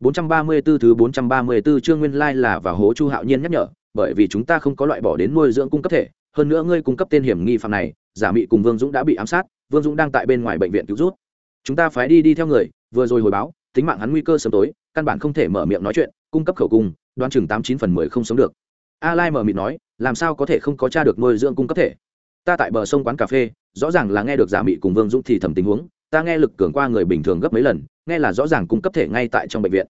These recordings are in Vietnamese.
434 thứ 434 chương nguyên lai là và hố Chu Hạo Nhiên nhắc nhở, bởi vì chúng ta không có loại bỏ đến nuôi dưỡng cung cấp thể, hơn nữa ngươi cung cấp tên hiểm nghi phạm này, giả mị cùng Vương Dũng đã bị ám sát, Vương Dũng đang tại bên ngoài bệnh viện cứu rút. Chúng ta phải đi đi theo người, vừa rồi hồi báo, tính mạng hắn nguy cơ sớm tối, căn bản không thể mở miệng nói chuyện, cung cấp khẩu cung, đoán chừng 89 phần 10 không sống được. A Lai mở miệng nói, làm sao có thể không có tra được nuôi dưỡng cung cấp thể? Ta tại bờ sông quán cà phê, rõ ràng là nghe được giả mị cùng Vương Dũng thì thầm tình huống, ta nghe lực cường qua người bình thường gấp mấy lần, nghe là rõ ràng cung cấp thể ngay tại trong bệnh viện.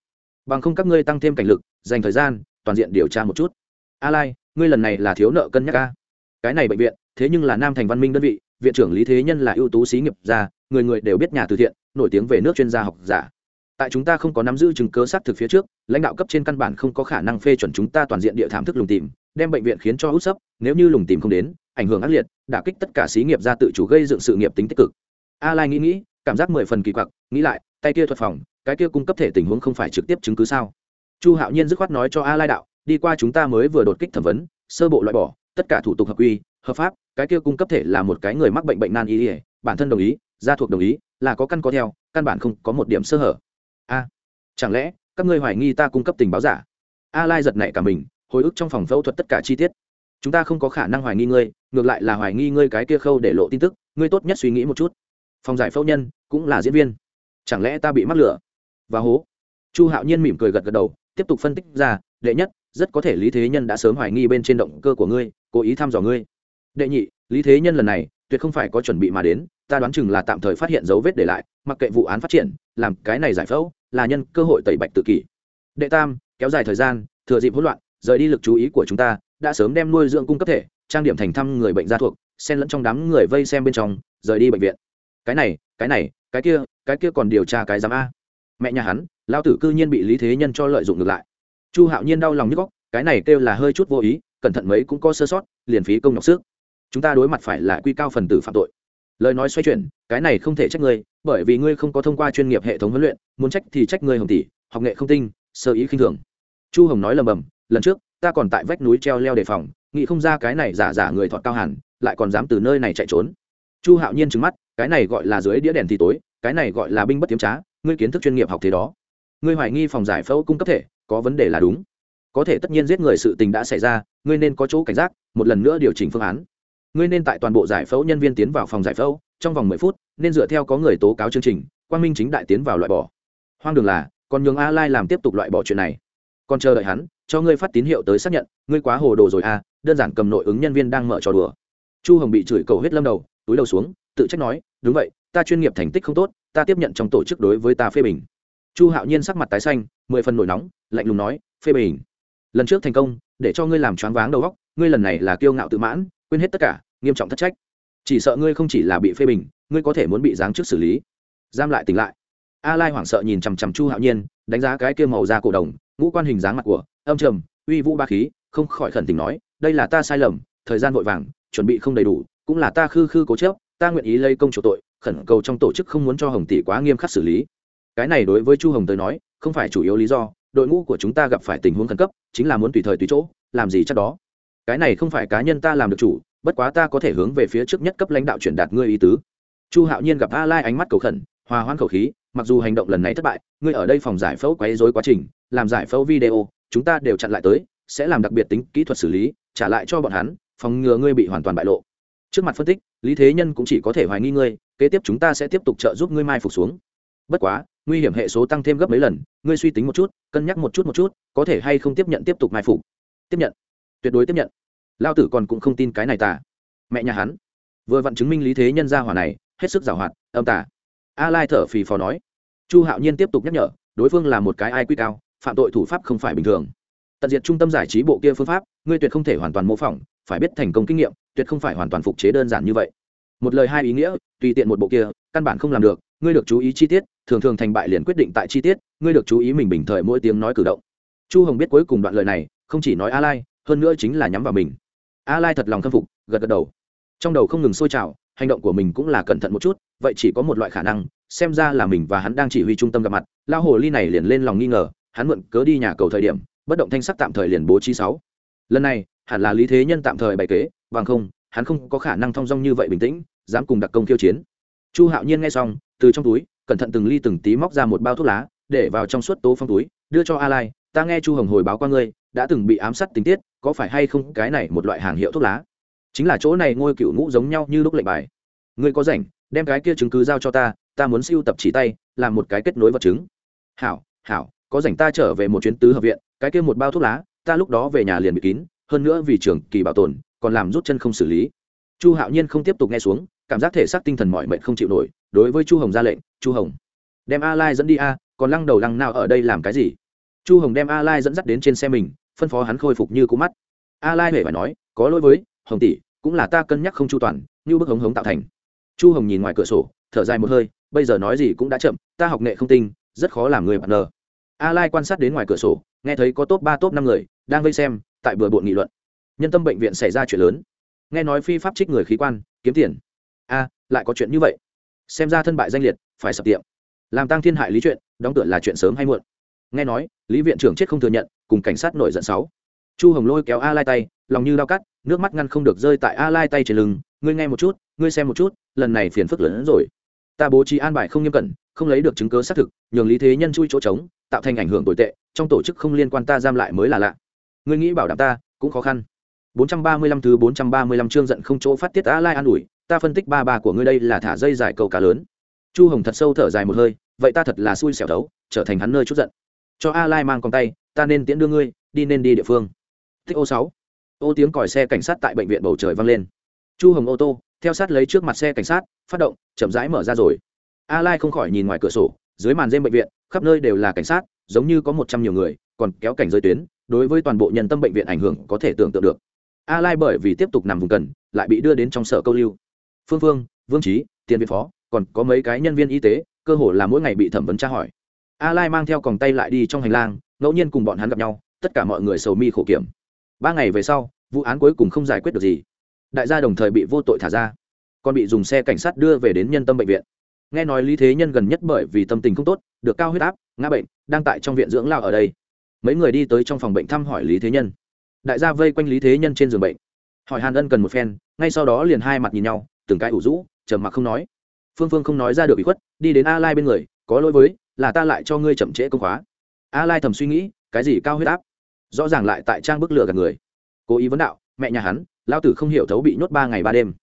Bằng không các ngươi tăng thêm cảnh lực, dành thời gian, toàn diện điều tra một chút. A lai ngươi lần này là thiếu nợ cân nhắc a? Cái này bệnh viện, thế nhưng là nam thành văn minh đơn vị, viện trưởng lý thế nhân là ưu tú xí nghiệp gia, người người đều biết nhà từ thiện, nổi tiếng về nước chuyên gia học giả. Tại chúng ta không có nắm giữ chứng cứ xác thực phía trước, lãnh đạo cấp trên căn bản không có khả năng phê chuẩn chúng ta toàn diện địa thảm thức lùng tìm, đem bệnh viện khiến cho hút sấp, nếu như lùng tìm không đến, ảnh hưởng ác liệt, đả kích tất cả xí nghiệp gia tự chủ gây dựng sự nghiệp tính tích cực. A lai nghĩ nghĩ cảm giác mười phần kỳ quặc, nghĩ lại, tay kia thuật phòng, cái kia cung cấp thể tình huống không phải trực tiếp chứng cứ sao? Chu hạo nhiên dứt khoát nói cho a lai đạo, đi qua chúng ta mới vừa đột kích thẩm vấn, sơ bộ loại bỏ, tất cả thủ tục hợp quy, hợp pháp, cái kia cung cấp thể là một cái người mắc bệnh bệnh nan y ỉa bản thân đồng ý, gia thuộc đồng ý, là có căn có theo, căn bản không có một điểm sơ hở. A, chẳng lẽ, các ngươi hoài nghi ta cung cấp tình báo giả? A lai giật nảy cả mình, hồi ức trong phòng phẫu thuật tất cả chi tiết. Chúng ta không có khả năng hoài nghi ngươi, ngược lại là hoài nghi ngươi cái kia khâu để lộ tin tức, ngươi tốt nhất suy nghĩ một chút phòng giải phẫu nhân cũng là diễn viên. Chẳng lẽ ta bị mắc lửa? Và hố. Chu hạo nhiên mỉm cười gật gật đầu, tiếp tục phân tích ra, đệ nhất, rất có thể lý thế nhân đã sớm hoài nghi bên trên động cơ của ngươi, cố ý thăm dò ngươi. Đệ nhị, lý thế nhân lần này tuyệt không phải có chuẩn bị mà đến, ta đoán chừng là tạm thời phát hiện dấu vết để lại, mặc kệ vụ án phát triển, làm cái này giải phẫu là nhân cơ hội tẩy bạch tự kỷ. Đệ tam, kéo dài thời gian, thừa dịp hỗn loạn, rời đi lực chú ý của chúng ta, đã sớm đem nuôi dưỡng cung cấp thể, trang điểm thành thăm người bệnh gia thuộc, xen lẫn trong đám người vây xem bên trong, rời đi bệnh viện cái này cái này, cái kia cái kia còn điều tra cái giám a. Mẹ nhà hắn lao tử cư nhiên bị lý thế nhân cho lợi dụng ngược lại. Chu hạo nhiên đau lòng như góc, cái này kêu là hơi chút vô ý, cẩn thận mấy cũng có sơ sót, liền phí công nhọc sức. Chúng ta đối mặt phải là quy cao phần tử phạm tội. Lời nói xoay chuyển, cái này không thể trách ngươi, bởi vì ngươi không có thông qua chuyên nghiệp hệ thống huấn luyện, muốn trách thì trách ngươi hồng tỷ, học nghệ không tinh, sơ ý khinh thường. Chu hồng nói lầm bầm, lần trước, ta còn tại vách núi treo leo đề phòng, nghĩ không ra cái này giả giả người thọt cao hẳn, lại còn dám từ nơi này chạy trốn chu hạo nhiên trừng mắt, cái này gọi là dưới đĩa đèn thì tối, cái này gọi là binh bất tiếm trá, ngươi kiến thức chuyên nghiệp học thế đó. Ngươi hoài nghi phòng giải phẫu cung cấp thể, có vấn đề là đúng. Có thể tất nhiên giết người sự tình đã xảy ra, ngươi nên có chỗ cảnh giác, một lần nữa điều chỉnh phương án. Ngươi nên tại toàn bộ giải phẫu nhân viên tiến vào phòng giải phẫu, trong vòng mười phút, nên dựa theo có người tố cáo chương trình, quang minh chính đại tiến vào loại bỏ. Hoang đường là, còn nhường a lai làm tiếp tục loại bỏ chuyện này. Còn chờ đợi hắn, cho ngươi phát tín hiệu tới xác nhận, ngươi quá hồ đồ rồi a đơn giản cầm nội ứng nhân viên đang mở trò đùa. Chu hồng bị chửi cầu huyết lâm đầu túi đầu xuống, tự trách nói, đúng vậy, ta chuyên nghiệp thành tích không tốt, ta tiếp nhận trong tổ chức đối với ta phê bình. Chu hạo nhiên sắc mặt tái xanh, mười phần nổi nóng, lạnh lùng nói, phê bình? Lần trước thành công, để cho ngươi làm choáng váng đầu óc, ngươi lần này là kiêu ngạo tự mãn, quên hết tất cả, nghiêm trọng thất trách. Chỉ sợ ngươi không chỉ là bị phê bình, ngươi có thể muốn bị giáng chức xử lý. Giam lại tỉnh lại. A lai hoảng sợ nhìn chằm chằm chu hạo nhiên, đánh giá cái kia màu da cổ đồng, ngũ quan hình dáng mặt của, âm trầm, uy vũ ba khí, không khỏi khẩn tình nói, đây là ta sai lầm, thời gian vội vàng, chuẩn bị không đầy đủ cũng là ta khư khư cố chấp, ta nguyện ý lấy công chủ tội, khẩn cầu trong tổ chức không muốn cho hồng tỷ quá nghiêm khắc xử lý. Cái này đối với chu hồng tới nói, không phải chủ yếu lý do, đội ngũ của chúng ta gặp phải tình huống khẩn cấp, chính là muốn tùy thời tùy chỗ, làm gì chắc đó. Cái này không phải cá nhân ta làm được chủ, bất quá ta có thể hướng về phía trước nhất cấp lãnh đạo truyền đạt ngươi ý tứ. Chu hạo nhiên gặp a lai ánh mắt cầu khẩn, hòa hoãn khẩu khí, mặc dù hành động lần này thất bại, ngươi ở đây phòng giải phẫu quấy rối quá trình, làm giải phẫu video, chúng ta đều chặn lại tới, sẽ làm đặc biệt tính kỹ thuật xử lý, trả lại cho bọn hắn, phòng ngừa ngươi bị hoàn toàn bại lộ trước mặt phân tích, lý thế nhân cũng chỉ có thể hoài nghi ngươi, kế tiếp chúng ta sẽ tiếp tục trợ giúp ngươi mai phục xuống. Bất quá, nguy hiểm hệ số tăng thêm gấp mấy lần, ngươi suy tính một chút, cân nhắc một chút một chút, có thể hay không tiếp nhận tiếp tục mai phục. Tiếp nhận. Tuyệt đối tiếp nhận. Lao tử còn cũng không tin cái này tả mẹ nhà hắn. Vừa vặn chứng minh lý thế nhân gia hỏa này, hết sức giảo hoạt, âm tả a lai thở phì phò nói. Chu hạo nhiên tiếp tục nhắc nhở, đối phương là một cái ai quy cao, phạm tội thủ pháp không phải bình thường. Tận diệt trung tâm giải trí bộ kia phương pháp, ngươi tuyệt không thể hoàn toàn mô phỏng phải biết thành công kinh nghiệm, tuyệt không phải hoàn toàn phục chế đơn giản như vậy. Một lời hai ý nghĩa, tùy tiện một bộ kia, căn bản không làm được, ngươi được chú ý chi tiết, thường thường thành bại liền quyết định tại chi tiết, ngươi được chú ý mình bình thời mỗi tiếng nói cử động. Chu hồng biết cuối cùng đoạn lời này, không chỉ nói a lai, hơn nữa chính là nhắm vào mình. A lai thật lòng khâm phục, gật gật đầu. Trong đầu không ngừng sôi trào, hành động của mình cũng là cẩn thận một chút, vậy chỉ có một loại khả năng, xem ra là mình và hắn đang chỉ huy trung tâm gặp mặt lao hồ ly này liền lên lòng nghi ngờ, hắn mượn cớ đi nhà cầu thời điểm, bất động thanh sắc tạm thời liền bố trí sáu. Lần này hẳn là lý thế nhân tạm thời bày kế, bằng không, hắn không có khả năng thong dong như vậy bình tĩnh, dám cùng đặc công khiêu chiến. Chu hạo nhiên nghe xong, từ trong túi, cẩn thận từng ly từng tí móc ra một bao thuốc lá, để vào trong suốt tố phong túi, đưa cho a lai ta nghe chu hồng hồi báo qua ngươi, đã từng bị ám sát tình tiết, có phải hay không cái này một loại hàng hiệu thuốc lá? Chính là chỗ này ngôi cựu ngũ giống nhau như lúc lệnh bài. Ngươi có rảnh, đem cái kia chứng cứ giao cho ta ta muốn siêu tập chỉ tay, làm một cái kết nối vật chứng. Hảo hảo, có rảnh ta trở về một chuyến tứ hợp viện, cái kia một bao thuốc lá, ta lúc đó về nhà liền bị kín hơn nữa vì trường kỳ bảo tồn, còn làm rút chân không xử lý. Chu hạo nhiên không tiếp tục nghe xuống, cảm giác thể xác tinh thần mọi mệnh không chịu nổi, đối với chu hồng ra lệnh, chu hồng, đem a lai dẫn đi a, còn lăng đầu lăng nào ở đây làm cái gì? Chu hồng đem a lai dẫn dắt đến trên xe mình, phân phó hắn khôi phục như cú mắt. A lai hề phải nói, có lỗi với, hồng tỷ, cũng là ta cân nhắc không chu toàn, như bức hống hống tạo thành. Chu hồng nhìn ngoài cửa sổ, thở dài một hơi, bây giờ nói gì cũng đã chậm, ta học nghệ không tinh, rất khó làm người bạn nờ. A lai quan sát đến ngoài cửa sổ, nghe thấy có top ba, top năm người đang vây xem tại bừa bộn nghị luận. Nhân tâm bệnh viện xảy ra chuyện lớn. Nghe nói phi pháp trích người khí quan, kiếm tiền. A, lại có chuyện như vậy. Xem ra thân bại danh liệt, phải sập tiệm. Làm tăng thiên hại lý chuyện, đóng cửa là chuyện sớm hay muộn. Nghe nói, lý viện trưởng chết không thừa nhận, cùng cảnh sát nổi giận sáu. Chu hồng lôi kéo a lai tay, lòng như đau cắt, nước mắt ngăn không được rơi tại a lai tay trên lưng. Ngươi nghe một chút, ngươi xem một chút, lần này phiền phức lớn hơn rồi. Ta bố trí an bài không nghiêm cẩn, không lấy được chứng cứ xác thực, nhường lý thế nhân chui chỗ trống, tạo thành ảnh hưởng tồi tệ, trong tổ chức không liên quan ta giam lại mới là lạ ngươi nghĩ bảo đảm ta, cũng khó khăn. 435 thứ 435 chương giận không chỗ phát tiết á lai an ủi, ta phân tích ba ba của ngươi đây là thả dây dài cầu cá lớn. Chu hồng thật sâu thở dài một hơi, vậy ta thật là xui xẻo đấu trở thành hắn nơi chút giận. Cho a lai mang con tay, ta nên tiễn đưa ngươi, đi nên đi địa phương. Tích ô sáu. Ô tiếng còi xe cảnh sát tại bệnh viện bầu trời vang lên. Chu hồng ô tô, theo sát lấy trước mặt xe cảnh sát, phát động, chậm rãi mở ra rồi. A lai không khỏi nhìn ngoài cửa sổ, dưới màn dêm bệnh viện, khắp nơi đều là cảnh sát, giống như có một trăm nhiều người, còn kéo cảnh giới tuyến đối với toàn bộ nhân tâm bệnh viện ảnh hưởng có thể tưởng tượng được. A lai bởi vì tiếp tục nằm vùng cần, lại bị đưa đến trong sở câu lưu. Phương phương, vương trí tiền viện phó, còn có mấy cái nhân viên y tế, cơ hồ là mỗi ngày bị thẩm vấn tra hỏi. A lai mang theo còng tay lại đi trong hành lang, ngẫu nhiên cùng bọn hắn gặp nhau, tất cả mọi người sầu mi khổ kiểm. Ba ngày về sau, vụ án cuối cùng không giải quyết được gì. Đại gia đồng thời bị vô tội thả ra. Còn bị dùng xe cảnh sát đưa về đến nhân tâm bệnh viện. Nghe nói lý thế nhân gần nhất bởi vì tâm tình không tốt, được cao huyết áp, ngã bệnh, đang tại trong viện dưỡng lao ở đây mấy người đi tới trong phòng bệnh thăm hỏi lý thế nhân. Đại gia vây quanh lý thế nhân trên giường bệnh. Hỏi hàn ân cần một phen, ngay sau đó liền hai mặt nhìn nhau, từng cái ủ rũ, trầm mặc không nói. Phương phương không nói ra được bị khuất, đi đến a lai bên người, có lỗi với, là ta lại cho ngươi chậm trễ công khóa. A lai thầm suy nghĩ, cái gì cao huyết áp? Rõ ràng lại tại trang bức lửa gạt người. Cố ý vấn đạo, mẹ nhà hắn, lao tử không hiểu thấu bị nhốt ba ngày ba đêm.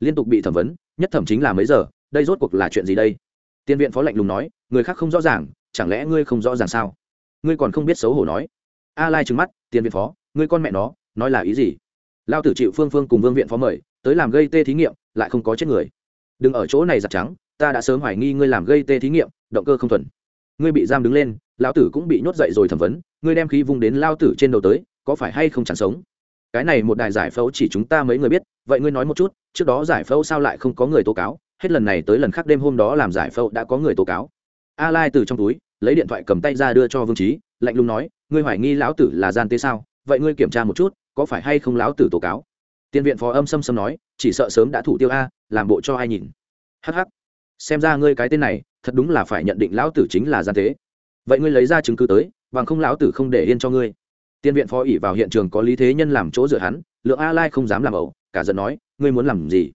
Liên tục bị thẩm vấn, nhất thẩm chính là mấy giờ, đây rốt cuộc là chuyện gì đây? Tiên viện phó lạnh lùng nói, người khác không rõ ràng, chẳng lẽ ngươi không rõ ràng sao? Ngươi còn không biết xấu hổ nói. A lai trừng mắt, tiền viện phó, ngươi con mẹ nó, nói là ý gì? Lao tử chịu phương phương cùng vương viện phó mời, tới làm gây tê thí nghiệm, lại không có chết người. Đừng ở chỗ này giặt trắng, ta đã sớm hoài nghi ngươi làm gây tê thí nghiệm, động cơ không thuần. Ngươi bị giam đứng lên lao tử cũng bị nhốt dậy rồi thẩm vấn, ngươi đem khí vung đến lao tử trên đầu tới, có phải hay không chẳng sống? Cái này một đài giải phẫu chỉ chúng ta mấy người biết, vậy ngươi nói một chút, trước đó giải phẫu sao lại không có người tố cáo, hết lần này tới lần khác đêm hôm đó làm giải phẫu đã có người tố cáo. A lai từ trong túi lấy điện thoại cầm tay ra đưa cho vương trí lạnh lùng nói, ngươi hoài nghi lão tử là gian tế sao? Vậy ngươi kiểm tra một chút, có phải hay không lão tử tố cáo? Tiên viện phó âm xâm xâm nói, chỉ sợ sớm đã thủ tiêu a, làm bộ cho ai nhìn. Hh xem ra ngươi cái tên này, thật đúng là phải nhận định lão tử chính là gian tế. Vậy ngươi lấy ra chứng cứ tới, bằng không lão tử không để yên cho ngươi. Tiên viện phó ỉ vào hiện trường có lý thế nhân làm chỗ dựa hắn, lượng a lai không dám làm ẩu, cả giận nói, ngươi muốn làm gì?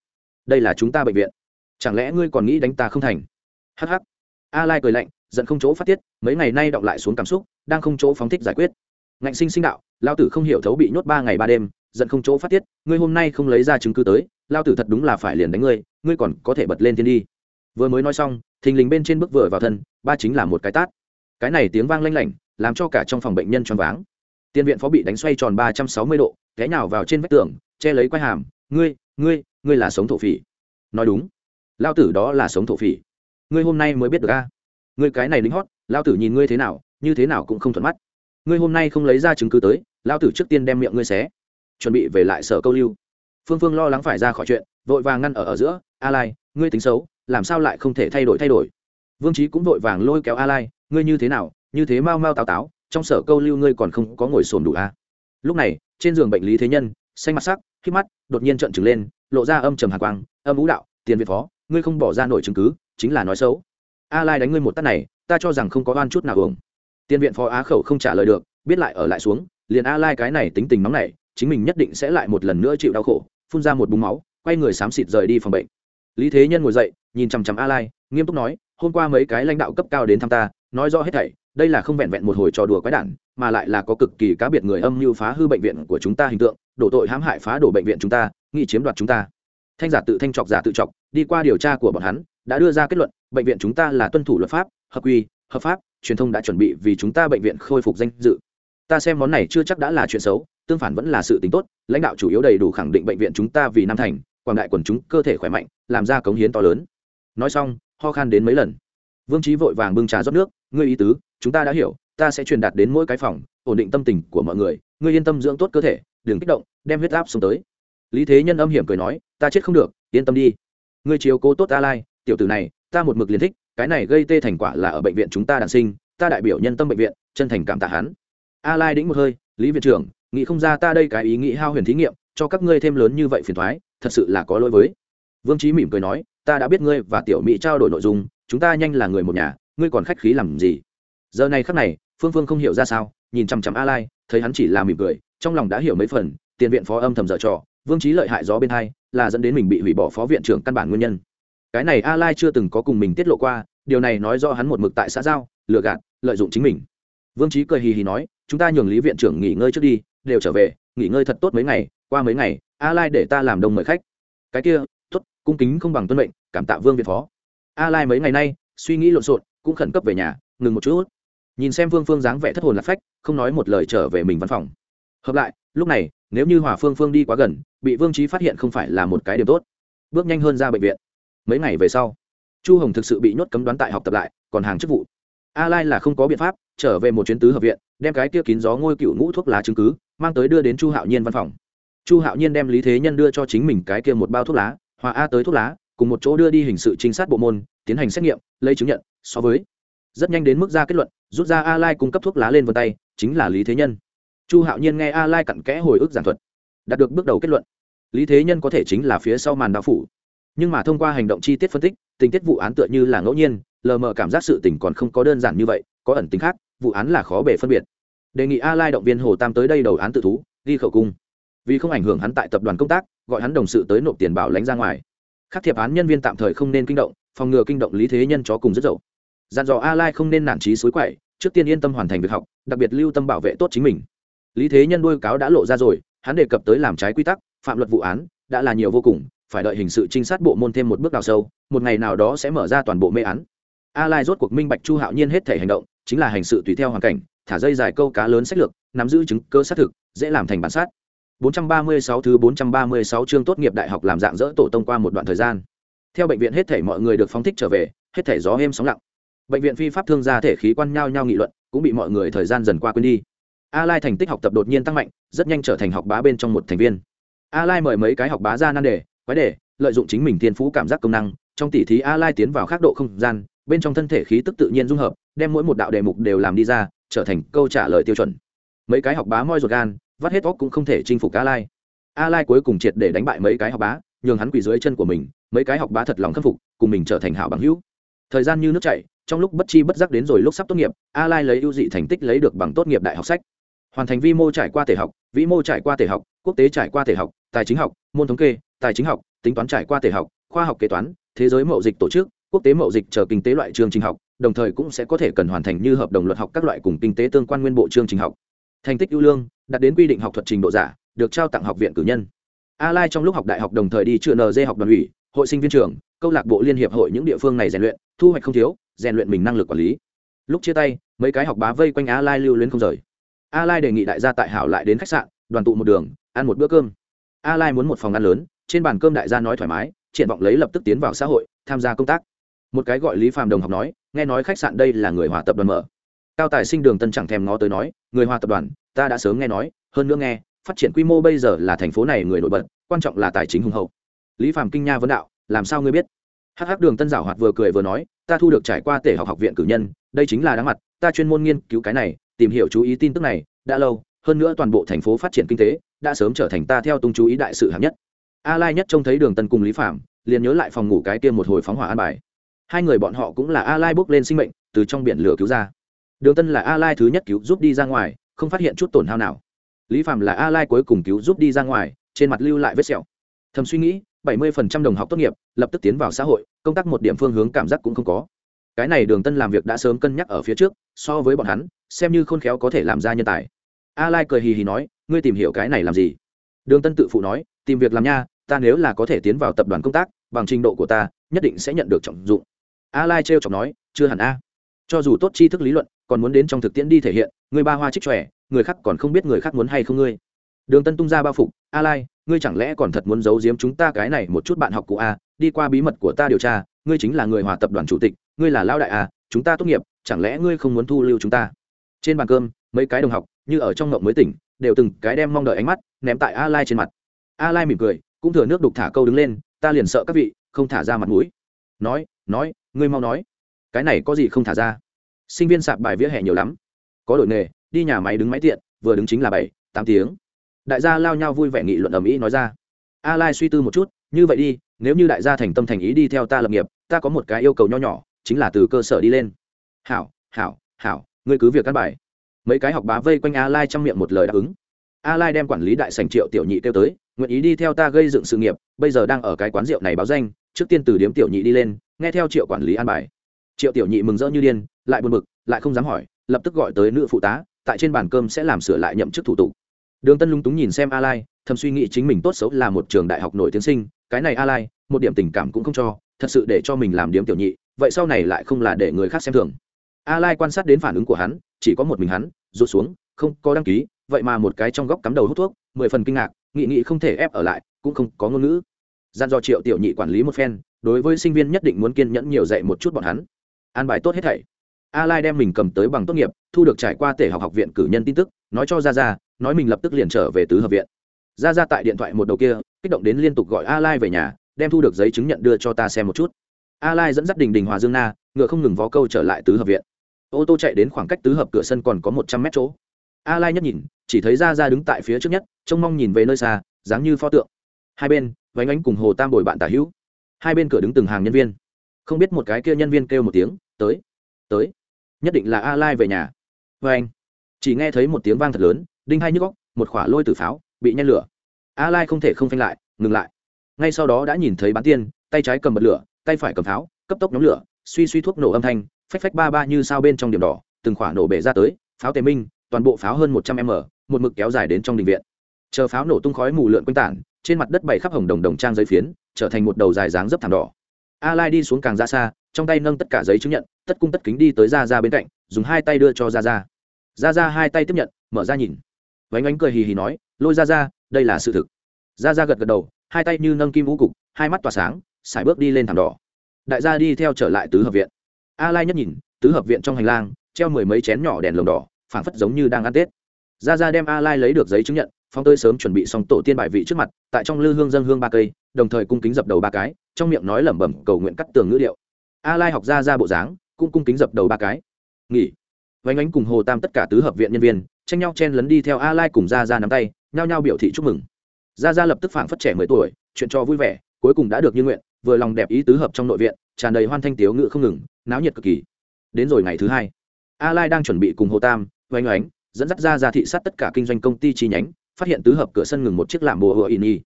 Đây là chúng ta bệnh viện. Chẳng lẽ ngươi còn nghĩ đánh ta không thành? Hh a lai cười lạnh giận không chỗ phát tiết, mấy ngày nay đọng lại xuống cảm xúc, đang không chỗ phóng thích giải quyết. Ngạnh sinh sinh đạo, lao tử không hiểu thấu bị nhốt ba ngày ba đêm, giận không chỗ phát tiết, ngươi hôm nay không lấy ra chứng cứ tới, lao tử thật đúng là phải liền đánh ngươi ngươi còn có thể bật lên thiên đi. Vừa mới nói xong, thình lình bên trên bước vừa vào thân, ba chính là một cái tát. Cái này tiếng vang lanh lảnh, làm cho cả trong phòng bệnh nhân choáng váng. Tiên viện phó bị đánh xoay tròn ba trăm sáu mươi độ, té nhào vào trên vách tường, che lấy quai hàm, ngươi ngươi ngươi là sống thổ phỉ. Nói đúng, lao tử đó là sống thổ phỉ. Ngươi hôm nay mới biết được a ngươi cái này lính hót lao tử nhìn ngươi thế nào, như thế nào cũng không thuận mắt. Ngươi hôm nay không lấy ra chứng cứ tới lao tử trước tiên đem miệng ngươi xé. Chuẩn bị về lại sở câu lưu. Phương phương lo lắng phải ra khỏi chuyện, vội vàng ngăn ở ở giữa a lai ngươi tính xấu, làm sao lại không thể thay đổi thay đổi? Vương trí cũng vội vàng lôi kéo a lai ngươi như thế nào, như thế mau mau táo táo, trong sở câu lưu ngươi còn không có ngồi sồn đủ a à? lúc này, trên giường bệnh lý thế nhân, xanh mặt sắc khi mắt, đột nhiên trợn trừng lên, lộ ra âm trầm hàn quang, âm ú đạo, tiền việt phó, ngươi không bỏ ra nổi chứng cứ, chính là nói xấu a lai đánh ngươi một tát này, ta cho rằng không có oan chút nào uổng. Tiền viện phó á khẩu không trả lời được, biết lại ở lại xuống, liền a lai cái này tính tình nóng này chính mình nhất định sẽ lại một lần nữa chịu đau khổ, phun ra một búng máu, quay người xám xịt rời đi phòng bệnh. Lý thế nhân ngồi dậy, nhìn chằm chằm a lai, nghiêm túc nói, hôm qua mấy cái lãnh đạo cấp cao đến thăm ta, nói rõ hết thảy, đây là không vẹn vẹn một hồi trò đùa quái đản, mà lại là có cực kỳ cá biệt người âm mưu phá hư bệnh viện của chúng ta hình tượng, đổ tội hãm hại phá đổ bệnh viện chúng ta, nghị chiếm đoạt chúng ta. Thanh giả tự thanh chọc giả tự chọc, đi qua điều tra của bọn hắn đã đưa ra kết luận, bệnh viện chúng ta là tuân thủ luật pháp, hợp quy, hợp pháp, truyền thông đã chuẩn bị vì chúng ta bệnh viện khôi phục danh dự. Ta xem món này chưa chắc đã là chuyện xấu, tương phản vẫn là sự tính tốt, lãnh đạo chủ yếu đầy đủ khẳng định bệnh viện chúng ta vì nam thành, quảng đại quần chúng cơ thể khỏe mạnh, làm ra cống hiến to lớn. Nói xong, ho khan đến mấy lần. Vương trí vội vàng bưng trà rót nước, ngươi ý tứ, chúng ta đã hiểu, ta sẽ truyền đạt đến mỗi cái phòng, ổn định tâm tình của mọi người, ngươi yên tâm dưỡng tốt cơ thể, đừng kích động, đem huyết áp xuống tới. Lý thế nhân âm hiểm cười nói, ta chết không được, yên tâm đi. Ngươi chiếu cố tốt a lai tiểu tử này, ta một mực liền thích, cái này gây tê thành quả là ở bệnh viện chúng ta đàn sinh, ta đại biểu nhân tâm bệnh viện, chân thành cảm tạ hắn. A lai đĩnh một hơi, lý viện trưởng, nghĩ không ra ta đây cái ý nghĩ hao huyền thí nghiệm, cho các ngươi thêm lớn như vậy phiền thoái thật sự là có lỗi với. Vương trí mỉm cười nói, ta đã biết ngươi và tiểu mỹ trao đổi nội dung, chúng ta nhanh là người một nhà, ngươi còn khách khí làm gì? Giờ này khắc này, phương phương không hiểu ra sao, nhìn chằm chằm a lai, thấy hắn chỉ là mỉm cười, trong lòng đã hiểu mấy phần, tiền viện phó âm thầm dở trò, vương trí lợi hại gió bên hai, là dẫn đến mình bị hủy bỏ phó viện trưởng căn bản nguyên nhân cái này a lai chưa từng có cùng mình tiết lộ qua, điều này nói do hắn một mực tại xã giao, lừa gạt, lợi dụng chính mình. Vương trí cười hì hì nói, chúng ta nhường lý viện trưởng nghỉ ngơi trước đi, đều trở về, nghỉ ngơi thật tốt mấy ngày, qua mấy ngày, a lai để ta làm đông mời khách. Cái kia, tốt, cung kính không bằng tuân mệnh, cảm tạ vương viện phó. A lai mấy ngày nay, suy nghĩ lộn xộn, cũng khẩn cấp về nhà, ngừng một chút. Nhìn xem vương phương dáng vẻ thất hồn lạc phách, không nói một lời trở về mình văn phòng. Hợp lại, lúc này, nếu như hòa phương phương đi quá gần, bị vương trí phát hiện không phải là một cái điểm tốt. Bước nhanh hơn ra bệnh viện mấy ngày về sau, chu hồng thực sự bị nhốt cấm đoán tại học tập lại, còn hàng chức vụ. A lai là không có biện pháp, trở về một chuyến tứ hợp viện, đem cái kia kín gió ngôi cựu ngũ thuốc lá chứng cứ, mang tới đưa đến chu hạo nhiên văn phòng. Chu hạo nhiên đem lý thế nhân đưa cho chính mình cái kia một bao thuốc lá, hòa a tới thuốc lá, cùng một chỗ đưa đi hình sự trinh sát bộ môn, tiến hành xét nghiệm, lấy chứng nhận, so với. Rất nhanh đến mức ra kết luận, rút ra a lai cung cấp thuốc lá lên vân tay, chính là lý thế nhân. Chu hạo nhiên nghe a lai cặn kẽ hồi ức giảng thuật, đạt được bước đầu kết luận. Lý thế nhân có thể chính là phía sau màn đạo phủ nhưng mà thông qua hành động chi tiết phân tích, tình tiết vụ án tựa như là ngẫu nhiên, lờ mờ cảm giác sự tình còn không có đơn giản như vậy, có ẩn tính khác, vụ án là khó bề phân biệt. Đề nghị a lai động viên hồ tam tới đây đầu án tự thú, ghi khẩu cung. Vì không ảnh hưởng hắn tại tập đoàn công tác, gọi hắn đồng sự tới nộp tiền bảo lãnh ra ngoài. Khắc thiệp án nhân viên tạm thời không nên kinh động, phòng ngừa kinh động lý thế nhân chó cùng rất dậu. Dặn dò a lai không nên nản trí suối quậy, trước tiên yên tâm hoàn thành việc học, đặc biệt lưu tâm bảo vệ tốt chính mình. Lý thế nhân đôi cáo đã lộ ra rồi, hắn đề cập tới làm trái quy tắc, phạm luật vụ án, đã là nhiều vô cùng phải đợi hình sự trinh sát bộ môn thêm một bước đào sâu, một ngày nào đó sẽ mở ra toàn bộ mê án. A lai rốt cuộc minh bạch chu hạo nhiên hết thể hành động, chính là hành sự tùy theo hoàn cảnh, thả dây dài câu cá lớn sách lược, nắm giữ chứng cơ xác thực, dễ làm thành bản sát. 436 thứ 436 chương tốt nghiệp đại học làm dạng dỡ tổ tông qua một đoạn thời gian. Theo bệnh viện hết thể mọi người được phóng thích trở về, hết thể gió êm sóng lặng. Bệnh viện phi pháp thương gia thể khí quan nhau nhau nghị luận, cũng bị mọi người thời gian dần qua quên đi. A lai thành tích học tập đột nhiên tăng mạnh, rất nhanh trở thành học bá bên trong một thành viên. A lai mời mấy cái học bá ra nan đề quái đề, lợi dụng chính mình thiên phú cảm giác công năng, trong tỷ thí a lai tiến vào khắc độ không gian, bên trong thân thể khí tức tự nhiên dung hợp, đem mỗi một đạo đề mục đều làm đi ra, trở thành câu trả lời tiêu chuẩn. Mấy cái học bá moi ruột gan, vắt hết óc cũng không thể chinh phục a lai. A lai cuối cùng triệt để đánh bại mấy cái học bá, nhường hắn quỳ dưới chân của mình, mấy cái học bá thật lòng khâm phục, cùng mình trở thành hảo bằng hữu. Thời gian như nước chảy, trong lúc bất chi bất giác đến rồi lúc sắp tốt nghiệp, a lai lấy ưu dị thành tích lấy được bằng tốt nghiệp đại học sách. Hoàn thành vi mô trải qua thể học, vĩ mô trải qua thể học, quốc tế trải qua thể học, tài chính học, môn thống kê tài chính học, tính toán trải qua thể học, khoa học kế toán, thế giới mậu dịch tổ chức, quốc tế mậu dịch chờ kinh tế loại chương trình học, đồng thời cũng sẽ có thể cần hoàn thành như hợp đồng luật học các loại cùng kinh tế tương quan nguyên bộ chương trình học. Thành tích ưu lương, đạt đến quy định học thuật trình độ giả, được trao tặng học viện cử nhân. A lai trong lúc học đại học đồng thời đi chữa nd học đoàn ủy, hội sinh viên trường, câu lạc bộ liên hiệp hội những địa phương này rèn luyện, thu hoạch không thiếu, rèn luyện mình năng lực quản lý. Lúc chia tay, mấy cái học bá vây quanh a lai lưu luyến không rời. A lai đề nghị đại gia tại hảo lại đến khách sạn, đoàn tụ một đường, ăn một bữa cơm. A lai muốn một phòng ăn lớn trên bàn cơm đại gia nói thoải mái, triển vọng lấy lập tức tiến vào xã hội, tham gia công tác. Một cái gọi lý phạm đồng học nói, nghe nói khách sạn đây là người hòa tập đoàn mở. Cao tài sinh đường tân chẳng thèm ngó tới nói, người hòa tập đoàn, ta đã sớm nghe nói, hơn nữa nghe, phát triển quy mô bây giờ là thành phố này người nổi bật, quan trọng là tài chính hùng hậu. Lý phạm kinh nha vấn đạo, làm sao ngươi biết? Hh đường tân giảo hoạt vừa cười vừa nói, ta thu được trải qua tể học học viện cử nhân, đây chính là đáng mặt, ta chuyên môn nghiên cứu cái này, tìm hiểu chú ý tin tức này, đã lâu, hơn nữa toàn bộ thành phố phát triển kinh tế, đã sớm trở thành ta theo tung chú ý đại sự hạng nhất a lai nhất trông thấy đường tân cùng lý phạm liền nhớ lại phòng ngủ cái kia một hồi phóng hỏa an bài. Hai người bọn họ cũng là a lai bước lên sinh mệnh, từ trong biển lửa cứu ra. Đường tân là a lai thứ nhất cứu giúp đi ra ngoài, không phát hiện chút tổn hao nào. Lý phạm là a lai cuối cùng cứu giúp đi ra ngoài, trên mặt lưu lại vết sẹo. Thầm suy nghĩ 70% đồng học tốt nghiệp, lập tức tiến vào xã hội, công tác một điểm phương hướng cảm giác cũng không có. Cái này đường tân làm việc đã sớm cân nhắc ở phía trước, so với bọn hắn, xem như khôn khéo có thể làm ra nhân tài. A lai cười hì hì nói, ngươi tìm hiểu cái này làm gì? Đường tân tự phụ nói tìm việc làm nha, ta nếu là có thể tiến vào tập đoàn công tác, bằng trình độ của ta, nhất định sẽ nhận được trọng dụng. A lai trêu chọc nói, chưa hẳn a. Cho dù tốt tri thức lý luận, còn muốn đến trong thực tiễn đi thể hiện, người ba hoa trích trẻ người khác còn không biết người khác muốn hay không ngươi. Đường tân tung ra bao phục, a lai, ngươi chẳng lẽ còn thật muốn giấu giếm chúng ta cái này một chút bạn học cụ a? Đi qua bí mật của ta điều tra, ngươi chính là người hòa tập đoàn chủ tịch, ngươi là lão đại a, chúng ta tốt nghiệp, chẳng lẽ ngươi không muốn thu lưu chúng ta? Trên bàn cơm, mấy cái đồng học, như ở trong ngộng mới tỉnh, đều từng cái đem mong đợi ánh mắt ném tại a lai trên mặt a lai mỉm cười, cũng thừa nước đục thả câu đứng lên, ta liền sợ các vị không thả ra mặt mũi. Nói nói, ngươi mau nói. Cái này có gì không thả ra? Sinh viên sạp bài vỉa hè nhiều lắm. Có đội nghề, đi nhà máy đứng máy tiện, vừa đứng chính là bảy, tám tiếng. Đại gia lao nhau vui vẻ nghị luận ầm ĩ nói ra. A lai suy tư một chút, như vậy đi, nếu như đại gia thành tâm thành ý đi theo ta lập nghiệp, ta có một cái yêu cầu nho nhỏ, chính là từ cơ sở đi lên. Hảo hảo hảo, ngươi cứ việc cắt bài. Mấy cái học bá vây quanh a lai trong miệng một lời đáp ứng a lai đem quản lý đại sành triệu tiểu nhị kêu tới, nguyện ý đi theo ta gây dựng sự nghiệp, bây giờ đang ở cái quán rượu này báo danh, trước tiên từ điếm tiểu nhị đi lên, nghe theo triệu quản lý an bài. Triệu tiểu nhị mừng rỡ như điên, lại buồn bực, lại không dám hỏi, lập tức gọi tới nữ phụ tá, tại trên bàn cơm sẽ làm sửa lại nhậm chức thủ tục. Đường tân lung túng nhìn xem a lai, thầm suy nghĩ chính mình tốt xấu là một trường đại học nổi tiếng sinh, cái này a lai, một điểm tình cảm cũng không cho, thật sự để cho mình làm điếm tiểu nhị, vậy sau này lại không là để người khác xem thường. A lai quan sát đến phản ứng của hắn, chỉ có một mình hắn rút xuống, không có đăng ký vậy mà một cái trong góc cắm đầu hút thuốc, mười phần kinh ngạc, nghị nghị không thể ép ở lại, cũng không có ngôn ngữ. Gian do triệu tiểu nhị quản lý một phen, đối với sinh viên nhất định muốn kiên nhẫn nhiều dạy một chút bọn hắn. An bài tốt hết thảy. A lai đem mình cầm tới bằng tốt nghiệp, thu được trải qua tể học học viện cử nhân tin tức, nói cho ra ra nói mình lập tức liền trở về tứ hợp viện. Ra ra tại điện thoại một đầu kia, kích động đến liên tục gọi a lai về nhà, đem thu được giấy chứng nhận đưa cho ta xem một chút. A lai dẫn dắt đình đình hòa dương na, ngựa không ngừng vó câu trở lại tứ hợp viện. Ô tô chạy đến khoảng cách tứ hợp cửa sân còn có một trăm mét chỗ a lai nhất nhìn, chỉ thấy ra ra đứng tại phía trước nhất, trông mong nhìn về nơi xa, dáng như pho tượng. Hai bên, vánh ánh cùng hồ tam bồi bạn tả hữu. Hai bên cửa đứng từng hàng nhân viên. Không biết một cái kia nhân viên kêu một tiếng, tới tới, nhất định là a lai về nhà. Vê anh. Chỉ nghe thấy một tiếng vang thật lớn, đinh hai nhức góc một khỏa lôi từ pháo bị nhen lửa. A lai không thể không phanh lại, ngừng lại. Ngay sau đó đã nhìn thấy bán tiên, tay trái cầm bật lửa, tay phải cầm pháo, cấp tốc nhóm lửa, suy suy thuốc nổ âm thanh, phách phách ba ba như sao bên trong điểm đỏ, từng khỏa nổ bể ra tới, pháo tề minh toàn bộ pháo hơn một trăm m, một mực kéo dài đến trong đình viện. Chờ pháo nổ tung khói mù lượn quanh tản, trên mặt đất bày khắp hồng đồng đồng trang giấy phiến, trở thành một đầu dài dáng dấp thảm đỏ. A lai đi xuống càng ra xa, trong tay nâng tất cả giấy chứng nhận, tất cung tất kính đi tới ra ra bên cạnh, dùng hai tay đưa cho ra ra ra ra hai tay tiếp nhận, mở ra nhìn. Vánh ánh cười hì hì nói, lôi ra ra đây là sự thực. Ra ra gật gật đầu, hai tay như nâng kim vũ cục, hai mắt tỏa sáng, sải bước đi lên thảm đỏ. Đại gia đi theo trở lại tứ hợp viện. A lai nhất nhìn, tứ hợp viện trong hành lang, treo mười mấy chén nhỏ đèn lồng đỏ phảng phất giống như đang ăn tết. Ra ra đem a lai lấy được giấy chứng nhận phong tơi sớm chuẩn bị xong tổ tiên bài vị trước mặt, tại trong lư hương dân hương ba cây, đồng thời cung kính dập đầu ba cái, trong miệng nói lẩm bẩm cầu nguyện cắt tường ngữ điệu. A lai học ra ra bộ dáng, cũng cung kính dập đầu ba cái. Nghỉ. Vánh ánh cùng hồ tam tất cả tứ hợp viện nhân viên, tranh nhau chen lấn đi theo a lai cùng ra ra nắm tay, nhao nhao biểu thị chúc mừng. Ra ra lập tức phảng phất trẻ mười tuổi, chuyện cho vui vẻ, cuối cùng đã được như nguyện, vừa lòng đẹp ý tứ hợp trong nội viện, tràn đầy hoan thanh tiếu ngự không ngừng, náo nhiệt cực kỳ. Đến rồi ngày thứ hai, a lai đang chuẩn bị cùng hồ tam oanh oánh, dẫn dắt ra ra thị sát tất cả kinh doanh công ty chi nhánh, phát hiện tứ hợp cửa sân ngừng một chiếc làm bùa hựa in y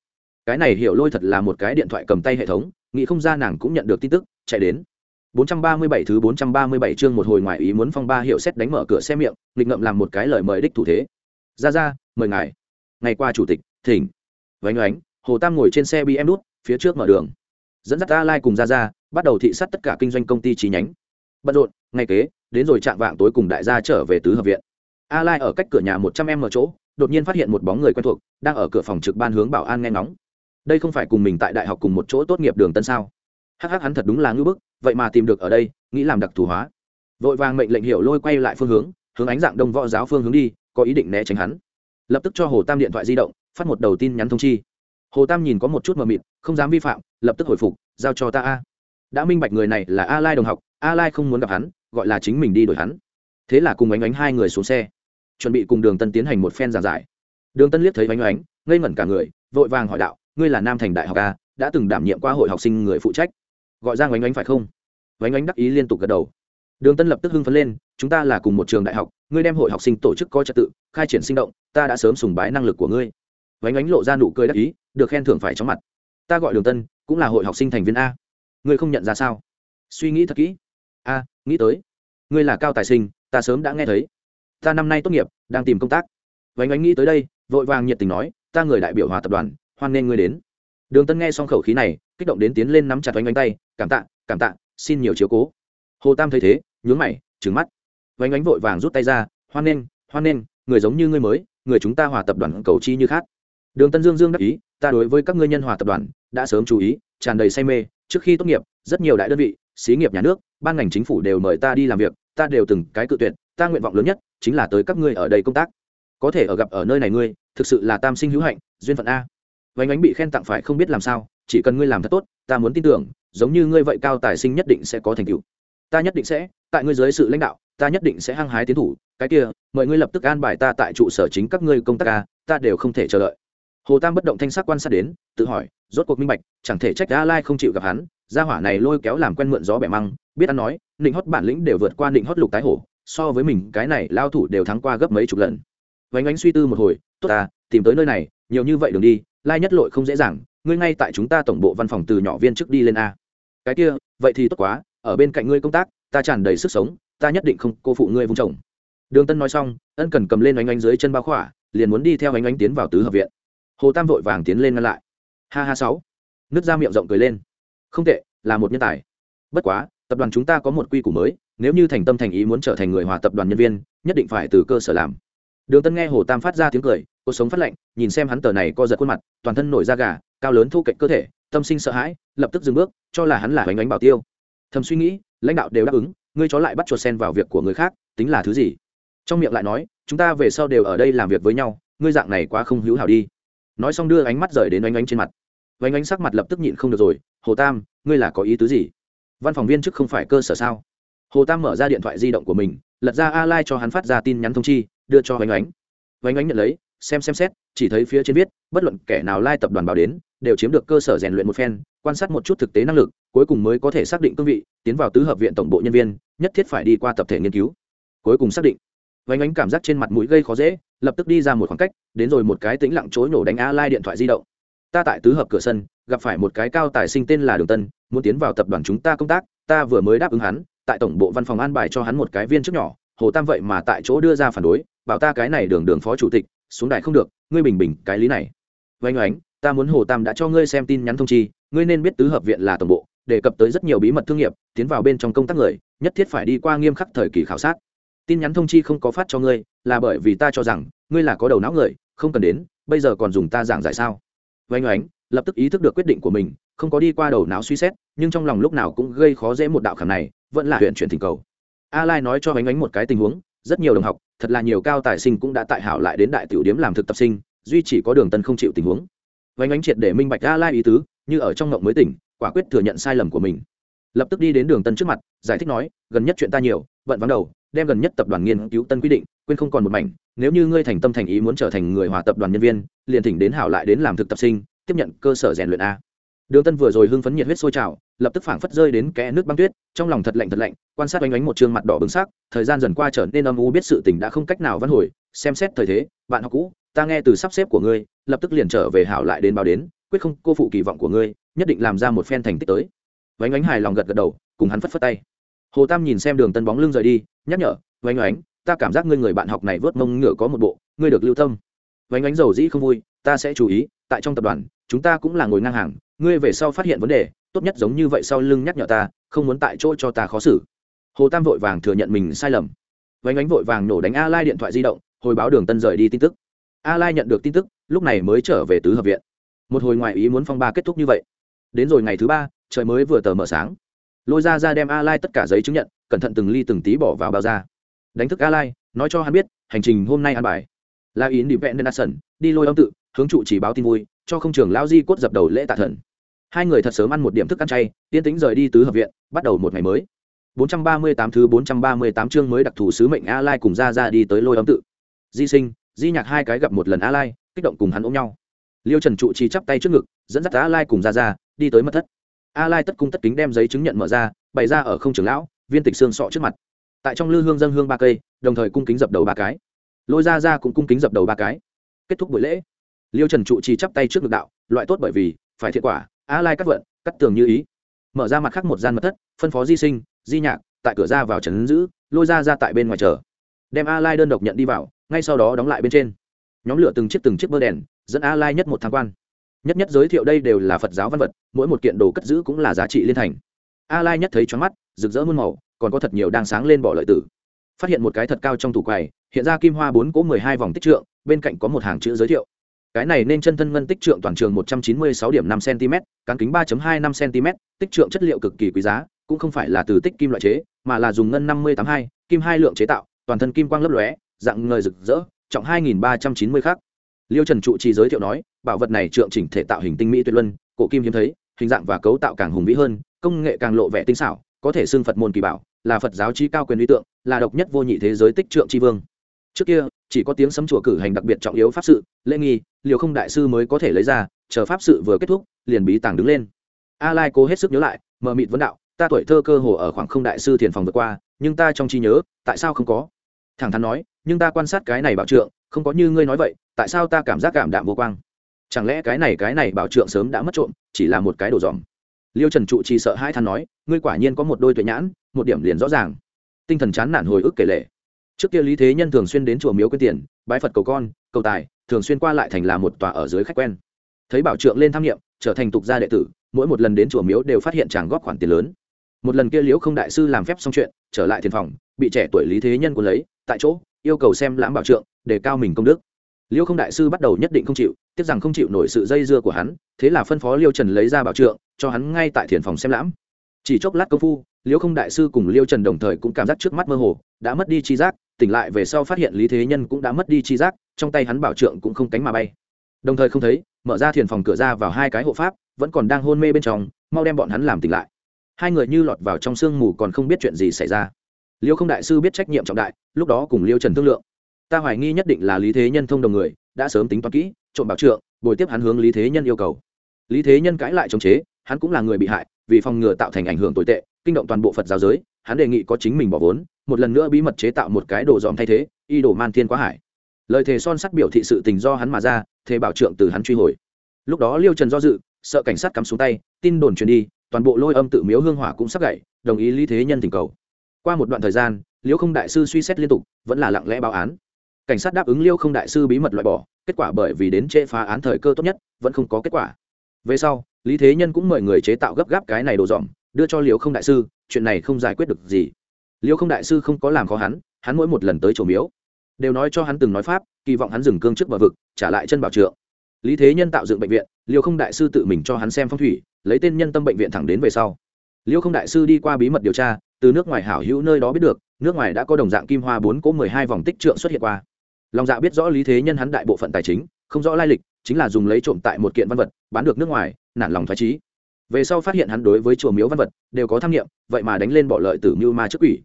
cái này hiểu lôi thật là một cái điện thoại cầm tay hệ thống, nghĩ không ra nàng cũng nhận được tin tức, chạy đến. 437 thứ 437 chương một hồi ngoài ý muốn phong ba hiệu xét đánh mở cửa xe miệng, nghịch ngậm làm một cái lời mời đích thủ thế. Ra ra, mời ngài. Ngày qua chủ tịch, thỉnh. Vánh oánh, hồ tam ngồi trên xe bm đút, phía trước mở đường. Dẫn dắt ta lai cùng ra ra, bắt đầu thị sát tất cả kinh doanh công ty chi nhánh. Bận rộn ngay kế, đến rồi chạm vạng tối cùng đại gia trở về tứ hợp viện a lai ở cách cửa nhà một trăm em ở chỗ, đột nhiên phát hiện một bóng người quen thuộc, đang ở cửa phòng trực ban hướng bảo an nghe ngóng. Đây không phải cùng mình tại đại học cùng một chỗ tốt nghiệp đường tân sao? Hắc hắc, hắn thật đúng là ngưỡng bức, vậy mà tìm được ở đây, nghĩ làm đặc thù hóa. Vội vàng mệnh lệnh hiệu lôi quay lại phương hướng hướng ánh dạng đông võ giáo phương hướng đi, có ý định né tránh hắn. Lập tức cho hồ tam điện thoại di động, phát một đầu tin nhắn thông chi. Hồ tam nhìn có một chút mờ mịt, không dám vi phạm, lập tức hồi phục, giao cho ta a. Đã minh bạch người này là a lai đồng học a lai không muốn gặp hắn, gọi là chính mình đi đổi hắn. Thế là cùng ánh ánh hai người xuống xe chuẩn bị cùng đường tân tiến hành một phen giảng giải. Đường tân liếc thấy ánh ánh ngây ngẩn cả người, vội vàng hỏi đạo, ngươi là nam thành đại học a đã từng đảm nhiệm qua hội học sinh người phụ trách? Gọi ra ánh ánh phải không? Ánh ánh đắc ý liên tục gật đầu. Đường tân lập tức hưng phấn lên, chúng ta là cùng một trường đại học, ngươi đem hội học sinh tổ chức có trật tự, khai triển sinh động, ta đã sớm sùng bái năng lực của ngươi. Ánh ánh lộ ra nụ cười đắc ý, được khen thưởng phải chóng mặt. Ta gọi đường tân, cũng là hội học sinh thành viên a. Ngươi không nhận ra sao? Suy nghĩ thật kỹ. A, nghĩ tới. Ngươi là cao tài sinh, ta sớm đã nghe thấy ta năm nay tốt nghiệp, đang tìm công tác. Vánh ánh nghĩ tới đây, vội vàng nhiệt tình nói, ta người đại biểu hòa tập đoàn, hoan nghênh ngươi đến. Đường tân nghe xong khẩu khí này, kích động đến tiến lên nắm chặt vánh ánh tay, cảm tạ cảm tạ, xin nhiều chiếu cố. Hồ tam thấy thế, nhướng mày trứng mắt. Vánh ánh vội vàng rút tay ra, hoan nghênh hoan nghênh, người giống như ngươi mới, người chúng ta hòa tập đoàn cầu chi như khác. Đường tân dương dương đắc ý, ta đối với các ngươi nhân hòa tập đoàn, đã sớm chú ý, tràn đầy say mê, trước khi tốt nghiệp, rất nhiều đại đơn vị, xí nghiệp nhà nước, ban ngành chính phủ đều mời ta đi làm việc, ta đều từng cái cự tuyệt ta nguyện vọng lớn nhất chính là tới các ngươi ở đây công tác. Có thể ở gặp ở nơi này ngươi thực sự là tam sinh hữu hạnh duyên phận a. Vánh ánh bị khen tặng phải không biết làm sao chỉ cần ngươi làm thật tốt ta muốn tin tưởng giống như ngươi vậy cao tài sinh nhất định sẽ có thành tựu. Ta nhất định sẽ tại ngươi dưới sự lãnh đạo ta nhất định sẽ hăng hái tiến thủ cái kia mời ngươi lập tức an bài ta tại trụ sở chính các ngươi công tác a, ta đều không thể chờ đợi. Hồ tam bất động thanh sắc quan sát đến tự hỏi rốt cuộc minh bạch chẳng thể trách a lai không chịu gặp hắn gia hỏa này lôi kéo làm quen mượn gió bẻ măng biết ăn nói định hót bản lĩnh đều vượt qua định hót lục tái hổ so với mình, cái này lao thủ đều thắng qua gấp mấy chục lần. Vánh ánh suy tư một hồi, tốt ta, tìm tới nơi này, nhiều như vậy đường đi, lai nhất lội không dễ dàng, ngươi ngay tại chúng ta tổng bộ văn phòng từ nhỏ viên trước đi lên a. Cái kia, vậy thì tốt quá, ở bên cạnh ngươi công tác, ta tràn đầy sức sống, ta nhất định không cô phụ ngươi vung chồng. Đường tân nói xong, ân cần cầm lên Ánh Ánh dưới chân bao khỏa, liền muốn đi theo Ánh Ánh tiến vào tứ hợp viện. Hồ tam vội vàng tiến lên ngăn lại. Ha ha sáu. Nước ra miệng rộng cười lên. Không tệ, là một nhân tài. Bất quá tập đoàn chúng ta có một quy củ mới, nếu như thành tâm thành ý muốn trở thành người hòa tập đoàn nhân viên, nhất định phải từ cơ sở làm. Đường tân nghe hồ tam phát ra tiếng cười cuộc sống phát lạnh, nhìn xem hắn tờ này co giật khuôn mặt, toàn thân nổi da gà, cao lớn thu cạnh cơ thể, tâm sinh sợ hãi, lập tức dừng bước, cho là hắn là bánh bánh bảo tiêu. Thầm suy nghĩ, lãnh đạo đều đáp ứng, ngươi chó lại bắt chuột sen vào việc của người khác, tính là thứ gì? Trong miệng lại nói, chúng ta về sau đều ở đây làm việc với nhau, ngươi dạng này quá không hữu hảo đi. Nói xong đưa ánh mắt rời đến oanh oanh trên mặt. Oanh oanh sắc mặt lập tức nhịn không được rồi, hồ tam, ngươi là có ý tứ gì? Văn phòng viên chức không phải cơ sở sao? Hồ tam mở ra điện thoại di động của mình, lật ra a lai cho hắn phát ra tin nhắn thông chi, đưa cho oanh Ánh. oanh Ánh nhận lấy, xem xem xét, chỉ thấy phía trên viết, bất luận kẻ nào lai tập đoàn bảo đến, đều chiếm được cơ sở rèn luyện một phen, quan sát một chút thực tế năng lực, cuối cùng mới có thể xác định cương vị, tiến vào tứ hợp viện tổng bộ nhân viên, nhất thiết phải đi qua tập thể nghiên cứu. Cuối cùng xác định vánh ánh cảm giác trên mặt mũi gây khó dễ, lập tức đi ra một khoảng cách, đến rồi một cái tĩnh lặng chối nổ đánh a lai điện thoại di động. Ta tại tứ hợp cửa sân, gặp phải một cái cao tài sinh tên là đường tân muốn tiến vào tập đoàn chúng ta công tác, ta vừa mới đáp ứng hắn, tại tổng bộ văn phòng an bài cho hắn một cái viên chức nhỏ, hồ tam vậy mà tại chỗ đưa ra phản đối, bảo ta cái này đường đường phó chủ tịch, xuống đài không được, ngươi bình bình, cái lý này. Vánh ánh ta muốn hồ tam đã cho ngươi xem tin nhắn thông chi, ngươi nên biết tứ hợp viện là tổng bộ, đề cập tới rất nhiều bí mật thương nghiệp, tiến vào bên trong công tác người, nhất thiết phải đi qua nghiêm khắc thời kỳ khảo sát. Tin nhắn thông chi không có phát cho ngươi, là bởi vì ta cho rằng, ngươi là có đầu não người, không cần đến, bây giờ còn dùng ta giảng giải sao? Vánh oánh, lập tức ý thức được quyết định của mình không có đi qua đầu não suy xét, nhưng trong lòng lúc nào cũng gây khó dễ một đạo khảm này, vẫn là huyện chuyển tình cầu. A lai nói cho bánh ánh một cái tình huống, rất nhiều đồng học, thật là nhiều cao tài sinh cũng đã tại hảo lại đến đại tiểu điếm làm thực tập sinh, duy chỉ có đường tân không chịu tình huống. Vánh ánh triệt để minh bạch a lai ý tứ, như ở trong ngộng mới tỉnh, quả quyết thừa nhận sai lầm của mình. Lập tức đi đến đường tân trước mặt, giải thích nói, gần nhất chuyện ta nhiều bận vắng đầu, đem gần nhất tập đoàn nghiên cứu tân quy định, quên không còn một mảnh, nếu như ngươi thành tâm thành ý muốn trở thành người hòa tập đoàn nhân viên, liền thỉnh đến hảo lại đến làm thực tập sinh, tiếp nhận cơ sở rèn luyện a đường tân vừa rồi hưng phấn nhiệt huyết sôi trào, lập tức phảng phất rơi đến kẽ nước băng tuyết, trong lòng thật lạnh thật lạnh, quan sát oanh oánh một trường mặt đỏ bừng sắc, thời gian dần qua trở nên âm u biết sự tình đã không cách nào văn hồi, xem xét thời thế, bạn học cũ, ta nghe từ sắp xếp của ngươi, lập tức liền trở về hảo lại đến báo đến, quyết không cô phụ kỳ vọng của ngươi, nhất định làm ra một phen thành tích tới. Vánh ánh hài lòng gật gật đầu, cùng hắn phất phất tay. Hồ tam nhìn xem đường tân bóng lưng rời đi, nhắc nhở vánh ánh ta cảm giác ngươi người bạn học này vớt mông ngựa có một bộ, ngươi được lưu tâm. Vánh ánh dầu dĩ không vui, ta sẽ chú ý, tại trong tập đoàn, chúng ta cũng là ngồi ngang hàng ngươi về sau phát hiện vấn đề, tốt nhất giống như vậy sau lưng nhắc nhở ta, không muốn tại chỗ cho ta khó xử. Hồ tam vội vàng thừa nhận mình sai lầm. Vánh ánh vội vàng nổ đánh a lai điện thoại di động, hồi báo đường tân rời đi tin tức. A lai nhận được tin tức, lúc này mới trở về tứ hợp viện. Một hồi ngoại ý muốn phong ba kết thúc như vậy. Đến rồi ngày thứ ba, trời mới vừa tờ mở sáng. Lôi ra ra đem a lai tất cả giấy chứng nhận, cẩn thận từng ly từng tí bỏ vào bao ra đánh thức a lai, nói cho hắn biết, hành trình hôm nay ăn bài. La yến đi vẹn nên đi lôi âm tự, hướng trụ chỉ báo tin vui, cho không trường lao di cốt dập đầu lễ tạ thần hai người thật sớm ăn một điểm thức ăn chay tiên tính rời đi tứ hợp viện, bắt đầu một ngày mới. 438 thứ 438 chương mới đặc thù sứ mệnh a lai cùng ra ra đi tới lôi âm tự. Di sinh, di nhạc hai cái gặp một lần a lai kích động cùng hắn ôm nhau. Liêu trần trụ trì chắp tay trước ngực, dẫn dắt a lai cùng ra ra đi tới mật thất. A lai tất cung tất kính đem giấy chứng nhận mở ra, bày ra ở không trường lão, viên tịch xương sọ trước mặt. Tại trong lư hương dân hương ba cây, đồng thời cung kính dập đầu ba cái. Lôi ra ra cũng cung kính dập đầu ba cái. Kết thúc buổi lễ. Liêu trần trụ trì chắp tay trước ngực đạo, loại tốt bởi vì, phải thiệt quả a lai cắt vận, cắt tường như ý. Mở ra mặt khác một gian mật thất, phân phó di sinh, di nhạc, tại cửa ra vào trấn giữ, lôi ra ra tại bên ngoài chờ. Đem a lai đơn độc nhận đi vào, ngay sau đó đóng lại bên trên. Nhóm lửa từng chiếc từng chiếc bơ đèn, dẫn a lai nhất một tham quan. Nhất nhất giới thiệu đây đều là phật giáo văn vật, mỗi một kiện đồ cất giữ cũng là giá trị liên thành. A lai nhất thấy choáng mắt, rực rỡ muôn màu, còn có thật nhiều đang sáng lên bỏ lợi tử. Phát hiện một cái thật cao trong tủ quầy, hiện ra kim hoa bốn cỗ mười hai vòng tích trượng, bên cạnh có một hàng chữ giới thiệu cái này nên chân thân ngân tích trượng toàn trường một trăm chín mươi sáu điểm năm cm cán kính ba hai năm cm tích trượng chất liệu cực kỳ quý giá, cũng không phải là từ tích kim loại chế, mà là dùng ngân năm mươi tám hai, kim hai lượng chế tạo, toàn thân kim quang lấp lóe, dạng ngời rực rỡ, trọng 2390 khắc. liêu trần trụ trì giới thiệu nói, bảo vật này trượng chỉnh thể tạo hình tinh mỹ tuyệt luân, cổ kim hiếm thấy, hình dạng và cấu tạo càng hùng vĩ hơn, công nghệ càng lộ vẻ tinh xảo, có thể xưng phật môn kỳ bảo, là phật giáo chí cao quyền uy tượng, là độc nhất vô nhị thế giới tích trượng tri vương trước kia, chỉ có tiếng sấm chùa cử hành đặc biệt trọng yếu pháp sự, lễ nghi, liều không đại sư mới có thể lấy ra, chờ pháp sự vừa kết thúc, liền bí tàng đứng lên. A lai cố hết sức nhớ lại, mờ mịt vấn đạo, ta tuổi thơ cơ hồ ở khoảng không đại sư thiền phòng vượt qua, nhưng ta trong trí nhớ, tại sao không có? Thẳng thắn nói, nhưng ta quan sát cái này bảo trượng, không có như ngươi nói vậy, tại sao ta cảm giác cảm đạm vô quang? Chẳng lẽ cái này cái này bảo trượng sớm đã mất trộm, chỉ là một cái đồ dòm? Liêu trần trụ trì sợ hai than nói, ngươi quả nhiên có một đôi tuệ nhãn, một điểm liền rõ ràng. Tinh thần chán nản hồi ức kể lệ trước kia lý thế nhân thường xuyên đến chùa miếu quyên tiền, bái phật cầu con, cầu tài, thường xuyên qua lại thành là một tòa ở dưới khách quen. Thấy bảo trượng lên tham nghiệm, trở thành tục gia đệ tử, mỗi một lần đến chùa miếu đều phát hiện chàng góp khoản tiền lớn. Một lần kia liễu không đại sư làm phép xong chuyện, trở lại thiền phòng, bị trẻ tuổi lý thế nhân quân lấy, tại chỗ, yêu cầu xem lãm bảo trượng, để cao mình công đức. Liêu không đại sư bắt đầu nhất định không chịu, tiếc rằng không chịu nổi sự dây dưa của hắn, thế là phân phó liêu trần lấy ra bảo trượng, cho hắn ngay tại thiền phòng xem lãm chỉ chốc lát công phu liễu không đại sư cùng liêu trần đồng thời cũng cảm giác trước mắt mơ hồ, đã mất đi chi giác, tỉnh lại về sau phát hiện lý thế nhân cũng đã mất đi chi giác, trong tay hắn bảo trượng cũng không cánh mà bay. Đồng thời không thấy, mở ra thiền phòng cửa ra vào hai cái hộ pháp, vẫn còn đang hôn mê bên trong, mau đem bọn hắn làm tỉnh lại. Hai người như lọt vào trong sương mù còn không biết chuyện gì xảy ra. Liêu không đại sư biết trách nhiệm trọng đại, lúc đó cùng liêu trần thương lượng. Ta hoài nghi nhất định là lý thế nhân thông đồng người, đã sớm tính toán kỹ, trộm bảo trượng bồi tiếp hắn hướng lý thế nhân yêu cầu. Lý thế nhân cãi lại chống chế, hắn cũng là người bị hại vì phòng ngừa tạo thành ảnh hưởng tồi tệ, kinh động toàn bộ phật giáo giới, hắn đề nghị có chính mình bỏ vốn, một lần nữa bí mật chế tạo một cái đồ dòm thay thế y đồ man thiên quá hải. Lời thề son sắt biểu thị sự tình do hắn mà ra, thề bảo trượng từ hắn truy hồi. Lúc đó liêu trần do dự, sợ cảnh sát cắm xuống tay, tin đồn truyền đi, toàn bộ lôi âm tự miếu hương hỏa cũng sắp gậy đồng ý lý thế nhân tình cầu. Qua một đoạn thời gian, liêu không đại sư suy xét liên tục, vẫn là lặng lẽ báo án. Cảnh sát đáp ứng liêu không đại sư bí mật loại bỏ, kết quả bởi vì đến trễ phá án thời cơ tốt nhất, vẫn không có kết quả. Về sau lý thế nhân cũng mời người chế tạo gấp gáp cái này đồ dòm, đưa cho liêu không đại sư, chuyện này không giải quyết được gì. Liêu không đại sư không có làm khó hắn hắn mỗi một lần tới chỗ miếu, đều nói cho hắn từng nói pháp, kỳ vọng hắn dừng cương trước bờ vực, trả lại chân bảo trượng. Lý thế nhân tạo dựng bệnh viện liêu không đại sư tự mình cho hắn xem phong thủy, lấy tên nhân tâm bệnh viện thẳng đến về sau. Liêu không đại sư đi qua bí mật điều tra, từ nước ngoài hảo hữu nơi đó biết được, nước ngoài đã có đồng dạng kim hoa bốn cỗ mười hai vòng tích trượng xuất hiện qua. Lòng dạ biết rõ lý thế nhân hắn đại bộ phận tài chính, không rõ lai lịch chính là dùng lấy trộm tại một kiện văn vật, bán được nước ngoài, nản lòng thoái trí về sau phát hiện hắn đối với chùa miếu văn vật đều có tham nghiệm, vậy mà đánh lên bỏ lợi tử mưu ma trước quỷ.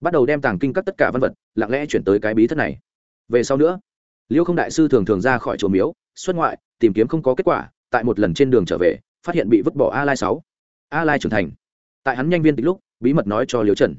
Bắt đầu đem tàng kinh các tất cả văn vật, lặng lẽ chuyển tới cái bí thất này. Về sau nữa, liêu không đại sư thường thường ra khỏi chùa miếu, xuất ngoại, tìm kiếm không có kết quả, tại một lần trên đường trở về, phát hiện bị vứt bỏ a lai sáu. A lai trưởng thành. Tại hắn nhanh viên tịch lúc, bí mật nói cho liêu trần.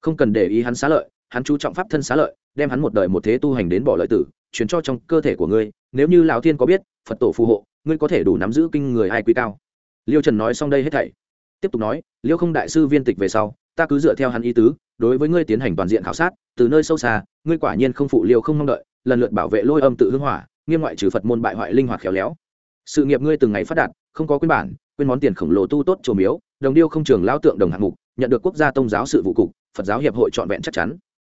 Không cần để ý hắn xá lợi, hắn chú trọng pháp thân xá lợi đem hắn một đời một thế tu hành đến bỏ lợi tử chuyển cho trong cơ thể của ngươi, nếu như lão thiên có biết, phật tổ phù hộ, ngươi có thể đủ nắm giữ kinh người ai quý cao. Liêu trần nói xong đây hết thảy. Tiếp tục nói, liêu không đại sư viên tịch về sau, ta cứ dựa theo hắn ý tứ, đối với ngươi tiến hành toàn diện khảo sát, từ nơi sâu xa, ngươi quả nhiên không phụ liêu không mong đợi, lần lượt bảo vệ lôi âm tự hưng hỏa, nghiêm ngoại trừ phật môn bại hoại linh hoạt khéo léo. Sự nghiệp ngươi từng ngày phát đạt, không có quyên bản quyên món tiền khổng lồ tu tốt trồ miếu, đồng điêu không trường lao tượng đồng hạng mục, nhận được quốc gia tôn giáo sự vụ cục, phật giáo hiệp hội trọn vẹn chắc chắn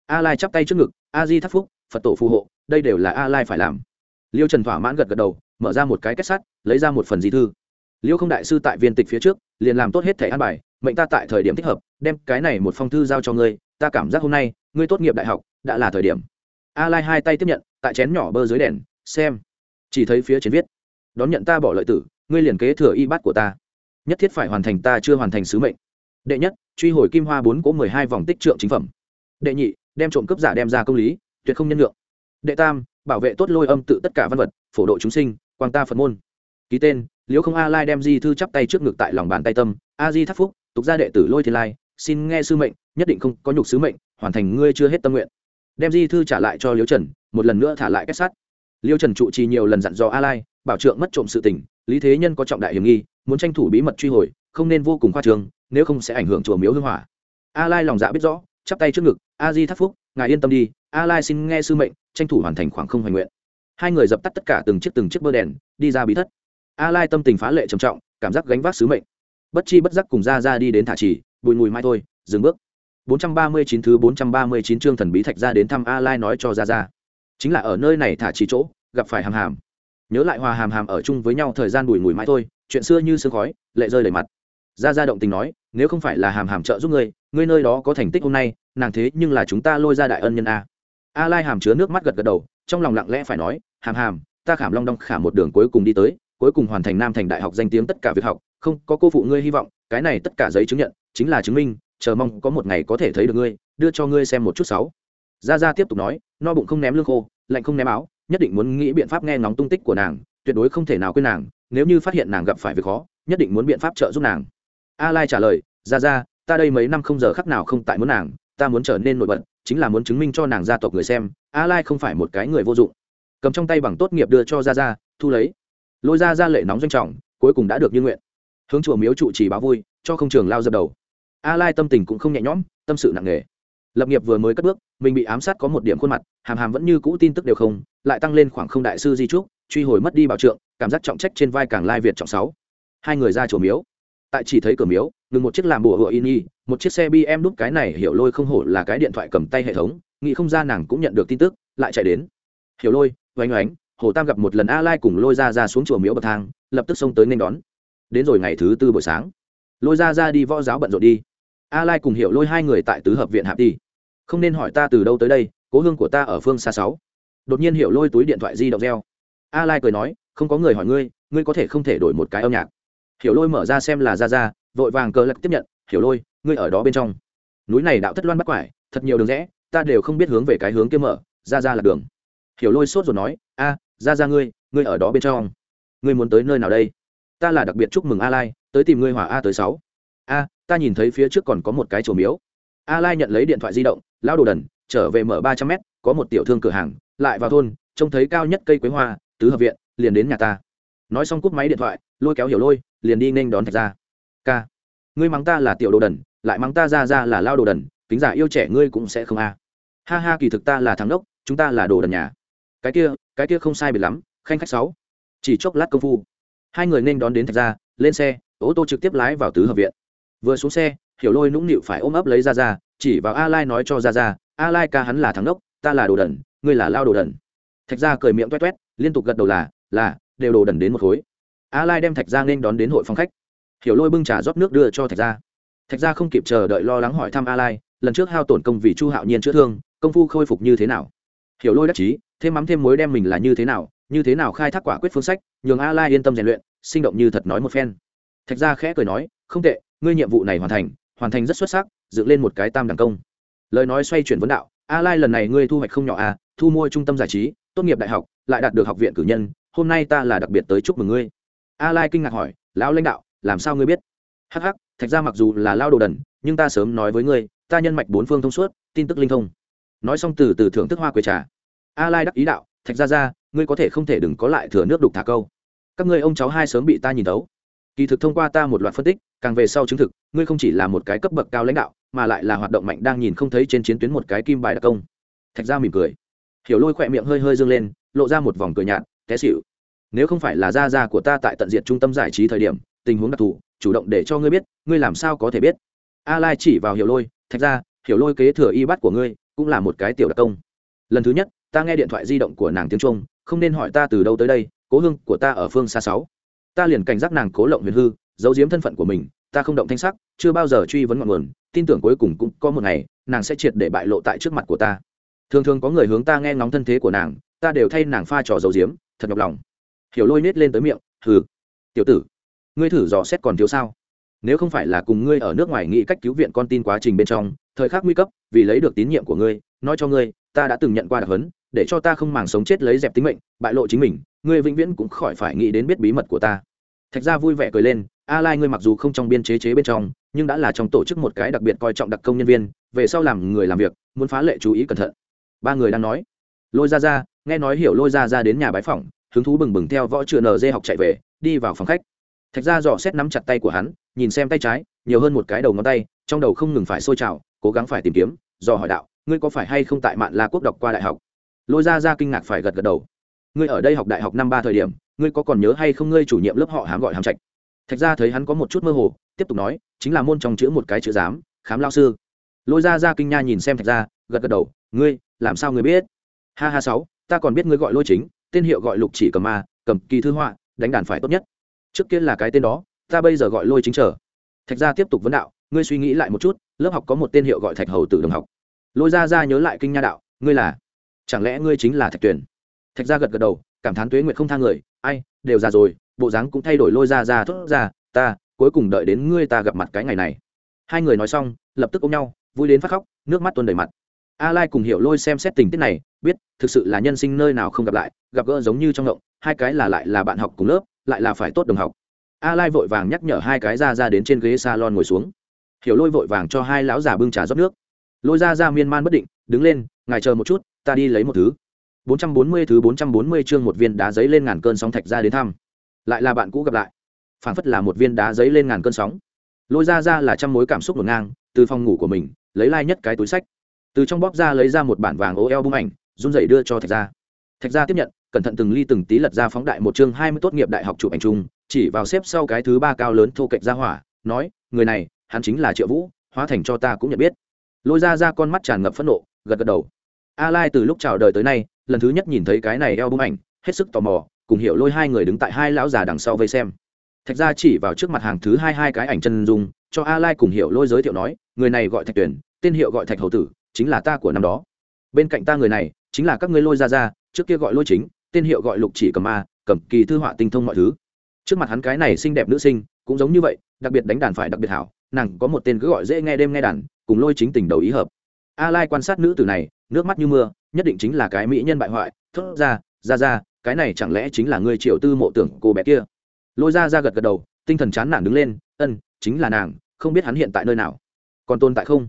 a lai chắp tay trước ngực, a di thắc phúc, phật tổ phù hộ, đây đều là a lai phải làm. Liêu trần thỏa mãn gật gật đầu, mở ra một cái kết sắt, lấy ra một phần di thư. Liêu không đại sư tại viên tịch phía trước, liền làm tốt hết thẻ an bài, mệnh ta tại thời điểm thích hợp, đem cái này một phong thư giao cho ngươi, ta cảm giác hôm nay, ngươi tốt nghiệp đại học, đã là thời điểm. A lai hai tay tiếp nhận, tại chén nhỏ bơ dưới đèn, xem. Chỉ thấy phía trên viết, đón nhận ta bỏ lợi tử, ngươi liền kế thừa y bát của ta. Nhất thiết phải hoàn thành ta chưa hoàn thành sứ mệnh. Đệ nhất, truy hồi kim hoa bốn cỗ mười hai vòng tích trượng chính phẩm. Đệ nhị đem trộm cướp giả đem ra công lý, tuyệt không nhân lượng đệ tam, bảo vệ tốt lôi âm tự tất cả văn vật, phổ độ chúng sinh, quang ta phật môn. Ký tên, liễu không a lai đem di thư chắp tay trước ngực tại lòng bàn tay tâm. A di thắc phúc, tục gia đệ tử lôi thiên lai, xin nghe sư mệnh, nhất định không có nhục sứ mệnh, hoàn thành ngươi chưa hết tâm nguyện. Đem di thư trả lại cho liễu trần, một lần nữa thả lại kết sắt liễu trần trụ trì nhiều lần dặn dò a lai, bảo trượng mất trộm sự tình, lý thế nhân có trọng đại hiểm nghi, muốn tranh thủ bí mật truy hồi, không nên vô cùng khoa trương, nếu không sẽ ảnh hưởng chùa miếu hương hỏa. A lai lòng dạ biết rõ chắp tay trước ngực, a di thắc phúc, ngài yên tâm đi, a lai xin nghe sư mệnh, tranh thủ hoàn thành khoảng không hoành nguyện. Hai người dập tắt tất cả từng chiếc từng chiếc bơ đèn, đi ra bí thất. A lai tâm tình phá lệ trầm trọng, cảm giác gánh vác sứ mệnh. Bất chi bất giác cùng ra ra đi đến thả trì, bùi mùi mai thôi, dừng bước. 439 thứ 439 chương thần bí thạch ra đến thăm a lai nói cho ra ra. Chính là ở nơi này thả trì chỗ, gặp phải hàm hàm. Nhớ lại hòa hàm hàm ở chung với nhau thời gian bùi mùi mai thôi, chuyện xưa như sương khói, lệ rơi đầy mặt ra ra động tình nói, nếu không phải là hàm hàm trợ giúp ngươi ngươi nơi đó có thành tích hôm nay, nàng thế nhưng là chúng ta lôi ra đại ân nhân a. A lai hàm chứa nước mắt gật gật đầu, trong lòng lặng lẽ phải nói, hàm hàm, ta khảm long đong khả một đường cuối cùng đi tới, cuối cùng hoàn thành nam thành đại học danh tiếng tất cả việc học, không, có cô phụ ngươi hy vọng, cái này tất cả giấy chứng nhận, chính là chứng minh, chờ mong có một ngày có thể thấy được ngươi, đưa cho ngươi xem một chút sáu. Gia gia tiếp tục nói, no bụng không ném lương khô, lạnh không ném áo, nhất định muốn nghĩ biện pháp nghe ngóng tung tích của nàng, tuyệt đối không thể nào quên nàng, nếu như phát hiện nàng gặp phải việc khó, nhất định muốn biện pháp trợ giúp nàng a lai trả lời Ra Ra, ta đây mấy năm không giờ khắc nào không tại muốn nàng ta muốn trở nên nổi bật chính là muốn chứng minh cho nàng gia tộc người xem a lai không phải một cái người vô dụng. Cầm trong tay bằng tốt nghiệp đưa cho Ra Ra, thu lấy. Lôi ra ra lệ nóng doanh trọng cuối cùng đã được như nguyện. Hướng chùa miếu trụ trì báo vui cho không trường lao dập đầu. A lai tâm tình cũng không nhẹ nhõm tâm sự nặng nề. Lập nghiệp vừa mới cất bước mình bị ám sát có một điểm khuôn mặt hàm hàm vẫn như cũ tin tức đều không lại tăng lên khoảng không đại sư di trúc truy hồi mất đi bảo trượng cảm giác trọng trách trên vai càng lai việt trọng sáu. Hai người ra chùa miếu tại chỉ thấy cửa miếu, ngừng một chiếc làm bùa hựa in y, một chiếc xe bm đúc cái này hiểu lôi không hổ là cái điện thoại cầm tay hệ thống, nghĩ không ra nàng cũng nhận được tin tức, lại chạy đến. Hiểu lôi oanh oánh, hồ tam gặp một lần a lai cùng lôi ra ra xuống chùa miếu bậc thang, lập tức xông tới nên đón. Đến rồi ngày thứ tư buổi sáng, lôi ra ra đi võ giáo bận rộn đi. A lai cùng hiểu lôi hai người tại tứ hợp viện hạp đi. Không nên hỏi ta từ đâu tới đây, cố hương của ta ở phương xa sáu. Đột nhiên hiểu lôi túi điện thoại di động reo. A lai cười nói, không có người hỏi ngươi ngươi có thể không thể đổi một cái âm nhạc hiểu lôi mở ra xem là ra ra vội vàng cờ lạc tiếp nhận, hiểu lôi, ngươi ở đó bên trong. Núi này đạo thất loan bắt quải, thật nhiều đường rẽ, ta đều không biết hướng về cái hướng kia mở ra ra là đường. Hiểu lôi sốt rồi nói, a ra ra ngươi ngươi ở đó bên trong. Ngươi muốn tới nơi nào đây? Ta là đặc biệt chúc mừng a lai, tới tìm ngươi hỏa a tới sáu. A, ta nhìn thấy phía trước còn có một cái chùa miếu. A lai nhận lấy điện thoại di động lao đồ đần, trở về mở ba trăm mét, có một tiểu thương cửa hàng, lại vào thôn, trông thấy cao nhất cây quế hoa, tứ hợp viện, liền đến nhà ta. Nói xong cúp máy điện thoại, lôi kéo hiểu lôi liền đi nên đón thạch ra ca ngươi mắng ta là tiểu đồ đần, lại mắng ta ra ra là lao đồ đần, kính giả yêu trẻ ngươi cũng sẽ không a. Ha ha, kỳ thực ta là thắng đốc chúng ta là đồ đần nhà. Cái kia cái kia không sai biệt lắm, khanh khách sáu. Chỉ chốc lát công phu, hai người nên đón đến thạch ra lên xe, ô tô trực tiếp lái vào tứ hợp viện. Vừa xuống xe, hiểu lôi nũng nịu phải ôm ấp lấy ra ra, chỉ vào a lai nói cho ra ra, a lai ca hắn là thắng đốc ta là đồ đần, ngươi là lao đồ đần. Thạch ra cười miệng toét toét liên tục gật đầu là là, đều đồ đần đến một khối a lai đem thạch ra nên đón đến hội phòng khách. Hiểu lôi bưng trà rót nước đưa cho thạch ra thạch ra không kịp chờ đợi lo lắng hỏi thăm a lai, lần trước hao tổn công vì chu hạo nhiên chữa thương, công phu khôi phục như thế nào? Hiểu lôi đắc chí, thêm mắm thêm mối đem mình là như thế nào, như thế nào khai thác quả quyết phương sách, nhường a lai yên tâm rèn luyện, sinh động như thật nói một phen. Thạch gia khẽ cười nói, không tệ, ngươi nhiệm vụ này hoàn thành hoàn thành rất xuất sắc, dựng lên một cái tam đẳng công. Lời nói xoay chuyển vấn đạo, a lai lần này ngươi thu hoạch không nhỏ à thu mua trung tâm giải trí, tốt nghiệp đại học, lại đạt được học viện cử nhân, hôm nay ta là đặc biệt tới chúc mừng ngươi a lai kinh ngạc hỏi, lão lãnh đạo, làm sao ngươi biết? Hắc hắc, thạch gia mặc dù là lao đồ đần, nhưng ta sớm nói với ngươi, ta nhân mạch bốn phương thông suốt, tin tức linh thông. Nói xong từ từ thưởng thức hoa quế trà. A lai đắc ý đạo, thạch ra ra ngươi có thể không thể đừng có lại thừa nước đục thả câu. Các ngươi ông cháu hai sớm bị ta nhìn thấu. kỳ thực thông qua ta một loạt phân tích, càng về sau chứng thực, ngươi không chỉ là một cái cấp bậc cao lãnh đạo, mà lại là hoạt động mạnh đang nhìn không thấy trên chiến tuyến một cái kim bài đặc công. Thạch ra mỉm cười. Hiểu lôi khỏe miệng hơi hơi dương lên, lộ ra một vòng cười nhạt, té xịu nếu không phải là gia gia của ta tại tận diện trung tâm giải trí thời điểm, tình huống đặc thù, chủ động để cho ngươi biết, ngươi làm sao có thể biết. A lai chỉ vào hiểu lôi, thạch ra hiểu lôi kế thừa y bắt của ngươi, cũng là một cái tiểu đặc công. Lần thứ nhất, ta nghe điện thoại di động của nàng tiếng trung, không nên hỏi ta từ đâu tới đây, cố hương của ta ở phương xa sáu. Ta liền cảnh giác nàng cố lộng huyền hư, giấu giếm thân phận của mình, ta không động thanh sắc, chưa bao giờ truy vấn ngọn nguồn, tin tưởng cuối cùng cũng có một ngày, nàng sẽ triệt để bại lộ tại trước mặt của ta. Thường thường có người hướng ta nghe ngóng thân thế của nàng, ta đều thay nàng pha trò giấu giếm, thật nhọc lòng hiểu lôi nết lên tới miệng, hừ, tiểu tử, ngươi thử dò xét còn thiếu sao? Nếu không phải là cùng ngươi ở nước ngoài nghĩ cách cứu viện con tin quá trình bên trong, thời khắc nguy cấp, vì lấy được tín nhiệm của ngươi, nói cho ngươi, ta đã từng nhận qua đặc hấn để cho ta không màng sống chết lấy dẹp tính mệnh, bại lộ chính mình, ngươi vĩnh viễn cũng khỏi phải nghĩ đến biết bí mật của ta. Thạch gia vui vẻ cười lên, a lai ngươi mặc dù không trong biên chế chế bên trong, nhưng đã là trong tổ chức một cái đặc biệt coi trọng đặc công nhân viên, về sau làm người làm việc, muốn phá lệ chú ý cẩn thận. Ba người đang nói. Lôi ra ra nghe nói hiểu lôi ra ra đến nhà bái phỏng hứng thú bừng bừng theo võ chữa nd học chạy về, đi vào phòng khách. Thạch gia dò xét nắm chặt tay của hắn, nhìn xem tay trái, nhiều hơn một cái đầu ngón tay, trong đầu không ngừng phải sôi trào, cố gắng phải tìm kiếm do hỏi đạo, ngươi có phải hay không tại mạn la quốc đọc qua đại học? Lôi ra ra kinh ngạc phải gật gật đầu. Ngươi ở đây học đại học năm ba thời điểm, ngươi có còn nhớ hay không ngươi chủ nhiệm lớp họ hám gọi hám trạch? Thạch ra thấy hắn có một chút mơ hồ, tiếp tục nói, chính là môn trong chữ một cái chữ giám, khám lao sư. Lôi ra ra kinh nha nhìn xem thạch ra gật gật đầu, ngươi, làm sao ngươi biết? Ha ha sáu, ta còn biết ngươi gọi lôi chính tên hiệu gọi lục chỉ cầm ma, cầm kỳ thư họa, đánh đàn phải tốt nhất. Trước kia là cái tên đó, ta bây giờ gọi lôi chính trở. Thạch gia tiếp tục vấn đạo, ngươi suy nghĩ lại một chút, lớp học có một tên hiệu gọi thạch hầu tử đồng học. Lôi gia ra nhớ lại kinh nha đạo, ngươi là? Chẳng lẽ ngươi chính là thạch tuyển? Thạch gia gật gật đầu, cảm thán tuế nguyệt không tha người, ai, đều già rồi, bộ dáng cũng thay đổi lôi ra ra thốt ra, ta, cuối cùng đợi đến ngươi ta gặp mặt cái ngày này. Hai người nói xong, lập tức ôm nhau, vui đến phát khóc, nước mắt tuôn đầy mặt. A lai cùng hiểu lôi xem xét tình tiết này biết, thực sự là nhân sinh nơi nào không gặp lại, gặp gỡ giống như trong ngộng, hai cái là lại là bạn học cùng lớp, lại là phải tốt đồng học. A lai vội vàng nhắc nhở hai cái ra ra đến trên ghế salon ngồi xuống. Hiểu lôi vội vàng cho hai lão già bưng trà rót nước. Lôi ra ra miên man bất định, đứng lên, ngài chờ một chút, ta đi lấy một thứ. 440 thứ 440 chương một viên đá giấy lên ngàn cơn sóng thạch ra đến thăm. Lại là bạn cũ gặp lại. Phảng phất là một viên đá giấy lên ngàn cơn sóng. Lôi ra ra là trăm mối cảm xúc ngổn ngang, từ phòng ngủ của mình, lấy lai nhất cái túi sách. Từ trong bóp ra lấy ra một bản vàng ô eo bung ảnh run rẩy đưa cho thạch gia. Thạch gia tiếp nhận, cẩn thận từng ly từng tí lật ra phóng đại một chương hai mươi tốt nghiệp đại học chụp ảnh chung, chỉ vào xếp sau cái thứ ba cao lớn thô cạnh ra hỏa, nói, người này, hắn chính là triệu vũ, hóa thành cho ta cũng nhận biết. Lôi ra ra con mắt tràn ngập phẫn nộ, gật gật đầu. A lai từ lúc chào đời tới nay, lần thứ nhất nhìn thấy cái này eo bung ảnh, hết sức tò mò, cùng hiểu lôi hai người đứng tại hai lão già đằng sau vây xem. Thạch gia chỉ vào trước mặt hàng thứ hai hai cái ảnh chân dung, cho a lai cùng hiểu lôi giới thiệu nói, người này gọi thạch tuyển tên hiệu gọi thạch hầu tử, chính là ta của năm đó. Bên cạnh ta người này chính là các ngươi lôi ra ra, trước kia gọi lôi chính, tên hiệu gọi lục chỉ cầm a cầm kỳ thư họa tinh thông mọi thứ. Trước mặt hắn cái này xinh đẹp nữ sinh, cũng giống như vậy, đặc biệt đánh đàn phải đặc biệt hảo, nàng có một tên cứ gọi dễ nghe đêm nghe đàn, cùng lôi chính tình đầu ý hợp. A lai quan sát nữ tử này, nước mắt như mưa, nhất định chính là cái mỹ nhân bại hoại, thốt ra ra ra, cái này chẳng lẽ chính là người triệu tư mộ tưởng cô bé kia? Lôi ra ra gật gật đầu, tinh thần chán nản đứng lên, ân, chính là nàng, không biết hắn hiện tại nơi nào. Còn tồn tại không?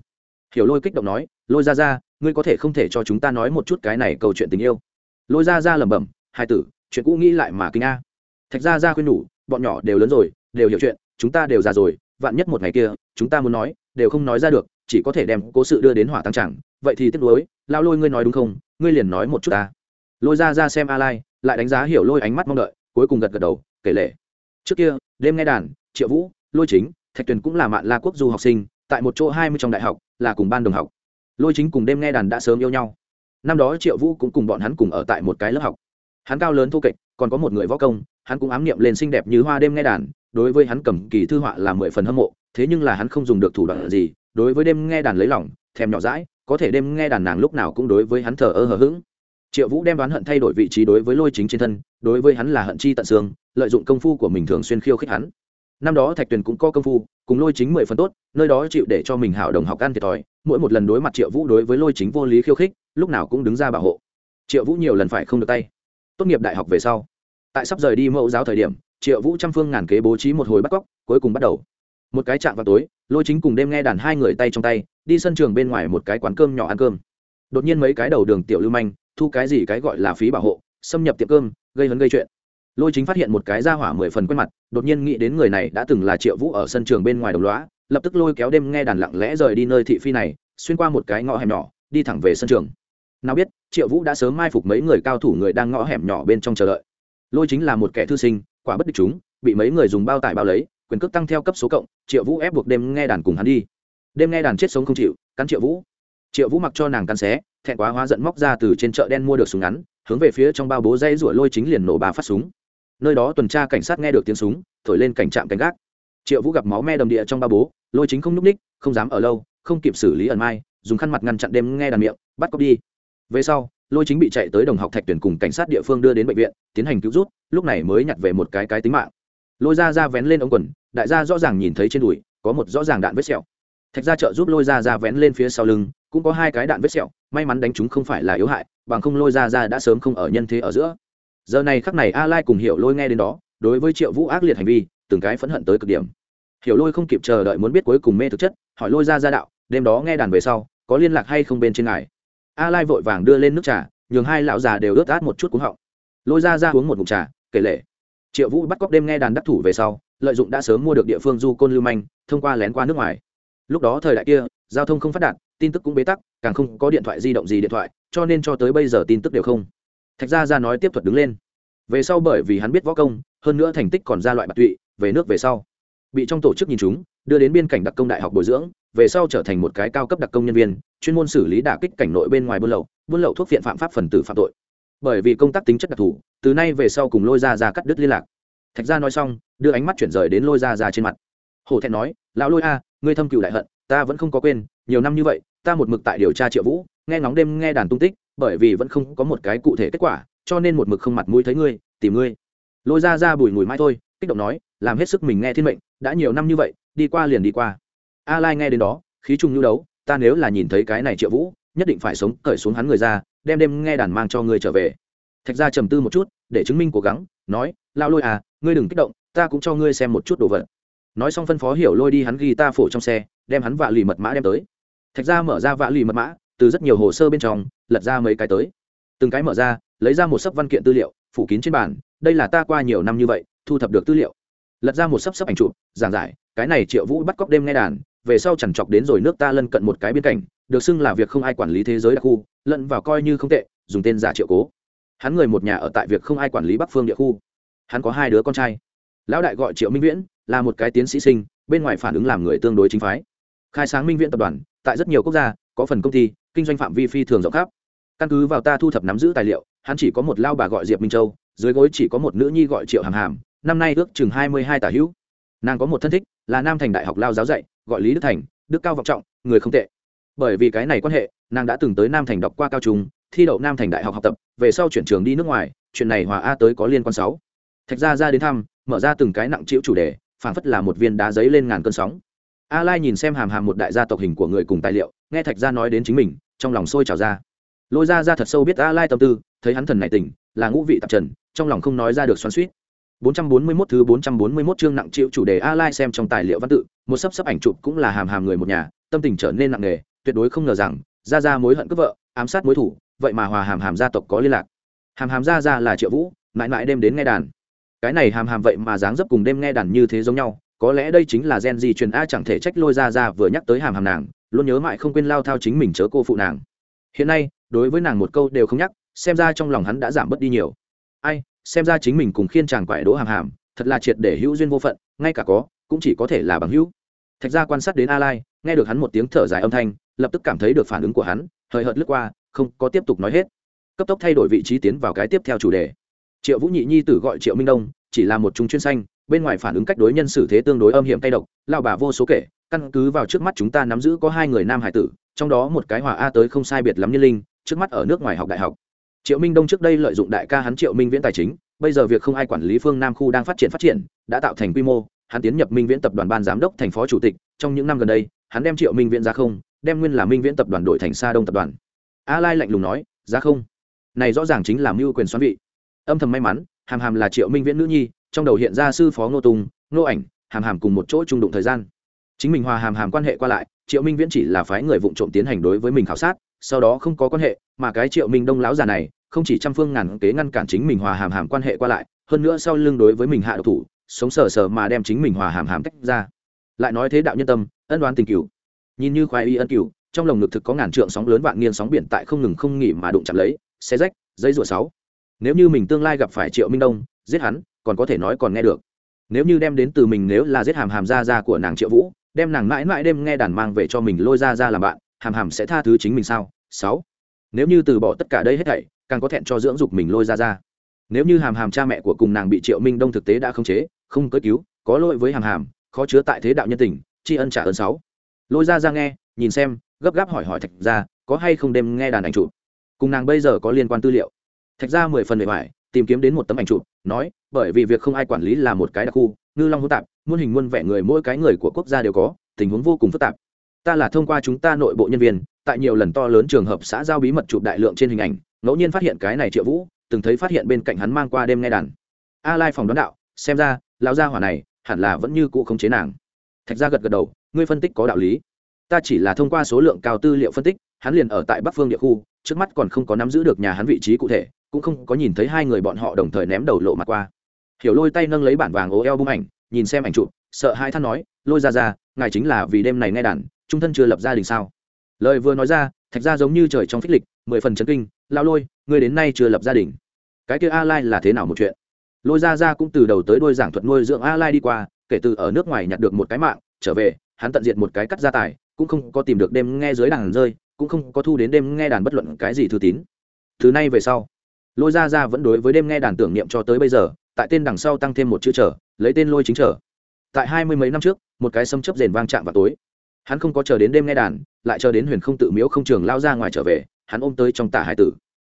Hiểu lôi kích động nói, lôi ra ra ngươi có thể không thể cho chúng ta nói một chút cái này câu chuyện tình yêu. Lôi ra ra lẩm bẩm, hai tử, chuyện cũ nghĩ lại mà kinh a. Thạch ra ra khuyên nhủ, bọn nhỏ đều lớn rồi, đều hiểu chuyện, chúng ta đều già rồi, vạn nhất một ngày kia, chúng ta muốn nói, đều không nói ra được, chỉ có thể đem cố sự đưa đến hỏa tăng chẳng. Vậy thì tiếc nuối lao lôi ngươi nói đúng không? Ngươi liền nói một chút ta. Lôi ra ra xem a lai, lại đánh giá hiểu lôi ánh mắt mong đợi, cuối cùng gật gật đầu, kể lệ trước kia, đêm nghe đàn, triệu vũ, lôi chính, thạch tuyền cũng là mạn la quốc du học sinh, tại một chỗ hai mươi trong đại học, là cùng ban đồng học lôi chính cùng đêm nghe đàn đã sớm yêu nhau. Năm đó triệu vũ cũng cùng bọn hắn cùng ở tại một cái lớp học. Hắn cao lớn thô kệch, còn có một người võ công, hắn cũng ám niệm lên xinh đẹp như hoa đêm nghe đàn, đối với hắn cầm kỳ thư họa là mười phần hâm mộ, thế nhưng là hắn không dùng được thủ đoạn gì, đối với đêm nghe đàn lấy lòng, thèm nhỏ rãi có thể đêm nghe đàn nàng lúc nào cũng đối với hắn thờ ơ hờ hững. Triệu vũ đem đoán hận thay đổi vị trí đối với lôi chính trên thân, đối với hắn là hận chi tận xương, lợi dụng công phu của mình thường xuyên khiêu khích hắn năm đó thạch tuyền cũng có công phu, cùng lôi chính mười phần tốt, nơi đó chịu để cho mình hảo đồng học ăn thiệt thòi, mỗi một lần đối mặt triệu vũ đối với lôi chính vô lý khiêu khích, lúc nào cũng đứng ra bảo hộ. Triệu vũ nhiều lần phải không được tay. Tốt nghiệp đại học về sau, tại sắp rời đi mẫu giáo thời điểm, triệu vũ trăm phương ngàn kế bố trí một hồi bắt cóc, cuối cùng bắt đầu. Một cái chạm vào tối, lôi chính cùng đêm nghe đàn hai người tay trong tay, đi sân trường bên ngoài một cái quán cơm nhỏ ăn cơm. Đột nhiên mấy cái đầu đường tiểu lưu manh, thu cái gì cái gọi là phí bảo hộ, xâm nhập tiệm cơm, gây hấn gây chuyện lôi chính phát hiện một cái ra hỏa mười phần quen mặt, đột nhiên nghĩ đến người này đã từng là triệu vũ ở sân trường bên ngoài đồng loá lập tức lôi kéo đêm nghe đàn lặng lẽ rời đi nơi thị phi này, xuyên qua một cái ngõ hẻm nhỏ, đi thẳng về sân trường. Nào biết, triệu vũ đã sớm mai phục mấy người cao thủ người đang ngõ hẻm nhỏ bên trong chờ đợi. Lôi chính là một kẻ thư sinh, quả bất địch chúng, bị mấy người dùng bao tải bao lấy, quyền cước tăng theo cấp số cộng, triệu vũ ép buộc đêm nghe đàn cùng hắn đi. Đêm nghe đàn chết sống không chịu, cắn triệu vũ. Triệu vũ mặc cho nàng cắn xé, thẹn quá hóa giận móc ra từ trên chợ đen mua được súng ngắn, hướng về phía trong bao bố dây rủa lôi chính liền nổ bà phát súng nơi đó tuần tra cảnh sát nghe được tiếng súng, thổi lên cảnh trạm canh gác. Triệu vũ gặp máu me đầm địa trong ba bố, lôi chính không n ú c ních, không dám ở lâu, không kịp xử lý ẩn mai, dùng khăn mặt ngăn chặn đêm nghe đàn miệng, bắt cóc đi. Về sau, lôi chính bị chạy tới đồng học thạch tuyển cùng cảnh sát địa phương đưa đến bệnh viện, tiến hành cứu rút lúc này mới nhặt về một cái cái tính mạng. Lôi ra ra vén lên ống quần, đại gia rõ ràng nhìn thấy trên đùi, có một rõ ràng đạn vết sẹo. Thạch ra trợ giúp lôi ra ra vén lên phía sau lưng, cũng có hai cái đạn vết sẹo, may mắn đánh chúng không phải là yếu hại, bằng không lôi ra ra đã sớm không ở nhân thế ở giữa giờ này khắc này a lai cùng hiểu lôi nghe đến đó, đối với triệu vũ ác liệt hành vi, từng cái phẫn hận tới cực điểm. Hiểu lôi không kịp chờ đợi muốn biết cuối cùng mê thực chất, hỏi lôi ra ra đạo, đêm đó nghe đàn về sau, có liên lạc hay không bên trên ngài? A lai vội vàng đưa lên nước trà, nhường hai lão già đều ướt át một chút cúng họng. Lôi ra ra uống một ngụm trà, kể lệ triệu vũ bắt cóc đêm nghe đàn đắc thủ về sau, lợi dụng đã sớm mua được địa phương du côn lưu manh, thông qua lén qua nước ngoài. Lúc đó thời đại kia, giao thông không phát đạt, tin tức cũng bế tắc, càng không có điện thoại di động gì điện thoại, cho nên cho tới bây giờ tin tức đều không thạch gia ra nói tiếp thuật đứng lên. Về sau bởi vì hắn biết võ công, hơn nữa thành tích còn ra loại bạc tụy, về nước về sau, bị trong tổ chức nhìn chúng, đưa đến biên cảnh đặc công đại học bồi dưỡng, về sau trở thành một cái cao cấp đặc công nhân viên, chuyên môn xử lý đả kích cảnh nội bên ngoài buôn lậu buôn lậu thuốc viện phạm pháp phần tử phạm tội. Bởi vì công tác tính chất đặc thù, từ nay về sau cùng lôi ra ra cắt đứt liên lạc. Thạch gia nói xong, đưa ánh mắt chuyển rời đến lôi ra ra trên mặt. Hổ thẹn nói, lão lôi a, ngươi thâm cựu đại hận, ta vẫn không có quên, nhiều năm như vậy, ta một mực tại điều tra triệu vũ, nghe ngóng đêm nghe đàn tung tích bởi vì vẫn không có một cái cụ thể kết quả, cho nên một mực không mặt mũi thấy ngươi, tìm ngươi. Lôi ra ra bùi mùi mãi thôi, kích động nói, làm hết sức mình nghe thiên mệnh, đã nhiều năm như vậy, đi qua liền đi qua. A lai nghe đến đó, khí trùng nhu đấu, ta nếu là nhìn thấy cái này triệu vũ, nhất định phải sống cởi xuống hắn người ra, đem đêm nghe đàn mang cho ngươi trở về. Thạch ra trầm tư một chút, để chứng minh cố gắng, nói lao lôi à ngươi đừng kích động, ta cũng cho ngươi xem một chút đồ vật. Nói xong phân phó hiểu lôi đi hắn ghi ta phổ trong xe, đem hắn vạ lì mật mã đem tới. Thạch ra mở ra vạ lì mật mã, từ rất nhiều hồ sơ bên trong lật ra mấy cái tới. Từng cái mở ra, lấy ra một sấp văn kiện tư liệu, phủ kín trên bàn, đây là ta qua nhiều năm như vậy, thu thập được tư liệu. Lật ra một sấp sấp ảnh chụp, giảng giải, cái này triệu vũ bắt cóc đêm nghe đàn, về sau chẳng chọc đến rồi nước ta lân cận một cái biên cảnh, được xưng là việc không ai quản lý thế giới đặc khu, lẫn vào coi như không tệ, dùng tên giả triệu cố. Hắn người một nhà ở tại việc không ai quản lý bắc phương địa khu. Hắn có hai đứa con trai. Lão đại gọi triệu minh viễn, là một cái tiến sĩ sinh, bên ngoài phản ứng làm người tương đối chính phái. Khai sáng minh viễn tập đoàn, tại rất nhiều quốc gia, có phần công ty kinh doanh phạm vi phi thường rộng khắp. Căn cứ vào ta thu thập nắm giữ tài liệu, hắn chỉ có một lao bà gọi diệp minh châu, dưới gối chỉ có một nữ nhi gọi triệu hàm hàm, năm nay ước chừng hai mươi hai tả hữu. Nàng có một thân thích, là nam thành đại học lao giáo dạy, gọi lý đức thành, đức cao vọng trọng, người không tệ. Bởi vì cái này quan hệ, nàng đã từng tới nam thành đọc qua cao trung, thi đậu nam thành đại học học tập, về sau chuyển trường đi nước ngoài, chuyện này hòa a tới có liên quan sáu. Thạch gia ra đến thăm, mở ra từng cái nặng chịu chủ đề, phảng phất là một viên đá giấy lên ngàn cơn sóng. A lai nhìn xem hàm hàm một đại gia tộc hình của người cùng tài liệu, nghe thạch gia nói đến chính mình trong lòng sôi trào ra lôi ra ra thật sâu biết a lai tâm tư thấy hắn thần này tỉnh là ngũ vị tạp trần trong lòng không nói ra được xoắn suýt 441 thứ 441 chương nặng chịu chủ đề A Lai xem trong tài liệu văn tự, một sấp sấp ảnh chụp cũng là hàm hàm người một nhà, tâm tình trở nên nặng nề, tuyệt đối không ngờ rằng, gia gia mối hận cướp vợ, ám sát mối thủ, vậy mà hòa hàm hàm gia tộc có liên lạc. Hàm hàm gia gia là Triệu Vũ, mãi mãi đêm đến nghe đàn. Cái này hàm hàm vậy mà dáng dấp cùng đêm nghe đàn như thế giống nhau, có lẽ đây chính là gen gì truyền a chẳng thể trách lôi ra ra vừa nhắc tới hàm hàm nàng, luôn nhớ mãi không quên lao thao chính mình chớ cô phụ nàng. Hiện nay, đối với nàng một câu đều không nhắc, xem ra trong lòng hắn đã giảm bớt đi nhiều. Ai, xem ra chính mình cùng khiên chàng quại đỗ hàm hàm thật là triệt để hữu duyên vô phận ngay cả có cũng chỉ có thể là bằng hữu thạch gia quan sát đến a lai nghe được hắn một tiếng thở dài âm thanh lập tức cảm thấy được phản ứng của hắn hời hợt lướt qua không có tiếp tục nói hết cấp tốc thay đổi vị trí tiến vào cái tiếp theo chủ đề triệu vũ nhị nhi tử gọi triệu minh đông chỉ là một trung chuyên xanh bên ngoài phản ứng cách đối nhân xử thế tương đối âm hiểm tay độc lao bà vô số kể căn cứ vào trước mắt chúng ta nắm giữ có hai người nam hải tử, trong đó một cái hòa a tới không sai biệt lắm như linh, trước mắt ở nước ngoài học đại học. Triệu minh đông trước đây lợi dụng đại ca hắn triệu minh viễn tài chính, bây giờ việc không ai quản lý phương nam khu đang phát triển phát triển, đã tạo thành quy mô, hắn tiến nhập minh viễn tập đoàn ban giám đốc thành phó chủ tịch, trong những năm gần đây, hắn đem triệu minh viễn ra không, đem nguyên là minh viễn tập đoàn đổi thành xa đông tập đoàn. A lai lạnh lùng nói, ra không? Này rõ ràng chính là mưu quyền xoắn vị. Âm thầm may mắn, hàm hàm là triệu minh viễn nữ nhi, trong đầu hiện ra sư phó ngô tùng, ngô ảnh, hàm hàm cùng một chỗ trung đụng thời gian chính mình hòa hàm hàm quan hệ qua lại, triệu minh viễn chỉ là phái người vụ trộm tiến hành đối với mình khảo sát, sau đó không có quan hệ, mà cái triệu minh đông lão già này, không chỉ trăm phương ngàn kế ngăn cản chính mình hòa hàm hàm quan hệ qua lại, hơn nữa sau lưng đối với mình hạ độc thủ, sống sờ sờ mà đem chính mình hòa hàm hàm tách ra. Lại nói thế đạo nhân tâm, ân đoán tình cửu. Nhìn như khoái y ân cửu, trong lồng ngực thực có ngàn trượng sóng lớn vạn nghiêng sóng biển tại không ngừng không nghỉ mà đụng chạm lấy xe rách, dây rùa sáu. Nếu như mình tương lai gặp phải triệu minh đông, giết hắn, còn có thể nói còn nghe được. Nếu như đem đến từ mình nếu là giết hàm hàm ra ra của nàng triệu vũ đem nàng mãi mãi đêm nghe đàn mang về cho mình lôi ra ra làm bạn, hàm hàm sẽ tha thứ chính mình sao? Sáu. Nếu như từ bỏ tất cả đây hết thảy, càng có thẹn cho dưỡng dục mình lôi ra ra. Nếu như hàm hàm cha mẹ của cùng nàng bị triệu minh đông thực tế đã khống chế, không cớ cứu, có lỗi với hàm hàm, khó chứa tại thế đạo nhân tình, tri ân trả ơn sáu. Lôi ra ra nghe, nhìn xem, gấp gáp hỏi hỏi thạch ra có hay không đêm nghe đàn ảnh chụp? Cùng nàng bây giờ có liên quan tư liệu. Thạch ra mười phần bề ngoài tìm kiếm đến một tấm ảnh chụp, nói, bởi vì việc không ai quản lý là một cái đặc khu, ngư long hỗn tạp muôn hình muôn vẻ người mỗi cái người của quốc gia đều có, tình huống vô cùng phức tạp. Ta là thông qua chúng ta nội bộ nhân viên, tại nhiều lần to lớn trường hợp xã giao bí mật chụp đại lượng trên hình ảnh, ngẫu nhiên phát hiện cái này triệu vũ, từng thấy phát hiện bên cạnh hắn mang qua đêm nghe đàn. A lai phòng đoán đạo, xem ra, lão gia hỏa này, hẳn là vẫn như cũ không chế nàng. Thạch gia gật gật đầu, ngươi phân tích có đạo lý. Ta chỉ là thông qua số lượng cao tư liệu phân tích, hắn liền ở tại bắc phương địa khu, trước mắt còn không có nắm giữ được nhà hắn vị trí cụ thể, cũng không có nhìn thấy hai người bọn họ đồng thời ném đầu lộ mặt qua. Hiểu lôi tay nâng lấy bản vàng ố eo bung ảnh nhìn xem ảnh chụp, sợ hai than nói, lôi ra ra, ngài chính là vì đêm này nghe đàn, trung thân chưa lập gia đình sao? Lời vừa nói ra, thạch ra giống như trời trong phích lịch, mười phần chấn kinh lao lôi, ngươi đến nay chưa lập gia đình. Cái kia a lai là thế nào một chuyện? Lôi ra ra cũng từ đầu tới đôi giảng thuật nuôi dưỡng a lai đi qua, kể từ ở nước ngoài nhặt được một cái mạng, trở về, hắn tận diệt một cái cắt gia tài, cũng không có tìm được đêm nghe dưới đàn rơi, cũng không có thu đến đêm nghe đàn bất luận cái gì thư tín. Thứ nay về sau, lôi ra ra vẫn đối với đêm nghe đàn tưởng niệm cho tới bây giờ, tại tên đằng sau tăng thêm một chữ trở lấy tên lôi chính trở. Tại hai mươi mấy năm trước, một cái xâm chấp rền vang chạm vào tối. Hắn không có chờ đến đêm nghe đàn, lại chờ đến huyền không tự miếu không trường lao ra ngoài trở về, hắn ôm tới trong tả hải tử.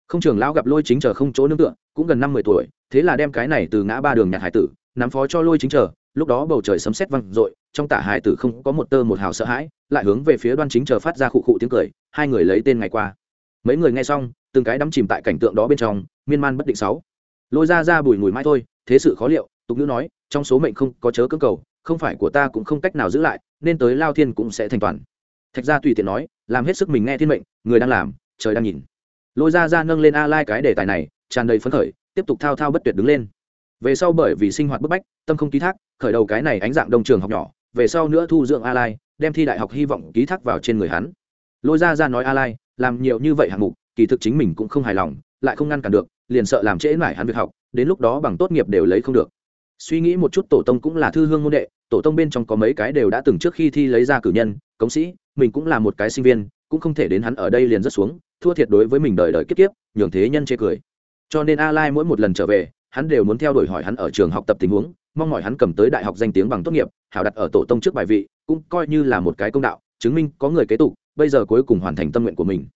Không trường lao gặp lôi chính chờ không chỗ nương tựa, cũng gần năm mươi tuổi, thế là đem cái này từ ngã ba đường nhạc hải tử, nắm phó cho lôi chính chờ lúc đó bầu trời sấm sét văng r trong tả hải tử không có một tơ một hào sợ hãi, lại hướng về phía đoan chính chờ phát ra khụ khụ tiếng cười, hai người lấy tên ngày qua. Mấy người nghe xong, từng cái đắm chìm tại cảnh tượng đó bên trong, miên man bất định sáu. Lôi ra ra bùi mùi mai thôi, thế sự khó liệu, tục ngữ nói trong số mệnh không có chớ cưỡng cầu, không phải của ta cũng không cách nào giữ lại, nên tới lao thiên cũng sẽ thành toàn. Thạch gia tùy tiện nói, làm hết sức mình nghe thiên mệnh, người đang làm, trời đang nhìn. Lôi ra ra nâng lên a lai cái đề tài này, tràn đầy phấn khởi, tiếp tục thao thao bất tuyệt đứng lên. Về sau bởi vì sinh hoạt bức bách, tâm không ký thác, khởi đầu cái này ánh dạng đông trường học nhỏ, về sau nữa thu dưỡng a lai, đem thi đại học hy vọng ký thác vào trên người hắn. Lôi ra ra nói a lai, làm nhiều như vậy hạng mục, kỳ thực chính mình cũng không hài lòng, lại không ngăn cản được, liền sợ làm trễ mải hắn việc học, đến lúc đó bằng tốt nghiệp đều lấy không được suy nghĩ một chút, tổ tông cũng là thư hương môn đệ, tổ tông bên trong có mấy cái đều đã từng trước khi thi lấy ra cử nhân, cống sĩ, mình cũng là một cái sinh viên, cũng không thể đến hắn ở đây liền rất xuống, thua thiệt đối với mình đời đời kiếp kiếp, nhường thế nhân chê cười. Cho nên a lai mỗi một lần trở về, hắn đều muốn theo đuổi hỏi hắn ở trường học tập tình huống, mong mỏi hắn cầm tới đại học danh tiếng bằng tốt nghiệp, hảo đặt ở tổ tông trước bài vị, cũng coi như là một cái công đạo, chứng minh có người kế tục, bây giờ cuối cùng hoàn thành tâm nguyện của mình.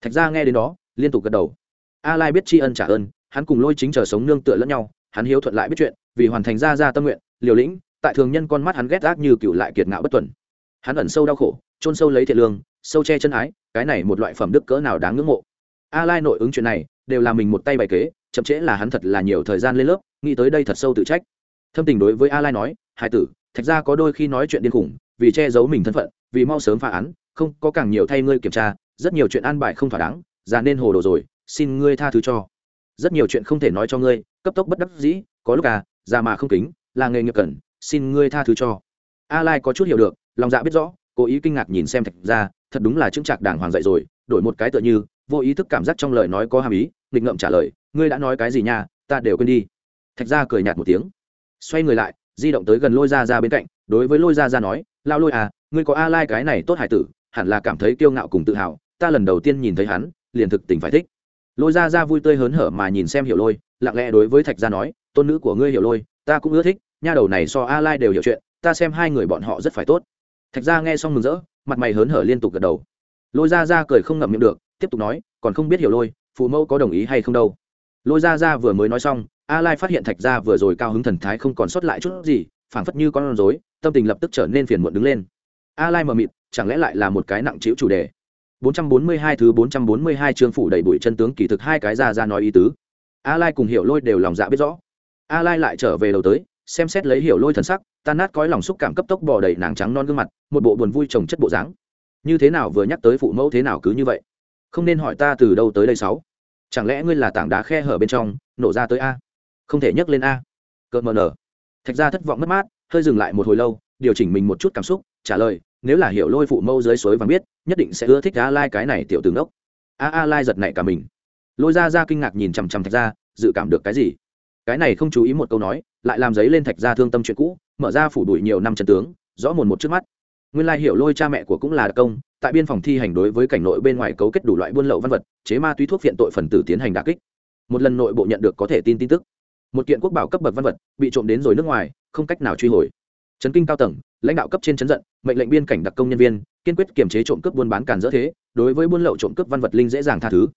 Thạch ra nghe đến đó, liên tục gật đầu. A lai biết tri ân trả ơn, hắn cùng lôi chính chờ sống nương tựa lẫn nhau hắn hiếu thuận lại biết chuyện, vì hoàn thành ra ra tâm nguyện, liều lĩnh, tại thường nhân con mắt hắn ghét gác như cựu lại kiệt ngạo bất tuần. Hắn ẩn sâu đau khổ trôn sâu lấy thiện lương, sâu che chân ái, cái này một loại phẩm đức cỡ nào đáng ngưỡng mộ. A lai nội ứng chuyện này, đều là mình một tay bày kế, chậm trễ là hắn thật là nhiều thời gian lên lớp, nghĩ tới đây thật sâu tự trách. Thâm tình đối với a lai nói hai tử, thạch ra có đôi khi nói chuyện điên khủng, vì che giấu mình thân phận, vì mau sớm phá án, không có càng nhiều thay ngươi kiểm tra, rất nhiều chuyện an bài không thỏa đáng, già nên hồ đồ rồi, xin ngươi tha thứ cho rất nhiều chuyện không thể nói cho ngươi, cấp tốc bất đắc dĩ, có lúc à già mà không kính, là nghề nghiệp cần, xin ngươi tha thứ cho. A lai có chút hiểu được, lòng dạ biết rõ, cố ý kinh ngạc nhìn xem thạch ra thật đúng là chứng trạc đàng hoàng dậy rồi, đổi một cái tựa như, vô ý thức cảm giác trong lời nói có hàm ý, nghịch ngậm trả lời, ngươi đã nói cái gì nha, ta đều quên đi. Thạch ra cười nhạt một tiếng, xoay người lại, di động tới gần lôi ra ra bên cạnh, đối với lôi ra ra nói lao lôi à ngươi có a lai cái này tốt hải tử, hẳn là cảm thấy kiêu ngạo cùng tự hào, ta lần đầu tiên nhìn thấy hắn, liền thực tình phải thích lôi ra ra vui tươi hớn hở mà nhìn xem hiểu lôi, lặng lẽ đối với thạch gia nói, tôn nữ của ngươi hiểu lôi, ta cũng ưa thích, nha đầu này so a lai đều hiểu chuyện, ta xem hai người bọn họ rất phải tốt. Thạch gia nghe xong mừng rỡ, mặt mày hớn hở liên tục gật đầu. Lôi ra ra cười không ngậm miệng được, tiếp tục nói, còn không biết hiểu lôi, phụ mẫu có đồng ý hay không đâu? Lôi ra ra vừa mới nói xong, a lai phát hiện thạch gia vừa rồi cao hứng thần thái không còn sót lại chút gì, phảng phất như con rối, tâm tình lập tức trở nên phiền muộn đứng lên. A lai mờ mịt, chẳng lẽ lại là một cái nặng chịu chủ đề? 442 thứ 442 chương phủ đầy bụi chân tướng kỳ thực hai cái ra ra nói ý tứ. A lai cùng hiểu lôi đều lòng dạ biết rõ. A lai lại trở về đầu tới, xem xét lấy hiểu lôi thần sắc tan nát cõi lòng xúc cảm cấp tốc bò đầy nàng trắng non gương mặt, một bộ buồn vui chồng chất bộ dáng. Như thế nào vừa nhắc tới phụ mẫu thế nào cứ như vậy? Không nên hỏi ta từ đâu tới đây sáu. Chẳng lẽ ngươi là tảng đá khe hở bên trong, nổ ra tới a? Không thể nhấc lên a. Cợt mờ nở. Thạch ra thất vọng mất mát, hơi dừng lại một hồi lâu, điều chỉnh mình một chút cảm xúc trả lời, nếu là hiểu lôi phụ mâu dưới suối vàng biết, nhất định sẽ ưa thích a lai cái này tiểu tướng đốc a a lai giật nảy cả mình. Lôi ra ra kinh ngạc nhìn chằm chằm thạch ra dự cảm được cái gì? Cái này không chú ý một câu nói, lại làm giấy lên thạch ra thương tâm chuyện cũ, mở ra phủ đuổi nhiều năm trận tướng, rõ mồn một trước mắt. Nguyên lai hiểu lôi cha mẹ của cũng là đặc công, tại biên phòng thi hành đối với cảnh nội bên ngoài cấu kết đủ loại buôn lậu văn vật, chế ma túy thuốc viện tội phần tử tiến hành đà kích. Một lần nội bộ nhận được có thể tin tin tức. Một kiện quốc bảo cấp bậc văn vật bị trộm đến rồi nước ngoài, không cách nào truy hồi trấn kinh cao tầng, lãnh đạo cấp trên chấn giận, mệnh lệnh biên cảnh đặc công nhân viên, kiên quyết kiềm chế trộm cướp buôn bán càn dỡ thế, đối với buôn lậu trộm cướp văn vật linh dễ dàng tha thứ.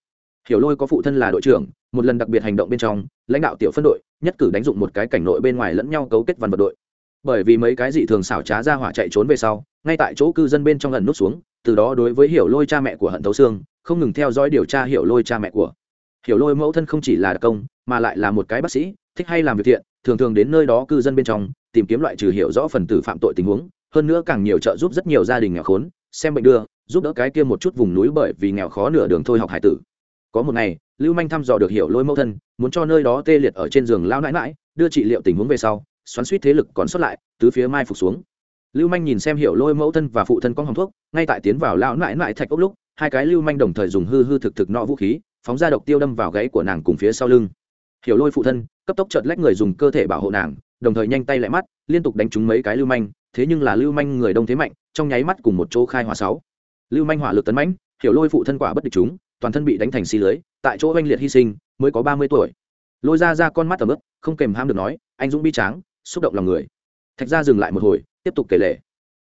Hiểu lôi có phụ thân là đội trưởng, một lần đặc biệt hành động bên trong, lãnh đạo tiểu phân đội, nhất cử đánh dụng một cái cảnh nội bên ngoài lẫn nhau cấu kết văn vật đội. Bởi vì mấy cái dị thường xảo trá ra hỏa chạy trốn về sau, ngay tại chỗ cư dân bên trong lần nút xuống, từ đó đối với hiểu lôi cha mẹ của hận thấu xương, không ngừng theo dõi điều tra hiểu lôi cha mẹ của. Hiểu lôi mẫu thân không chỉ là đặc công, mà lại là một cái bác sĩ thích hay làm việc thiện, thường thường đến nơi đó cư dân bên trong, tìm kiếm loại trừ hiểu rõ phần tử phạm tội tình huống, hơn nữa càng nhiều trợ giúp rất nhiều gia đình nghèo khốn, xem bệnh đưa, giúp đỡ cái kia một chút vùng núi bởi vì nghèo khó nửa đường thôi học hải tử. Có một ngày, lưu manh thăm dò được hiểu lôi mẫu thân, muốn cho nơi đó tê liệt ở trên giường lao nãi mãi đưa trị liệu tình huống về sau, xoắn suýt thế lực còn sót lại, tứ phía mai phục xuống. Lưu manh nhìn xem hiểu lôi mẫu thân và phụ thân con hòng thuốc, ngay tại tiến vào lão nãi mãi thạch ốc lúc, hai cái lưu manh đồng thời dùng hư hư thực thực nọ vũ khí, phóng ra độc tiêu đâm vào gáy của nàng cùng phía sau lưng hiểu lôi phụ thân, cấp tốc chợt lách người dùng cơ thể bảo hộ nàng, đồng thời nhanh tay lại mắt, liên tục đánh trúng mấy cái lưu manh, thế nhưng là lưu manh người đông thế mạnh, trong nháy mắt cùng một chỗ khai hỏa sáu. Lưu manh hỏa lực tấn mãnh, hiểu lôi phụ thân quả bất địch chúng, toàn thân bị đánh thành xi lưới, tại chỗ oanh liệt hy sinh, mới có ba mươi tuổi. Lôi ra ra con mắt tầm ướp không kèm ham được nói, anh dũng bi tráng, xúc động lòng người. Thạch gia dừng lại một hồi, tiếp tục kể lể.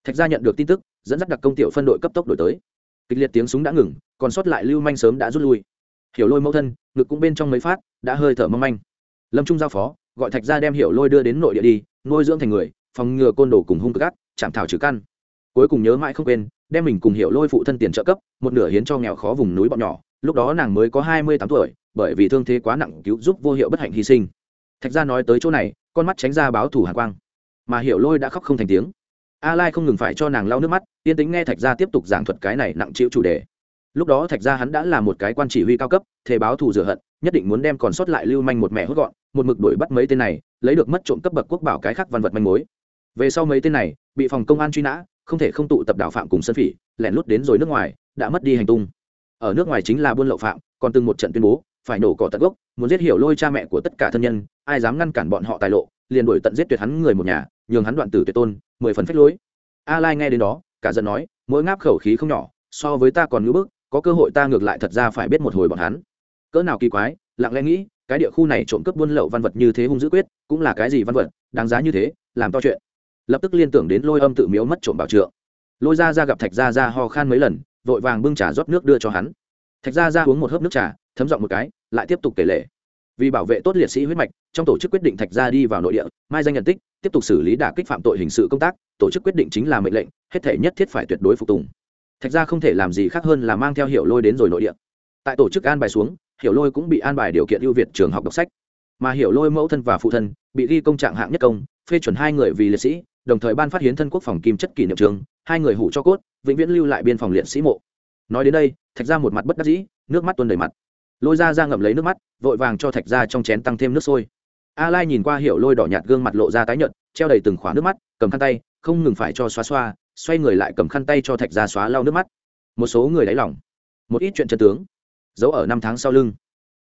Thạch gia nhận được tin tức, dẫn dắt đặc công tiểu phân đội cấp tốc đổi tới. Kịch liệt tiếng súng đã ngừng, còn sót lại lưu manh sớm đã rút lui. Hiểu lôi mẫu thân ngực cũng bên trong mấy phát, đã hơi thở mâm anh lâm trung giao phó, gọi thạch gia đem hiểu lôi đưa đến nội địa đi, nuôi dưỡng thành người, phòng ngừa côn đồ cùng hung cực gắt chạm thảo trừ căn. Cuối cùng nhớ mãi không quên, đem mình cùng hiểu lôi phụ thân tiền trợ cấp, một nửa hiến cho nghèo khó vùng núi bọn nhỏ. Lúc đó nàng mới có hai mươi tám tuổi, bởi vì thương thế quá nặng cứu giúp vô hiệu bất hạnh hy sinh. Thạch gia nói tới chỗ này, con mắt tránh ra báo thủ hàn quang. Mà hiểu lôi đã khóc không thành tiếng. A lai không ngừng phải cho nàng lau nước mắt, yên tính nghe thạch gia tiếp tục giảng thuật cái này nặng chịu chủ đề lúc đó thạch gia hắn đã là một cái quan chỉ huy cao cấp thể báo thù rửa hận, nhất định muốn đem còn sót lại lưu manh một mẹ hốt gọn, một mực đuổi bắt mấy tên này, lấy được mất trộm cấp bậc quốc bảo cái khác văn vật manh mối. Về sau mấy tên này, bị phòng công an truy nã, không thể không tụ tập đảo phạm cùng sân phỉ, lẻn lút đến rồi nước ngoài, đã mất đi hành tung. Ở nước ngoài chính là buôn lậu phạm, còn từng một trận tuyên bố, phải nổ cỏ tận gốc, muốn giết hiểu lôi cha mẹ của tất cả thân nhân, ai dám ngăn cản bọn họ tài lộ, liền đuổi tận giết tuyệt hắn người một nhà, nhường hắn đoạn tử tuyệt tôn, mười phần phách lối. A lai nghe đến đó, cả giận nói, mỗi ngáp khẩu khí không nhỏ, so với ta còn ngữ bức có cơ hội ta ngược lại thật ra phải biết một hồi bọn hắn. Cỡ nào kỳ quái, lặng lẽ nghĩ, cái địa khu này trộm cướp buôn lậu văn vật như thế hung dữ quyết, cũng là cái gì văn vật, đáng giá như thế, làm to chuyện. Lập tức liên tưởng đến lôi âm tự miếu mất trộm bảo trượng. Lôi ra ra gặp thạch gia ra ho khan mấy lần, vội vàng bưng trà rót nước đưa cho hắn. Thạch gia ra uống một hớp nước trà, thấm giọng một cái, lại tiếp tục kể lể vì bảo vệ tốt liệt sĩ huyết mạch, trong tổ chức quyết định thạch gia đi vào nội địa, mai danh nhận tích, tiếp tục xử lý đả kích phạm tội hình sự công tác, tổ chức quyết định chính là mệnh lệnh, hết thể nhất thiết phải tuyệt đối phục tùng thạch ra không thể làm gì khác hơn là mang theo hiểu lôi đến rồi nội địa. Tại tổ chức an bài xuống, hiểu lôi cũng bị an bài điều kiện ưu việt trường học đọc sách. Mà hiểu lôi mẫu thân và phụ thân bị ghi công trạng hạng nhất công, phê chuẩn hai người vì liệt sĩ, đồng thời ban phát hiến thân quốc phòng kim chất kỷ niệm trường, hai người hủ cho cốt, vĩnh viễn lưu lại biên phòng liệt sĩ mộ. Nói đến đây, thạch ra một mặt bất đắc dĩ, nước mắt tuôn đầy mặt. Lôi ra ra ngậm lấy nước mắt, vội vàng cho thạch ra trong chén tăng thêm nước sôi. A lai nhìn qua hiểu lôi đỏ nhạt gương mặt lộ ra tái nhợt, treo đầy từng khóa nước mắt, cầm khăn tay, không ngừng phải cho xóa xoa xoay người lại cầm khăn tay cho thạch ra xóa lau nước mắt. Một số người đáy lòng, một ít chuyện chân tướng, giấu ở năm tháng sau lưng.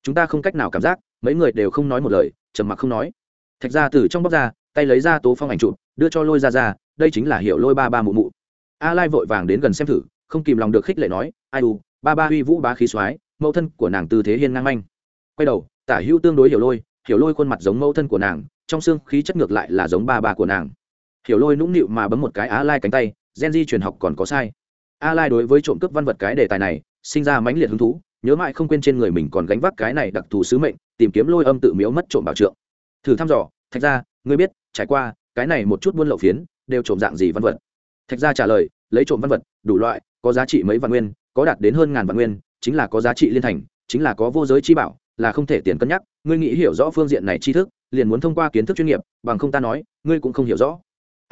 Chúng ta không cách nào cảm giác, mấy người đều không nói một lời, trầm mặc không nói. Thạch ra từ trong bóc ra, tay lấy ra tố phong ảnh chụp, đưa cho lôi ra ra đây chính là hiệu lôi ba ba mụ mụ. A lai vội vàng đến gần xem thử, không kìm lòng được khích lệ nói, ai u, ba ba huy vũ bá khí soái, mẫu thân của nàng tư thế hiên ngang manh. Quay đầu, tả hữu tương đối hiểu lôi hiểu lôi khuôn mặt giống mẫu thân của nàng, trong xương khí chất ngược lại là giống ba ba của nàng. Hiểu lôi nũng nịu mà bấm một cái Á lai cánh tay gen di truyền học còn có sai. A lai đối với trộm cướp văn vật cái đề tài này, sinh ra mãnh liệt hứng thú, nhớ mãi không quên trên người mình còn gánh vác cái này đặc thù sứ mệnh, tìm kiếm lôi âm tự miếu mất trộm bảo trượng. Thử thăm dò, thạch ra ngươi biết, trải qua, cái này một chút buôn lậu phiến, đều trộm dạng gì văn vật? Thạch ra trả lời, lấy trộm văn vật, đủ loại, có giá trị mấy vạn nguyên, có đạt đến hơn ngàn vạn nguyên, chính là có giá trị liên thành, chính là có vô giới chi bảo, là không thể tiền cân nhắc. Ngươi nghĩ hiểu rõ phương diện này tri thức, liền muốn thông qua kiến thức chuyên nghiệp, bằng không ta nói, ngươi cũng không hiểu rõ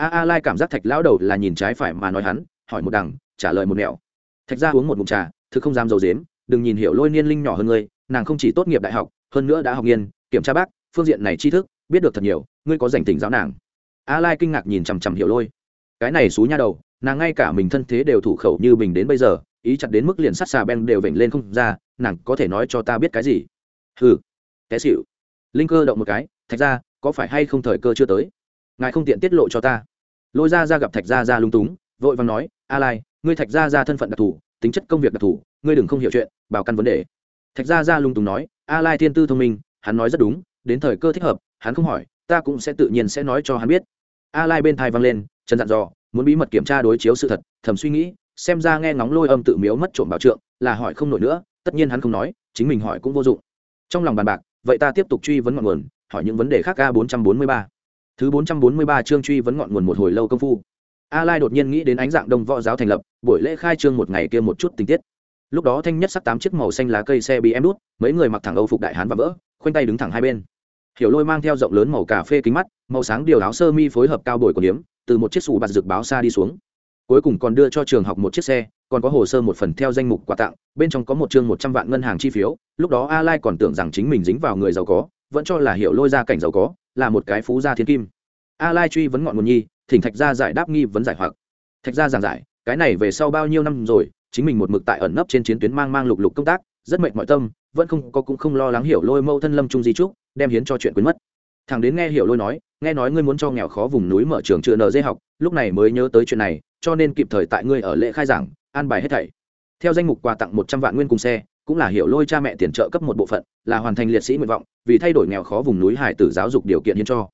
a a lai cảm giác thạch lão đầu là nhìn trái phải mà nói hắn, hỏi một đằng, trả lời một mẹo thạch ra uống một mụn trà, thực không dám dầu dếm, đừng nhìn hiểu lôi niên linh nhỏ hơn ngươi, nàng không chỉ tốt nghiệp đại học, hơn nữa đã học nghiên, kiểm tra bác, phương diện này tri thức, biết được thật nhiều, ngươi có dành tình giáo nàng. A lai kinh ngạc nhìn chằm chằm hiểu lôi. Cái này xú nha đầu, nàng ngay cả mình thân thế đều thủ khẩu như bình đến bây giờ, ý chặt đến mức liền sắt xà ben đều vểnh lên không ra, nàng có thể nói cho ta biết cái gì? Ừ té xịu linh cơ động một cái, thạch ra có phải hay không thời cơ chưa tới? Ngài không tiện tiết lộ cho ta lôi ra ra gặp thạch ra ra lung túng, vội vàng nói, a lai, ngươi thạch ra ra thân phận đặc thù, tính chất công việc đặc thù, ngươi đừng không hiểu chuyện, bảo căn vấn đề. Thạch ra ra lung túng nói, a lai thiên tư thông minh, hắn nói rất đúng, đến thời cơ thích hợp, hắn không hỏi, ta cũng sẽ tự nhiên sẽ nói cho hắn biết. A lai bên thai văng lên, trần dặn dò, muốn bí mật kiểm tra đối chiếu sự thật, thầm suy nghĩ, xem ra nghe ngóng lôi âm tự miếu mất trộm bảo trượng, là hỏi không nổi nữa, tất nhiên hắn không nói, chính mình hỏi cũng vô dụng. Trong lòng bàn bạc, vậy ta tiếp tục truy vấn ngọn nguồn, hỏi những vấn đề khác a 443 thứ 443 chương truy vấn ngọn nguồn một hồi lâu công phu. A lai đột nhiên nghĩ đến ánh dạng đông võ giáo thành lập, buổi lễ khai trương một ngày kia một chút tình tiết. Lúc đó thanh nhất sắc tám chiếc màu xanh lá cây xe bị em đút, mấy người mặc thẳng âu phục đại hán và vỡ, khoanh tay đứng thẳng hai bên. Hiểu lôi mang theo rộng lớn màu cà phê kính mắt, màu sáng điều áo sơ mi phối hợp cao bồi của điếm từ một chiếc sủ bạt rực báo xa đi xuống. Cuối cùng còn đưa cho trường học một chiếc xe, còn có hồ sơ một phần theo danh mục quà tặng, bên trong có một chương một trăm vạn ngân hàng chi phiếu, lúc đó a lai còn tưởng rằng chính mình dính vào người giàu có, vẫn cho là hiểu lôi ra cảnh giàu có là một cái phú gia thiên kim. A lai truy vấn ngọn nguồn nhi, thỉnh thạch gia giải đáp nghi vấn giải hoặc. Thạch gia giảng giải, cái này về sau bao nhiêu năm rồi, chính mình một mực tại ẩn nấp trên chiến tuyến mang mang lục lục công tác, rất mệt mọi tâm, vẫn không có cũng không lo lắng hiểu lôi mâu thân lâm trung di trúc, đem hiến cho chuyện quên mất. Thằng đến nghe hiểu lôi nói, nghe nói ngươi muốn cho nghèo khó vùng núi mở trường chữa nợ dây học, lúc này mới nhớ tới chuyện này, cho nên kịp thời tại ngươi ở lễ khai giảng, an bài hết thảy. Theo danh mục quà tặng một trăm vạn nguyên cùng xe cũng là hiểu lôi cha mẹ tiền trợ cấp một bộ phận, là hoàn thành liệt sĩ nguyện vọng, vì thay đổi nghèo khó vùng núi hải tử giáo dục điều kiện hiến cho.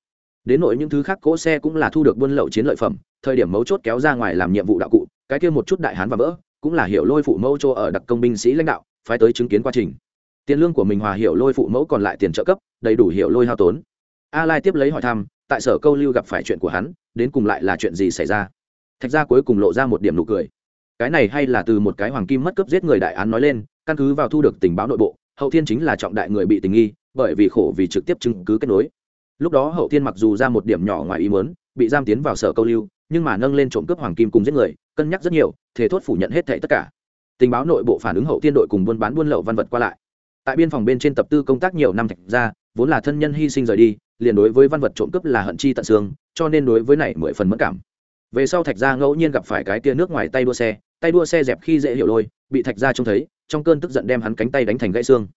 Đến nội những thứ khác, cỗ xe cũng là thu được buôn lậu chiến lợi phẩm, thời điểm mấu chốt kéo ra ngoài làm nhiệm vụ đạo cụ, cái kia một chút đại hán và vỡ, cũng là hiểu lôi phụ mẫu cho ở đặc công binh sĩ lãnh đạo, phái tới chứng kiến quá trình. Tiền lương của mình hòa hiểu lôi phụ mẫu còn lại tiền trợ cấp, đầy đủ hiểu lôi hao tốn. A lai tiếp lấy hỏi thăm, tại sở câu lưu gặp phải chuyện của hắn, đến cùng lại là chuyện gì xảy ra? Thạch ra cuối cùng lộ ra một điểm nụ cười. Cái này hay là từ một cái hoàng kim mất cướp giết người đại án nói lên căn cứ vào thu được tình báo nội bộ, hậu thiên chính là trọng đại người bị tình nghi, bởi vì khổ vì trực tiếp chứng cứ kết nối. Lúc đó hậu thiên mặc dù ra một điểm nhỏ ngoài ý muốn, bị giam tiến vào sở câu lưu, nhưng mà nâng lên trộm cướp hoàng kim cùng giết người, cân nhắc rất nhiều thể thốt phủ nhận hết thảy tất cả. Tình báo nội bộ phản ứng hậu thiên đội cùng buôn bán buôn lậu văn vật qua lại. Tại biên phòng bên trên tập tư công tác nhiều năm thạch ra, vốn là thân nhân hy sinh rời đi, liền đối với văn vật trộm cướp là hận chi tận xương, cho nên đối với này mười phần mất cảm. Về sau thạch gia ngẫu nhiên gặp phải cái tia nước ngoài tay đua xe, tay đua xe dẹp khi dễ hiểu lôi, bị thạch gia trông thấy trong cơn tức giận đem hắn cánh tay đánh thành gãy xương.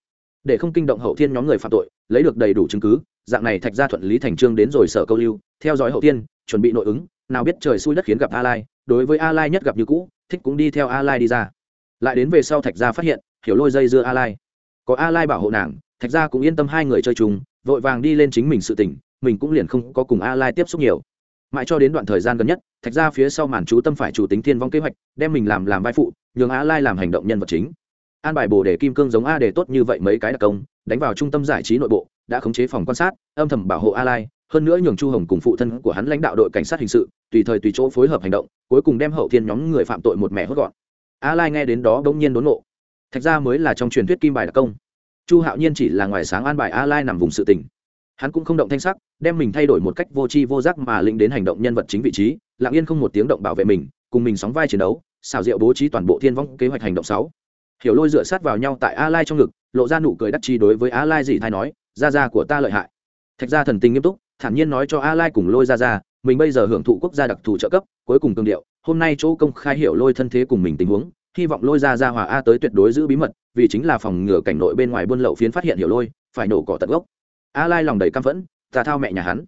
Để không kinh động hậu thiên nhóm người phạm tội, lấy được đầy đủ chứng cứ, dạng này thạch gia thuận lý thành trương đến rồi sở câu lưu, theo dõi hậu thiên, chuẩn bị nội ứng, nào biết trời xui đất khiến gặp a lai đối với a lai nhất gặp như cũ, thích cũng đi theo a lai đi ra. Lại đến về sau thạch gia phát hiện, hiểu lôi dây dưa a lai có a lai bảo hộ nàng, thạch gia cũng yên tâm hai người chơi chung, vội vàng đi lên chính mình sự tỉnh mình cũng liền không có cùng a lai tiếp xúc nhiều. Mãi cho đến đoạn thời gian gần nhất, thạch ra phía sau màn chú tâm phải chủ tính thiên vong kế hoạch, đem mình làm làm vai phụ, nhường a lai làm hành động nhân vật chính an bài bồ để kim cương giống a để tốt như vậy mấy cái đặc công, đánh vào trung tâm giải trí nội bộ, đã khống chế phòng quan sát, âm thầm bảo hộ a lai hơn nữa nhường chu hồng cùng phụ thân của hắn lãnh đạo đội cảnh sát hình sự, tùy thời tùy chỗ phối hợp hành động, cuối cùng đem hậu thiên nhóm người phạm tội một mẹ hốt gọn. A lai nghe đến đó bỗng nhiên đốn nộ thạch ra mới là trong truyền thuyết kim bài đặc công. Chu hạo nhiên chỉ là ngoài sáng an bài a lai nằm vùng sự tình. Hắn cũng không động thanh sắc, đem mình thay đổi một cách vô tri vô giác mà lĩnh đến hành động nhân vật chính vị trí, lặng yên không một tiếng động bảo vệ mình, cùng mình sóng vai chiến đấu, xào rượu bố trí toàn bộ thiên vong kế hoạch hành động sáu hiểu lôi dựa sát vào nhau tại a lai trong ngực, lộ ra nụ cười đắc chi đối với a lai dị thai nói ra ra của ta lợi hại. Thạch gia thần tình nghiêm túc, thản nhiên nói cho a lai cùng lôi ra ra mình bây giờ hưởng thụ quốc gia đặc thù trợ cấp, cuối cùng cương điệu, hôm nay chỗ công khai hiểu lôi thân thế cùng mình tình huống, hy vọng lôi ra ra hòa a tới tuyệt đối giữ bí mật, vì chính là phòng ngừa cảnh nội bên ngoài buôn lậu phiến phát hiện hiểu lôi, phải nổ cỏ tận gốc. A lai lòng đầy căm phẫn, ta thao mẹ nhà hắn.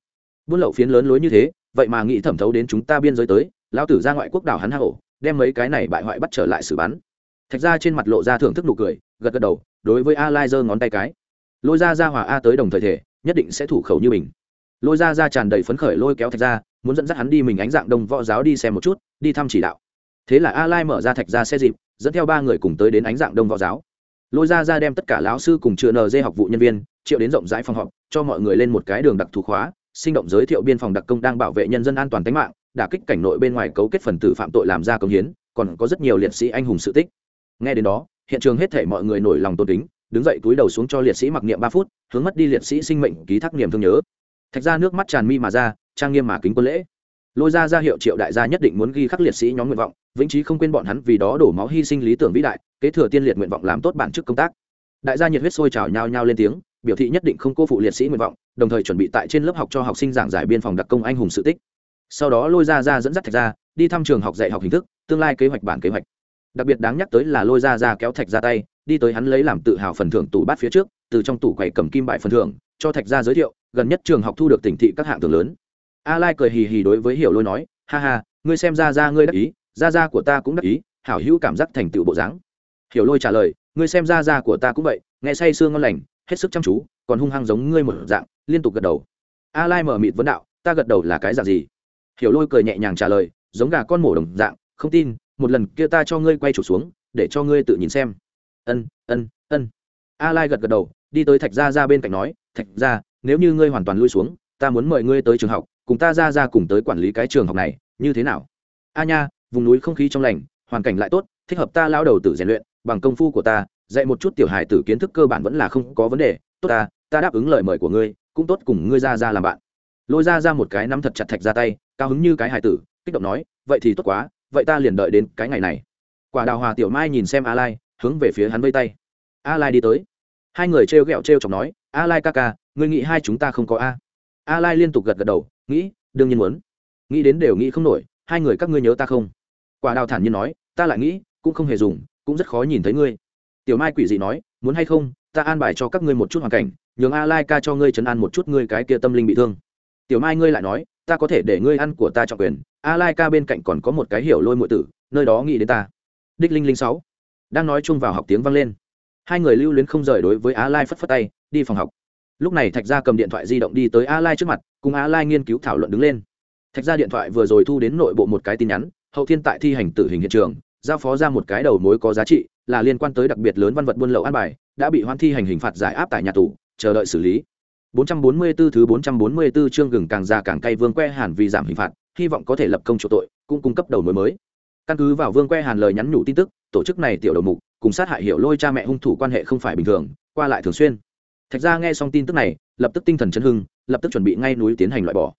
Buôn lậu phiến lớn lối như thế, vậy mà nghĩ thẩm thấu đến chúng ta biên giới tới lao tử ra ngoại quốc đảo hắn hạ hổ, đem mấy cái này bại hoại bắt trở lại xử bắn thạch ra trên mặt lộ ra thưởng thức nụ cười, gật gật đầu, đối với a lai giơ ngón tay cái. Lôi ra ra hòa a tới đồng thời thể, nhất định sẽ thủ khẩu như mình. Lôi ra ra tràn đầy phấn khởi lôi kéo thạch ra muốn dẫn dắt hắn đi mình ánh dạng đông võ giáo đi xem một chút, đi thăm chỉ đạo. Thế là a lai mở ra thạch ra xe dịp, dẫn theo ba người cùng tới đến ánh dạng đông võ giáo. Lôi ra ra đem tất cả lão sư cùng chữa nd học vụ nhân viên, triệu đến rộng rãi phòng họp, cho mọi người lên một cái đường đặc thù khóa, sinh động giới thiệu biên phòng đặc công đang bảo vệ nhân dân an toàn tính mạng, đả kích cảnh nội bên ngoài cấu kết phần tử phạm tội làm ra công hiến, còn có rất nhiều liệt sĩ anh hùng sự tích nghe đến đó, hiện trường hết thể mọi người nổi lòng tôn kính, đứng dậy túi đầu xuống cho liệt sĩ mặc niệm ba phút, hướng mất đi liệt sĩ sinh mệnh ký thác niềm thương nhớ. Thạch ra nước mắt tràn mi mà ra, trang nghiêm mà kính quân lễ. Lôi ra ra hiệu triệu đại gia nhất định muốn ghi khắc liệt sĩ nhóm nguyện vọng, vĩnh trí không quên bọn hắn vì đó đổ máu hy sinh lý tưởng vĩ đại, kế thừa tiên liệt nguyện vọng làm tốt bản chức công tác. Đại gia nhiệt huyết sôi trào nhau nhau lên tiếng, biểu thị nhất định không cô phụ liệt sĩ nguyện vọng, đồng thời chuẩn bị tại trên lớp học cho học sinh giảng giải biên phòng đặc công anh hùng sự tích. Sau đó lôi ra ra dẫn dắt thạch ra đi thăm trường học dạy học hình thức, tương lai kế hoạch bản kế hoạch đặc biệt đáng nhắc tới là lôi ra ra kéo thạch ra tay, đi tới hắn lấy làm tự hào phần thưởng tủ bát phía trước, từ trong tủ quầy cầm kim bại phần thưởng, cho thạch ra giới thiệu, gần nhất trường học thu được tỉnh thị các hạng thưởng lớn. A lai cười hì hì đối với hiểu lôi nói, ha ha, ngươi xem ra ra ngươi đắc ý, ra ra của ta cũng đắc ý, hảo hữu cảm giác thành tựu bộ dáng. Hiểu lôi trả lời, ngươi xem ra ra của ta cũng vậy, nghe say sương ngon lành, hết sức chăm chú, còn hung hăng giống ngươi một dạng, liên tục gật đầu. A lai mở mịt vấn đạo, ta gật đầu là cái dạng gì? Hiểu lôi cười nhẹ nhàng trả lời, giống gà con mổ đồng dạng, không tin một lần kia ta cho ngươi quay chủ xuống, để cho ngươi tự nhìn xem. Ân ân ân. A lai gật gật đầu, đi tới thạch gia ra bên cạnh nói, thạch gia, nếu như ngươi hoàn toàn lui xuống, ta muốn mời ngươi tới trường học, cùng ta ra ra cùng tới quản lý cái trường học này, như thế nào? A nha, vùng núi không khí trong lành, hoàn cảnh lại tốt, thích hợp ta lao đầu tử rèn luyện, bằng công phu của ta, dạy một chút tiểu hài tử kiến thức cơ bản vẫn là không có vấn đề, tốt ta ta đáp ứng lời mời của ngươi, cũng tốt cùng ngươi ra ra làm bạn. Lôi ra ra một cái nắm thật chặt thạch ra tay, cao hứng như cái hài tử, kích động nói, vậy thì tốt quá vậy ta liền đợi đến cái ngày này. Quả đào hòa tiểu mai nhìn xem a lai, hướng về phía hắn vây tay. A lai đi tới. Hai người trêu ghẹo trêu chọc nói, a lai ca ca, ngươi nghĩ hai chúng ta không có a? A lai liên tục gật gật đầu, nghĩ, đương nhiên muốn. Nghĩ đến đều nghĩ không nổi, hai người các ngươi nhớ ta không? Quả đào thản nhiên nói, ta lại nghĩ, cũng không hề dùng, cũng rất khó nhìn thấy ngươi. Tiểu mai quỷ dị nói, muốn hay không, ta an bài cho các ngươi một chút hoàn cảnh, nhường a lai ca cho ngươi chấn an một chút ngươi cái kia tâm linh bị thương. Tiểu mai ngươi lại nói ta có thể để ngươi ăn của ta trọng quyền. A lai ca bên cạnh còn có một cái hiểu lôi muội tử, nơi đó nghĩ đến ta. Đích linh linh sáu. Đang nói chung vào học tiếng vang lên. Hai người lưu luyến không rời đối với a lai phất phất tay, đi phòng học. Lúc này thạch gia cầm điện thoại di động đi tới a lai trước mặt, cùng a lai nghiên cứu thảo luận đứng lên. Thạch gia điện thoại vừa rồi thu đến nội bộ một cái tin nhắn, hậu thiên tại thi hành tử hình hiện trường, giao phó ra một cái đầu mối có giá trị, là liên quan tới đặc biệt lớn văn vật buôn lậu an bài, đã bị hoan thi hành hình phạt giải áp tại nhà tù, chờ đợi xử lý. 444 thứ 444 chương gừng càng già càng cay Vương Que Hàn vì giảm hình phạt, hy vọng có thể lập công chỗ tội, cũng cung cấp đầu mối mới. Căn cứ vào Vương Que Hàn lời nhắn nhủ tin tức, tổ chức này tiểu đầu mục, cùng sát hại hiểu lôi cha mẹ hung thủ quan hệ không phải bình thường, qua lại thường xuyên. Thạch Gia nghe xong tin tức này, lập tức tinh thần chấn hưng, lập tức chuẩn bị ngay núi tiến hành loại bỏ.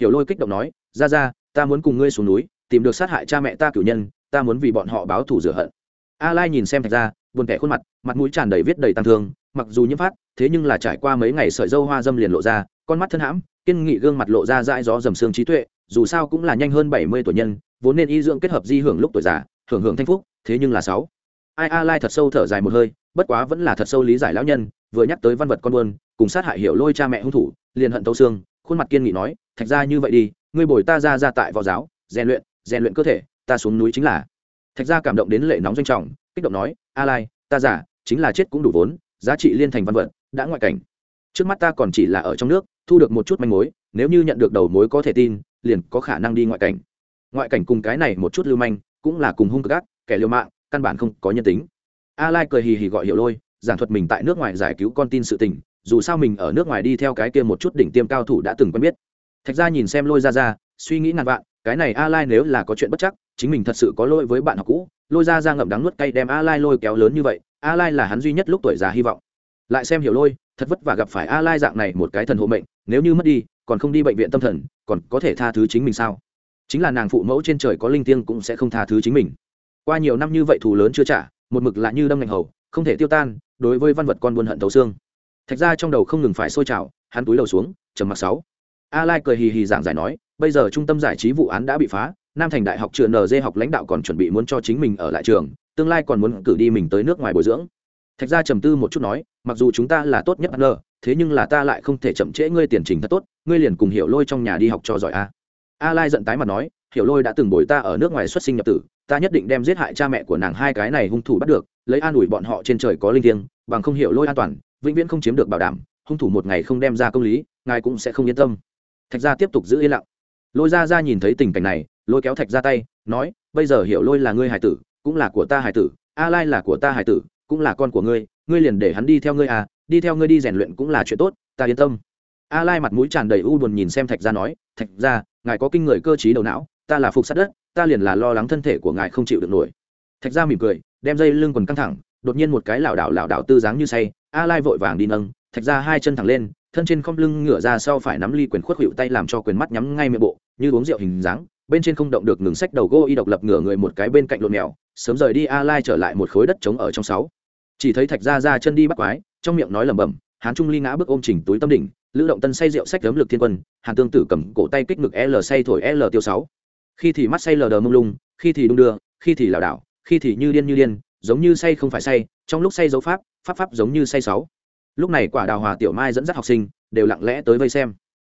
Hiểu lôi kích động nói, "Gia gia, ta muốn cùng ngươi xuống núi, tìm được sát hại cha mẹ ta cửu nhân, ta muốn vì bọn họ báo thù rửa hận." A Lai nhìn xem Thạch Gia, buồn kẻ khuôn mặt, mặt mũi tràn đầy viết đầy tăng thương, mặc dù nhiễm phát, thế nhưng là trải qua mấy ngày sợi dâu hoa dâm liền lộ ra, con mắt thân hãm, kiên nghị gương mặt lộ ra dãi gió dầm xương trí tuệ, dù sao cũng là nhanh hơn bảy mươi tuổi nhân, vốn nên y dưỡng kết hợp di hưởng lúc tuổi già, hưởng hưởng thanh phúc, thế nhưng là sáu. Ai a lai thật sâu thở dài một hơi, bất quá vẫn là thật sâu lý giải lão nhân, vừa nhắc tới văn vật con buôn, cùng sát hại hiểu lôi cha mẹ hung thủ, liền hận tấu xương, khuôn mặt kiên nghị nói, thạch ra như vậy đi, ngươi bồi ta ra ra tại võ giáo, rèn luyện rèn luyện cơ thể, ta xuống núi chính là. Thạch gia cảm động đến lệ nóng doanh trọng, kích động nói, a lai, ta giả chính là chết cũng đủ vốn giá trị liên thành văn vật, đã ngoại cảnh. Trước mắt ta còn chỉ là ở trong nước, thu được một chút manh mối, nếu như nhận được đầu mối có thể tin, liền có khả năng đi ngoại cảnh. Ngoại cảnh cùng cái này một chút lưu manh, cũng là cùng hung cực ác, kẻ liều mạng, căn bản không có nhân tính. A lai cười hì hì gọi hiểu lôi, giảng thuật mình tại nước ngoài giải cứu con tin sự tình, dù sao mình ở nước ngoài đi theo cái kia một chút đỉnh tiêm cao thủ đã từng quen biết. Thạch ra nhìn xem lôi ra ra suy nghĩ ngàn vạn, cái này a lai nếu là có chuyện bất chắc, chính mình thật sự có lỗi với bạn học cũ, lôi ra ra ngậm đắng nuốt cay đem a lai lôi kéo lớn như vậy a lai là hắn duy nhất lúc tuổi già hy vọng. Lại xem hiểu lôi, thật vất vả gặp phải a lai dạng này một cái thần hộ mệnh, nếu như mất đi, còn không đi bệnh viện tâm thần, còn có thể tha thứ chính mình sao? Chính là nàng phụ mẫu trên trời có linh thiêng cũng sẽ không tha thứ chính mình. Qua nhiều năm như vậy thù lớn chưa trả, một mực là như đâm ngành hầu, không thể tiêu tan, đối với văn vật con buôn hận thấu xương. Thạch ra trong đầu không ngừng phải sôi trào, hắn túi đầu xuống, trầm mặc sáu. A lai cười hì hì giảng giải nói, bây giờ trung tâm giải trí vụ án đã bị phá, nam thành đại học trường nd học lãnh đạo còn chuẩn bị muốn cho chính mình ở lại trường tương lai còn muốn cử đi mình tới nước ngoài bồi dưỡng. Thạch gia trầm tư một chút nói, mặc dù chúng ta là tốt nhất partner, thế nhưng là ta lại không thể chậm trễ ngươi tiền trình thật tốt, ngươi liền cùng hiểu lôi trong nhà đi học cho giỏi a a lai giận tái mặt nói, hiểu lôi đã từng bồi ta ở nước ngoài xuất sinh nhập tử, ta nhất định đem giết hại cha mẹ của nàng hai cái này hung thủ bắt được, lấy an ủi bọn họ trên trời có linh thiêng, bằng không hiểu lôi an toàn, vĩnh viễn không chiếm được bảo đảm, hung thủ một ngày không đem ra công lý, ngài cũng sẽ không yên tâm. Thạch gia tiếp tục giữ yên lặng. Lôi ra ra nhìn thấy tình cảnh này, lôi kéo thạch ra tay, nói, bây giờ hiểu lôi là ngươi hải tử cũng là của ta hải tử, a lai là của ta hải tử, cũng là con của ngươi ngươi liền để hắn đi theo ngươi à đi theo ngươi đi rèn luyện cũng là chuyện tốt, ta yên tâm. A lai mặt mũi tràn đầy u buồn nhìn xem thạch gia nói, thạch gia, ngài có kinh người cơ trí đầu não, ta là phục sát đất, ta liền là lo lắng thân thể của ngài không chịu được nổi. Thạch gia mỉm cười, đem dây lưng quần căng thẳng, đột nhiên một cái lảo đảo lảo đảo tư dáng như say, a lai vội vàng đi nâng, thạch gia hai chân thẳng lên, thân trên không lưng ngửa ra sau phải nắm ly quyền khuất hiệu tay làm cho quyền mắt nhắm ngay miệng bộ, như uống rượu hình dáng bên trên không động được ngừng sách đầu gỗ y độc lập ngửa người một cái bên cạnh lộn mèo, sớm rời đi a lai trở lại một khối đất trống ở trong sáu. Chỉ thấy thạch ra ra chân đi bắt quái, trong miệng nói lẩm bẩm, hán trung ly ngã bước ôm chỉnh túi tâm đỉnh, lữ động tân say rượu sách gấm lực thiên quân, hàn tương tử cầm cổ tay kích ngực l say thổi l tiêu sáu. Khi thì mắt say lờ đờ mông lung, khi thì đung đưa, khi thì lảo đảo, khi thì như điên như điên, giống như say không phải say, trong lúc say dấu pháp pháp pháp giống như say sáu. Lúc này quả đào hòa tiểu mai dẫn dắt học sinh, đều lặng lẽ tới vây xem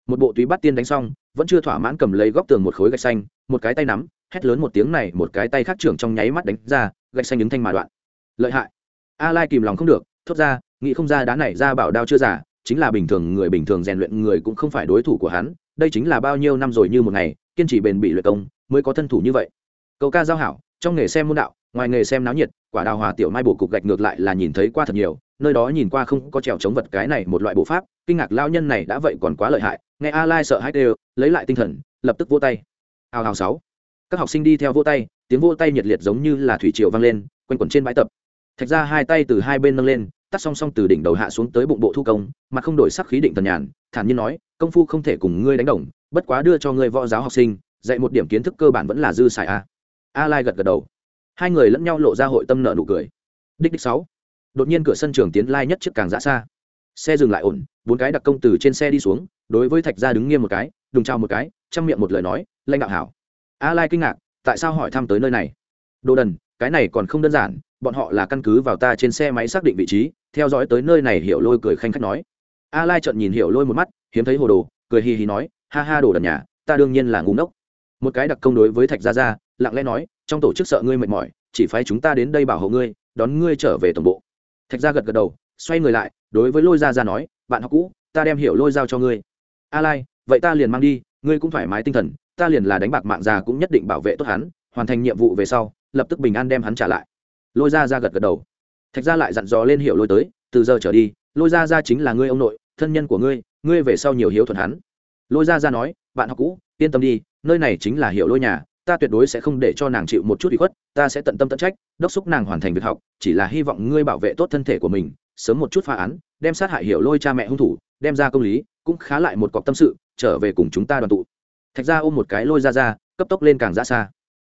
một bộ túy bắt tiên đánh xong, vẫn chưa thỏa mãn cầm lấy góc tường một khối gạch xanh, một cái tay nắm, hét lớn một tiếng này, một cái tay khác trưởng trong nháy mắt đánh ra, gạch xanh đứng thanh mà đoạn. Lợi hại. A lai kìm lòng không được, thốt ra, nghĩ không ra đá này ra bảo đao chưa giả, chính là bình thường người bình thường rèn luyện người cũng không phải đối thủ của hắn, đây chính là bao nhiêu năm rồi như một ngày, kiên trì bền bỉ luyện công mới có thân thủ như vậy. Câu ca giao hảo, trong nghề xem môn đạo, ngoài nghề xem náo nhiệt, quả đào hòa tiểu mai bổ cục gạch ngược lại là nhìn thấy qua thật nhiều, nơi đó nhìn qua không có trèo chống vật cái này một loại bộ pháp, kinh ngạc lao nhân này đã vậy còn quá lợi hại nghe a lai sợ hãi đều lấy lại tinh thần, lập tức vỗ tay. Hào hào sáu. Các học sinh đi theo vỗ tay, tiếng vỗ tay nhiệt liệt giống như là thủy triều vang lên, quanh quẩn trên bãi tập. Thạch ra hai tay từ hai bên nâng lên, tắt song song từ đỉnh đầu hạ xuống tới bụng bộ thu công, mà không đổi sắc khí định thần nhàn, thản nhiên nói, công phu không thể cùng ngươi đánh đồng, bất quá đưa cho ngươi võ giáo học sinh, dạy một điểm kiến thức cơ bản vẫn là dư xài a. A lai gật gật đầu. Hai người lẫn nhau lộ ra hội tâm nợ nụ cười. Đích đích sáu. Đột nhiên cửa sân trường tiến lai nhất trước càng dã xa xe dừng lại ổn, bốn cái đặc công từ trên xe đi xuống, đối với thạch gia đứng nghiêm một cái, đùng trao một cái, chăm miệng một lời nói, lãnh đạo hảo. A lai kinh ngạc, tại sao hỏi thăm tới nơi này? Đồ đần, cái này còn không đơn giản, bọn họ là căn cứ vào ta trên xe máy xác định vị trí, theo dõi tới nơi này hiểu lôi cười khanh khách nói. A lai trợn nhìn hiểu lôi một mắt, hiếm thấy hồ đồ, cười hì hì nói, ha ha đồ đần nhà, ta đương nhiên là ngu ngốc. Một cái đặc công đối với thạch gia gia lặng lẽ nói, trong tổ chức sợ ngươi mệt mỏi, chỉ phái chúng ta đến đây bảo hộ ngươi, đón ngươi trở về tổng bộ. Thạch gia gật gật đầu xoay người lại, đối với lôi gia gia nói, bạn học cũ, ta đem hiểu lôi giao cho ngươi. A lai, vậy ta liền mang đi, ngươi cũng thoải mái tinh thần, ta liền là đánh bạc mạng già cũng nhất định bảo vệ tốt hắn, hoàn thành nhiệm vụ về sau, lập tức bình an đem hắn trả lại. Lôi ra ra gật gật đầu. Thạch ra lại dặn dò lên hiểu lôi tới, từ giờ trở đi, lôi ra ra chính là ngươi ông nội, thân nhân của ngươi ngươi về sau nhiều hiếu thuận hắn. Lôi ra ra nói, bạn học cũ, yên tâm đi, nơi này chính là hiểu lôi nhà, ta tuyệt đối sẽ không để cho nàng chịu một chút bị khuất, ta sẽ tận tâm tận trách, đốc xúc nàng hoàn thành việc học, chỉ là hy vọng ngươi bảo vệ tốt thân thể của mình sớm một chút phá án, đem sát hại hiểu lôi cha mẹ hung thủ, đem ra công lý, cũng khá lại một cọc tâm sự, trở về cùng chúng ta đoàn tụ. Thạch ra ôm một cái lôi ra ra, cấp tốc lên càng ra xa.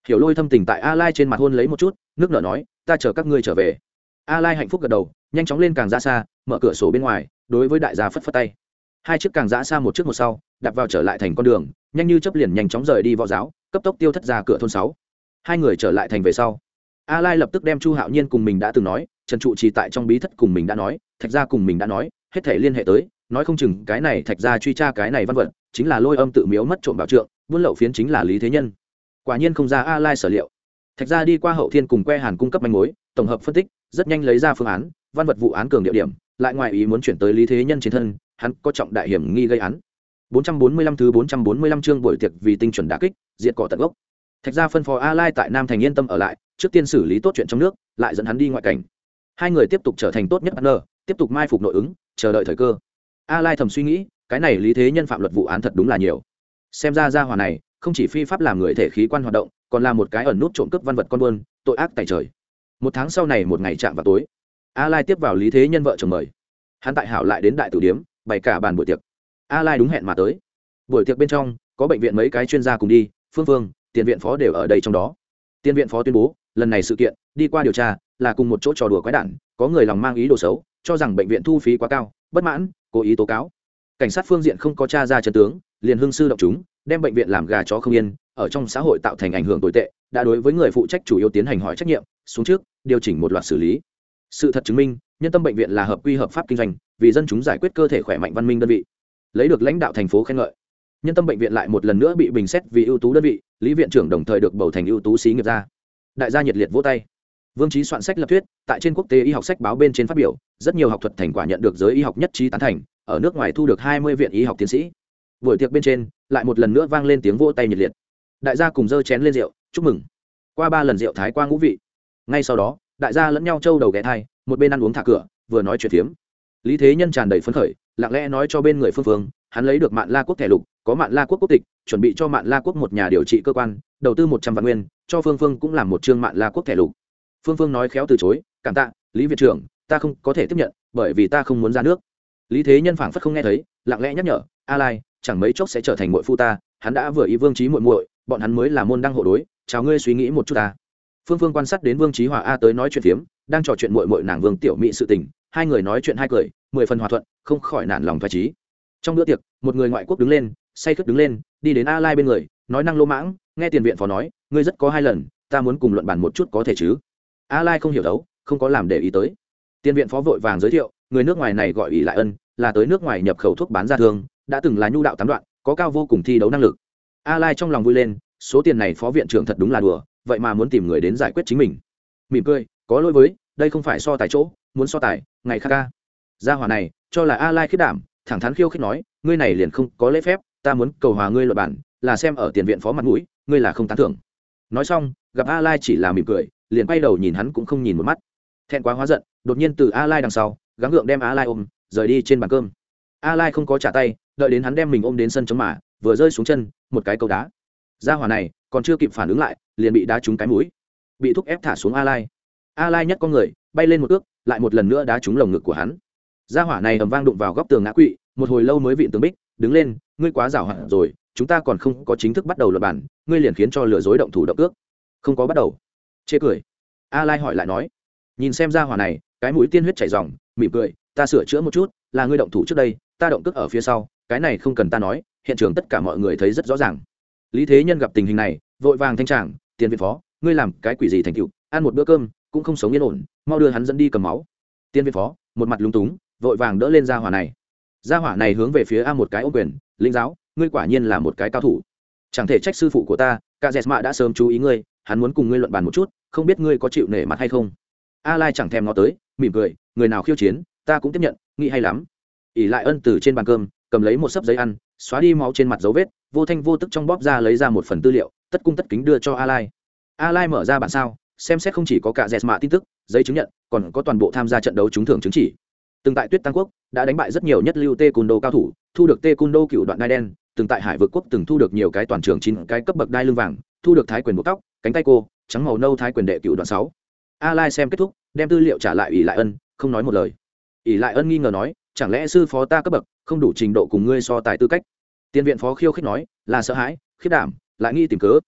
Hiểu lôi thâm tình tại a lai trên mặt hôn lấy một chút, nước nở nói, ta chờ các ngươi trở về. A lai hạnh phúc gật đầu, nhanh chóng lên càng ra xa, mở cửa sổ bên ngoài, đối với đại gia phất phất tay. Hai chiếc càng ra xa một trước một sau, đạp vào trở lại thành con đường, nhanh như chấp liền nhanh chóng rời đi võ giáo, cấp tốc tiêu thất ra cửa thôn sáu. Hai người trở lại thành về sau. A lai lập tức đem chu hạo nhiên cùng mình đã từng nói trần trụ trì tại trong bí thất cùng mình đã nói, thạch gia cùng mình đã nói, hết thể liên hệ tới, nói không chừng cái này thạch gia truy tra cái này văn vật, chính là lôi âm tự miếu mất trộm bảo trượng, buôn lậu phiến chính là lý thế nhân. Quả nhiên không ra a lai sở liệu. Thạch gia đi qua hậu thiên cùng que hàn cung cấp manh mối, tổng hợp phân tích, rất nhanh lấy ra phương án, văn vật vụ án cường địa điểm, lại ngoài ý muốn chuyển tới lý thế nhân trên thân, hắn có trọng đại hiểm nghi gây án. 445 thứ 445 chương buổi tiệc vì tinh chuẩn đả kích, diệt cỏ tận gốc. Thạch gia phân phó a lai tại nam thành yên tâm ở lại, trước tiên xử lý tốt chuyện trong nước, lại dẫn hắn đi ngoại cảnh hai người tiếp tục trở thành tốt nhất n tiếp tục mai phục nội ứng, chờ đợi thời cơ. A lai thầm suy nghĩ, cái này lý thế nhân phạm luật vụ án thật đúng là nhiều. Xem ra gia hòa này không chỉ phi pháp làm người thể khí quan hoạt động, còn là một cái ẩn nút trộm cướp văn vật con buôn, tội ác tại trời. Một tháng sau này một ngày chạm vào tối, a lai tiếp vào lý thế nhân vợ chồng mời. Hắn tại hảo lại đến đại tử điếm, bày cả bàn buổi tiệc. A lai đúng hẹn mà tới. Buổi tiệc bên trong, có bệnh viện mấy cái chuyên gia cùng đi, phương phương, tiền viện phó đều ở đây trong đó. Tiền viện phó tuyên bố, lần này sự kiện, đi qua điều tra là cùng một chỗ trò đùa quái đản, có người lòng mang ý đồ xấu, cho rằng bệnh viện thu phí quá cao, bất mãn, cố ý tố cáo. Cảnh sát phương diện không có t r a ra chân tướng, liền hương sư động chúng, đem bệnh viện làm gà chó không yên, ở trong xã hội tạo thành ảnh hưởng tồi tệ, đã đối với người phụ trách chủ yếu tiến hành hỏi trách nhiệm, xuống trước, điều chỉnh một loạt xử lý. Sự thật chứng minh, nhân tâm bệnh viện là hợp quy hợp pháp kinh doanh, vì dân chúng giải quyết cơ thể khỏe mạnh văn minh đơn vị. Lấy được lãnh đạo thành phố khen ngợi. Nhân tâm bệnh viện lại một lần nữa bị bình xét vì ưu tú đơn vị, lý viện trưởng đồng thời được bầu thành ưu tú xí nghiệp gia. Đại gia nhiệt liệt vỗ tay vương trí soạn sách lập thuyết, tại trên quốc tế y học sách báo bên trên phát biểu, rất nhiều học thuật thành quả nhận được giới y học nhất trí tán thành, ở nước ngoài thu được hai mươi viện y học tiến sĩ. Buổi tiệc bên trên, lại một lần nữa vang lên tiếng vỗ tay nhiệt liệt. Đại gia cùng dơ chén lên rượu, chúc mừng. Qua ba lần rượu thái qua ngũ vị. Ngay sau đó, đại gia lẫn nhau trâu đầu ghé thai, một bên ăn uống thả cửa, vừa nói chuyện phiếm lý thế nhân tràn đầy phấn khởi, lặng lẽ nói cho bên người phương phương, hắn lấy được mạng la quốc thẻ lục, có mạng la quốc quốc tịch, chuẩn bị cho mạng la quốc một nhà điều trị cơ quan, đầu tư một trăm vạn nguyên, cho phương phương cũng làm một chương mạng la quốc thẻ lục phương phương nói khéo từ chối, cảm tạ, lý viện trưởng, ta không có thể tiếp nhận, bởi vì ta không muốn ra nước. Lý thế nhân phảng phất không nghe thấy, lặng lẽ nhắc nhở, a lai, chẳng mấy chốc sẽ trở thành muội phu ta, hắn đã vừa ý vương trí muội muội, bọn hắn mới là môn đăng hộ đối, chào ngươi suy nghĩ một chút ta. Phương phương quan sát đến vương trí hòa a tới nói chuyện phiếm, đang trò chuyện muội muội nàng vương tiểu mỹ sự tình, hai người nói chuyện hai cười, mười phần hòa thuận, không khỏi nản lòng thoải trí. Trong bữa tiệc, một người ngoại quốc đứng lên, say khướt đứng lên, đi đến a lai bên người, nói năng lô mãng, nghe tiền viện phó nói, ngươi rất có hai lần, ta muốn cùng luận bàn một chút có thể chứ? A lai không hiểu đấu, không có làm để ý tới. Tiên viện phó vội vàng giới thiệu, người nước ngoài này gọi ỷ lại ân, là tới nước ngoài nhập khẩu thuốc bán ra thương, đã từng là nhu đạo tám đoạn, có cao vô cùng thi đấu năng lực. A lai trong lòng vui lên, số tiền này phó viện trưởng thật đúng là đùa, vậy mà muốn tìm người đến giải quyết chính mình. Mỉm cười, có lỗi với, đây không phải so tài chỗ, muốn so tài, ngày khác ca. Gia hỏa này, cho là a lai khiết đảm, thẳng thắn khiêu khích nói, ngươi này liền không có lễ phép, ta muốn cầu hòa ngươi luật bản, là xem ở tiền viện phó mặt mũi, ngươi là không tán thưởng. Nói xong, gặp a lai chỉ là mỉm cười liền quay đầu nhìn hắn cũng không nhìn một mắt. Thẹn quá hóa giận, đột nhiên từ a lai đằng sau, gắng gượng đem a lai ôm, rời đi trên bàn cơm. A lai không có trả tay, đợi đến hắn đem mình ôm đến sân chống mà, vừa rơi xuống chân, một cái cầu đá. Ra hỏa này, còn chưa kịp phản ứng lại, liền bị đá trúng cái mũi. Bị thúc ép thả xuống a lai. A lai nhất con người, bay lên một ước, lại một lần nữa đá trúng lồng ngực của hắn. Ra hỏa này ầm vang đụng vào góc tường ngã quỵ, một hồi lâu mới vịn tường bích, đứng lên, ngươi quá giảo hạn rồi, chúng ta còn không có chính thức bắt đầu luật bản, ngươi liền khiến cho lừa dối động thủ động ước. Không có bắt đầu chê cười. A lai hỏi lại nói, nhìn xem ra hỏa này, cái mũi tiên huyết chảy ròng, mỉm cười, ta sửa chữa một chút, là ngươi động thủ trước đây, ta động cước ở phía sau, cái này không cần ta nói, hiện trường tất cả mọi người thấy rất rõ ràng. Lý thế nhân gặp tình hình này, vội vàng thanh tràng, tiền viện phó, ngươi làm cái quỷ gì thành cựu ăn một bữa cơm, cũng không sống yên ổn, mau đưa hắn dẫn đi cầm máu. Tiên viện phó, một mặt lúng túng, vội vàng đỡ lên gia hỏa này. Gia hỏa này hướng về phía a một cái ô quyền, linh giáo, ngươi quả nhiên là một cái cao thủ. Chẳng thể trách sư phụ của ta cả dẹt mạ đã sớm chú ý ngươi, hắn muốn cùng ngươi luận bàn một chút không biết ngươi có chịu nể mặt hay không? A lai chẳng thèm ngó tới, mỉm cười, người nào khiêu chiến, ta cũng tiếp nhận, nghĩ hay lắm. ỉ lại ân từ trên bàn cơm, cầm lấy một sấp giấy ăn, xóa đi máu trên mặt dấu vết, vô thanh vô tức trong bóp ra lấy ra một phần tư liệu, tất cung tất kính đưa cho a lai. A lai mở ra bản sao, xem xét không chỉ có cả dẹt mạ tin tức, giấy chứng nhận, còn có toàn bộ tham gia trận đấu trúng thưởng chứng chỉ. Từng tại tuyết tăng quốc, đã đánh bại rất nhiều nhất lưu tê Côn đô cao thủ, thu được tê Côn đô cựu đoạn đai đen, từng tại hải vực quốc từng thu được nhiều cái toàn trường chín cái cấp bậc đai lưng vàng, thu được thái quyền buộc tóc, cánh tay cô trắng màu nâu thái quyền đệ cựu đoạn sáu. A lai xem kết thúc, đem tư liệu trả lại ỷ lại ân, không nói một lời. Ỷ lại ân nghi ngờ nói, chẳng lẽ sư phó ta cấp bậc, không đủ trình độ cùng ngươi so tài tư cách? Tiên viện phó khiêu khích nói, là sợ hãi khiết đảm, lại nghi tìm cớ.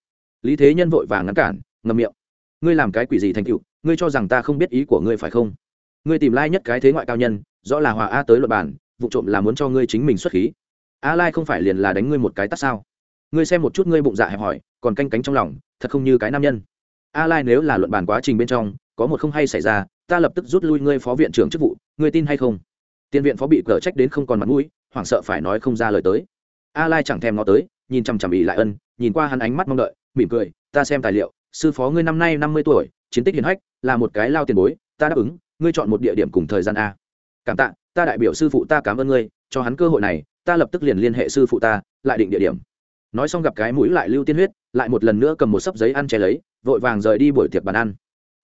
Lý thế nhân vội vàng ngăn cản ngầm miệng. Ngươi làm cái quỷ gì thành cựu ngươi cho rằng ta không biết ý của ngươi phải không? Ngươi tìm lai nhất cái thế ngoại cao nhân, rõ là hòa a tới luật bản vụ trộm là muốn cho ngươi chính mình xuất khí. A lai không phải liền là đánh ngươi một cái tắt sao? Ngươi xem một chút ngươi bụng dạ hẹp hỏi, còn canh cánh trong lòng, thật không như cái nam nhân a lai nếu là luận bàn quá trình bên trong, có một không hay xảy ra, ta lập tức rút lui ngươi phó viện trưởng chức vụ, ngươi tin hay không? Tiên viện phó bị cờ trách đến không còn mặt mũi, hoảng sợ phải nói không ra lời tới. A lai chẳng thèm ngó tới, nhìn chằm chằm ỉ lại ân, nhìn qua hắn ánh mắt mong đợi, mỉm cười, ta xem tài liệu, sư phó ngươi năm nay 50 tuổi, chiến tích hiển hách, là một cái lao tiền bối, ta đáp ứng, ngươi chọn một địa điểm cùng thời gian a. Cảm tạ, ta đại biểu sư phụ ta cảm ơn ngươi, cho hắn cơ hội này, ta lập tức liền liên hệ sư phụ ta, lại định địa điểm. Nói xong gặp cái mũi lại lưu tiên huyết, lại một lần nữa cầm một sấp giấy ăn che lấy vội vàng rời đi buổi tiệc bàn ăn.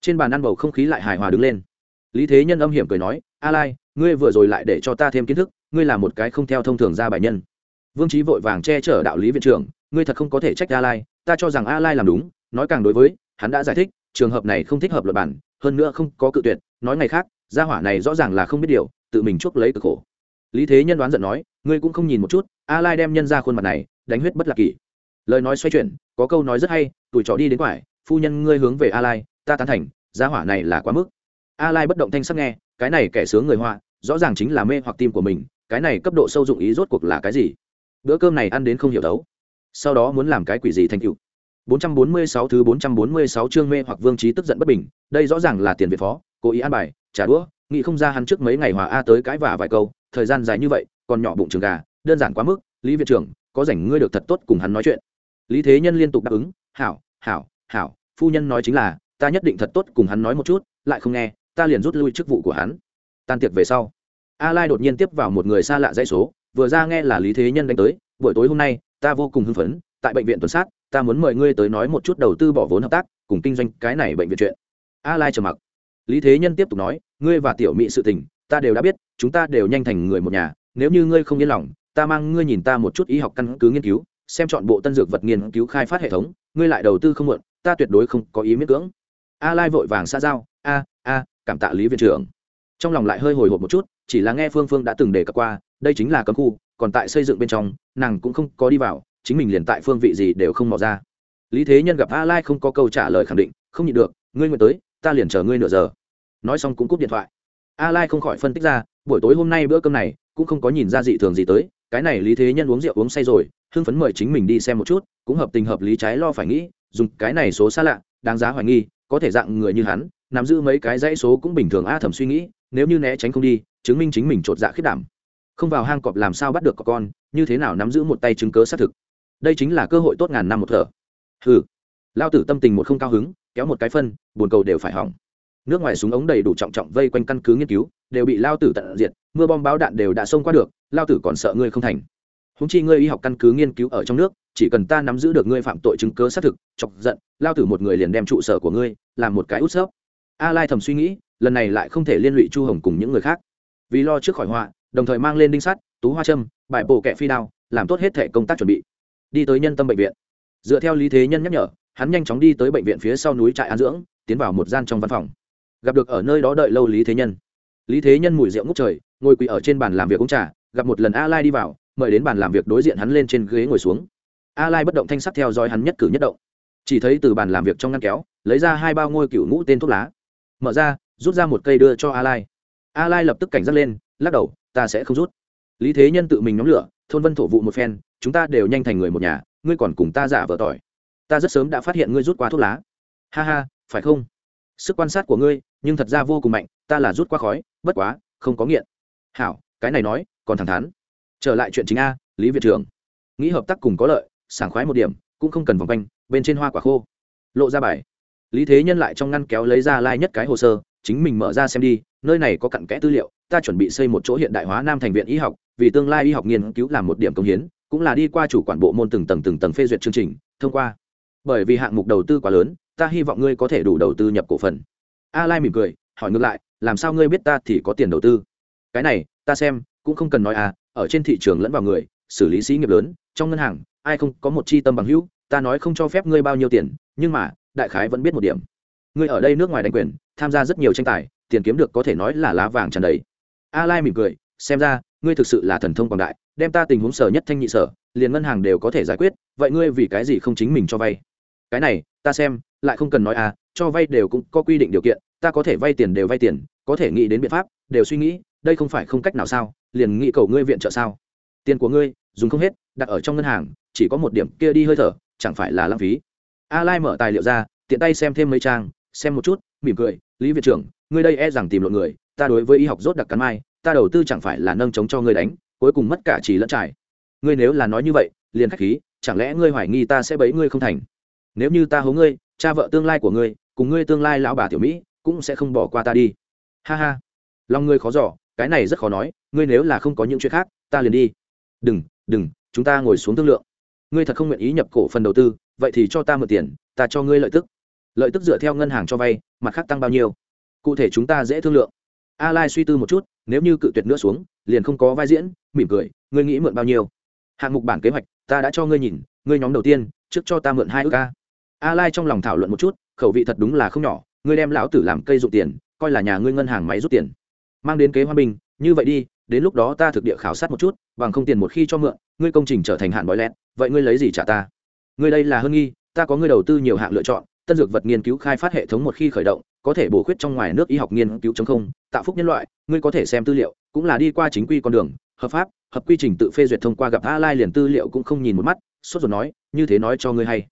Trên bàn ăn bầu không khí lại hài hòa đứng lên. Lý thế nhân âm hiểm cười nói, a lai, ngươi vừa rồi lại để cho ta thêm kiến thức, ngươi là một cái không theo thông thường ra bài nhân. Vương trí vội vàng che chở đạo lý viện trưởng, ngươi thật không có thể trách a lai, ta cho rằng a lai làm đúng, nói càng đối với, hắn đã giải thích, trường hợp này không thích hợp luật bản, hơn nữa không có cự tuyệt, nói ngày khác, gia hỏa này rõ ràng là không biết điều, tự mình chuốc lấy cực khổ. Lý thế nhân đoán giận nói, ngươi cũng không nhìn một chút, a lai đem nhân ra khuôn mặt này, đánh huyết bất lạc kỷ. Lời nói xoay chuyển, có câu nói rất hay, tuổi trò đi đến quải phu nhân ngươi hướng về a lai ta tán thành, gia hỏa này là quá mức. A lai bất động thanh sắc nghe, cái này kẻ sướng người họa, rõ ràng chính là mê hoặc tim của mình, cái này cấp độ sâu dụng ý rốt cuộc là cái gì? Bữa cơm này ăn đến không hiểu đấu. Sau đó muốn làm cái quỷ gì thành cựu 446 thứ 446 chương mê hoặc vương trí tức giận bất bình, đây rõ ràng là tiền việt phó, cố ý an bài, trả đũa, nghĩ không ra hắn trước mấy ngày hòa a tới cái vả vài câu, thời gian dài như vậy, còn nhỏ bụng trường gà, đơn giản quá mức, lý viện trưởng, có rảnh ngươi được thật tốt cùng hắn nói chuyện. Lý thế nhân liên tục đáp ứng, hảo hảo hảo, phu nhân nói chính là, ta nhất định thật tốt cùng hắn nói một chút, lại không nghe, ta liền rút lui chức vụ của hắn. Tan tiệc về sau, a lai đột nhiên tiếp vào một người xa lạ dãy số, vừa ra nghe là lý thế nhân đánh tới, buổi tối hôm nay, ta vô cùng hưng phấn, tại bệnh viện tuần sát, ta muốn mời ngươi tới nói một chút đầu tư bỏ vốn hợp tác, cùng kinh doanh cái này bệnh viện chuyện. A lai trầm mặc. Lý thế nhân tiếp tục nói, ngươi và tiểu mỹ sự tình, ta đều đã biết, chúng ta đều nhanh thành người một nhà, nếu như ngươi không yên lòng, ta mang ngươi nhìn ta một chút y học căn cứ nghiên cứu, xem chọn bộ tân dược vật nghiên cứu khai phát hệ thống, ngươi lại đầu tư không muộn ta tuyệt đối không có ý miễn cưỡng. A lai vội vàng xa giao, a a, cảm tạ lý viện trưởng. Trong lòng lại hơi hồi hộp một chút, chỉ là nghe phương phương đã từng đề cập qua, đây chính là cấm khu, còn tại xây dựng bên trong, nàng cũng không có đi vào, chính mình liền tại phương vị gì đều không mò ra. Lý thế nhân gặp a lai không có câu trả lời khẳng định, không nhịn được, ngươi nguyện tới, ta liền chờ ngươi nửa giờ. Nói xong cũng cúp điện thoại. A lai không khỏi phân tích ra, buổi tối hôm nay bữa cơm này, cũng không có nhìn ra dị thường gì tới, cái này lý thế nhân uống rượu uống say rồi, hưng phấn mời chính mình đi xem một chút, cũng hợp tình hợp lý trái lo phải nghĩ dùng cái này số xa lạ, đáng giá hoài nghi, có thể dạng người như hắn, nắm giữ mấy cái dãy số cũng bình thường a thầm suy nghĩ, nếu như né tránh không đi, chứng minh chính mình chột dạ khiết đảm. Không vào hang cọp làm sao bắt được có con, như thế nào nắm giữ một tay chứng cớ xác thực. Đây chính là cơ hội tốt ngàn năm một thở. Hừ. Lao tử tâm tình một không cao hứng, kéo một cái phân, buồn cầu đều phải hỏng. Nước ngoài súng ống đầy đủ trọng trọng vây quanh căn cứ nghiên cứu, đều bị lao tử tận diệt, mưa bom báo đạn đều đã xông qua được, lao tử còn sợ ngươi không thành. Húng chi ngươi y học căn cứ nghiên cứu ở trong nước chỉ cần ta nắm giữ được ngươi phạm tội chứng cớ xác thực, chọc giận, lao tử một người liền đem trụ sở của ngươi làm một cái út xớp a lai thầm suy nghĩ, lần này lại không thể liên lụy chu hồng cùng những người khác. Vì lo trước khỏi họa, đồng thời mang lên đinh sắt, tú hoa trâm bài bộ kẹ phi đao, làm tốt hết thể công tác chuẩn bị. Đi tới nhân tâm bệnh viện. Dựa theo lý thế nhân nhắc nhở, hắn nhanh chóng đi tới bệnh viện phía sau núi trại an dưỡng, tiến vào một gian trong văn phòng. Gặp được ở nơi đó đợi lâu lý thế nhân. Lý thế nhân mùi rượu ngút trời, ngồi quỳ ở trên bàn làm việc uống trà, gặp một lần a lai đi vào, mời đến bàn làm việc đối diện hắn lên trên ghế ngồi xuống a lai bất động thanh sắc theo dõi hắn nhất cử nhất động. Chỉ thấy từ bàn làm việc trong ngăn kéo, lấy ra hai bao ngôi cựu ngũ tên thuốc lá. Mở ra, rút ra một cây đưa cho a lai. A lai lập tức cảnh giác lên, lắc đầu, ta sẽ không rút. Lý thế nhân tự mình nhóm lửa, thôn vân thổ vụ một phen, chúng ta đều nhanh thành người một nhà, ngươi còn cùng ta giả vờ tỏi. Ta rất sớm đã phát hiện ngươi rút qua thuốc lá. Ha ha, phải không? Sức quan sát của ngươi, nhưng thật ra vô cùng mạnh, ta là rút qua khói, bất quá, không có nghiện. Hảo, cái này nói, còn thẳng thắn. Trở lại chuyện chính a, lý viện trưởng. Nghĩ hợp tác cùng có lợi sảng khoái một điểm, cũng không cần vòng quanh, bên trên hoa quả khô. Lộ ra bài. Lý thế nhân lại trong ngăn kéo lấy ra lai、like、nhất cái hồ sơ, chính mình mở ra xem đi, nơi này có cặn kẽ tư liệu, ta chuẩn bị xây một chỗ hiện đại hóa nam thành viện y học, vì tương lai y học nghiên cứu làm một điểm công hiến, cũng là đi qua chủ quản bộ môn từng tầng từng tầng phê duyệt chương trình, thông qua. Bởi vì hạng mục đầu tư quá lớn, ta hy vọng ngươi có thể đủ đầu tư nhập cổ phần. A lai mỉm cười, hỏi ngược lại, làm sao ngươi biết ta thì có tiền đầu tư? Cái này, ta xem, cũng không cần nói à ở trên thị trường lẫn vào người, xử lý sĩ nghiệp lớn, trong ngân hàng ai không có một chi tâm bằng hữu, ta nói không cho phép ngươi bao nhiêu tiền, nhưng mà, đại khái vẫn biết một điểm. Ngươi ở đây nước ngoài đánh quyền, tham gia rất nhiều tranh tài, tiền kiếm được có thể nói là lá vàng tràn đầy. A lai mỉm cười, xem ra, ngươi thực sự là thần thông quảng đại, đem ta tình huống sở nhất thanh nhị sở, liền ngân hàng đều có thể giải quyết, vậy ngươi vì cái gì không chính mình cho vay? Cái này, ta xem, lại không cần nói à cho vay đều cũng có quy định điều kiện, ta có thể vay tiền đều vay tiền, có thể nghĩ đến biện pháp, đều suy nghĩ, đây không phải không cách nào sao, liền nghĩ cầu ngươi viện trợ sao? Tiền của ngươi, dùng không hết đặt ở trong ngân hàng, chỉ có một điểm kia đi hơi thở, chẳng phải là lãng phí. A lai mở tài liệu ra, tiện tay xem thêm mấy trang, xem một chút, mỉm cười, lý viện trưởng, ngươi đây e rằng tìm lộn người, ta đối với y học rốt đặc cắn mai, ta đầu tư chẳng phải là nâng chống cho ngươi đánh, cuối cùng mất cả chỉ lẫn trải. Ngươi nếu là nói như vậy, liền khách khí, chẳng lẽ ngươi hoài nghi ta sẽ bấy ngươi không thành? Nếu như ta hố ngươi, cha vợ tương lai của ngươi, cùng ngươi tương lai lão bà tiểu mỹ, cũng sẽ không bỏ qua ta đi. Ha ha. Lòng ngươi khó giỏ cái này rất khó nói, ngươi nếu là không có những chuyện khác, ta liền đi. Đừng đừng chúng ta ngồi xuống thương lượng. Ngươi thật không nguyện ý nhập cổ phần đầu tư, vậy thì cho ta mượn tiền, ta cho ngươi lợi tức. Lợi tức dựa theo ngân hàng cho vay, mặt khác tăng bao nhiêu? Cụ thể chúng ta dễ thương lượng. A lai suy tư một chút, nếu như cự tuyệt nữa xuống, liền không có vai diễn, mỉm cười, ngươi nghĩ mượn bao nhiêu? Hạng mục bản kế hoạch, ta đã cho ngươi nhìn, ngươi nhóm đầu tiên, trước cho ta mượn hai ước ca a. Lai trong lòng thảo luận một chút, khẩu vị thật đúng là không nhỏ, ngươi đem lão tử làm cây dụng tiền, coi là nhà ngươi ngân hàng máy rút tiền. Mang đến kế hoa bình như vậy đi đến lúc đó ta thực địa khảo sát một chút, bằng không tiền một khi cho mượn, ngươi công trình trở thành hạn bói lẹt, vậy ngươi lấy gì trả ta? Ngươi đây là hơn nghi, ta có ngươi đầu tư nhiều hạng lựa chọn, tân dược vật nghiên cứu khai phát hệ thống một khi khởi động, có thể bổ khuyết trong ngoài nước y học nghiên cứu chống không, tạo phúc nhân loại, ngươi có thể xem tư liệu, cũng là đi qua chính quy con đường, hợp pháp, hợp quy trình tự phê duyệt thông qua gặp a lai liền tư liệu cũng không nhìn một mắt, sốt rồi nói, như thế nói cho ngươi hay.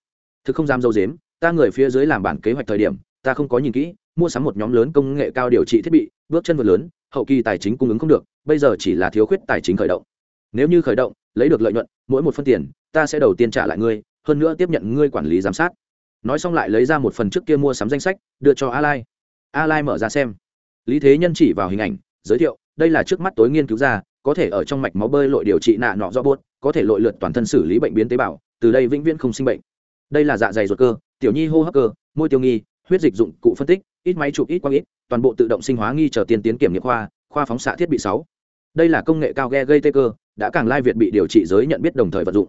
Thực không dám dâu dếm, ta người phía dưới làm bản kế hoạch thời điểm, ta không có nhìn kỹ, mua sắm một nhóm lớn công nghệ cao điều trị thiết bị, bước chân vượt lớn hậu kỳ tài chính cung ứng không được, bây giờ chỉ là thiếu khuyết tài chính khởi động. Nếu như khởi động, lấy được lợi nhuận, mỗi một phân tiền, ta sẽ đầu tiên trả lại ngươi, hơn nữa tiếp nhận ngươi quản lý giám sát. Nói xong lại lấy ra một phần trước kia mua sắm danh sách, đưa cho a lai a lai mở ra xem. Lý thế nhân chỉ vào hình ảnh, giới thiệu, đây là trước mắt tối nghiên cứu ra, có thể ở trong mạch máu bơi lội điều trị nạ nọ do bốt có thể lội lượt toàn thân xử lý bệnh biến tế bào, từ đây vĩnh viễn không sinh bệnh. Đây là dạ dày ruột cơ, tiểu nhi hô hấp cơ, môi tiêu nghi huyết dịch dụng cụ phân tích, ít máy chụp, ít quang, ít, toàn bộ tự động sinh hóa nghi chờ tiên tiến kiểm nghiệm khoa khoa phóng xạ thiết bị sáu. Đây là công nghệ cao ghe gây tê cơ, đã càng lai việt bị điều trị giới nhận biết đồng thời vận dụng.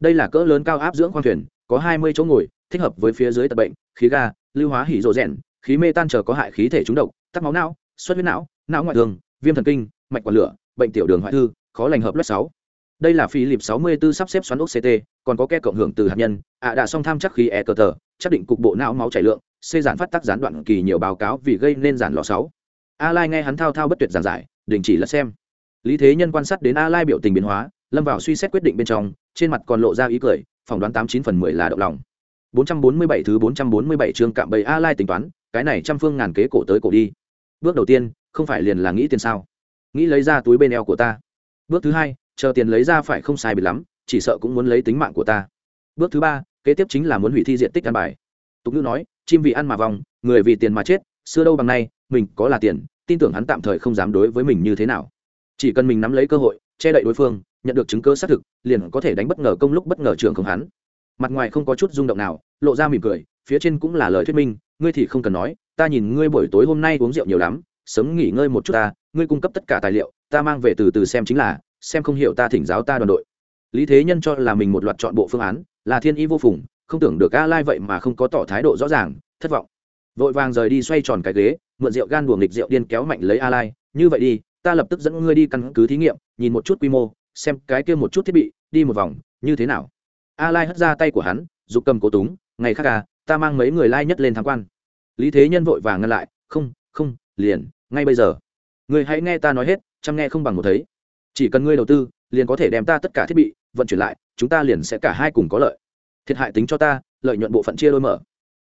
Đây là cỡ lớn cao áp dưỡng khoang thuyền, có hai mươi chỗ ngồi, thích hợp với phía dưới tập bệnh, khí ga, lưu hóa hỉ rộ rèn khí mê tan chờ có hại khí thể trúng độc, tắc máu não, xuất huyết não não ngoại thương, viêm thần kinh, mạch quản lửa, bệnh tiểu đường hoại thư, khó lành hợp lớp sáu. Đây là phi lịp 64 sắp xếp xoắn ốc ct còn có ke cộng hưởng từ hạt nhân, ạ đã song tham chắc khí e cơ tờ, chắc định cục bộ não máu chảy lượng xây giản phát tác gián đoạn kỳ nhiều báo cáo vì gây nên giản lọ sáu. A lai nghe hắn thao thao bất tuyệt giảng giải, đình chỉ là xem. Lý thế nhân quan sát đến a lai biểu tình biến hóa, lâm vào suy xét quyết định bên trong, trên mặt còn lộ ra ý cười, phỏng đoán tám chín phần mười là động lòng. 447 thứ 447 chương cạm bầy a lai tính toán, cái này trăm phương ngàn kế cổ tới cổ đi. Bước đầu tiên, không phải liền là nghĩ tiền sao? Nghĩ lấy ra túi bên eo của ta. Bước thứ hai, chờ tiền lấy ra phải không sai bị lắm, chỉ sợ cũng muốn lấy tính mạng của ta. Bước thứ ba, kế tiếp chính là muốn hủy thi diện tích ăn bài. Tục ngữ nói chim vì ăn mà vòng người vì tiền mà chết, xưa đâu bằng nay, mình có là tiền, tin tưởng hắn tạm thời không dám đối với mình như thế nào. Chỉ cần mình nắm lấy cơ hội, che đậy đối phương, nhận được chứng cơ xác thực, liền có thể đánh bất ngờ công lúc bất ngờ trường không hắn. Mặt ngoài không có chút rung động nào, lộ ra mỉm cười, phía trên cũng là lời thuyết minh, ngươi thì không cần nói, ta nhìn ngươi buổi tối hôm nay uống rượu nhiều lắm, sớm nghỉ ngơi một chút ta, ngươi cung cấp tất cả tài liệu, ta mang về từ từ xem chính là, xem không hiểu ta thỉnh giáo ta đoàn đội. Lý thế nhân cho là mình một loạt chọn bộ phương án, là thiên y vô phùng không tưởng được a lai vậy mà không có tỏ thái độ rõ ràng, thất vọng. Vội vàng rời đi xoay tròn cái ghế, mượn rượu gan buồng nghịch rượu điên kéo mạnh lấy a lai, như vậy đi, ta lập tức dẫn ngươi đi căn cứ thí nghiệm, nhìn một chút quy mô, xem cái kia một chút thiết bị, đi một vòng, như thế nào? A lai hất ra tay của hắn, dục cầm cố túng, ngày khác à ta mang mấy người lai nhất lên tham quan. Lý thế nhân vội vàng ngăn lại, không không, liền, ngay bây giờ. Người hãy nghe ta nói hết, chăm nghe không bằng một thấy. Chỉ cần ngươi đầu tư, liền có thể đem ta tất cả thiết bị vận chuyển lại, chúng ta liền sẽ cả hai cùng có lợi thiệt hại tính cho ta, lợi nhuận bộ phận chia đôi mở.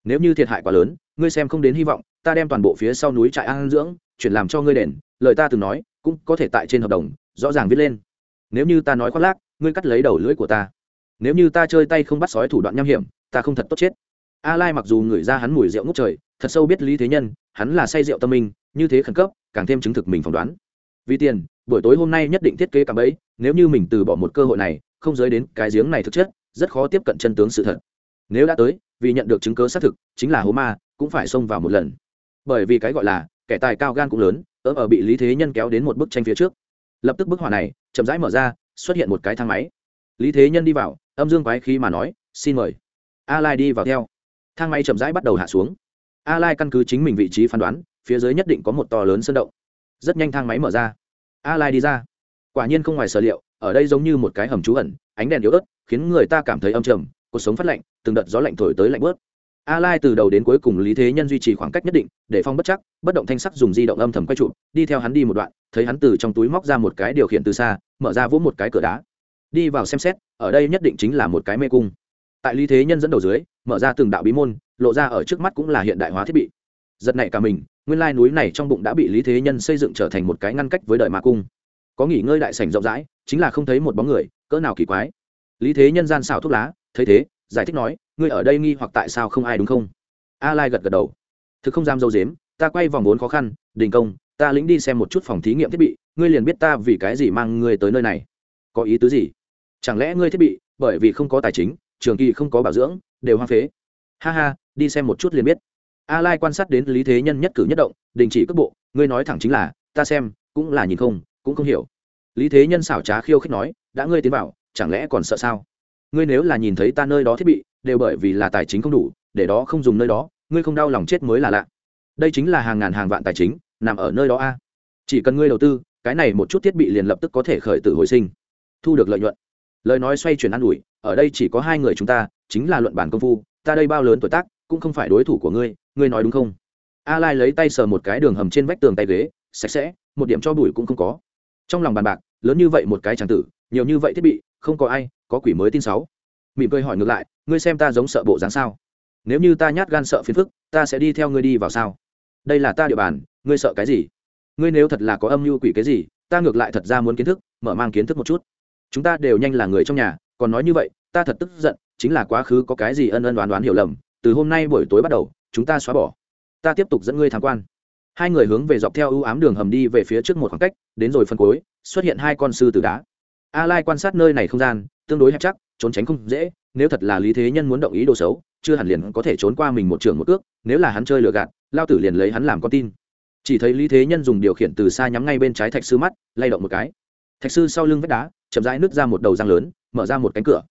Nếu như thiệt hại quá lớn, ngươi xem không đến hy vọng, ta đem toàn bộ phía sau núi trại an dưỡng, chuyển làm cho ngươi đền, lời ta từng nói, cũng có thể tại trên hợp đồng, rõ ràng viết lên. Nếu như ta nói khoác lác, ngươi cắt lấy đầu lưỡi của ta. Nếu như ta chơi tay không bắt sói thủ đoạn nham hiểm, ta không thật tốt chết. A lai mặc dù ngửi ra hắn mùi rượu ngút trời, thật sâu biết lý thế nhân, hắn là say rượu tâm minh, như thế khẩn cấp, càng thêm chứng thực mình phỏng đoán. Vì tiền, buổi tối hôm nay nhất định thiết kế cả bẫy, nếu như mình từ bỏ một cơ hội này, không giới đến cái giếng này thực chất rất khó tiếp cận chân tướng sự thật. Nếu đã tới, vì nhận được chứng cớ xác thực, chính là hố ma, cũng phải xông vào một lần. Bởi vì cái gọi là, kẻ tài cao gan cũng lớn ở ở bị lý thế nhân kéo đến một bức tranh phía trước. Lập tức bức họa này, chậm rãi mở ra, xuất hiện một cái thang máy. Lý thế nhân đi vào, âm dương quái khí mà nói, xin mời. A lai đi vào theo. Thang máy chậm rãi bắt đầu hạ xuống. A lai căn cứ chính mình vị trí phán đoán, phía dưới nhất định có một to lớn sơn động. Rất nhanh thang máy mở ra. A lai đi ra quả nhiên không ngoài sở liệu, ở đây giống như một cái hầm trú ẩn, ánh đèn yếu ớt, khiến người ta cảm thấy âm trầm, cuộc sống phát lạnh, từng đợt gió lạnh thổi tới lạnh bớt. A lai từ đầu đến cuối cùng lý thế nhân duy trì khoảng cách nhất định, để phong bất chắc, bất động thanh sắc dùng di động âm thầm quay trụ, đi theo hắn đi một đoạn, thấy hắn từ trong túi móc ra một cái điều khiển từ xa, mở ra vỗ một cái cửa đá. Đi vào xem xét, ở đây nhất định chính là một cái mê cung. Tại lý thế nhân dẫn đầu dưới, mở ra từng đạo bí môn, lộ ra ở trước mắt cũng là hiện đại hóa thiết bị. Giật này cả mình, nguyên lai núi này trong bụng đã bị lý thế nhân xây dựng trở thành một cái ngăn cách với đời ma cung có nghỉ ngơi đại sảnh rộng rãi, chính là không thấy một bóng người, cỡ nào kỳ quái. Lý thế nhân gian xào thuốc lá, thấy thế, giải thích nói, ngươi ở đây nghi hoặc tại sao không ai đúng không? A lai gật gật đầu. Thực không dám dâu dếm, ta quay vòng vốn khó khăn, đình công, ta lĩnh đi xem một chút phòng thí nghiệm thiết bị, ngươi liền biết ta vì cái gì mang ngươi tới nơi này. Có ý tứ gì? Chẳng lẽ ngươi thiết bị, bởi vì không có tài chính, trường kỳ không có bảo dưỡng, đều hoang phế? Ha ha, đi xem một chút liền biết. A lai quan sát đến lý thế nhân nhất cử nhất động, đình chỉ cước bộ, ngươi nói thẳng chính là, ta xem, cũng là nhìn không cũng không hiểu. Lý thế nhân xảo trá khiêu khích nói, đã ngươi tiến vào, chẳng lẽ còn sợ sao? Ngươi nếu là nhìn thấy ta nơi đó thiết bị, đều bởi vì là tài chính không đủ, để đó không dùng nơi đó, ngươi không đau lòng chết mới là lạ. Đây chính là hàng ngàn hàng vạn tài chính, nằm ở nơi đó a. Chỉ cần ngươi đầu tư, cái này một chút thiết bị liền lập tức có thể khởi tử hồi sinh. Thu được lợi nhuận. Lời nói xoay chuyển an ủi, ở đây chỉ có hai người chúng ta, chính là luận bản công phu, ta đây bao lớn tuổi tác, cũng không phải đối thủ của ngươi ngươi nói đúng không? A lai lấy tay sờ một cái đường hầm trên vách tường tay ghế, sạch sẽ, một điểm cho bụi cũng không có trong lòng bàn bạc, lớn như vậy một cái tràng tử, nhiều như vậy thiết bị, không có ai có quỷ mới tin sáu. Mỉm cười hỏi ngược lại, ngươi xem ta giống sợ bộ dáng sao? Nếu như ta nhát gan sợ phiền phức, ta sẽ đi theo ngươi đi vào sao? Đây là ta địa bàn, ngươi sợ cái gì? Ngươi nếu thật là có âm mưu quỷ cái gì, ta ngược lại thật ra muốn kiến thức, mở mang kiến thức một chút. Chúng ta đều nhanh là người trong nhà, còn nói như vậy, ta thật tức giận, chính là quá khứ có cái gì ân ân đoán đoán hiểu lầm, từ hôm nay buổi tối bắt đầu, chúng ta xóa bỏ. Ta tiếp tục dẫn ngươi tham quan hai người hướng về dọc theo ưu ám đường hầm đi về phía trước một khoảng cách, đến rồi phân cuối, xuất hiện hai con sư tử đá. A lai quan sát nơi này không gian, tương đối hẹp chắc, trốn tránh không dễ, nếu thật là lý thế nhân muốn động ý đồ xấu, chưa hẳn liền có thể trốn qua mình một trường một ước nếu là hắn chơi lừa gạt, lao tử liền lấy hắn làm con tin. Chỉ thấy lý thế nhân dùng điều khiển từ xa nhắm ngay bên trái thạch sư mắt, lay động một cái. Thạch sư sau lưng vách đá, chậm rãi nứt ra một đầu răng lớn, mở ra một cánh cửa.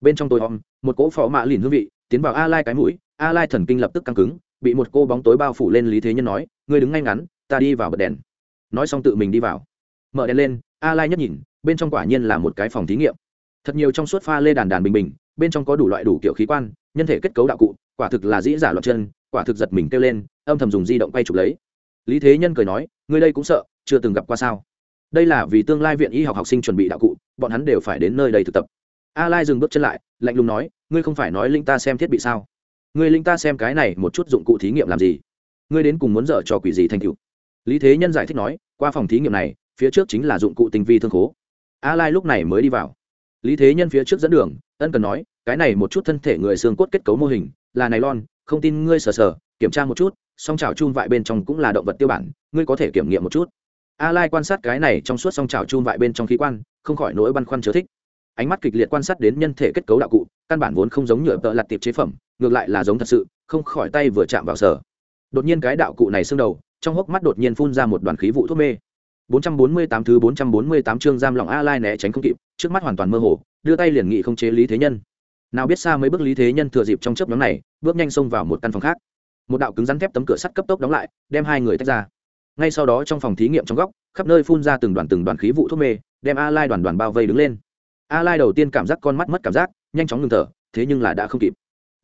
Bên trong tối om, một cỗ phó mạ lìn hương vị, tiến vào a lai cái mũi a lai thần kinh lập tức căng cứng bị một cô bóng tối bao phủ lên lý thế nhân nói, ngươi đứng ngay ngắn, ta đi vào bật đèn. Nói xong tự mình đi vào. Mở đèn lên, a lai nhất nhìn, bên trong quả nhiên là một cái phòng thí nghiệm. Thật nhiều trong suốt pha lê đàn đàn bình bình, bên trong có đủ loại đủ kiểu khí quan, nhân thể kết cấu đạo cụ, quả thực là dĩ giả loạn chân, quả thực giật mình kêu lên, âm thầm dùng di động quay chụp lấy. Lý thế nhân cười nói, ngươi đây cũng sợ, chưa từng gặp qua sao? Đây là vì tương lai viện y học học sinh chuẩn bị đạo cụ, bọn hắn đều phải đến nơi đây thực tập. A lai dừng bước chân lại, lạnh lùng nói, ngươi không phải nói linh ta xem thiết bị sao? Ngươi linh ta xem cái này một chút dụng cụ thí nghiệm làm gì? Ngươi đến cùng muốn dở cho quỷ gì thành cựu lý thế nhân giải thích nói, qua phòng thí nghiệm này, phía trước chính là dụng cụ tinh vi thương khố. A lai lúc này mới đi vào. Lý thế nhân phía trước dẫn đường, ân cần nói, cái này một chút thân thể người xương cốt kết cấu mô hình, là này lon không tin ngươi sờ sờ, kiểm tra một chút, song trào chun vại bên trong cũng là động vật tiêu bản, ngươi có thể kiểm nghiệm một chút. A lai quan sát cái này trong suốt song trào chun vại bên trong khí quan, không khỏi nỗi băn khoăn chớ thích. Ánh mắt kịch liệt quan sát đến nhân thể kết cấu đạo cụ, căn bản vốn không giống nhựa tợ lặt tiệp chế phẩm ngược lại là giống thật sự không khỏi tay vừa chạm vào sở đột nhiên cái đạo cụ này xương đầu trong hốc mắt đột nhiên phun ra một đoàn khí vụ thuốc mê 448 thứ 448 chương giam lòng A Lai né tránh không kịp, trước mắt hoàn toàn mơ hồ, đưa tay liền nghị không chế Lý Thế Nhân. Nào biết xa mấy bước Lý Thế Nhân thừa dịp trong chớp nhoáng này, bước nhanh xông vào một căn phòng khác. Một đạo cứng rắn thép tấm cửa sắt cấp tốc đóng lại, đem hai người tách ra. Ngay sau đó trong phòng thí nghiệm trong góc, khắp nơi phun ra từng đoàn từng đoàn khí vụ thuốc mê, đem A Lai đoàn đoàn bao vây đứng lên. A Lai đầu tiên cảm giác con mắt mất cảm giác, nhanh chóng ngừng thở, thế nhưng là đã không kịp.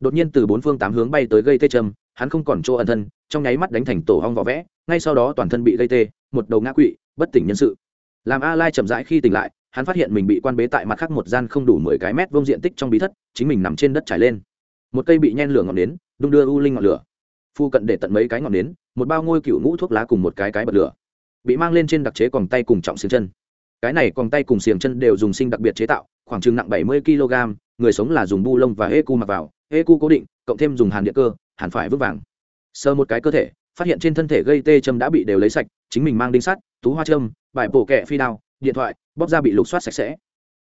Đột nhiên từ bốn phương tám hướng bay tới gây tê châm, hắn không còn chỗ ẩn thân, trong nháy mắt đánh thành tổ hong vỏ vẽ, ngay sau đó toàn thân bị gây tê, một đầu ngã quỵ, bất tỉnh nhân sự. Làm a lai chậm rãi khi tỉnh lại hắn phát hiện mình bị quan bế tại mặt khác một gian không đủ mười cái mét vuông diện tích trong bí thất chính mình nằm trên đất trải lên. Một cây bị nhen lửa ngọn nến đung đưa u linh ngọn lửa. Phu cận để tận mấy cái ngọn nến một bao ngôi cựu ngũ thuốc lá cùng một cái cái bật lửa. Bị mang lên trên đặc chế còng tay cùng trọng xiềng chân. Cái này còng tay cùng xiềng chân đều dùng sinh đặc biệt chế tạo khoảng chừng nặng bảy mươi kg người sống là dùng bu lông và hê cu mặc vào. Hê cu cố định, cộng thêm dùng hàn điện cơ, hàn phải vững vàng. Sơ một cái cơ thể, phát hiện trên thân thể gây tê châm đã bị đều lấy sạch, chính mình mang đinh sắt, tú hoa châm bài bổ kẹ phi đao, điện thoại, bóp ra bị lục soát sạch sẽ.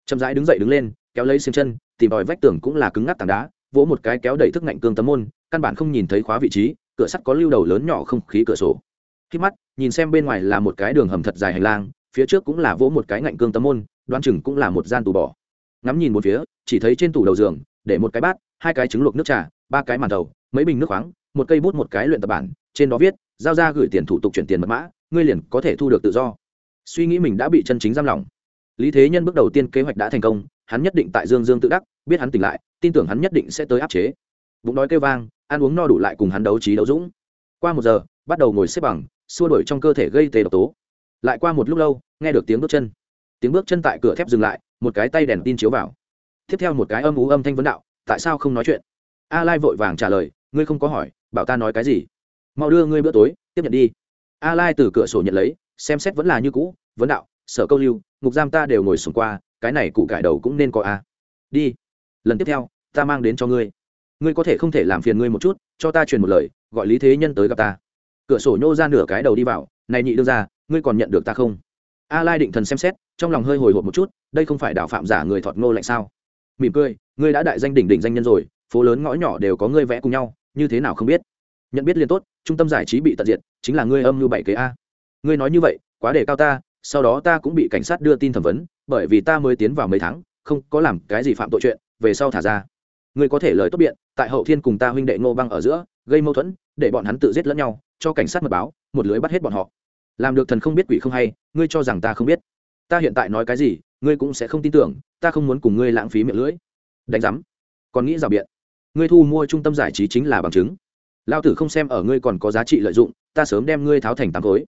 Chậm rãi đứng dậy đứng lên, kéo lấy xiềng chân, tìm đòi vách tường cũng là cứng ngắc tảng đá, vỗ một cái kéo đẩy thức ngạnh cương tấm môn, căn bản không nhìn thấy khóa vị trí, cửa sắt có lưu đầu lớn nhỏ không khí cửa sổ. Khi mắt, nhìn xem bên ngoài là một cái đường hầm thật dài hành lang, phía trước cũng là vỗ một cái ngạnh cương tấm môn, đoán chừng cũng là một gian tù bỏ ngắm nhìn một phía, chỉ thấy trên tủ đầu giường, để một cái bát, hai cái trứng luộc nước trà, ba cái màn đầu, mấy bình nước khoáng, một cây bút một cái luyện tập bản, trên đó viết, giao ra gửi tiền thủ tục chuyển tiền mật mã, ngươi liền có thể thu được tự do. Suy nghĩ mình đã bị chân chính giam lỏng. Lý thế nhân bước đầu tiên kế hoạch đã thành công, hắn nhất định tại dương dương tự đắc, biết hắn tỉnh lại, tin tưởng hắn nhất định sẽ tới áp chế. Bụng đói kêu vang, ăn uống no đủ lại cùng hắn đấu trí đấu dũng. Qua một giờ, bắt đầu ngồi xếp bằng, xua đuổi trong cơ thể gây tê độc tố. Lại qua một lúc lâu, nghe được tiếng bước chân tiếng bước chân tại cửa thép dừng lại, một cái tay đèn tin chiếu vào. Tiếp theo một cái âm ú âm thanh vấn đạo, tại sao không nói chuyện? A lai vội vàng trả lời, ngươi không có hỏi, bảo ta nói cái gì? Mau đưa ngươi bữa tối, tiếp nhận đi. A lai từ cửa sổ nhận lấy, xem xét vẫn là như cũ, vấn đạo, sở câu lưu, ngục giam ta đều ngồi xuống qua, cái này cụ cải đầu cũng nên có a. Đi. Lần tiếp theo, ta mang đến cho ngươi. Ngươi có thể không thể làm phiền ngươi một chút, cho ta truyền một lời, gọi lý thế nhân tới gặp ta. Cửa sổ nhô ra nửa cái đầu đi vào, này nhị đương ra, ngươi còn nhận được ta không? A lai định thần xem xét, trong lòng hơi hồi hộp một chút, đây không phải đạo phạm giả người thọt ngô lạnh sao? Mỉm cười, ngươi đã đại danh đỉnh đỉnh danh nhân rồi, phố lớn ngõ nhỏ đều có ngươi vẽ cùng nhau, như thế nào không biết? Nhận biết liền tốt, trung tâm giải trí bị tận diệt, chính là ngươi âm như bảy kế a. Ngươi nói như vậy, quá để cao ta, sau đó ta cũng bị cảnh sát đưa tin thẩm vấn, bởi vì ta mới tiến vào mấy tháng, không có làm cái gì phạm tội chuyện, về sau thả ra. Ngươi có thể lời tốt biện, tại hậu thiên cùng ta huynh đệ ngô băng ở giữa, gây mâu thuẫn, để bọn hắn tự giết lẫn nhau, cho cảnh sát mật báo, một lưới bắt hết bọn họ làm được thần không biết quỷ không hay, ngươi cho rằng ta không biết. Ta hiện tại nói cái gì, ngươi cũng sẽ không tin tưởng, ta không muốn cùng ngươi lãng phí miệng lưỡi. Đánh giám. Còn nghĩ rào biện. Ngươi thu mua trung tâm giải trí chính là bằng chứng. Lao tử không xem ở ngươi còn có giá trị lợi dụng, ta sớm đem ngươi tháo thành tám khối.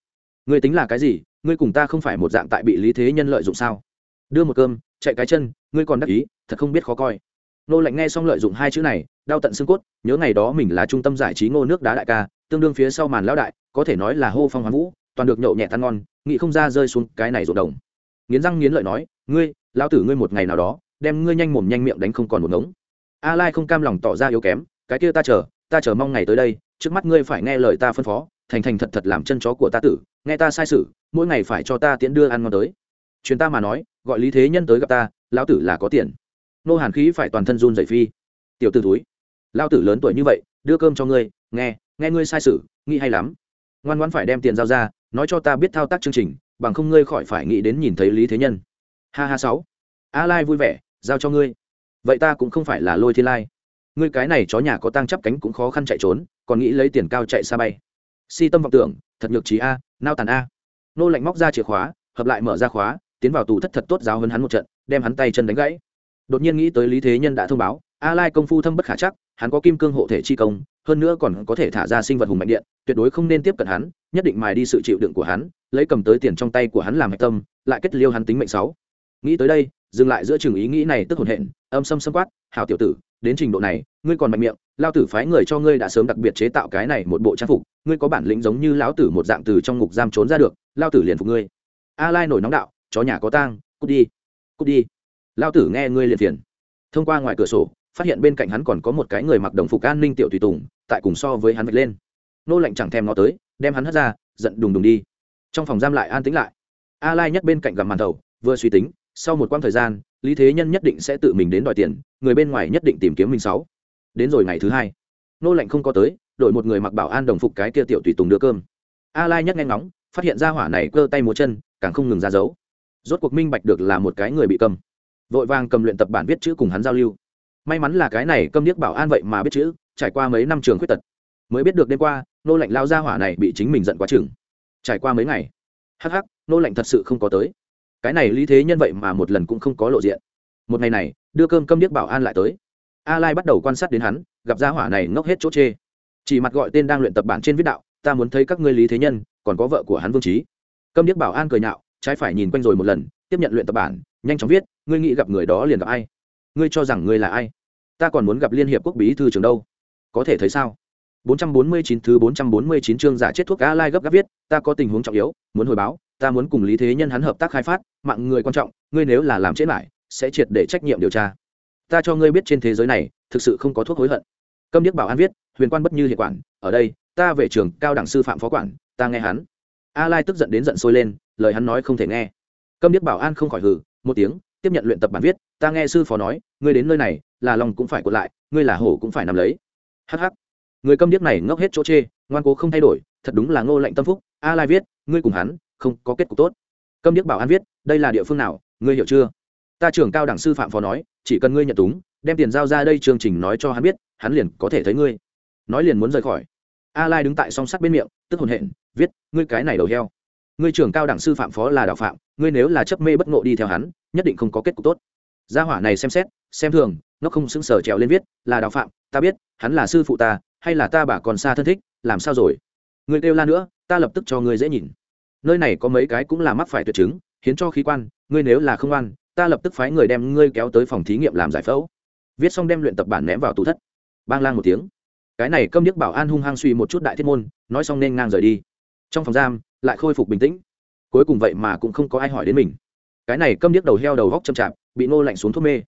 Ngươi tính là cái gì, ngươi cùng ta không phải một dạng tại bị lý thế nhân lợi dụng sao? Đưa một cơm, chạy cái chân, ngươi còn đắc ý, thật không biết khó coi. Nô lạnh nghe xong lợi dụng hai chữ này, đau tận xương cốt, nhớ ngày đó mình là trung tâm giải trí ngô nước đá đại ca, tương đương phía sau màn lão đại, có thể nói là hô phong hoán vũ toàn được nhậu nhẹ tan ngon, nghĩ không ra rơi xuống cái này ruộng đồng. Nghiến răng nghiến lợi nói, ngươi lao tử ngươi một ngày nào đó, đem ngươi nhanh mồm nhanh miệng đánh không còn một ngống. A lai không cam lòng tỏ ra yếu kém, cái kia ta chờ ta chờ mong ngày tới đây, trước mắt ngươi phải nghe lời ta phân phó, thành thành thật thật làm chân chó của ta tử, nghe ta sai sự, mỗi ngày phải cho ta tiễn đưa ăn ngon tới. Chuyến ta mà nói, gọi lý thế nhân tới gặp ta, lão tử là có tiền. Nô hàn khí phải toàn thân run dậy phi. Tiểu t ử túi lao tử lớn tuổi như vậy, đưa cơm cho ngươi, nghe nghe ngươi sai sự, nghĩ hay lắm. Ngoan ngoan phải đem tiền giao ra nói cho ta biết thao tác chương trình, bằng không ngươi khỏi phải nghĩ đến nhìn thấy lý thế nhân. Ha ha sáu, a lai vui vẻ, giao cho ngươi. Vậy ta cũng không phải là lôi thiên lai. Ngươi cái này chó nhà có tăng chắp cánh cũng khó khăn chạy trốn, còn nghĩ lấy tiền cao chạy xa bay. Si tâm vọng tưởng, thật nhược trí a, nao tàn a. Nô lạnh móc ra chìa khóa, hợp lại mở ra khóa, tiến vào tù thất thật tốt giáo hơn hắn một trận, đem hắn tay chân đánh gãy đột nhiên nghĩ tới lý thế nhân đã thông báo, a lai công phu thâm bất khả chắc, hắn có kim cương hộ thể chi công, hơn nữa còn có thể thả ra sinh vật hùng mạnh điện, tuyệt đối không nên tiếp cận hắn, nhất định mài đi sự chịu đựng của hắn, lấy cầm tới tiền trong tay của hắn làm hạch tâm, lại kết liêu hắn tính mệnh sáu. Nghĩ tới đây, dừng lại giữa trường ý nghĩ này tức hồn hện âm xâm xâm quát, hảo tiểu tử, đến trình độ này, ngươi còn mạnh miệng, lao tử phái người cho ngươi đã sớm đặc biệt chế tạo cái này một bộ trang phục, ngươi có bản lĩnh giống như lão tử một dạng từ trong ngục giam trốn ra được, lao tử liền phục ngươi. A lai nổi nóng đạo, chó nhà có tang, cút đi cút đi lao tử nghe ngươi liền phiền. Thông qua ngoài cửa sổ, phát hiện bên cạnh hắn còn có một cái người mặc đồng phục an ninh tiểu tùy tùng, tại cùng so với hắn vạch lên. Nô lạnh chẳng thèm nó tới, đem hắn hất ra, giận đùng đùng đi. Trong phòng giam lại an tĩnh lại. A lai nhất bên cạnh gầm màn đầu, vừa suy tính, sau một quãng thời gian, lý thế nhân nhất định sẽ tự mình đến đòi tiền, người bên ngoài nhất định tìm kiếm mình sáu. Đến rồi ngày thứ hai, nô lạnh không có tới đội một người mặc bảo an đồng phục cái kia tiểu tùy tùng đưa cơm. A lai nhất nghe ngóng, phát hiện ra hỏa này cơ tay múa chân, càng không ngừng ra dấu. Rốt cuộc minh bạch được là một cái người bị cầm vội vàng cầm luyện tập bản viết chữ cùng hắn giao lưu. May mắn là cái này câm điếc bảo an vậy mà biết chữ, trải qua mấy năm trường khuyết tật, mới biết được đêm qua, nô lạnh lao ra hỏa này bị chính mình giận quá chừng. Trải qua mấy ngày, hắc hắc, nô lạnh thật sự không có tới. Cái này lý thế nhân vậy mà một lần cũng không có lộ diện. Một ngày này, đưa cơm câm điếc bảo an lại tới. A lai bắt đầu quan sát đến hắn, gặp ra hỏa này ngốc hết chỗ chê. Chỉ mặt gọi tên đang luyện tập bản trên viết đạo, ta muốn thấy các ngươi lý thế nhân, còn có vợ của hắn vương trí câm điếc bảo an cười nhạo, trái phải nhìn quanh rồi một lần, tiếp nhận luyện tập bản, nhanh chóng viết ngươi nghĩ gặp người đó liền gặp ai? Ngươi cho rằng ngươi là ai? Ta còn muốn gặp liên hiệp quốc bí thư trưởng đâu? Có thể thấy sao? 449 thứ 449 chương giả chết thuốc a lai gấp gáp viết, ta có tình huống trọng yếu, muốn hồi báo, ta muốn cùng lý thế nhân hắn hợp tác khai phát, mạng người quan trọng, ngươi nếu là làm chết lại, sẽ triệt để trách nhiệm điều tra. Ta cho ngươi biết trên thế giới này, thực sự không có thuốc hối hận. Câm điếc bảo an viết, huyền quan bất như hiệp quản, ở đây, ta về trường cao đẳng sư phạm phó quản, ta nghe hắn. A lai tức giận đến giận sôi lên, lời hắn nói không thể nghe. Câm điếc bảo an không khỏi hừ, một tiếng tiếp nhận luyện tập bản viết, ta nghe sư phó nói, ngươi đến nơi này, là lòng cũng phải cột lại, ngươi là hổ cũng phải nằm lấy. Hắc hắc. Người câm điếc này ngốc hết chỗ chê, ngoan cố không thay đổi, thật đúng là ngô lệnh tâm phúc, a lai viết, ngươi cùng hắn, không có kết cục tốt. Câm điếc bảo an viết, đây là địa phương nào, ngươi hiểu chưa? Ta trưởng cao đẳng sư phạm phó nói, chỉ cần ngươi nhận túng, đem tiền giao ra đây chương trình nói cho hắn biết, hắn liền có thể thấy ngươi. Nói liền muốn rời khỏi. A lai đứng tại song sắt bên miệng, tức hồn hện, viết, ngươi cái này đầu heo ngươi trưởng cao đẳng sư phạm phó là đạo phạm, ngươi nếu là chấp mê bất ngộ đi theo hắn, nhất định không có kết cục tốt. Gia hỏa này xem xét, xem thường, nó không xứng sở trèo lên viết, là đạo phạm, ta biết, hắn là sư phụ ta, hay là ta bà còn xa thân thích, làm sao rồi? Ngươi kêu la nữa, ta lập tức cho ngươi dễ nhìn. Nơi này có mấy cái cũng là mắc phải tuyệt chứng, hiến cho khí quan, ngươi nếu là không ăn ta lập tức phái người đem ngươi kéo tới phòng thí nghiệm làm giải phẫu. Viết xong đem luyện tập bản ném vào tủ thất. Bang lang một tiếng. Cái này câm điếc bảo an hung hăng suy một chút đại thiết môn, nói xong nên ngang rời đi. Trong phòng giam lại khôi phục bình tĩnh. Cuối cùng vậy mà cũng không có ai hỏi đến mình. Cái này câm điếc đầu heo đầu góc chậm chạp, bị nô lạnh xuống thuốc mê.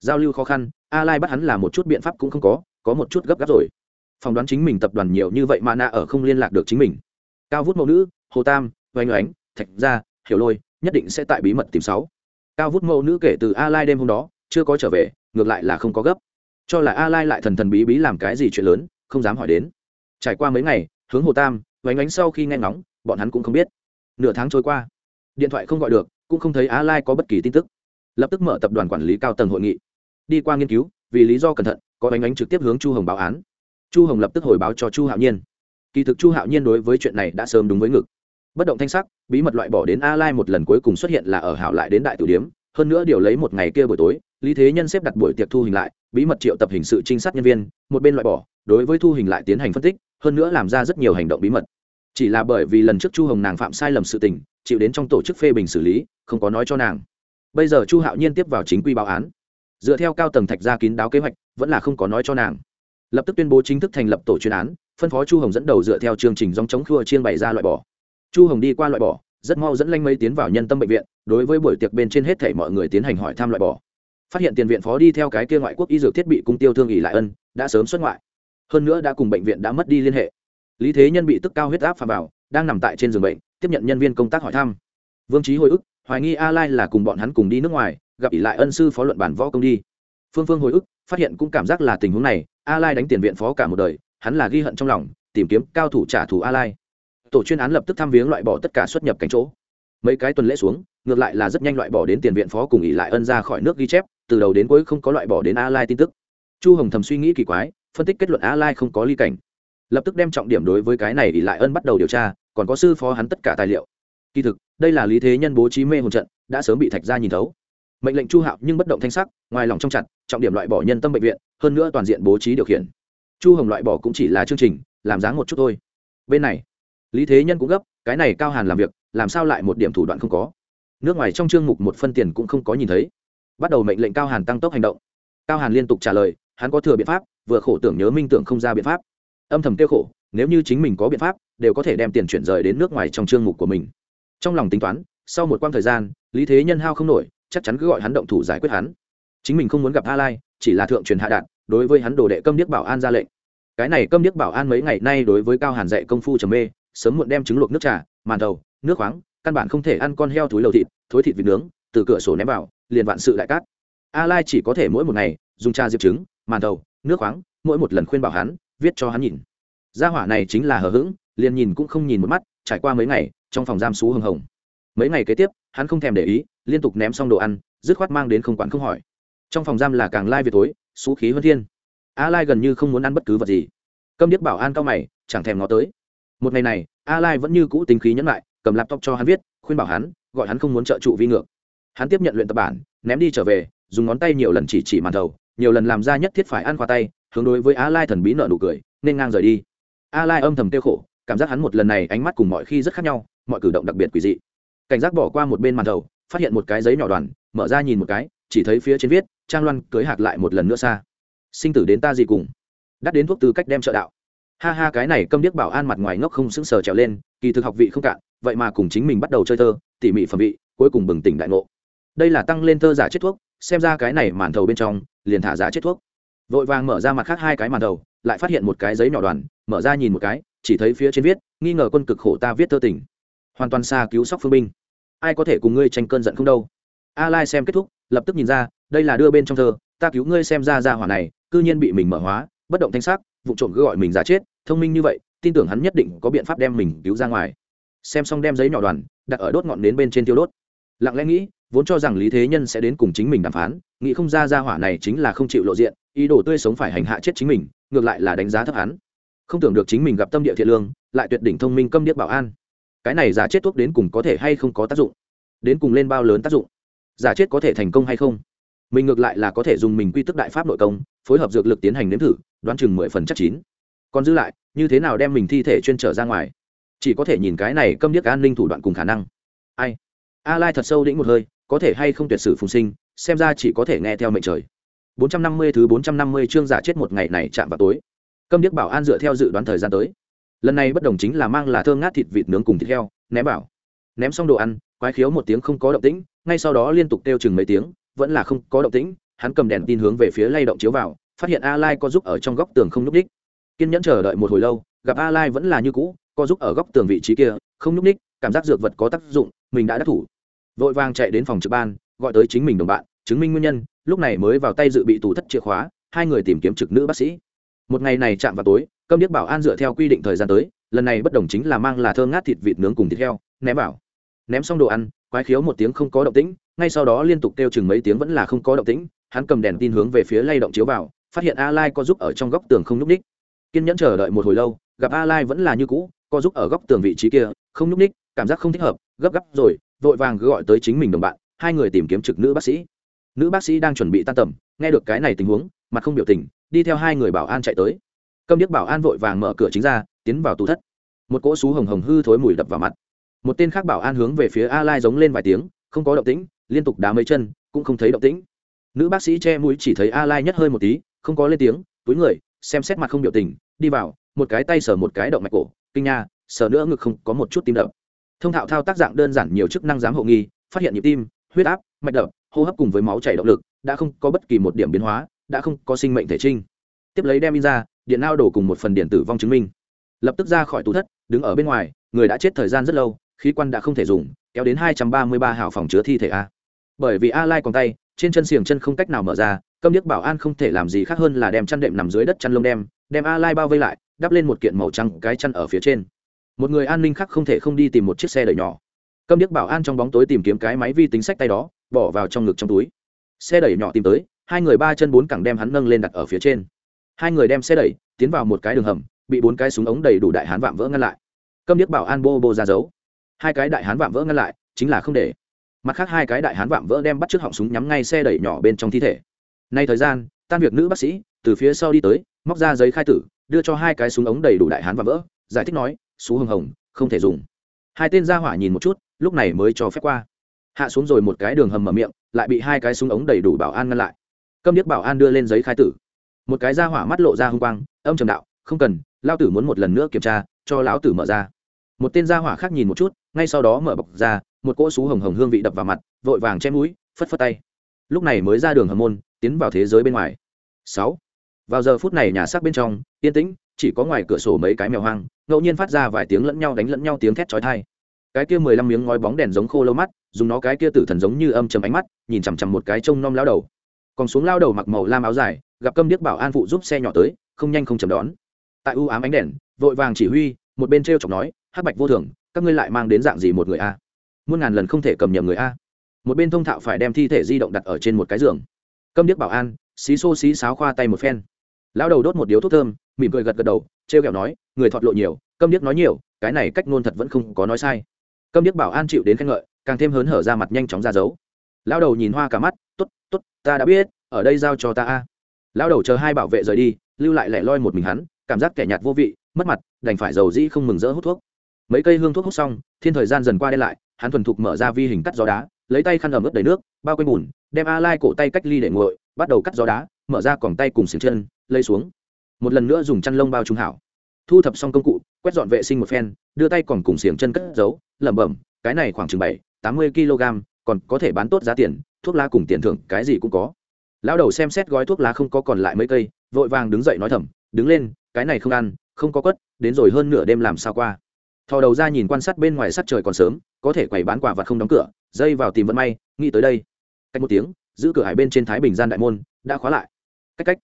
Giao lưu khó khăn, a lai bắt hắn là một chút biện pháp cũng không có có một chút gấp gáp rồi. Phỏng đoán chính mình tập đoàn nhiều như vậy mà na ở không liên lạc được chính mình. Cao vút mẫu nữ, hồ tam, oanh oánh, thạch gia, hiểu lôi, nhất định sẽ tại bí mật tìm sáu. Cao vút mẫu nữ kể từ a lai đêm hôm đó, chưa có trở về, ngược lại là không có gấp. Cho là a lai lại thần thần bí bí làm cái gì chuyện lớn, không dám hỏi đến. Trải qua mấy ngày, hướng hồ tam, oanh oánh sau khi nghe ngóng bọn hắn cũng không biết. Nửa tháng trôi qua, điện thoại không gọi được, cũng không thấy Á lai có bất kỳ tin tức. Lập tức mở tập đoàn quản lý cao tầng hội nghị. Đi qua nghiên cứu, vì lý do cẩn thận, có oanh ánh trực tiếp hướng chu hồng báo án. Chu hồng lập tức hồi báo cho chu hạo nhiên. Kỳ thực chu hạo nhiên đối với chuyện này đã sớm đúng với ngực. Bất động thanh sắc, bí mật loại bỏ đến a lai một lần cuối cùng xuất hiện là ở hảo lại đến đại tử điếm, hơn nữa điều lấy một ngày kia buổi tối, lý thế nhân xếp đặt buổi tiệc thu hình lại, bí mật triệu tập hình sự trinh sát nhân viên, một bên loại bỏ, đối với thu hình lại tiến hành phân tích, hơn nữa làm ra rất nhiều hành động bí mật chỉ là bởi vì lần trước chu hồng nàng phạm sai lầm sự tình, chịu đến trong tổ chức phê bình xử lý, không có nói cho nàng. Bây giờ chu hạo nhiên tiếp vào chính quy báo án. Dựa theo cao tầng thạch ra kín đáo kế hoạch, vẫn là không có nói cho nàng. Lập tức tuyên bố chính thức thành lập tổ chuyên án, phân phó chu hồng dẫn đầu dựa theo chương trình dòng chống khua chiên bày ra loại bỏ. Chu hồng đi qua loại bỏ, rất mau dẫn lanh mây tiến vào nhân tâm bệnh viện, đối với buổi tiệc bên trên hết thể mọi người tiến hành hỏi thăm loại bỏ. Phát hiện tiền viện phó đi theo cái kia ngoại quốc y dược thiết bị cung tiêu thương ỉ lại ân, đã sớm xuất ngoại. Hơn nữa đã cùng bệnh viện đã mất đi liên hệ lý thế nhân bị tức cao huyết áp phà vào, đang nằm tại trên giường bệnh, tiếp nhận nhân viên công tác hỏi thăm. Vương trí hồi ức, hoài nghi a lai là cùng bọn hắn cùng đi nước ngoài, gặp ỷ lại ân sư phó luận bản võ công đi. Phương phương hồi ức, phát hiện cũng cảm giác là tình huống này a lai đánh tiền viện phó cả một đời, hắn là ghi hận trong lòng, tìm kiếm cao thủ trả thù a lai tổ chuyên án lập tức thăm viếng loại bỏ tất cả xuất nhập cảnh chỗ. Mấy cái tuần lễ xuống, ngược lại là rất nhanh loại bỏ đến tiền viện phó cùng ỷ lại ân ra khỏi nước ghi chép, từ đầu đến cuối không có loại bỏ đến a lai tin tức. Chu hồng thầm suy nghĩ kỳ quái, phân tích kết luận a lai không có ly cảnh lập tức đem trọng điểm đối với cái này ỉ lại ân bắt đầu điều tra, còn có sư phó hắn tất cả tài liệu. Kỳ thực, đây là lý thế nhân bố trí mê hồn trận, đã sớm bị thạch ra nhìn thấu. Mệnh lệnh chu hạo nhưng bất động thanh sắc, ngoài lòng trong chặt, trọng điểm loại bỏ nhân tâm bệnh viện, hơn nữa toàn diện bố trí điều khiển. Chu hồng loại bỏ cũng chỉ là chương trình, làm dáng một chút thôi. Bên này, lý thế nhân cũng gấp, cái này cao hàn làm việc, làm sao lại một điểm thủ đoạn không có? Nước ngoài trong chương mục một phân tiền cũng không có nhìn thấy. Bắt đầu mệnh lệnh cao hàn tăng tốc hành động. Cao hàn liên tục trả lời, hắn có thừa biện pháp, vừa khổ tưởng nhớ minh tưởng không ra biện pháp âm thầm tiêu khổ, nếu như chính mình có biện pháp, đều có thể đem tiền chuyển rời đến nước ngoài trong chương mục của mình. Trong lòng tính toán, sau một quãng thời gian, lý thế nhân hao không nổi, chắc chắn cứ gọi hắn động thủ giải quyết hắn. Chính mình không muốn gặp a lai chỉ là thượng truyền hạ đạn, đối với hắn đồ đệ câm điếc bảo an ra lệnh. Cái này câm điếc bảo an mấy ngày nay đối với cao hàn dạy công phu trầm mê, sớm muộn đem trứng luộc nước trà, màn đầu, nước khoáng, căn bản không thể ăn con heo thối lầu thịt, thối thịt vịt nướng, từ cửa sổ ném vào, liền vạn sự đại cát. A lai chỉ có thể mỗi một ngày dùng trà diệp trứng, màn đầu, nước khoáng, mỗi một lần khuyên bảo hắn viết cho hắn nhìn. Gia hỏa này chính là hờ hững liền nhìn cũng không nhìn một mắt trải qua mấy ngày trong phòng giam xú hưng hồng. Mấy ngày kế tiếp hắn không thèm để ý liên tục ném xong đồ ăn dứt khoát mang đến không quản không hỏi. Trong phòng giam là càng lai về tối xú khí hơn thiên. A lai gần như không muốn ăn bất cứ vật gì. Câm điếc bảo an cao mày chẳng thèm ngó tới. Một ngày này a lai vẫn như cũ tính khí nhẫn lại cầm laptop cho hắn viết khuyên bảo hắn gọi hắn không muốn trợ trụ vi ngược. Hắn tiếp nhận luyện tập bản ném đi trở về dùng ngón tay nhiều lần chỉ chỉ màn đầu, nhiều lần làm ra nhất thiết phải ăn khoa tay hướng đối với a lai thần bí nợ nụ cười nên ngang rời đi. A lai âm thầm tiêu khổ cảm giác hắn một lần này ánh mắt cùng mọi khi rất khác nhau mọi cử động đặc biệt quỷ dị. Cảnh giác bỏ qua một bên màn đầu, phát hiện một cái giấy nhỏ đoàn mở ra nhìn một cái chỉ thấy phía trên viết trang loan cưới hạc lại một lần nữa xa. Sinh tử đến ta gì cùng? Đắt đến thuốc tư cách đem trợ đạo. Ha ha cái này câm điếc bảo an mặt ngoài ngốc không sững sờ trèo lên kỳ thực học vị không cạn vậy mà cùng chính mình bắt đầu chơi thơ tỉ mỉ phẩm vị cuối cùng bừng tỉnh đại ngộ. Đây là tăng lên thơ giả chết thuốc xem ra cái này màn thầu bên trong liền thả giá chết thuốc vội vàng mở ra mặt khác hai cái màn đầu, lại phát hiện một cái giấy nhỏ đoàn mở ra nhìn một cái chỉ thấy phía trên viết nghi ngờ quân cực khổ ta viết thơ tỉnh hoàn toàn xa cứu sóc phương binh. Ai có thể cùng ngươi tranh cơn giận không đâu. A lai xem kết thúc lập tức nhìn ra đây là đưa bên trong thơ ta cứu ngươi xem ra ra hỏa này cư nhiên bị mình mở hóa bất động thanh sắc vụ trộm cứ gọi mình giả chết thông minh như vậy tin tưởng hắn nhất định có biện pháp đem mình cứu ra ngoài. Xem xong đem giấy nhỏ đoàn đặt ở đốt ngọn đến bên trên tiêu đốt. Lặng lẽ nghĩ vốn cho rằng lý thế nhân sẽ đến cùng chính mình đàm phán, nghĩ không ra ra hỏa này chính là không chịu lộ diện, ý đồ tươi sống phải hành hạ chết chính mình, ngược lại là đánh giá thấp hắn. Không tưởng được chính mình gặp tâm địa thiện lương, lại tuyệt đỉnh thông minh câm điếc bảo an. Cái này giả chết thuốc đến cùng có thể hay không có tác dụng? Đến cùng lên bao lớn tác dụng? Giả chết có thể thành công hay không? Mình ngược lại là có thể dùng mình quy tức đại pháp nội công, phối hợp dược lực tiến hành nếm thử, đoán chừng mười phần chắc chín. Còn giữ lại, như thế nào đem mình thi thể chuyên trở ra ngoài? Chỉ có thể nhìn cái này câm điếc an ninh thủ đoạn cùng khả năng. Ai? A lai thật sâu đĩnh một hơi có thể hay không tuyệt sử phùng sinh, xem ra chỉ có thể nghe theo mệnh trời. 450 thứ 450 chương giả chết một ngày này chạm vào tối. Câm điếc bảo an dựa theo dự đoán thời gian tới. Lần này bất đồng chính là mang là thơm ngát thịt vịt nướng cùng thịt heo, ném bảo ném xong đồ ăn, quái khiếu một tiếng không có động tĩnh, ngay sau đó liên tục kêu chừng mấy tiếng, vẫn là không có động tĩnh, hắn cầm đèn tin hướng về phía lay động chiếu vào, phát hiện a lai có giúp ở trong góc tường không nhúc ních kiên nhẫn chờ đợi một hồi lâu, gặp a lai vẫn là như cũ, có giúp ở góc tường vị trí kia, không nhúc ních cảm giác dược vật có tác dụng, mình đã đắc thủ vội vàng chạy đến phòng trực ban, gọi tới chính mình đồng bạn, chứng minh nguyên nhân, lúc này mới vào tay dự bị tủ thất chìa khóa, hai người tìm kiếm trực nữ bác sĩ. Một ngày này chạm vào tối câm điếc bảo an dựa theo quy định thời gian tới, lần này bất đồng chính là mang là thơm ngát thịt vịt nướng cùng thịt heo, ném vào. Ném xong đồ ăn, quái khiếu một tiếng không có động tĩnh, ngay sau đó liên tục kêu chừng mấy tiếng vẫn là không có động tĩnh, hắn cầm đèn tin hướng về phía lay động chiếu vào, phát hiện a lai có giúp ở trong góc tường không nhúc ních kiên nhẫn chờ đợi một hồi lâu, gặp a lai vẫn là như cũ, có giúp ở góc tường vị trí kia, không nhúc ních cảm giác không thích hợp, gấp gáp rồi vội vàng gọi tới chính mình đồng bạn, hai người tìm kiếm trực nữ bác sĩ. Nữ bác sĩ đang chuẩn bị tan tầm, nghe được cái này tình huống, mặt không biểu tình, đi theo hai người bảo an chạy tới. Câm điếc bảo an vội vàng mở cửa chính ra, tiến vào tủ thất. Một cỗ xú hồng hồng hư thối mùi đập vào mặt. Một tên khác bảo an hướng về phía a lai giống lên vài tiếng, không có động tĩnh, liên tục đá mấy chân, cũng không thấy động tĩnh. Nữ bác sĩ che mũi chỉ thấy a lai nhất hơi một tí, không có lên tiếng, túi người, xem xét mặt không biểu tình, đi vào, một cái tay sờ một cái động mạch cổ, kinh nha, sờ nữa ngực không có một chút tim đập thông thạo thao tác dạng đơn giản nhiều chức năng giám hộ nghi, phát hiện nhịp tim, huyết áp, mạch đập, hô hấp cùng với máu chảy động lực đã không có bất kỳ một điểm biến hóa, đã không có sinh mệnh thể trinh. Tiếp lấy đem in ra, điện nao đổ cùng một phần điện tử vong chứng minh. Lập tức ra khỏi tủ thất, đứng ở bên ngoài, người đã chết thời gian rất lâu, khí quan đã không thể dùng, kéo đến hai trăm ba mươi ba hào phòng chứa thi thể a. Bởi vì a lai còn tay, trên chân xiềng chân không cách nào mở ra, câm điếc bảo an không thể làm gì khác hơn là đem chăn đệm nằm dưới đất chăn lông đem đem a lai bao vây lại, đắp lên một kiện màu trắng cái chăn ở phía trên một người an ninh khác không thể không đi tìm một chiếc xe đẩy nhỏ. Câm điếc bảo an trong bóng tối tìm kiếm cái máy vi tính sách tay đó, bỏ vào trong ngực trong túi. Xe đẩy nhỏ tìm tới, hai người ba chân bốn cẳng đem hắn nâng lên đặt ở phía trên. Hai người đem xe đẩy, tiến vào một cái đường hầm, bị bốn cái súng ống đầy đủ đại hán vạm vỡ ngăn lại. Câm điếc bảo an bô bô ra giấu hai cái đại hán vạm vỡ ngăn lại, chính là không để. Mặt khác hai cái đại hán vạm vỡ đem bắt trước họng súng nhắm ngay xe đẩy nhỏ bên trong thi thể. Nay thời gian, tan việc nữ bác sĩ, từ phía sau đi tới, móc ra giấy khai tử, đưa cho hai cái súng ống đầy đủ đại hán vạm vỡ, giải thích nói xú hồng hồng, không thể dùng. Hai tên ra hỏa nhìn một chút, lúc này mới cho phép qua. Hạ xuống rồi một cái đường hầm mở miệng, lại bị hai cái súng ống đầy đủ bảo an ngăn lại. Câm điếc bảo an đưa lên giấy khai tử. Một cái ra hỏa mắt lộ ra h u n g quang, âm trầm đạo, không cần lao tử muốn một lần nữa kiểm tra, cho lão tử mở ra. Một tên gia hỏa khác nhìn một chút, ngay sau đó mở bọc ra, một cỗ xú hồng hồng hương vị đập vào mặt, vội vàng chém mũi, phất phất tay. Lúc này mới ra đường hầm môn, tiến vào thế giới bên ngoài. Sáu. Vào giờ phút này, nhà xác bên trong, yên tĩnh chỉ có ngoài cửa sổ mấy cái mèo hoang, ngẫu nhiên phát ra vài tiếng lẫn nhau đánh lẫn nhau tiếng thét chói tai. Cái kia mười lăm miếng ngói bóng đèn giống khô lâu mắt, dùng nó cái kia tử thần giống như âm chầm ánh mắt, nhìn chằm chằm một cái trông nom lao đầu. Còn xuống lao đầu mặc màu lam áo dài, gặp câm điếc bảo an phụ giúp xe nhỏ tới, không nhanh không chầm đón. Tại u ám ánh đèn, vội vàng chỉ huy, một bên t r e o chọc nói hát bạch vô thường, các ngươi lại mang đến dạng gì một người a? Muôn ngàn lần không thể cầm nhầm người a. Một bên thông thạo phải đem thi thể di động đặt ở trên một cái giường. Câm điếc bảo an, xí xô xí sáo khoa tay một phen lão đầu đốt một điếu thuốc thơm, mỉm cười gật gật đầu t r e o kẹo nói, người thọt lộ nhiều, câm điếc nói nhiều, cái này cách ngôn thật vẫn không có nói sai. Câm điếc bảo an chịu đến khen ngợi, càng thêm hớn hở ra mặt nhanh chóng ra giấu. lão đầu nhìn hoa cả mắt t ố t t ố t ta đã biết, ở đây giao cho ta a. Lão đầu chờ hai bảo vệ rời đi, lưu lại lẻ loi một mình hắn, cảm giác kẻ nhạt vô vị, mất mặt, đành phải dầu dĩ không mừng rỡ hút thuốc. Mấy cây hương thuốc hút xong, thiên thời gian dần qua đen lại, hắn thuần thục mở ra vi hình cắt gió đá, lấy tay khăn ẩm ướt đầy nước, bao quanh bùn, đem a lai cổ tay cách ly để nguội, bắt đầu cắt gió đá mở ra còng tay cùng xiềng chân lây xuống. Một lần nữa dùng chăn lông bao trung hảo. Thu thập xong công cụ, quét dọn vệ sinh một phen, đưa tay còn cùng xiềng chân cất giấu, lẩm bẩm, cái này khoảng chừng bảy, tám mươi kg, còn có thể bán tốt giá tiền, thuốc lá cùng tiền thưởng, cái gì cũng có. Lão đầu xem xét gói thuốc lá không có còn lại mấy cây, vội vàng đứng dậy nói thầm, đứng lên, cái này không ăn, không có quất, đến rồi hơn nửa đêm làm sao qua? Thò đầu ra nhìn quan sát bên ngoài sắt trời còn sớm, có thể quầy bán quả vật không đóng cửa, dây vào tìm vận may, nghĩ tới đây. Cách một tiếng, giữ cửa hải bên trên thái bình gian đại môn đã khóa lại cách cách.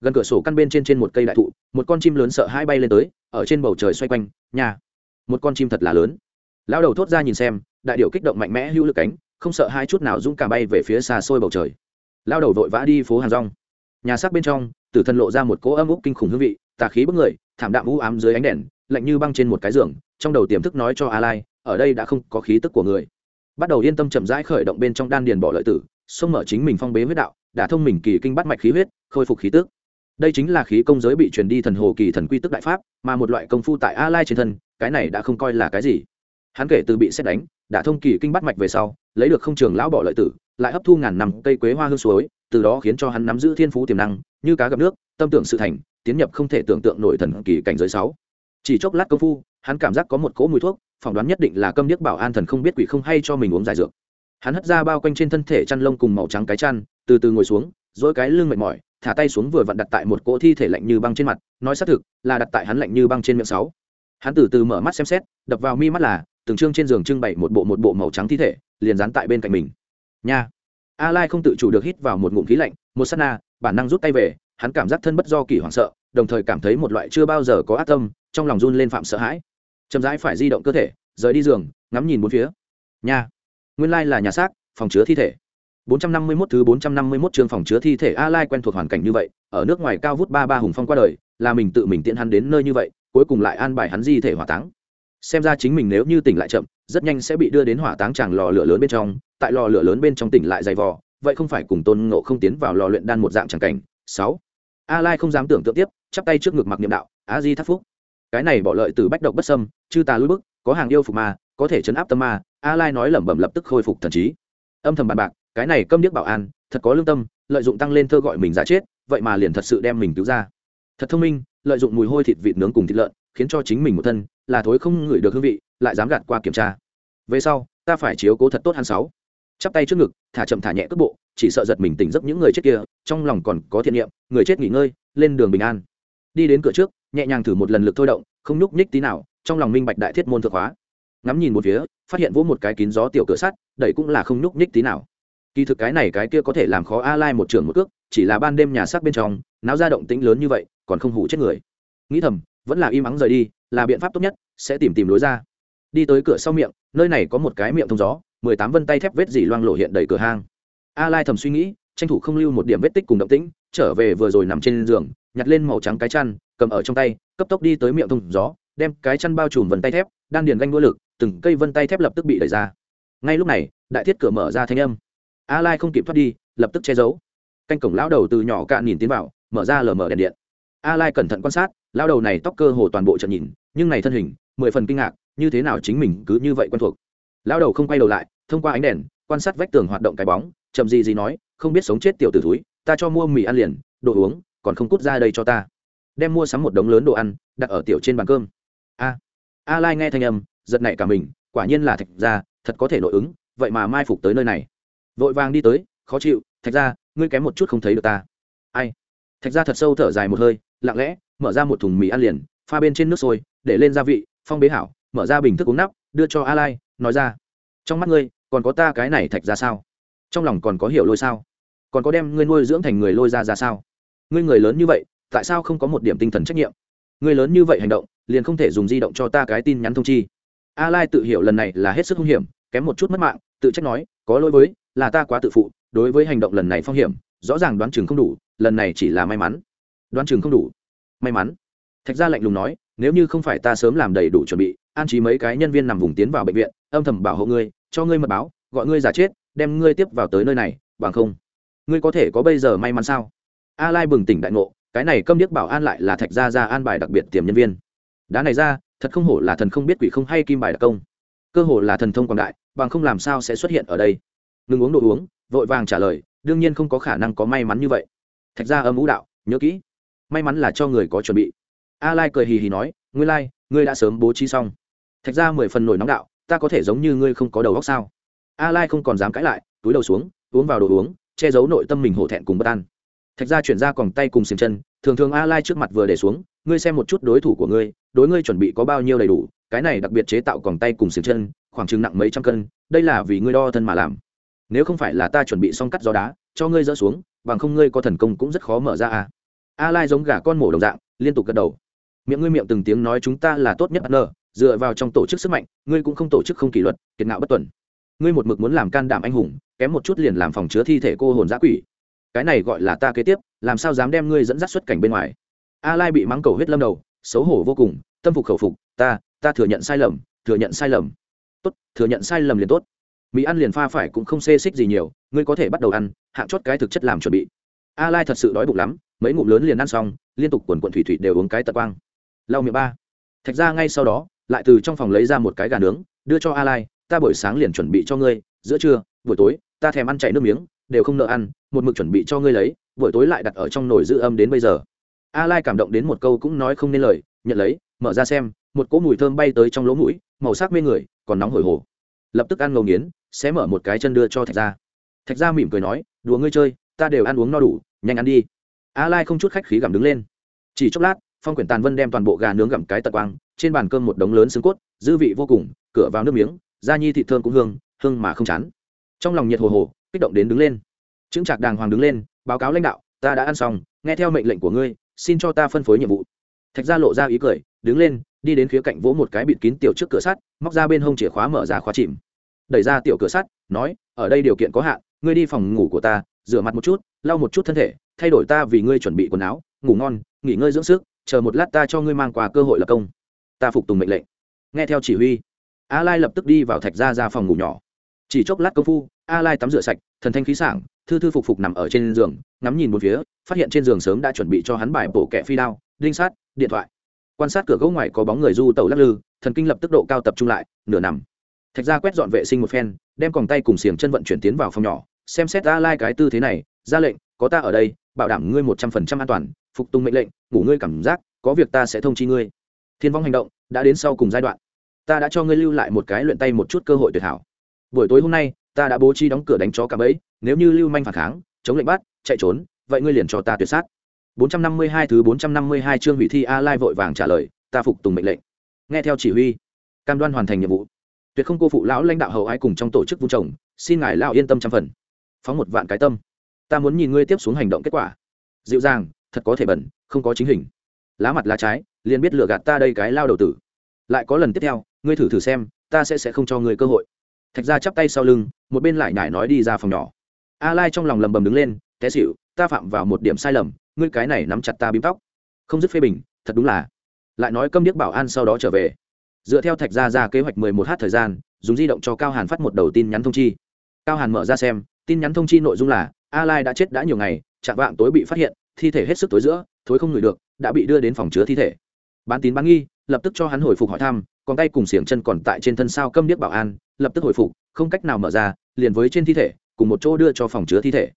Gần cửa sổ căn bên trên trên một cây đại thụ, một con chim lớn sợ hai bay lên tới, ở trên bầu trời xoay quanh, nhà. Một con chim thật là lớn. Lão đầu thốt ra nhìn xem, đại điệu kích động mạnh mẽ hữu lực cánh, không sợ hai chút nào dũng cả bay về phía xa xôi bầu trời. Lao đầu vội vã đi phố hàng rong. Nhà xác bên trong, tử thần lộ ra một cỗ âm úc kinh khủng hương vị, tà khí bức người, thảm đạm u ám dưới ánh đèn, lạnh như băng trên một cái giường, trong đầu tiềm thức nói cho a lai ở đây đã không có khí tức của người. Bắt đầu yên tâm chậm rãi khởi động bên trong đan điền bỏ lợi tử, xông mở chính mình phong bế huyết đạo đã thông mình kỳ kinh bắt mạch khí huyết, khôi phục khí tức. Đây chính là khí công giới bị truyền đi thần hồ kỳ thần quy tức đại pháp, mà một loại công phu tại a lai trên thân, cái này đã không coi là cái gì. Hắn kể từ bị xét đánh đã thông kỳ kinh bắt mạch về sau, lấy được không trường lão bỏ lợi tử, lại hấp thu ngàn năm cây quế hoa hương suối, từ đó khiến cho hắn nắm giữ thiên phú tiềm năng, như cá gặp nước, tâm tưởng sự thành, tiến nhập không thể tưởng tượng nổi thần kỳ cảnh giới sáu. Chỉ chốc lát công phu, hắn cảm giác có một cỗ mùi thuốc, phỏng đoán nhất định là câm điếc bảo an thần không biết quỷ không hay cho mình uống giải dược. Hắn hất ra bao quanh trên thân thể chăn lông cùng màu trắng cái chăn từ từ ngồi xuống, dỗi cái lưng mệt mỏi, thả tay xuống vừa vặn đặt tại một cỗ thi thể lạnh như băng trên mặt, nói xác thực, là đặt tại hắn lạnh như băng trên miệng sáu. Hắn từ từ mở mắt xem xét, đập vào mi mắt là, từng trương trên giường trưng bày một bộ một bộ màu trắng thi thể, liền dán tại bên cạnh mình. Nha. A lai không tự chủ được hít vào một ngụm khí lạnh, một sát na, bản năng rút tay về, hắn cảm giác thân bất do kỳ hoảng sợ, đồng thời cảm thấy một loại chưa bao giờ có ác tâm, trong lòng run lên phạm sợ hãi. Chậm rãi phải di động cơ thể, rời đi giường, ngắm nhìn bốn phía. Nha. Nguyên lai là nhà xác, phòng chứa thi thể. 451 thứ 451 trường phòng chứa thi thể A Lai quen thuộc hoàn cảnh như vậy, ở nước ngoài cao vút ba ba hùng phong qua đời, là mình tự mình tiện hắn đến nơi như vậy, cuối cùng lại an bài hắn di thể hỏa táng. Xem ra chính mình nếu như tỉnh lại chậm, rất nhanh sẽ bị đưa đến hỏa táng tràng lò lửa lớn bên trong, tại lò lửa lớn bên trong tỉnh lại dày vò, vậy không phải cùng Tôn Ngộ không tiến vào lò luyện đan một dạng chẳng cảnh. 6. A Lai không dám tưởng tượng tiếp, chắp tay trước ngực mặc niệm đạo, A Di Thác Phúc. Cái này bỏ lợi từ bách độc bất xâm, chư tà lui bức, có hàng yêu phục ma, có thể chấn áp tâm ma, A Lai nói lẩm bẩm lập tức khôi phục thần trí. Âm thầm bàn bạc, cái này câm điếc bảo an, thật có lương tâm, lợi dụng tăng lên thơ gọi mình giả chết, vậy mà liền thật sự đem mình cứu ra. Thật thông minh, lợi dụng mùi hôi thịt vịt nướng cùng thịt lợn, khiến cho chính mình một thân, là thối không ngửi được hương vị, lại dám gạt qua kiểm tra. Về sau, ta phải chiếu cố thật tốt hắn sáu. Chắp tay trước ngực, thả chậm thả nhẹ cước bộ, chỉ sợ giật mình tỉnh giấc những người chết kia, trong lòng còn có thiện niệm, người chết nghỉ ngơi, lên đường bình an. Đi đến cửa trước, nhẹ nhàng thử một lần lực thôi động, không nhúc nhích tí nào, trong lòng minh bạch đại thiết môn thượng hóa. Ngắm nhìn một phía, phát hiện vỗ một cái kín gió tiểu cửa sắt, đẩy cũng là không nhúc nhích tí nào kỳ thực cái này cái kia có thể làm khó a lai một trường một cước, chỉ là ban đêm nhà xác bên trong, náo ra động tĩnh lớn như vậy, còn không hủ chết người. Nghĩ thầm, vẫn là im ắng rời đi, là biện pháp tốt nhất, sẽ tìm tìm lối ra. Đi tới cửa sau miệng, nơi này có một cái miệng thông gió, mười tám vân tay thép vết dỉ loang lộ hiện đầy cửa hang. A lai thầm suy nghĩ, tranh thủ không lưu một điểm vết tích cùng động tĩnh, trở về vừa rồi nằm trên giường, nhặt lên màu trắng cái chăn, cầm ở trong tay, cấp tốc đi tới miệng thông gió, đem cái chăn bao trùm vân tay thép, đan điền ganh đua lực, từng cây vân tay thép lập tức bị đẩy ra. Ngay lúc này, đại thiết cửa mở ra thanh âm a lai không kịp thoát đi, lập tức che giấu. Canh cổng lão đầu từ nhỏ cạn nhìn tiến vào, mở ra lờ mở đèn điện. A lai cẩn thận quan sát, lão đầu này tóc cơ hồ toàn bộ trận nhìn, nhưng này thân hình, mười phần kinh ngạc, như thế nào chính mình cứ như vậy quen thuộc. Lão đầu không quay đầu lại, thông qua ánh đèn, quan sát vách tường hoạt động cái bóng, chậm gì gì nói, không biết sống chết tiểu tử túi ta cho mua mì ăn liền, đồ uống, còn không cút ra đây cho ta. Đem mua sắm một đống lớn đồ ăn, đặt ở tiểu trên bàn cơm. A a lai nghe thanh âm, giật nảy cả mình, quả nhiên là thạch ra thật có thể nội ứng, vậy mà mai phục tới nơi này vội vàng đi tới, khó chịu, thạch ra ngươi kém một chút không thấy được ta. Ai? Thạch ra thật sâu thở dài một hơi, lặng lẽ, mở ra một thùng mì ăn liền, pha bên trên nước sôi, để lên gia vị, phong bế hảo, mở ra bình thức uống nắp, đưa cho a lai, nói ra, trong mắt ngươi, còn có ta cái này thạch ra sao? Trong lòng còn có hiểu lôi sao? Còn có đem ngươi nuôi dưỡng thành người lôi ra ra sao? Ngươi người lớn như vậy, tại sao không có một điểm tinh thần trách nhiệm? Người lớn như vậy hành động, liền không thể dùng di động cho ta cái tin nhắn thông chi. A lai tự hiểu lần này là hết sức hung hiểm, kém một chút mất mạng, tự trách nói, có lỗi với là ta quá tự phụ, đối với hành động lần này phong hiểm, rõ ràng đoán chừng không đủ, lần này chỉ là may mắn. Đoán chừng không đủ. May mắn. Thạch gia lạnh lùng nói, nếu như không phải ta sớm làm đầy đủ chuẩn bị, an trí mấy cái nhân viên nằm vùng tiến vào bệnh viện, âm thầm bảo hộ ngươi, cho ngươi mật báo, gọi ngươi giả chết, đem ngươi tiếp vào tới nơi này, bằng không, ngươi có thể có bây giờ may mắn sao? A lai bừng tỉnh đại ngộ, cái này câm điếc bảo an lại là thạch gia ra an bài đặc biệt tiềm nhân viên. Đá này ra, thật không hổ là thần không biết quỷ không hay kim bài đặc công. Cơ hồ là thần thông quảng đại, bằng không làm sao sẽ xuất hiện ở đây? Ngừng uống đồ uống, vội vàng trả lời, đương nhiên không có khả năng có may mắn như vậy. Thạch ra âm ú đạo, nhớ kỹ. May mắn là cho người có chuẩn bị. A lai cười hì hì nói, ngươi lai, ngươi đã sớm bố trí xong. Thạch ra mười phần nổi nóng đạo, ta có thể giống như ngươi không có đầu óc sao? A lai không còn dám cãi lại, túi đầu xuống, uống vào đồ uống, che giấu nội tâm mình hổ thẹn cùng bất an. Thạch ra chuyển ra còng tay cùng xiềng chân, thường thường a lai trước mặt vừa để xuống, ngươi xem một chút đối thủ của ngươi, đối ngươi chuẩn bị có bao nhiêu đầy đủ, cái này đặc biệt chế tạo còng tay cùng xiềng chân, khoảng chừng nặng mấy trăm cân, đây là vì ngươi đo thân mà làm nếu không phải là ta chuẩn bị xong cắt gió đá, cho ngươi dỡ xuống, bằng không ngươi có thần công cũng rất khó mở ra à? a lai giống gà con mổ đồng dạng, liên tục gật đầu. Miệng ngươi miệng từng tiếng nói chúng ta là tốt nhất nờ dựa vào trong tổ chức sức mạnh, ngươi cũng không tổ chức không kỷ luật, kiệt ngạo bất tuần. Ngươi một mực muốn làm can đảm anh hùng, kém một chút liền làm phòng chứa thi thể cô hồn giã quỷ. Cái này gọi là ta kế tiếp, làm sao dám đem ngươi dẫn dắt xuất cảnh bên ngoài. A lai bị mắng cầu huyết lâm đầu, xấu hổ vô cùng, tâm phục khẩu phục, ta ta thừa nhận sai lầm, thừa nhận sai lầm. Tốt, thừa nhận sai lầm liền tốt mì ăn liền pha phải cũng không xê xích gì nhiều, ngươi có thể bắt đầu ăn hạng chót cái thực chất làm chuẩn bị. A lai thật sự đói bụng lắm, mấy ngụm lớn liền ăn xong, liên tục quần quần thủy thủy đều uống cái tật quang. Lau miệng ba. Thạch ra ngay sau đó, lại từ trong phòng lấy ra một cái gà nướng, đưa cho a lai, ta buổi sáng liền chuẩn bị cho ngươi, giữa trưa, buổi tối, ta thèm ăn chạy nước miếng, đều không nợ ăn, một mực chuẩn bị cho ngươi lấy, buổi tối lại đặt ở trong nồi giữ âm đến bây giờ. A lai cảm động đến một câu cũng nói không nên lời, nhận lấy, mở ra xem, một cỗ mùi thơm bay tới trong lỗ mũi, màu sắc mê người, còn nóng hổi hồ. Lập tức ăn ngầu nghiến sẽ mở một cái chân đưa cho thạch gia. Thạch gia mỉm cười nói, đùa ngươi chơi, ta đều ăn uống no đủ, nhanh ăn đi. A lai không chút khách khí gặm đứng lên. Chỉ chốc lát, phong quyển tàn vân đem toàn bộ gà nướng gặm cái tật quang, trên bàn cơm một đống lớn xương cốt, dư vị vô cùng, cửa vào nước miếng, da nhi thịt thơm cũng hương hương mà không chán. Trong lòng nhiệt hồ hồ, kích động đến đứng lên. Chứng trạc đàng hoàng đứng lên, báo cáo lãnh đạo, ta đã ăn xong, nghe theo mệnh lệnh của ngươi, xin cho ta phân phối nhiệm vụ. Thạch gia lộ ra ý cười, đứng lên, đi đến khía cạnh vỗ một cái bịt kín tiểu trước cửa sắt, móc ra bên hông chìa khóa mở ra khóa chìm đẩy ra tiểu cửa sắt, nói, ở đây điều kiện có hạn, ngươi đi phòng ngủ của ta, rửa mặt một chút, lau một chút thân thể, thay đổi ta vì ngươi chuẩn bị quần áo, ngủ ngon, nghỉ ngơi dưỡng sức, chờ một lát ta cho ngươi mang qua cơ hội lập công. Ta phục tùng mệnh lệnh. Nghe theo chỉ huy, a lai lập tức đi vào thạch gia ra phòng ngủ nhỏ. Chỉ chốc lát công phu, a lai tắm rửa sạch, thần thanh khí sảng, thư thư phục phục nằm ở trên giường, ngắm nhìn một phía, phát hiện trên giường sớm đã chuẩn bị cho hắn bài bổ kẹ phi đao, đinh sát, điện thoại. Quan sát cửa gỗ ngoài có bóng người du tàu lắc lư, thần kinh lập tức độ cao tập trung lại, nửa nằm thạch gia quét dọn vệ sinh một phen, đem còng tay cùng xiềng chân vận chuyển tiến vào phòng nhỏ, xem xét ra lai cái tư thế này, ra lệnh, có ta ở đây, bảo đảm ngươi một trăm phần trăm an toàn, phục tùng mệnh lệnh, ngủ ngươi cảm giác, có việc ta sẽ thông chi ngươi. Thiên vong hành động đã đến sau cùng giai đoạn. Ta đã cho ngươi lưu lại một cái luyện tay một chút cơ hội tuyệt hảo. Buổi tối hôm nay, ta đã bố trí đóng cửa đánh chó cả bẫy, nếu như lưu manh phản kháng, chống lệnh bắt, chạy trốn, vậy ngươi liền cho ta tuyệt sát. 452 thứ 452 chương hủy thi a lai vội vàng trả lời, ta phục tùng mệnh lệnh. Nghe theo chỉ huy, cam đoan hoàn thành nhiệm vụ tuyệt không cô phụ lão lãnh đạo hầu ai cùng trong tổ chức vun trồng, xin ngài lão yên tâm trăm phần. Phóng một vạn cái tâm. Ta muốn nhìn ngươi tiếp xuống hành động kết quả. Dịu dàng, thật có thể bẩn, không có chính hình. Lá mặt lá trái, liền biết lừa gạt ta đây cái lao đầu tử. Lại có lần tiếp theo, ngươi thử thử xem, ta sẽ sẽ không cho ngươi cơ hội. Thạch ra chắp tay sau lưng, một bên lại nhải nói đi ra phòng nhỏ. A lai trong lòng lầm bầm đứng lên, té xịu ta phạm vào một điểm sai lầm, ngươi cái này nắm chặt ta bím tóc. Không dứt phê bình, thật đúng là. Lại nói câm điếc bảo an sau đó trở về dựa theo thạch ra ra kế hoạch 11 h thời gian, dùng di động cho cao hàn phát một đầu tin nhắn thông chi. Cao hàn mở ra xem, tin nhắn thông chi nội dung là, a lai đã chết đã nhiều ngày, chạm vạng tối bị phát hiện, thi thể hết sức tối giữa, thối không ngửi được, đã bị đưa đến phòng chứa thi thể. Bán tín bán nghi, lập tức cho hắn hồi phục hỏi thăm, còn tay cùng xiềng chân còn tại trên thân sao câm điếc bảo an, lập tức hồi phục, không cách nào mở ra, liền với trên thi thể, cùng một chỗ đưa cho phòng chứa thi thể.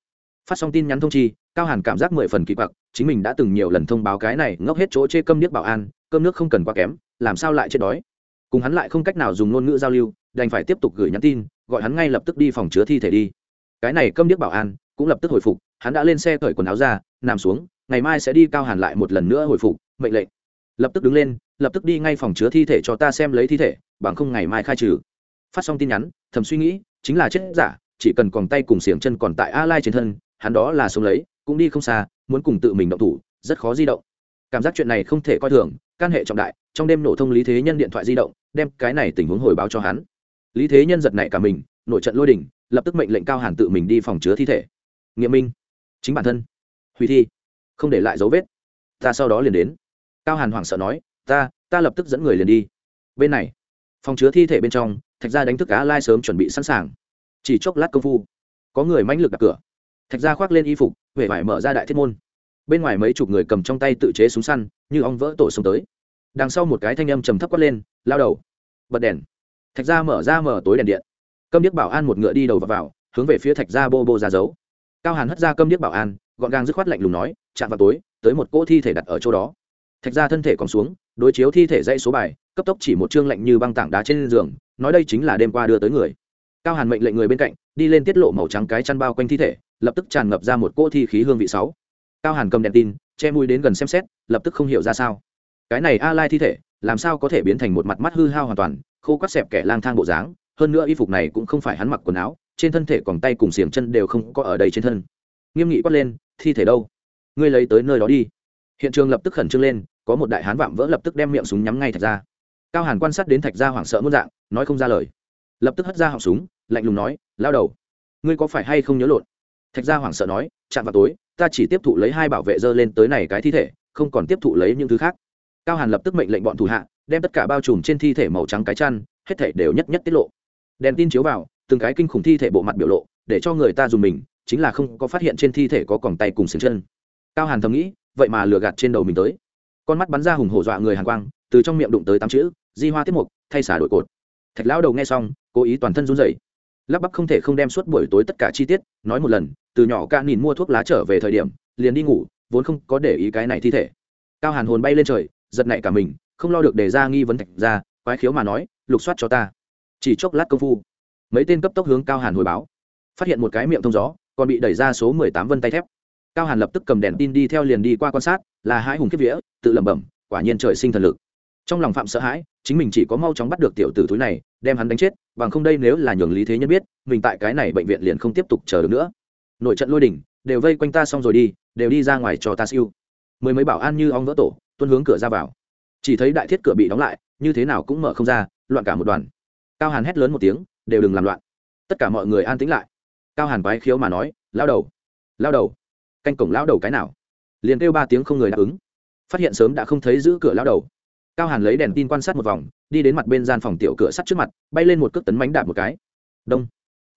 Phát xong tin nhắn thông chi, cao hàn cảm giác mười phần kỳ bậc chính mình đã từng nhiều lần thông báo cái này, ngốc hết chỗ chê câm điếc bảo an, cơm nước không cần quá kém, làm sao lại chết đói cùng hắn lại không cách nào dùng ngôn ngữ giao lưu, đành phải tiếp tục gửi nhắn tin, gọi hắn ngay lập tức đi phòng chứa thi thể đi. Cái này câm điếc bảo an, cũng lập tức hồi phục, hắn đã lên xe cởi quần áo ra, nằm xuống, ngày mai sẽ đi cao hàn lại một lần nữa hồi phục, mệnh lệnh. Lập tức đứng lên, lập tức đi ngay phòng chứa thi thể cho ta xem lấy thi thể, bằng không ngày mai khai trừ. Phát xong tin nhắn, thầm suy nghĩ, chính là chết giả, chỉ cần còn tay cùng xiềng chân còn tại a lai trên thân, hắn đó là sống lấy, cũng đi không xa, muốn cùng tự mình động thủ, rất khó di động. Cảm giác chuyện này không thể coi thường, can hệ trọng đại trong đêm nổ thông lý thế nhân điện thoại di động, đem cái này tình huống hồi báo cho hắn. Lý thế nhân giật nảy cả mình, nội trận lôi đỉnh lập tức mệnh lệnh cao hàn tự mình đi phòng chứa thi thể. Nghĩa minh, chính bản thân. Hủy thi, không để lại dấu vết. Ta sau đó liền đến. Cao hàn hoảng sợ nói, ta ta lập tức dẫn người liền đi. Bên này, phòng chứa thi thể bên trong, thạch gia đánh thức cá lai sớm chuẩn bị sẵn sàng. Chỉ chốc lát công phu, có người mãnh lực đặt cửa. Thạch gia khoác lên y phục huệ vải mở ra đại thiết môn. Bên ngoài mấy chục người cầm trong tay tự chế súng săn, như ong vỡ tổ xông tới đằng sau một cái thanh âm trầm thấp quát lên lao đầu bật đèn. Thạch gia mở ra mở tối đèn điện. Câm điếc bảo an một ngựa đi đầu vào, vào hướng về phía thạch gia bô bô ra giấu cao hàn hất ra câm điếc bảo an gọn gàng dứt khoát lạnh lùng nói chạm vào tối tới một cỗ thi thể đặt ở chỗ đó. Thạch gia thân thể còn xuống đối chiếu thi thể dãy số bài cấp tốc chỉ một chương lạnh như băng tảng đá trên giường nói đây chính là đêm qua đưa tới người. Cao hàn mệnh lệnh người bên cạnh đi lên tiết lộ màu trắng cái chăn bao quanh thi thể lập tức tràn ngập ra một cỗ thi khí hương vị sáu. Cao hàn cầm đèn tin che mũi đến gần xem xét lập tức không hiểu ra sao cái này a lai thi thể, làm sao có thể biến thành một mặt mắt hư hao hoàn toàn, khô quắt xẹp kẻ lang thang bộ dáng, hơn nữa y phục này cũng không phải hắn mặc quần áo, trên thân thể còn tay cùng xiềng chân đều không có ở đây trên thân. Nghiêm nghị quát lên, thi thể đâu? Ngươi lấy tới nơi đó đi. Hiện trường lập tức khẩn trương lên, có một đại hán vạm vỡ lập tức đem miệng súng nhắm ngay thạch ra cao hàn quan sát đến thạch ra hoảng sợ muôn dạng, nói không ra lời. Lập tức hất ra họng súng, lạnh lùng nói, lao đầu, ngươi có phải hay không nhớ lộn? Thạch ra hoảng sợ nói, chạm vào tối, ta chỉ tiếp thụ lấy hai bảo vệ dơ lên tới này cái thi thể, không còn tiếp thụ lấy những thứ khác cao hàn lập tức mệnh lệnh bọn thủ hạ, đem tất cả bao trùm trên thi thể màu trắng cái chăn, hết thể đều nhất nhất tiết lộ. Đèn tin chiếu vào, từng cái kinh khủng thi thể bộ mặt biểu lộ, để cho người ta dùng mình, chính là không có phát hiện trên thi thể có còng tay cùng xiềng chân. Cao hàn thầm nghĩ, vậy mà lừa gạt trên đầu mình tới. Con mắt bắn ra hùng hổ dọa người hàn quang, từ trong miệng đụng tới tám chữ, di hoa tiết mục, thay xả đổi cột. Thạch lão đầu nghe xong, cố ý toàn thân run rẩy. Lắp bắp không thể không đem suốt buổi tối tất cả chi tiết, nói một lần, từ nhỏ ca nhìn mua thuốc lá trở về thời điểm, liền đi ngủ, vốn không có để ý cái này thi thể. Cao hàn hồn bay lên trời giật nảy cả mình, không lo được đề ra nghi vấn thạch ra, quái khiếu mà nói, lục soát cho ta. Chỉ chốc lát công phu, mấy tên cấp tốc hướng cao hàn hồi báo. Phát hiện một cái miệng thông gió, còn bị đẩy ra số mười tám vân tay thép. Cao hàn lập tức cầm đèn tin đi theo liền đi qua quan sát, là hai hùng kiếp vía, tự lẩm bẩm, quả nhiên trời sinh thần lực. Trong lòng phạm sợ hãi, chính mình chỉ có mau chóng bắt được tiểu tử thúi này, đem hắn đánh chết, bằng không đây nếu là nhường lý thế nhân biết, mình tại cái này bệnh viện liền không tiếp tục chờ được nữa. Nội trận lôi đỉnh, đều vây quanh ta xong rồi đi, đều đi ra ngoài cho ta siêu. Mười mấy bảo an như ong vỡ tổ tuân hướng cửa ra vào. Chỉ thấy đại thiết cửa bị đóng lại, như thế nào cũng mở không ra, loạn cả một đoàn. Cao hàn hét lớn một tiếng, đều đừng làm loạn. Tất cả mọi người an tĩnh lại. Cao hàn quái khiếu mà nói lao đầu lao đầu, canh cổng lao đầu cái nào? Liền kêu ba tiếng không người đáp ứng. Phát hiện sớm đã không thấy giữ cửa lao đầu. Cao hàn lấy đèn tin quan sát một vòng, đi đến mặt bên gian phòng tiểu cửa sắt trước mặt, bay lên một cước tấn mánh đạp một cái. Đông.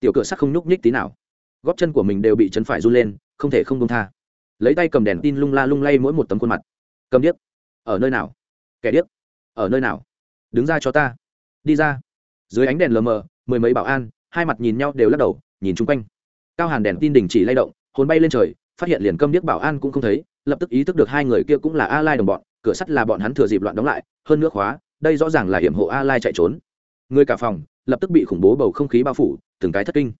Tiểu cửa sắt không nhúc nhích tí nào. Góp chân của mình đều bị chấn phải run lên, không thể không công tha. Lấy tay cầm đèn tin lung la lung lay mỗi một tấm khuôn mặt cầm điếc. Ở nơi nào? Kẻ điếc. Ở nơi nào? Đứng ra cho ta. Đi ra. Dưới ánh đèn lờ mờ, mười mấy bảo an, hai mặt nhìn nhau đều lắc đầu, nhìn chung quanh. Cao hàn đèn tin đình chỉ lay động, hồn bay lên trời, phát hiện liền câm điếc bảo an cũng không thấy, lập tức ý thức được hai người kia cũng là a lai đồng bọn, cửa sắt là bọn hắn thừa dịp loạn đóng lại, hơn nước khóa, đây rõ ràng là hiểm hộ a lai chạy trốn. Người cả phòng, lập tức bị khủng bố bầu không khí bao phủ, từng cái thất kinh.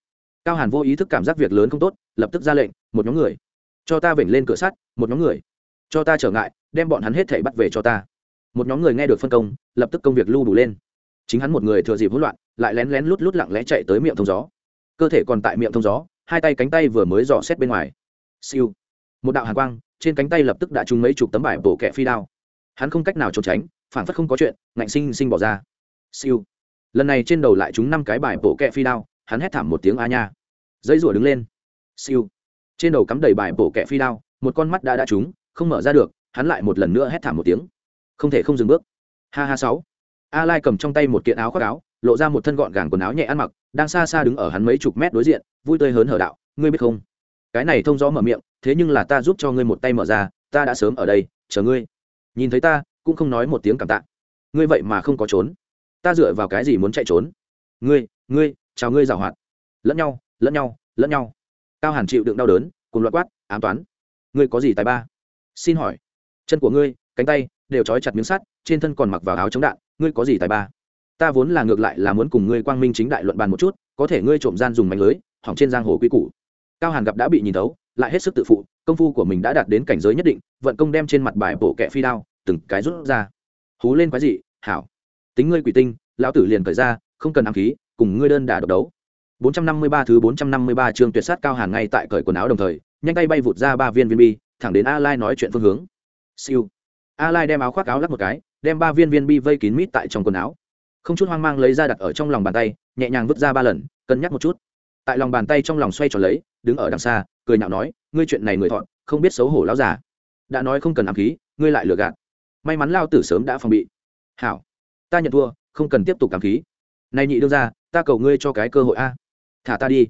Cao hàn vô ý thức cảm giác việc lớn không tốt, lập tức ra lệnh, một nhóm người, cho ta vểnh lên cửa sắt, một nhóm người cho ta trở ngại, đem bọn hắn hết thảy bắt về cho ta. Một nhóm người nghe được phân công, lập tức công việc lưu đủ lên. Chính hắn một người thừa dịp hỗn loạn, lại lén lén lút lút lặng lẽ chạy tới miệng thông gió. Cơ thể còn tại miệng thông gió, hai tay cánh tay vừa mới dò xét bên ngoài. Siêu. Một đạo hàn quang, trên cánh tay lập tức đã trúng mấy chục tấm bài bổ kẹ phi đao. Hắn không cách nào trốn tránh phản phất không có chuyện, ngạnh sinh sinh bỏ ra. Siêu. Lần này trên đầu lại trúng năm cái bài bổ kẹ phi đao, hắn hét thảm một tiếng a nha. Dây rủa đứng lên. Siêu. Trên đầu cắm đầy bài bổ kẹ phi đao, một con mắt đã đã trúng không mở ra được, hắn lại một lần nữa hét thảm một tiếng. Không thể không dừng bước. Ha ha sáu. A lai cầm trong tay một kiện áo khoác áo, lộ ra một thân gọn gàng quần áo nhẹ ăn mặc, đang xa xa đứng ở hắn mấy chục mét đối diện, vui tươi hớn hở đạo, ngươi biết không? Cái này thông gió mở miệng, thế nhưng là ta giúp cho ngươi một tay mở ra, ta đã sớm ở đây, chờ ngươi. Nhìn thấy ta, cũng không nói một tiếng cảm tạ. Ngươi vậy mà không có trốn. Ta dựa vào cái gì muốn chạy trốn? Ngươi ngươi, chào ngươi giảo hoạt. Lẫn nhau lẫn nhau lẫn nhau. Cao hàn chịu đựng đau đớn cùng loạt quát, ám toán, ngươi có gì tài ba? Xin hỏi, chân của ngươi, cánh tay, đều trói chặt miếng sắt, trên thân còn mặc vào áo chống đạn, ngươi có gì tài ba? Ta vốn là ngược lại là muốn cùng ngươi quang minh chính đại luận bàn một chút, có thể ngươi trộm gian dùng mảnh lưới, hỏng trên giang hồ quy củ. Cao hàn gặp đã bị nhìn tấu lại hết sức tự phụ, công phu của mình đã đạt đến cảnh giới nhất định, vận công đem trên mặt bài bộ kẹ phi đao, từng cái rút ra. Hú lên quái gì hảo. Tính ngươi quỷ tinh, lão tử liền cởi ra, không cần ám khí, cùng ngươi đơn đà độc đấu. 453 thứ 453 chương tuyệt sát cao hàn ngay tại cởi quần áo đồng thời, nhanh tay bay vụt ra ba viên viên bi thẳng đến a lai nói chuyện phương hướng. Siêu. A lai đem áo khoác áo lắp một cái, đem ba viên viên bi vây kín mít tại trong quần áo. Không chút hoang mang lấy ra đặt ở trong lòng bàn tay, nhẹ nhàng vứt ra ba lần, cân nhắc một chút. Tại lòng bàn tay trong lòng xoay tròn lấy, đứng ở đằng xa, cười nhạo nói, ngươi chuyện này người thọn, không biết xấu hổ lão già. Đã nói không cần ám khí, ngươi lại lừa gạt. May mắn lao tử sớm đã phòng bị. Hảo, ta nhận thua, không cần tiếp tục ám khí. Này nhị đương ra ta cầu ngươi cho cái cơ hội a. Thả ta đi.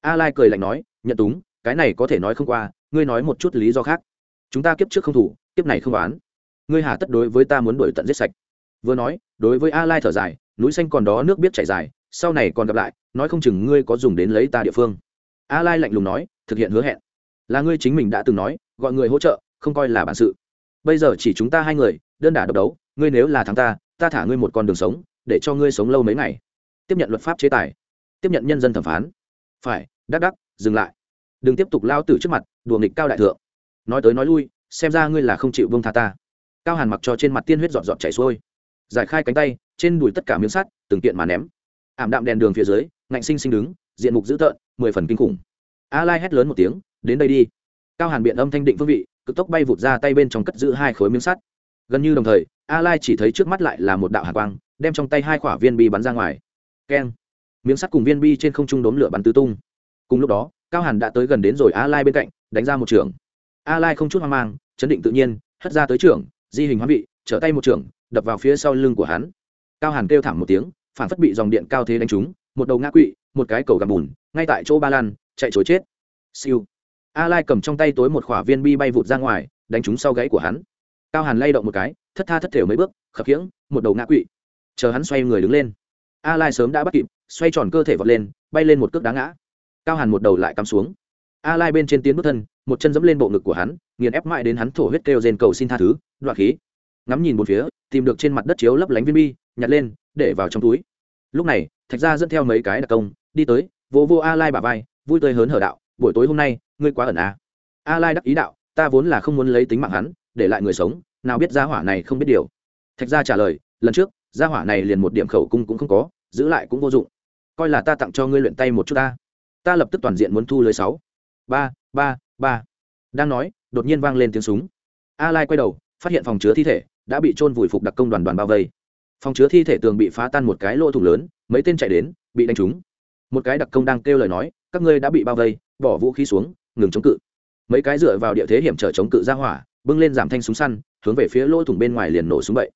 A lai cười lạnh nói, nhận túng, cái này có thể nói không qua ngươi nói một chút lý do khác. Chúng ta kiếp trước không thủ, kiếp này không oán. Ngươi hà tất đối với ta muốn đuổi tận giết sạch. Vừa nói, đối với a lai thở dài, núi xanh còn đó nước biết chảy dài, sau này còn gặp lại, nói không chừng ngươi có dùng đến lấy ta địa phương. A lai lạnh lùng nói, thực hiện hứa hẹn. Là ngươi chính mình đã từng nói, gọi người hỗ trợ, không coi là bản sự. Bây giờ chỉ chúng ta hai người, đơn đả độc đấu, ngươi nếu là thắng ta ta thả ngươi một con đường sống, để cho ngươi sống lâu mấy ngày. Tiếp nhận luật pháp chế tài. Tiếp nhận nhân dân thẩm phán. Phải, đắc đắc, dừng lại đừng tiếp tục lao tử trước mặt, đùa nghịch cao đại thượng. Nói tới nói lui, xem ra ngươi là không chịu vương tha ta. Cao hàn mặc cho trên mặt tiên huyết giọt giọt chảy xuôi. Giải khai cánh tay, trên đùi tất cả miếng sắt, từng kiện mà ném. Ảm đạm đèn đường phía dưới, ngạnh sinh sinh đứng, diện mục dữ tợn, mười phần kinh khủng. A lai hét lớn một tiếng, đến đây đi. Cao hàn biện âm thanh định phương vị, cực tốc bay vụt ra tay bên trong cất giữ hai khối miếng sắt. Gần như đồng thời a lai chỉ thấy trước mắt lại là một đạo hàn quang, đem trong tay hai quả viên bi bắn ra ngoài. Keng. Miếng sắt cùng viên bi trên không trung đốm lửa bắn tứ tung. Cùng lúc đó cao hàn đã tới gần đến rồi a lai bên cạnh đánh ra một trường. A lai không chút hoang mang chấn định tự nhiên hất ra tới trường, di hình hoán vị trở tay một trường, đập vào phía sau lưng của hắn. Cao hàn kêu thảm một tiếng phản phất bị dòng điện cao thế đánh trúng một đầu ngã quỵ một cái cầu gầm bùn ngay tại chỗ ba lan chạy chối chết. Siêu. A lai cầm trong tay tối một khỏa viên bi bay vụt ra ngoài đánh trúng sau gáy của hắn. Cao hàn lay động một cái thất tha thất thểu mấy bước khập khiễng một đầu ngã quỵ. Chờ hắn xoay người đứng lên. A lai sớm đã bắt kịp xoay tròn cơ thể vọt lên bay lên một cước đá ngã cao hàn một đầu lại cắm xuống. A lai bên trên tiến bước thân, một chân dẫm lên bộ ngực của hắn, nghiền ép mãi đến hắn thổ huyết kêu rên cầu xin tha thứ, đoạn khí. Ngắm nhìn một phía, tìm được trên mặt đất chiếu lấp lánh viên bi, nhặt lên, để vào trong túi. Lúc này, thạch gia dẫn theo mấy cái đặc công, đi tới vô vô a lai bà vai, vui tươi hớn hở đạo, buổi tối hôm nay, ngươi quá ẩn à. a lai đắc ý đạo, ta vốn là không muốn lấy tính mạng hắn, để lại người sống, nào biết gia hỏa này không biết điều. Thạch gia trả lời, lần trước, gia hỏa này liền một điểm khẩu cung cũng không có, giữ lại cũng vô dụng. Coi là ta tặng cho ngươi luyện tay một chút ta ta lập tức toàn diện muốn thu lưới sáu. Ba ba ba. Đang nói, đột nhiên vang lên tiếng súng. A lai quay đầu, phát hiện phòng chứa thi thể đã bị trôn vùi phục đặc công đoàn đoàn bao vây. Phòng chứa thi thể tường bị phá tan một cái lỗ thủng lớn, mấy tên chạy đến, bị đánh trúng. Một cái đặc công đang kêu lời nói, các ngươi đã bị bao vây, bỏ vũ khí xuống, ngừng chống cự. Mấy cái dựa vào địa thế hiểm trở chống cự ra hỏa, bưng lên giảm thanh súng săn, hướng về phía lỗ thủng bên ngoài liền nổ súng bậy.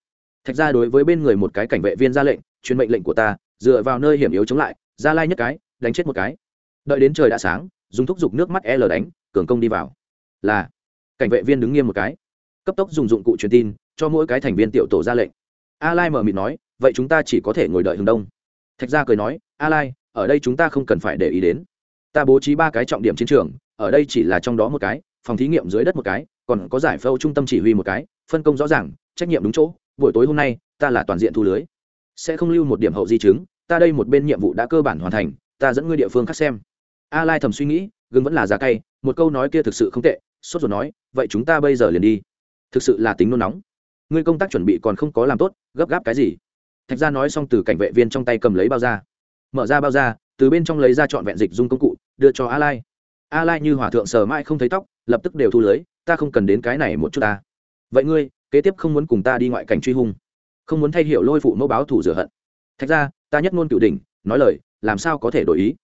Thạch ra đối với bên người một cái cảnh vệ viên ra lệnh, truyền mệnh lệnh của ta, dựa vào nơi hiểm yếu chống lại, ra lai nhất cái, đánh chết một cái đợi đến trời đã sáng, dùng thúc giục nước mắt l đánh, cường công đi vào. Là, cảnh vệ viên đứng nghiêm một cái. Cấp tốc dùng dụng cụ truyền tin, cho mỗi cái thành viên tiểu tổ ra lệnh. A lai mở mịt nói, vậy chúng ta chỉ có thể ngồi đợi hướng đông. Thạch gia cười nói a lai ở đây chúng ta không cần phải để ý đến. Ta bố trí ba cái trọng điểm chiến trường, ở đây chỉ là trong đó một cái, phòng thí nghiệm dưới đất một cái, còn có giải phẫu trung tâm chỉ huy một cái, phân công rõ ràng, trách nhiệm đúng chỗ, buổi tối hôm nay, ta là toàn diện thu lưới. Sẽ không lưu một điểm hậu di chứng, ta đây một bên nhiệm vụ đã cơ bản hoàn thành, ta dẫn ngươi địa phương khác xem a lai thầm suy nghĩ gừng vẫn là giá cay, một câu nói kia thực sự không tệ, sốt rồi nói, vậy chúng ta bây giờ liền đi. Thực sự là tính nôn nóng. Ngươi công tác chuẩn bị còn không có làm tốt, gấp gáp cái gì? Thạch gia nói xong từ cảnh vệ viên trong tay cầm lấy bao da. Mở ra bao da, từ bên trong lấy ra trọn vẹn dịch dung công cụ, đưa cho a lai. A lai như hòa thượng sờ mãi không thấy tóc, lập tức đều thu lưới, ta không cần đến cái này một chút ta. Vậy ngươi, kế tiếp không muốn cùng ta đi ngoại cảnh truy hung, không muốn thay hiểu lôi phụ mẫu báo thủ rửa hận. Thạch ra ta nhất ngôn cửu đỉnh, nói lời, làm sao có thể đổi ý?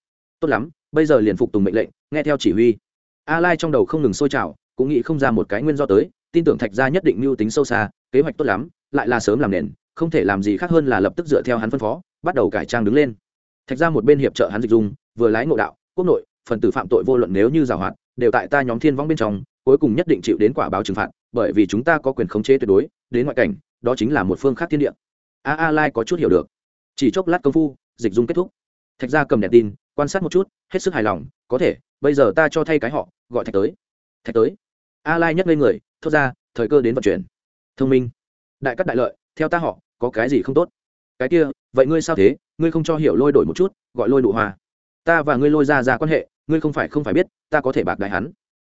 Tốt lắm, bây giờ liền phục tùng mệnh lệnh, nghe theo chỉ huy. A lai trong đầu không ngừng sôi trào, cũng nghĩ không ra một cái nguyên do tới, tin tưởng thạch gia nhất định mưu tính sâu xa, kế hoạch tốt lắm, lại là sớm làm nền, không thể làm gì khác hơn là lập tức dựa theo hắn phân phó, bắt đầu cải trang đứng lên. Thạch ra một bên hiệp trợ hắn dịch dung, vừa lái ngộ đạo, quốc nội, phần tử phạm tội vô luận nếu như giảo hoạt, đều tại ta nhóm thiên vong bên trong, cuối cùng nhất định chịu đến quả báo trừng phạt, bởi vì chúng ta có quyền khống chế tuyệt đối, đến ngoại cảnh, đó chính là một phương khác thiên địa. A a lai có chút hiểu được. Chỉ chốc lát công phu, dịch dung kết thúc. Thạch ra cầm đèn tin quan sát một chút, hết sức hài lòng, có thể, bây giờ ta cho thay cái họ, gọi thạch tới. Thạch tới? A lai nhất lên người, thốt ra, thời cơ đến vận chuyển. Thông minh. Đại cắt đại lợi, theo ta họ, có cái gì không tốt? Cái kia, vậy ngươi sao thế? Ngươi không cho hiểu lôi đổi một chút, gọi lôi nụ hoa ta và ngươi lôi ra ra quan hệ, ngươi không phải không phải biết, ta có thể bạc đại hắn.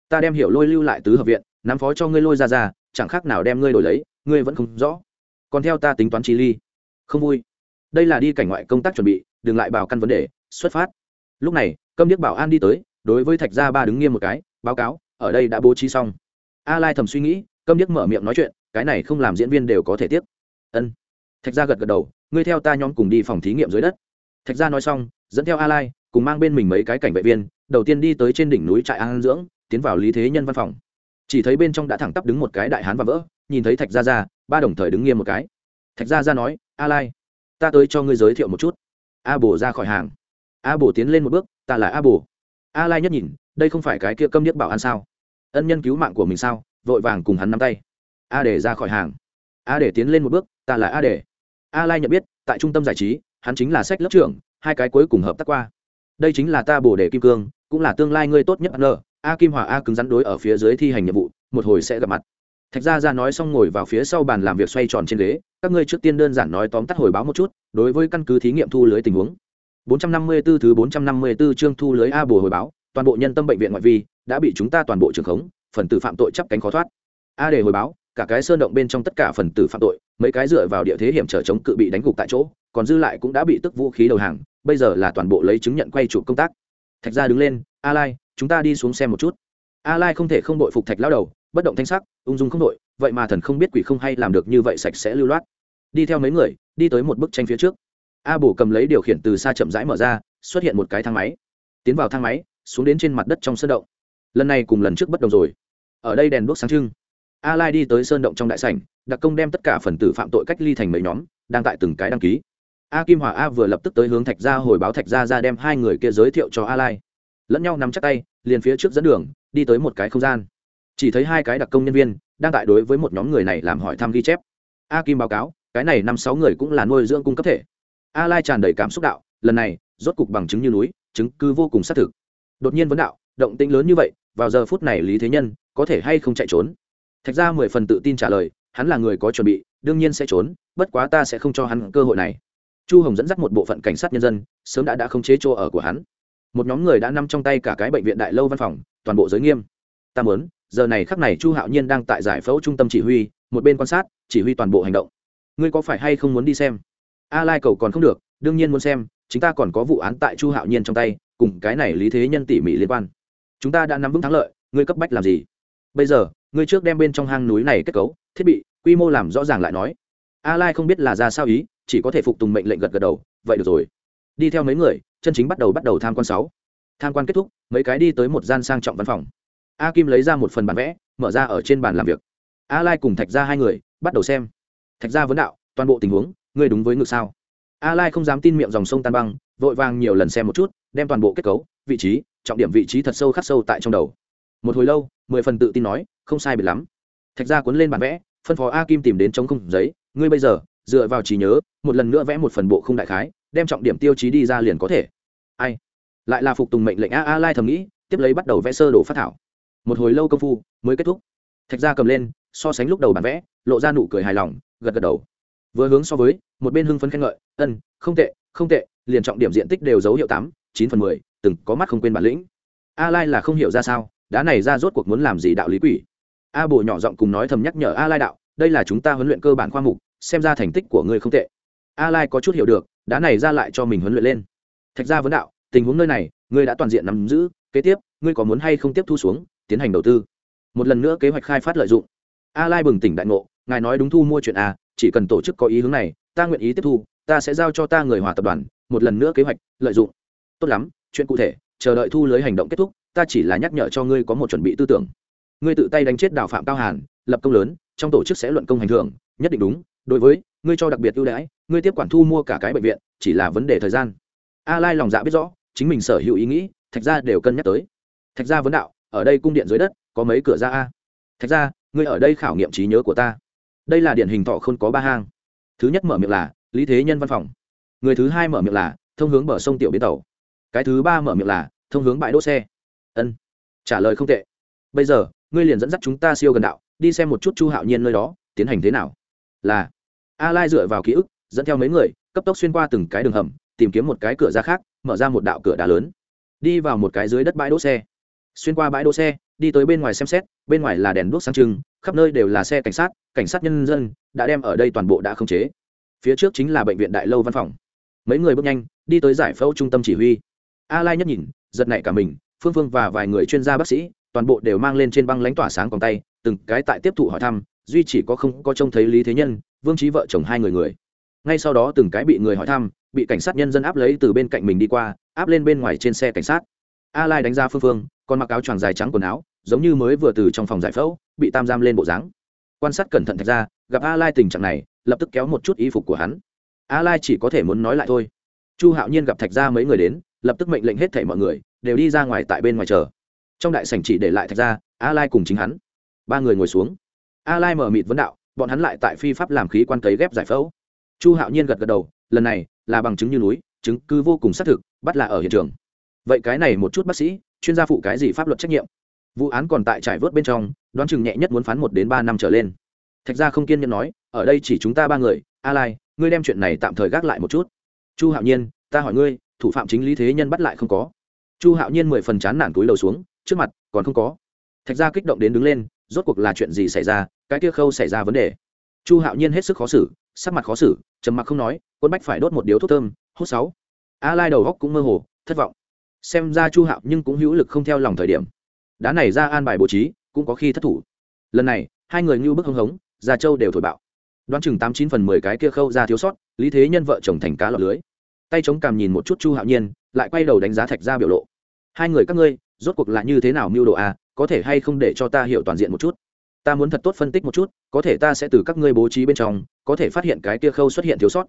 Ta đem hiểu lôi lưu lại tứ hợp viện, nắm phó cho ngươi lôi ra ra, chẳng khác nào đem ngươi đổi lấy, ngươi vẫn không rõ. Còn theo ta tính toán chi ly. Không vui. Đây là đi cảnh ngoại công tác chuẩn bị, đừng lại bảo căn vấn đề, xuất phát lúc này, câm điếc bảo an đi tới, đối với thạch gia ba đứng nghiêm một cái, báo cáo, ở đây đã bố trí xong. A lai thầm suy nghĩ, câm điếc mở miệng nói chuyện, cái này không làm diễn viên đều có thể tiếc. Ân. Thạch gia gật gật đầu, ngươi theo ta nhóm cùng đi phòng thí nghiệm dưới đất. Thạch gia nói xong, dẫn theo a lai, cùng mang bên mình mấy cái cảnh vệ viên, đầu tiên đi tới trên đỉnh núi trại an dưỡng, tiến vào lý thế nhân văn phòng. Chỉ thấy bên trong đã thẳng tắp đứng một cái đại hán và vỡ, nhìn thấy thạch gia ra ba đồng thời đứng nghiêm một cái. Thạch gia ra nói, a lai, ta tới cho ngươi giới thiệu một chút. A bổ ra khỏi hàng a bồ tiến lên một bước, ta là a bồ. A lai nhất nhìn, đây không phải cái kia câm điếc bảo an sao? Ân nhân cứu mạng của mình sao? Vội vàng cùng hắn nắm tay. A để ra khỏi hàng. A để tiến lên một bước, ta là a để a lai nhận biết, tại trung tâm giải trí, hắn chính là sách lớp trưởng, hai cái cuối cùng hợp tác qua. Đây chính là ta bổ đề kim cương, cũng là tương lai ngươi tốt nhất nợ a kim hòa a cứng rắn đối ở phía dưới thi hành nhiệm vụ, một hồi sẽ gặp mặt. Thạch gia ra nói xong ngồi vào phía sau bàn làm việc xoay tròn trên ghế, các ngươi trước tiên đơn giản nói tóm tắt hồi báo một chút, đối với căn cứ thí nghiệm thu lưới tình huống. 454 thứ 454 chương thu lưới a bùa hồi báo, toàn bộ nhân tâm bệnh viện ngoại vi đã bị chúng ta toàn bộ trường khống, phần tử phạm tội chấp cánh khó thoát. A để hồi báo, cả cái sơn động bên trong tất cả phần tử phạm tội, mấy cái dựa vào địa thế hiểm trở chống cự bị đánh gục tại chỗ, còn dư lại cũng đã bị tức vũ khí đầu hàng, bây giờ là toàn bộ lấy chứng nhận quay trụ công tác. Thạch gia đứng lên, a lai, chúng ta đi xuống xem một chút. A lai không thể không đội phục thạch lão đầu, bất động thanh sắc, ung dung không đội, vậy mà thần không biết quỷ không hay làm được như vậy sạch sẽ lưu loát. Đi theo mấy người, đi tới một bức tranh phía trước a bổ cầm lấy điều khiển từ xa chậm rãi mở ra, xuất hiện một cái thang máy. Tiến vào thang máy, xuống đến trên mặt đất trong sơn động. Lần này cùng lần trước bất đồng rồi. Ở đây đèn đuốc sáng trưng. A lai đi tới sơn động trong đại sảnh, đặc công đem tất cả phần tử phạm tội cách ly thành mấy nhóm, đang tại từng cái đăng ký. A kim hòa a vừa lập tức tới hướng thạch gia hồi báo thạch gia ra đem hai người kia giới thiệu cho a lai. Lẫn nhau nắm chắc tay, liền phía trước dẫn đường, đi tới một cái không gian. Chỉ thấy hai cái đặc công nhân viên, đang tại đối với một nhóm người này làm hỏi thăm ghi chép. A kim báo cáo, cái này năm sáu người cũng là nuôi dưỡng cung cấp thể a lai tràn đầy cảm xúc đạo, lần này, rốt cục bằng chứng như núi, chứng cứ vô cùng xác thực. Đột nhiên vấn đạo, động tĩnh lớn như vậy, vào giờ phút này lý thế nhân có thể hay không chạy trốn? Thạch ra mười phần tự tin trả lời, hắn là người có chuẩn bị, đương nhiên sẽ trốn, bất quá ta sẽ không cho hắn cơ hội này. Chu hồng dẫn dắt một bộ phận cảnh sát nhân dân, sớm đã đã không chế chỗ ở của hắn. Một nhóm người đã nằm trong tay cả cái bệnh viện đại lâu văn phòng, toàn bộ giới nghiêm. Ta muốn, giờ này khắc này chu hạo nhiên đang tại giải phẫu trung tâm chỉ huy, một bên quan sát, chỉ huy toàn bộ hành động. Ngươi có phải hay không muốn đi xem? A lai cầu còn không được, đương nhiên muốn xem chúng ta còn có vụ án tại chu hạo nhiên trong tay, cùng cái này lý thế nhân tỉ mỉ liên quan. Chúng ta đã nắm vững thắng lợi, ngươi cấp bách làm gì? Bây giờ, ngươi trước đem bên trong hang núi này kết cấu, thiết bị, quy mô làm rõ ràng lại nói. A lai không biết là ra sao ý, chỉ có thể phục tùng mệnh lệnh gật gật đầu, vậy được rồi. Đi theo mấy người, chân chính bắt đầu bắt đầu tham quan sáu. Tham quan kết thúc, mấy cái đi tới một gian sang trọng văn phòng. A kim lấy ra một phần bản vẽ, mở ra ở trên bàn làm việc. A lai cùng thạch ra hai người, bắt đầu xem. Thạch ra vấn đạo, toàn bộ tình huống ngươi đúng với ngực sao? A lai không dám tin miệng dòng sông tan băng, vội vàng nhiều lần xem một chút, đem toàn bộ kết cấu, vị trí, trọng điểm vị trí thật sâu khắc sâu tại trong đầu. Một hồi lâu, mười phần tự tin nói, không sai biệt lắm. Thạch ra cuốn lên bản vẽ, phân phó a kim tìm đến chống không giấy, ngươi bây giờ, dựa vào trí nhớ, một lần nữa vẽ một phần bộ không đại khái, đem trọng điểm tiêu chí đi ra liền có thể. Ai? Lại là phục tùng mệnh lệnh a a lai thầm nghĩ, tiếp lấy bắt đầu vẽ sơ đồ phát thảo. Một hồi lâu công phu, mới kết thúc. Thạch gia cầm lên, so sánh lúc đầu bản vẽ, lộ ra nụ cười hài lòng, gật gật đầu vừa hướng so với, một bên hưng phấn khen ngợi, ân, không tệ không tệ, liền trọng điểm diện tích đều dấu hiệu tám, chín phần mười, từng có mắt không quên bản lĩnh. A lai là không hiểu ra sao, đá này ra rốt cuộc muốn làm gì đạo lý quỷ. A bồ nhỏ giọng cùng nói thầm nhắc nhở a lai đạo, đây là chúng ta huấn luyện cơ bản khoa mục, xem ra thành tích của ngươi không tệ. A lai có chút hiểu được, đá này ra lại cho mình huấn luyện lên. Thạch gia vấn đạo, tình huống nơi này, ngươi đã toàn diện nắm giữ, kế tiếp, ngươi có muốn hay không tiếp thu xuống, tiến hành đầu tư? Một lần nữa kế hoạch khai phát lợi dụng. A lai bừng tỉnh đại ngộ, ngài nói đúng thu mua chuyện a chỉ cần tổ chức có ý hướng này, ta nguyện ý tiếp thu, ta sẽ giao cho ta người hòa tập đoàn, một lần nữa kế hoạch, lợi dụng. Tốt lắm, chuyện cụ thể, chờ đợi thu lưới hành động kết thúc, ta chỉ là nhắc nhở cho ngươi có một chuẩn bị tư tưởng. Ngươi tự tay đánh chết đào phạm cao hàn, lập công lớn, trong tổ chức sẽ luận công hành thưởng, nhất định đúng, đối với, ngươi cho đặc biệt ưu đãi, ngươi tiếp quản thu mua cả cái bệnh viện, chỉ là vấn đề thời gian. A lai lòng dạ biết rõ, chính mình sở hữu ý nghĩ, thạch gia đều cân nhắc tới. Thạch gia vấn đạo, ở đây cung điện dưới đất, có mấy cửa ra a? Thạch gia, ngươi ở đây khảo nghiệm trí nhớ của ta đây là điển hình thọ không có ba hang. Thứ nhất mở miệng là lý thế nhân văn phòng. Người thứ hai mở miệng là thông hướng bờ sông tiểu bến tàu. Cái thứ ba mở miệng là thông hướng bãi đỗ xe. Ân, trả lời không tệ. Bây giờ, ngươi liền dẫn dắt chúng ta siêu gần đạo, đi xem một chút chu hạo nhiên nơi đó tiến hành thế nào. Là, a lai dựa vào ký ức, dẫn theo mấy người, cấp tốc xuyên qua từng cái đường hầm, tìm kiếm một cái cửa ra khác, mở ra một đạo cửa đá lớn. Đi vào một cái dưới đất bãi đỗ xe. Xuyên qua bãi đỗ xe đi tới bên ngoài xem xét, bên ngoài là đèn đuốc sáng trưng, khắp nơi đều là xe cảnh sát cảnh sát nhân dân, đã đem ở đây toàn bộ đã khống chế. Phía trước chính là bệnh viện đại lâu văn phòng. Mấy người bước nhanh, đi tới giải phẫu trung tâm chỉ huy. A lai nhất nhìn, giật nảy cả mình, phương phương và vài người chuyên gia bác sĩ, toàn bộ đều mang lên trên băng lãnh tỏa sáng còn tay, từng cái tại tiếp thụ hỏi thăm, duy chỉ có không có trông thấy lý thế nhân, vương trí vợ chồng hai người người. Ngay sau đó từng cái bị người hỏi thăm, bị cảnh sát nhân dân áp lấy từ bên cạnh mình đi qua, áp lên bên ngoài trên xe cảnh sát. A lai đánh ra phương phương, còn mặc áo choàng dài trắng quần áo giống như mới vừa từ trong phòng giải phẫu, bị tam giam lên bộ dáng. Quan sát cẩn thận thạch ra, gặp a lai tình trạng này, lập tức kéo một chút y phục của hắn. A lai chỉ có thể muốn nói lại thôi. Chu hạo nhiên gặp thạch ra mấy người đến, lập tức mệnh lệnh hết thảy mọi người, đều đi ra ngoài tại bên ngoài chờ. Trong đại sảnh chỉ để lại thạch ra, a lai cùng chính hắn. Ba người ngồi xuống. A lai mở mịt vấn đạo, bọn hắn lại tại phi pháp làm khí quan cấy ghép giải phẫu. Chu hạo nhiên gật gật đầu, lần này là bằng chứng như núi, chứng cứ vô cùng xác thực, bắt là ở hiện trường. Vậy cái này một chút bác sĩ, chuyên gia phụ cái gì pháp luật trách nhiệm? Vụ án còn tại trải vớt bên trong, đoán chừng nhẹ nhất muốn phán một đến ba năm trở lên. Thạch gia không kiên nhẫn nói, ở đây chỉ chúng ta ba người a lai ngươi đem chuyện này tạm thời gác lại một chút. Chu hạo nhiên, ta hỏi ngươi, thủ phạm chính lý thế nhân bắt lại không có? Chu hạo nhiên mười phần chán nản túi đầu xuống, trước mặt, còn không có. Thạch gia kích động đến đứng lên, rốt cuộc là chuyện gì xảy ra? Cái kia khâu xảy ra vấn đề. Chu hạo nhiên hết sức khó xử, sắc mặt khó xử, trầm mặc không nói, quân bách phải đốt một điếu thuốc thơm, hút sáu. A lai đầu góc cũng mơ hồ, thất vọng. Xem ra chu hạo nhưng cũng hữu lực không theo lòng thời điểm đá này ra an bài bố trí, cũng có khi thất thủ. Lần này, hai người như bức hưng hống, gia châu đều thổi bạo. Đoán chừng tám chín phần mười cái kia khâu ra thiếu sót, lý thế nhân vợ chồng thành cá lọt lưới. Tay chống cằm nhìn một chút chu hạo nhiên, lại quay đầu đánh giá thạch ra biểu lộ. Hai người các ngươi, rốt cuộc là như thế nào mưu đồ a có thể hay không để cho ta hiểu toàn diện một chút? Ta muốn thật tốt phân tích một chút, có thể ta sẽ từ các ngươi bố trí bên trong, có thể phát hiện cái kia khâu xuất hiện thiếu sót.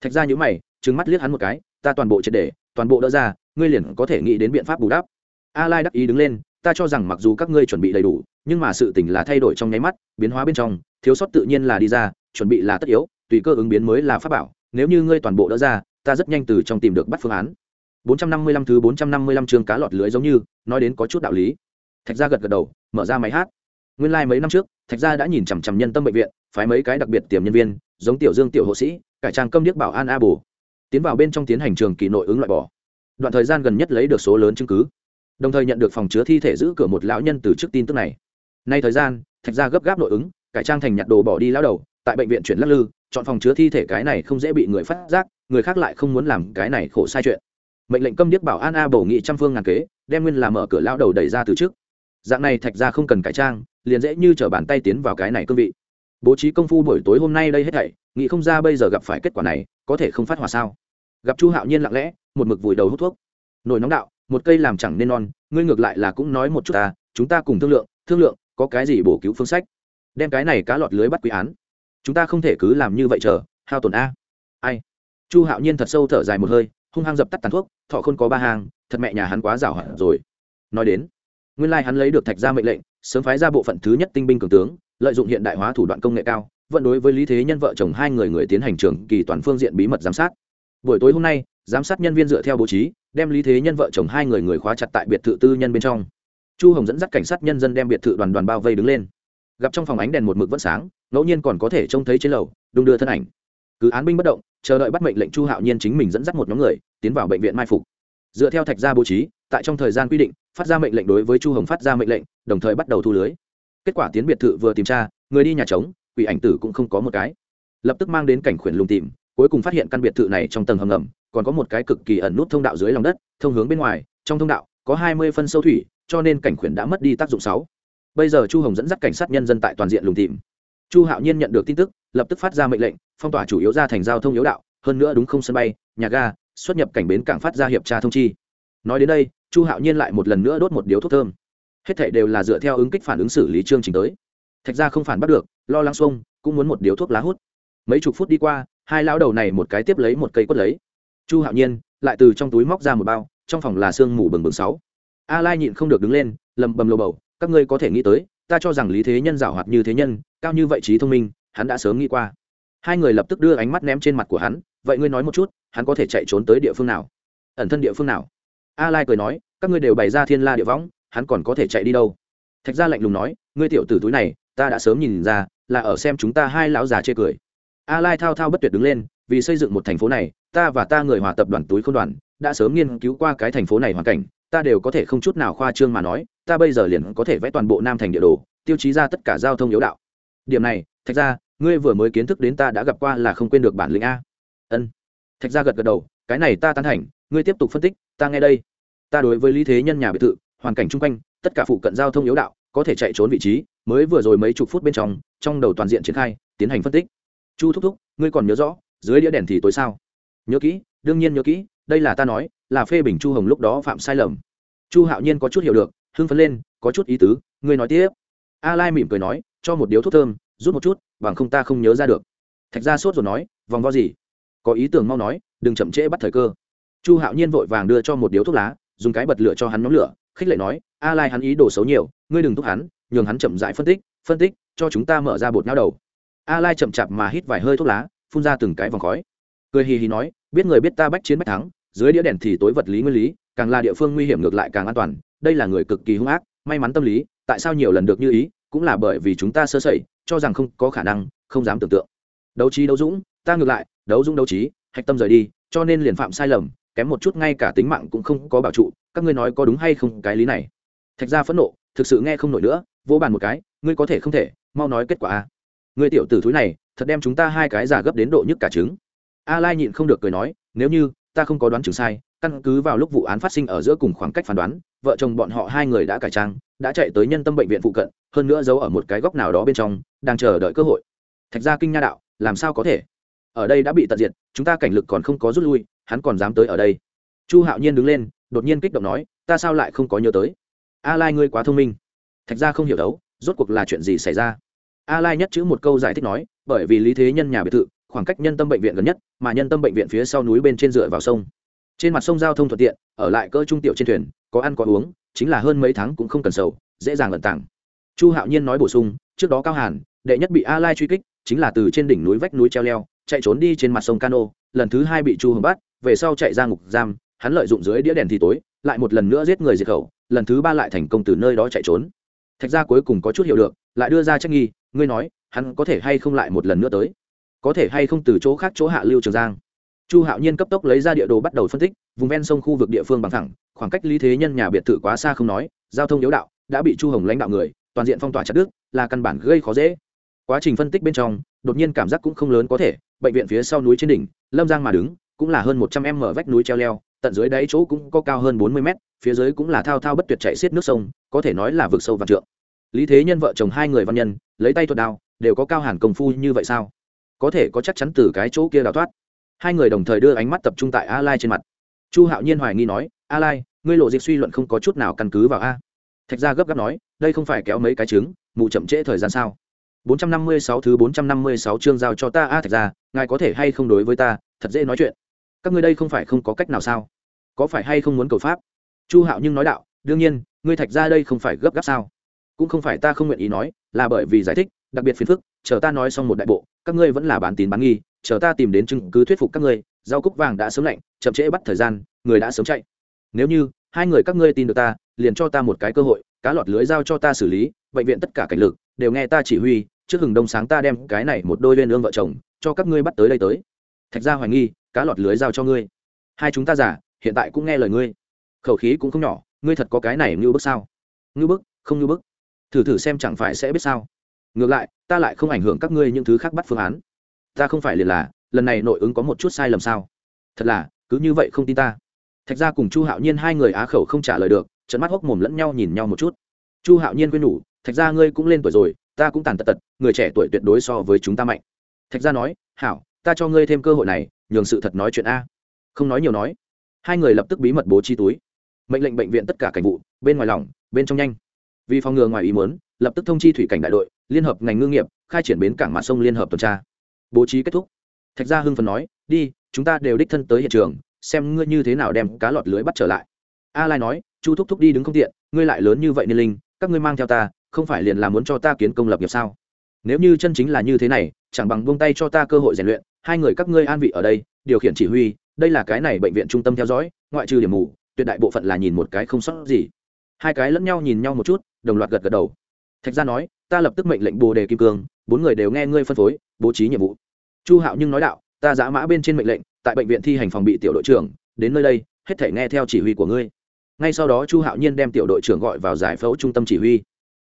Thạch ra nhữ mày trứng mắt liếc hắn một cái, ta toàn bộ triệt để, toàn bộ đỡ ra, ngươi liền có thể nghĩ đến biện pháp bù đắp. A lai đắc ý đứng lên ta cho rằng mặc dù các ngươi chuẩn bị đầy đủ, nhưng mà sự tình là thay đổi trong nháy mắt, biến hóa bên trong, thiếu sót tự nhiên là đi ra, chuẩn bị là tất yếu, tùy cơ ứng biến mới là pháp bảo, nếu như ngươi toàn bộ đỡ ra, ta rất nhanh từ trong tìm được bắt phương án. 455 thứ 455 chương cá lọt lưới giống như, nói đến có chút đạo lý. Thạch gia gật gật đầu, mở ra máy hát. Nguyên lai like mấy năm trước, thạch gia đã nhìn chằm chằm nhân tâm bệnh viện, phái mấy cái đặc biệt tiềm nhân viên, giống tiểu dương tiểu hộ sĩ, cải trang câm điếc bảo an a bù. tiến vào bên trong tiến hành trường kỳ nội ứng loại bỏ. Đoạn thời gian gần nhất lấy được số lớn chứng cứ đồng thời nhận được phòng chứa thi thể giữ cửa một lão nhân từ trước tin tức này. Nay thời gian, thạch gia gấp gáp nội ứng, cải trang thành nhặt đồ bỏ đi lão đầu, tại bệnh viện chuyển lắc lư, chọn phòng chứa thi thể cái này không dễ bị người phát giác, người khác lại không muốn làm cái này khổ sai chuyện. Mệnh lệnh câm điếc bảo an a bổ nghị trăm phương ngàn kế, đem nguyên làm mở cửa lão đầu đẩy ra từ trước. Dạng này thạch gia không cần cải trang, liền dễ như trở bàn tay tiến vào cái này cương vị. Bố trí công phu buổi tối hôm nay đây hết thảy, nghị không ra bây giờ gặp phải kết quả này, có thể không phát hỏa sao? Gặp chu hạo nhiên lặng lẽ, một mực vùi đầu hút thuốc. Nổi nóng đạo một cây làm chẳng nên non, ngươi ngược lại là cũng nói một chút ta, chúng ta cùng thương lượng thương lượng, có cái gì bổ cứu phương sách? Đem cái này cá lọt lưới bắt quý án. Chúng ta không thể cứ làm như vậy chờ, hao tổn a. Ai? Chu hạo nhiên thật sâu thở dài một hơi, hung hăng dập tắt tàn thuốc, thọ không có ba hàng, thật mẹ nhà hắn quá rào hẳn rồi. Nói đến, nguyên lai hắn lấy được thạch ra mệnh lệnh, sớm phái ra bộ phận thứ nhất tinh binh cường tướng, lợi dụng hiện đại hóa thủ đoạn công nghệ cao vận đối với lý thế nhân vợ chồng hai người người tiến hành trường kỳ toàn phương diện bí mật giám sát. Buổi tối hôm nay, giám sát nhân viên dựa theo bố trí đem lý thế nhân vợ chồng hai người người khóa chặt tại biệt thự tư nhân bên trong. Chu hồng dẫn dắt cảnh sát nhân dân đem biệt thự đoàn đoàn bao vây đứng lên. Gặp trong phòng ánh đèn một mực vẫn sáng, ngẫu nhiên còn có thể trông thấy trên lầu, đung đưa thân ảnh. Cứ án binh bất động, chờ đợi bắt mệnh lệnh chu hạo nhiên chính mình dẫn dắt một nhóm người, tiến vào bệnh viện mai phục. Dựa theo thạch gia bố trí, tại trong thời gian quy định, phát ra mệnh lệnh đối với chu hồng phát ra mệnh lệnh, đồng thời bắt đầu thu lưới. Kết quả tiến biệt thự vừa tìm tra, người đi nhà trống, quỷ ảnh tử cũng không có một cái. Lập tức mang đến cảnh khuyển lùng tìm, cuối cùng phát hiện căn biệt thự này trong tầng hầm ngầm còn có một cái cực kỳ ẩn nút thông đạo dưới lòng đất, thông hướng bên ngoài, trong thông đạo có hai mươi phân sâu thủy, cho nên cảnh khuyển đã mất đi tác dụng sáu. Bây giờ chu hồng dẫn dắt cảnh sát nhân dân tại toàn diện lùng tìm. Chu hạo nhiên nhận được tin tức, lập tức phát ra mệnh lệnh, phong tỏa chủ yếu ra thành giao thông yếu đạo, hơn nữa đúng không sân bay, nhà ga, xuất nhập cảnh bến cảng phát ra hiệp tra thông chi. Nói đến đây, chu hạo nhiên lại một lần nữa đốt một điếu thuốc thơm. Hết thảy đều là dựa theo ứng kích phản ứng xử lý chương trình tới. Thạch ra không phản bắt được, lo lắng xuông, cũng muốn một điếu thuốc lá hút. Mấy chục phút đi qua, hai lão đầu này một cái tiếp lấy một cây quất lấy chu hạo nhiên lại từ trong túi móc ra một bao, trong phòng là sương mù bừng bừng sáu. A lai nhịn không được đứng lên, lầm bầm lầu bầu, các ngươi có thể nghĩ tới, ta cho rằng lý thế nhân giảo hoạt như thế nhân, cao như vậy trí thông minh, hắn đã sớm nghĩ qua. Hai người lập tức đưa ánh mắt ném trên mặt của hắn, vậy ngươi nói một chút, hắn có thể chạy trốn tới địa phương nào? Ẩn thân địa phương nào? A lai cười nói, các ngươi đều bày ra thiên la địa võng, hắn còn có thể chạy đi đâu? Thạch gia lạnh lùng nói, ngươi tiểu tử túi này, ta đã sớm nhìn ra, là ở xem chúng ta hai lão già chê cười. A lai thao thao bất tuyệt đứng lên vì xây dựng một thành phố này, ta và ta người hòa tập đoàn túi không đoàn đã sớm nghiên cứu qua cái thành phố này hoàn cảnh, ta đều có thể không chút nào khoa trương mà nói, ta bây giờ liền có thể vẽ toàn bộ nam thành địa đồ, tiêu chí ra tất cả giao thông yếu đạo. Điểm này, thạch ra ngươi vừa mới kiến thức đến ta đã gặp qua là không quên được bản lĩnh a. Ân. Thạch ra gật gật đầu, cái này ta tán thành, ngươi tiếp tục phân tích, ta nghe đây. Ta đối với lý thế nhân nhà biệt thự, hoàn cảnh chung quanh, tất cả phụ cận giao thông yếu đạo, có thể chạy trốn vị trí, mới vừa rồi mấy chục phút bên trong trong đầu toàn diện triển khai, tiến hành phân tích. Chu thúc thúc, ngươi còn nhớ rõ dưới đĩa đèn thì tối sao? Nhớ kỹ, đương nhiên nhớ kỹ, đây là ta nói, là phê bình chu hồng lúc đó phạm sai lầm. Chu hạo nhiên có chút hiểu được, hưng phấn lên, có chút ý tứ, ngươi nói tiếp. A lai mỉm cười nói, cho một điếu thuốc thơm, rút một chút, bằng không ta không nhớ ra được. Thạch ra sốt rồi nói, vòng vo gì? Có ý tưởng mau nói, đừng chậm trễ bắt thời cơ. Chu hạo nhiên vội vàng đưa cho một điếu thuốc lá, dùng cái bật lửa cho hắn nhóm lửa, khích lệ nói, a lai hắn ý đồ xấu nhiều, ngươi đừng thúc hắn, nhường hắn chậm rãi phân tích phân tích, cho chúng ta mở ra bột nhau đầu. A lai chậm chạp mà hít vài hơi thuốc lá phun ra từng cái vòng khói. Cười hì hì nói, biết người biết ta bách chiến bách thắng, dưới đĩa đèn thì tối vật lý nguyên lý, càng là địa phương nguy hiểm ngược lại càng an toàn, đây là người cực kỳ hung ác, may mắn tâm lý, tại sao nhiều lần được như ý, cũng là bởi vì chúng ta sơ sẩy, cho rằng không có khả năng, không dám tưởng tượng. Đấu trí đấu dũng, ta ngược lại, đấu dũng đấu trí, hạch tâm rời đi, cho nên liền phạm sai lầm, kém một chút ngay cả tính mạng cũng không có bảo trụ, các ngươi nói có đúng hay không cái lý này? Thạch ra phẫn nộ, thực sự nghe không nổi nữa, vỗ bàn một cái, ngươi có thể không thể, mau nói kết quả a ngươi tiểu tử thúi này, thật đem chúng ta hai cái giả gấp đến độ nhức cả trứng. A lai nhịn không được cười nói, nếu như, ta không có đoán chừng sai, căn cứ vào lúc vụ án phát sinh ở giữa cùng khoảng cách phán đoán, vợ chồng bọn họ hai người đã cải trang, đã chạy tới nhân tâm bệnh viện phụ cận, hơn nữa giấu ở một cái góc nào đó bên trong, đang chờ đợi cơ hội. Thạch gia kinh nha đạo, làm sao có thể? Ở đây đã bị tận diệt, chúng ta cảnh lực còn không có rút lui, hắn còn dám tới ở đây. Chu hạo nhiên đứng lên, đột nhiên kích động nói, ta sao lại không có nhớ tới? A lai ngươi quá thông minh. Thạch gia không hiểu đấu, rốt cuộc là chuyện gì xảy ra? A lai nhất chữ một câu giải thích nói, bởi vì lý thế nhân nhà biệt thự, khoảng cách nhân tâm bệnh viện gần nhất, mà nhân tâm bệnh viện phía sau núi bên trên dựa vào sông. Trên mặt sông giao thông thuận tiện, ở lại cỡ trung tiểu trên thuyền, có ăn có uống, chính là hơn mấy tháng cũng không cần sầu, dễ dàng lận tảng chu hạo nhiên nói bổ sung, trước đó cao hàn, đệ nhất bị a lai truy kích, chính là từ trên đỉnh núi vách núi treo leo, chạy trốn đi trên mặt sông cano, lần thứ hai bị chu hồng bắt, về sau chạy ra ngục giam, hắn lợi dụng dưới đĩa đèn thì tối, lại một lần nữa giết người diệt khẩu, lần thứ ba lại thành công từ nơi đó chạy trốn. Thạch ra cuối cùng có chút hiểu được, lại đưa ra trách nghi ngươi nói, hắn có thể hay không lại một lần nữa tới? Có thể hay không từ chỗ khác chỗ hạ lưu trường giang? Chu hạo nhiên cấp tốc lấy ra địa đồ bắt đầu phân tích, vùng ven sông khu vực địa phương bằng thẳng, khoảng cách lý thế nhân nhà biệt thự quá xa không nói, giao thông yếu đạo, đã bị chu hồng lãnh đạo người, toàn diện phong tỏa chặt đức là căn bản gây khó dễ. Quá trình phân tích bên trong, đột nhiên cảm giác cũng không lớn có thể, bệnh viện phía sau núi trên đỉnh, lâm giang mà đứng, cũng là hơn một trăm em mở vách núi treo leo, tận dưới đáy chỗ cũng có cao hơn bốn mươi mét, phía dưới cũng là thao thao bất tuyệt chạy xiết nước sông, có thể nói là vực sâu và trượng lý thế nhân vợ chồng hai người văn nhân, lấy tay thuật đao, đều có cao hàn công phu như vậy sao? Có thể có chắc chắn từ cái chỗ kia đào thoát. Hai người đồng thời đưa ánh mắt tập trung tại a lai trên mặt. Chu hạo nhiên hoài nghi nói, a lai, ngươi lộ dịch suy luận không có chút nào căn cứ vào a? Thạch gia gấp gáp nói, đây không phải kéo mấy cái trứng mụ chậm trễ thời gian sao? 456 thứ 456 chương giao cho ta a thạch gia, ngài có thể hay không đối với ta, thật dễ nói chuyện. Các ngươi đây không phải không có cách nào sao? Có phải hay không muốn cầu pháp? Chu hạo nhưng nói đạo, đương nhiên, ngươi thạch gia đây không phải gấp gáp sao? Cũng không phải ta không nguyện ý nói, là bởi vì giải thích, đặc biệt phiền phức, chờ ta nói xong một đại bộ, các ngươi vẫn là bán tín bán nghi, chờ ta tìm đến chứng cứ thuyết phục các ngươi, rau cúc vàng đã sớm lạnh, chậm trễ bắt thời gian, người đã sớm chạy. Nếu như, hai người các ngươi tin được ta, liền cho ta một cái cơ hội, cá lọt lưới giao cho ta xử lý, bệnh viện tất cả cảnh lực, đều nghe ta chỉ huy, trước hừng đông sáng ta đem cái này một đôi lên ương vợ chồng, cho các ngươi bắt tới đây tới. Thạch ra hoài nghi, cá lọt lưới giao cho ngươi. Hai chúng ta giả hiện tại cũng nghe lời ngươi. Khẩu khí cũng không nhỏ, ngươi thật có cái này ngưu bức sao? Ngưu bức, không ngưu bức thử thử xem chẳng phải sẽ biết sao. Ngược lại, ta lại không ảnh hưởng các ngươi những thứ khác bắt phương án. Ta không phải liền là, lần này nội ứng có một chút sai lầm sao? Thật là, cứ như vậy không tin ta. Thạch ra cùng chu hạo nhiên hai người á khẩu không trả lời được trận mắt hốc mồm lẫn nhau nhìn nhau một chút. Chu hạo nhiên quên nhủ, thạch ra ngươi cũng lên tuổi rồi, ta cũng tàn tật tật, người trẻ tuổi tuyệt đối so với chúng ta mạnh. Thạch ra nói, hảo, ta cho ngươi thêm cơ hội này, nhường sự thật nói chuyện a. Không nói nhiều nói, hai người lập tức bí mật bố trí túi. Mệnh lệnh bệnh viện tất cả cảnh vụ, bên ngoài lỏng, bên trong nhanh vì phòng ngừa ngoài ý muốn, lập tức thông chi thủy cảnh đại đội, liên hợp ngành ngư nghiệp, khai triển bến cảng mặt sông liên hợp tuần tra. Bố trí kết thúc. Thạch gia hưng phần nói, đi, chúng ta đều đích thân tới hiện trường, xem ngươi như thế nào đem cá lọt lưới bắt trở lại. A lai nói, chu thúc thúc đi đứng không tiện, ngươi lại lớn như vậy nên linh, các ngươi mang theo ta, không phải liền là muốn cho ta kiến công lập nghiệp sao? Nếu như chân chính là như thế này, chẳng bằng buông tay cho ta cơ hội rèn luyện, hai người các ngươi an vị ở đây, điều khiển chỉ huy, đây là cái này bệnh viện trung tâm theo dõi, ngoại trừ điểm mù, tuyệt đại bộ phận là nhìn một cái không sót gì hai cái lẫn nhau nhìn nhau một chút, đồng loạt gật gật đầu. Thạch gia nói, ta lập tức mệnh lệnh bồ đề kim cương, bốn người đều nghe ngươi phân phối, bố trí nhiệm vụ. Chu hạo nhưng nói đạo, ta giã mã bên trên mệnh lệnh, tại bệnh viện thi hành phòng bị tiểu đội trưởng, đến nơi đây, hết thể nghe theo chỉ huy của ngươi. Ngay sau đó chu hạo nhiên đem tiểu đội trưởng gọi vào giải phẫu trung tâm chỉ huy.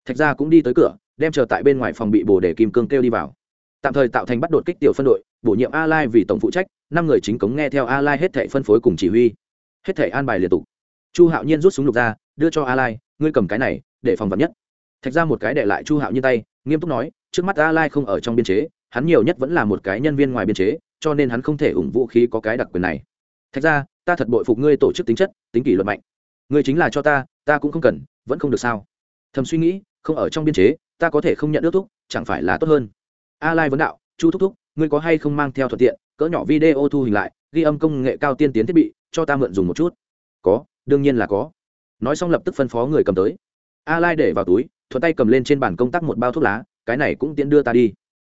Thạch gia cũng đi tới cửa, đem chờ tại bên ngoài phòng bị bồ đề kim cương kêu đi vào. Tạm thời tạo thành bắt đột kích tiểu phân đội, bổ nhiệm a lai vì tổng phụ trách, năm người chính cống nghe theo a lai hết thể phân phối cùng chỉ huy. Hết thể an bài liên tục. Chu hạo nhiên rút súng lục ra đưa cho a lai ngươi cầm cái này, để phòng vật nhất. Thạch ra một cái để lại chu hạo như tay, nghiêm túc nói, trước mắt a lai không ở trong biên chế, hắn nhiều nhất vẫn là một cái nhân viên ngoài biên chế, cho nên hắn không thể ủng vũ khí có cái đặc quyền này. Thạch ra, ta thật bội phục ngươi tổ chức tính chất, tính kỷ luật mạnh. Ngươi chính là cho ta ta cũng không cần, vẫn không được sao? Thầm suy nghĩ, không ở trong biên chế, ta có thể không nhận ước thúc, chẳng phải là tốt hơn? A lai vấn đạo, chu thúc thúc, ngươi có hay không mang theo thuận tiện, cỡ nhỏ video thu hình lại, ghi âm công nghệ cao tiên tiến thiết bị, cho ta mượn dùng một chút. Có, đương nhiên là có nói xong lập tức phân phó người cầm tới. A lai để vào túi, thuận tay cầm lên trên bàn công tác một bao thuốc lá, cái này cũng tiễn đưa ta đi.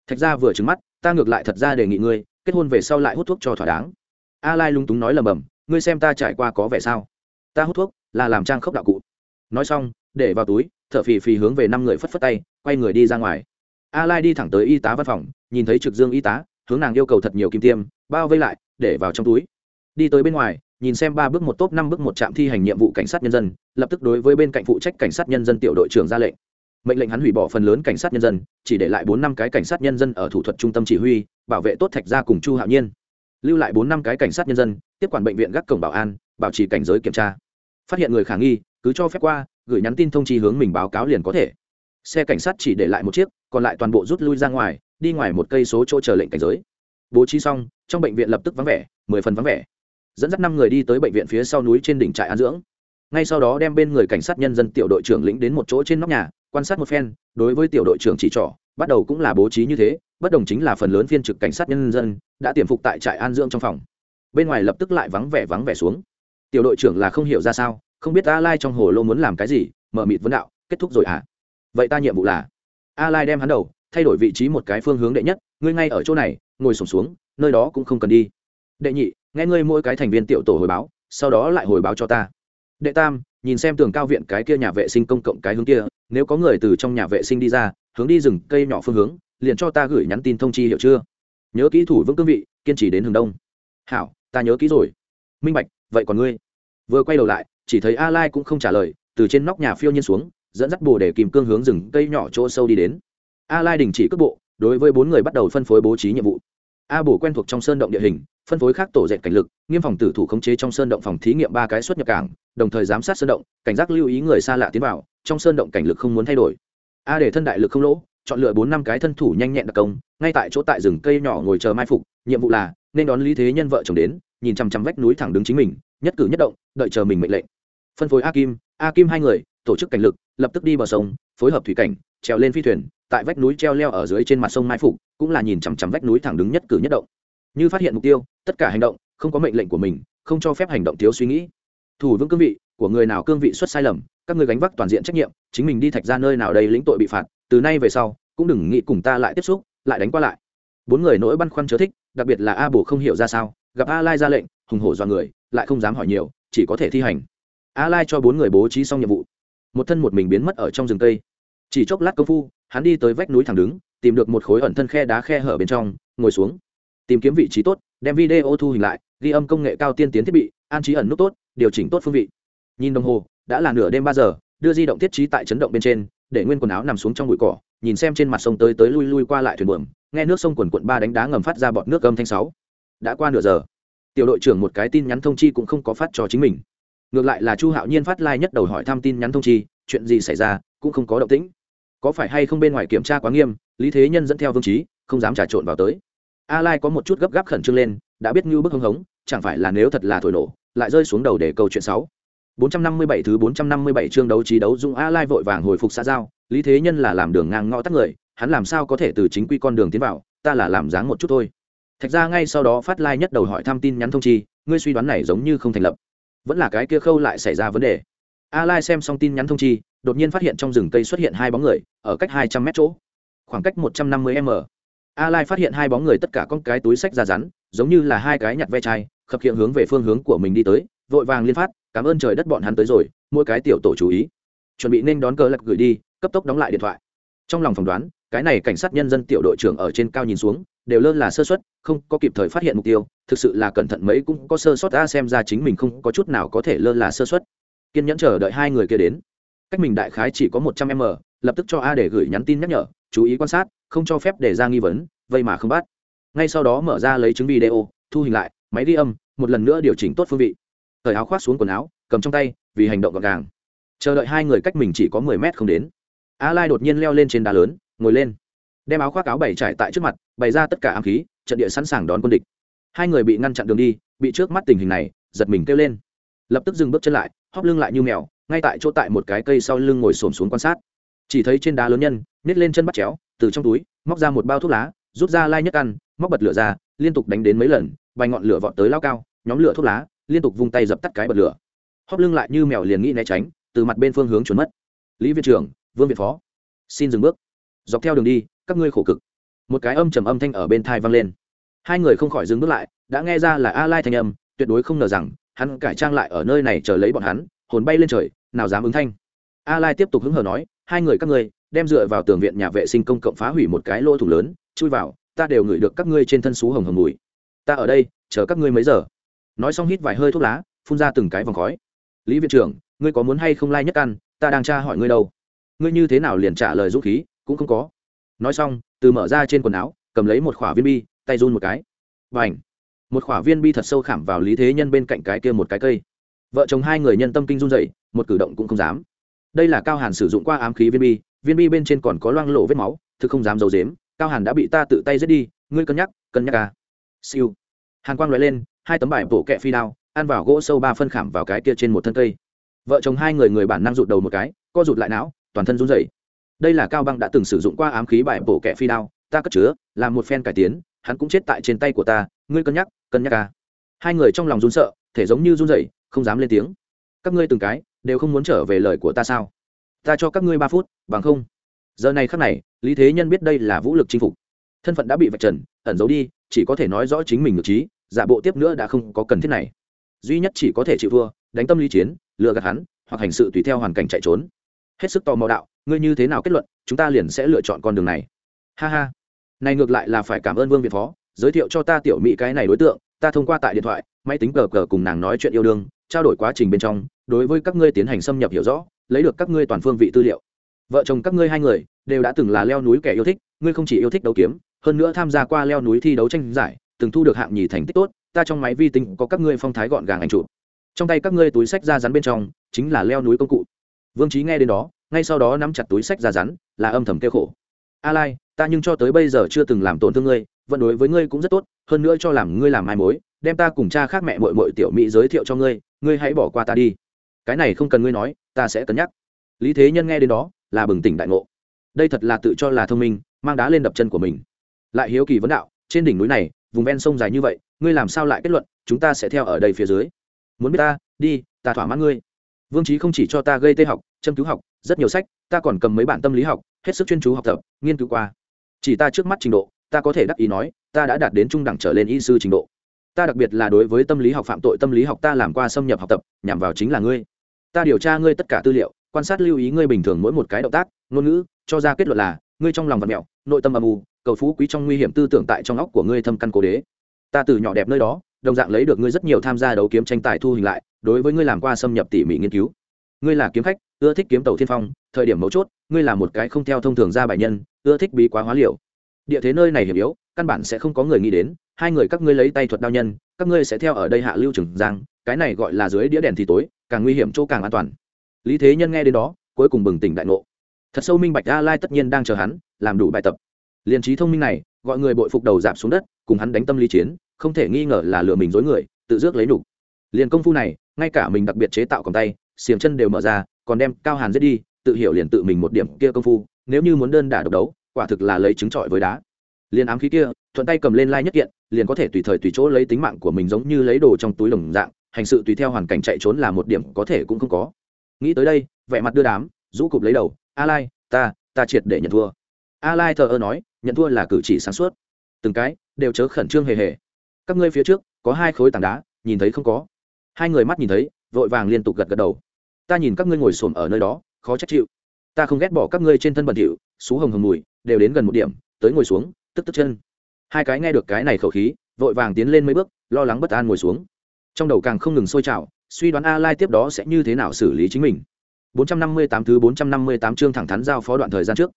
Thạch ra vừa trứng mắt, ta ngược lại thật ra đề nghị ngươi, kết hôn về sau lại hút thuốc cho thỏa đáng. A lai lung túng nói lầm bầm, ngươi xem ta trải qua có vẻ sao? Ta hút thuốc, là làm trang khốc đạo cụ. Nói xong, để vào túi, thở phì phì hướng về năm người phất phất tay, quay người đi ra ngoài. A lai đi thẳng tới y tá văn phòng, nhìn thấy trực dương y tá, hướng nàng yêu cầu thật nhiều kim tiêm, bao vây lại, để vào trong túi đi tới bên ngoài, nhìn xem ba bước một top năm bước một trạm thi hành nhiệm vụ cảnh sát nhân dân, lập tức đối với bên cạnh phụ trách cảnh sát nhân dân tiểu đội trưởng ra lệnh. Mệnh lệnh hắn hủy bỏ phần lớn cảnh sát nhân dân, chỉ để lại bốn năm cái cảnh sát nhân dân ở thủ thuật trung tâm chỉ huy, bảo vệ tốt thạch gia cùng chu hạo nhiên. Lưu lại bốn năm cái cảnh sát nhân dân, tiếp quản bệnh viện gác cổng bảo an, bảo trì cảnh giới kiểm tra. Phát hiện người khả nghi, cứ cho phép qua, gửi nhắn tin thông chi hướng mình báo cáo liền có thể. Xe cảnh sát chỉ để lại một chiếc, còn lại toàn bộ rút lui ra ngoài, đi ngoài một cây số chỗ chờ lệnh cảnh giới. Bố trí xong, trong bệnh viện lập tức vắng vẻ, mười phần vắng vẻ dẫn dắt năm người đi tới bệnh viện phía sau núi trên đỉnh trại an dưỡng. Ngay sau đó đem bên người cảnh sát nhân dân tiểu đội trưởng lĩnh đến một chỗ trên nóc nhà, quan sát một phen, đối với tiểu đội trưởng chỉ trỏ, bắt đầu cũng là bố trí như thế, bất đồng chính là phần lớn phiên trực cảnh sát nhân dân đã tiềm phục tại trại an dưỡng trong phòng. Bên ngoài lập tức lại vắng vẻ vắng vẻ xuống. Tiểu đội trưởng là không hiểu ra sao, không biết a lai trong hồ lô muốn làm cái gì, mở mịt vấn đạo, kết thúc rồi à vậy ta nhiệm vụ là a lai đem hắn đầu thay đổi vị trí một cái phương hướng đệ nhất, ngươi ngay ở chỗ này, ngồi sổm xuống, nơi đó cũng không cần đi. Đệ nhị nghe ngươi mỗi cái thành viên tiểu tổ hồi báo, sau đó lại hồi báo cho ta. Đệ tam, nhìn xem tường cao viện cái kia nhà vệ sinh công cộng cái hướng kia, nếu có người từ trong nhà vệ sinh đi ra, hướng đi rừng cây nhỏ phương hướng, liền cho ta gửi nhắn tin thông chi hiểu chưa? Nhớ kỹ thủ vững cương vị, kiên trì đến hướng đông. Hảo, ta nhớ kỹ rồi. Minh bạch, vậy còn ngươi? Vừa quay đầu lại, chỉ thấy a lai cũng không trả lời, từ trên nóc nhà phiêu nhiên xuống, dẫn dắt bồ để kìm cương hướng rừng cây nhỏ chỗ sâu đi đến. A lai đình chỉ cước bộ, đối với bốn người bắt đầu phân phối bố trí nhiệm vụ. A bổ quen thuộc trong sơn động địa hình phân phối khác tổ dệt cảnh lực, nghiêm phòng tử thủ khống chế trong sơn động phòng thí nghiệm ba cái xuất nhập cảng, đồng thời giám sát sơn động, cảnh giác lưu ý người xa lạ tiến vào, trong sơn động cảnh lực không muốn thay đổi. A để thân đại lực không lỗ, chọn lựa bốn năm cái thân thủ nhanh nhẹn đặc công, ngay tại chỗ tại rừng cây nhỏ ngồi chờ mai phục, nhiệm vụ là nên đón lý thế nhân vợ chồng đến, nhìn chằm chằm vách núi thẳng đứng chính mình, nhất cử nhất động, đợi chờ mình mệnh lệnh. Phân phối a kim a kim hai người, tổ chức cảnh lực, lập tức đi bờ sông, phối hợp thủy cảnh, trèo lên phi thuyền, tại vách núi treo leo ở dưới trên mặt sông mai phục, cũng là nhìn chằm chằm vách núi thẳng đứng nhất cử nhất động như phát hiện mục tiêu, tất cả hành động, không có mệnh lệnh của mình, không cho phép hành động thiếu suy nghĩ. Thủ vững cương vị, của người nào cương vị xuất sai lầm, các người gánh vác toàn diện trách nhiệm, chính mình đi thạch ra nơi nào đây lĩnh tội bị phạt, từ nay về sau, cũng đừng nghĩ cùng ta lại tiếp xúc, lại đánh qua lại. Bốn người nỗi băn khoăn chớ thích, đặc biệt là a bổ không hiểu ra sao, gặp a lai ra lệnh, hùng hổ do người, lại không dám hỏi nhiều, chỉ có thể thi hành. A lai cho bốn người bố trí xong nhiệm vụ. Một thân một mình biến mất ở trong rừng cây. Chỉ chốc lát công phu, hắn đi tới vách núi thẳng đứng, tìm được một khối ẩn thân khe đá khe hở bên trong, ngồi xuống tìm kiếm vị trí tốt, đem video thu hình lại, ghi âm công nghệ cao tiên tiến thiết bị, an trí ẩn nút tốt, điều chỉnh tốt phương vị. Nhìn đồng hồ, đã là nửa đêm ba giờ, đưa di động thiết trí tại chấn động bên trên, để nguyên quần áo nằm xuống trong bụi cỏ, nhìn xem trên mặt sông tới tới lui lui qua lại thuyền buồm, nghe nước sông quần quận ba đánh đá ngầm phát ra bọt nước âm thanh sáu. Đã qua nửa giờ, tiểu đội trưởng một cái tin nhắn thông chi cũng không có phát cho chính mình. Ngược lại là chu hạo nhiên phát lai、like、nhất đầu hỏi thăm tin nhắn thông chi, chuyện gì xảy ra, cũng không có động tĩnh. Có phải hay không bên ngoài kiểm tra quá nghiêm, lý thế nhân dẫn theo vương trí, không dám trà trộn vào tới a lai có một chút gấp gáp khẩn trương lên, đã biết như bức hưng hống, chẳng phải là nếu thật là thổi nổ, lại rơi xuống đầu để câu chuyện sáu. 457 thứ 457 chương đấu trí đấu dung a lai vội vàng hồi phục xã giao, lý thế nhân là làm đường ngang ngõ tắt người, hắn làm sao có thể từ chính quy con đường tiến vào, ta là làm dáng một chút thôi. Thạch ra ngay sau đó phát lai nhất đầu hỏi thăm tin nhắn thông chi, ngươi suy đoán này giống như không thành lập. Vẫn là cái kia khâu lại xảy ra vấn đề. A lai xem xong tin nhắn thông chi, đột nhiên phát hiện trong rừng cây xuất hiện hai bóng người, ở cách 200 mét chỗ. Khoảng cách 150 m a lai phát hiện hai bóng người tất cả con cái túi sách ra rắn, giống như là hai cái nhặt ve chai, khập hiện hướng về phương hướng của mình đi tới, vội vàng liên phát, cảm ơn trời đất bọn hắn tới rồi, mỗi cái tiểu tổ chú ý. Chuẩn bị nên đón cờ lật gửi đi, cấp tốc đóng lại điện thoại. Trong lòng phỏng đoán, cái này cảnh sát nhân dân tiểu đội trưởng ở trên cao nhìn xuống, đều lơ là sơ suất, không có kịp thời phát hiện mục tiêu, thực sự là cẩn thận mấy cũng có sơ suất ta xem ra chính mình không có chút nào có thể lơ là sơ suất. Kiên nhẫn chờ đợi hai người kia đến. Cách mình đại khái chỉ có một trăm m, lập tức cho a để gửi nhắn tin nhắc nhở, chú ý quan sát không cho phép để ra nghi vấn, vậy mà không bắt. Ngay sau đó mở ra lấy chứng video, thu hình lại, máy ghi âm, một lần nữa điều chỉnh tốt phương vị. Thời áo khoác xuống quần áo, cầm trong tay, vì hành động gọn gàng. Chờ đợi hai người cách mình chỉ có mười mét không đến. A lai đột nhiên leo lên trên đá lớn, ngồi lên. Đem áo khoác áo bày trải tại trước mặt, bày ra tất cả ám khí, trận địa sẵn sàng đón quân địch. Hai người bị ngăn chặn đường đi, bị trước mắt tình hình này, giật mình kêu lên. Lập tức dừng bước chân lại, hóp lưng lại như mèo, ngay tại chỗ tại một cái cây sau lưng ngồi xổm xuống quan sát. Chỉ thấy trên đá lớn nhân, nhét lên chân bắt chéo từ trong túi, móc ra một bao thuốc lá, rút ra lai nhất ăn móc bật lửa ra, liên tục đánh đến mấy lần bay ngọn lửa vọt tới lao cao, nhóm lửa thuốc lá, liên tục vung tay dập tắt cái bật lửa. Hóp lưng lại như mèo liền nghĩ né tránh, từ mặt bên phương hướng trốn mất. Lý viện trưởng, vương viện phó, xin dừng bước. Dọc theo đường đi, các ngươi khổ cực. Một cái âm trầm âm thanh ở bên thai vang lên. Hai người không khỏi dừng bước lại, đã nghe ra là a lai thanh âm, tuyệt đối không ngờ rằng, hắn cải trang lại ở nơi này chờ lấy bọn hắn, hồn bay lên trời, nào dám ứng thanh. A lai tiếp tục hứng hờ nói, hai người các ngươi đem dựa vào tường viện nhà vệ sinh công cộng phá hủy một cái lỗ thủng lớn, chui vào, ta đều ngửi được các ngươi trên thân xú hồng hồng mùi. Ta ở đây, chờ các ngươi mấy giờ? Nói xong hít vài hơi thuốc lá, phun ra từng cái vòng khói. Lý viện trưởng, ngươi có muốn hay không lai nhất ăn? Ta đang tra hỏi ngươi đâu. Ngươi như thế nào liền trả lời dũng khí? Cũng không có. Nói xong, từ mở ra trên quần áo, cầm lấy một khỏa viên bi, tay run một cái. Và ảnh một khỏa viên bi thật sâu khảm vào lý thế nhân bên cạnh cái kia một cái cây. Vợ chồng hai người nhân tâm kinh run dậy một cử động cũng không dám. Đây là cao hàn sử dụng qua ám khí viên bi viên bi bên trên còn có loang lộ vết máu, thực không dám giấu dếm cao hàn đã bị ta tự tay giết đi, ngươi cân nhắc cân nhắc à. siêu. Hàn quang loại lên, hai tấm bài bổ kẹ phi đao, ăn vào gỗ sâu ba phân khảm vào cái kia trên một thân cây. Vợ chồng hai người người bản năng rụt đầu một cái, co rụt lại não, toàn thân run rẩy. Đây là cao băng đã từng sử dụng qua ám khí bài bổ kẹ phi đao, ta cất chứa làm một phen cải tiến, hắn cũng chết tại trên tay của ta, ngươi cân nhắc cân nhắc à. hai người trong lòng run sợ, thể giống như run rẩy, không dám lên tiếng. Các ngươi từng cái, đều không muốn trở về lời của ta sao? Ta cho các ngươi ba phút, bằng không. Giờ này khắc này, lý thế nhân biết đây là vũ lực chinh phục. Thân phận đã bị vạch trần, ẩn giấu đi, chỉ có thể nói rõ chính mình ngược trí, giả bộ tiếp nữa đã không có cần thiết này. Duy nhất chỉ có thể chịu thua, đánh tâm lý chiến, lừa gạt hắn, hoặc hành sự tùy theo hoàn cảnh chạy trốn. Hết sức tò mò đạo, ngươi như thế nào kết luận, chúng ta liền sẽ lựa chọn con đường này. Ha ha. Này ngược lại là phải cảm ơn vương việt phó, giới thiệu cho ta tiểu mỹ cái này đối tượng, ta thông qua tại điện thoại, máy tính cờ cờ cùng nàng nói chuyện yêu đương, trao đổi quá trình bên trong, đối với các ngươi tiến hành xâm nhập hiểu rõ lấy được các ngươi toàn phương vị tư liệu. Vợ chồng các ngươi hai người đều đã từng là leo núi kẻ yêu thích, ngươi không chỉ yêu thích đấu kiếm, hơn nữa tham gia qua leo núi thi đấu tranh giải, từng thu được hạng nhì thành tích tốt, ta trong máy vi tính có các ngươi phong thái gọn gàng ảnh chụp. Trong tay các ngươi túi sách da rắn bên trong chính là leo núi công cụ. Vương trí nghe đến đó, ngay sau đó nắm chặt túi sách da rắn, là âm thầm kêu khổ. A lai, ta nhưng cho tới bây giờ chưa từng làm tổn thương ngươi, vẫn đối với ngươi cũng rất tốt, hơn nữa cho làm ngươi làm mai mối, đem ta cùng cha khác mẹ mội mội tiểu mỹ giới thiệu cho ngươi ngươi hãy bỏ qua ta đi cái này không cần ngươi nói, ta sẽ cân nhắc. Lý thế nhân nghe đến đó, là bừng tỉnh đại ngộ. Đây thật là tự cho là thông minh, mang đá lên đập chân của mình. Lại hiếu kỳ vấn đạo, trên đỉnh núi này, vùng ven sông dài như vậy, ngươi làm sao lại kết luận, chúng ta sẽ theo ở đây phía dưới? Muốn biết ta, đi, ta thỏa mãn ngươi. Vương trí không chỉ cho ta gây tê học, châm cứu học, rất nhiều sách, ta còn cầm mấy bản tâm lý học, hết sức chuyên chú học tập, nghiên cứu qua. Chỉ ta trước mắt trình độ, ta có thể đắc ý nói, ta đã đạt đến trung đẳng trở lên y sư trình độ. Ta đặc biệt là đối với tâm lý học phạm tội, tâm lý học ta làm qua xâm nhập học tập, nhằm vào chính là ngươi ta điều tra ngươi tất cả tư liệu, quan sát lưu ý ngươi bình thường mỗi một cái động tác, ngôn ngữ, cho ra kết luận là, ngươi trong lòng vật mẹo, nội tâm âm u, cầu phú quý trong nguy hiểm tư tưởng tại trong óc của ngươi thâm căn cố đế. Ta từ nhỏ đẹp nơi đó, đồng dạng lấy được ngươi rất nhiều tham gia đấu kiếm tranh tài thu hình lại, đối với ngươi làm qua xâm nhập tỉ mỉ nghiên cứu. Ngươi là kiếm khách, ưa thích kiếm tàu thiên phong, thời điểm mấu chốt, ngươi là một cái không theo thông thường ra bài nhân, ưa thích bí quá hóa liệu địa thế nơi này hiểm yếu, căn bản sẽ không có người nghĩ đến, hai người các ngươi lấy tay thuật đao nhân, các ngươi sẽ theo ở đây hạ lưu trưởng giang, cái này gọi là dưới đĩa đèn thì tối càng nguy hiểm chỗ càng an toàn. Lý thế nhân nghe đến đó, cuối cùng bừng tỉnh đại ngộ. Thật sâu minh bạch a lai tất nhiên đang chờ hắn, làm đủ bài tập. Liền trí thông minh này, gọi người bội phục đầu giảm xuống đất, cùng hắn đánh tâm lý chiến, không thể nghi ngờ là lừa mình dối người, tự dước lấy đủ. liền công phu này, ngay cả mình đặc biệt chế tạo còn tay, xiềng chân đều mở ra, còn đem cao hàn giết đi, tự hiểu liền tự mình một điểm kia công phu, nếu như muốn đơn đả độc đấu, quả thực là lấy trứng trọi với đá. Liền ám khí kia, thuận tay cầm lên lai nhất kiện, liền có thể tùy thời tùy chỗ lấy tính mạng của mình giống như lấy đồ trong túi lồng dạng hành sự tùy theo hoàn cảnh chạy trốn là một điểm có thể cũng không có. Nghĩ tới đây, vẻ mặt đưa đám, rũ cụp lấy đầu, a lai, ta ta triệt để nhận thua. A lai thờ ơ nói, nhận thua là cử chỉ sáng suốt. Từng cái đều chớ khẩn trương hề hề. Các ngươi phía trước, có hai khối tảng đá, nhìn thấy không có? Hai người mắt nhìn thấy, vội vàng liên tục gật gật đầu. Ta nhìn các ngươi ngồi xổm ở nơi đó, khó trách chịu. Ta không ghét bỏ các ngươi trên thân bẩn thỉu, xú hồng hồng mùi, đều đến gần một điểm, tới ngồi xuống, tức tức chân. Hai cái nghe được cái này khẩu khí, vội vàng tiến lên mấy bước, lo lắng bất an ngồi xuống trong đầu càng không ngừng sôi trào, suy đoán a lai tiếp đó sẽ như thế nào xử lý chính mình. 458 thứ 458 chương thẳng thắn giao phó đoạn thời gian trước.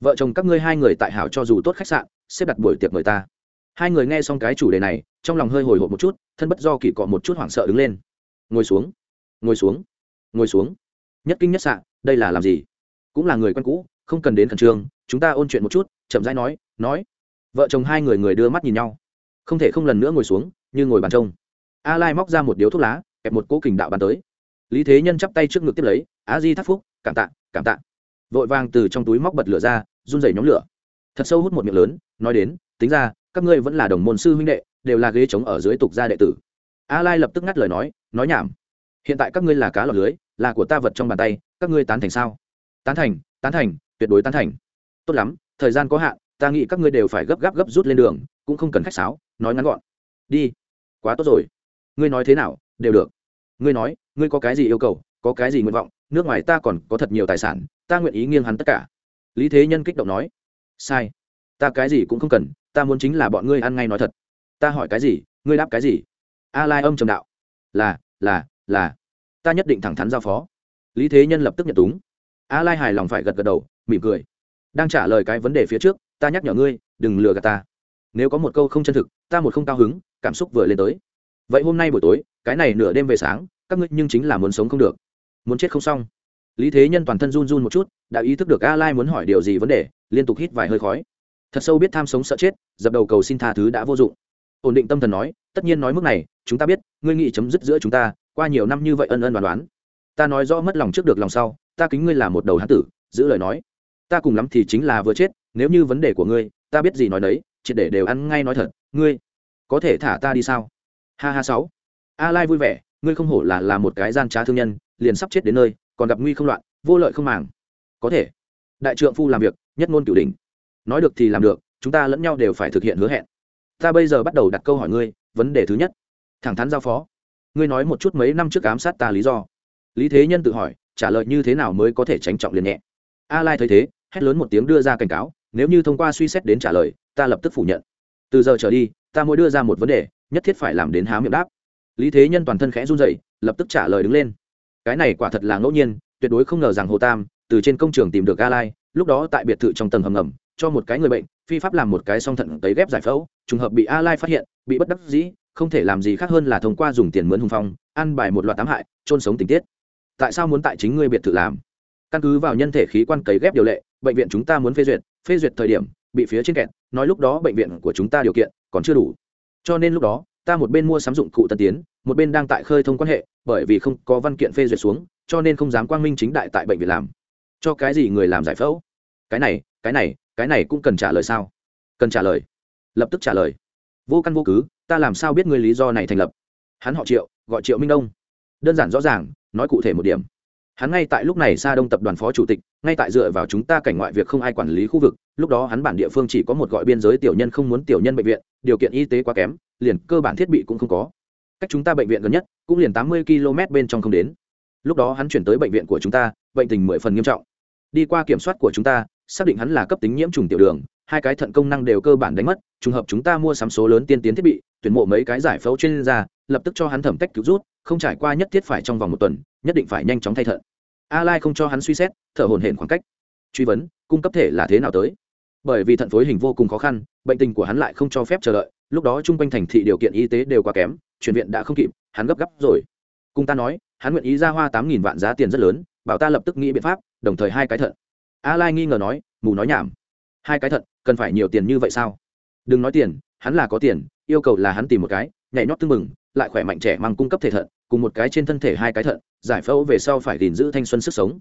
Vợ chồng các ngươi hai người tại hảo cho dù tốt khách sạn, xếp đặt buổi tiệc mời ta. Hai người nghe xong cái chủ đề này, trong lòng hơi hồi hộp một chút, thân bất do kỳ cọ một chút hoảng sợ đứng lên. Ngồi xuống ngồi xuống ngồi xuống. Nhất kinh nhất sạn đây là làm gì? Cũng là người quen cũ, không cần đến khẩn trương, chúng ta ôn chuyện một chút, chậm rãi nói nói. Vợ chồng hai người người đưa mắt nhìn nhau. Không thể không lần nữa ngồi xuống, như ngồi bàn trông a lai móc ra một điếu thuốc lá, kẹp một cỗ kình đạo bàn tới. Lý thế nhân chắp tay trước ngực tiếp lấy, A di thắt phúc, cảm tạ cảm tạ. Vội vàng từ trong túi móc bật lửa ra, run rẩy nhóm lửa. Thật sâu hút một miệng lớn, nói đến, tính ra, các ngươi vẫn là đồng môn sư huynh đệ, đều là ghế trống ở dưới tục gia đệ tử. A lai lập tức ngắt lời nói nói nhảm. Hiện tại các ngươi là cá lọc lưới, là của ta vật trong bàn tay, các ngươi tán thành sao? Tán thành tán thành, tuyệt đối tán thành. Tốt lắm, thời gian có hạn, ta nghĩ các ngươi đều phải gấp gáp gấp rút lên đường, cũng không cần khách sáo, nói ngắn gọn. Đi. Quá tốt rồi ngươi nói thế nào, đều được. Ngươi nói, ngươi có cái gì yêu cầu, có cái gì nguyện vọng, nước ngoài ta còn có thật nhiều tài sản, ta nguyện ý nghiêng hắn tất cả. Lý thế nhân kích động nói. Sai. Ta cái gì cũng không cần, ta muốn chính là bọn ngươi ăn ngay nói thật. Ta hỏi cái gì, ngươi đáp cái gì? A lai âm trầm đạo. Là là là. Ta nhất định thẳng thắn giao phó. Lý thế nhân lập tức nhận túng. A lai hài lòng phải gật gật đầu, mỉm cười. Đang trả lời cái vấn đề phía trước, ta nhắc nhở ngươi, đừng lừa gạt ta. Nếu có một câu không chân thực, ta một không cao hứng, cảm xúc vừa lên tới vậy hôm nay buổi tối, cái này nửa đêm về sáng, các ngươi nhưng chính là muốn sống không được. Muốn chết không xong. Lý thế nhân toàn thân run run một chút, đã ý thức được a lai muốn hỏi điều gì vấn đề, liên tục hít vài hơi khói. Thật sâu biết tham sống sợ chết, dập đầu cầu xin tha thứ đã vô dụng. Ổn định tâm thần nói, tất nhiên nói mức này, chúng ta biết, ngươi nghĩ chấm dứt giữa chúng ta, qua nhiều năm như vậy ân ân đoán đoán. Ta nói rõ mất lòng trước được lòng sau, ta kính ngươi là một đầu hán tử, giữ lời nói. Ta cùng lắm thì chính là vừa chết, nếu như vấn đề của ngươi, ta biết gì nói đấy triệt để đều ăn ngay nói thật, ngươi có thể thả ta đi sao? Ha ha sáu. A lai vui vẻ, ngươi không hổ là là một cái gian trá thương nhân, liền sắp chết đến nơi, còn gặp nguy không loạn, vô lợi không màng. Có thể. Đại trượng phu làm việc, nhất ngôn cửu đỉnh. Nói được thì làm được, chúng ta lẫn nhau đều phải thực hiện hứa hẹn. Ta bây giờ bắt đầu đặt câu hỏi ngươi, vấn đề thứ nhất. Thẳng thắn giao phó. Ngươi nói một chút mấy năm trước ám sát ta lý do. Lý thế nhân tự hỏi, trả lời như thế nào mới có thể tránh trọng liền nhẹ. A lai thấy thế, hét lớn một tiếng đưa ra cảnh cáo, nếu như thông qua suy xét đến trả lời, ta lập tức phủ nhận. Từ giờ trở đi, ta mỗi đưa ra một vấn đề nhất thiết phải làm đến há miệng đáp. Lý thế nhân toàn thân khẽ run rẩy, lập tức trả lời đứng lên. Cái này quả thật là ngẫu nhiên, tuyệt đối không ngờ rằng hồ tam, từ trên công trường tìm được a lai lúc đó tại biệt thự trong tầng hầm ngầm, cho một cái người bệnh, phi pháp làm một cái song thận tấy ghép giải phẫu, trùng hợp bị a lai phát hiện, bị bất đắc dĩ, không thể làm gì khác hơn là thông qua dùng tiền mướn hùng phong, ăn bài một loạt tám hại trôn sống tình tiết. Tại sao muốn tại chính ngươi biệt thự làm? Căn cứ vào nhân thể khí quan cấy ghép điều lệ, bệnh viện chúng ta muốn phê duyệt phê duyệt thời điểm, bị phía trên kẹt, nói lúc đó bệnh viện của chúng ta điều kiện còn chưa đủ cho nên lúc đó, ta một bên mua sắm dụng cụ tân tiến, một bên đang tại khơi thông quan hệ, bởi vì không có văn kiện phê duyệt xuống, cho nên không dám quang minh chính đại tại bệnh viện làm. Cho cái gì người làm giải phẫu? Cái này cái này cái này cũng cần trả lời sao? Cần trả lời. Lập tức trả lời. Vô căn vô cứ, ta làm sao biết người lý do này thành lập? Hắn họ triệu, gọi triệu minh đông. Đơn giản rõ ràng, nói cụ thể một điểm hắn ngay tại lúc này xa đông tập đoàn phó chủ tịch, ngay tại dựa vào chúng ta cảnh ngoại việc không ai quản lý khu vực, lúc đó hắn bản địa phương chỉ có một gọi biên giới tiểu nhân không muốn tiểu nhân bệnh viện, điều kiện y tế quá kém, liền cơ bản thiết bị cũng không có. Cách chúng ta bệnh viện gần nhất, cũng liền tám mươi km bên trong không đến. Lúc đó hắn chuyển tới bệnh viện của chúng ta, bệnh tình mười phần nghiêm trọng. Đi qua kiểm soát của chúng ta, xác định hắn là cấp tính nhiễm trùng tiểu đường, hai cái thận công năng đều cơ bản đánh mất, trùng hợp chúng ta mua sắm số lớn tiên tiến thiết bị, tuyển mộ mấy cái giải phẫu chuyên gia, lập tức cho hắn thẩm tách cứu rút không trải qua nhất thiết phải trong vòng một tuần, nhất định phải nhanh chóng thay thận. A lai không cho hắn suy xét, thở hồn hển khoảng cách. Truy vấn, cung cấp thể là thế nào tới? Bởi vì thận phối hình vô cùng khó khăn, bệnh tình của hắn lại không cho phép chờ đợi, lúc đó chung quanh thành thị điều kiện y tế đều quá kém, chuyển viện đã không kịp, hắn gấp gáp rồi. Cùng ta nói, hắn nguyện ý ra hoa tám nghìn vạn giá tiền rất lớn, bảo ta lập tức nghĩ biện pháp, đồng thời hai cái thận. A lai nghi ngờ nói, mù nói nhảm. Hai cái thận, cần phải nhiều tiền như vậy sao? Đừng nói tiền, hắn là có tiền, yêu cầu là hắn tìm một cái, nhảy nhót tương mừng lại khỏe mạnh trẻ mang cung cấp thể thận cùng một cái trên thân thể hai cái thận, giải phẫu về sau phải gìn giữ thanh xuân sức sống.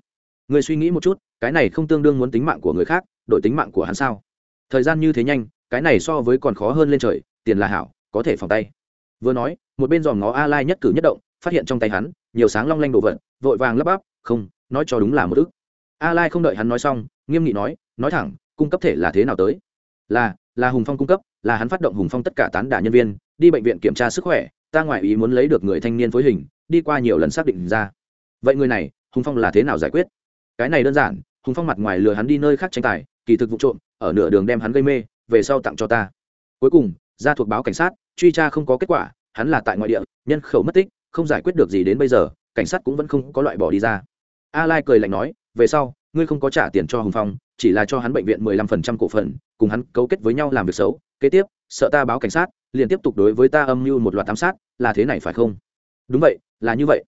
Người suy nghĩ một chút, cái này không tương đương muốn tính mạng của người khác, đổi tính mạng của hắn sao? Thời gian như thế nhanh, cái này so với còn khó hơn lên trời, tiền là hảo, có thể phòng tay. Vừa nói, một bên dòm ngó a lai nhất cử nhất động, phát hiện trong tay hắn, nhiều sáng long lanh đồ vật, vội vàng lắp bắp, không, nói cho đúng là một ức. A lai không đợi hắn nói xong, nghiêm nghị nói nói thẳng, cung cấp thể là thế nào tới? Là là hùng phong cung cấp, là hắn phát động hùng phong tất cả tán đả nhân viên, đi bệnh viện kiểm tra sức khỏe ta ngoại ý muốn lấy được người thanh niên phối hình, đi qua nhiều lần xác định ra. Vậy người này, hùng phong là thế nào giải quyết? Cái này đơn giản, hùng phong mặt ngoài lừa hắn đi nơi khác tranh tài, kỳ thực vụ trộm, ở nửa đường đem hắn gây mê, về sau tặng cho ta. Cuối cùng, ra thuộc báo cảnh sát, truy tra không có kết quả, hắn là tại ngoại địa, nhân khẩu mất tích, không giải quyết được gì đến bây giờ, cảnh sát cũng vẫn không có loại bỏ đi ra. A lai cười lạnh nói, về sau ngươi không có trả tiền cho hùng phong, chỉ là cho hắn bệnh viện 15% cổ phần, cùng hắn cấu kết với nhau làm việc xấu. Kế tiếp, sợ ta báo cảnh sát, liền tiếp tục đối với ta âm mưu một loạt ám sát, là thế này phải không? Đúng vậy, là như vậy.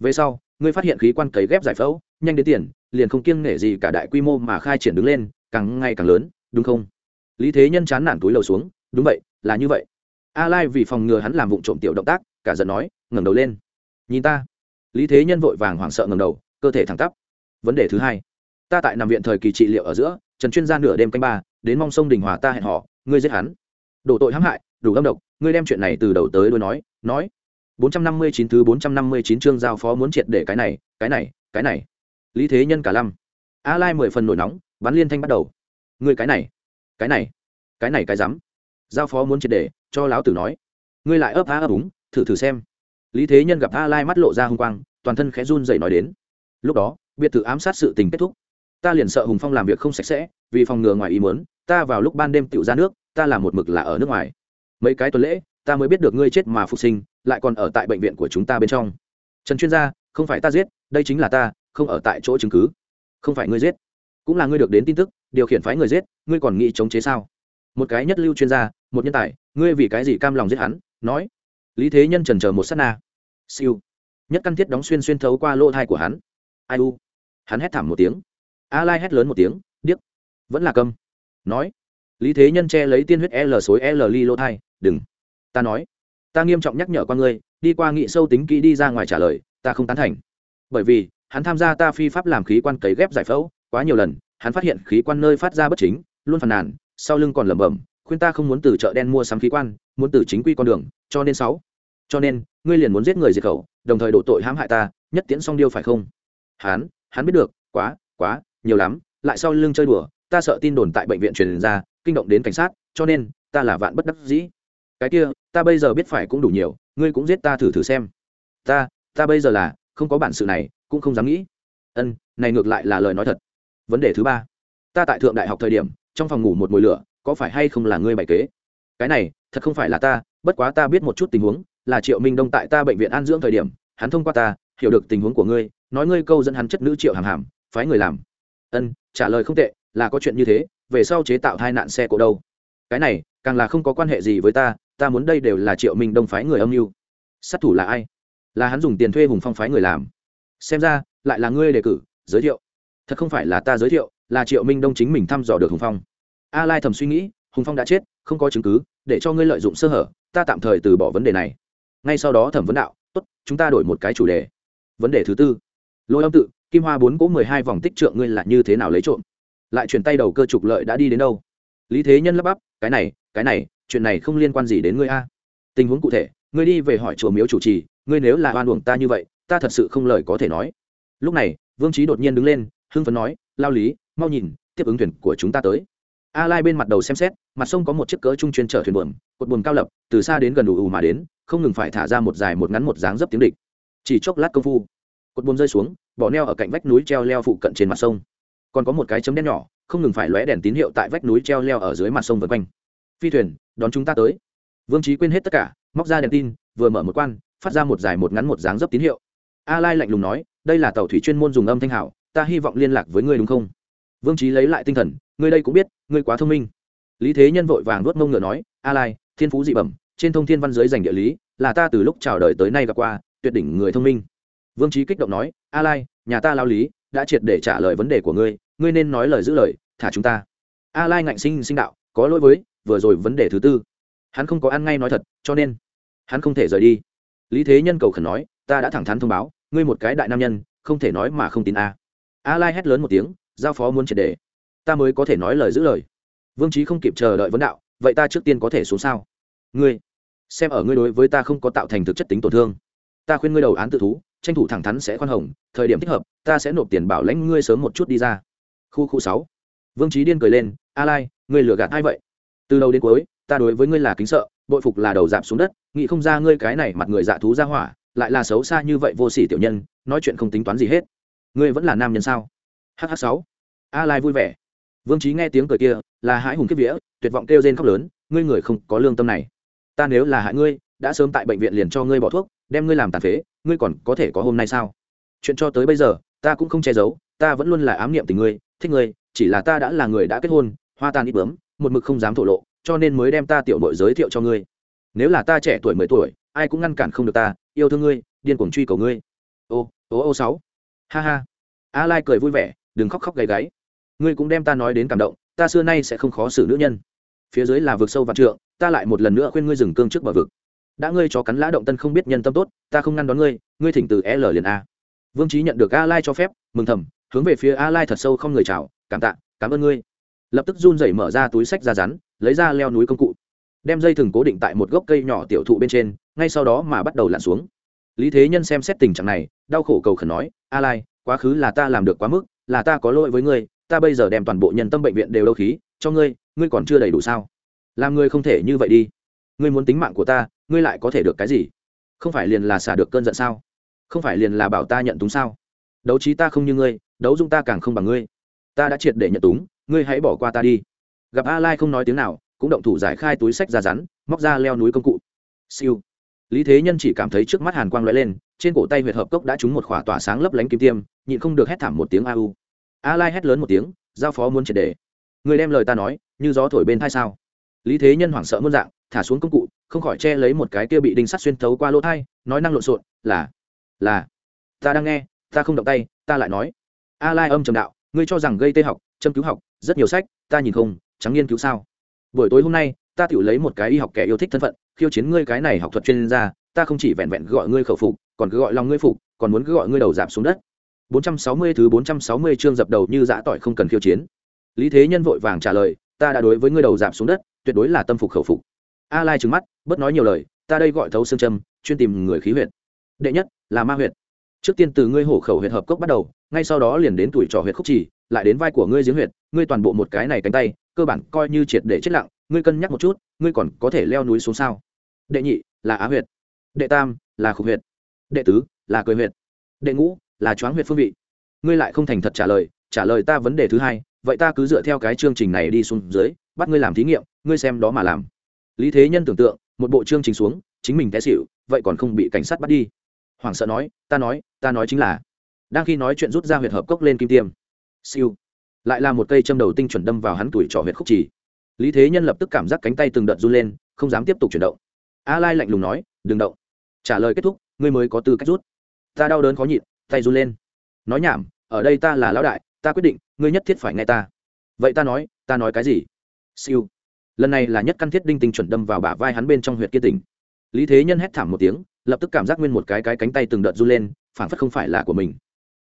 Về sau, ngươi phát hiện khí quan cấy ghép giải phẫu, nhanh đến tiền, liền không kiêng nể gì cả đại quy mô mà khai triển đứng lên, càng ngày càng lớn, đúng không? Lý thế nhân chán nản túi lầu xuống, đúng vậy, là như vậy. A lai vì phòng ngừa hắn làm vụ trộm tiểu động tác, cả giận nói, ngẩng đầu lên. Nhìn ta. Lý thế nhân vội vàng hoảng sợ ngẩng đầu, cơ thể thẳng tắp. Vấn đề thứ hai ta tại nằm viện thời kỳ trị liệu ở giữa, trần chuyên gia nửa đêm canh ba, đến mong sông đình hòa ta hẹn họ, ngươi giết hắn. Đổ tội hãm hại, đủ âm độc, ngươi đem chuyện này từ đầu tới đôi nói nói. 459 thứ 459 chương giao phó muốn triệt để cái này cái này cái này. Lý thế nhân cả lâm a lai mười phần nổi nóng, bắn liên thanh bắt đầu. Ngươi cái này cái này cái này cái rắm. Giao phó muốn triệt để, cho lão tử nói. Ngươi lại ấp á ấp úng, thử thử xem. Lý thế nhân gặp a lai mắt lộ ra hung quang, toàn thân khẽ run dậy nói đến. Lúc đó, biệt thự ám sát sự tình kết thúc ta liền sợ hùng phong làm việc không sạch sẽ, vì phòng ngừa ngoài ý muốn, ta vào lúc ban đêm tựu ra nước, ta làm một mực là ở nước ngoài. Mấy cái tuần lễ, ta mới biết được ngươi chết mà phục sinh, lại còn ở tại bệnh viện của chúng ta bên trong. Trần chuyên gia, không phải ta giết, đây chính là ta, không ở tại chỗ chứng cứ. Không phải ngươi giết, cũng là ngươi được đến tin tức, điều khiển phái người giết, ngươi còn nghĩ chống chế sao? Một cái nhất lưu chuyên gia, một nhân tài, ngươi vì cái gì cam lòng giết hắn, nói. Lý thế nhân trần chờ một s á t na. Siêu. Nhất căn thiết đóng xuyên xuyên thấu qua lỗ thai của hắn. Ai u? Hắn hét thảm một tiếng a lai hét lớn một tiếng, điếc. Vẫn là câm. Nói. Lý thế nhân che lấy tiên huyết l xối l ly lô thai, đừng. Ta nói. Ta nghiêm trọng nhắc nhở qua ngươi, đi qua nghị sâu tính kỹ đi ra ngoài trả lời, ta không tán thành. Bởi vì, hắn tham gia ta phi pháp làm khí quan cấy ghép giải phẫu, quá nhiều lần, hắn phát hiện khí quan nơi phát ra bất chính, luôn phàn nàn, sau lưng còn lẩm bẩm, khuyên ta không muốn từ chợ đen mua sắm khí quan, muốn từ chính quy con đường, cho nên sáu. Cho nên, ngươi liền muốn giết người diệt khẩu, đồng thời đổ tội hãm hại ta, nhất tiễn song điêu phải không? Hắn hắn biết được, quá quá nhiều lắm, lại sau lưng chơi đùa, ta sợ tin đồn tại bệnh viện truyền ra, kinh động đến cảnh sát, cho nên, ta là vạn bất đắc dĩ. Cái kia, ta bây giờ biết phải cũng đủ nhiều, ngươi cũng giết ta thử thử xem. Ta ta bây giờ là, không có bản sự này, cũng không dám nghĩ. Ân, này ngược lại là lời nói thật. Vấn đề thứ ba, ta tại thượng đại học thời điểm, trong phòng ngủ một mùi lửa, có phải hay không là ngươi bày kế? Cái này, thật không phải là ta, bất quá ta biết một chút tình huống, là triệu minh đông tại ta bệnh viện an dưỡng thời điểm, hắn thông qua ta, hiểu được tình huống của ngươi, nói ngươi câu dẫn hắn chất nữ triệu hàm hàm, phái người làm ân, trả lời không tệ, là có chuyện như thế, về sau chế tạo hai nạn xe cổ đâu. Cái này, càng là không có quan hệ gì với ta ta muốn đây đều là triệu minh đông phái người âm mưu. Sát thủ là ai? Là hắn dùng tiền thuê hùng phong phái người làm. Xem ra, lại là ngươi đề cử, giới thiệu. Thật không phải là ta giới thiệu, là triệu minh đông chính mình thăm dò được hùng phong. A lai thầm suy nghĩ, hùng phong đã chết, không có chứng cứ, để cho ngươi lợi dụng sơ hở, ta tạm thời từ bỏ vấn đề này. Ngay sau đó thẩm vấn đạo, tốt, chúng ta đổi một cái chủ đề. Vấn đề thứ tư. Lôi âm tự kim hoa bốn cỗ mười hai vòng tích trượng ngươi là như thế nào lấy trộm? Lại chuyển tay đầu cơ trục lợi đã đi đến đâu? Lý thế nhân lắp bắp, cái này cái này, chuyện này không liên quan gì đến ngươi a. Tình huống cụ thể, ngươi đi về hỏi chùa miếu chủ trì, ngươi nếu là oan uổng ta như vậy, ta thật sự không lời có thể nói. Lúc này, vương trí đột nhiên đứng lên, hưng phấn nói, lao lý, mau nhìn, tiếp ứng thuyền của chúng ta tới. A lai bên mặt đầu xem xét, mặt sông có một chiếc cỡ trung chuyên chở thuyền buồm, cột buồm cao lập, từ xa đến gần đủ ù mà đến, không ngừng phải thả ra một dài một ngắn một dáng dấp tiếng địch. Chỉ chốc lát công phu, cột buồm rơi xuống bỏ neo ở cạnh vách núi treo leo phụ cận trên mặt sông. Còn có một cái chấm đen nhỏ, không ngừng phải lóe đèn tín hiệu tại vách núi treo leo ở dưới mặt sông vân quanh. Phi thuyền, đón chúng ta tới. Vương trí quên hết tất cả, móc ra đèn tin, vừa mở một quan, phát ra một dài một ngắn một dáng dấp tín hiệu. A lai lạnh lùng nói, đây là tàu thủy chuyên môn dùng âm thanh hảo, ta hy vọng liên lạc với ngươi đúng không? Vương trí lấy lại tinh thần, ngươi đây cũng biết, ngươi quá thông minh. Lý thế nhân vội vàng nuốt mông ngựa nói, a lai, thiên phú dị bẩm, trên thông thiên văn giới dành địa lý, là ta từ lúc chào đời tới nay gặp qua, tuyệt đỉnh người thông minh vương trí kích động nói, a lai, nhà ta lao lý đã triệt để trả lời vấn đề của ngươi ngươi nên nói lời giữ lời, thả chúng ta. A lai ngạnh sinh sinh đạo, có lỗi với, vừa rồi vấn đề thứ tư. Hắn không có ăn ngay nói thật, cho nên hắn không thể rời đi. Lý thế nhân cầu khẩn nói, ta đã thẳng thắn thông báo, ngươi một cái đại nam nhân, không thể nói mà không tin a. A lai hét lớn một tiếng, giao phó muốn triệt để. Ta mới có thể nói lời giữ lời. Vương trí không kịp chờ đợi vấn đạo, vậy ta trước tiên có thể xuống sao? Ngươi, xem ở ngươi đối với ta không có tạo thành thực chất tính tổn thương. Ta khuyên ngươi đầu án tự thú tranh thủ thẳng thắn sẽ khoan hồng, thời điểm thích hợp, ta sẽ nộp tiền bảo lãnh ngươi sớm một chút đi ra. Khu khu sáu. Vương trí điên cười lên, a lai, ngươi lừa gạt ai vậy? Từ đầu đến cuối, ta đối với ngươi là kính sợ, bội phục là đầu dạp xuống đất, nghĩ không ra ngươi cái này mặt người dạ thú ra hỏa, lại là xấu xa như vậy vô sỉ tiểu nhân, nói chuyện không tính toán gì hết. Ngươi vẫn là nam nhân sao? Hh sáu. A lai vui vẻ. Vương trí nghe tiếng cười kia, là hãi hùng kiếp vía, tuyệt vọng kêu rên khóc lớn, ngươi người không có lương tâm này. Ta nếu là hại ngươi, đã sớm tại bệnh viện liền cho ngươi bỏ thuốc đem ngươi làm tàn phế, ngươi còn có thể có hôm nay sao? Chuyện cho tới bây giờ, ta cũng không che giấu, ta vẫn luôn là ám niệm tình ngươi, thích ngươi, chỉ là ta đã là người đã kết hôn, hoa tan ít bướm, một mực không dám thổ lộ, cho nên mới đem ta tiểu nội giới thiệu cho ngươi. Nếu là ta trẻ tuổi mười tuổi, ai cũng ngăn cản không được ta, yêu thương ngươi, điên cuồng truy cầu ngươi. Ô ô ô sáu. Ha ha. A lai cười vui vẻ, đừng khóc khóc gáy gáy. Ngươi cũng đem ta nói đến cảm động, ta xưa nay sẽ không khó xử nữ nhân. Phía dưới là vực sâu vạn trượng, ta lại một lần nữa khuyên ngươi dừng cương trước bờ vực đã ngươi cho cắn lã động tân không biết nhân tâm tốt, ta không ngăn đón ngươi ngươi thỉnh từ l liền a. Vương trí nhận được a lai cho phép, mừng thầm, hướng về phía a lai thật sâu không người chào, cảm tạ, cảm ơn ngươi. Lập tức run rẩy mở ra túi sách ra rắn, lấy ra leo núi công cụ. Đem dây thừng cố định tại một gốc cây nhỏ tiểu thụ bên trên, ngay sau đó mà bắt đầu lặn xuống. Lý thế nhân xem xét tình trạng này, đau khổ cầu khẩn nói, a lai, quá khứ là ta làm được quá mức, là ta có lỗi với ngươi, ta bây giờ đem toàn bộ nhân tâm bệnh viện đều đâu khí, cho ngươi ngươi còn chưa đầy đủ sao? Làm ngươi không thể như vậy đi ngươi muốn tính mạng của ta, ngươi lại có thể được cái gì? Không phải liền là xả được cơn giận sao? Không phải liền là bảo ta nhận túng sao? Đấu trí ta không như ngươi, đấu dung ta càng không bằng ngươi. Ta đã triệt để nhận túng, ngươi hãy bỏ qua ta đi. Gặp a lai không nói tiếng nào, cũng động thủ giải khai túi sách ra rắn, móc ra leo núi công cụ. Siêu. Lý thế nhân chỉ cảm thấy trước mắt hàn quang lóe lên, trên cổ tay huyệt hợp cốc đã trúng một khỏa tỏa sáng lấp lánh kim tiêm, nhịn không được hét thảm một tiếng a u. A lai hét lớn một tiếng, giao phó muốn triệt để. Người đem lời ta nói, như gió thổi bên thai sao? Lý thế nhân hoảng sợ muôn dạng thả xuống công cụ, không khỏi che lấy một cái kia bị đinh sắt xuyên thấu qua lỗ thai, nói năng lộn xộn, là là, ta đang nghe, ta không động tay, ta lại nói. A lai âm trầm đạo, ngươi cho rằng gây tê học, châm cứu học, rất nhiều sách, ta nhìn không, chẳng nghiên cứu sao? Buổi tối hôm nay, ta tự lấy một cái y học kẻ yêu thích thân phận, khiêu chiến ngươi cái này học thuật chuyên gia, ta không chỉ vẹn vẹn gọi ngươi khẩu phục, còn cứ gọi lòng ngươi phục, còn muốn cứ gọi ngươi đầu giảm xuống đất. 460 thứ 460 chương dập đầu như dã tỏi không cần khiêu chiến. Lý thế nhân vội vàng trả lời, ta đã đối với ngươi đầu giảm xuống đất, tuyệt đối là tâm phục khẩu phục a lai trừng mắt bất nói nhiều lời, ta đây gọi thấu xương châm, chuyên tìm người khí huyệt. Đệ nhất, là ma huyệt. Trước tiên từ ngươi hổ khẩu huyệt hợp cốc bắt đầu, ngay sau đó liền đến tuổi trò huyệt khúc chỉ lại đến vai của ngươi giếng huyệt, ngươi toàn bộ một cái này cánh tay, cơ bản coi như triệt để chết lặng, ngươi cân nhắc một chút, ngươi còn có thể leo núi xuống sao? Đệ nhị, là á huyệt. Đệ tam, là khục huyệt. Đệ tứ, là cười huyệt. Đệ ngũ, là choáng huyệt phương vị. Ngươi lại không thành thật trả lời trả lời ta vấn đề thứ hai, vậy ta cứ dựa theo cái chương trình này đi xuống dưới, bắt ngươi làm thí nghiệm, ngươi xem đó mà làm lý thế nhân tưởng tượng, một bộ chương trình xuống, chính mình té xịu vậy còn không bị cảnh sát bắt đi. Hoàng sợ nói, ta nói ta nói chính là. Đang khi nói chuyện rút ra huyệt hợp cốc lên kim tiêm. Siêu. Lại là một cây châm đầu tinh chuẩn đâm vào hắn tuổi trỏ huyệt khúc chỉ lý thế nhân lập tức cảm giác cánh tay từng đợt run lên, không dám tiếp tục chuyển động. A lai lạnh lùng nói, đừng động. Trả lời kết thúc, ngươi mới có tư cách rút. Ta đau đớn khó nhịn, tay run lên. Nói nhảm, ở đây ta là lão đại, ta quyết định, ngươi nhất thiết phải nghe ta. Vậy ta nói ta nói cái gì? Siêu lần này là nhất căn thiết đinh tinh chuẩn đâm vào bả vai hắn bên trong huyệt kia tỉnh. Lý thế nhân hét thảm một tiếng, lập tức cảm giác nguyên một cái cái cánh tay từng đợt run lên phản phất không phải là của mình.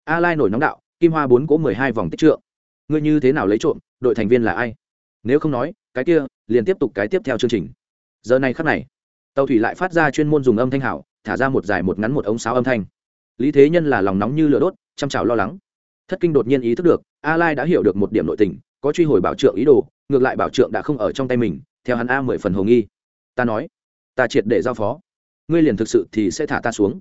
A lai nổi nóng đạo, kim hoa bốn cỗ mười hai vòng tích trượng. Ngươi như thế nào lấy trộm, đội thành viên là ai? Nếu không nói, cái kia, liền tiếp tục cái tiếp theo chương trình. Giờ này khắc này, tàu thủy lại phát ra chuyên môn dùng âm thanh hảo, thả ra một dài một ngắn một ống sáo âm thanh. Lý thế nhân là lòng nóng như lửa đốt, chăm chào lo lắng. Thất kinh đột nhiên ý thức được, a lai đã hiểu được một điểm nội tình có truy hồi bảo trượng ý đồ, ngược lại bảo trượng đã không ở trong tay mình, theo hắn a mười phần hồ nghi. Ta nói, ta triệt để giao phó. Ngươi liền thực sự thì sẽ thả ta xuống.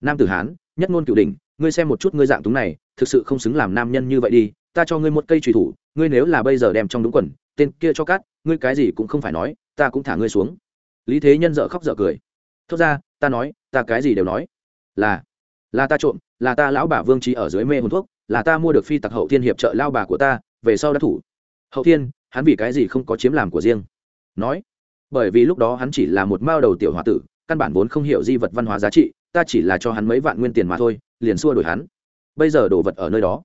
Nam tử hán, nhất ngôn cửu đỉnh, ngươi xem một chút ngươi dạng túng này, thực sự không xứng làm nam nhân như vậy đi, ta cho ngươi một cây trùy thủ, ngươi nếu là bây giờ đem trong đúng quần, tên kia cho cát ngươi cái gì cũng không phải nói, ta cũng thả ngươi xuống. Lý thế nhân dợ khóc dợ cười. Thốt ra, ta nói, ta cái gì đều nói. Là là ta trộm, là ta lão bà vương trí ở dưới mê hồn thuốc, là ta mua được phi tặc hậu thiên hiệp trợ lao bà của ta về sau đã thủ. Hậu thiên, hắn vì cái gì không có chiếm làm của riêng? Nói, bởi vì lúc đó hắn chỉ là một mao đầu tiểu h o a tử, căn bản vốn không hiểu di vật văn hóa giá trị, ta chỉ là cho hắn mấy vạn nguyên tiền mà thôi, liền xua đổi hắn. Bây giờ đồ vật ở nơi đó.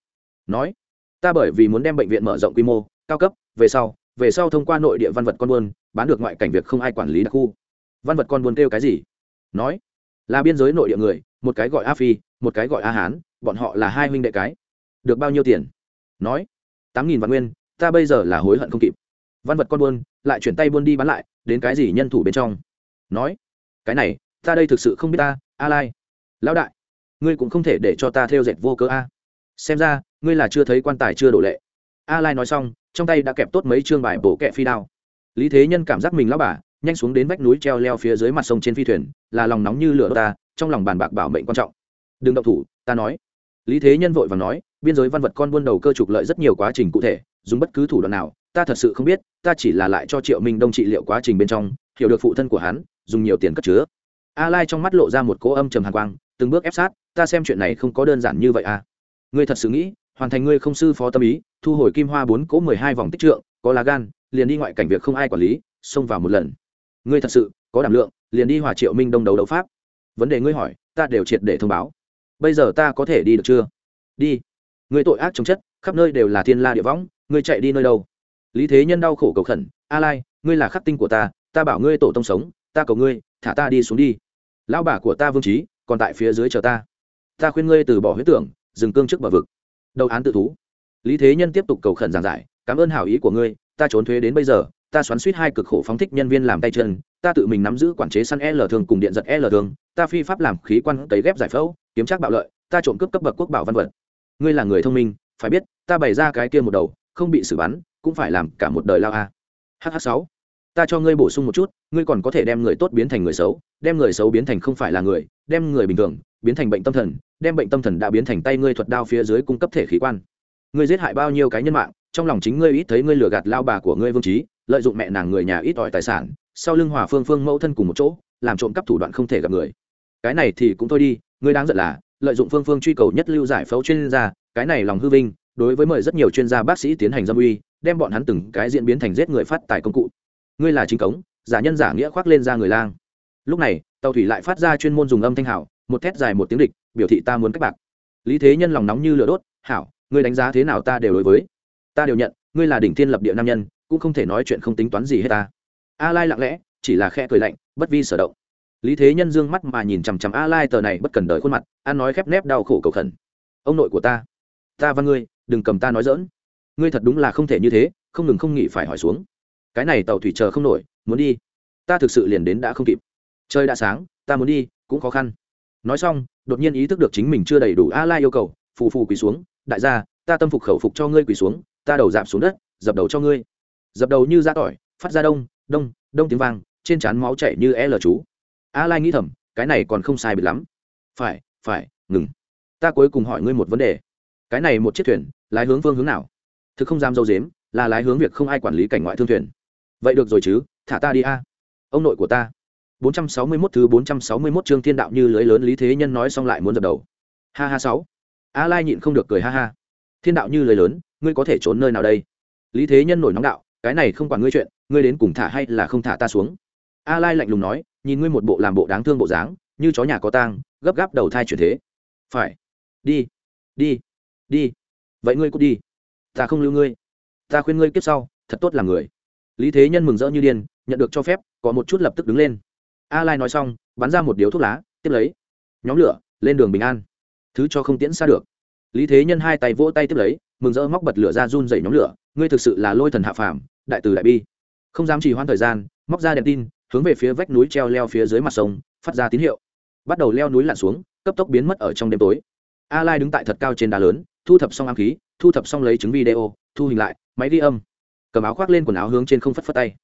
Nói, ta bởi vì muốn đem bệnh viện mở rộng quy mô, cao cấp, về sau về sau thông qua nội địa văn vật con buôn, bán được ngoại cảnh việc không ai quản lý đặc khu. Văn vật con buôn kêu cái gì? Nói, là biên giới nội địa người, một cái gọi a phi, một cái gọi a hán, bọn họ là hai huynh đệ cái. Được bao nhiêu tiền? Nói tám nghìn vạn nguyên, ta bây giờ là hối hận không kịp. Văn vật con buôn, lại chuyển tay buôn đi bán lại, đến cái gì nhân thủ bên trong? Nói, cái này, ta đây thực sự không biết ta, a lai. Lão đại, ngươi cũng không thể để cho ta theo dệt vô cớ a. Xem ra, ngươi là chưa thấy quan tài chưa đổ lệ. A lai nói xong, trong tay đã kẹp tốt mấy chương bài bổ kẹ phi đao. Lý thế nhân cảm giác mình lão bà, nhanh xuống đến vách núi treo leo phía dưới mặt sông trên phi thuyền, là lòng nóng như lửa ta, trong lòng bàn bạc bảo mệnh quan trọng. Đừng động thủ, ta nói. Lý thế nhân vội và nói biên giới văn vật con buôn đầu cơ trục lợi rất nhiều quá trình cụ thể, dùng bất cứ thủ đoạn nào, ta thật sự không biết, ta chỉ là lại cho triệu minh đông trị liệu quá trình bên trong, hiểu được phụ thân của hắn, dùng nhiều tiền cất chứa. A lai trong mắt lộ ra một cỗ âm trầm hàn quang, từng bước ép sát, ta xem chuyện này không có đơn giản như vậy à. Ngươi thật sự nghĩ, hoàn thành ngươi không sư phó tâm ý, thu hồi kim hoa bốn cỗ mười hai vòng tích trượng, có lá gan, liền đi ngoại cảnh việc không ai quản lý, xông vào một lần. Ngươi thật sự, có đảm lượng, liền đi hòa triệu minh đông đấu đấu pháp. Vấn đề ngươi hỏi, ta đều triệt để thông báo. Bây giờ ta có thể đi được chưa? Đi. Người tội ác chống chất, khắp nơi đều là thiên la địa võng, ngươi chạy đi nơi đâu? Lý thế nhân đau khổ cầu khẩn, a lai, ngươi là khắc tinh của ta ta bảo ngươi tổ tông sống, ta cầu ngươi, thả ta đi xuống đi. Lão bà của ta vương trí, còn tại phía dưới chờ ta. Ta khuyên ngươi từ bỏ huyết tưởng, dừng cương trước bờ vực. Đầu án tự thú. Lý thế nhân tiếp tục cầu khẩn giảng giải, cảm ơn hảo ý của ngươi, ta trốn thuế đến bây giờ, ta xoắn suýt hai cực khổ phóng thích nhân viên làm tay chân, ta tự mình nắm giữ quản chế săn l thường cùng điện giật l thường, ta phi pháp làm khí quan cấy ghép giải phẫu, kiếm trác bạo lợi, ta trộm cướp cấp bậc quốc bảo văn vật ngươi là người thông minh, phải biết, ta bày ra cái kia một đầu, không bị xử bắn, cũng phải làm cả một đời lao a. Hh sáu, ta cho ngươi bổ sung một chút, ngươi còn có thể đem người tốt biến thành người xấu, đem người xấu biến thành không phải là người, đem người bình thường, biến thành bệnh tâm thần, đem bệnh tâm thần đã biến thành tay ngươi thuật đao phía dưới cung cấp thể khí quan. Ngươi giết hại bao nhiêu cái nhân mạng, trong lòng chính ngươi ít thấy ngươi lừa gạt lao bà của ngươi vương trí, lợi dụng mẹ nàng người nhà ít ỏi tài sản, sau lưng hòa phương phương mẫu thân cùng một chỗ, làm trộm cắp thủ đoạn không thể gặp người. Cái này thì cũng thôi đi, ngươi đáng giận là lợi dụng phương phương truy cầu nhất lưu giải phẫu chuyên gia, cái này lòng hư vinh, đối với mời rất nhiều chuyên gia bác sĩ tiến hành dâm uy, đem bọn hắn từng cái diễn biến thành giết người phát tài công cụ. Ngươi là chính cống, giả nhân giả nghĩa khoác lên ra người lang. Lúc này, tàu thủy lại phát ra chuyên môn dùng âm thanh hảo, một thét dài một tiếng địch, biểu thị ta muốn cách bạc. Lý thế nhân lòng nóng như lửa đốt, hảo, ngươi đánh giá thế nào ta đều đối với. Ta đều nhận, ngươi là đỉnh thiên lập địa nam nhân, cũng không thể nói chuyện không tính toán gì hết ta. A lai lặng lẽ, chỉ là khẽ cười lạnh, bất vi sở động lý thế nhân dương mắt mà nhìn chằm chằm a lai tờ này bất cần đời khuôn mặt, an nói khép nép đau khổ cầu khẩn. Ông nội của ta ta và ngươi, đừng cầm ta nói dỡn ngươi thật đúng là không thể như thế, không ngừng không nghỉ phải hỏi xuống. Cái này tàu thủy chờ không nổi, muốn đi. Ta thực sự liền đến đã không kịp. Trời đã sáng, ta muốn đi, cũng khó khăn. Nói xong, đột nhiên ý thức được chính mình chưa đầy đủ a lai yêu cầu, phù phù quỳ xuống, đại gia, ta tâm phục khẩu phục cho ngươi quỳ xuống, ta đầu dạp xuống đất, dập đầu cho ngươi. Dập đầu như da tỏi, phát ra đông đông đông tiếng vang, trên trán máu chảy như l chú a lai nghĩ thầm, cái này còn không sai biệt lắm. Phải phải, ngừng. Ta cuối cùng hỏi ngươi một vấn đề. Cái này một chiếc thuyền, lái hướng phương hướng nào? Thực không dám dâu dếm, là lái hướng việc không ai quản lý cảnh ngoại thương thuyền. Vậy được rồi chứ, thả ta đi a. Ông nội của ta. 461 thứ 461 chương thiên đạo như lưới lớn lý thế nhân nói xong lại muốn dập đầu. Ha ha sáu. A lai nhịn không được cười ha ha. Thiên đạo như lưới lớn, ngươi có thể trốn nơi nào đây? Lý thế nhân nổi nóng đạo, cái này không quản ngươi chuyện, ngươi đến cùng thả hay là không thả ta xuống? A lai lạnh lùng nói nhìn ngươi một bộ làm bộ đáng thương bộ dáng, như chó nhà có tang, gấp gáp đầu thai chuyển thế. Phải. Đi. Đi. Đi. Vậy ngươi cút đi. Ta không lưu ngươi. Ta khuyên ngươi kiếp sau, thật tốt là người. Lý thế nhân mừng rỡ như điên, nhận được cho phép, có một chút lập tức đứng lên. A lai nói xong, bắn ra một điếu thuốc lá, tiếp lấy. Nhóm lửa, lên đường bình an. Thứ cho không tiễn xa được. Lý thế nhân hai tay vỗ tay tiếp lấy, mừng rỡ móc bật lửa ra run dày nhóm lửa. Ngươi thực sự là lôi thần hạ phàm, đại từ đại bi. Không dám trì hoãn thời gian, móc ra đèn tin hướng về phía vách núi treo leo phía dưới mặt sông, phát ra tín hiệu. Bắt đầu leo núi lặn xuống, cấp tốc biến mất ở trong đêm tối. A lai đứng tại thật cao trên đá lớn, thu thập xong ám khí, thu thập xong lấy chứng video, thu hình lại, máy ghi âm. Cầm áo khoác lên quần áo hướng trên không phất phất tay.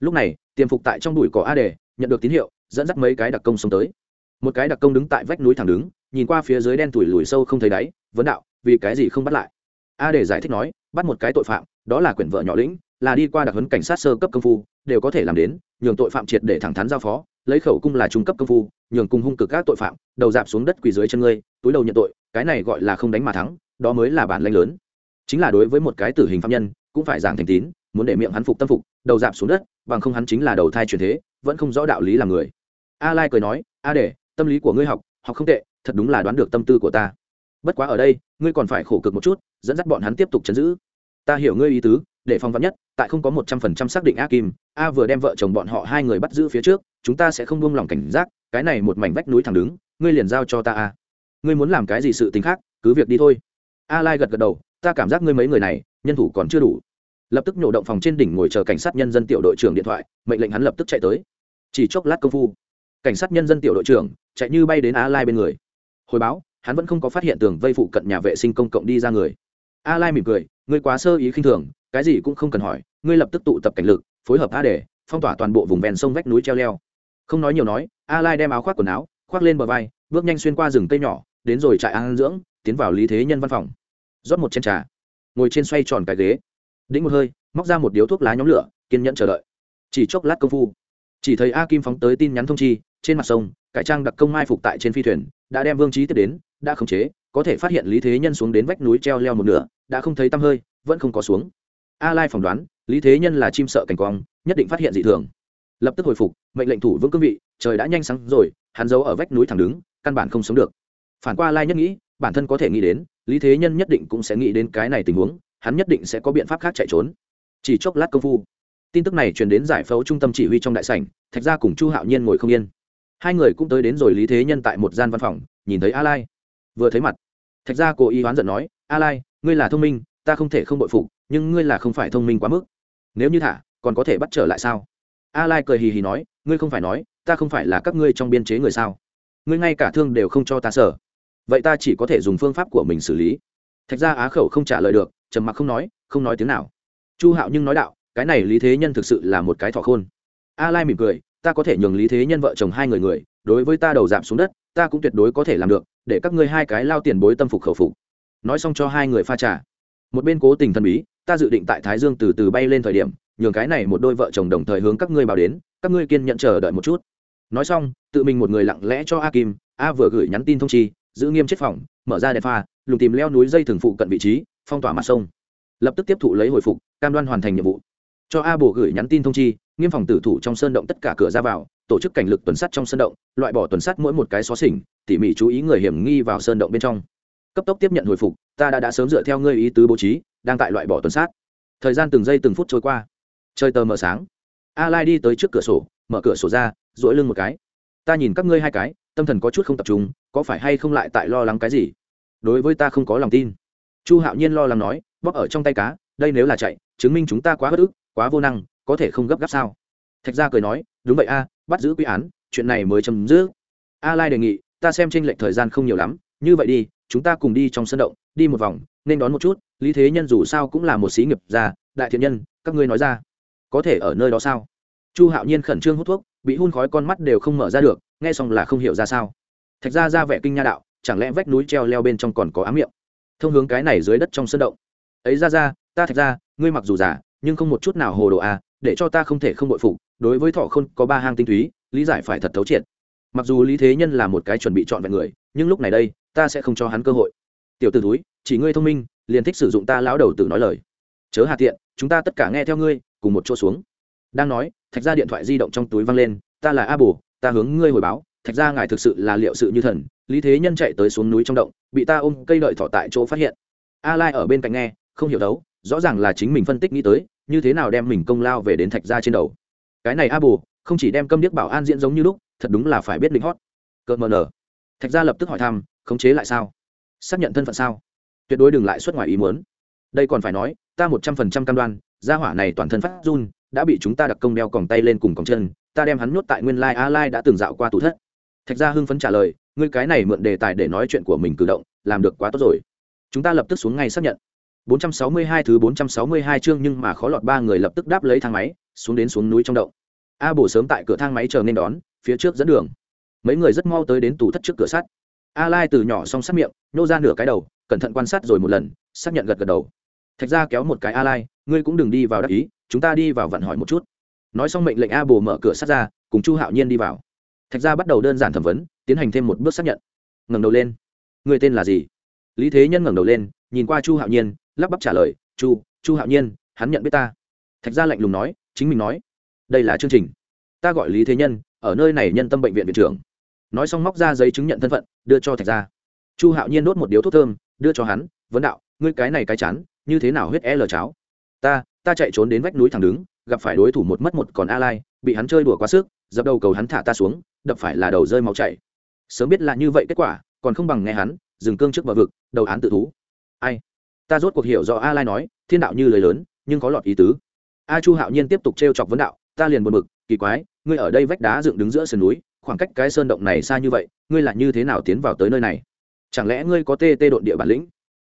Lúc này, tiềm phục tại trong đùi cỏ a đề, nhận được tín hiệu, dẫn dắt mấy cái đặc công xông tới. Một cái đặc công đứng tại vách núi thẳng đứng, nhìn qua phía dưới đen tủi lùi sâu không thấy đáy, vấn đạo, vì cái gì không bắt lại? A để giải thích nói, bắt một cái tội phạm, đó là quyển vợ nhỏ lĩnh, là đi qua đặc huấn cảnh sát sơ cấp công phu, đều có thể làm đến nhường tội phạm triệt để thẳng thắn giao phó, lấy khẩu cung là trung cấp công phu, nhường cung hung cực các tội phạm đầu dạp xuống đất quỳ dưới chân ngươi, túi đầu nhận tội, cái này gọi là không đánh mà thắng, đó mới là bản lãnh lớn. Chính là đối với một cái tử hình phạm nhân, cũng phải giảng thành tín, muốn để miệng hắn phục tâm phục, đầu dạp xuống đất, bằng không hắn chính là đầu thai truyền thế, vẫn không rõ đạo lý làm người. A lai cười nói a để tâm lý của ngươi học học không tệ, thật đúng là đoán được tâm tư của ta. Bất quá ở đây, ngươi còn phải khổ cực một chút, dẫn dắt bọn hắn tiếp tục chấn giữ. Ta hiểu ngươi ý tứ để phòng vắn nhất, tại không có một trăm phần trăm xác định a kim a vừa đem vợ chồng bọn họ hai người bắt giữ phía trước, chúng ta sẽ không buông lỏng cảnh giác, cái này một mảnh vách núi thẳng đứng, ngươi liền giao cho ta a. Ngươi muốn làm cái gì sự tính khác, cứ việc đi thôi. A lai gật gật đầu, ta cảm giác ngươi mấy người này, nhân thủ còn chưa đủ. Lập tức nhổ động phòng trên đỉnh ngồi chờ cảnh sát nhân dân tiểu đội trưởng điện thoại, mệnh lệnh hắn lập tức chạy tới. Chỉ chốc lát công phu, cảnh sát nhân dân tiểu đội trưởng chạy như bay đến a lai bên người. Hồi báo, hắn vẫn không có phát hiện tường vây phụ cận nhà vệ sinh công cộng đi ra người. A lai mỉm cười, ngươi quá sơ ý khinh thường cái gì cũng không cần hỏi, ngươi lập tức tụ tập cảnh lực, phối hợp a để phong tỏa toàn bộ vùng ven sông vách núi treo leo. Không nói nhiều nói, a lai đem áo khoác quần áo, khoác lên bờ vai, bước nhanh xuyên qua rừng cây nhỏ, đến rồi trại an dưỡng, tiến vào lý thế nhân văn phòng. Rót một chén trà. Ngồi trên xoay tròn cái ghế. Đĩnh một hơi, móc ra một điếu thuốc lá nhóm lửa, kiên nhẫn chờ đợi. Chỉ chốc lát công phu, chỉ thấy a kim phóng tới tin nhắn thông chi, trên mặt sông, cải trang đặc công mai phục tại trên phi thuyền, đã đem vương trí tiếp đến, đã khống chế, có thể phát hiện lý thế nhân xuống đến vách núi treo leo một nửa, đã không thấy tăm hơi, vẫn không có xuống a lai phỏng đoán, lý thế nhân là chim sợ cảnh quang, nhất định phát hiện dị thường. Lập tức hồi phục, mệnh lệnh thủ vững cương vị, trời đã nhanh sáng rồi, hắn giấu ở vách núi thẳng đứng, căn bản không sống được. Phản qua lai nhất nghĩ, bản thân có thể nghĩ đến, lý thế nhân nhất định cũng sẽ nghĩ đến cái này tình huống, hắn nhất định sẽ có biện pháp khác chạy trốn. Chỉ chốc lát công phu, tin tức này truyền đến giải phẫu trung tâm chỉ huy trong đại sảnh, thạch ra cùng chu hạo nhiên ngồi không yên. Hai người cũng tới đến rồi lý thế nhân tại một gian văn phòng, nhìn thấy a lai. Vừa thấy mặt, thạch ra cố ý hoán giận nói, a lai, ngươi là thông minh, ta không thể không bội phục nhưng ngươi là không phải thông minh quá mức. Nếu như thả, còn có thể bắt trở lại sao? A lai cười hì hì nói, ngươi không phải nói, ta không phải là các ngươi trong biên chế người sao? Ngươi ngay cả thương đều không cho ta sở. Vậy ta chỉ có thể dùng phương pháp của mình xử lý. Thạch ra á khẩu không trả lời được, trầm mặc không nói không nói tiếng nào. Chu hạo nhưng nói đạo, cái này lý thế nhân thực sự là một cái thọ khôn. A lai mỉm cười, ta có thể nhường lý thế nhân vợ chồng hai người người, đối với ta đầu giảm xuống đất, ta cũng tuyệt đối có thể làm được, để các ngươi hai cái lao tiền bối tâm phục khẩu phục. Nói xong cho hai người pha trà. Một bên cố tình thần bí ta dự định tại thái dương từ từ bay lên thời điểm, nhường cái này một đôi vợ chồng đồng thời hướng các ngươi bảo đến, các ngươi kiên nhận chờ đợi một chút. Nói xong, tự mình một người lặng lẽ cho a kim, a vừa gửi nhắn tin thông chi, giữ nghiêm chết phòng, mở ra đèn pha, lùng tìm leo núi dây thường phụ cận vị trí, phong tỏa mặt sông. Lập tức tiếp thụ lấy hồi phục, cam đoan hoàn thành nhiệm vụ. Cho a bồ gửi nhắn tin thông chi, nghiêm phòng tử thủ trong sơn động tất cả cửa ra vào, tổ chức cảnh lực tuần sắt trong sơn động, loại bỏ tuần sắt mỗi một cái xó xỉnh, tỉ mỉ chú ý người hiểm nghi vào sơn động bên trong. Cấp tốc tiếp nhận hồi phục, ta đã đã sớm dựa theo ngươi ý tứ bố trí đang tại loại bỏ tuần sát. Thời gian từng giây từng phút trôi qua. Chơi tờ mờ sáng. A lai đi tới trước cửa sổ, mở cửa sổ ra, duỗi lưng một cái. Ta nhìn các ngươi hai cái, tâm thần có chút không tập trung, có phải hay không lại tại lo lắng cái gì? Đối với ta không có lòng tin. Chu hạo nhiên lo lắng nói, bóp ở trong tay cá, đây nếu là chạy, chứng minh chúng ta quá bất ức, quá vô năng, có thể không gấp gáp sao? Thạch gia cười nói, đúng vậy a, bắt giữ quy án, chuyện này mới chấm dứt. A lai đề nghị, ta xem tranh lệch thời gian không nhiều lắm, như vậy đi, chúng ta cùng đi trong sân động, đi một vòng, nên đón một chút lý thế nhân dù sao cũng là một sĩ nghiệp gia, đại thiện nhân, các ngươi nói ra. Có thể ở nơi đó sao? Chu hạo nhiên khẩn trương hút thuốc, bị hun khói con mắt đều không mở ra được, nghe xong là không hiểu ra sao. Thạch ra ra vẻ kinh nha đạo, chẳng lẽ vách núi treo leo bên trong còn có ám miệng? Thông hướng cái này dưới đất trong sân động. Ấy ra ra ta thạch ra ngươi mặc dù giả nhưng không một chút nào hồ đồ à để cho ta không thể không bội phục, đối với thọ không có ba hang tinh túy, lý giải phải thật thấu triệt. Mặc dù lý thế nhân là một cái chuẩn bị chọn vẹn người, nhưng lúc này đây, ta sẽ không cho hắn cơ hội. Tiểu t ử túi chỉ ngươi thông minh liền thích sử dụng ta lão đầu tử nói lời. Chớ hạ tiện, chúng ta tất cả nghe theo ngươi, cùng một chỗ xuống. Đang nói, thạch ra điện thoại di động trong túi văng lên, ta là a bồ, ta hướng ngươi hồi báo, thạch ra ngài thực sự là liệu sự như thần, lý thế nhân chạy tới xuống núi trong động, bị ta ôm cây đợi thỏ tại chỗ phát hiện. A lai ở bên cạnh nghe, không hiểu đấu, rõ ràng là chính mình phân tích nghĩ tới, như thế nào đem mình công lao về đến thạch ra trên đầu. Cái này a bồ, không chỉ đem câm điếc bảo an diễn giống như lúc, thật đúng là phải biết lính hót. Cợt mờ nở. Thạch gia lập tức hỏi thăm, khống chế lại sao? Xác nhận thân phận sao? Tuyệt đối đừng lại xuất ngoài ý muốn. Đây còn phải nói, ta một trăm phần trăm cam đoan, gia hỏa này toàn thân phát run, đã bị chúng ta đặc công đeo còng tay lên cùng còng chân, ta đem hắn nhốt tại nguyên lai a lai đã từng dạo qua tủ thất. Thạch gia hưng phấn trả lời, ngươi cái này mượn đề tài để nói chuyện của mình cử động, làm được quá tốt rồi. Chúng ta lập tức xuống ngay xác nhận. 462 thứ 462 chương nhưng mà khó lọt ba người lập tức đáp lấy thang máy, xuống đến xuống núi trong động. A bổ sớm tại cửa thang máy chờ nên đón, phía trước dẫn đường. Mấy người rất mau tới đến tủ thất trước cửa sắt. A lai từ nhỏ xong sát miệng, nhô ra nửa cái đầu cẩn thận quan sát rồi một lần, xác nhận gật gật đầu. Thạch ra kéo một cái a lai ngươi cũng đừng đi vào đắc ý, chúng ta đi vào vận hỏi một chút. Nói xong mệnh lệnh a bồ mở cửa sát ra, cùng chu hạo nhiên đi vào. Thạch ra bắt đầu đơn giản thẩm vấn, tiến hành thêm một bước xác nhận. Ngẩng đầu lên. Người tên là gì? Lý thế nhân ngẩng đầu lên, nhìn qua chu hạo nhiên, lắp bắp trả lời, chu chu hạo nhiên, hắn nhận biết ta. Thạch gia lạnh lùng nói, chính mình nói, đây là chương trình. Ta gọi lý thế nhân, ở nơi này nhân tâm bệnh viện viện trưởng. Nói xong móc ra giấy chứng nhận thân phận, đưa cho thạch gia. Chu hạo nhiên đốt một điếu thuốc thơm đưa cho hắn, vấn đạo, ngươi cái này cái chán, như thế nào huyết e l cháo? Ta ta chạy trốn đến vách núi thẳng đứng, gặp phải đối thủ một mất một còn a lai bị hắn chơi đùa quá sức, dập đầu cầu hắn thả ta xuống, đập phải là đầu rơi máu chảy. Sớm biết là như vậy kết quả, còn không bằng nghe hắn, dừng cương trước bờ vực, đầu án tự thú. Ai? Ta rốt cuộc hiểu rõ a lai nói, thiên đạo như lời lớn, nhưng có lọt ý tứ. A chu hạo nhiên tiếp tục trêu chọc vấn đạo, ta liền buồn bực, kỳ quái, ngươi ở đây vách đá dựng đứng giữa sườn núi, khoảng cách cái sơn động này xa như vậy, ngươi là như thế nào tiến vào tới nơi này? Chẳng lẽ ngươi có tê tê độn địa bản lĩnh?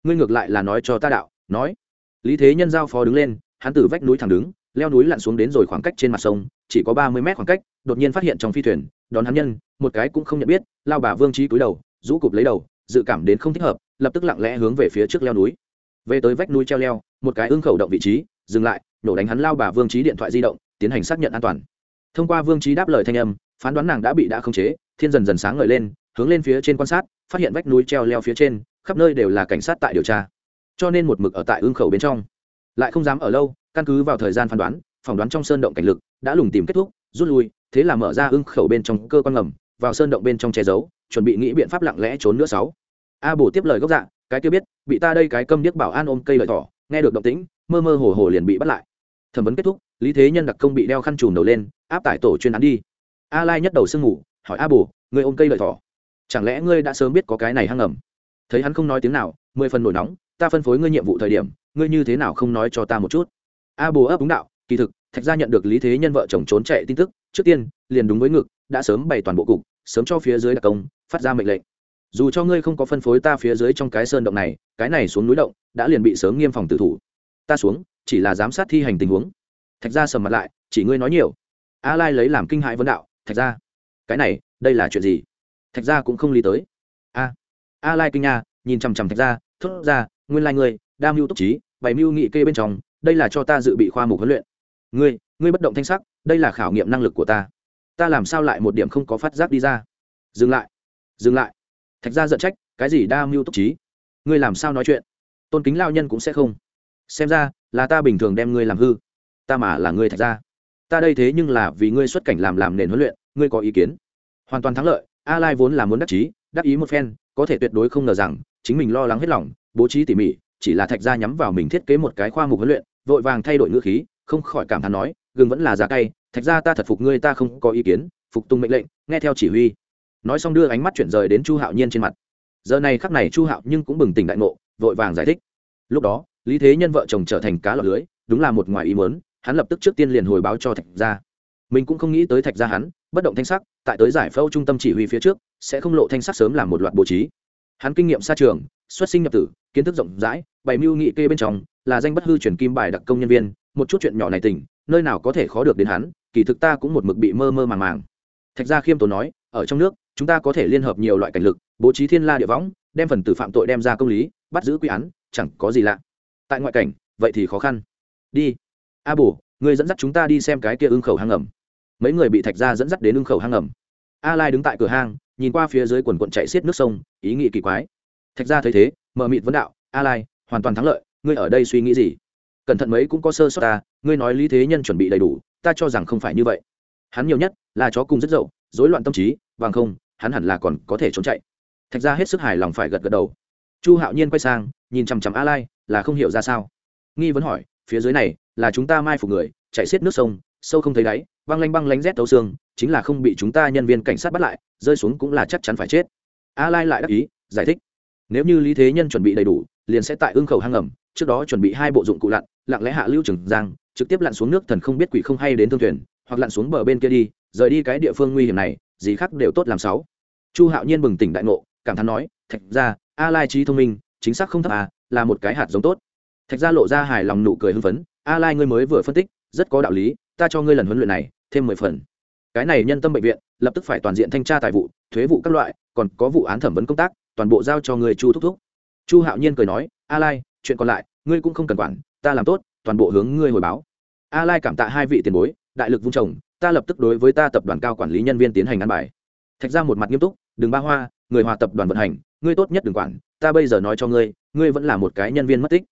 Ngươi ngược lại là nói cho ta đạo, nói. Lý thế nhân giao phó đứng lên, hắn từ vách núi thẳng đứng, leo núi lặn xuống đến rồi khoảng cách trên mặt sông, chỉ có ba mươi mét khoảng cách, đột nhiên phát hiện trong phi thuyền, đón hắn nhân, một cái cũng không nhận biết, lao bà vương trí cúi đầu, rũ cụp lấy đầu, dự cảm đến không thích hợp, lập tức lặng lẽ hướng về phía trước leo núi. Về tới vách núi treo leo, một cái ưng khẩu động vị trí, dừng lại, nổ đánh hắn lao bà vương trí điện thoại di động, tiến hành xác nhận an toàn. Thông qua vương trí đáp lời thanh âm, phán đoán nàng đã bị đã khống chế, thiên dần dần sáng ngời lên, hướng lên phía trên quan sát phát hiện vách núi treo leo phía trên, khắp nơi đều là cảnh sát tại điều tra. Cho nên một mực ở tại ương khẩu bên trong. Lại không dám ở lâu, căn cứ vào thời gian phán đoán, phỏng đoán trong sơn động cảnh lực đã lùng tìm kết thúc, rút lui, thế là mở ra ương khẩu bên trong cơ quan ngầm, vào sơn động bên trong che giấu, chuẩn bị nghĩ biện pháp lặng lẽ trốn nữa sáu. A bổ tiếp lời gốc dạ cái kia biết, bị ta đây cái câm điếc bảo an ôm cây lợi thỏ, nghe được động tĩnh, mơ mơ hồ hồ liền bị bắt lại. Thẩm vấn kết thúc, lý thế nhân đặc công bị đeo khăn trùm đầu lên, áp tải tổ chuyên án đi. A lai nhất đầu sương ngủ, hỏi a bổ người ôm cây lợi thỏ? Chẳng lẽ ngươi đã sớm biết có cái này hăng ngầm thấy hắn không nói tiếng nào mười phần nổi nóng ta phân phối ngươi nhiệm vụ thời điểm ngươi như thế nào không nói cho ta một chút? A bồ ấp đúng đạo kỳ thực thạch gia nhận được lý thế nhân vợ chồng trốn chạy tin tức trước tiên liền đúng với ngực đã sớm bày toàn bộ cục sớm cho phía dưới đặc công phát ra mệnh lệnh. Dù cho ngươi không có phân phối ta phía dưới trong cái sơn động này cái này xuống núi động đã liền bị sớm nghiêm phòng tự thủ. Ta xuống chỉ là giám sát thi hành tình huống. Thạch gia sầm mặt lại chỉ ngươi nói nhiều. A lai lấy làm kinh hãi vấn đạo thạch gia, cái này đây là chuyện gì? Thạch Gia cũng không lý tới. A a lai kinh nha nhìn chằm chằm thạch Gia, thốt ra nguyên lai ngươi đam mưu túc trí bày mưu nghị kê bên trong đây là cho ta dự bị khoa mục huấn luyện. Ngươi ngươi bất động thanh sắc đây là khảo nghiệm năng lực của ta. Ta làm sao lại một điểm không có phát giác đi ra? Dừng lại dừng lại. Thạch Gia giận trách cái gì đa mưu túc trí? Ngươi làm sao nói chuyện? Tôn kính lao nhân cũng sẽ không. Xem ra là ta bình thường đem ngươi làm hư. Ta mà là ngươi thạch Gia, ta đây thế nhưng là vì ngươi xuất cảnh làm làm nền huấn luyện ngươi có ý kiến? Hoàn toàn thắng lợi a lai vốn là muốn đắc chí đắc ý một phen có thể tuyệt đối không ngờ rằng chính mình lo lắng hết lòng bố trí tỉ mỉ chỉ là thạch Gia nhắm vào mình thiết kế một cái khoa mục huấn luyện vội vàng thay đổi ngữ khí không khỏi cảm thán nói gừng vẫn là giá cay thạch Gia ta thật phục ngươi ta không có ý kiến phục tùng mệnh lệnh nghe theo chỉ huy. Nói xong đưa ánh mắt chuyển rời đến chu hạo nhiên trên mặt. Giờ này khắc này chu hạo nhưng cũng bừng tỉnh đại ngộ vội vàng giải thích. Lúc đó lý thế nhân vợ chồng trở thành cá lọt lưới đúng là một ngoài ý muốn, hắn lập tức trước tiên liền hồi báo cho thạch gia mình cũng không nghĩ tới thạch gia hắn, bất động thanh sắc, tại tới giải phẫu trung tâm chỉ huy phía trước, sẽ không lộ thanh sắc sớm làm một loạt bố trí. Hắn kinh nghiệm xa trường, xuất sinh nhập tử, kiến thức rộng rãi, bày mưu nghị kê bên trong, là danh bất hư truyền kim bài đặc công nhân viên, một chút chuyện nhỏ này tỉnh, nơi nào có thể khó được đến hắn, kỳ thực ta cũng một mực bị mơ mơ màng màng. Thạch gia khiêm tốn nói, ở trong nước, chúng ta có thể liên hợp nhiều loại cảnh lực, bố trí thiên la địa võng, đem phần tử phạm tội đem ra công lý, bắt giữ quy án, chẳng có gì lạ. Tại ngoại cảnh, vậy thì khó khăn. Đi. A bù người dẫn dắt chúng ta đi xem cái kia ưng khẩu hang ngầm mấy người bị thạch gia dẫn dắt đến lưng khẩu hang ngầm a lai đứng tại cửa hang, nhìn qua phía dưới quần quận chạy xiết nước sông, ý nghĩ kỳ quái. Thạch gia thấy thế mờ mịt vấn đạo, a lai, hoàn toàn thắng lợi, ngươi ở đây suy nghĩ gì? Cẩn thận mấy cũng có sơ sót ta, ngươi nói lý thế nhân chuẩn bị đầy đủ, ta cho rằng không phải như vậy. Hắn nhiều nhất là chó cùng rất dậu, rối loạn tâm trí, bằng không, hắn hẳn là còn có thể trốn chạy. Thạch ra hết sức hài lòng phải gật gật đầu. Chu hạo nhiên quay sang, nhìn chằm chằm a lai, là không hiểu ra sao? Nghi vấn hỏi, phía dưới này, là chúng ta mai phục người, chạy xiết nước sông, sâu không thấy đáy băng lanh băng lánh rét tấu xương, chính là không bị chúng ta nhân viên cảnh sát bắt lại, rơi xuống cũng là chắc chắn phải chết. A lai lại đáp ý, giải thích. Nếu như lý thế nhân chuẩn bị đầy đủ, liền sẽ tại ương khẩu hang ngầm trước đó chuẩn bị hai bộ dụng cụ lặn, lặng lẽ hạ lưu trường giang, trực tiếp lặn xuống nước thần không biết quỷ không hay đến thương thuyền, hoặc lặn xuống bờ bên kia đi, rời đi cái địa phương nguy hiểm này, gì khác đều tốt làm sáu. Chu hạo nhiên bừng tỉnh đại ngộ, cảm thán nói, thạch ra a lai trí thông minh, chính xác không thấp à là một cái hạt giống tốt. Thạch ra lộ ra hài lòng nụ cười hưng phấn, a lai ngươi mới vừa phân tích, rất có đạo lý, ta cho ngươi lần huấn luyện này thêm mười phần. Cái này nhân tâm bệnh viện, lập tức phải toàn diện thanh tra tài vụ, thuế vụ các loại, còn có vụ án thẩm vấn công tác, toàn bộ giao cho người chu thúc thúc. Chu hạo nhiên cười nói, a lai, chuyện còn lại, ngươi cũng không cần quản, ta làm tốt, toàn bộ hướng ngươi hồi báo. A lai cảm tạ hai vị tiền bối, đại lực vung trồng ta lập tức đối với ta tập đoàn cao quản lý nhân viên tiến hành ăn bài. Thạch ra một mặt nghiêm túc, đừng ba hoa, người hòa tập đoàn vận hành, ngươi tốt nhất đừng quản, ta bây giờ nói cho ngươi ngươi vẫn là một cái nhân viên mất tích.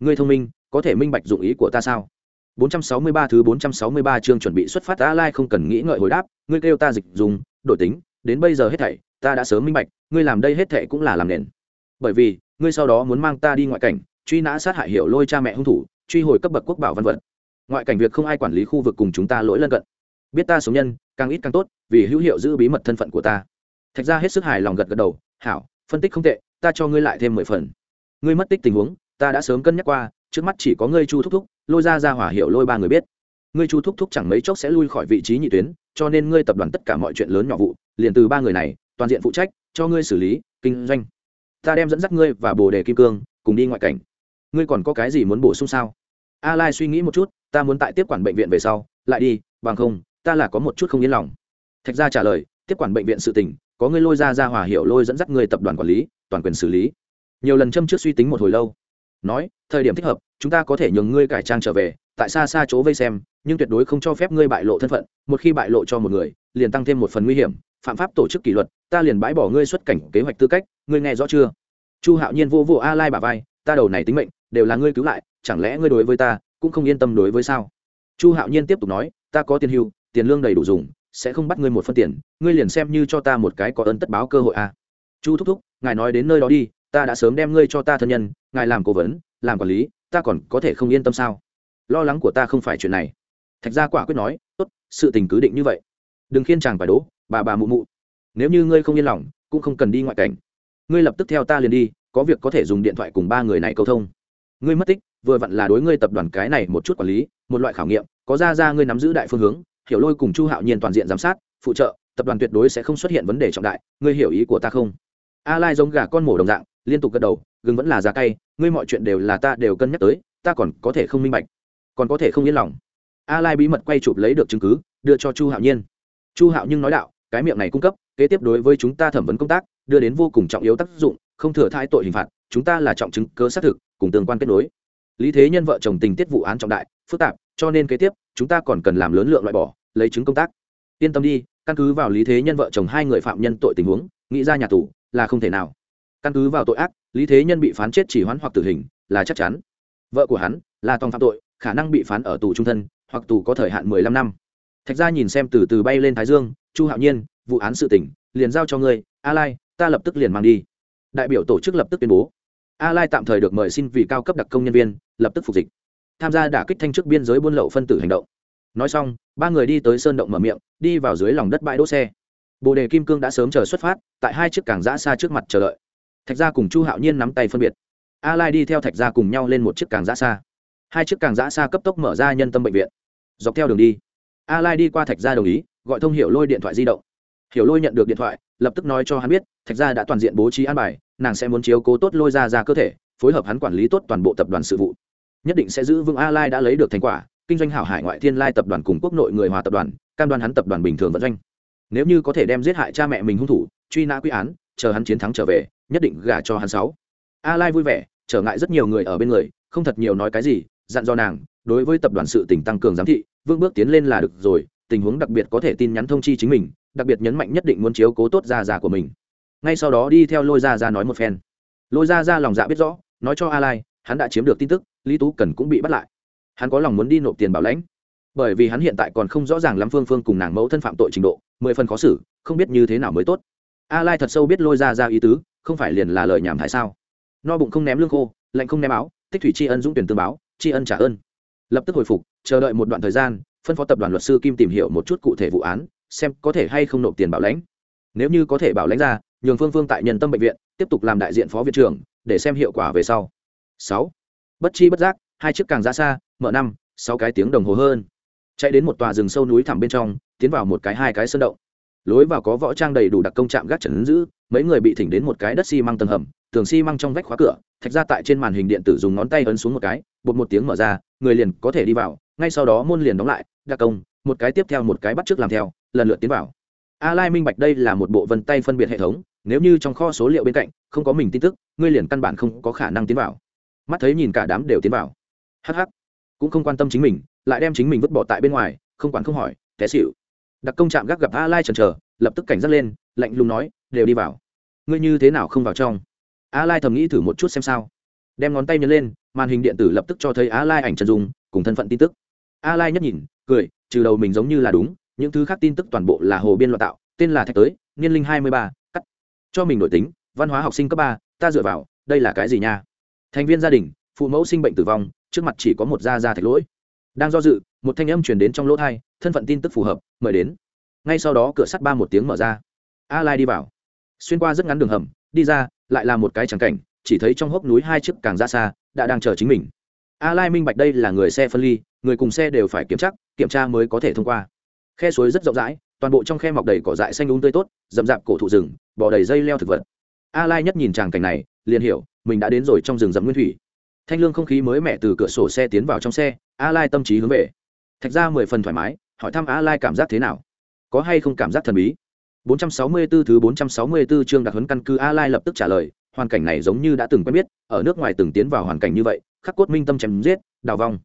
Ngươi thông minh, có thể minh bạch dụng ý của ta sao? 463 thứ 463 chương chuẩn bị xuất phát A Lai không cần nghĩ ngợi hồi đáp, ngươi kêu ta dịch dùng, đổi tính, đến bây giờ hết thảy, ta đã sớm minh bạch, ngươi làm đây hết thảy cũng là làm nền. Bởi vì, ngươi sau đó muốn mang ta đi ngoại cảnh, truy nã sát hại hiểu lôi cha mẹ hung thủ, truy hồi cấp bậc quốc bảo văn vật. Ngoại cảnh việc không ai quản lý khu vực cùng chúng ta lỗi lân cận. Biết ta sống nhân, càng ít càng tốt, vì hữu hiệu giữ bí mật thân phận của ta. Thạch ra hết sức hài lòng gật gật đầu, "Hảo, phân tích không tệ, ta cho ngươi lại thêm 10 phần." Ngươi mất tích tình huống, ta đã sớm cân nhắc qua, trước mắt chỉ có ngươi chu thúc thúc lôi ra ra hỏa hiệu lôi ba người biết. Ngươi chu thúc thúc chẳng mấy chốc sẽ lui khỏi vị trí nhị tuyến, cho nên ngươi tập đoàn tất cả mọi chuyện lớn nhỏ vụ, liền từ ba người này, toàn diện phụ trách, cho ngươi xử lý, kinh doanh. Ta đem dẫn dắt ngươi và bồ đề kim cương, cùng đi ngoại cảnh. Ngươi còn có cái gì muốn bổ sung sao? A lai suy nghĩ một chút, ta muốn tại tiếp quản bệnh viện về sau, lại đi, bằng không, ta là có một chút không yên lòng. Thạch gia trả lời, tiếp quản bệnh viện sự tình, có ngươi lôi ra ra hòa hiệu lôi dẫn dắt ngươi tập đoàn quản lý, toàn quyền xử lý. Nhiều lần châm trước suy tính một hồi lâu nói, thời điểm thích hợp, chúng ta có thể nhường ngươi cải trang trở về, tại xa xa chỗ vây xem, nhưng tuyệt đối không cho phép ngươi bại lộ thân phận, một khi bại lộ cho một người, liền tăng thêm một phần nguy hiểm, phạm pháp tổ chức kỷ luật, ta liền bãi bỏ ngươi xuất cảnh kế hoạch tư cách, ngươi nghe rõ chưa? Chu hạo nhiên vô vô a lai bà vai, ta đầu này tính mệnh, đều là ngươi cứu lại, chẳng lẽ ngươi đối với ta, cũng không yên tâm đối với sao? Chu hạo nhiên tiếp tục nói, ta có tiền hưu, tiền lương đầy đủ dùng, sẽ không bắt ngươi một phân tiền, ngươi liền xem như cho ta một cái có ơn tất báo cơ hội a. Chu thúc thúc, ngài nói đến nơi đó đi ta đã sớm đem ngươi cho ta thân nhân, ngài làm cố vấn, làm quản lý, ta còn có thể không yên tâm sao? Lo lắng của ta không phải chuyện này. Thạch gia quả quyết nói, tốt, sự tình cứ định như vậy. Đừng khiên chàng phải đố, bà bà mụ mụ. Nếu như ngươi không yên lòng, cũng không cần đi ngoại cảnh. Ngươi lập tức theo ta liền đi, có việc có thể dùng điện thoại cùng ba người này câu thông. Ngươi mất tích, vừa vặn là đối ngươi tập đoàn cái này một chút quản lý, một loại khảo nghiệm, có ra ra ngươi nắm giữ đại phương hướng, hiểu lôi cùng chu hạo nhiên toàn diện giám sát, phụ trợ, tập đoàn tuyệt đối sẽ không xuất hiện vấn đề trọng đại, ngươi hiểu ý của ta không? A lai giống gà con mổ đồng dạng, liên tục gật đầu, gừng vẫn là giá cay, ngươi mọi chuyện đều là ta đều cân nhắc tới, ta còn có thể không minh bạch, còn có thể không yên lòng. A lai bí mật quay chụp lấy được chứng cứ, đưa cho chu hạo nhiên. Chu hạo nhưng nói đạo, cái miệng này cung cấp, kế tiếp đối với chúng ta thẩm vấn công tác, đưa đến vô cùng trọng yếu tác dụng, không thừa thai tội hình phạt, chúng ta là trọng chứng cơ xác thực, cùng tương quan kết nối. Lý thế nhân vợ chồng tình tiết vụ án trọng đại, phức tạp, cho nên kế tiếp, chúng ta còn cần làm lớn lượng loại bỏ, lấy chứng công tác. Yên tâm đi, căn cứ vào lý thế nhân vợ chồng hai người phạm nhân tội tình huống, nghĩ ra nhà tù là không thể nào. Căn cứ vào tội ác, lý thế nhân bị phán chết chỉ hoãn hoặc tử hình, là chắc chắn. Vợ của hắn, là tòng phạm tội, khả năng bị phán ở tù trung thân, hoặc tù có thời hạn mười lăm năm. Thạch gia nhìn xem từ từ bay lên thái dương, chu hạo nhiên, vụ án sự tỉnh liền giao cho ngươi, a lai, ta lập tức liền mang đi. Đại biểu tổ chức lập tức tuyên bố. A lai tạm thời được mời xin vì cao cấp đặc công nhân viên, lập tức phục dịch. Tham gia đả kích thanh chức biên giới buôn lậu phân tử hành động. Nói xong, ba người đi tới sơn động mở miệng, đi vào dưới lòng đất bãi đỗ xe bồ đề kim cương đã sớm chờ xuất phát, tại hai chiếc cảng giã xa trước mặt chờ đợi. Thạch gia cùng chu hạo nhiên nắm tay phân biệt. A lai đi theo thạch gia cùng nhau lên một chiếc càng giã xa. Hai chiếc càng giã xa cấp tốc mở ra nhân tâm bệnh viện. Dọc theo đường đi, a lai đi qua thạch gia đồng ý, gọi thông hiểu lôi điện thoại di động. Hiểu lôi nhận được điện thoại, lập tức nói cho hắn biết, thạch gia đã toàn diện bố trí an bài, nàng sẽ muốn chiếu cố tốt lôi ra ra cơ thể, phối hợp hắn quản lý tốt toàn bộ tập đoàn sự vụ. Nhất định sẽ giữ vững a lai đã lấy được thành quả, kinh doanh hảo hải ngoại thiên lai tập đoàn cùng quốc nội người hòa tập đoàn, cam đoan hắn tập đoàn bình thường vận doanh nếu như có thể đem giết hại cha mẹ mình hung thủ, truy nã quy án, chờ hắn chiến thắng trở về, nhất định gả cho hắn sáu. A lai vui vẻ, trở ngại rất nhiều người ở bên người, không thật nhiều nói cái gì, dặn do nàng, đối với tập đoàn sự tỉnh tăng cường giám thị vương bước tiến lên là được rồi, tình huống đặc biệt có thể tin nhắn thông chi chính mình, đặc biệt nhấn mạnh nhất định muốn chiếu cố tốt ra già của mình. Ngay sau đó đi theo lôi ra ra nói một phen. Lôi ra ra lòng dạ biết rõ, nói cho a lai, hắn đã chiếm được tin tức, lý tú cần cũng bị bắt lại. Hắn có lòng muốn đi nộp tiền bảo lãnh bởi vì hắn hiện tại còn không rõ ràng lắm phương phương cùng nàng mẫu thân phạm tội trình độ, mười phần khó xử, không biết như thế nào mới tốt. A lai thật sâu biết lôi ra ra ý tứ, không phải liền là lời nhảm thái sao? No bụng không ném lương khô, lạnh không ném áo, tích thủy tri ân dũng tuyển tương báo, tri ân trả ơn. Lập tức hồi phục, chờ đợi một đoạn thời gian, phân phó tập đoàn luật sư kim tìm hiểu một chút cụ thể vụ án, xem có thể hay không nộp tiền bảo lãnh. Nếu như có thể bảo lãnh ra, nhường phương phương tại nhân tâm bệnh viện, tiếp tục làm đại diện phó viện trưởng, để xem hiệu quả về sau. Sáu. Bất chi bất giác, hai chiếc càng ra xa, mở năm, sáu cái tiếng đồng hồ hơn chạy đến một tòa rừng sâu núi thẳm bên trong, tiến vào một cái hai cái sơn động. Lối vào có võ trang đầy đủ đặc công trạm gác trần giữ, mấy người bị thỉnh đến một cái đất xi măng tầng hầm, tường xi măng trong vách khóa cửa, thạch ra tại trên màn hình điện tử dùng ngón tay ấn xuống một cái, bột một tiếng mở ra, người liền có thể đi vào, ngay sau đó môn liền đóng lại, đặc công, một cái tiếp theo một cái bắt trước làm theo, lần lượt tiến vào. A lai minh bạch đây là một bộ vân tay phân biệt hệ thống, nếu như trong kho số liệu bên cạnh không có mình tin tức, ngươi liền căn bản không có khả năng tiến vào. Mắt thấy nhìn cả đám đều tiến vào. Hh cũng không quan tâm chính mình lại đem chính mình vứt bỏ tại bên ngoài không quản không hỏi té xịu đặc công trạm gác gặp a lai chần chờ lập tức cảnh giác lên lạnh lùng nói đều đi vào. Ngươi như thế nào không vào trong? A lai thầm nghĩ thử một chút xem sao. Đem ngón tay nhấn lên màn hình điện tử lập tức cho thấy a lai ảnh chân dung cùng thân phận tin tức. A lai nhất nhìn cười trừ đầu mình giống như là đúng những thứ khác tin tức toàn bộ là hồ biên loạn tạo tên là thạch tới niên linh 23, cắt. Cho mình đổi tính văn hóa học sinh cấp ba ta dựa vào đây là cái gì nha? Thành viên gia đình phụ mẫu sinh bệnh tử vong trước mặt chỉ có một da da thạch lỗi đang do dự, một thanh âm truyền đến trong lỗ thai, thân phận tin tức phù hợp, mời đến. Ngay sau đó cửa sắt ba một tiếng mở ra. A lai đi vào. Xuyên qua rất ngắn đường hầm, đi ra, lại là một cái trắng cảnh, chỉ thấy trong hốc núi hai chiếc càng ra xa, đã đang chờ chính mình. A lai minh bạch đây là người xe phân ly, người cùng xe đều phải kiểm tra kiểm tra mới có thể thông qua. Khe suối rất rộng rãi, toàn bộ trong khe mọc đầy cỏ dại xanh đúng tươi tốt, rậm rạp cổ thụ rừng bỏ đầy dây leo thực vật. A lai nhất nhìn tràng cảnh này, liền hiểu, mình đã đến rồi trong rừng rậm nguyên thủy thanh lương không khí mới mẻ từ cửa sổ xe tiến vào trong xe a lai tâm trí hướng về thạch ra mười phần thoải mái hỏi thăm a lai cảm giác thế nào có hay không cảm giác thần bí 464 thứ 464 chương đặc huấn căn cứ A Lai lập tức trả lời, hoàn cảnh này giống như đã từng quen biết, ở nước ngoài từng tiến vào hoàn cảnh như vậy, khắc cốt minh tâm chém giết, đào vong.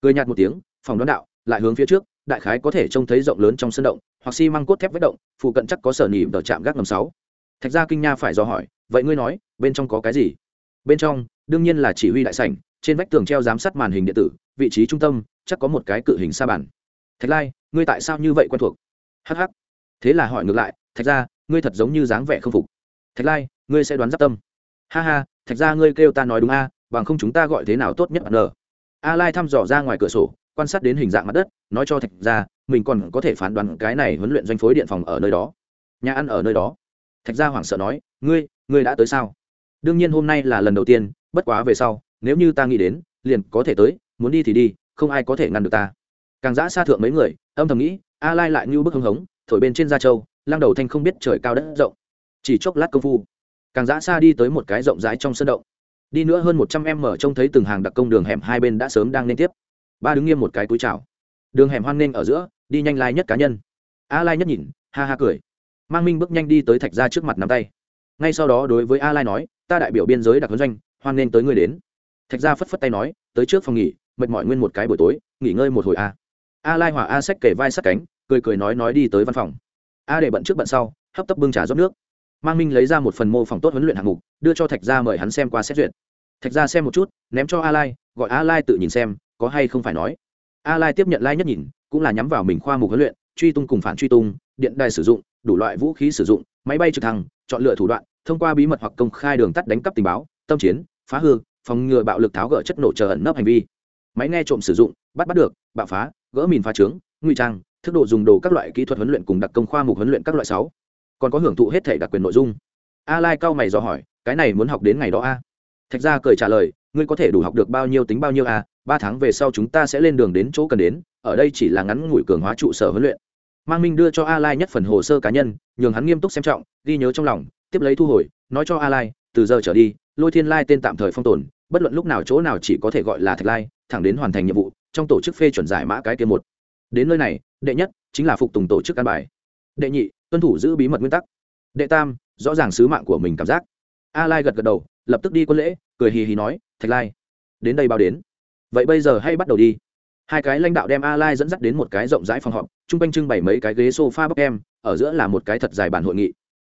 Cười nhạt một tiếng, phòng đón đạo, lại hướng phía trước, đại khái có thể trông thấy rộng lớn trong sân động, hoặc xi măng cốt thép vết động, phụ cận chắc có sở nhị ở trạm gác ngầm sáu. Thạch ra kinh nha phải do hỏi, vậy ngươi nói, bên trong có cái gì? Bên trong, đương nhiên là chỉ huy đại sảnh, trên vách tường treo giám sát màn hình điện tử, vị trí trung tâm, chắc có một cái cự hình sa bàn. Thạch Lai, ngươi tại sao như vậy quen thuộc? Hắc hắc. Thế là hỏi ngược lại, thạch ra ngươi thật giống như dáng vẻ không phục thạch lai ngươi sẽ đoán giáp tâm ha ha thạch ra ngươi kêu ta nói đúng a bằng không chúng ta gọi thế nào tốt nhất n a lai thăm dò ra ngoài cửa sổ quan sát đến hình dạng mặt đất nói cho thạch ra mình còn có thể phán đoán cái này huấn luyện doanh phối điện phòng ở nơi đó nhà ăn ở nơi đó thạch gia hoảng sợ nói ngươi ngươi đã tới sao đương nhiên hôm nay là lần đầu tiên, bất quá về sau, nếu như ta nghĩ đến, liền có thể tới, muốn đi thì đi, không ai có thể ngăn được ta. Càng giã xa thượng mấy người, âm thầm nghĩ, a lai lại như bức hưng hống, thổi bên trên da châu lang đầu thanh không biết trời cao đất rộng. Chỉ chốc lát công phu, càng dã xa đi tới một cái rộng rãi trong sân động. Đi nữa hơn một trăm em mở trông thấy từng hàng đặc công đường hẻm hai bên đã sớm đang liên tiếp. Ba đứng nghiêm một cái túi chào. Đường hẻm hoan nghênh ở giữa, đi nhanh lai nhất cá nhân. A lai nhất nhìn, ha ha cười. Mang minh bước nhanh đi tới thạch ra trước mặt nắm tay ngay sau đó đối với a lai nói, ta đại biểu biên giới đặc huấn doanh, hoan nên tới ngươi đến. Thạch Gia phất phất tay nói, tới trước phòng nghỉ, mệt mỏi nguyên một cái buổi tối, nghỉ ngơi một hồi a. A lai hòa a sách kể vai sát cánh, cười cười nói nói đi tới văn phòng. A để bận trước bận sau, hấp tấp bưng trà rót nước. Mang minh lấy ra một phần mô phỏng tốt huấn luyện hạng mục, đưa cho thạch gia mời hắn xem qua xét duyệt. Thạch gia xem một chút, ném cho a lai, gọi a lai tự nhìn xem, có hay không phải nói. A lai tiếp nhận lai nhất nhìn, cũng là nhắm vào mình khoa mục huấn luyện, truy tung cùng phản truy tung, điện đài sử dụng, đủ loại vũ khí sử dụng, máy bay trực thăng, chọn lựa thủ đoạn thông qua bí mật hoặc công khai đường tắt đánh cắp tình báo, tâm chiến, phá hư, phòng ngừa bạo lực tháo gỡ chất nổ chờ ẩn nấp hành vi. Máy nghe trộm sử dụng, bắt bắt được, bạo phá, gỡ mìn phá trướng, nguy trang, thức độ dùng đồ các loại kỹ thuật huấn luyện cùng đặc công khoa mục huấn luyện các loại sáu. Còn có hưởng thụ hết thể đặc quyền nội dung. A lai cao mày dò hỏi, cái này muốn học đến ngày đó a? Thạch gia cười trả lời, ngươi có thể đủ học được bao nhiêu tính bao nhiêu a, ba tháng về sau chúng ta sẽ lên đường đến chỗ cần đến, ở đây chỉ là ngắn ngủi cường hóa trụ sở huấn luyện. Mang minh đưa cho a lai nhất phần hồ sơ cá nhân, nhường hắn nghiêm túc xem trọng, ghi nhớ trong lòng tiếp lấy thu hồi, nói cho a lai từ giờ trở đi, lôi thiên lai tên tạm thời phong tồn, bất luận lúc nào chỗ nào chỉ có thể gọi là thạch lai, thẳng đến hoàn thành nhiệm vụ, trong tổ chức phê chuẩn giải mã cái kia một. Đến nơi này, đệ nhất chính là phục tùng tổ chức căn bài. Đệ nhị, tuân thủ giữ bí mật nguyên tắc. Đệ tam, rõ ràng sứ mạng của mình cảm giác. A lai gật gật đầu, lập tức đi quân lễ, cười hì hì nói, thạch lai, đến đây bao đến. Vậy bây giờ hay bắt đầu đi. Hai cái lãnh đạo đem a lai dẫn dắt đến một cái rộng rãi phòng họp, chung quanh trưng bày mấy cái ghế sofa bọc em, ở giữa là một cái thật dài bàn hội nghị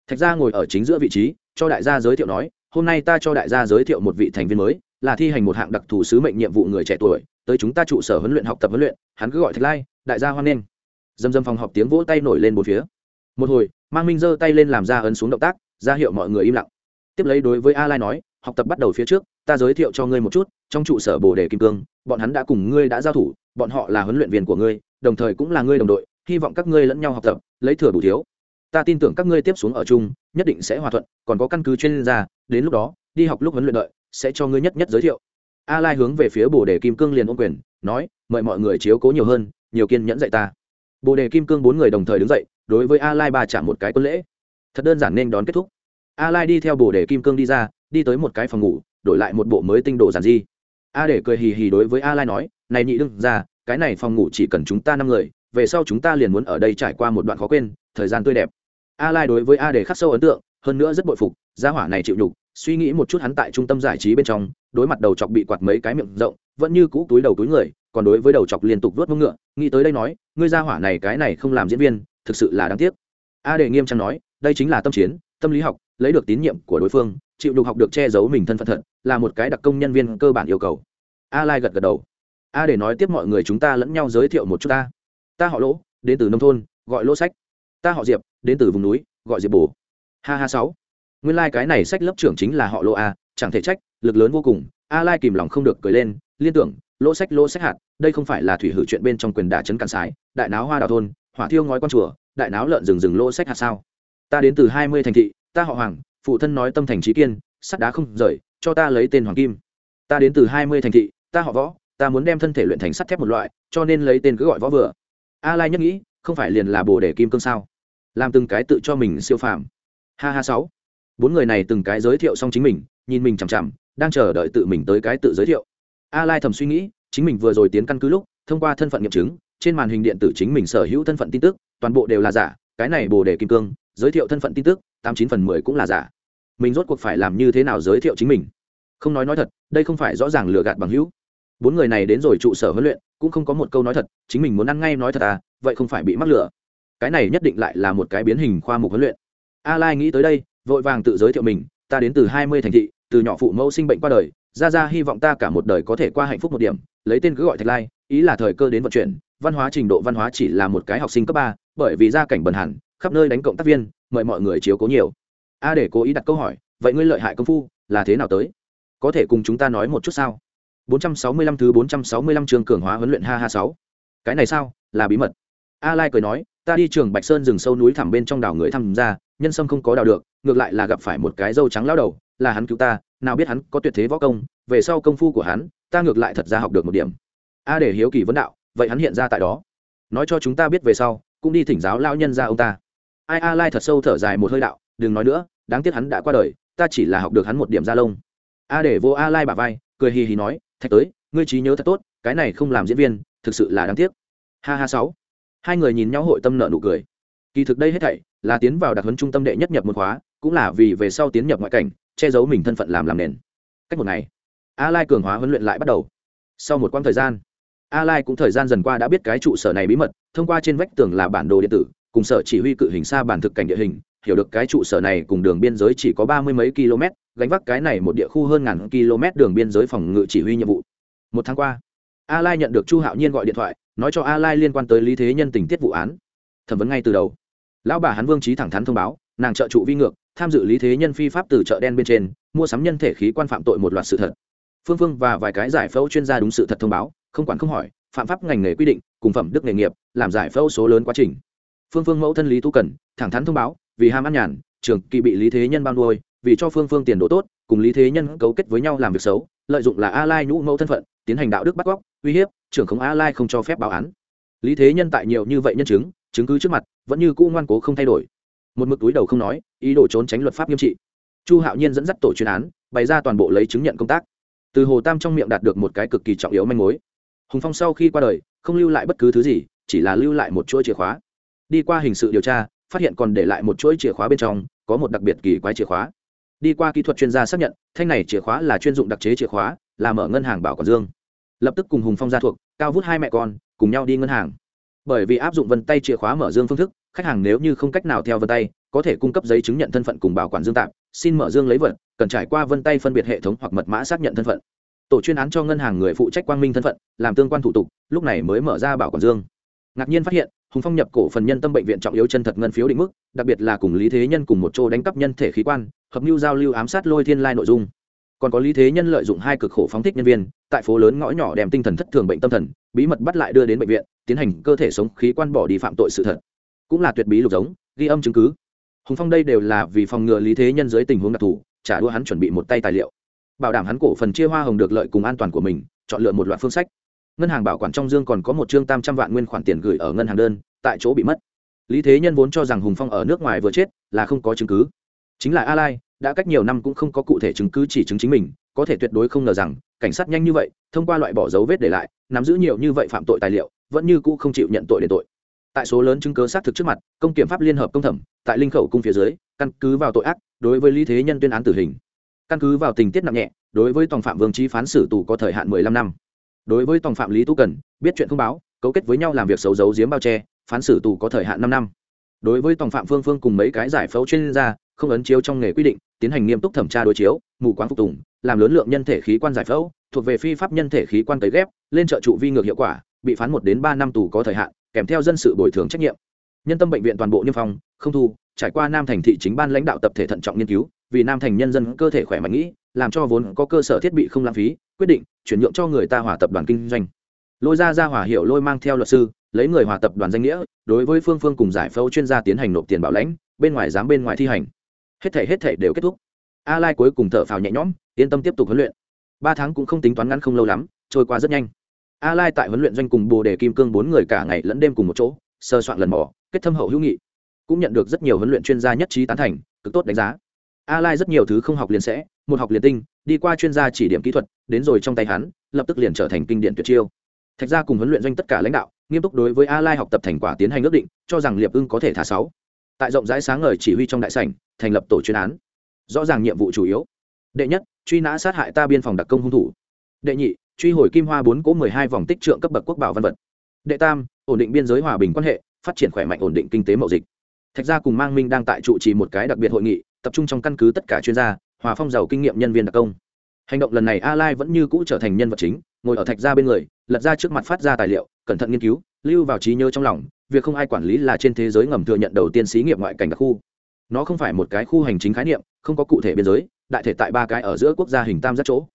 thạch gia ngồi ở chính giữa vị trí, cho đại gia giới thiệu nói, hôm nay ta cho đại gia giới thiệu một vị thành viên mới, là thi hành một hạng đặc thù sứ mệnh nhiệm vụ người trẻ tuổi, tới chúng ta trụ sở huấn luyện học tập huấn luyện, hắn cứ gọi thạch lai, đại gia hoan nghênh. Dầm dầm phòng họp tiếng vỗ tay nổi lên một phía. Một hồi, mang minh giơ tay lên làm ra ấn xuống động tác, ra hiệu mọi người im lặng. Tiếp lấy đối với a lai nói, học tập bắt đầu phía trước, ta giới thiệu cho ngươi một chút, trong trụ sở bồ đề kim cương, bọn hắn đã cùng ngươi đã giao thủ, bọn họ là huấn luyện viên của ngươi, đồng thời cũng là ngươi đồng đội, hy vọng các ngươi lẫn nhau học tập, lấy thừa đủ thiếu ta tin tưởng các ngươi tiếp xuống ở chung, nhất định sẽ hòa thuận, còn có căn cứ chuyên gia, đến lúc đó, đi học lúc huấn luyện đợi, sẽ cho ngươi nhất nhất giới thiệu. A lai hướng về phía bồ đề kim cương liền ôm quyền, nói, mời mọi người chiếu cố nhiều hơn, nhiều kiên nhẫn dạy ta. Bồ đề kim cương bốn người đồng thời đứng dậy, đối với a lai ba chạm một cái quân lễ. Thật đơn giản nên đón kết thúc. A lai đi theo bồ đề kim cương đi ra, đi tới một cái phòng ngủ, đổi lại một bộ mới tinh đồ giản di a để cười hì hì đối với a lai nói, này nhị đương ra cái này phòng ngủ chỉ cần chúng ta năm người, về sau chúng ta liền muốn ở đây trải qua một đoạn khó quên thời gian tươi đẹp. A lai đối với a để khắc sâu ấn tượng, hơn nữa rất bội phục, gia hỏa này chịu nhục, suy nghĩ một chút hắn tại trung tâm giải trí bên trong, đối mặt đầu chọc bị quạt mấy cái miệng rộng, vẫn như cũ túi đầu túi người, còn đối với đầu chọc liên tục vuốt mông ngựa, nghĩ tới đây nói, ngươi gia hỏa này cái này không làm diễn viên, thực sự là đáng tiếc. A để nghiêm trang nói, đây chính là tâm chiến, tâm lý học, lấy được tín nhiệm của đối phương, chịu đục học được che giấu mình thân phận thật, là một cái đặc công nhân viên cơ bản yêu cầu. A lai gật gật đầu. A để nói, tiếp mọi người chúng ta lẫn nhau giới thiệu một chút ta. Ta họ lỗ, đến từ nông thôn, gọi lỗ sách ta họ diệp, đến từ vùng núi, gọi diệp bồ. Ha ha sáu. Nguyên lai、like、cái này sách lớp trưởng chính là họ lỗ a, chẳng thể trách, lực lớn vô cùng, a lai kìm lòng không được cười lên, liên tưởng, lỗ sách lỗ sách hạt, đây không phải là thủy hử chuyện bên trong quyền đả chấn càn sái, đại náo hoa đào thôn, hỏa thiêu ngói con chùa, đại náo lợn rừng rừng lỗ sách hạt sao? Ta đến từ hai mươi thành thị, ta họ hoàng, phụ thân nói tâm thành trí kiên, sắt đá không rời, cho ta lấy tên hoàng kim. Ta đến từ hai mươi thành thị, ta họ võ, ta muốn đem thân thể luyện thành sắt thép một loại, cho nên lấy tên cứ gọi võ vừa. A lai nhất nghĩ, không phải liền là bồ đề kim cương sao? Làm từng cái tự cho mình siêu phàm. Ha ha sáu. Bốn người này từng cái giới thiệu xong chính mình, nhìn mình chằm chằm, đang chờ đợi tự mình tới cái tự giới thiệu. A lai thầm suy nghĩ, chính mình vừa rồi tiến căn cứ lúc, thông qua thân phận nghiệm chứng, trên màn hình điện tử chính mình sở hữu thân phận tin tức, toàn bộ đều là giả, cái này bồ đề kim cương, giới thiệu thân phận tin tức, tám chín phần mười cũng là giả. Mình rốt cuộc phải làm như thế nào giới thiệu chính mình? Không nói nói thật, đây không phải rõ ràng lừa gạt bằng hữu. Bốn người này đến rồi trụ sở huấn luyện, cũng không có một câu nói thật, chính mình muốn ăn ngay nói thật à vậy không phải bị mắc lừa cái này nhất định lại là một cái biến hình khoa mục huấn luyện. A lai nghĩ tới đây, vội vàng tự giới thiệu mình, ta đến từ hai mươi thành thị, từ nhỏ phụ mẫu sinh bệnh qua đời, ra ra hy vọng ta cả một đời có thể qua hạnh phúc một điểm, lấy tên cứ gọi thạch lai, ý là thời cơ đến vận chuyển, văn hóa trình độ văn hóa chỉ là một cái học sinh cấp ba, bởi vì gia cảnh bần hẳn, khắp nơi đánh cộng tác viên, mời mọi người chiếu cố nhiều. A để cố ý đặt câu hỏi, vậy ngươi lợi hại công phu, là thế nào tới? Có thể cùng chúng ta nói một chút sao? 465 thứ 465 trường cường hóa huấn luyện ha ha 6. cái này sao? Là bí mật. A lai cười nói ta đi trường bạch sơn rừng sâu núi thẳm bên trong đảo người tham gia, nhân sâm không có đào được, ngược lại là gặp phải một cái dâu trắng lao đầu, là hắn cứu ta, nào biết hắn có tuyệt thế võ công, về sau công phu của hắn, ta ngược lại thật ra học được một điểm. A để hiếu kỳ vấn đạo, vậy hắn hiện ra tại đó. Nói cho chúng ta biết về sau, cũng đi thỉnh giáo lao nhân ra ông ta. Ai a lai thật sâu thở dài một hơi đạo, đừng nói nữa, đáng tiếc hắn đã qua đời, ta chỉ là học được hắn một điểm da lông. A để vô a lai bà vai, cười hì hì nói, thạch tới, ngươi trí nhớ thật tốt, cái này không làm diễn viên, thực sự là đáng tiếc. Ha ha sáu hai người nhìn nhau hội tâm nợ nụ cười. Kỳ thực đây hết thảy là tiến vào đặc huấn trung tâm đệ nhất nhập một khóa, cũng là vì về sau tiến nhập ngoại cảnh, che giấu mình thân phận làm làm nền. Cách một ngày, a lai cường hóa huấn luyện lại bắt đầu. Sau một quãng thời gian, a lai cũng thời gian dần qua đã biết cái trụ sở này bí mật, thông qua trên vách tường là bản đồ điện tử, cùng sở chỉ huy cự hình xa bản thực cảnh địa hình, hiểu được cái trụ sở này cùng đường biên giới chỉ có ba mươi mấy km, gánh vác cái này một địa khu hơn ngàn km đường biên giới phòng ngự chỉ huy nhiệm vụ. Một tháng qua, a lai nhận được chu hạo nhiên gọi điện thoại nói cho a lai liên quan tới lý thế nhân tình tiết vụ án. Thẩm vấn ngay từ đầu. Lão bà hắn vương trí thẳng thắn thông báo, nàng trợ trụ vi ngược, tham dự lý thế nhân phi pháp từ chợ đen bên trên, mua sắm nhân thể khí quan phạm tội một loạt sự thật. Phương phương và vài cái giải phẫu chuyên gia đúng sự thật thông báo, không quản không hỏi, phạm pháp ngành nghề quy định, cùng phẩm đức nghề nghiệp, làm giải phẫu số lớn quá trình. Phương phương mẫu thân lý tu cần, thẳng thắn thông báo, vì ham ăn nhàn, trường kỳ bị lý thế nhân bao nuôi, vì cho phương phương tiền đồ tốt, cùng lý thế nhân cấu kết với nhau làm việc xấu, lợi dụng là a lai nhũ mẫu thân phận, tiến hành đạo đức bắt cóc, uy hiếp trưởng khống a lai không cho phép báo án. Lý thế nhân tại nhiều như vậy nhân chứng chứng cứ trước mặt, vẫn như cũ ngoan cố không thay đổi. Một mực túi đầu không nói, ý đồ trốn tránh luật pháp nghiêm trị. Chu hạo nhiên dẫn dắt tổ chuyên án, bày ra toàn bộ lấy chứng nhận công tác. Từ hồ tam trong miệng đạt được một cái cực kỳ trọng yếu manh mối. Hùng phong sau khi qua đời, không lưu lại bất cứ thứ gì, chỉ là lưu lại một chuỗi chìa khóa. Đi qua hình sự điều tra, phát hiện còn để lại một chuỗi chìa khóa bên trong, có một đặc biệt kỳ quái chìa khóa. Đi qua kỹ thuật chuyên gia xác nhận, thanh này chìa khóa là chuyên dụng đặc chế chìa khóa, là mở ngân hàng bảo quản dương lập tức cùng hùng phong gia thuộc, cao vút hai mẹ con, cùng nhau đi ngân hàng. Bởi vì áp dụng vân tay chìa khóa mở dương phương thức, khách hàng nếu như không cách nào theo vân tay, có thể cung cấp giấy chứng nhận thân phận cùng bảo quản dương tạm, xin mở dương lấy vật, cần trải qua vân tay phân biệt hệ thống hoặc mật mã xác nhận thân phận. Tổ chuyên án cho ngân hàng người phụ trách quang minh thân phận, làm tương quan thủ tục, lúc này mới mở ra bảo quản dương. Ngạc nhiên phát hiện, hùng phong nhập cổ phần nhân tâm bệnh viện trọng yếu chân thật ngân phiếu định mức, đặc biệt là cùng lý thế nhân cùng một chỗ đánh cắp nhân thể khí quan, hợp mưu giao lưu ám sát lôi thiên lai nội dung còn có lý thế nhân lợi dụng hai cực khổ phóng thích nhân viên, tại phố lớn ngõ nhỏ đem tinh thần thất thường bệnh tâm thần, bí mật bắt lại đưa đến bệnh viện, tiến hành cơ thể sống khí quan bỏ đi phạm tội sự thật. Cũng là tuyệt bí lục giống, ghi âm chứng cứ. Hùng phong đây đều là vì phòng ngừa lý thế nhân dưới tình huống đặc thù, trả đua hắn chuẩn bị một tay tài liệu. Bảo đảm hắn cổ phần chia hoa hồng được lợi cùng an toàn của mình, chọn lựa một loạt phương sách. Ngân hàng bảo quản trong dương còn có một chương tam trăm vạn nguyên khoản tiền gửi ở ngân hàng đơn, tại chỗ bị mất. Lý thế nhân vốn cho rằng hùng phong ở nước ngoài vừa chết là không có chứng cứ. Chính là a lai đã cách nhiều năm cũng không có cụ thể chứng cứ chỉ chứng chính mình, có thể tuyệt đối không ngờ rằng, cảnh sát nhanh như vậy, thông qua loại bỏ dấu vết để lại, nắm giữ nhiều như vậy phạm tội tài liệu, vẫn như cũ không chịu nhận tội để tội. Tại số lớn chứng cứ xác thực trước mặt, công kiểm pháp liên hợp công thẩm, tại linh khẩu cung phía dưới, căn cứ vào tội ác, đối với lý thế nhân tuyên án tử hình. Căn cứ vào tình tiết nặng nhẹ, đối với tòng phạm vương trí phán xử tù có thời hạn mười lăm năm. Đối với tòng phạm lý tú cần, biết chuyện không báo, cấu kết với nhau làm việc xấu giấu giếm bao che, phán xử tù có thời hạn năm năm. Đối với tòng phạm phương phương cùng mấy cái giải phẫu chuyên gia không ấn chiếu trong nghề quy định, tiến hành nghiêm túc thẩm tra đối chiếu, mù quáng phục tùng, làm lớn lượng nhân thể khí quan giải phẫu, thuộc về phi pháp nhân thể khí quan cấy ghép, lên trợ trụ vi ngược hiệu quả, bị phán một đến ba năm tù có thời hạn, kèm theo dân sự bồi thường trách nhiệm. Nhân tâm bệnh viện toàn bộ niêm phong, không thu, trải qua nam thành thị chính ban lãnh đạo tập thể thận trọng nghiên cứu, vì nam thành nhân dân cơ thể khỏe mạnh nghĩ, làm cho vốn có cơ sở thiết bị không lãng phí, quyết định chuyển nhượng cho người ta hòa tập đoàn kinh doanh. Lôi ra ra hòa hiệu lôi mang theo luật sư, lấy người hòa tập đoàn danh nghĩa, đối với phương phương cùng giải phẫu chuyên gia tiến hành nộp tiền bảo lãnh, bên ngoài dám bên ngoài thi hành hết thể hết thể đều kết thúc. A lai cuối cùng thở phào nhẹ nhõm, yên tâm tiếp tục huấn luyện. Ba tháng cũng không tính toán ngắn không lâu lắm, trôi qua rất nhanh. A lai tại huấn luyện doanh cùng bồ đề kim cương bốn người cả ngày lẫn đêm cùng một chỗ, sơ soạn lần mỏ kết thâm hậu hữu nghị. Cũng nhận được rất nhiều huấn luyện chuyên gia nhất trí tán thành, cực tốt đánh giá. A lai rất nhiều thứ không học liền sẽ, một học liền tinh, đi qua chuyên gia chỉ điểm kỹ thuật, đến rồi trong tay hắn, lập tức liền trở thành kinh điển tuyệt chiêu. Thạch ra cùng huấn luyện doanh tất cả lãnh đạo, nghiêm túc đối với a lai học tập thành quả tiến hành ước định, cho rằng liệp ưng có thể thả sáu tại rộng rãi sáng ngời chỉ huy trong đại sảnh, thành lập tổ chuyên án. Rõ ràng nhiệm vụ chủ yếu. Đệ nhất, truy nã sát hại ta biên phòng đặc công hung thủ. Đệ nhị, truy hồi kim hoa bốn cỗ mười hai vòng tích trượng cấp bậc quốc bảo văn vật. Đệ tam, ổn định biên giới hòa bình quan hệ, phát triển khỏe mạnh ổn định kinh tế mậu dịch. Thạch gia cùng mang minh đang tại trụ trì một cái đặc biệt hội nghị, tập trung trong căn cứ tất cả chuyên gia, hòa phong giàu kinh nghiệm nhân viên đặc công. Hành động lần này a lai vẫn như cũ trở thành nhân vật chính, ngồi ở thạch gia bên người, lật ra trước mặt phát ra tài liệu, cẩn thận nghiên cứu, lưu vào trí nhớ trong lòng việc không ai quản lý là trên thế giới ngầm thừa nhận đầu tiên xí nghiệp ngoại cảnh đặc khu. Nó không phải một cái khu hành chính khái niệm, không có cụ thể biên giới, đại thể tại ba cái ở giữa quốc gia hình tam giác chỗ.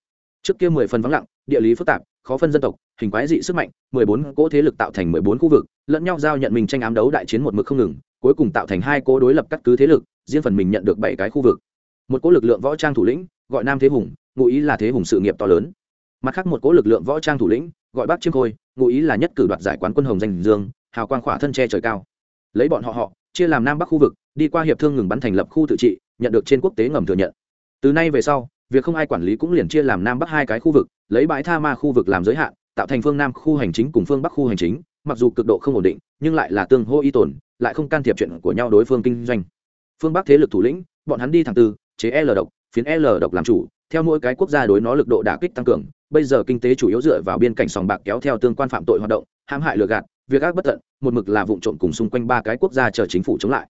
Trước kia mười phần vắng lặng, địa lý phức tạp, khó phân dân tộc, hình quái dị sức mạnh, mười bốn cỗ thế lực tạo thành mười bốn khu vực, lẫn nhau giao nhận mình tranh ám đấu đại chiến một mực không ngừng, cuối cùng tạo thành hai cỗ đối lập cắt cứ thế lực, riêng phần mình nhận được bảy cái khu vực. Một cỗ lực lượng võ trang thủ lĩnh, gọi nam thế hùng, ngụ ý là thế hùng sự nghiệp to lớn. Mặt khác một cỗ lực lượng võ trang thủ lĩnh, gọi Bắc chiêm khôi, ngụ ý là nhất cử đoạt giải quán quân hồng danh dương hào quang khỏa thân che trời cao. Lấy bọn họ họ, chia làm nam bắc khu vực, đi qua hiệp thương ngừng bắn thành lập khu tự trị, nhận được trên quốc tế ngầm thừa nhận. Từ nay về sau, việc không ai quản lý cũng liền chia làm nam bắc hai cái khu vực, lấy bãi tha ma khu vực làm giới hạn, tạo thành phương nam khu hành chính cùng phương bắc khu hành chính, mặc dù cực độ không ổn định, nhưng lại là tương hô y tồn lại không can thiệp chuyện của nhau đối phương kinh doanh. Phương bắc thế lực thủ lĩnh, bọn hắn đi thẳng tư, chế l độc, phiến l độc làm chủ, theo mỗi cái quốc gia đối nó lực độ đả kích tăng cường, bây giờ kinh tế chủ yếu dựa vào biên cảnh sòng bạc kéo theo tương quan phạm tội hoạt động, hãm hại lừa gạt việc ác bất tận, một mực là vụ trộm cùng xung quanh ba cái quốc gia chờ chính phủ chống lại.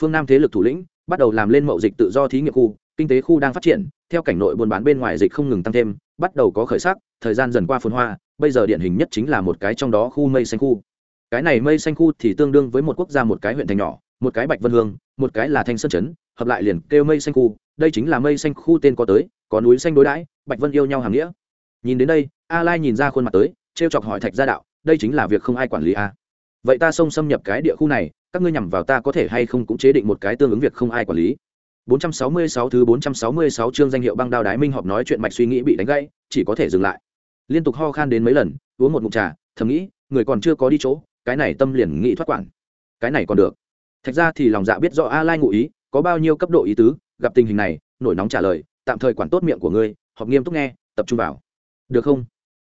Phương nam thế lực thủ lĩnh bắt đầu làm lên mậu dịch tự do thí nghiệm khu, kinh tế khu đang phát triển, theo cảnh nội buôn bán bên ngoài dịch không ngừng tăng thêm, bắt đầu có khởi sắc, thời gian dần qua phồn hoa, bây giờ điển hình nhất chính là một cái trong đó khu mây xanh khu. Cái này mây xanh khu thì tương đương với một quốc gia một cái huyện thành nhỏ, một cái bạch vân hương, một cái là thanh sơn chấn hợp lại liền kêu mây xanh khu, đây chính là mây xanh khu tên có tới, có núi xanh đối đãi, bạch vân yêu nhau hàng nghĩa. Nhìn đến đây, a lai nhìn ra khuôn mặt tới, trêu chọc hỏi thạch gia đạo đây chính là việc không ai quản lý a vậy ta xông xâm nhập cái địa khu này các ngươi nhằm vào ta có thể hay không cũng chế định một cái tương ứng việc không ai quản lý 466 thứ 466 chương danh hiệu băng đao đái minh họp nói chuyện mạch suy nghĩ bị đánh gãy, chỉ có thể dừng lại. Liên tục ho khan đến mấy lần, uống một ngụm trà, thầm nghĩ, người còn chưa có đi chỗ, cái này tâm liền nghĩ thoát quản. Cái này còn được. Thạch ra thì lòng dạ biết rõ A Lai ngụ ý, có bao nhiêu cấp độ ý tứ, gặp tình hình này, nổi nóng trả lời, tạm thời quản tốt miệng của ngươi, họp nghiêm túc nghe, tập trung vào. Được không?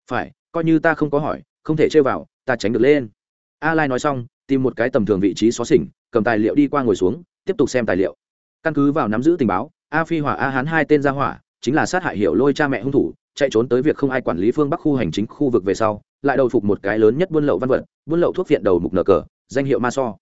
Phải, coi như ta không có hỏi, không thể chơi vào, ta tránh được lên. A Lai nói xong, tìm một cái tầm thường vị trí xó xỉnh, cầm tài liệu đi qua ngồi xuống, tiếp tục xem tài liệu. Căn cứ vào nắm giữ tình báo a phi hỏa a hán hai tên gia hỏa chính là sát hại hiểu lôi cha mẹ hung thủ chạy trốn tới việc không ai quản lý phương bắc khu hành chính khu vực về sau lại đầu phục một cái lớn nhất buôn lậu văn vật buôn lậu thuốc viện đầu mục nở cờ danh hiệu ma so.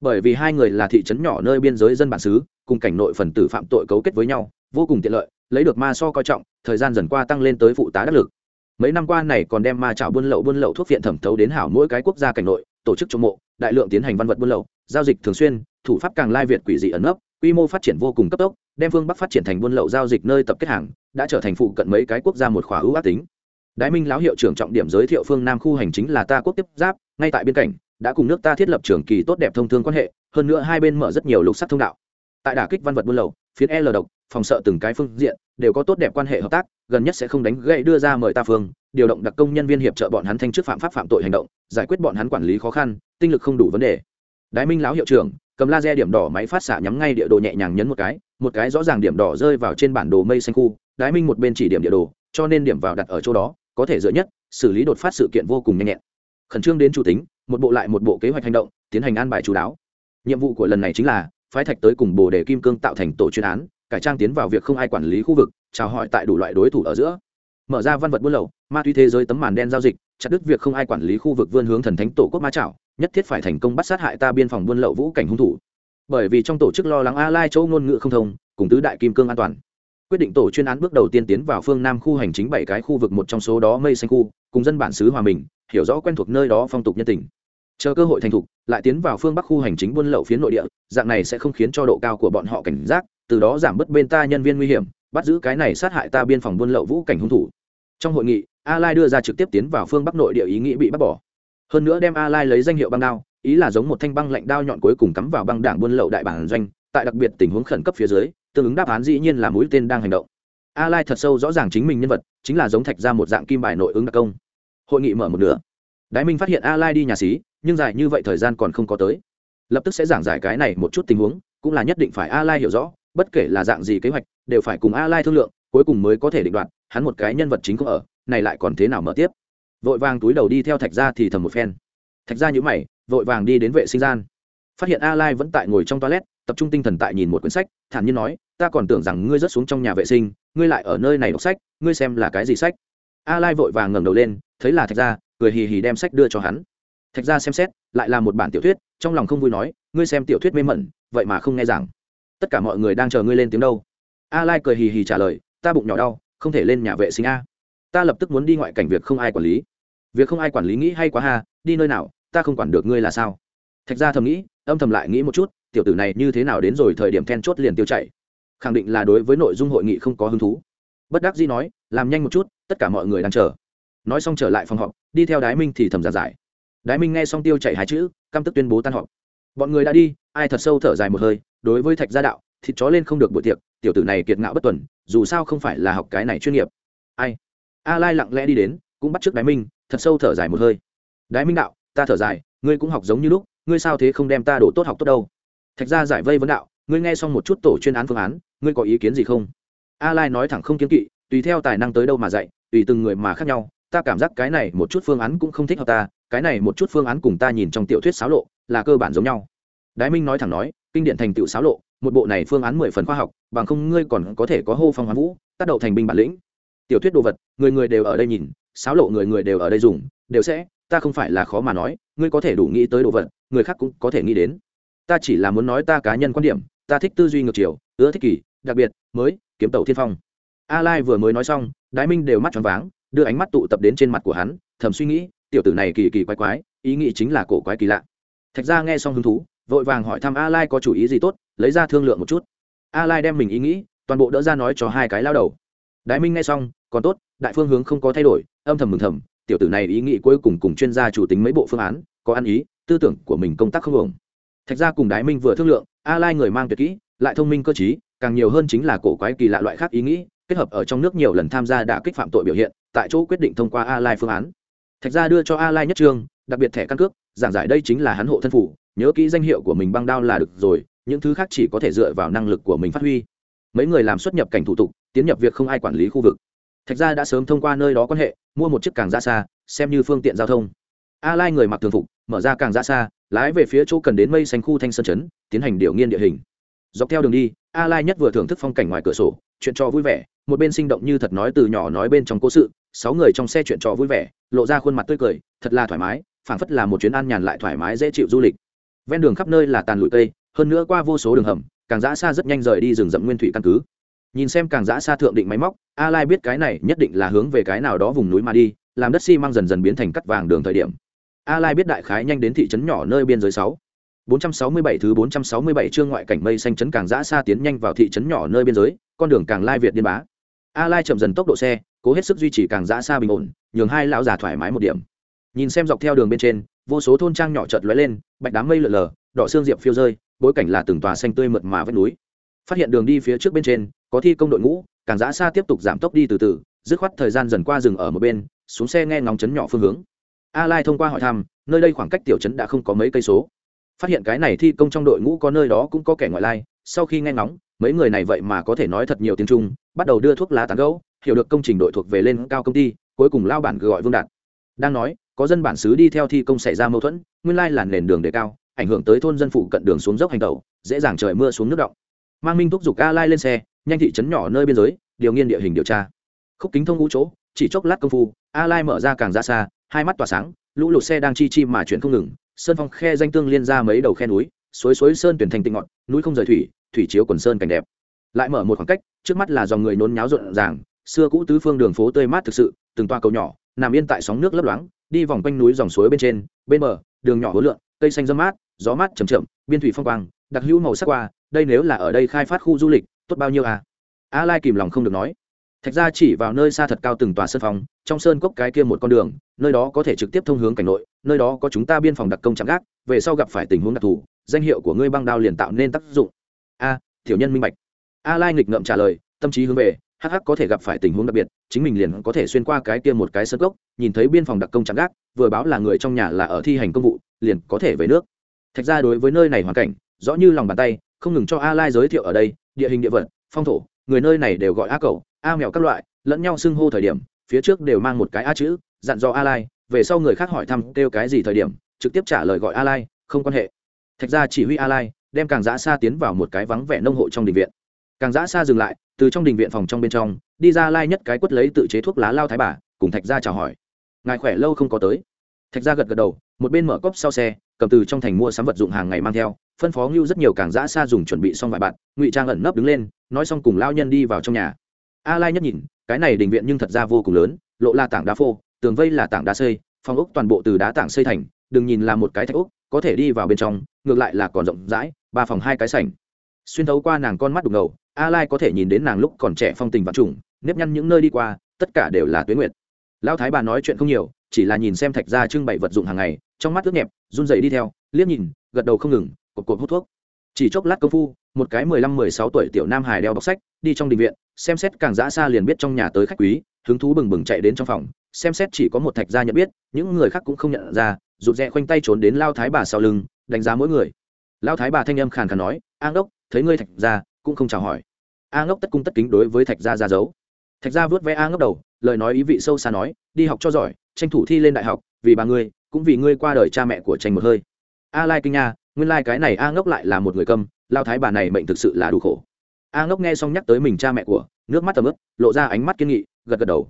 Bởi vì hai người là thị trấn nhỏ nơi biên giới dân bản xứ cùng cảnh nội phần tử phạm tội cấu kết với nhau vô cùng tiện lợi lấy được ma so coi trọng thời gian dần qua tăng lên tới phụ tá đắc lực mấy năm qua này còn đem ma trảo buôn lậu buôn lậu thuốc viện thẩm thấu đến hảo mỗi cái quốc gia cảnh nội, tổ chức chống mộ, đại lượng tiến hành văn vật buôn lậu, giao dịch thường xuyên, thủ pháp càng lai việt quỷ dị ẩn nấp, quy mô phát triển vô cùng cấp tốc, đem phương bắc phát triển thành buôn lậu giao dịch nơi tập kết hàng, đã trở thành phụ cận mấy cái quốc gia một khóa ưu ác tính. Đái minh lão hiệu trưởng trọng điểm giới thiệu phương nam khu hành chính là ta quốc tiếp giáp, ngay tại biên cảnh đã cùng nước ta thiết lập trường kỳ tốt đẹp thông thương quan hệ, hơn nữa hai bên mở rất nhiều lục sắc thông đạo. Tại đả kích văn vật buôn lậu, phiến l độc, phòng sợ từng cái phương diện, đều có tốt đẹp quan hệ hợp tác gần nhất sẽ không đánh gậy đưa ra mời ta phương, điều động đặc công nhân viên hiệp trợ bọn hắn thanh chức phạm pháp phạm tội hành động, giải quyết bọn hắn quản lý khó khăn, tinh lực không đủ vấn đề. Đái minh lão hiệu trưởng, cầm laser điểm đỏ máy phát xạ nhắm ngay địa đồ nhẹ nhàng nhấn một cái một cái rõ ràng điểm đỏ rơi vào trên bản đồ mây xanh khu, đái minh một bên chỉ điểm địa đồ, cho nên điểm vào đặt ở chỗ đó, có thể dựa nhất, xử lý đột phát sự kiện vô cùng nhanh nhẹn. Khẩn trương đến chủ tính, một bộ lại một bộ kế hoạch hành động, tiến hành an bài chú đáo. Nhiệm vụ của lần này chính là, phái thạch tới cùng bồ đề kim cương tạo thành tổ chuyên án, cải trang tiến vào việc không ai quản lý khu vực chào hỏi tại đủ loại đối thủ ở giữa. Mở ra văn vật buôn lậu, ma túy thế giới tấm màn đen giao dịch, chặt đứt việc không ai quản lý khu vực vươn hướng thần thánh tổ quốc ma trảo nhất thiết phải thành công bắt sát hại ta biên phòng buôn lậu vũ cảnh hung thủ. Bởi vì trong tổ chức lo lắng a lai châu ngôn ngữ không thông, cùng tứ đại kim cương an toàn. Quyết định tổ chuyên án bước đầu tiên tiến vào phương nam khu hành chính bảy cái khu vực một trong số đó mây xanh khu, cùng dân bản xứ hòa mình, hiểu rõ quen thuộc nơi đó phong tục nhân tình. Chờ cơ hội thành thục, lại tiến vào phương bắc khu hành chính buôn lậu phía nội địa, dạng này sẽ không khiến cho độ cao của bọn họ cảnh giác, từ đó giảm bớt bên ta nhân viên nguy hiểm bắt giữ cái này sát hại ta biên phòng buôn lậu vũ cảnh hung thủ. Trong hội nghị a lai đưa ra trực tiếp tiến vào phương bắc nội địa ý nghĩ bị bắt bỏ. Hơn nữa đem a lai lấy danh hiệu băng đao, ý là giống một thanh băng lạnh đao nhọn cuối cùng cắm vào băng đảng buôn lậu đại bản doanh, tại đặc biệt tình huống khẩn cấp phía dưới, tương ứng đáp án dĩ nhiên là mũi tên đang hành động. A lai thật sâu rõ ràng chính mình nhân vật, chính là giống thạch ra một dạng kim bài nội ứng đặc công. Hội nghị mở một nửa. Đái minh phát hiện a lai đi nhà xí, nhưng dài như vậy thời gian còn không có tới. Lập tức sẽ giảng giải cái này một chút tình huống, cũng là nhất định phải a lai hiểu rõ bất kể là dạng gì kế hoạch, đều phải cùng a lai thương lượng, cuối cùng mới có thể định đoạt, hắn một cái nhân vật chính cũng ở, này lại còn thế nào mở tiếp? Vội vàng túi đầu đi theo thạch gia thì thầm một phen. Thạch gia nhữ mày, vội vàng đi đến vệ sinh gian. Phát hiện a lai vẫn tại ngồi trong toilet, tập trung tinh thần tại nhìn một quyển sách, thản nhiên nói, ta còn tưởng rằng ngươi rớt xuống trong nhà vệ sinh, ngươi lại ở nơi này đọc sách, ngươi xem là cái gì sách? A lai vội vàng ngẩng đầu lên, thấy là thạch gia, cười hì hì đem sách đưa cho hắn. Thạch gia xem xét, lại là một bản tiểu thuyết, trong lòng không vui nói, ngươi xem tiểu thuyết mê mẩn, vậy mà không nghe rằng tất cả mọi người đang chờ ngươi lên tiếng đâu? A lai cười hì hì trả lời, ta bụng nhỏ đau, không thể lên nhà vệ sinh a. Ta lập tức muốn đi ngoại cảnh việc không ai quản lý. Việc không ai quản lý nghĩ hay quá ha, đi nơi nào, ta không quản được ngươi là sao? Thạch ra thầm nghĩ, âm thầm lại nghĩ một chút, tiểu tử này như thế nào đến rồi thời điểm then chốt liền tiêu chảy. Khẳng định là đối với nội dung hội nghị không có hứng thú. Bất đắc dĩ nói, làm nhanh một chút, tất cả mọi người đang chờ. Nói xong trở lại phòng họp, đi theo đái minh thì thầm giả giải. Đái minh nghe xong tiêu chảy hai chữ, căm tức tuyên bố tan họp. Bọn người đã đi, ai thật sâu thở dài một hơi đối với thạch gia đạo, thịt chó lên không được buổi tiệc, tiểu tử này kiệt ngạo bất tuần, dù sao không phải là học cái này chuyên nghiệp. Ai? A lai lặng lẽ đi đến, cũng bắt trước đái minh, thật sâu thở dài một hơi. Đái minh đạo, ta thở dài, ngươi cũng học giống như lúc, ngươi sao thế không đem ta đổ tốt học tốt đâu? Thạch ra giải vây vấn đạo, ngươi nghe xong một chút tổ chuyên án phương án, ngươi có ý kiến gì không? A lai nói thẳng không kiến kỵ, tùy theo tài năng tới đâu mà dạy, tùy từng người mà khác nhau, ta cảm giác cái này một chút phương án cũng không thích hợp ta, cái này một chút phương án cùng ta nhìn trong tiểu thuyết xáo lộ, là cơ bản giống nhau. Đái minh nói thẳng nói kinh điển thành tựu xáo lộ, một bộ này phương án mười phần khoa học, bằng không ngươi còn có thể có hô phong hoán vũ, tác động thành binh bản lĩnh. Tiểu thuyết đồ vật, người người đều ở đây nhìn, xáo lộ người người đều ở đây dùng, đều sẽ, ta không phải là khó mà nói, ngươi có thể đủ nghĩ tới đồ vật, người khác cũng có thể nghĩ đến. Ta chỉ là muốn nói ta cá nhân quan điểm, ta thích tư duy ngược chiều, ưa thích kỷ đặc biệt, mới, kiếm tàu thiên phong. A lai vừa mới nói xong, đái minh đều mắt tròn váng, đưa ánh mắt tụ tập đến trên mặt của hắn, thầm suy nghĩ, tiểu tử này kỳ kỳ quái quái, ý nghĩ chính là cổ quái kỳ lạ. Thạch ra nghe xong hứng thú vội vàng hỏi thăm a lai có chủ ý gì tốt lấy ra thương lượng một chút. A lai đem mình ý nghĩ toàn bộ đỡ ra nói cho hai cái lao đầu. Đái minh nghe xong còn tốt đại phương hướng không có thay đổi âm thầm mừng thầm tiểu tử này ý nghĩ cuối cùng cùng chuyên gia chủ tính mấy bộ phương án có ăn ý tư tưởng của mình công tác không ổn. Thạch ra cùng đái minh vừa thương lượng a lai người mang tuyệt kỹ lại thông minh cơ trí, càng nhiều hơn chính là cổ quái kỳ lạ loại khác ý nghĩ kết hợp ở trong nước nhiều lần tham gia đã kích phạm tội biểu hiện tại chỗ quyết định thông qua a lai phương án. Thạch ra đưa cho a lai nhất trương đặc biệt thẻ căn cước giảng giải đây chính là hắn hộ thân phủ nhớ kỹ danh hiệu của mình băng đao là được rồi, những thứ khác chỉ có thể dựa vào năng lực của mình phát huy. Mấy người làm xuất nhập cảnh thủ tục, tiến nhập việc không ai quản lý khu vực. Thạch gia đã sớm thông qua nơi đó quan hệ, mua một chiếc càng ra xa, xem như phương tiện giao thông. A lai người mặc thường phục, mở ra càng ra xa, lái về phía chỗ cần đến mây xanh khu thanh sơn chấn tiến hành điều nghiên địa hình. Dọc theo đường đi, a lai nhất vừa thưởng thức phong cảnh ngoài cửa sổ, chuyện trò vui vẻ, một bên sinh động như thật nói từ nhỏ nói bên trong cố sự, sáu người trong xe chuyện trò vui vẻ, lộ ra khuôn mặt tươi cười, thật là thoải mái, phảng phất là một chuyến ăn nhàn lại thoải mái dễ chịu du lịch ven đường khắp nơi là tàn lụi cây hơn nữa qua vô số đường hầm càng giã xa rất nhanh rời đi rừng rậm nguyên thủy căn cứ nhìn xem càng giã xa thượng định máy móc a lai biết cái này nhất định là hướng về cái nào đó vùng núi mà đi làm đất xi、si、măng dần dần biến thành cắt vàng đường thời điểm a lai biết đại khái nhanh đến thị trấn nhỏ nơi biên giới sáu 467 thứ 467 chương ngoại cảnh mây xanh trấn càng giã xa tiến nhanh vào thị trấn nhỏ nơi biên giới, con đường càng lai việt điên bá. A Lai chậm dần tốc độ xe, cố hết sức duy trì càng giã xa bình ổn, nhường hai lão già thoải mái một điểm. Nhìn xem dọc theo đường bên trên, vô số thôn trang nhỏ chợt lóe lên, bạch đám mây lượn lờ, đỏ xương diệp phiêu rơi, bối cảnh là từng tòa xanh tươi mượt mà vách núi. Phát hiện đường đi phía trước bên trên, có thi công đội ngũ, càng giã xa tiếp tục giảm tốc đi từ từ, dứt khoát thời gian dần qua dừng ở một bên, xuống xe nghe ngóng chấn nhỏ phương hướng. A Lai thông qua hỏi thăm, nơi đây khoảng cách tiểu trấn đã không có mấy cây số phát hiện cái này thi công trong đội ngũ có nơi đó cũng có kẻ ngoại lai sau khi nghe ngóng mấy người này vậy mà có thể nói thật nhiều tiếng trung bắt đầu đưa thuốc lá tán gấu hiểu được công trình đội thuộc về lên cao công ty cuối cùng lao bản gọi vương đạt đang nói, có dân bản xứ đi theo thi công xảy ra mâu thuẫn, nguyên lai là nền đường đề cao, ảnh hưởng tới thôn dân phụ cận đường xuống dốc hành tẩu, dễ dàng trời mưa xuống nước động. Mang minh thúc giục a lai lên xe, nhanh thị trấn nhỏ nơi biên giới, điều nghiên địa hình điều tra. Khúc kính thông ngũ chỗ, chỉ chốc lát công phu, a lai mở ra càng ra xa, hai mắt tỏa sáng, lũ lụt xe đang chi chi mà chuyển không ngừng, sơn phong khe danh tương liên ra mấy đầu khe núi, suối suối sơn tuyển thành tịnh ngọt núi không rời thủy thủy chiếu quần sơn cảnh đẹp. Lại mở một khoảng cách, trước mắt là dòng người nôn nháo rộn ràng, xưa cũ tứ phương đường phố tươi mát thực sự, từng toa cầu nhỏ nằm yên tại sóng nước lấp loáng đi vòng quanh núi dòng suối bên trên bên bờ đường nhỏ hối lượn cây xanh dâm mát gió mát chầm chậm biên thủy phong quang đặc hữu màu sắc qua đây nếu là ở đây khai phát khu du lịch tốt bao nhiêu à? A lai kìm lòng không được nói. Thạch ra chỉ vào nơi xa thật cao từng tòa sơn phòng, trong sơn cốc cái kia một con đường nơi đó có thể trực tiếp thông hướng cảnh nội nơi đó có chúng ta biên phòng đặc công chạm gác về sau gặp phải tình huống đặc thù danh hiệu của ngươi băng đao liền tạo nên tác dụng. A tiểu nhân minh bạch. A lai nghịch ngợm trả lời tâm trí hướng về hắc hắc có thể gặp phải tình huống đặc biệt, chính mình liền có thể xuyên qua cái kia một cái sơ cốc, nhìn thấy biên phòng đặc công chạm gác, vừa báo là người trong nhà là ở thi hành công vụ, liền có thể về nước. Thạch ra đối với nơi này hoàn cảnh, rõ như lòng bàn tay, không ngừng cho a lai giới thiệu ở đây, địa hình địa vật, phong thổ, người nơi này đều gọi a cầu a mèo các loại, lẫn nhau xưng hô thời điểm, phía trước đều mang một cái a chữ, dặn dò a lai về sau người khác hỏi thăm kêu cái gì thời điểm, trực tiếp trả lời gọi a lai không quan hệ. Thạch ra chỉ huy a lai đem càng giã xa tiến vào một cái vắng vẻ nông hộ trong đình viện càng giã xa dừng lại, từ trong đình viện phòng trong bên trong, đi ra lai nhất cái quất lấy tự chế thuốc lá lao thái bà, cùng thạch ra chào hỏi. Ngài khỏe lâu không có tới. Thạch ra gật gật đầu, một bên mở cốc sau xe, cầm từ trong thành mua sắm vật dụng hàng ngày mang theo, phân phó ngưu rất nhiều càng giã xa dùng chuẩn bị xong vài bạn, ngụy trang ẩn nấp đứng lên, nói xong cùng lao nhân đi vào trong nhà. A lai nhất nhìn, cái này đình viện nhưng thật ra vô cùng lớn, lộ là tảng đá phô, tường vây là tảng đá xây, phòng ốc toàn bộ từ đá tảng xây thành, đừng nhìn là một cái thạch ốc, có thể đi vào bên trong, ngược lại là còn rộng rãi, ba phòng hai cái sảnh. Xuyên thấu qua nàng con mắt đục ngầu a lai có thể nhìn đến nàng lúc còn trẻ phong tình và trùng, nếp nhăn những nơi đi qua, tất cả đều là tuyến nguyệt. Lão thái bà nói chuyện không nhiều, chỉ là nhìn xem thạch ra trưng bày vật dụng hàng ngày, trong mắt ướt nhẹp, run rẩy đi theo, liếc nhìn, gật đầu không ngừng, cột cột hút thuốc. Chỉ chốc lát công phu, một cái mười lăm, mười sáu tuổi tiểu nam hài đeo bọc sách, đi trong đình viện, xem xét càng dã xa liền biết trong nhà tới khách quý, hứng thú bừng bừng chạy đến trong phòng, xem xét chỉ có một thạch gia nhận biết, những người khác cũng không nhận ra, rụt rè khoanh tay trốn đến lao thái bà sau lưng, đánh giá mỗi người. Lao thái bà thanh âm khàn khàn nói, an đốc, thấy ngươi thạch gia cũng không chào hỏi. A ngốc tất cung tất kính đối với thạch gia ra giấu thạch gia vớt vẽ a ngốc đầu, lời nói ý vị sâu xa nói, đi học cho giỏi, tranh thủ thi lên đại học, vì bà ngươi, cũng vì ngươi qua đời cha mẹ của tranh một hơi. A lai kinh nha, nguyên lai cái này a ngốc lại là một người câm, lao thái bà này mệnh thực sự là đủ khổ. A ngốc nghe xong nhắc tới mình cha mẹ của, nước mắt tầm ướp lộ ra ánh mắt kiên nghị, gật gật đầu.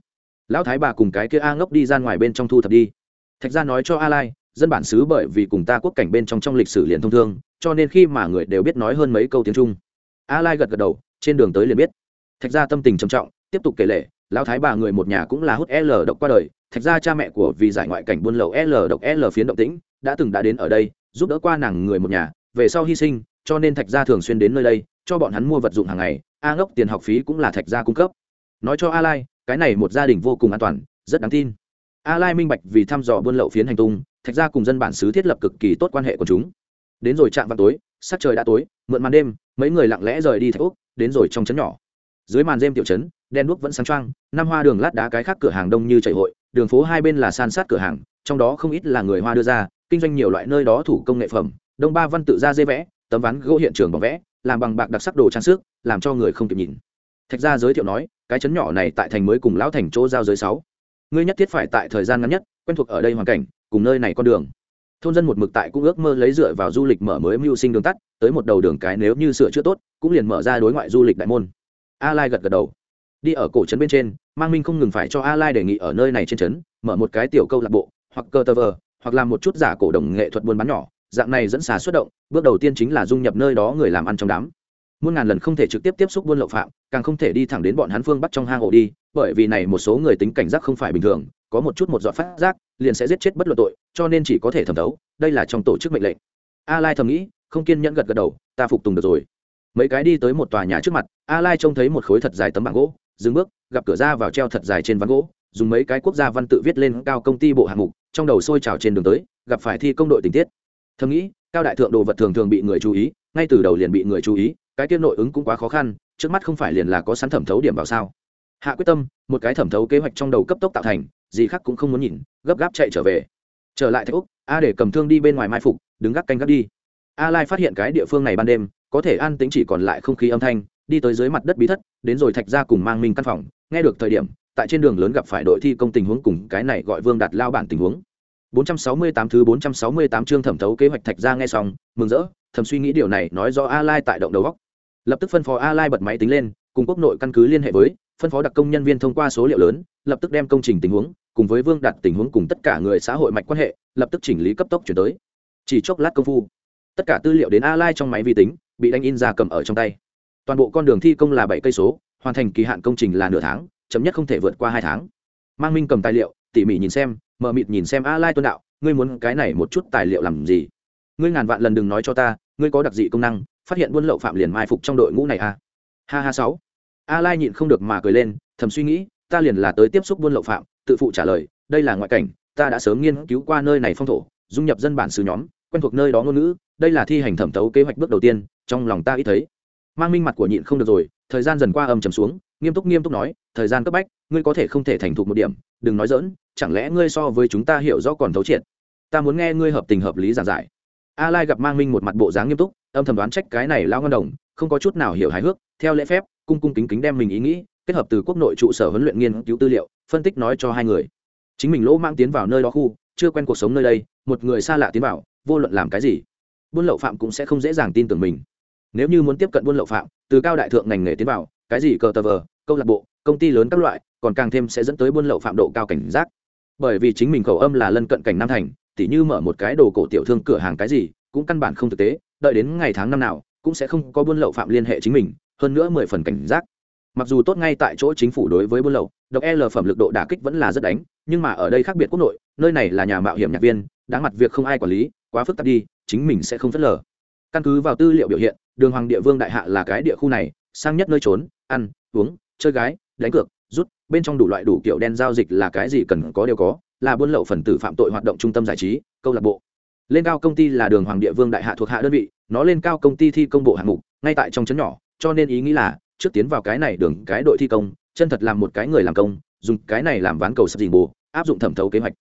Lão thái bà cùng cái kia a ngốc đi ra ngoài bên trong thu thập đi. Thạch gia nói cho a lai, dân bản xứ bởi vì cùng ta quốc cảnh bên trong trong lịch sử liền thông thương, cho nên khi mà người đều biết nói hơn mấy câu tiếng trung a lai gật gật đầu, trên đường tới liền biết. Thạch gia tâm tình trầm trọng, tiếp tục kể lể, lão thái bà người một nhà cũng là hút l độc qua đời. Thạch gia cha mẹ của vì giải ngoại cảnh buôn lậu l độc l phiến động tĩnh, đã từng đã đến ở đây, giúp đỡ qua nàng người một nhà. Về sau hy sinh, cho nên thạch gia thường xuyên đến nơi đây, cho bọn hắn mua vật dụng hàng ngày. A ngốc tiền học phí cũng là thạch gia cung cấp. Nói cho a lai, cái này một gia đình vô cùng an toàn, rất đáng tin. A lai minh bạch vì thăm dò buôn lậu phiến hành tung, thạch gia cùng dân bản xứ thiết lập cực kỳ tốt quan hệ của chúng. Đến rồi chạm vào tối, sắc trời đã tối, mượn màn đêm mấy người lặng lẽ rời đi thạch úc, đến rồi trong trấn nhỏ. Dưới màn đêm tiểu trấn, đen đuốc vẫn sáng trăng năm hoa đường lát đá cái khác cửa hàng đông như chảy hội, đường phố hai bên là san sát cửa hàng, trong đó không ít là người hoa đưa ra, kinh doanh nhiều loại nơi đó thủ công nghệ phẩm, đông ba văn tự ra dê vẽ, tấm ván gỗ hiện trường bằng vẽ, làm bằng bạc đặc sắc đồ trang sức, làm cho người không kịp nhìn. Thạch gia giới thiệu nói, cái trấn nhỏ này tại thành mới cùng lão thành chỗ giao giới sáu. Ngươi nhất thiết phải tại thời gian ngắn nhất, quen thuộc ở đây hoàn cảnh, cùng nơi này con đường thôn dân một mực tại cũng ước mơ lấy dựa vào du lịch mở mới mưu sinh đường tắt, tới một đầu đường cái nếu như sửa chữa tốt, cũng liền mở ra đối ngoại du lịch đại môn. A lai gật gật đầu. Đi ở cổ trấn bên trên, mang minh không ngừng phải cho a lai đề nghị ở nơi này trên trấn, mở một cái tiểu câu lạc bộ, hoặc cơ tơ vờ, hoặc làm một chút giả cổ đồng nghệ thuật buôn bán nhỏ, dạng này dẫn xà xuất động, bước đầu tiên chính là dung nhập nơi đó người làm ăn trong đám. Muôn ngàn lần không thể trực tiếp tiếp xúc buôn lậu phạm, càng không thể đi thẳng đến bọn hắn phương bắt trong hang ổ đi, bởi vì này một số người tính cảnh giác không phải bình thường có một chút một dọn phát giác, liền sẽ giết chết bất luận tội, cho nên chỉ có thể thẩm thấu, đây là trong tổ chức mệnh lệnh. A lai thầm nghĩ, không kiên nhẫn gật gật đầu, ta phục tùng được rồi. Mấy cái đi tới một tòa nhà trước mặt a lai trông thấy một khối thật dài tấm bảng gỗ, dừng bước, gặp cửa ra vào treo thật dài trên ván gỗ, dùng mấy cái quốc gia văn tự viết lên cao công ty bộ hạng mục, trong đầu sôi trào trên đường tới, gặp phải thi công đội tình tiết. Thầm nghĩ, cao đại thượng đồ vật thường thường bị người chú ý, ngay từ đầu liền bị người chú ý, cái tiết nội ứng cũng quá khó khăn, trước mắt không phải liền là có sẵn thẩm thấu điểm vào sao? Hạ quyết tâm, một cái thẩm thấu kế hoạch trong đầu cấp tốc tạo thành gì khác cũng không muốn nhìn, gấp gáp chạy trở về. Trở lại thạch úc, a để cầm thương đi bên ngoài mai phục, đứng gác canh gác đi. A lai phát hiện cái địa phương này ban đêm, có thể an tĩnh chỉ còn lại không khí âm thanh, đi tới dưới mặt đất bí thất, đến rồi thạch ra cùng mang minh căn phòng. Nghe được thời điểm, tại trên đường lớn gặp phải đội thi công tình huống cùng cái này gọi vương đặt lao bản tình huống. 468 thứ 468 chương thẩm thấu kế hoạch thạch ra nghe xong, mừng rỡ, thầm suy nghĩ điều này nói do a lai tại động đầu góc lập tức phân phó a lai bật máy tính lên, cùng quốc nội căn cứ liên hệ với phân phó đặc công nhân viên thông qua số liệu lớn, lập tức đem công trình tình huống cùng với vương đặt tình huống cùng tất cả người xã hội mạch quan hệ, lập tức chỉnh lý cấp tốc chuyển tới. Chỉ chốc lát công phu, tất cả tư liệu đến a lai trong máy vi tính, bị đánh in ra cầm ở trong tay. Toàn bộ con đường thi công là bảy cây số, hoàn thành kỳ hạn công trình là nửa tháng, chậm nhất không thể vượt qua hai tháng. Mang minh cầm tài liệu, tỉ mỉ nhìn xem mờ mịt nhìn xem a lai tuân đạo, ngươi muốn cái này một chút tài liệu làm gì? Ngươi ngàn vạn lần đừng nói cho ta, ngươi có đặc dị công năng, phát hiện buôn lậu phạm liền mai phục trong đội ngũ này à? Ha ha sáu a lai nhịn không được mà cười lên, thầm suy nghĩ, ta liền là tới tiếp xúc buôn lậu phạm, tự phụ trả lời, đây là ngoại cảnh, ta đã sớm nghiên cứu qua nơi này phong thổ, dung nhập dân bản xứ nhóm, quen thuộc nơi đó ngôn ngữ, đây là thi hành thẩm thấu kế hoạch bước đầu tiên, trong lòng ta ít thấy. Mang minh mặt của nhịn không được rồi, thời gian dần qua âm trầm xuống, nghiêm túc nghiêm túc nói, thời gian cấp bách, ngươi có thể không thể thành thục một điểm, đừng nói dỡn chẳng lẽ ngươi so với chúng ta hiểu rõ còn thấu triệt? Ta muốn nghe ngươi hợp tình hợp lý giảng giải. A lai gặp mang minh một mặt bộ dáng nghiêm túc âm thầm đoán trách cái này lao ngân đồng, không có chút nào hiểu hài hước, theo lễ phép, cung cung kính kính đem mình ý nghĩ, kết hợp từ quốc nội trụ sở huấn luyện nghiên cứu tư liệu, phân tích nói cho hai người. Chính mình lỗ mang tiến vào nơi đó khu, chưa quen cuộc sống nơi đây, một người xa lạ tiến vào, vô luận làm cái gì, buôn lậu phạm cũng sẽ không dễ dàng tin tưởng mình. Nếu như muốn tiếp cận buôn lậu phạm, từ cao đại thượng ngành nghề tiến vào, cái gì cờ tờ vờ, câu lạc bộ, công ty lớn các loại, còn càng thêm sẽ dẫn tới buôn lậu phạm độ cao cảnh giác. Bởi vì chính mình khẩu âm là lân cận cảnh nam thành, tỉ như mở một cái đồ cổ tiểu thương cửa hàng cái gì, cũng căn bản không thực tế đợi đến ngày tháng năm nào, cũng sẽ không có buôn lậu phạm liên hệ chính mình, hơn nữa mười phần cảnh giác. Mặc dù tốt ngay tại chỗ chính phủ đối với buôn lậu, độc l phẩm lực độ đả kích vẫn là rất đánh, nhưng mà ở đây khác biệt quốc nội, nơi này là nhà mạo hiểm nhạc viên, đáng mặt việc không ai quản lý, quá phức tạp đi, chính mình sẽ không phớt lờ. Căn cứ vào tư liệu biểu hiện, đường hoàng địa vương đại hạ là cái địa khu này, sang nhất nơi trốn, ăn, uống, chơi gái, đánh cược, rút, bên trong đủ loại đủ kiểu đen giao dịch là cái gì cần có đều có, là buôn lậu phần tử phạm tội hoạt động trung tâm giải trí, câu lạc bộ lên cao công ty là đường hoàng địa vương đại hạ thuộc hạ đơn vị, nó lên cao công ty thi công bộ hạng mục, ngay tại trong chấn nhỏ, cho nên ý nghĩ là, trước tiến vào cái này đường, cái đội thi công, chân thật làm một cái người làm công, dùng cái này làm ván cầu sập dình bù áp dụng thẩm thấu kế hoạch.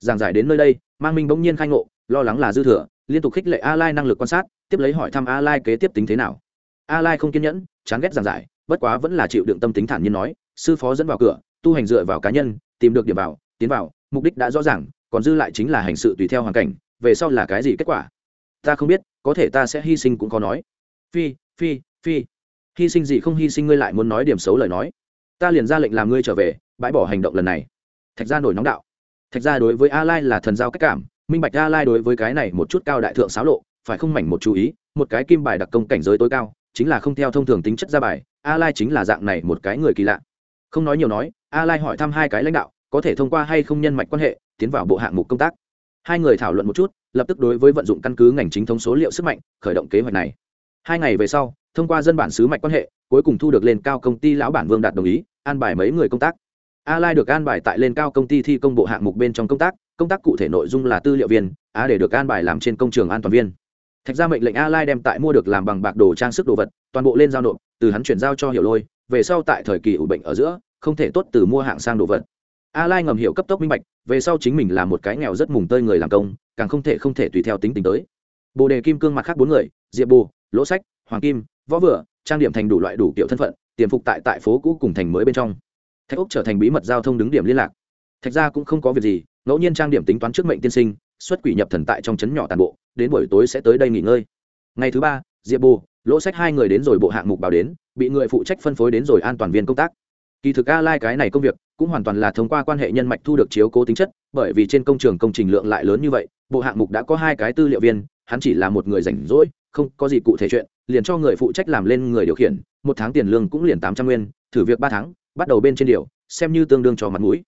Giảng giải đến nơi đây, mang minh bỗng nhiên khai ngộ, lo lắng là dư thừa, liên tục khích lệ a lai năng lực quan sát, tiếp lấy hỏi thăm a lai kế tiếp tính thế nào. A lai không kiên nhẫn, chán ghét giảng giải, bất quá vẫn là chịu đựng tâm tính thản nhiên nói, sư phó dẫn vào cửa, tu hành dựa vào cá nhân, tìm được điểm vào, tiến vào, mục đích đã rõ ràng, còn dư lại chính là hành sự tùy theo hoàn cảnh về sau là cái gì kết quả? Ta không biết, có thể ta sẽ hy sinh cũng có nói. Phi phi phi. Hy sinh gì không hy sinh ngươi lại muốn nói điểm xấu lời nói. Ta liền ra lệnh làm ngươi trở về, bãi bỏ hành động lần này. Thạch gia nổi nóng đạo. Thạch gia đối với a lai là thần giao cách cảm, minh bạch a lai đối với cái này một chút cao đại thượng xáo lộ, phải không mảnh một chú ý, một cái kim bài đặc công cảnh giới tối cao, chính là không theo thông thường tính chất ra bài a lai chính là dạng này một cái người kỳ lạ. Không nói nhiều nói a lai hỏi thăm hai cái lãnh đạo, có thể thông qua hay không nhân mạch quan hệ, tiến vào bộ hạng mục công tác hai người thảo luận một chút, lập tức đối với vận dụng căn cứ ngành chính thống số liệu sức mạnh, khởi động kế hoạch này. Hai ngày về sau, thông qua dân bản sứ mạch quan hệ, cuối cùng thu được lên cao công ty lão bản vương đạt đồng ý, an bài mấy người công tác. A lai được an bài tại lên cao công ty thi công bộ hạng mục bên trong công tác công tác cụ thể nội dung là tư liệu viên a để được an bài làm trên công trường an toàn viên. Thạch ra mệnh lệnh a lai đem tại mua được làm bằng bạc đồ trang sức đồ vật, toàn bộ lên giao nộp, từ hắn chuyển giao cho hiểu lôi, về sau tại thời kỳ ủ bệnh ở giữa, không thể tốt từ mua hạng sang đồ vật a lai ngầm hiểu cấp tốc minh bạch về sau chính mình là một cái nghèo rất mùng tơi người làm công càng không thể không thể tùy theo tính tình tới. Bồ đề kim cương mặt khác bốn người diệp bồ lỗ sách hoàng kim võ Vừa, trang điểm thành đủ loại đủ kiểu thân phận tiềm phục tại tại phố cũ cùng thành mới bên trong. Thạch úc trở thành bí mật giao thông đứng điểm liên lạc. Thạch ra cũng không có việc gì ngẫu nhiên trang điểm tính toán trước mệnh tiên sinh xuất quỷ nhập thần tại trong trấn nhỏ tàn bộ đến buổi tối sẽ tới đây nghỉ ngơi. Ngày thứ ba diệp bồ lỗ sách hai người đến rồi bộ hạng mục bảo đến bị người phụ trách phân phối đến rồi an toàn viên công tác kỳ thực a lai cái này công việc cũng hoàn toàn là thông qua quan hệ nhân mạch thu được chiếu cố tính chất, bởi vì trên công trường công trình lượng lại lớn như vậy, bộ hạng mục đã có hai cái tư liệu viên, hắn chỉ là một người rảnh rỗi, không có gì cụ thể chuyện, liền cho người phụ trách làm lên người điều khiển, một tháng tiền lương cũng liền tám trăm nguyên, thử việc ba tháng, bắt đầu bên trên điều, xem như tương đương cho mặt mũi.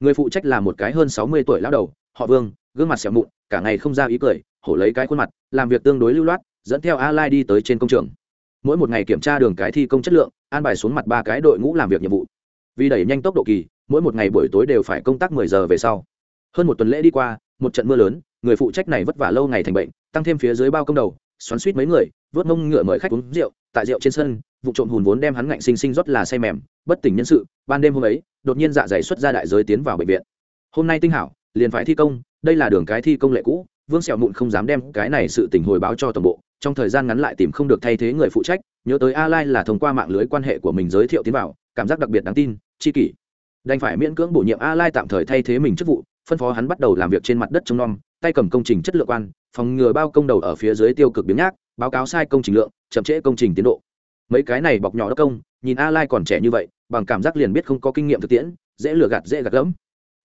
Người phụ trách là một cái hơn sáu mươi tuổi lão đầu, họ vương, gương mặt xẻo mụn, cả ngày không ra ý cười, hổ lấy cái khuôn mặt, làm việc tương đối lưu loát, dẫn theo a lai đi tới trên công trường. Mỗi một ngày kiểm tra đường cái thi công chất lượng, an bài xuống mặt ba cái đội ngũ làm việc nhiệm vụ vì đẩy nhanh tốc độ kỳ, mỗi một ngày buổi tối đều phải công tác 10 giờ về sau. Hơn một tuần lễ đi qua, một trận mưa lớn, người phụ trách này vất vả lâu ngày thành bệnh, tăng thêm phía dưới bao công đầu, xoắn suýt mấy người, vớt mông ngựa mời khách uống rượu, tại rượu trên sân, vụ trộm hùn vốn đem hắn ngạnh sinh sinh rót là say mềm, bất tỉnh nhân sự, ban đêm hôm ấy, đột nhiên dạ dày xuất ra đại giới tiến vào bệnh viện. Hôm nay tinh hảo, liền phải thi công, đây là đường cái thi công lệ cũ, vương sẹo mụn không dám đem cái này sự tình hồi báo cho toàn bộ, trong thời gian ngắn lại tìm không được thay thế người phụ trách, nhớ tới a lai là thông qua mạng lưới quan hệ của mình giới thiệu tiến vào cảm giác đặc biệt đáng tin, chi kỷ. Đành phải miễn cưỡng bổ nhiệm a lai tạm thời thay thế mình chức vụ, phân phó hắn bắt đầu làm việc trên mặt đất trông nom, tay cầm công trình chất lượng quan, phòng ngừa bao công đầu ở phía dưới tiêu cực biến nhác, báo cáo sai công trình lượng, chậm trễ công trình tiến độ. Mấy cái này bọc nhỏ đất công, nhìn a lai còn trẻ như vậy, bằng cảm giác liền biết không có kinh nghiệm thực tiễn, dễ lừa gạt dễ gạt lẫm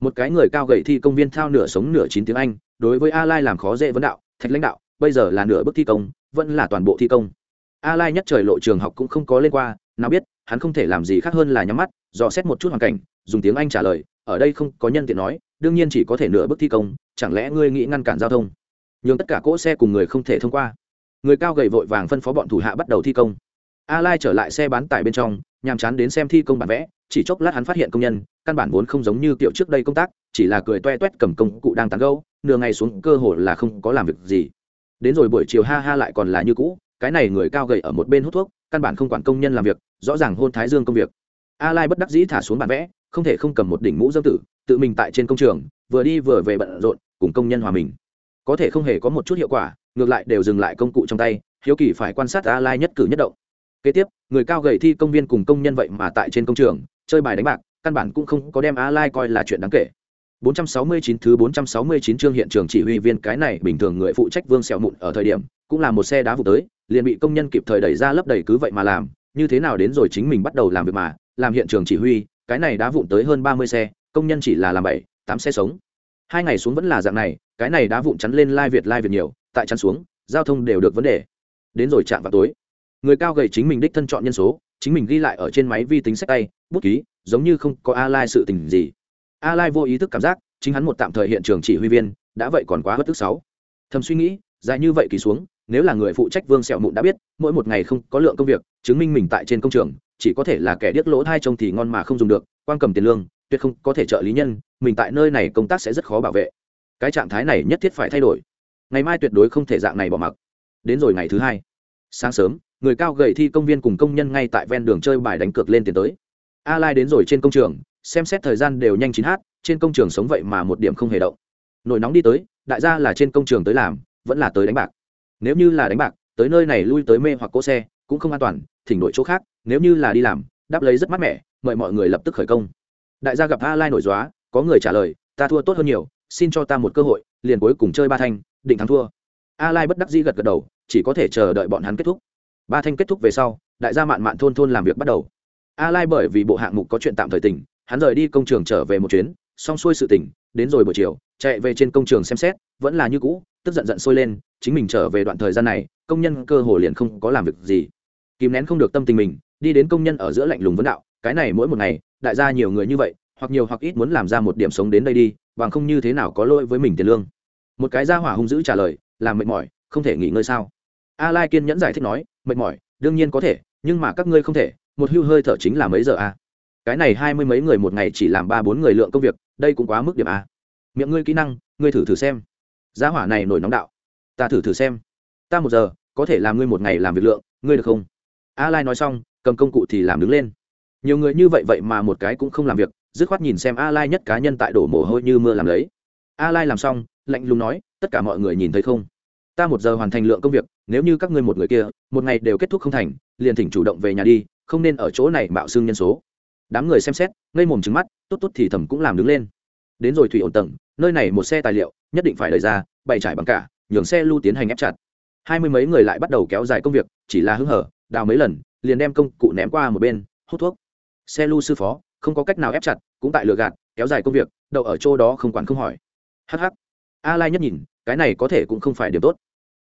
một cái người cao gầy thi công viên thao nửa sống nửa chín tiếng anh, đối với a lai làm khó dễ vấn đạo, thạch lãnh đạo, bây giờ là nửa bước thi công, vẫn là toàn bộ thi công. A lai nhất trời lộ trường học cũng không có lên qua nào biết, hắn không thể làm gì khác hơn là nhắm mắt, dò xét một chút hoàn cảnh, dùng tiếng anh trả lời, ở đây không có nhân tiện nói, đương nhiên chỉ có thể nửa bước thi công, chẳng lẽ ngươi nghĩ ngăn cản giao thông? Nhường tất cả cỗ xe cùng người không thể thông qua. Người cao gầy vội vàng phân phó bọn thủ hạ bắt đầu thi công. A lai trở lại xe bán tải bên trong, nhàm chán đến xem thi công bản vẽ, chỉ chốc lát hắn phát hiện công nhân, căn bản vốn không giống như kiểu trước đây công tác, chỉ là cười toe toét cầm công cụ đang tán gâu nửa ngày xuống cơ hồ là không có làm việc gì. Đến rồi buổi chiều ha ha lại còn là như cũ, cái này người cao gầy ở một bên hút thuốc căn bản không quản công nhân làm việc rõ ràng hôn thái dương công việc. A lai bất đắc dĩ thả xuống bản vẽ không thể không cầm một đỉnh mũ dâm tử tự mình tại trên công trường vừa đi vừa về bận rộn cùng công nhân hòa mình. Có thể không hề có một chút hiệu quả ngược lại đều dừng lại công cụ trong tay hiếu kỳ phải quan sát a lai nhất cử nhất động. Kế tiếp người cao gầy thi công viên cùng công nhân vậy mà tại trên công trường chơi bài đánh bạc căn bản cũng không có đem a lai coi là chuyện đáng kể. 469 thứ 469 chương hiện trường chỉ huy viên cái này bình thường người phụ trách Vương Sẹo Mụn ở thời điểm, cũng là một xe đá vụ tới, liền bị công nhân kịp thời đẩy ra lấp đầy cứ vậy mà làm, như thế nào đến rồi chính mình bắt đầu làm việc mà, làm hiện trường chỉ huy, cái này đã vụn tới hơn 30 xe, công nhân chỉ là làm 7, 8 xe sống. Hai ngày xuống vẫn là dạng này, cái này đã vụn chắn lên lai Việt lai Việt nhiều, tại chắn xuống, giao thông đều được vấn đề. Đến rồi chạm vào tối, người cao gầy chính mình đích thân chọn nhân số, chính mình ghi lại ở trên máy vi tính sách tay, bút ký, giống như không có a lai sự tình gì a lai vô ý thức cảm giác chính hắn một tạm thời hiện trường chỉ huy viên đã vậy còn quá bất tức sáu thầm suy nghĩ dài như vậy kỳ xuống nếu là người phụ trách vương sẹo mụn đã biết, mỗi một ngày không có lượng công việc, chứng minh mình tại trên công trường, chỉ có thể là kẻ điếc lỗ thai trông thì ngon mà không dùng được, quan cầm tiền lương, tuyệt không có thể trợ lý nhân, mình tại nơi này công tác sẽ rất khó bảo vệ. Cái trạng thái này nhất thiết phải thay đổi. Ngày mai tuyệt đối không thể dạng này bỏ mặc. Đến rồi ngày thứ hai. Sáng sớm, người cao gầy thi công viên cùng công nhân ngay tại ven đường chơi bài đánh cược lên tiền tới. A lai đến rồi trên công trường, xem xét thời gian đều nhanh chín h trên công trường sống vậy mà một điểm không hề động. Nổi nóng đi tới, đại gia là trên công trường tới làm, vẫn là tới đánh bạc nếu như là đánh bạc, tới nơi này lui tới mê hoặc cỗ xe, cũng không an toàn, thỉnh đổi chỗ khác, nếu như là đi làm, đáp lấy rất mát mẻ, mời mọi người lập tức khởi công. Đại gia gặp a lai nổi dóa có người trả lời, ta thua tốt hơn nhiều, xin cho ta một cơ hội, liền cuối cùng chơi ba thanh, định thắng thua. A lai bất đắc dĩ gật gật đầu, chỉ có thể chờ đợi bọn hắn kết thúc. Ba thanh kết thúc về sau, đại gia mạn mạn thôn thôn làm việc bắt đầu. A lai bởi vì bộ hạng mục có chuyện tạm thời tỉnh, hắn rời đi công trường trở về một chuyến, xong xuôi sự tỉnh đến rồi buổi chiều, chạy về trên công trường xem xét, vẫn là như cũ, tức giận giận sôi lên, chính mình trở về đoạn thời gian này, công nhân cơ hồ liền không có làm việc gì. Kìm nén không được tâm tình mình, đi đến công nhân ở giữa lạnh lùng vấn đạo, cái này mỗi một ngày, đại gia nhiều người như vậy, hoặc nhiều hoặc ít muốn làm ra một điểm sống đến đây đi, bằng không như thế nào có lỗi với mình tiền lương? Một cái gia hỏa hung dữ trả lời làm mệt mỏi, không thể nghỉ ngơi sao? A lai kiên nhẫn giải thích nói, mệt mỏi, đương nhiên có thể, nhưng mà các ngươi không thể, một hưu hơi thở chính là mấy giờ a à? cái này hai mươi mấy người một ngày chỉ làm ba bốn người lượng công việc đây cũng quá mức điểm a à? miệng ngươi kỹ năng, ngươi thử thử xem. Giá hỏa này nổi nóng đạo. Ta thử thử xem. Ta một giờ, có thể làm ngươi một ngày làm việc lượng, ngươi được không? A lai nói xong, cầm công cụ thì làm đứng lên. Nhiều người như vậy vậy mà một cái cũng không làm việc, dứt khoát nhìn xem a lai nhất cá nhân tại đổ mồ hôi như mưa làm lấy. A lai làm xong, lạnh lùng nói, tất cả mọi người nhìn thấy không? Ta một giờ hoàn thành lượng công việc, nếu như các ngươi một người kia, một ngày đều kết thúc không thành, liền thỉnh chủ động về nhà đi, không nên ở chỗ này mạo xương nhân số đám người xem xét, ngây mồm trứng mắt, tốt tốt thì thầm cũng làm đứng lên. Đến rồi thủy ổn tầng, nơi này một xe tài liệu, nhất định phải đẩy ra, bày trải bằng cả, nhường xe lưu tiến hành ép chặt. Hai mươi mấy người lại bắt đầu kéo dài công việc, chỉ là hứng hở, đào mấy lần, liền đem công cụ ném qua một bên, hút thuốc. Xe lưu sư phó, không có cách nào ép chặt, cũng tại lừa gạt, kéo dài công việc, đậu ở chỗ đó không quản không hỏi. Hh a lai nhất nhìn, cái này có thể cũng không phải điểm tốt.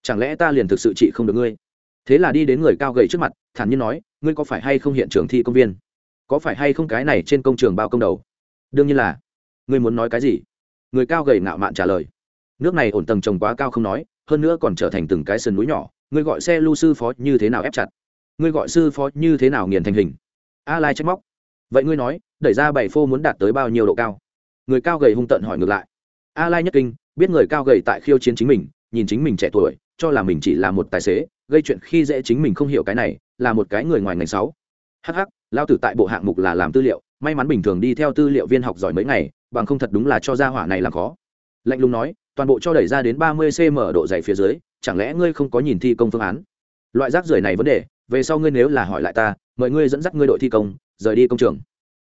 Chẳng lẽ ta liền thực sự trị không được ngươi? Thế là đi đến người cao gầy trước mặt, thản nhiên nói, ngươi có phải hay không hiện trường thi công viên? Có phải hay không cái này trên công trường bao công đầu? Đương nhiên là. Ngươi muốn nói cái gì? Người cao gầy ngạo mạn trả lời. Nước này ổn tầng trồng quá cao không nói, hơn nữa còn trở thành từng cái sườn núi nhỏ. Ngươi gọi xe lưu sư phó như thế nào ép chặt? Ngươi gọi sư phó như thế nào nghiền thành hình? A lai trách móc. Vậy ngươi nói, đẩy ra bảy phô muốn đạt tới bao nhiêu độ cao? Người cao gầy hung tận hỏi ngược lại. A lai nhất kinh, biết người cao gầy tại khiêu chiến chính mình, nhìn chính mình trẻ tuổi, cho là mình chỉ là một tài xế, gây chuyện khi dễ chính mình không hiểu cái này, là một cái người ngoài ngành sáu. Hh lao tử tại bộ hạng mục là làm tư liệu, may mắn bình thường đi theo tư liệu viên học giỏi mấy ngày, bằng không thật đúng là cho ra hỏa này làm khó. Lạnh lùng nói, toàn bộ cho đẩy ra đến ba mươi cm độ dày phía dưới, chẳng lẽ ngươi không có nhìn thi công phương án? Loại rác rưởi này vấn đề, về sau ngươi nếu là hỏi lại ta, mời ngươi dẫn dắt ngươi đội thi công, rời đi công trường.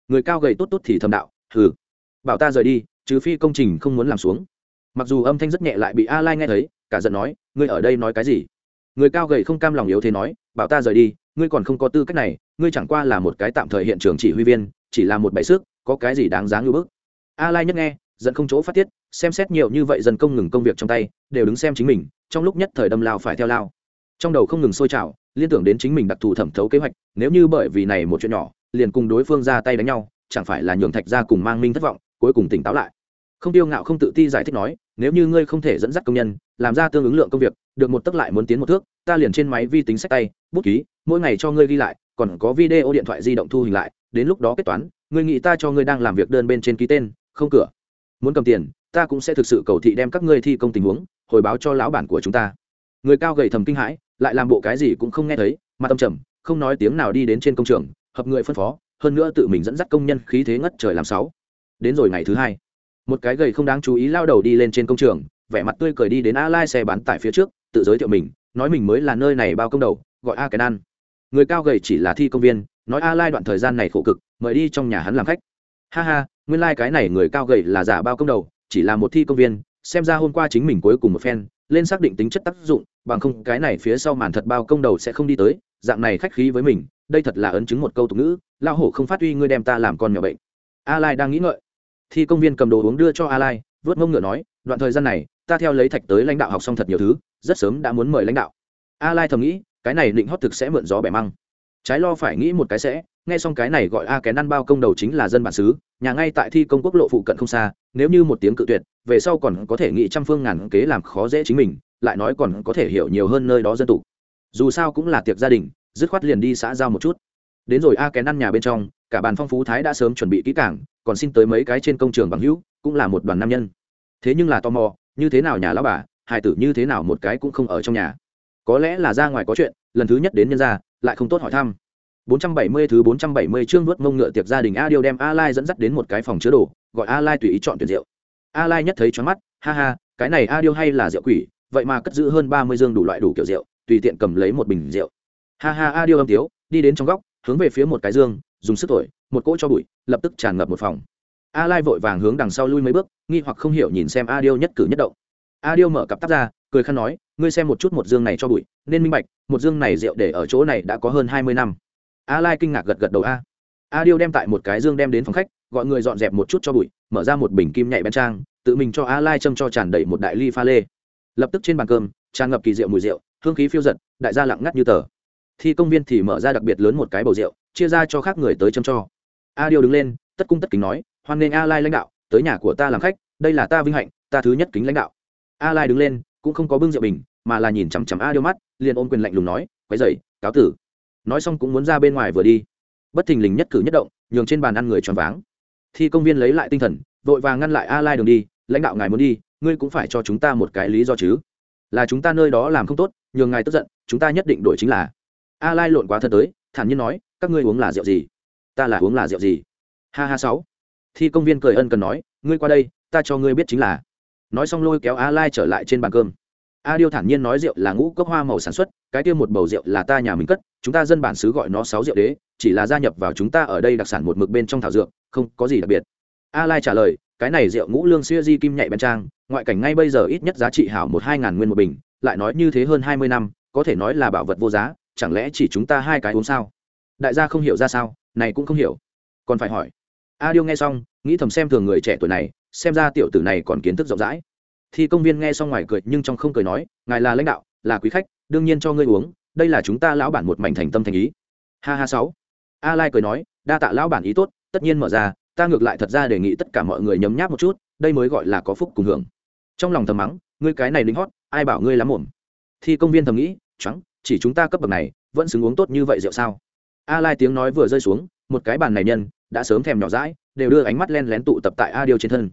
Người cao gầy tốt tốt thì thầm đạo, hừ. Bảo ta rời đi, trừ phi công trình không muốn làm xuống. Mặc dù âm thanh rất nhẹ lại bị a lai nghe thấy, cả giận nói, ngươi ở đây nói cái gì? Người cao gầy không cam lòng yếu thế nói, bảo ta rời đi, ngươi còn không có tư cách này, ngươi chẳng qua là một cái tạm thời hiện trường chỉ huy viên, chỉ là một bãi sức có cái gì đáng giá ngưỡng bức? A lai nhất nghe, giận không chỗ phát tiết, xem xét nhiều như vậy dần công ngừng công việc trong tay, đều đứng xem chính mình, trong lúc nhất thời đâm lao phải theo lao. Trong đầu không ngừng sôi trào, liên tưởng đến chính mình đặc thù thẩm thấu kế hoạch, nếu như bởi vì này một chuyện nhỏ, liền cùng đối phương ra tay đánh nhau, chẳng phải là nhường thạch ra cùng mang minh thất vọng, cuối cùng tỉnh táo lại. Không tiêu ngạo không tự ti giải thích nói, nếu như ngươi không thể dẫn dắt công nhân làm ra tương ứng lượng công việc, được một tấc lại muốn tiến một thước, ta liền trên máy vi tính sách tay, bút ký, mỗi ngày cho ngươi ghi lại, còn có video điện thoại di động thu hình lại, đến lúc đó kết toán, ngươi nghĩ ta cho ngươi đang làm việc đơn bên trên ký tên, không cửa. Muốn cầm tiền, ta cũng sẽ thực sự cầu thị đem các ngươi thi công tình huống, hồi báo cho lão bản của chúng ta. Người cao gầy thầm kinh hãi, lại làm bộ cái gì cũng không nghe thấy, mà tâm trầm, không nói tiếng nào đi đến trên công trường, hợp người phân phó, hơn nữa tự mình dẫn dắt công nhân khí thế ngất trời làm sáu. Đến rồi ngày thứ hai, một cái gầy không đáng chú ý lao đầu đi lên trên công trường vẻ mặt tươi cười đi đến a lai xe bán tải phía trước tự giới thiệu mình nói mình mới là nơi này bao công đầu gọi a cái nan, người cao gầy chỉ là thi công viên nói a lai đoạn thời gian này khổ cực mời đi trong nhà hắn làm khách. Ha ha nguyên lai like cái này người cao gầy là giả bao công đầu chỉ là một thi công viên xem ra hôm qua chính mình cuối cùng một phen lên xác định tính chất tác dụng bằng không cái này phía sau màn thật bao công đầu sẽ không đi tới dạng này khách khí với mình đây thật là ấn chứng một câu tục ngữ lao hổ không phát uy ngươi đem ta làm con nhỏ bệnh. A lai đang nghĩ ngợi. Thi công viên cầm đồ uống đưa cho a lai vớt mông ngựa nói đoạn thời gian này ta theo lấy thạch tới lãnh đạo học xong thật nhiều thứ, rất sớm đã muốn mời lãnh đạo. A lai thầm nghĩ, cái này định hót thực sẽ mượn gió bẻ măng. Trái lo phải nghĩ một cái sẽ, nghe xong cái này gọi a kén ăn bao công đầu chính là dân bản xứ, nhà ngay tại thi công quốc lộ phụ cận không xa, nếu như một tiếng cự tuyệt, về sau còn có thể nghĩ trăm phương ngàn kế làm khó dễ chính mình, lại nói còn có thể hiểu nhiều hơn nơi đó dân tục dù sao cũng là tiệc gia đình, dứt khoát liền đi xã giao một chút. Đến rồi a kén ăn nhà bên trong, cả bàn phong phú thái đã sớm chuẩn bị kỹ cảng còn xin tới mấy cái trên công trường bằng hữu, cũng là một đoàn nam nhân. Thế nhưng là tò mò như thế nào nhà lão bà hải tử như thế nào một cái cũng không ở trong nhà có lẽ là ra ngoài có chuyện lần thứ nhất đến nhân gia lại không tốt hỏi thăm 470 thứ 470 chương nuốt mông ngựa tiệc gia đình A Điêu đem A Lai dẫn dắt đến một cái phòng chứa đồ, gọi A Lai tùy ý chọn tuyển rượu. A Lai nhất thấy choáng mắt, ha ha, cái này A Điêu hay là rượu quỷ, vậy mà cất giữ hơn 30 dương đủ loại đủ kiểu rượu, tùy tiện cầm lấy một bình rượu. Ha ha A Điêu âm tiếu, đi đến trong góc, hướng về phía một cái dương, dùng sức thổi, một cỗ cho bụi, lập tức tràn ngập một phòng a lai vội vàng hướng đằng sau lui mấy bước, nghi hoặc không hiểu nhìn xem a điêu nhất cử nhất động. A điêu mở cặp tắt ra, cười khăn nói, ngươi xem một chút một dương này cho bụi, nên minh bạch, một dương này rượu để ở chỗ này đã có hơn hai mươi năm. A lai kinh ngạc gật gật đầu a. A điêu đem tại một cái dương đem đến phòng khách, gọi người dọn dẹp một chút cho bụi, mở ra một bình kim nhạy bên trang, tự mình cho a lai châm cho tràn đầy một đại ly pha lê. Lập tức trên bàn cơm, tràn ngập kỳ rượu mùi rượu, hương khí phiêu giật, đại gia lặng ngắt như tờ. Thi công viên thì mở ra đặc biệt lớn một cái bầu rượu, chia ra cho khác người tới châm cho. A điêu đứng lên, tất cung tất kính nói hoan nghênh a lai lãnh đạo, tới nhà của ta làm khách, đây là ta vinh hạnh, ta thứ nhất kính lãnh đạo. A lai đứng lên, cũng không có bưng rượu bình, mà là nhìn chằm chằm a điêu mắt, liền ôm quyền lạnh lùng nói, quấy dậy cáo tử. Nói xong cũng muốn ra bên ngoài vừa đi. Bất thình lình nhất cử nhất động, nhường trên bàn ăn người tròn váng. Thi công viên lấy lại tinh thần, vội vàng ngăn lại a lai đường đi, lãnh đạo ngài muốn đi, ngươi cũng phải cho chúng ta một cái lý do chứ. Là chúng ta nơi đó làm không tốt, nhường ngài tức giận, chúng ta nhất định đổi chính là. A lai lộn quá thật tới, thản nhiên nói, các ngươi uống là rượu gì? Ta là uống là rượu gì? Ha ha sáu thi công viên cười ân cần nói, ngươi qua đây, ta cho ngươi biết chính là. Nói xong lôi kéo a lai trở lại trên bàn cơm. A điêu thản nhiên nói rượu là ngũ cốc hoa màu sản xuất, cái tiêu một bầu rượu là ta nhà mình cất, chúng ta dân bản xứ gọi nó sáu rượu đế, chỉ là gia nhập vào chúng ta ở đây đặc sản một mực bên trong thảo dược, không có gì đặc biệt. A lai trả lời, cái này rượu ngũ lương xưa di kim nhạy bên trang, ngoại cảnh ngay bây giờ ít nhất giá trị hảo một hai ngàn nguyên một bình, lại nói như thế hơn hai mươi năm, có thể nói là bảo vật vô giá, chẳng lẽ chỉ chúng ta hai cái uống sao? Đại gia không hiểu ra sao, này cũng không hiểu. Còn phải hỏi a điêu nghe xong, nghĩ thầm xem thường người trẻ tuổi này, xem ra tiểu tử này còn kiến thức rộng rãi. Thì công viên nghe xong ngoài cười, nhưng trong không cười nói, ngài là lãnh đạo, là quý khách, đương nhiên cho ngươi uống, đây là chúng ta lão bản một mảnh thành tâm thành ý. Ha ha sáu. A lai cười nói, đa tạ lão bản ý tốt, tất nhiên mở ra, ta ngược lại thật ra đề nghị tất cả mọi người nhấm nháp một chút, đây mới gọi là có phúc cùng hưởng. Trong lòng thầm mắng, ngươi cái này lính hót, ai bảo ngươi lắm mồm thì công viên thầm nghĩ trắng chỉ chúng ta cấp bậc này, vẫn xứng uống tốt như vậy rượu sao? A lai tiếng nói vừa rơi xuống, một cái bàn này nhân đã sớm thèm nhỏ rãi đều đưa ánh mắt len lén tụ tập tại a điêu trên thân.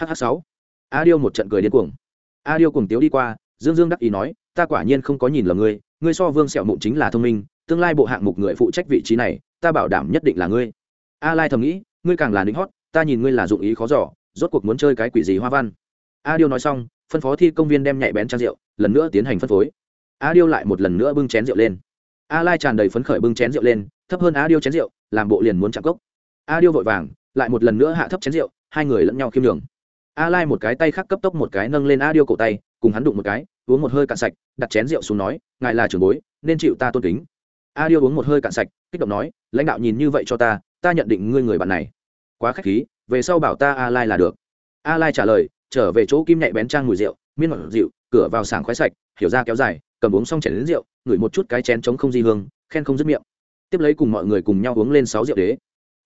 Hh sáu. A điêu một trận cười điên cuồng. A điêu cùng tiếu đi qua, dương dương đắc ý nói, ta quả nhiên không có nhìn lầm ngươi ngươi so vương sẹo mụn chính là thông minh, tương lai bộ hạng mục người phụ trách vị trí này, ta bảo đảm nhất định là ngươi. A lai thầm nghĩ, ngươi càng là lính hót, ta nhìn ngươi là dụng ý khó giỏ rốt cuộc muốn chơi cái quỷ gì hoa văn. A điêu nói xong, phân phó thi công viên đem nhạy bén trang rượu, lần nữa tiến hành phân phối. A điêu lại một lần nữa bưng chén rượu lên. A lai tràn đầy phấn khởi bưng chén rượu lên, thấp hơn a điêu chén rượu, làm bộ liền muốn chạm cốc a điêu vội vàng, lại một lần nữa hạ thấp chén rượu, hai người lẫn nhau khiêm đường a lai một cái tay khác cấp tốc một cái nâng lên a điêu cổ tay, cùng hắn đụng một cái, uống một hơi cạn sạch, đặt chén rượu xuống nói, ngài là trưởng bối, nên chịu ta tôn kính. A điêu uống một hơi cạn sạch, kích động nói, lãnh đạo nhìn như vậy cho ta ta nhận định ngươi người bạn này. Quá khách khí, về sau bảo ta a lai là được. A lai trả lời, trở về chỗ kim nhạy bén trang mùi rượu, miên mật rượu cửa vào sảng khoái sạch, hiểu ra kéo dài, cầm uống xong chén đến rượu, ngửi một chút cái chén trống không di hương, khen không dứt miệng. Tiếp lấy cùng mọi người cùng nhau uống lên sáu rượu đế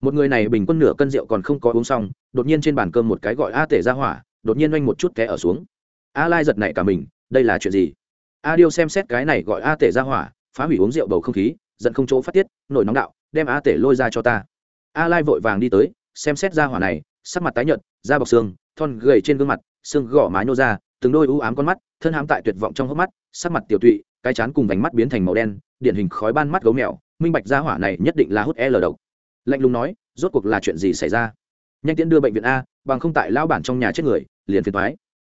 một người này bình quân nửa cân rượu còn không có uống xong, đột nhiên trên bàn cơm một cái gọi a tể ra hỏa, đột nhiên oanh một chút té ở xuống. A lai giật nảy cả mình, đây là chuyện gì? A điêu xem xét cái này gọi a tể ra hỏa, phá hủy uống rượu bầu không khí, giận không chỗ phát tiết, nổi nóng đạo, đem a tể lôi ra cho ta. A lai vội vàng đi tới, xem xét ra hỏa này, sắc mặt tái nhợt, da bọc xương, thon gầy trên gương mặt, xương gỏ mái nô ra, từng đôi u ám con mắt, thân hãm tại tuyệt vọng trong hốc mắt, sắc mặt tiểu tụy, cái chán cùng vành mắt biến thành màu đen, điển hình khói ban mắt gấu mèo, minh bạch ra hỏa này nhất định là hút l độc lạnh lùng nói, rốt cuộc là chuyện gì xảy ra? Nhanh tiễn đưa bệnh viện a, bằng không tại lao bản trong nhà chết người, liền phiền thoái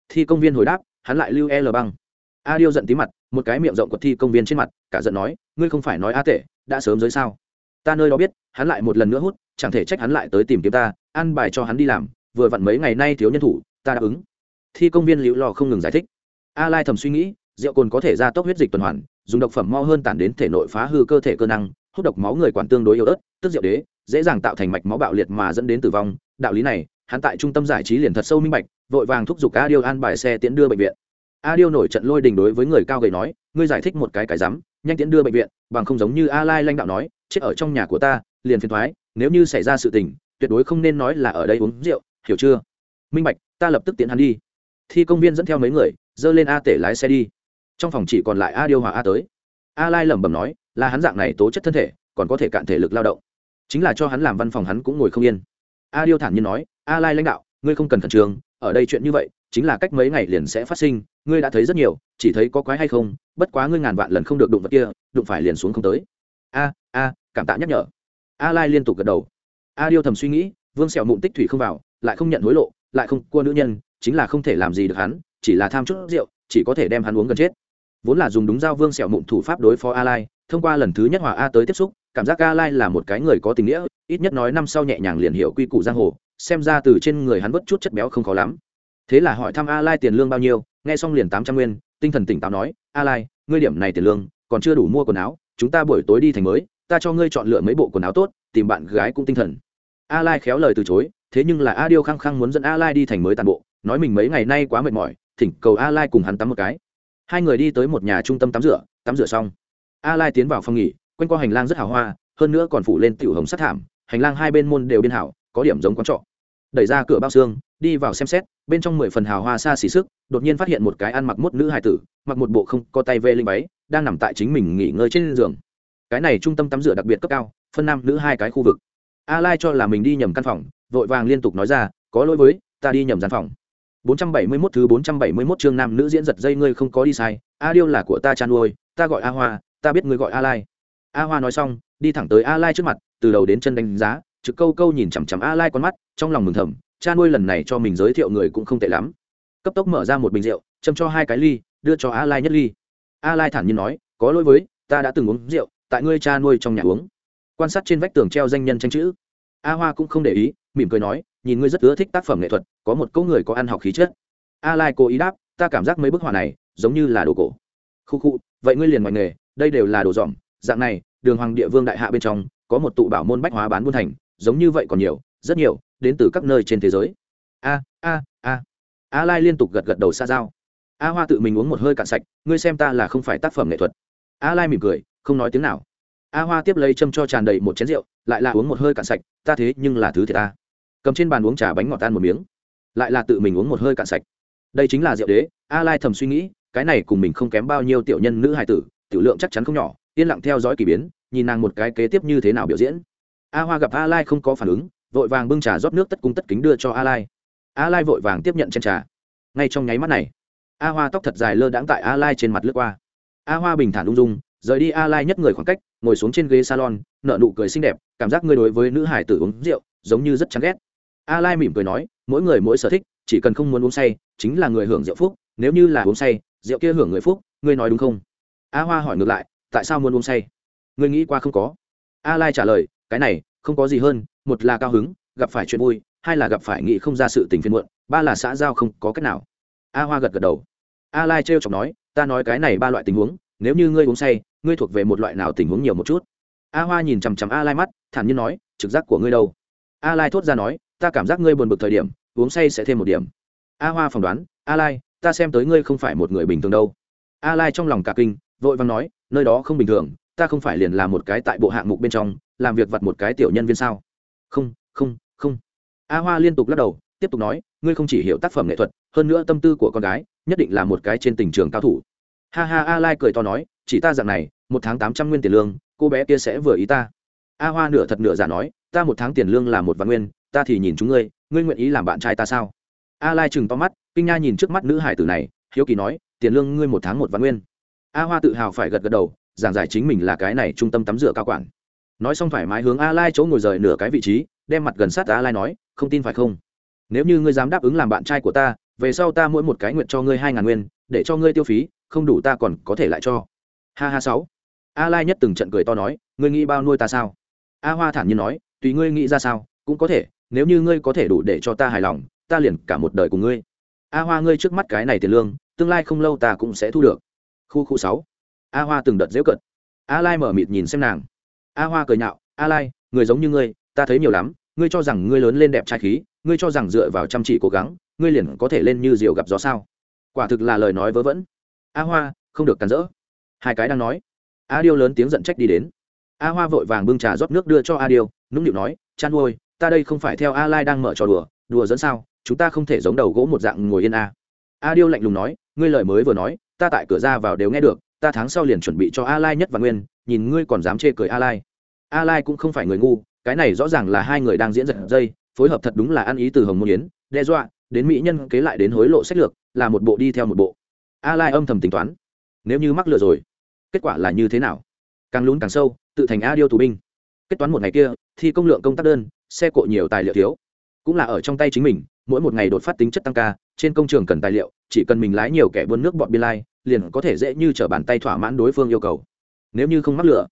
thi công viên hồi đáp, hắn lại lưu l băng. A điêu giận tí mặt, một cái miệng rộng của thi công viên trên mặt, cả giận nói, ngươi không phải nói a tệ đã sớm giới sao? Ta nơi đó biết, hắn lại một lần nữa hút, chẳng thể trách hắn lại tới tìm kiếm ta ăn bài cho hắn đi làm, vừa vặn mấy ngày nay thiếu nhân thủ, ta đáp ứng. Thi công viên liễu lò không ngừng giải thích. A lai thầm suy nghĩ, rượu cồn có thể gia tốc huyết dịch tuần hoàn, dùng độc phẩm mo hơn tản đến thể nội phá hư cơ thể cơ năng, hút độc máu người quản tương đối yếu ớt, tức rượu đế dễ dàng tạo thành mạch máu bạo liệt mà dẫn đến tử vong. Đạo lý này, hắn tại trung tâm giải trí liền thật sâu minh bạch, vội vàng thúc giục a điêu an bài xe tiễn đưa bệnh viện. A điêu nổi trận lôi đình đối với người cao gầy nói, ngươi giải thích một cái cái rắm, nhanh tiễn đưa bệnh viện, bằng không giống như a lai lãnh đạo nói, chết ở trong nhà của ta, liền phiền thoái, nếu như xảy ra sự tình, tuyệt đối không nên nói là ở đây uống rượu, hiểu chưa? Minh bạch, ta lập tức tiễn hắn đi. Thi công viên dẫn theo mấy người, dơ lên a tể lái xe đi. Trong phòng chỉ còn lại a điêu hòa a tới. A lai lẩm bẩm nói, là hắn dạng này tố chất thân thể, còn có thể cạn thể lực lao động chính là cho hắn làm văn phòng hắn cũng ngồi không yên. A điêu thản nhiên nói, a lai lãnh đạo, ngươi không cần khẩn trương, ở đây chuyện như vậy, chính là cách mấy ngày liền sẽ phát sinh, ngươi đã thấy rất nhiều, chỉ thấy có quái hay không, bất quá ngươi ngàn vạn lần không được đụng vật kia, đụng phải liền xuống không tới. A a, cảm tạ nhắc nhở. A lai liên tục gật đầu. A điêu thầm suy nghĩ, vương sẹo mụn tích thủy không vào, lại không nhận hối lộ, lại không cua nữ nhân, chính là không thể làm gì được hắn, chỉ là tham chút rượu, chỉ có thể đem hắn uống gần chết. Vốn là dùng đúng dao vương sẹo mụn thủ pháp đối phó a lai, thông qua lần thứ nhất hòa a tới tiếp xúc cảm giác a lai là một cái người có tình nghĩa, ít nhất nói năm sau nhẹ nhàng liền hiểu quy củ giang hồ, xem ra từ trên người hắn vất chút chất béo không khó lắm. Thế là hỏi thăm a lai tiền lương bao nhiêu, nghe xong liền tám trăm nguyên, tinh thần tỉnh táo nói, a lai, ngươi điểm này tiền lương, còn chưa đủ mua quần áo, chúng ta buổi tối đi thành mới, ta cho ngươi chọn lựa mấy bộ quần áo tốt, tìm bạn gái cũng tinh thần. A lai khéo lời từ chối, thế nhưng là a điêu khăng khăng muốn dẫn a lai đi thành mới toàn bộ, nói mình mấy ngày nay quá mệt mỏi, thỉnh cầu a lai cùng hắn tắm một cái. Hai người đi tới một nhà trung tâm tắm rửa tắm rửa xong. A lai tiến vào phòng nghỉ quanh qua hành lang rất hào hoa, hơn nữa còn phủ lên tiểu hồng sắt thảm, hành lang hai bên môn đều biên hảo, có điểm giống quán trọ. Đẩy ra cửa bao xương, đi vào xem xét, bên trong mười phần hào hoa xa xỉ sức, đột nhiên phát hiện một cái ăn mặc mốt nữ hài tử, mặc một bộ không có tay vê linh váy, đang nằm tại chính mình nghỉ ngơi trên giường. Cái này trung tâm tắm rửa đặc biệt cấp cao, phân nam nữ hai cái khu vực. A lai cho là mình đi nhầm căn phòng, vội vàng liên tục nói ra, có lỗi với, ta đi nhầm gian phòng. 471 thứ 471 chương nam nữ diễn giật dây ngươi không có đi sai, a điêu là của ta chăn nuôi, ta gọi a hoa, ta biết ngươi gọi a lai a hoa nói xong, đi thẳng tới a lai trước mặt, từ đầu đến chân đánh giá, trực câu câu nhìn chằm chằm a lai con mắt, trong lòng mừng thầm, cha nuôi lần này cho mình giới thiệu người cũng không tệ lắm. Cấp tốc mở ra một bình rượu, châm cho hai cái ly, đưa cho a lai nhất ly. A lai thản nhiên nói, có lỗi với, ta đã từng uống rượu, tại ngươi cha nuôi trong nhà uống. Quan sát trên vách tường treo danh nhân tranh chữ. A hoa cũng không để ý, mỉm cười nói, nhìn ngươi rất ưa thích tác phẩm nghệ thuật, có một câu người có ăn học khí chất. A lai cố ý đáp, ta cảm giác mấy bức họa này giống như là đồ cổ. Khu khu, vậy ngươi liền mọi nghề, đây đều là đồ dòm, dạng này đường hoàng địa vương đại hạ bên trong, có một tụ bảo môn bách hóa bán buôn thành, giống như vậy còn nhiều, rất nhiều, đến từ các nơi trên thế giới. A a a. A lai liên tục gật gật đầu xa giao. A hoa tự mình uống một hơi cạn sạch, ngươi xem ta là không phải tác phẩm nghệ thuật. A lai mỉm cười, không nói tiếng nào. A hoa tiếp lấy châm cho tràn đầy một chén rượu, lại là uống một hơi cạn sạch, ta thế nhưng là thứ thiệt ta. Cầm trên bàn uống trà bánh ngọt tan một miếng, lại là tự mình uống một hơi cạn sạch. Đây chính là rượu đế, a lai thầm suy nghĩ, cái này cùng mình không kém bao nhiêu tiểu nhân nữ hài tử, tiểu lượng chắc chắn không nhỏ yên lặng theo dõi kỳ biến, nhìn nàng một cái kế tiếp như thế nào biểu diễn. A hoa gặp a lai không có phản ứng, vội vàng bưng trà rót nước tất cung tất kính đưa cho a lai. A lai vội vàng tiếp nhận trên trà. Ngay trong nháy mắt này, a hoa tóc thật dài lơ đãng tại a lai trên mặt lướt qua. A hoa bình thản ung dung, rời đi a lai nhất người khoảng cách, ngồi xuống trên ghế salon nợ nụ cười xinh đẹp, cảm giác ngươi đối với nữ hải tử uống rượu, giống như rất chán ghét. A lai mỉm cười nói, mỗi người mỗi sở thích, chỉ cần không muốn uống say, chính là người hưởng rượu phúc, nếu như là uống say, rượu kia hưởng người phúc, ngươi nói đúng không? A hoa hỏi ngược lại tại sao muốn uống say? Ngươi nghĩ qua không có? A lai trả lời, cái này, không có gì hơn, một là cao hứng, gặp phải chuyện vui, hai là gặp phải nghĩ không ra sự tình phiền muộn, ba là xã giao không có cách nào. A hoa gật gật đầu. A lai trêu chọc nói, ta nói cái này ba loại tình huống, nếu như ngươi uống say, ngươi thuộc về một loại nào tình huống nhiều một chút? A hoa nhìn chằm chằm a lai mắt, thản nhiên nói, trực giác của ngươi đâu? A lai thốt ra nói, ta cảm giác ngươi buồn bực thời điểm, uống say sẽ thêm một điểm. A hoa phỏng đoán, a lai, ta xem tới ngươi không phải một người bình thường đâu. A lai trong lòng cả kinh, vội vàng nói nơi đó không bình thường, ta không phải liền là một cái tại bộ hạng mục bên trong, làm việc vặt một cái tiểu nhân viên sao? Không không không. A hoa liên tục lắc đầu, tiếp tục nói, ngươi không chỉ hiểu tác phẩm nghệ thuật, hơn nữa tâm tư của con gái, nhất định là một cái trên tình trường cao thủ. Ha ha, a lai cười to nói, chỉ ta dạng này, một tháng tám trăm nguyên tiền lương, cô bé kia sẽ vừa ý ta. A hoa nửa thật nửa giả nói, ta một tháng tiền lương là một vạn nguyên, ta thì nhìn chúng ngươi ngươi nguyện ý làm bạn trai ta sao? A lai chừng to mắt, kinh nha nhìn trước mắt nữ hải tử này, hiếu kỳ nói, tiền lương ngươi một tháng một vạn nguyên a hoa tự hào phải gật gật đầu, giảng giải chính mình là cái này trung tâm tắm rửa cao quản. Nói xong thoải mái hướng a lai chỗ ngồi rời nửa cái vị trí, đem mặt gần sát a lai nói, không tin phải không? Nếu như ngươi dám đáp ứng làm bạn trai của ta, về sau ta mỗi một cái nguyện cho ngươi hai ngàn nguyên, để cho ngươi tiêu phí, không đủ ta còn có thể lại cho. Ha ha sáu. A lai nhất từng trận cười to nói, ngươi nghĩ bao nuôi ta sao? A hoa thản nhiên nói, tùy ngươi nghĩ ra sao, cũng có thể, nếu như ngươi có thể đủ để cho ta hài lòng, ta liền cả một đời cùng ngươi. A hoa ngươi trước mắt cái này tiền lương, tương lai không lâu ta cũng sẽ thu được khu khu sáu. A hoa từng đợt dễu cận a lai mở mịt nhìn xem nàng. A hoa cười nhạo, a lai, người giống như ngươi, ta thấy nhiều lắm, ngươi cho rằng ngươi lớn lên đẹp trai khí, ngươi cho rằng dựa vào chăm chỉ cố gắng, ngươi liền có thể lên như diều gặp gió sao? Quả thực là lời nói vớ vẩn. A hoa, không được cắn rỡ. Hai cái đang nói. A điêu lớn tiếng giận trách đi đến. A hoa vội vàng bưng trà rót nước đưa cho a điêu, nũng nịu nói chăn nuôi ta đây không phải theo a lai đang mở trò đùa đùa dẫn sao, chúng ta không thể giống đầu gỗ một dạng ngồi yên a. A điêu lạnh lùng nói, ngươi lời mới vừa nói ta tại cửa ra vào đều nghe được, ta tháng sau liền chuẩn bị cho a lai nhất và nguyên, nhìn ngươi còn dám chê cười a lai. A lai cũng không phải người ngu, cái này rõ ràng là hai người đang diễn giật dây, phối hợp thật đúng là ăn ý từ hồng môn yến, đe dọa, đến mỹ nhân kế lại đến hối lộ sách lược, là một bộ đi theo một bộ. A lai âm thầm tính toán, nếu như mắc lừa rồi, kết quả là như thế nào? Càng lún càng sâu, tự thành a điêu tù binh. Kết toán một ngày kia thì công lượng công tác đơn, xe cộ nhiều tài liệu thiếu. Cũng là ở trong tay chính mình, mỗi một ngày đột phát tính chất tăng ca trên công trường cần tài liệu, chỉ cần mình lái nhiều kẻ buôn nước bọn biên lai, liền có thể dễ như t r ở bàn tay thỏa mãn đối phương yêu cầu. Nếu như không mắc lửa,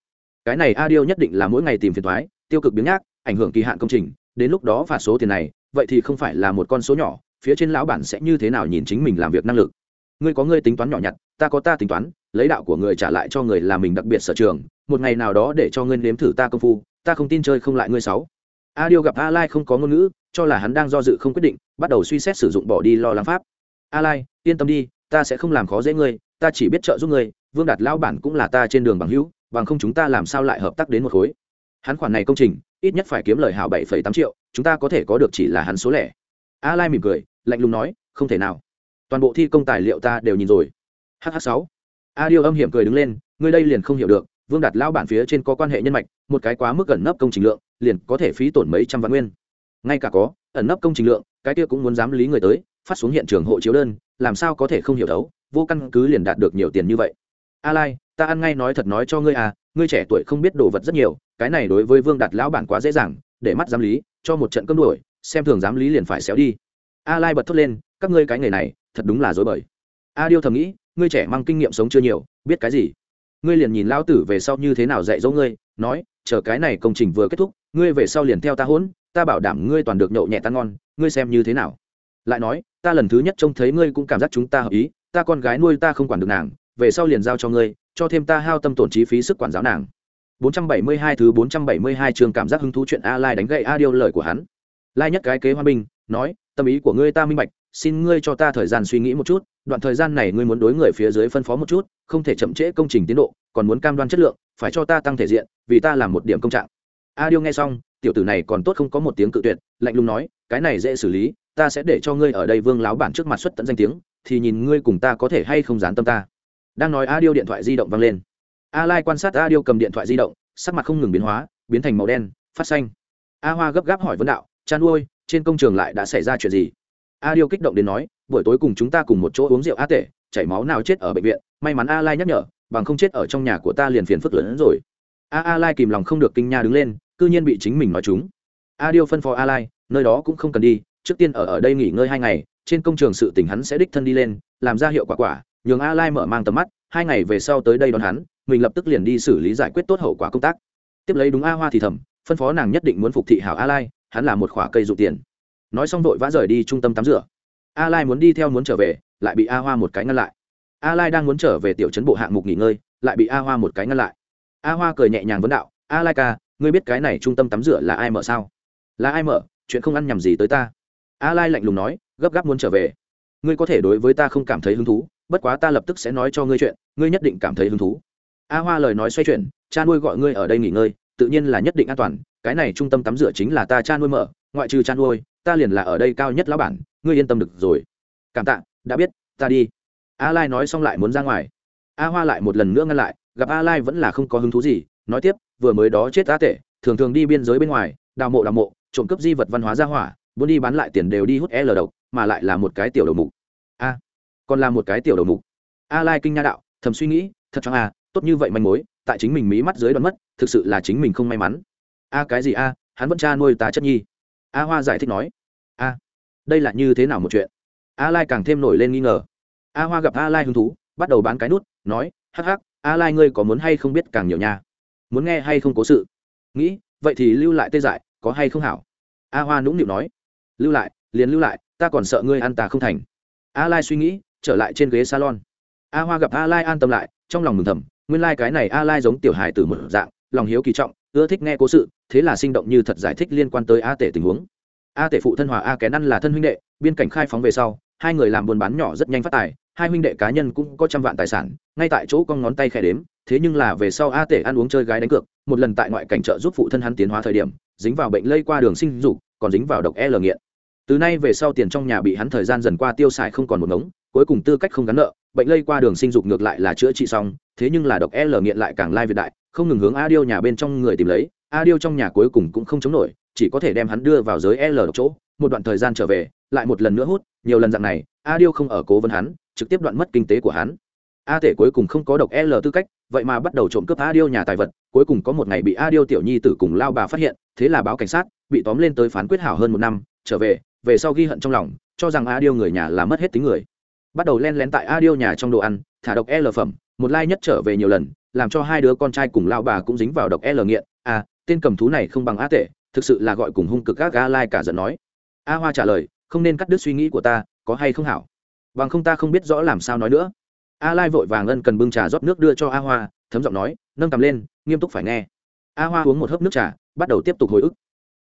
cái này a điêu nhất định là mỗi ngày tìm phiền thoái, tiêu cực biếng nhác, ảnh hưởng kỳ hạn công trình, đến lúc đó phạt số tiền này, vậy thì không phải là một con số nhỏ, phía trên lão bản sẽ như thế nào nhìn chính mình làm việc năng lực. Ngươi có ngươi tính toán nhỏ nhặt, ta có ta tính toán, lấy đạo của người trả lại cho người là mình đặc biệt sở trường, một ngày nào đó để cho ngươi nếm thử ta công phu, ta không tin chơi không lại ngươi sáu a điêu gặp a lai không có ngôn ngữ, cho là hắn đang do dự không quyết định, bắt đầu suy xét sử dụng bỏ đi lo lắng pháp. A lai, yên tâm đi, ta sẽ không làm khó dễ ngươi, ta chỉ biết trợ giúp ngươi, vương đạt lão bản cũng là ta trên đường bằng hữu, bằng không chúng ta làm sao lại hợp tác đến một khối. Hắn khoản này công trình, ít nhất phải kiếm lời hảo bảy tám triệu, chúng ta có thể có được chỉ là hắn số lẻ. A lai mỉm cười, lạnh lùng nói, không thể nào. Toàn bộ thi công tài liệu ta đều nhìn rồi. Hh sáu. A điêu âm hiểm cười đứng lên, ngươi đây liền không hiểu được vương đạt lao bản phía trên có quan hệ nhân mạch, một cái quá mức ẩn nấp công trình lượng, liền có thể phí tổn mấy trăm vạn nguyên. Ngay cả có ẩn nấp công trình lượng, cái kia cũng muốn dám lý người tới, phát xuống hiện trường hộ chiếu đơn, làm sao có thể không hiểu đấu vô căn cứ liền đạt được nhiều tiền như vậy. A lai, ta ăn ngay nói thật nói cho ngươi à ngươi trẻ tuổi không biết đồ vật rất nhiều, cái này đối với vương đạt lão bản quá dễ dàng, để mắt giám lý, cho một trận cơm đuổi, xem thường giám lý liền phải xéo đi. A lai bật thốt lên, các ngươi cái nghề này, thật đúng là dối bời. A điêu thầm nghĩ, ngươi trẻ mang kinh nghiệm sống chưa nhiều, biết cái gì? Ngươi liền nhìn lão tử về sau như thế nào dạy dỗ ngươi nói chờ cái này công trình vừa kết thúc ngươi về sau liền theo ta hỗn ta bảo đảm ngươi toàn được nhậu nhẹ tan ngon ngươi xem như thế nào lại nói ta lần thứ nhất trông thấy ngươi cũng cảm giác chúng ta hợp ý ta con gái nuôi ta không quản được nàng về sau liền giao cho ngươi cho thêm ta hao tâm tổn chi phí sức quản giáo nàng 472 thứ 472 trường cảm giác hứng thú chuyện A Lai đánh gậy A Điêu lời của hắn. Lai nhất cái kế hoa binh, nói, tâm ý của ngươi ta minh bạch, xin ngươi cho ta thời gian suy nghĩ một chút, đoạn thời gian này ngươi muốn đối người phía dưới phân phó một chút, không thể chậm trễ công trình tiến độ, còn muốn cam đoan chất lượng, phải cho ta tăng thể diện, vì ta làm một điểm công trạng. A Điêu nghe xong, tiểu tử này còn tốt không có một tiếng cự tuyệt, lạnh lùng nói, cái này dễ xử lý, ta sẽ để cho ngươi ở đây Vương láo bản trước mặt xuất tận danh tiếng, thì nhìn ngươi cùng ta có thể hay không dán tâm ta. Đang nói A Điêu điện thoại di động vang lên a lai quan sát a điêu cầm điện thoại di động sắc mặt không ngừng biến hóa biến thành màu đen phát xanh a hoa gấp gáp hỏi vấn đạo chan ôi trên công trường lại đã xảy ra chuyện gì a điêu kích động đến nói, buổi tối cùng chúng ta cùng một chỗ uống rượu a tể, chảy máu nào chết ở bệnh viện, may mắn a lai nhắc nhở, bằng không chết ở trong nhà của ta liền phiền phức lớn hơn rồi. A a lai kìm lòng không được kinh nha đứng lên, cư nhiên bị chính mình nói chúng. A điêu phân phó a lai, nơi đó cũng không cần đi, trước tiên ở ở đây nghỉ ngơi hai ngày, trên công trường sự tình hắn sẽ đích thân đi lên, làm ra hiệu quả quả, nhường a lai mở mang tầm mắt, hai ngày về sau tới đây đón hắn, mình lập tức liền đi xử lý giải quyết tốt hậu quả công tác. Tiếp lấy đúng a hoa thì thầm, phân phó nàng nhất định muốn phục thị hảo a lai, hắn là một khoả cây dụ tiền nói xong vội vã rời đi trung tâm tắm rửa. A lai muốn đi theo muốn trở về, lại bị a hoa một cái ngăn lại. A lai đang muốn trở về tiểu trấn bộ hạng mục nghỉ ngơi, lại bị a hoa một cái ngăn lại. A hoa cười nhẹ nhàng vấn đạo, a lai ca, ngươi biết cái này trung tâm tắm rửa là ai mở sao? Là ai mở? Chuyện không ăn nhầm gì tới ta. A lai lạnh lùng nói, gấp gáp muốn trở về. Ngươi có thể đối với ta không cảm thấy hứng thú, bất quá ta lập tức sẽ nói cho ngươi chuyện, ngươi nhất định cảm thấy hứng thú. A hoa lời nói xoay chuyển, cha nuôi gọi ngươi ở đây nghỉ ngơi, tự nhiên là nhất định an toàn, cái này trung tâm tắm rửa chính là ta cha nuôi mở, ngoại trừ cha nuôi ta liền là ở đây cao nhất lão bản, ngươi yên tâm được rồi. Cảm tạ, đã biết, ta đi. A lai nói xong lại muốn ra ngoài. A hoa lại một lần nữa ngăn lại, gặp a lai vẫn là không có hứng thú gì, nói tiếp, vừa mới đó chết a tệ thường thường đi biên giới bên ngoài, đào mộ đào mộ, trộm cướp di vật văn hóa ra hỏa muốn đi bán lại tiền đều đi hút l độc, mà lại là một cái tiểu đầu mục. A, còn là một cái tiểu đầu mục. A lai kinh nha đạo, thầm suy nghĩ, thật cho a à, tốt như vậy manh mối, tại chính mình mí mắt dưới đoán mất, thực sự là chính mình không may mắn. A cái gì a, hắn vẫn cha nuôi ta chất nhi a hoa giải thích nói. A, đây là như thế nào một chuyện? A lai càng thêm nổi lên nghi ngờ. A hoa gặp a lai hứng thú, bắt đầu bán cái nút, nói, hắc hắc, a lai ngươi có muốn hay không biết càng nhiều nha? Muốn nghe hay không cố sự? Nghĩ, vậy thì lưu lại tê dại, có hay không hảo? A hoa nũng nịu nói. Lưu lại, liền lưu lại, ta còn sợ ngươi ăn ta không thành. A lai suy nghĩ, trở lại trên ghế salon. A hoa gặp a lai an tâm lại, trong lòng mừng thầm, nguyên lai cái này a lai giống tiểu hài từ một dạng, lòng hiếu kỳ trọng ưa thích nghe cố sự, thế là sinh động như thật giải thích liên quan tới a tể tình huống. A tể phụ thân hòa a kén ăn là thân huynh đệ, biên cảnh khai phóng về sau, hai người làm buôn bán nhỏ rất nhanh phát tài, hai huynh đệ cá nhân cũng có trăm vạn tài sản, ngay tại chỗ con ngón tay khẽ đếm, thế nhưng là về sau a tể ăn uống chơi gái đánh cược, một lần tại ngoại cảnh trợ giúp phụ thân hắn tiến hóa thời điểm, dính vào bệnh lây qua đường sinh dục, còn dính vào độc l nghiện. Từ nay về sau tiền trong nhà bị hắn thời gian dần qua tiêu xài không còn một ngống, cuối cùng tư cách không gắn nợ, bệnh lây qua đường sinh dục ngược lại là chữa trị xong, thế nhưng là độc l nghiện lại càng lai việt đại không ngừng hướng a điêu nhà bên trong người tìm lấy a điêu trong nhà cuối cùng cũng không chống nổi, chỉ có thể đem hắn đưa vào giới l độc chỗ. Một đoạn thời gian trở về, lại một lần nữa hút, nhiều lần dạng này a điêu không ở cố vấn hắn, trực tiếp đoạn mất kinh tế của hắn. A thể cuối cùng không có độc l tư cách, vậy mà bắt đầu trộm cướp a điêu nhà tài vật, cuối cùng có một ngày bị a điêu tiểu nhi tử cùng lao bà phát hiện, thế là báo cảnh sát, bị tóm lên tới phán quyết hảo hơn một năm, trở về về sau ghi hận trong lòng, cho rằng a điêu người nhà là mất hết tính người. Bắt đầu len lén tại a điêu nhà trong đồ ăn, thả độc l phẩm, một lai nhất trở về nhiều lần làm cho hai đứa con trai cùng lao bà cũng dính vào độc l nghiện. À tên cầm thú này không bằng a tệ thực sự là gọi cùng hung cực các ga lai cả giận nói. A hoa trả lời, không nên cắt đứt suy nghĩ của ta, có hay không hảo? Bằng không ta không biết rõ làm sao nói nữa. A lai vội vàng ân cần bưng trà rót nước đưa cho a hoa, thấm giọng nói, nâng cầm lên, nghiêm túc phải nghe. A hoa uống một hớp nước trà, bắt đầu tiếp tục hồi ức.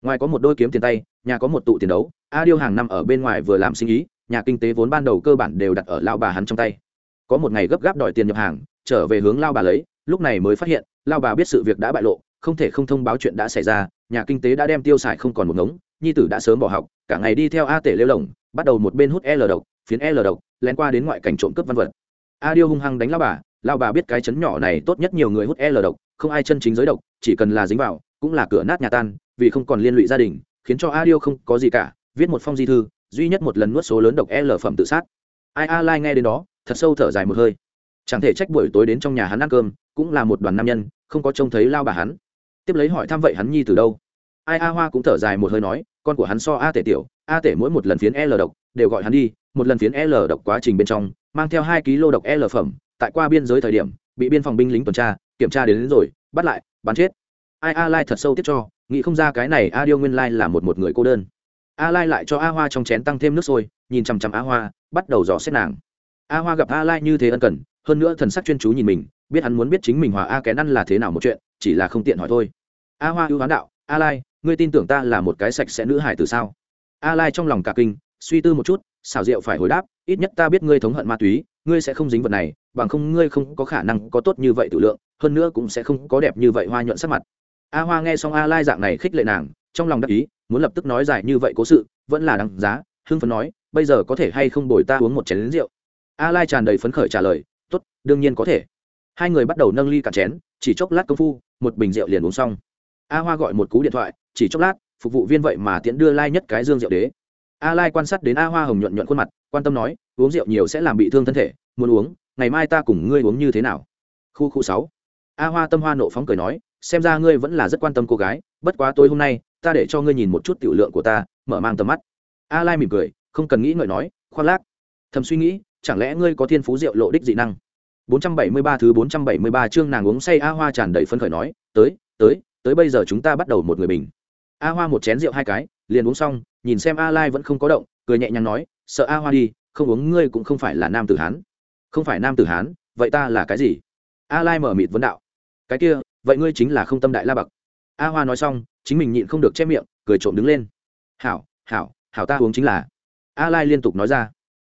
Ngoài có một đôi kiếm tiền tay, nhà có một tụ tiền đấu, a điêu hàng năm ở bên ngoài vừa làm sinh ý, nhà kinh tế vốn ban đầu cơ bản đều đặt ở lao bà hắn trong tay. Có một ngày gấp gáp đòi tiền nhập hàng, trở về hướng lao bà lấy lúc này mới phát hiện, lao bà biết sự việc đã bại lộ, không thể không thông báo chuyện đã xảy ra, nhà kinh tế đã đem tiêu xài không còn một ngống, nhi tử đã sớm bỏ học, cả ngày đi theo a tể lêu lồng, bắt đầu một bên hút l độc, phiến l độc, lén qua đến ngoại cảnh trộm cướp văn vật. A điêu hung hăng đánh lao bà lao bà biết cái chấn nhỏ này tốt nhất nhiều người hút l độc, không ai chân chính giới độc, chỉ cần là dính vào, cũng là cửa nát nhà tan, vì không còn liên lụy gia đình, khiến cho a điêu không có gì cả, viết một phong di thư, duy nhất một lần nuốt số lớn độc l phẩm tự sát. Ai a lai nghe đến đó, thật sâu thở dài một hơi chẳng thể trách buổi tối đến trong nhà hắn ăn cơm cũng là một đoàn nam nhân không có trông thấy lao bà hắn. Tiếp lấy hỏi thăm vậy hắn nhi từ đâu? Ai a hoa cũng thở dài một hơi nói con của hắn so a tể tiểu a tể mỗi một lần phiến l độc đều gọi hắn đi một lần phiến l độc quá trình bên trong mang theo hai kg độc l phẩm tại qua biên giới thời điểm bị biên phòng binh lính tuần tra kiểm tra đến, đến rồi bắt lại bắn chết. Ai a lai thật sâu tiếp cho nghĩ không ra cái này a điêu nguyên lai là một một người cô đơn. A lai lại cho a hoa trong chén tăng thêm nước sôi nhìn chằm chằm a hoa bắt đầu dò xét nàng. A hoa gặp a lai như thế ân cần hơn nữa thần sắc chuyên chú nhìn mình, biết hắn muốn biết chính mình hòa a kén ăn là thế nào một chuyện, chỉ là không tiện hỏi thôi. A hoa ưu hoán đạo, a lai, ngươi tin tưởng ta là một cái sạch sẽ nữ hải từ sao? A lai trong lòng cả kinh, suy tư một chút, xảo diệu phải hồi đáp, ít nhất ta biết ngươi thống hận ma túy, ngươi sẽ không dính vật này, bằng không ngươi không có khả năng có tốt như vậy tự lượng, hơn nữa cũng sẽ không có đẹp như vậy hoa nhuận sắc mặt. A hoa nghe xong a lai dạng này khích lệ nàng, trong lòng đắc ý, muốn lập tức nói dài như vậy cố sự, vẫn là đáng giá, hưng phấn nói, bây giờ có thể hay không bồi ta uống một chén rượu? A lai tràn đầy phấn khởi trả lời tốt, đương nhiên có thể. Hai người bắt đầu nâng ly cả chén, chỉ chốc lát công phu, một bình rượu liền uống xong. A hoa gọi một cú điện thoại, chỉ chốc lát, phục vụ viên vậy mà tiễn đưa lai nhất cái dương rượu đế. A lai quan sát đến a hoa hồng nhuận nhuận khuôn mặt, quan tâm nói, uống rượu nhiều sẽ làm bị thương thân thể, muốn uống, ngày mai ta cùng ngươi uống như thế nào? Khu khu sáu. A hoa tâm hoa nộ phóng cười nói, xem ra ngươi vẫn là rất quan tâm cô gái, bất quá tối hôm nay, ta để cho ngươi nhìn một chút tiểu lượng của ta, mở mang tầm mắt. A lai mỉm cười, không cần nghĩ ngợi nói, khoan lác. Thầm suy nghĩ chẳng lẽ ngươi có thiên phú rượu lộ đích dị năng? 473 thứ 473 chương nàng uống say a hoa tràn đầy phấn khởi nói, tới tới tới bây giờ chúng ta bắt đầu một người bình. A hoa một chén rượu hai cái, liền uống xong, nhìn xem a lai vẫn không có động, cười nhẹ nhàng nói, sợ a hoa đi, không uống ngươi cũng không phải là nam tử hán. Không phải nam tử hán, vậy ta là cái gì? A lai mở mịt vấn đạo, cái kia, vậy ngươi chính là không tâm đại la bậc. A hoa nói xong, chính mình nhịn không được che miệng, cười trộm đứng lên. Hảo hảo hảo ta uống chính là. A lai liên tục nói ra.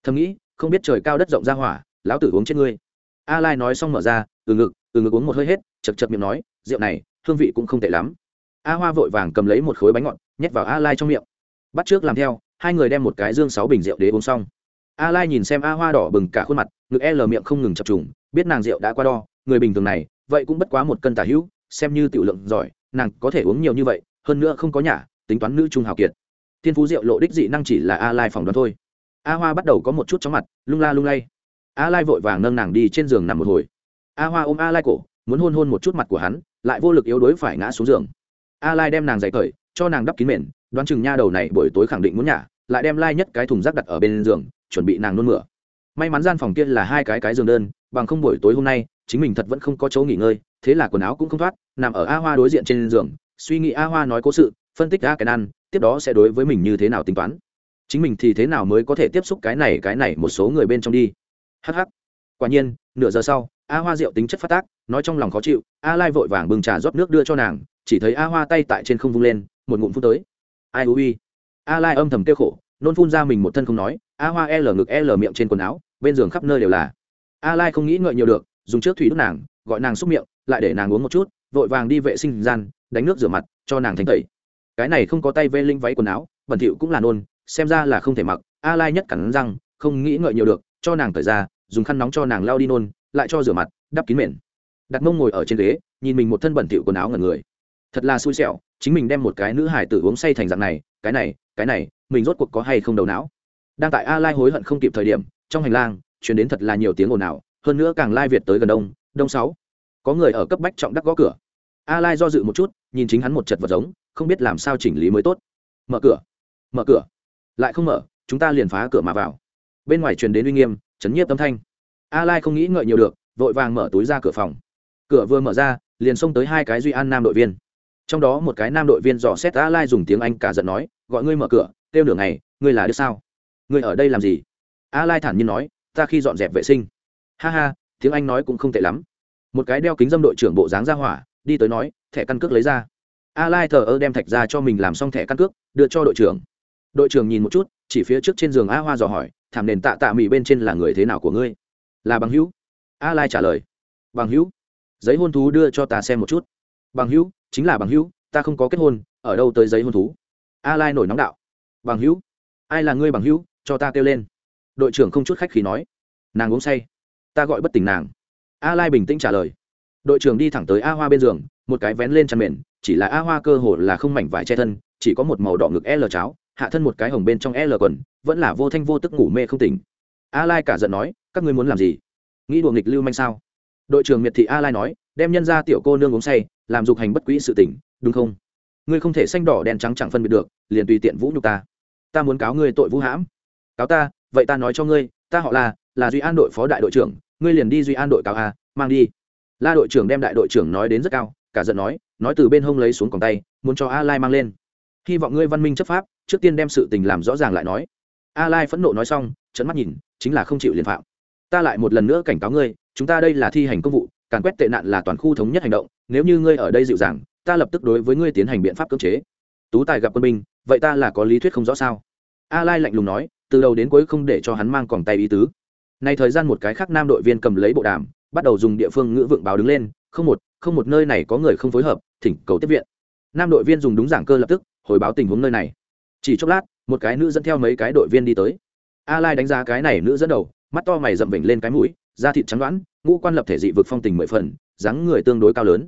Thầm nghĩ không biết trời cao đất rộng ra hỏa, lão tử uống chết ngươi. A lai nói xong mở ra, từ ngực từ ngực uống một hơi hết, chật chật miệng nói, rượu này, hương vị cũng không tệ lắm. A hoa vội vàng cầm lấy một khối bánh ngọt, nhét vào a lai trong miệng. Bắt trước làm theo, hai người đem một cái dương sáu bình rượu đế uống xong. A lai nhìn xem a hoa đỏ bừng cả khuôn mặt, ngực e lờ miệng không ngừng chập trùng, biết nàng rượu đã qua đo, người bình thường này, vậy cũng bất quá một cân tả hữu, xem như tiểu lượng giỏi, nàng có thể uống nhiều như vậy, hơn nữa không có nhà tính toán nữ trung hào kiệt. Thiên phú rượu lộ đích dị năng chỉ là a lai phỏng đoán thôi a hoa bắt đầu có một chút chóng mặt, lung la lung lay. A lai vội vàng nâng nàng đi trên giường nằm một hồi. A hoa ôm a lai cổ, muốn hôn hôn một chút mặt của hắn, lại vô lực yếu đuối phải ngã xuống giường. A lai đem nàng dày cởi, cho nàng đắp kín mền, đoán chừng nha đầu này buổi tối khẳng định muốn nhả, lại đem lai nhất cái thùng rác đặt ở bên giường, chuẩn bị nàng nôn mửa. May mắn gian phòng kia là hai cái cái giường đơn, bằng không buổi tối hôm nay, chính mình thật vẫn không có chỗ nghỉ ngơi, thế là quần áo cũng không thoát, nằm ở a hoa đối diện trên giường, suy nghĩ a hoa nói cố sự, phân tích A cái ăn tiếp đó sẽ đối với mình như thế nào tính toán chính mình thì thế nào mới có thể tiếp xúc cái này cái này một số người bên trong đi? Hh quả nhiên, nửa giờ sau, a hoa rượu tính chất phát tác, nói trong lòng khó chịu, a lai vội vàng bừng trà rót nước đưa cho nàng, chỉ thấy a hoa tay tại trên không vung lên, một ngụm phun tới. Ai ui a lai âm thầm kêu khổ, nôn phun ra mình một thân không nói, a hoa e l ngực e l miệng trên quần áo, bên giường khắp nơi đều là. A lai không nghĩ ngợi nhiều được, dùng trước thủy đốt nàng, gọi nàng xúc miệng, lại để nàng uống một chút, vội vàng đi vệ sinh gian, đánh nước rửa mặt, cho nàng thanh tẩy. Cái này không có tay vê linh váy quần áo, bẩn thỉu cũng là nôn xem ra là không thể mặc, a lai nhất cắn răng, không nghĩ ngợi nhiều được, cho nàng thời ra, dùng khăn nóng cho nàng lao đi nôn, lại cho rửa mặt, đắp kín mền. Đặt mông ngồi ở trên ghế, nhìn mình một thân bẩn thỉu quần áo ngẩn người. Thật là xui xẻo, chính mình đem một cái nữ hải tử uống say thành dạng này, cái này cái này, mình rốt cuộc có hay không đầu não? Đang tại a lai hối hận không kịp thời điểm, trong hành lang chuyển đến thật là nhiều tiếng ồn ào, hơn nữa càng lai việt tới gần đông đông sáu. Có người ở cấp bách trọng đắc gõ cửa. A lai do dự một chút, nhìn chính hắn một chật vật giống, không biết làm sao chỉnh lý mới tốt. Mở cửa. Mở cửa lại không mở, chúng ta liền phá cửa mà vào. Bên ngoài truyền đến uy nghiêm, chấn nhiếp tâm thanh. A lai không nghĩ ngợi nhiều được, vội vàng mở túi ra cửa phòng. Cửa vừa mở ra, liền xông tới hai cái duy an nam đội viên. Trong đó một cái nam đội viên dò xét a lai dùng tiếng anh cả giận nói, gọi ngươi mở cửa, kêu nửa ngày, ngươi là đứa sao? Ngươi ở đây làm gì? A lai thản nhiên nói, ta khi dọn dẹp vệ sinh. Ha ha, tiếng anh nói cũng không tệ lắm. Một cái đeo kính dâm đội trưởng bộ dáng ra hỏa, đi tới nói, thẻ căn cước lấy ra. A lai thờ ơ đem thạch ra cho mình làm xong thẻ căn cước, đưa cho đội trưởng đội trưởng nhìn một chút, chỉ phía trước trên giường a hoa dò hỏi, thảm nền tạ tạ mỹ bên trên là người thế nào của ngươi? Là bằng hữu. A lai trả lời, bằng hữu. Giấy hôn thú đưa cho ta xem một chút. Bằng hữu, chính là bằng hữu, ta không có kết hôn, ở đâu tới giấy hôn thú? A lai nổi nóng đạo, bằng hữu, ai là ngươi bằng hữu, cho ta kêu lên. Đội trưởng không chút khách khí nói, nàng uống say, ta gọi bất tỉnh nàng. A lai bình tĩnh trả lời, đội trưởng đi thẳng tới a hoa bên giường, một cái vén lên chăn mền, chỉ là a hoa cơ hồ là không mảnh vải che thân, chỉ có một màu đỏ ngực l cháo hạ thân một cái hồng bên trong l quần, vẫn là vô thanh vô tức ngủ mê không tỉnh. A lai cả giận nói, các ngươi muốn làm gì? Nghĩ đùa nghịch lưu manh sao? Đội trưởng miệt thị a lai nói, đem nhân ra tiểu cô nương uống say, làm dục hành bất quỹ sự tỉnh đúng không? Ngươi không thể xanh đỏ đen trắng chẳng phân biệt được, liền tùy tiện vũ nhục ta. Ta muốn cáo ngươi tội vũ hãm. Cáo ta? Vậy ta nói cho ngươi, ta họ là là duy an đội phó đại đội trưởng, ngươi liền đi duy an đội cáo a, mang đi. La đội trưởng đem đại đội trưởng nói đến rất cao, cả giận nói nói từ bên hông lấy xuống còng tay, muốn cho a lai mang lên. Hy vọng ngươi văn minh chấp pháp trước tiên đem sự tình làm rõ ràng lại nói. A lai phẫn nộ nói xong trận mắt nhìn, chính là không chịu liền phạm. Ta lại một lần nữa cảnh cáo ngươi, chúng ta đây là thi hành công vụ, càn quét tệ nạn là toàn khu thống nhất hành động, nếu như ngươi ở đây dịu dàng, ta lập tức đối với ngươi tiến hành biện pháp cưỡng chế. Tú tài gặp quân binh, vậy ta là có lý thuyết không rõ sao? A lai lạnh lùng nói, từ đầu đến cuối không để cho hắn mang còng tay ý tứ. Nay thời gian một cái khác nam đội viên cầm lấy bộ đàm, bắt đầu dùng địa phương ngữ vượng báo đứng lên, không một không một nơi này có người không phối hợp, thỉnh cầu tiếp viện. Nam đội viên dùng đúng giảng cơ lập tức, hồi báo tình huống nơi này chỉ chốc lát, một cái nữ dẫn theo mấy cái đội viên đi tới. A lai đánh giá cái này nữ dẫn đầu, mắt to mày rậm vểnh lên cái mũi, da thịt trắng đoán, ngũ quan lập thể dị vực phong tình mười phần, dáng người tương đối cao lớn.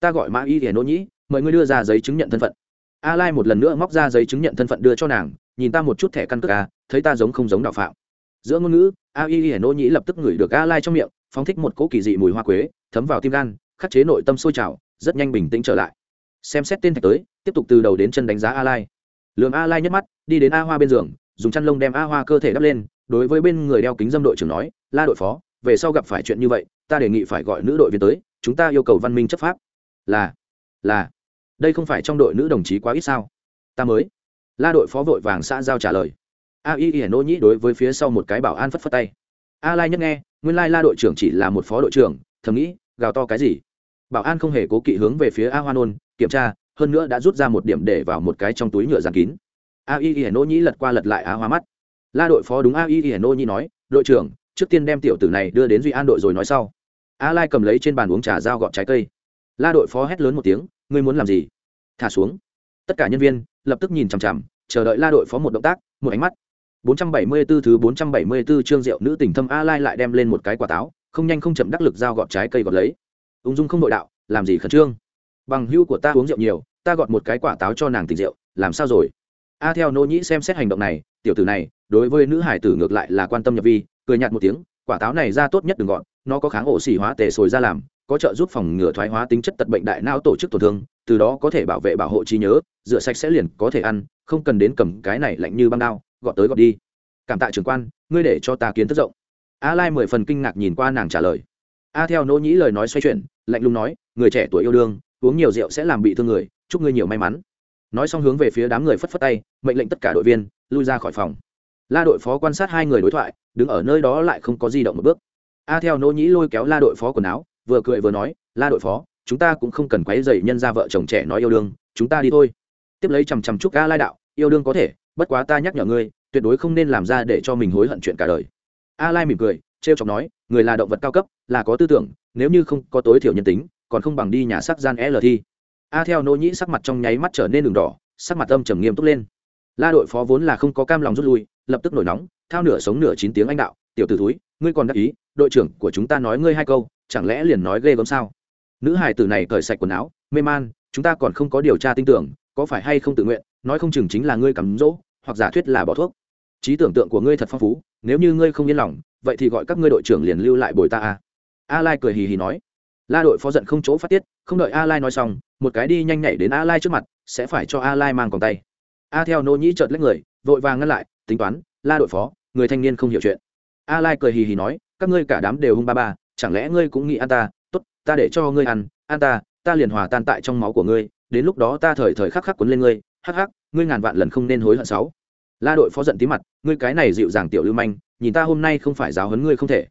Ta gọi mã y hiền nỗ nhĩ, mời ngươi đưa ra giấy chứng nhận thân phận. A lai một lần nữa móc ra giấy chứng nhận thân phận đưa cho nàng, nhìn ta một chút thẻ căn cước a thấy ta giống không giống đạo phạm. Giữa ngôn ngữ, a y hiền nỗ nhĩ lập tức ngửi được a lai trong miệng, phóng thích một cỗ kỳ dị mùi hoa quế, thấm vào tim gan, khắc chế nội tâm sôi trào, rất nhanh bình tĩnh trở lại. Xem xét tên thạch tới, tiếp tục từ đầu đến chân đánh giá a lai lường a lai nhấc mắt, đi đến a hoa bên giường, dùng chăn lông đem a hoa cơ thể đắp lên, đối với bên người đeo kính dâm đội trưởng nói, la đội phó, về sau gặp phải chuyện như vậy, ta đề nghị phải gọi nữ đội viên tới, chúng ta yêu cầu văn minh chấp pháp. Là là, đây không phải trong đội nữ đồng chí quá ít sao? Ta mới. La đội phó vội vàng xã giao trả lời. A y y nô nhĩ đối với phía sau một cái bảo an phất phất tay. A lai nhấc nghe, nguyên lai la đội trưởng chỉ là một phó đội trưởng, thầm nghĩ, gào to cái gì? Bảo an không hề cố kỵ hướng về phía a hoa nôn, kiểm tra hơn nữa đã rút ra một điểm để vào một cái trong túi nhựa dàn kín. A y y nô nhĩ lật qua lật lại á hoa mắt. La đội phó đúng a y y nô nhĩ nói, đội trưởng, trước tiên đem tiểu tử này đưa đến duy an đội rồi nói sau. A lai cầm lấy trên bàn uống trà dao gọt trái cây. La đội phó hét lớn một tiếng, ngươi muốn làm gì? Thả xuống. Tất cả nhân viên lập tức nhìn chằm chằm, chờ đợi la đội phó một động tác, một ánh mắt. 474 thứ 474 chương rượu nữ tỉnh thâm a lai lại đem lên một cái quả táo, không nhanh không chậm đắc lực dao gọt trái cây gọt lấy. Ung dung không nội đạo, làm gì khẩn trương? Bằng hưu của ta uống rượu nhiều ta gọt một cái quả táo cho nàng tỉnh rượu, làm sao rồi? A theo nô nhĩ xem xét hành động này, tiểu tử này, đối với nữ hải tử ngược lại là quan tâm nhập vi, cười nhạt một tiếng, quả táo này ra tốt nhất đừng gọn nó có kháng ổ xỉ hóa tề sồi ra làm, có trợ giúp phòng ngừa thoái hóa tính chất tật bệnh đại não tổ chức tổn thương, từ đó có thể bảo vệ bảo hộ trí nhớ, rửa sạch sẽ liền có thể ăn, không cần đến cầm cái này lạnh như băng đao, gọt tới gọt đi. Cảm tạ trưởng quan, ngươi để cho ta kiến thức rộng. A lai mười phần kinh ngạc nhìn qua nàng trả lời. A theo nỗ nhĩ lời nói xoay chuyển, lạnh lùng nói, người trẻ tuổi yêu đương, uống nhiều rượu sẽ làm bị thương người chúc ngươi nhiều may mắn. Nói xong hướng về phía đám người phất phất tay, mệnh lệnh tất cả đội viên, lui ra khỏi phòng. La đội phó quan sát hai người đối thoại, đứng ở nơi đó lại không có di động một bước. A theo nỗ nhĩ lôi kéo la đội phó quần áo, vừa cười vừa nói, la đội phó, chúng ta cũng không cần quấy dày nhân ra vợ chồng trẻ nói yêu đương, chúng ta đi thôi. Tiếp lấy chằm chằm chúc a lai đạo, yêu đương có thể, bất quá ta nhắc nhở ngươi, tuyệt đối không nên làm ra để cho mình hối hận chuyện cả đời. A lai mỉm cười, trêu chọc nói, người là động vật cao cấp, là có tư tưởng, nếu như không có tối thiểu nhân tính, còn không bằng đi nhà sắc gian l thi a theo nỗ nhĩ sắc mặt trong nháy mắt trở nên đường đỏ, sắc mặt âm trầm nghiêm túc lên. La đội phó vốn là không có cam lòng rút lui, lập tức nổi nóng, thao nửa sống nửa chín tiếng anh đạo, tiểu t ử túi ngươi còn đắc ý, đội trưởng của chúng ta nói ngươi hai câu, chẳng lẽ liền nói ghê gớm sao? Nữ hải tử này cởi sạch quần áo, mê man, chúng ta còn không có điều tra tin tưởng, có phải hay không tự nguyện, nói không chừng chính là ngươi cắm rỗ, hoặc giả thuyết là bỏ thuốc. Trí tưởng tượng của ngươi thật phong phú, nếu như ngươi không yên lòng, vậy thì gọi các ngươi đội trưởng liền lưu lại bồi ta a. A lai cười hì hì nói la đội phó giận không chỗ phát tiết, không đợi a lai nói xong, một cái đi nhanh nhảy đến a lai trước mặt, sẽ phải cho a lai mang còn tay. A theo nô nhĩ chợt lấy người, vội vàng ngăn lại, tính toán, la đội phó, người thanh niên không hiểu chuyện. A lai cười hì hì nói, các ngươi cả đám đều hung ba ba, chẳng lẽ ngươi cũng nghĩ ăn ta? Tốt, ta để cho ngươi ăn ăn ta ta liền hòa tan tại trong máu của ngươi, đến lúc đó ta thời thời khắc khắc quấn lên ngươi, hắc hắc, ngươi ngàn vạn lần không nên hối hận sáu. La đội phó giận tí mặt, ngươi cái này dịu dàng tiểu lưu manh, nhìn ta hôm nay không phải giáo huấn ngươi không thể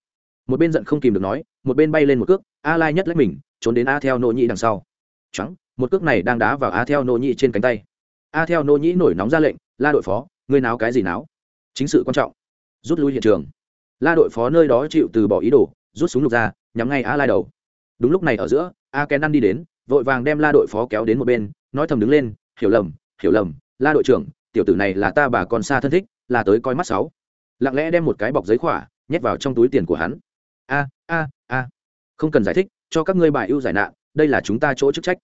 một bên giận không kìm được nói, một bên bay lên một cước, a lai nhất lấy mình, trốn đến a theo nô nhĩ đằng sau. Trắng một cước này đang đá vào a theo nô nhĩ trên cánh tay. A theo nô nhĩ nổi nóng ra lệnh, la đội phó, ngươi náo cái gì náo? Chính sự quan trọng. Rút lui hiện trường. La đội phó nơi đó chịu từ bỏ ý đồ, rút súng lục ra, nhắm ngay a lai đầu. Đúng lúc này ở giữa, a ken ăn đi đến, vội vàng đem la đội phó kéo đến một bên, nói thầm đứng lên, hiểu lầm hiểu lầm, la đội trưởng, tiểu tử này là ta bà con xa thân thích, là tới coi mắt sáu. Lặng lẽ đem một cái bọc giấy khỏa, nhét vào trong túi tiền của hắn a a a. Không cần giải thích, cho các ngươi bài ưu giải nạn, đây là chúng ta chỗ chức trách.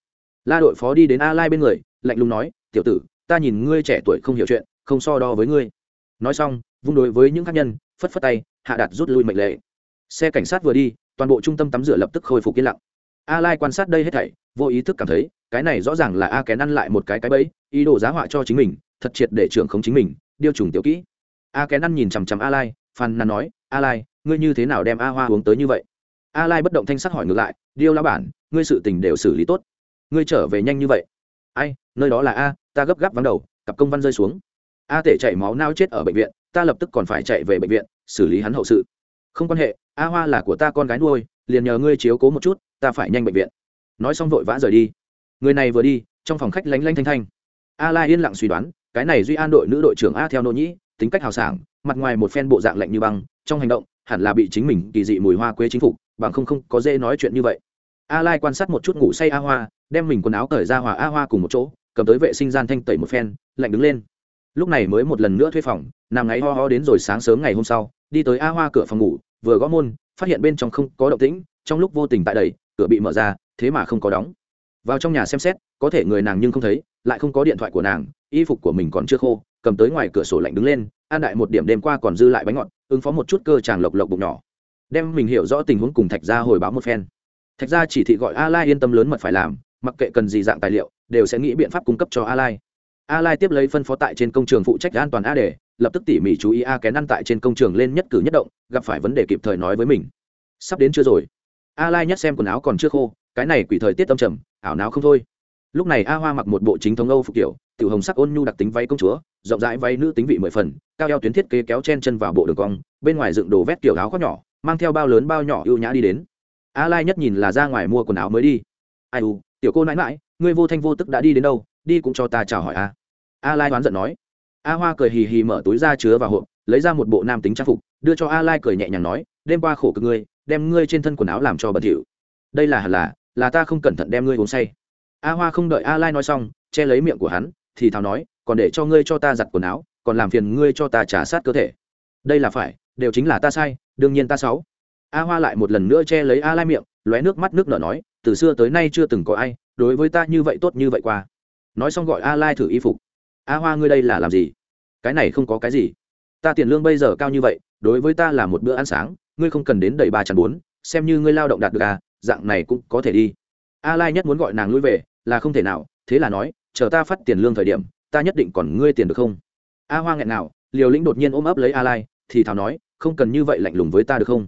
La đội phó đi đến a lai bên người, lạnh lùng nói, tiểu tử, ta nhìn ngươi trẻ tuổi không hiểu chuyện, không so đo với ngươi. Nói xong, vung đối với những khác nhân, phất phất tay, hạ đặt rút lui mệnh lệ. Xe cảnh sát vừa đi, toàn bộ trung tâm tắm rửa lập tức khôi phục yên lặng. A lai quan sát đây hết thảy, vô ý thức cảm thấy, cái này rõ ràng là a kén ăn lại một cái cái bẫy, ý đồ giá họa cho chính mình, thật triệt để trưởng không chính mình, điêu trùng tiểu kỹ. A kén ăn nhìn chằm chằm a lai, phàn nàn nói, a lai ngươi như thế nào đem a hoa uống tới như vậy? A lai bất động thanh sắc hỏi ngược lại, điêu lão bản, ngươi sự tình đều xử lý tốt. Ngươi trở về nhanh như vậy. Ai, nơi đó là a, ta gấp gáp vắng đầu, cặp công văn rơi xuống. A tể chảy máu nao chết ở bệnh viện, ta lập tức còn phải chạy về bệnh viện, xử lý hắn hậu sự. Không quan hệ, a hoa là của ta con gái nuôi, liền nhờ ngươi chiếu cố một chút, ta phải nhanh bệnh viện. Nói xong vội vã rời đi. Người này vừa đi, trong phòng khách lánh lanh thanh thanh. A lai yên lặng suy đoán, cái này duy an đội nữ đội trưởng a theo nô nhĩ, tính cách hào sảng, mặt ngoài một phen bộ dạng lạnh như băng, trong hành động hẳn là bị chính mình kỳ dị mùi hoa quế chính phục, bằng không không có dễ nói chuyện như vậy. A lai quan sát một chút ngủ say a hoa, đem mình quần áo cởi ra hòa a hoa cùng một chỗ, cầm tới vệ sinh gian thanh tẩy một phen, lạnh đứng lên. Lúc này mới một lần nữa thuê phòng nằm ngáy ho ho đến rồi sáng sớm ngày hôm sau, đi tới a hoa cửa phòng ngủ, vừa gõ môn, phát hiện bên trong không có động tĩnh, trong lúc vô tình tại đầy cửa bị mở ra, thế mà không có đóng. Vào trong nhà xem xét, có thể người nàng nhưng không thấy, lại không có điện thoại của nàng, y phục của mình còn chưa khô, cầm tới ngoài cửa sổ lạnh đứng lên, an đại một điểm đêm qua còn dư lại bánh ngọt ứng phó một chút cơ chàng lộc lộc bụng nhỏ. Đem mình hiểu rõ tình huống cùng thạch gia hồi báo một phen. Thạch gia chỉ thị gọi a lai yên tâm lớn mật phải làm, mặc kệ cần gì dạng tài liệu, đều sẽ nghĩ biện pháp cung cấp cho a lai. A lai tiếp lấy phân phó tại trên công trường phụ trách an toàn a để lập tức tỉ mỉ chú ý a kén ăn tại trên công trường lên nhất cử nhất động, gặp phải vấn đề kịp thời nói với mình. Sắp đến chưa rồi. A lai nhất xem quần áo còn chưa khô, cái này quỷ thời tiết tâm trầm, ảo não không thôi lúc này a hoa mặc một bộ chính thống âu phục kiểu, tiểu hồng sắc ôn nhu đặc tính váy công chúa, rộng rãi váy nữ tính vị mười phần, cao eo tuyến thiết kế kéo chen chân vào bộ đường cong, bên ngoài dựng đồ vét kiểu áo khoác nhỏ, mang theo bao lớn bao nhỏ ưu nhã đi đến. A lai nhất nhìn là ra ngoài mua quần áo mới đi. Ai u, tiểu cô nãi mãi ngươi vô thanh vô tức đã đi đến đâu, đi cũng cho ta chào hỏi a. A lai đoán giận nói. A hoa cười hì hì mở túi ra chứa vào hộp, lấy ra một bộ nam tính trang phục, đưa cho a lai cười nhẹ nhàng nói, đêm qua khổ cực ngươi, đem ngươi trên thân quần áo làm cho bẩn thỉu. Đây là hẳn là là ta không cẩn thận đem ngươi uống say a hoa không đợi a lai nói xong, che lấy miệng của hắn, thì thào nói, còn để cho ngươi cho ta giặt quần áo, còn làm phiền ngươi cho ta trả sát cơ thể. Đây là phải, đều chính là ta sai, đương nhiên ta xấu. A hoa lại một lần nữa che lấy a lai miệng, lóe nước mắt nước nở nói, từ xưa tới nay chưa từng có ai đối với ta như vậy tốt như vậy qua. Nói xong gọi a lai thử y phục. A hoa, ngươi đây là làm gì? Cái này không có cái gì. Ta tiền lương bây giờ cao như vậy, đối với ta là một bữa ăn sáng, ngươi không cần đến đầy ba chăn bốn, xem như ngươi lao động đạt được à dạng này cũng có thể đi. A lai nhất muốn gọi nàng lui về là không thể nào, thế là nói, chờ ta phát tiền lương thời điểm, ta nhất định còn ngươi tiền được không? A hoa nghẹn nào liều lĩnh đột nhiên ôm ấp lấy a lai, thì thào nói, không cần như vậy lạnh lùng với ta được không?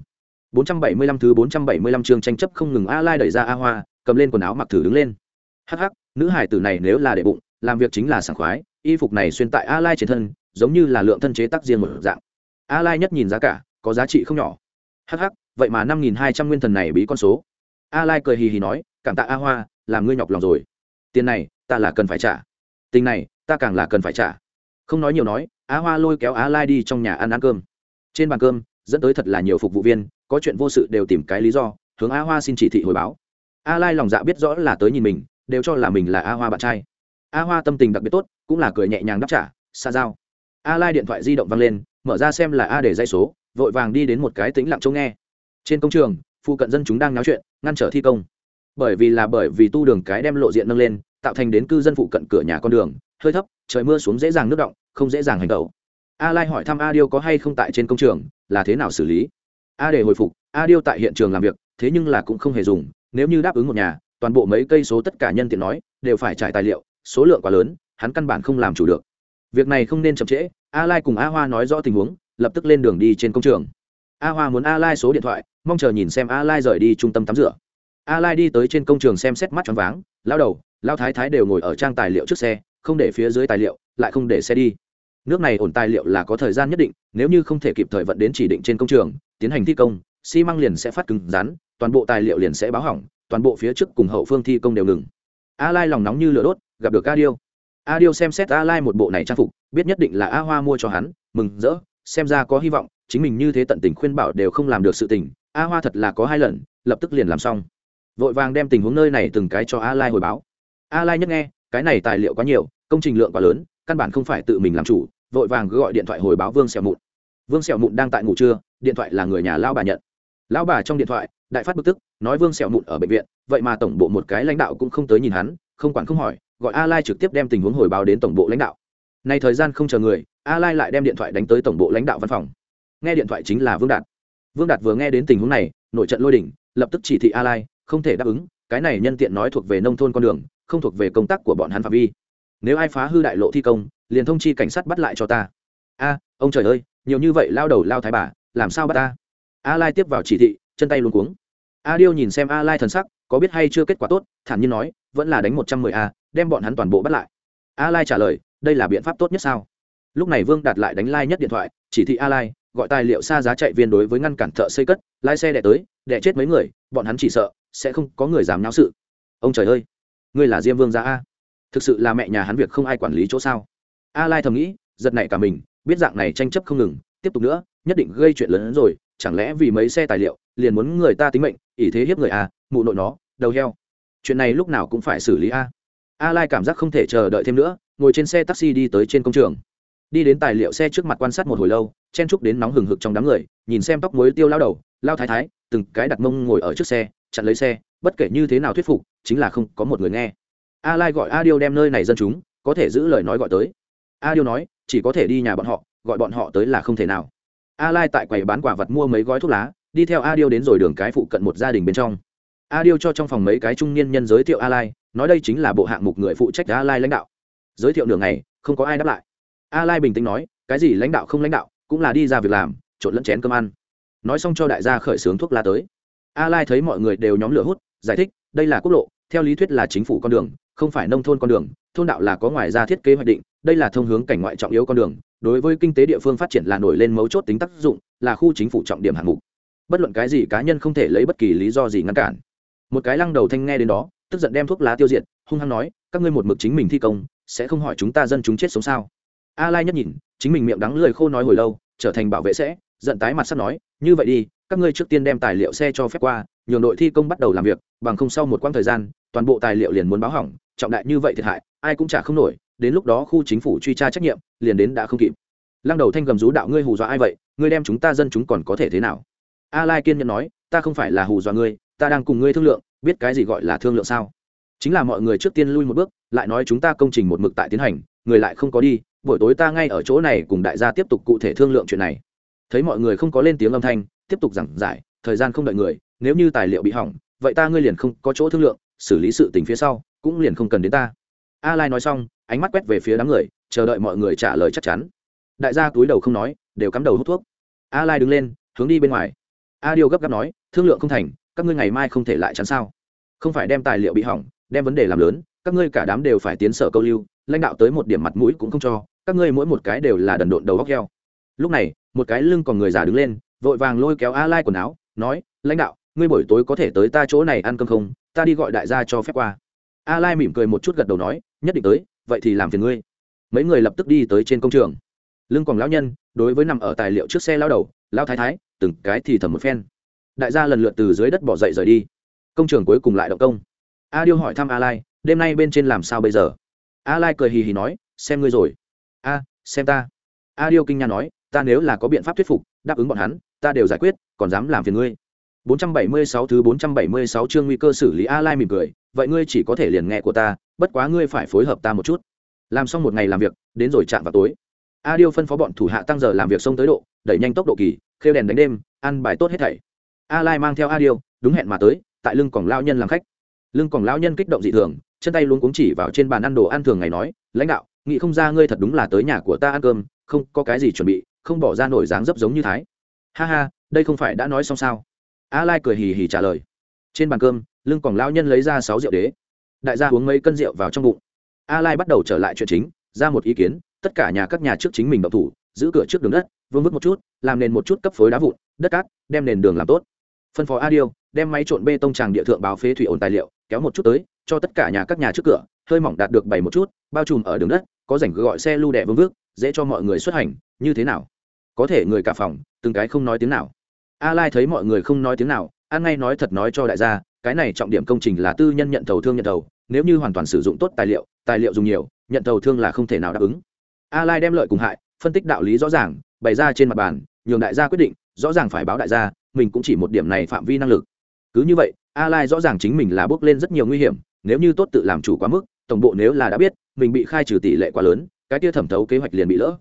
475 thứ 475 chương tranh chấp không ngừng a lai đẩy ra a hoa, cầm lên quần áo mặc thử đứng lên. Hắc hắc, nữ hải tử này nếu là để bụng, làm việc chính là sảng khoái, y phục này xuyên tại a lai trên thân, giống như là lượng thân chế tác riêng một dạng. A lai nhất nhìn giá cả, có giá trị không nhỏ. Hắc hắc, vậy mà năm nghìn hai trăm nguyên thần này bí con số. A lai cười hì hì nói, cảm tạ a hoa làm ngươi nhọc lòng rồi. Tiền này, ta là cần phải trả. Tình này, ta càng là cần phải trả. Không nói nhiều nói, Á hoa lôi kéo Á lai đi trong nhà ăn ăn cơm. Trên bàn cơm, dẫn tới thật là nhiều phục vụ viên, có chuyện vô sự đều tìm cái lý do, hướng Á hoa xin chỉ thị hồi báo. A lai lòng dạ biết rõ là tới nhìn mình, đều cho là mình là a hoa bạn trai. A hoa tâm tình đặc biệt tốt, cũng là cười nhẹ nhàng đáp trả xa giao. A lai điện thoại di động văng lên, mở ra xem là a để dây số, vội vàng đi đến một cái tĩnh lặng chỗ nghe. Trên công trường, phụ cận dân chúng đang náo chuyện, ngăn trở thi công bởi vì là bởi vì tu đường cái đem lộ diện nâng lên, tạo thành đến cư dân phụ cận cửa nhà con đường, hơi thấp, trời mưa xuống dễ dàng nước động, không dễ dàng hành tẩu. A lai hỏi thăm a điêu có hay không tại trên công trường, là thế nào xử lý? A để hồi phục a điêu tại hiện trường làm việc, thế nhưng là cũng không hề dùng, nếu như đáp ứng một nhà, toàn bộ mấy cây số tất cả nhân tiện nói, đều phải trải tài liệu, số lượng quá lớn, hắn căn bản không làm chủ được. Việc này không nên chậm trễ a lai cùng a hoa nói rõ tình huống, lập tức lên đường đi trên công trường. A hoa muốn a lai số điện thoại, mong chờ nhìn xem a lai rời đi trung tâm tắm rửa a lai đi tới trên công trường xem xét mắt choáng váng, lao đầu, lao thái thái đều ngồi ở trang tài liệu trước xe, không để phía dưới tài liệu, lại không để xe đi. Nước này ổn tài liệu là có thời gian nhất định, nếu như không thể kịp thời vận đến chỉ định trên công trường, tiến hành thi công, xi măng liền sẽ phát cứng rắn, toàn bộ tài liệu liền sẽ báo hỏng, toàn bộ phía trước cùng hậu phương thi công đều ngừng. A lai lòng nóng như lửa đốt, gặp được a điêu. A điêu xem xét a lai một bộ này trang phục, biết nhất định là a hoa mua cho hắn, mừng rỡ, xem ra có hy vọng, chính mình như thế tận tình khuyên bảo đều không làm được sự tình, a hoa thật là có hai lần, lập tức liền làm xong vội vàng đem tình huống nơi này từng cái cho a lai hồi báo. A lai nhất nghe, cái này tài liệu quá nhiều, công trình lượng quá lớn, căn bản không phải tự mình làm chủ, vội vàng gọi điện thoại hồi báo vương xẻo mụn. Vương xẻo mụn đang tại ngủ trưa, điện thoại là người nhà lao bà nhận. Lão bà trong điện thoại, đại phát bực tức, nói vương xẻo mụn ở bệnh viện, vậy mà tổng bộ một cái lãnh đạo cũng không tới nhìn hắn, không quản không hỏi, gọi a lai trực tiếp đem tình huống hồi báo đến tổng bộ lãnh đạo. Nay thời gian không chờ người, a lai lại đem điện thoại đánh tới tổng bộ lãnh đạo văn phòng. Nghe điện thoại chính là vương đạt. Vương đạt vừa nghe đến tình huống này, nội trận lôi đỉnh, lập tức chỉ thị a lai không thể đáp ứng, cái này nhân tiện nói thuộc về nông thôn con đường, không thuộc về công tác của bọn hắn phạm vi. Nếu ai phá hư đại lộ thi công, liền thông chi cảnh sát bắt lại cho ta. A, ông trời ơi, nhiều như vậy lao đầu lao thái bà, làm sao bắt ta? A lai tiếp vào chỉ thị, chân tay luôn cuống. A điêu nhìn xem a lai thần sắc, có biết hay chưa kết quả tốt, thản nhiên nói, vẫn là đánh một trăm mười a, đem bọn hắn toàn bộ bắt lại. A lai trả lời, đây là biện pháp tốt nhất sao? Lúc này vương đạt lại đánh lai nhất điện thoại, chỉ thị a lai, gọi tài liệu xa giá chạy viên đối với ngăn cản thợ xây cất, lái xe đẻ tới đẻ chết mấy người, bọn hắn chỉ sợ sẽ không có người dám náo sự. Ông trời ơi, ngươi là diêm vương gia a. Thực sự là mẹ nhà hắn việc không ai quản lý chỗ sao? A lai thầm nghĩ, giật này cả mình, biết dạng này tranh chấp không ngừng, tiếp tục nữa, nhất định gây chuyện lớn hơn rồi, chẳng lẽ vì mấy xe tài liệu, liền muốn người ta tính mệnh, ỷ thế hiếp người a, mụ nội nó, đầu heo. Chuyện này lúc nào cũng phải xử lý a. A lai cảm giác không thể chờ đợi thêm nữa, ngồi trên xe taxi đi tới trên công trường. Đi đến tài liệu xe trước mặt quan sát một hồi lâu, chen chúc đến nóng hừng hực trong đám người, nhìn xem tóc muối tiêu lao đầu, lao thái thái, từng cái đặt mông ngồi ở trước xe chặn lấy xe, bất kể như thế nào thuyết phục, chính là không có một người nghe. A lai gọi a điêu đem nơi này dân chúng, có thể giữ lời nói gọi tới. A điêu nói, chỉ có thể đi nhà bọn họ, gọi bọn họ tới là không thể nào. A lai tại quầy bán quả vật mua mấy gói thuốc lá, đi theo a điêu đến rồi đường cái phụ cận một gia đình bên trong. A điêu cho trong phòng mấy cái trung niên nhân giới thiệu a lai nói đây chính là bộ hạng mục người phụ trách a lai lãnh đạo. Giới thiệu nửa ngày, không có ai đáp lại. A lai bình tĩnh nói, cái gì lãnh đạo không lãnh đạo, cũng là đi ra việc làm, trộn lẫn chén cơm ăn. Nói xong cho đại gia khởi xướng thuốc lá tới a lai thấy mọi người đều nhóm lửa hút, giải thích, đây là quốc lộ, theo lý thuyết là chính phủ con đường, không phải nông thôn con đường, thôn đạo là có ngoài ra thiết kế hoạch định, đây là thông hướng cảnh ngoại trọng yếu con đường, đối với kinh tế địa phương phát triển là nổi lên mấu chốt tính tác dụng, là khu chính phủ trọng điểm hạng mục. Bất luận cái gì cá nhân không thể lấy bất kỳ lý do gì ngăn cản. Một cái lăng đầu thanh nghe đến đó, tức giận đem thuốc lá tiêu diệt, hung hăng nói, các ngươi một mực chính mình thi công, sẽ không hỏi chúng ta dân chúng chết sống sao? A lai nhất nhìn, chính mình miệng đắng lười khô nói hồi lâu, trở thành bảo vệ sẽ, giận tái mặt sắp nói, như vậy đi các ngươi trước tiên đem tài liệu xe cho phép qua, nhường đội thi công bắt đầu làm việc, bằng không sau một quãng thời gian, toàn bộ tài liệu liền muốn báo hỏng, trọng đại như vậy thiệt hại, ai cũng trả không nổi, đến lúc đó khu chính phủ truy tra trách nhiệm, liền đến đã không kịp. Lăng đầu thanh gầm rú đạo ngươi hù dọa ai vậy, ngươi đem chúng ta dân chúng còn có thể thế nào? A lai kiên nhẫn nói, ta không phải là hù dọa ngươi, ta đang cùng ngươi thương lượng, biết cái gì gọi là thương lượng sao? Chính là mọi người trước tiên lui một bước, lại nói chúng ta công trình một mực tại tiến hành, người lại không có đi, buổi tối ta ngay ở chỗ này cùng đại gia tiếp tục cụ thể thương lượng chuyện này. Thấy mọi người không có lên tiếng âm thanh tiếp tục giảng giải, thời gian không đợi người, nếu như tài liệu bị hỏng, vậy ta ngươi liền không có chỗ thương lượng, xử lý sự tình phía sau, cũng liền không cần đến ta. A lai nói xong, ánh mắt quét về phía đám người, chờ đợi mọi người trả lời chắc chắn. Đại gia túi đầu không nói, đều cắm đầu hút thuốc. A lai đứng lên, hướng đi bên ngoài. A điều gấp gáp nói, thương lượng không thành, các ngươi ngày mai không thể lại chắn sao? Không phải đem tài liệu bị hỏng, đem vấn đề làm lớn, các ngươi cả đám đều phải tiến sở câu lưu, lãnh đạo tới một điểm mặt mũi cũng không cho, các ngươi mỗi một cái đều là đần độn đầu góc heo. Lúc này, một cái lưng còn người già đứng lên vội vàng lôi kéo a lai quần áo, nói, lãnh đạo, ngươi buổi tối có thể tới ta chỗ này ăn cơm không? Ta đi gọi đại gia cho phép qua. A lai mỉm cười một chút gật đầu nói, nhất định tới, vậy thì làm phiền ngươi. Mấy người lập tức đi tới trên công trường. Lưng còn lão nhân, đối với nằm ở tài liệu trước xe lao đầu lao thái thái, từng cái thì thầm một phen. Đại gia lần lượt từ dưới đất bỏ dậy rời đi. Công trường cuối cùng lại động công. A điêu hỏi thăm a lai, đêm nay bên trên làm sao bây giờ? A lai cười hì hì nói, xem ngươi rồi. A, xem ta. A điêu kinh nha nói, ta nếu là có biện pháp thuyết phục, đáp ứng bọn hắn ta đều giải quyết còn dám làm phiền ngươi 476 thứ 476 chương nguy cơ xử lý A Lai mỉm cười, vậy ngươi chỉ có thể liền nghe của ta, bất quá ngươi phải phối hợp ta một chút. Làm xong một ngày làm việc, đến rồi chạm vào tối. A Điêu phân phó bọn thủ hạ tăng giờ làm việc xong tới độ, đẩy nhanh tốc độ kỳ, khêu đèn đánh đêm, ăn bài tốt hết thảy. A Lai mang theo A Điêu, đúng hẹn mà tới, tại lưng cổng lão nhân làm khách. Lưng cổng lão nhân kích động dị thường, chân tay luống cuống chỉ vào trên bàn ăn đồ ăn thường ngày nói, "Lãnh đạo, nghĩ không ra ngươi thật đúng là tới nhà của ta ăn cơm, không có cái gì chuẩn bị, không bỏ ra nổi dáng dấp giống như thái." Ha ha, đây không phải đã nói xong sao? a lai cười hì hì trả lời. Trên bàn cơm lưng còn lao nhân lấy ra sáu rượu đế. Đại gia uống mấy cân rượu vào trong bụng. A lai bắt đầu trở lại chuyện chính ra một ý kiến tất cả nhà các nhà trước chính mình đậu thủ giữ cửa trước đường đất vương vứt một chút làm nền một chút cấp phối đá vụn đất cát đem nền đường làm tốt. Phân phó a điêu đem máy trộn bê tông tràng địa thượng báo phế thủy ổn tài liệu kéo một chút tới cho tất cả nhà các nhà trước cửa hơi mỏng đạt được bảy một chút bao trùm ở đường đất có rảnh gọi xe lưu đẻ vương vước dễ cho mọi người xuất hành như thế nào? Có thể người cả phòng, từng cái không nói tiếng nào. A lai thấy mọi người không nói tiếng nào an ngay nói thật nói cho đại gia, cái này trọng điểm công trình là tư nhân nhận thầu thương nhận thầu, nếu như hoàn toàn sử dụng tốt tài liệu tài liệu dùng nhiều, nhận thầu thương là không thể nào đáp ứng. A lai đem lợi cùng hại, phân tích đạo lý rõ ràng, bày ra trên mặt bàn, nhường đại gia quyết định, rõ ràng phải báo đại gia, mình cũng chỉ một điểm này phạm vi năng lực. Cứ như vậy, a lai rõ ràng chính mình là bước lên rất nhiều nguy hiểm, nếu như tốt tự làm chủ quá mức, tổng bộ nếu là đã biết, mình bị khai trừ tỷ lệ quá lớn, cái tia thẩm thấu kế hoạch liền bị lỡ.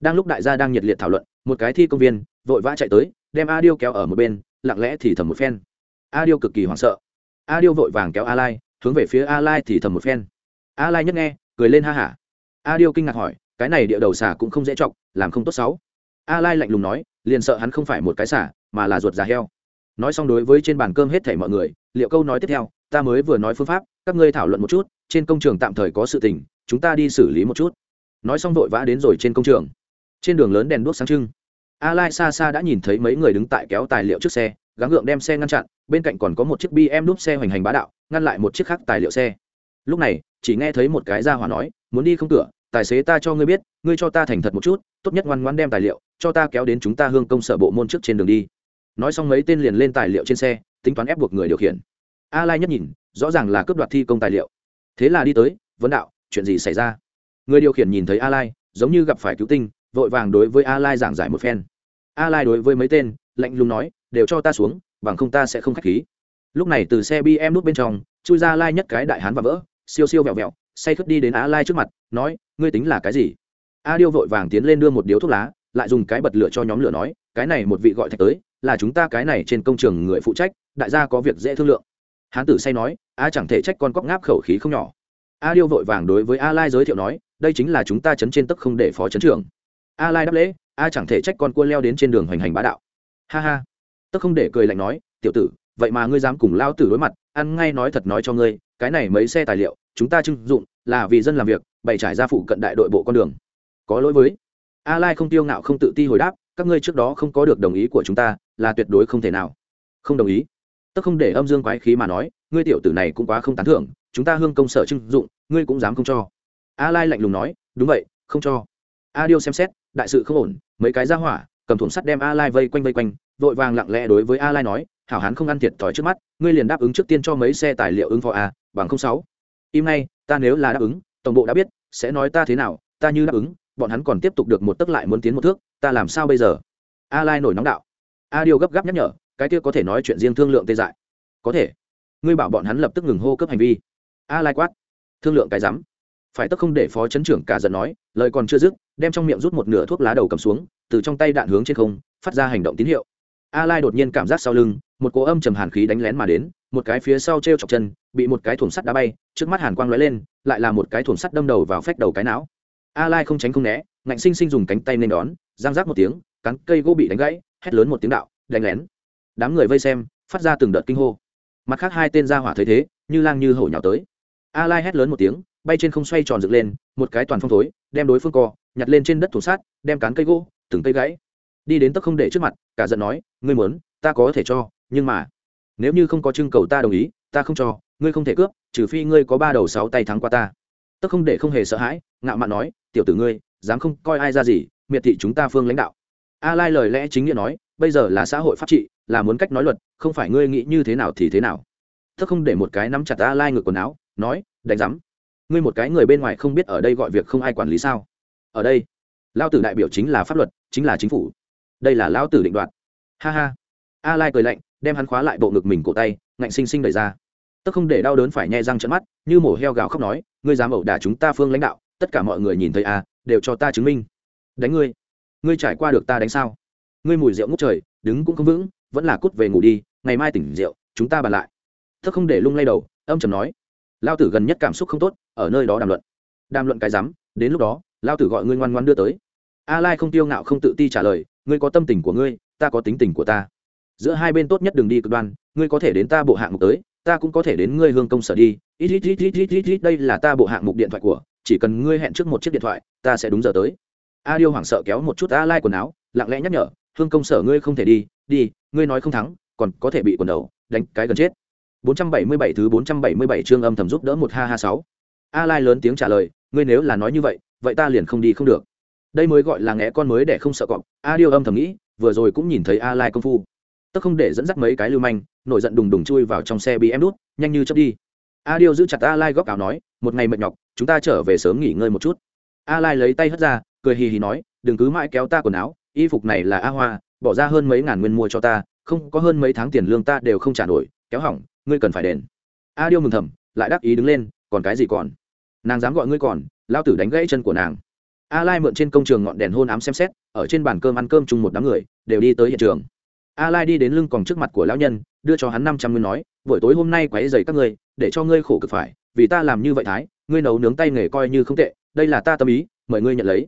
Đang lúc đại gia đang nhiệt liệt thảo luận một cái thi công viên, vội vã chạy tới, đem a điêu kéo ở một bên, lặng lẽ thì thầm một phen. A điêu cực kỳ hoảng sợ. A điêu vội vàng kéo a lai, hướng về phía a lai thì thầm một phen. A lai nhất nghe, cười lên ha hả. A điêu kinh ngạc hỏi, cái này địa đầu xả cũng không dễ chọc, làm không tốt xấu. A lai lạnh lùng nói, liền sợ hắn không phải một cái xả mà là ruột già heo. Nói xong đối với trên bàn cơm hết thảy mọi người, liệu câu nói tiếp theo, ta mới vừa nói phương pháp, các ngươi thảo luận một chút, trên công trường tạm thời có sự tình, chúng ta đi xử lý một chút. Nói xong vội vã đến rồi trên công trường. Trên đường lớn đèn đuốc sáng trưng a lai xa xa đã nhìn thấy mấy người đứng tại kéo tài liệu trước xe, gắng gượng đem xe ngăn chặn, bên cạnh còn có một chiếc bm đúp xe hoành hành bá đạo, ngăn lại một chiếc khác tài liệu xe. Lúc này, chỉ nghe thấy một cái ra hỏa nói, muốn đi không cửa, tài xế ta cho ngươi biết, ngươi cho ta thành thật một chút, tốt nhất ngoan ngoan đem tài liệu, cho ta kéo đến chúng ta hương công sở bộ môn trước trên đường đi. Nói xong mấy tên liền lên tài liệu trên xe, tính toán ép buộc người điều khiển. A lai nhất nhìn, rõ ràng là cướp đoạt thi công tài liệu. Thế là đi tới, vấn đạo, chuyện gì xảy ra? Người điều khiển nhìn thấy a lai giống như gặp phải cứu tinh vội vàng đối với a lai giảng giải một phen. A lai đối với mấy tên, lạnh lùng nói, đều cho ta xuống, bằng không ta sẽ không khách khí. Lúc này từ xe bm nút bên trong, chui ra lai nhất cái đại hán và vỡ, siêu siêu vẹo vẹo, say khướt đi đến a lai trước mặt, nói, ngươi tính là cái gì? A điêu vội vàng tiến lên đưa một điếu thuốc lá, lại dùng cái bật lửa cho nhóm lửa nói, cái này một vị gọi thạch tới, là chúng ta cái này trên công trường người phụ trách, đại gia có việc dễ thương lượng. Hán tử say nói, a chẳng thể trách con cóc ngáp khẩu khí không nhỏ. A điêu vội vàng đối với a lai giới thiệu nói, đây chính là chúng ta chấn trên tức không để phó chấn trưởng a lai đáp lễ, a chẳng thể trách con cua leo đến trên đường hoành hành bá đạo. Ha ha. Tức không để cười lạnh nói, tiểu tử, vậy mà ngươi dám cùng lao tử đối mặt, ăn ngay nói thật nói cho ngươi, cái này mấy xe tài liệu, chúng ta trưng dụng, là vì dân làm việc, bày trải ra phụ cận đại đội bộ con đường. Có lỗi với. A lai không tiêu ngạo không tự ti hồi đáp, các ngươi trước đó không có được đồng ý của chúng ta, là tuyệt đối không thể nào. Không đồng ý. Tức không để âm dương quái khí mà nói, ngươi tiểu tử này cũng quá không tán thưởng, chúng ta hương công sở trưng dụng, ngươi cũng dám không cho. A lai lạnh lùng nói, đúng vậy, không cho. A điêu xem xét đại sự không ổn, mấy cái ra hỏa, cầm thủng sắt đem a lai vây quanh vây quanh, vội vàng lặng lẽ đối với a lai nói, hảo hán không ăn thiệt thòi trước mắt, ngươi liền đáp ứng trước tiên cho mấy xe tài liệu ứng phó a, bằng không sáu. Im ngay, ta nếu là đáp ứng, tổng bộ đã biết, sẽ nói ta thế nào, ta như đáp ứng, bọn hắn còn tiếp tục được một tức lại muốn tiến một thước, ta làm sao bây giờ? A lai nổi nóng đạo. A điều gấp gáp nhắc nhở, cái kia có thể nói chuyện riêng thương lượng tê dại. Có thể. Ngươi bảo bọn hắn lập tức ngừng hô cấp hành vi. A lai quát. Thương lượng cái rắm. Phải tức không để phó chấn trưởng cả giận nói, lời còn chưa dứt đem trong miệng rút một nửa thuốc lá đầu cầm xuống, từ trong tay đạn hướng trên không, phát ra hành động tín hiệu. A lai đột nhiên cảm giác sau lưng, một cỗ âm trầm hàn khí đánh lén mà đến, một cái phía sau treo chọc chân, bị một cái thùng sắt đá bay, trước mắt hàn quang lóe lên, lại là một cái thùng sắt đâm đầu vào phách đầu cái não. A lai không tránh không né, ngạnh sinh sinh dùng cánh tay nên đón, giang rác một tiếng cắn cây gỗ bị đánh gãy, hét lớn một tiếng đạo, đánh lén. Đám người vây xem, phát ra từng đợt kinh hô. Mặt khác hai tên ra hỏa thấy thế, như lang như hổ nhào tới. A lai hét lớn một tiếng, bay trên không xoay tròn dựng lên, một cái toàn phong thối, đem đối phương co nhặt lên trên đất thủ sát đem cán cây gỗ, từng cây gãy, đi đến tấc không để trước mặt, cả giận nói, ngươi muốn, ta có thể cho, nhưng mà, nếu như không có trưng cầu ta đồng ý, ta không cho, ngươi không thể cướp, trừ phi ngươi có ba đầu sáu tay thắng qua ta. Tấc không để không hề sợ hãi, ngạo mạn nói, tiểu tử ngươi, dám không coi ai ra gì, miệt thị chúng ta phương lãnh đạo. A lai lời lẽ chính nghĩa nói, bây giờ là xã hội pháp trị, là muốn cách nói luật, không phải ngươi nghĩ như thế nào thì thế nào. Tấc không để một cái nắm chặt a lai ngược quần áo, nói, đánh rắm ngươi một cái người bên ngoài không biết ở đây gọi việc không ai quản lý sao? Ở đây. Lao tử đại biểu chính là pháp luật, chính là chính phủ. Đây là lao tử định đoạt. Ha ha. A lai cười lạnh, đem hắn khóa lại bộ ngực mình cổ tay, ngạnh sinh sinh đẩy ra. Tức không để đau đớn phải nhẹ răng trận mắt, như mổ heo gào khóc nói, ngươi dám ẩu đả chúng ta phương lãnh đạo, tất cả mọi người nhìn thấy a, đều cho ta chứng minh. Đánh ngươi? Ngươi trải qua được ta đánh sao? Ngươi mùi rượu ngút trời, đứng cũng không vững, vẫn là cút về ngủ đi, ngày mai tỉnh rượu, chúng ta bàn lại. Thức không để lung lay đầu, âm trầm nói. Lao tử gần nhất cảm xúc không tốt, ở nơi đó đàm luận. Đàm luận cái rắm, đến lúc đó lao tử gọi ngươi ngoan ngoan đưa tới. A lai không tiêu ngạo không tự ti trả lời, ngươi có tâm tình của ngươi, ta có tính tình của ta. Giữa hai bên tốt nhất đừng đi cực đoan, ngươi có thể đến ta bộ hạng mục tới, ta cũng có thể đến ngươi hương công sở đi. Ít ít ít ít ít ít ít đây là ta bộ hạng mục điện thoại của, chỉ cần ngươi hẹn trước một chiếc điện thoại, ta sẽ đúng giờ tới. A điêu hoảng sợ kéo một chút a lai quần áo, lặng lẽ nhắc nhở, hương công sở ngươi không thể đi đi, ngươi nói không thắng, còn có thể bị quần đầu, đánh cái gần chết. 477 thứ 477 chương âm thầm giúp đỡ một ha ha sáu. A lai lớn tiếng trả lời, ngươi nếu là nói như vậy vậy ta liền không đi không được. Đây mới gọi là ngẽ con mới để không sợ cọp. A điêu âm thầm nghĩ, vừa rồi cũng nhìn thấy a lai công phu. Tức không để dẫn dắt mấy cái lưu manh, nổi giận đùng đùng chui vào trong xe bị em đút, nhanh như chớp đi. A điêu giữ chặt a lai góc áo nói, một ngày mệt nhọc, chúng ta trở về sớm nghỉ ngơi một chút. A lai lấy tay hất ra, cười hì hì nói, đừng cứ mãi kéo ta quần áo, y phục này là a hoa, bỏ ra hơn mấy ngàn nguyên mua cho ta, không có hơn mấy tháng tiền lương ta đều không trả nổi, kéo hỏng, ngươi cần phải đền. A điêu mừng thầm, lại đáp ý đứng lên, còn cái gì còn? Nàng dám gọi ngươi còn lao tử đánh gãy chân của nàng. A lai mượn trên công trường ngọn đèn hôn ám xem xét, ở trên bàn cơm ăn cơm chung một đám người, đều đi tới hiện trường. A lai đi đến lưng còn trước mặt của lão nhân, đưa cho hắn năm trăm nguyên nói, buổi tối hôm nay quấy dày các ngươi, để cho ngươi khổ cực phải, vì ta làm như vậy thái, ngươi nấu nướng tay nghề coi như không tệ, đây là ta tâm ý, mời ngươi nhận lấy.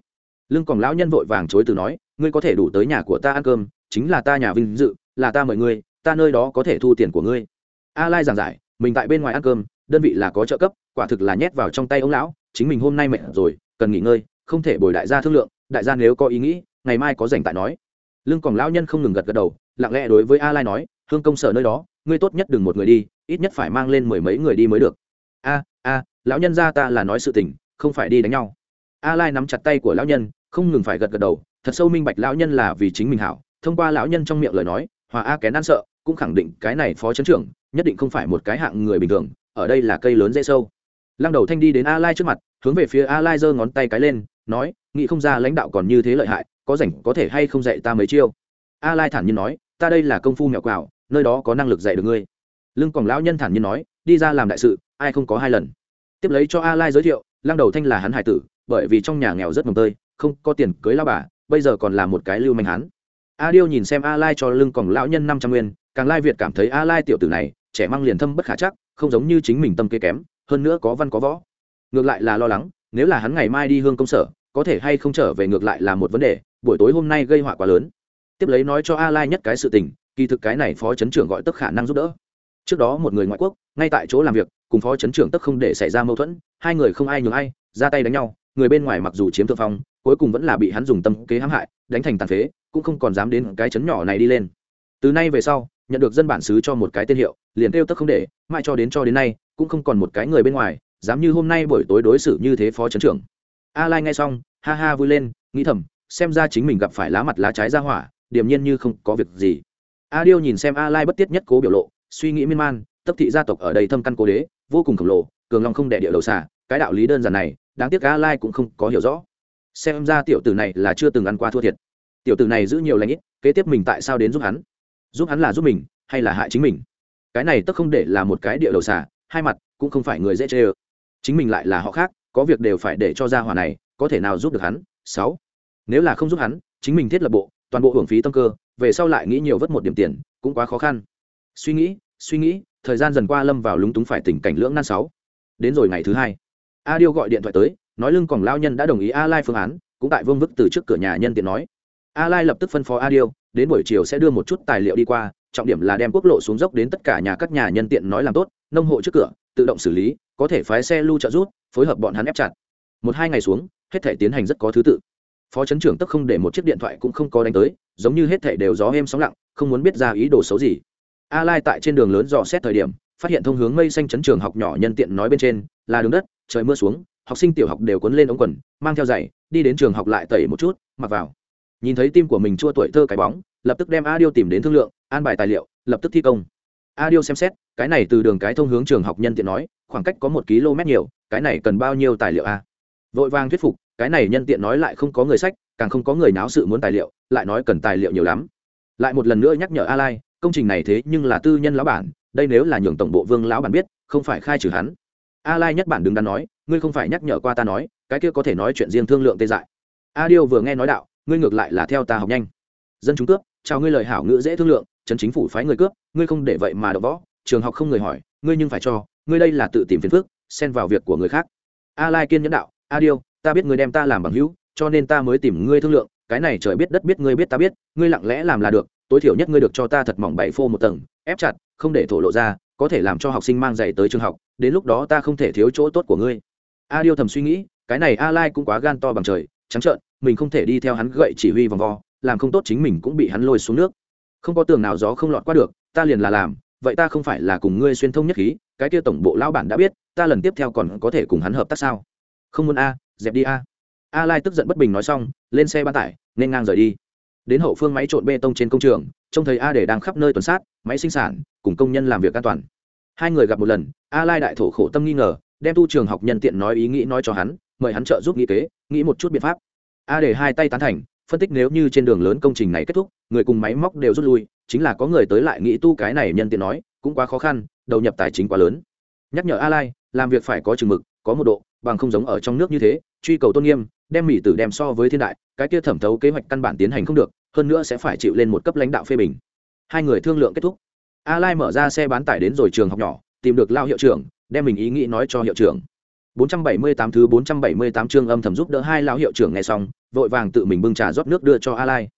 Lưng còn lão nhân vội vàng chối từ nói, ngươi có thể đủ tới nhà của ta ăn cơm, chính là ta nhà vinh dự, là ta mời ngươi, ta nơi đó có thể thu tiền của ngươi. A lai giảng giải mình tại bên ngoài ăn cơm, đơn vị là có trợ cấp, quả thực là nhét vào trong tay ông lão, chính mình hôm nay mệt rồi, cần nghỉ ngơi, không thể bồi đại gia thương lượng, đại gia nếu có ý nghĩ, ngày mai có rảnh tại nói. Lưng còn lão nhân không ngừng gật gật đầu, lặng lẽ đối với a lai nói, hương công sở nơi đó, ngươi tốt nhất đừng một người đi, ít nhất phải mang lên mười mấy người đi mới được. A a, lão nhân ra ta là nói sự tình, không phải đi đánh nhau. A lai nắm chặt tay của lão nhân, không ngừng phải gật gật đầu, thật sâu minh bạch lão nhân là vì chính mình hảo, thông qua lão nhân trong miệng lời nói, hòa a kén ăn sợ, cũng khẳng định cái này phó chấn trưởng nhất định không phải một cái hạng người bình thường, ở đây là cây lớn dễ sâu. Lăng đầu thanh đi đến a lai trước mặt, hướng về phía a lai giơ ngón tay cái lên, nói nghĩ không ra lãnh đạo còn như thế lợi hại, có rảnh có thể hay không dạy ta mấy chiêu? A lai thản nhiên nói, ta đây là công phu mẹo quào, nơi đó có năng lực dạy được ngươi. Lưng còn lão nhân thản nhiên nói, đi ra làm đại sự, ai không có hai lần. Tiếp lấy cho a lai giới thiệu, lăng đầu thanh là hắn hải tử, bởi vì trong nhà nghèo rất mồng tơi, không có tiền cưới lao bà, bây giờ còn là một cái lưu manh hắn. A điêu nhìn xem a lai cho lưng còn lão nhân năm trăm nguyên, càng lai việt cảm thấy a lai tiểu tử này trẻ mang liền thâm bất khả chắc, không giống như chính mình tâm kế kém, hơn nữa có văn có võ. Ngược lại là lo lắng, nếu là hắn ngày mai đi hương công sở, có thể hay không trở về ngược lại là một vấn đề, buổi tối hôm nay gây họa quá lớn. Tiếp lấy nói cho a lai nhất cái sự tình, kỳ thực cái này phó chấn trưởng gọi tức khả năng giúp đỡ. Trước đó một người ngoại quốc, ngay tại chỗ làm việc, cùng phó chấn trưởng tức không để xảy ra mâu thuẫn, hai người không ai nhường ai, ra tay đánh nhau, người bên ngoài mặc dù chiếm thượng phong, cuối cùng vẫn là bị hắn dùng tâm kế hãm hại, đánh thành tàn phế, cũng không còn dám đến cái chấn nhỏ này đi lên. Từ nay về sau nhận được dân bản xứ cho một cái tên hiệu, liền kêu tức không để, mãi cho đến cho đến nay, cũng không còn một cái người bên ngoài, dám như hôm nay buổi tối đối xử như thế phó trấn trưởng. A lai nghe xong, ha ha vui lên, nghĩ thầm, xem ra chính mình gặp phải lá mặt lá trái ra hỏa, điềm nhiên như không có việc gì. A điêu nhìn xem a lai bất tiết nhất cố biểu lộ, suy nghĩ miên man tấp thị gia tộc ở đây thâm căn cố đế, vô cùng khổng lồ, cường long không đẻ địa đầu xả cái đạo lý đơn giản này, đáng tiếc a lai cũng không có hiểu rõ. Xem ra tiểu tử này là chưa từng ăn qua thua thiệt. Tiểu tử này giữ nhiều lãnh ít, kế tiếp mình tại sao đến giúp hắn? Giúp hắn là giúp mình, hay là hại chính mình? Cái này tất không để là một cái địa đầu xả hai mặt cũng không phải người dễ chê ơ. Chính mình lại là họ khác, có việc đều phải để cho ra hỏa này, có thể nào giúp được hắn? Sáu. Nếu là không giúp hắn, chính mình thiết lập bộ, toàn bộ hưởng phí tâm cơ, về sau lại nghĩ nhiều vất một điểm tiền, cũng quá khó khăn. Suy nghĩ suy nghĩ, thời gian dần qua lâm vào lúng túng phải tình cảnh lưỡng nan sáu. Đến rồi ngày thứ hai. A điêu gọi điện thoại tới, nói lưng còn lao nhân đã đồng ý a lai phương án, cũng tại vương vức từ trước cửa nhà nhân tiện nói a lai lập tức phân phó a điêu đến buổi chiều sẽ đưa một chút tài liệu đi qua, trọng điểm là đem quốc lộ xuống dốc đến tất cả nhà các nhà nhân tiện nói làm tốt, nông hộ trước cửa, tự động xử lý, có thể phái xe lưu trợ rút, phối hợp bọn hắn ép chặt. Một hai ngày xuống, hết thể tiến hành rất có thứ tự. Phó chấn trưởng tức không để một chiếc điện thoại cũng không có đánh tới, giống như hết thể đều gió êm sóng lặng, không muốn biết ra ý đồ xấu gì. A lai tại trên đường lớn dò xét thời điểm, phát hiện thông hướng mây xanh chấn trường học nhỏ nhân tiện nói bên trên, là đường đất, trời mưa xuống, học sinh tiểu học đều cuốn lên ống quần, mang theo giày, đi đến trường học lại tẩy một chút, mặc vào nhìn thấy tim của mình chua tuổi thơ cái bóng, lập tức đem a điêu tìm đến thương lượng, an bài tài liệu, lập tức thi công. A điêu xem xét, cái này từ đường cái thông hướng trường học nhân tiện nói, khoảng cách có một km nhiều, cái này cần bao nhiêu tài liệu a? Vội vàng thuyết phục, cái này nhân tiện nói lại không có người sách, càng không có người náo sự muốn tài liệu, lại nói cần tài liệu nhiều lắm. Lại một lần nữa nhắc nhở a lai công trình này thế nhưng là tư nhân lão bản, đây nếu là nhường tổng bộ vương lão bản biết, không phải khai trừ hắn. A lai nhất bản đứng đắn nói, ngươi không phải nhắc nhở qua ta nói, cái kia có thể nói chuyện riêng thương lượng tê dại. A điêu vừa nghe nói đạo ngươi ngược lại là theo ta học nhanh. Dân chúng cướp, chào ngươi lời hảo ngữ dễ thương lượng trấn chính phủ phái người cướp, ngươi không để vậy mà đọc võ. Trường học không người hỏi, ngươi nhưng phải cho, ngươi đây là tự tìm phiền phức, xen vào việc của người khác. A lai kiên nhẫn đạo, a điêu, ta biết ngươi đem ta làm bằng hữu, cho nên ta mới tìm ngươi thương lượng, cái này trời biết đất biết ngươi biết ta biết, ngươi lặng lẽ làm là được, tối thiểu nhất ngươi được cho ta thật mỏng bảy phô một tầng, ép chặt, không để thổ lộ ra, có thể làm cho học sinh mang giày tới trường học, đến lúc đó ta không thể thiếu chỗ tốt của ngươi. A điêu thầm suy nghĩ, cái này a lai cũng quá gan to bằng trời, trắng trợn mình không thể đi theo hắn gậy chỉ huy vòng vo, làm không tốt chính mình cũng bị hắn lôi xuống nước. Không có tường nào gió không lọt qua được, ta liền là làm, vậy ta không phải là cùng ngươi xuyên thông nhất khí, cái kia tổng bộ lão bản đã biết, ta lần tiếp theo còn có thể cùng hắn hợp tác sao? Không muốn a, dẹp đi a. A lai tức giận bất bình nói xong, lên xe bán tải, nên ngang rời đi. Đến hậu phương máy trộn bê tông trên công trường, trông thấy a để đang khắp nơi tuần sát, máy sinh sản, cùng công nhân làm việc an toàn. Hai người gặp một lần, a lai đại thổ khổ tâm nghi ngờ, đem tu trường học nhân tiện nói ý nghĩ nói cho hắn, mời hắn trợ giúp nghĩ kế, nghĩ một chút biện pháp a để hai tay tán thành, phân tích nếu như trên đường lớn công trình này kết thúc, người cùng máy móc đều rút lui, chính là có người tới lại nghĩ tu cái này nhân tiện nói, cũng quá khó khăn, đầu nhập tài chính quá lớn. Nhắc nhở a lai làm việc phải có chừng mực, có một độ, bằng không giống ở trong nước như thế, truy cầu tôn nghiêm, đem mỹ tử đem so với thiên đại, cái kia thẩm thấu kế hoạch căn bản tiến hành không được, hơn nữa sẽ phải chịu lên một cấp lãnh đạo phê bình. Hai người thương lượng kết thúc. A lai mở ra xe bán tải đến rồi trường học nhỏ, tìm được lao hiệu trưởng, đem mình ý nghĩ nói cho hiệu trưởng. 478 thứ 478 chương âm thầm giúp đỡ hai lão hiệu trưởng nghe xong, vội vàng tự mình bưng trà rót nước đưa cho A Lai.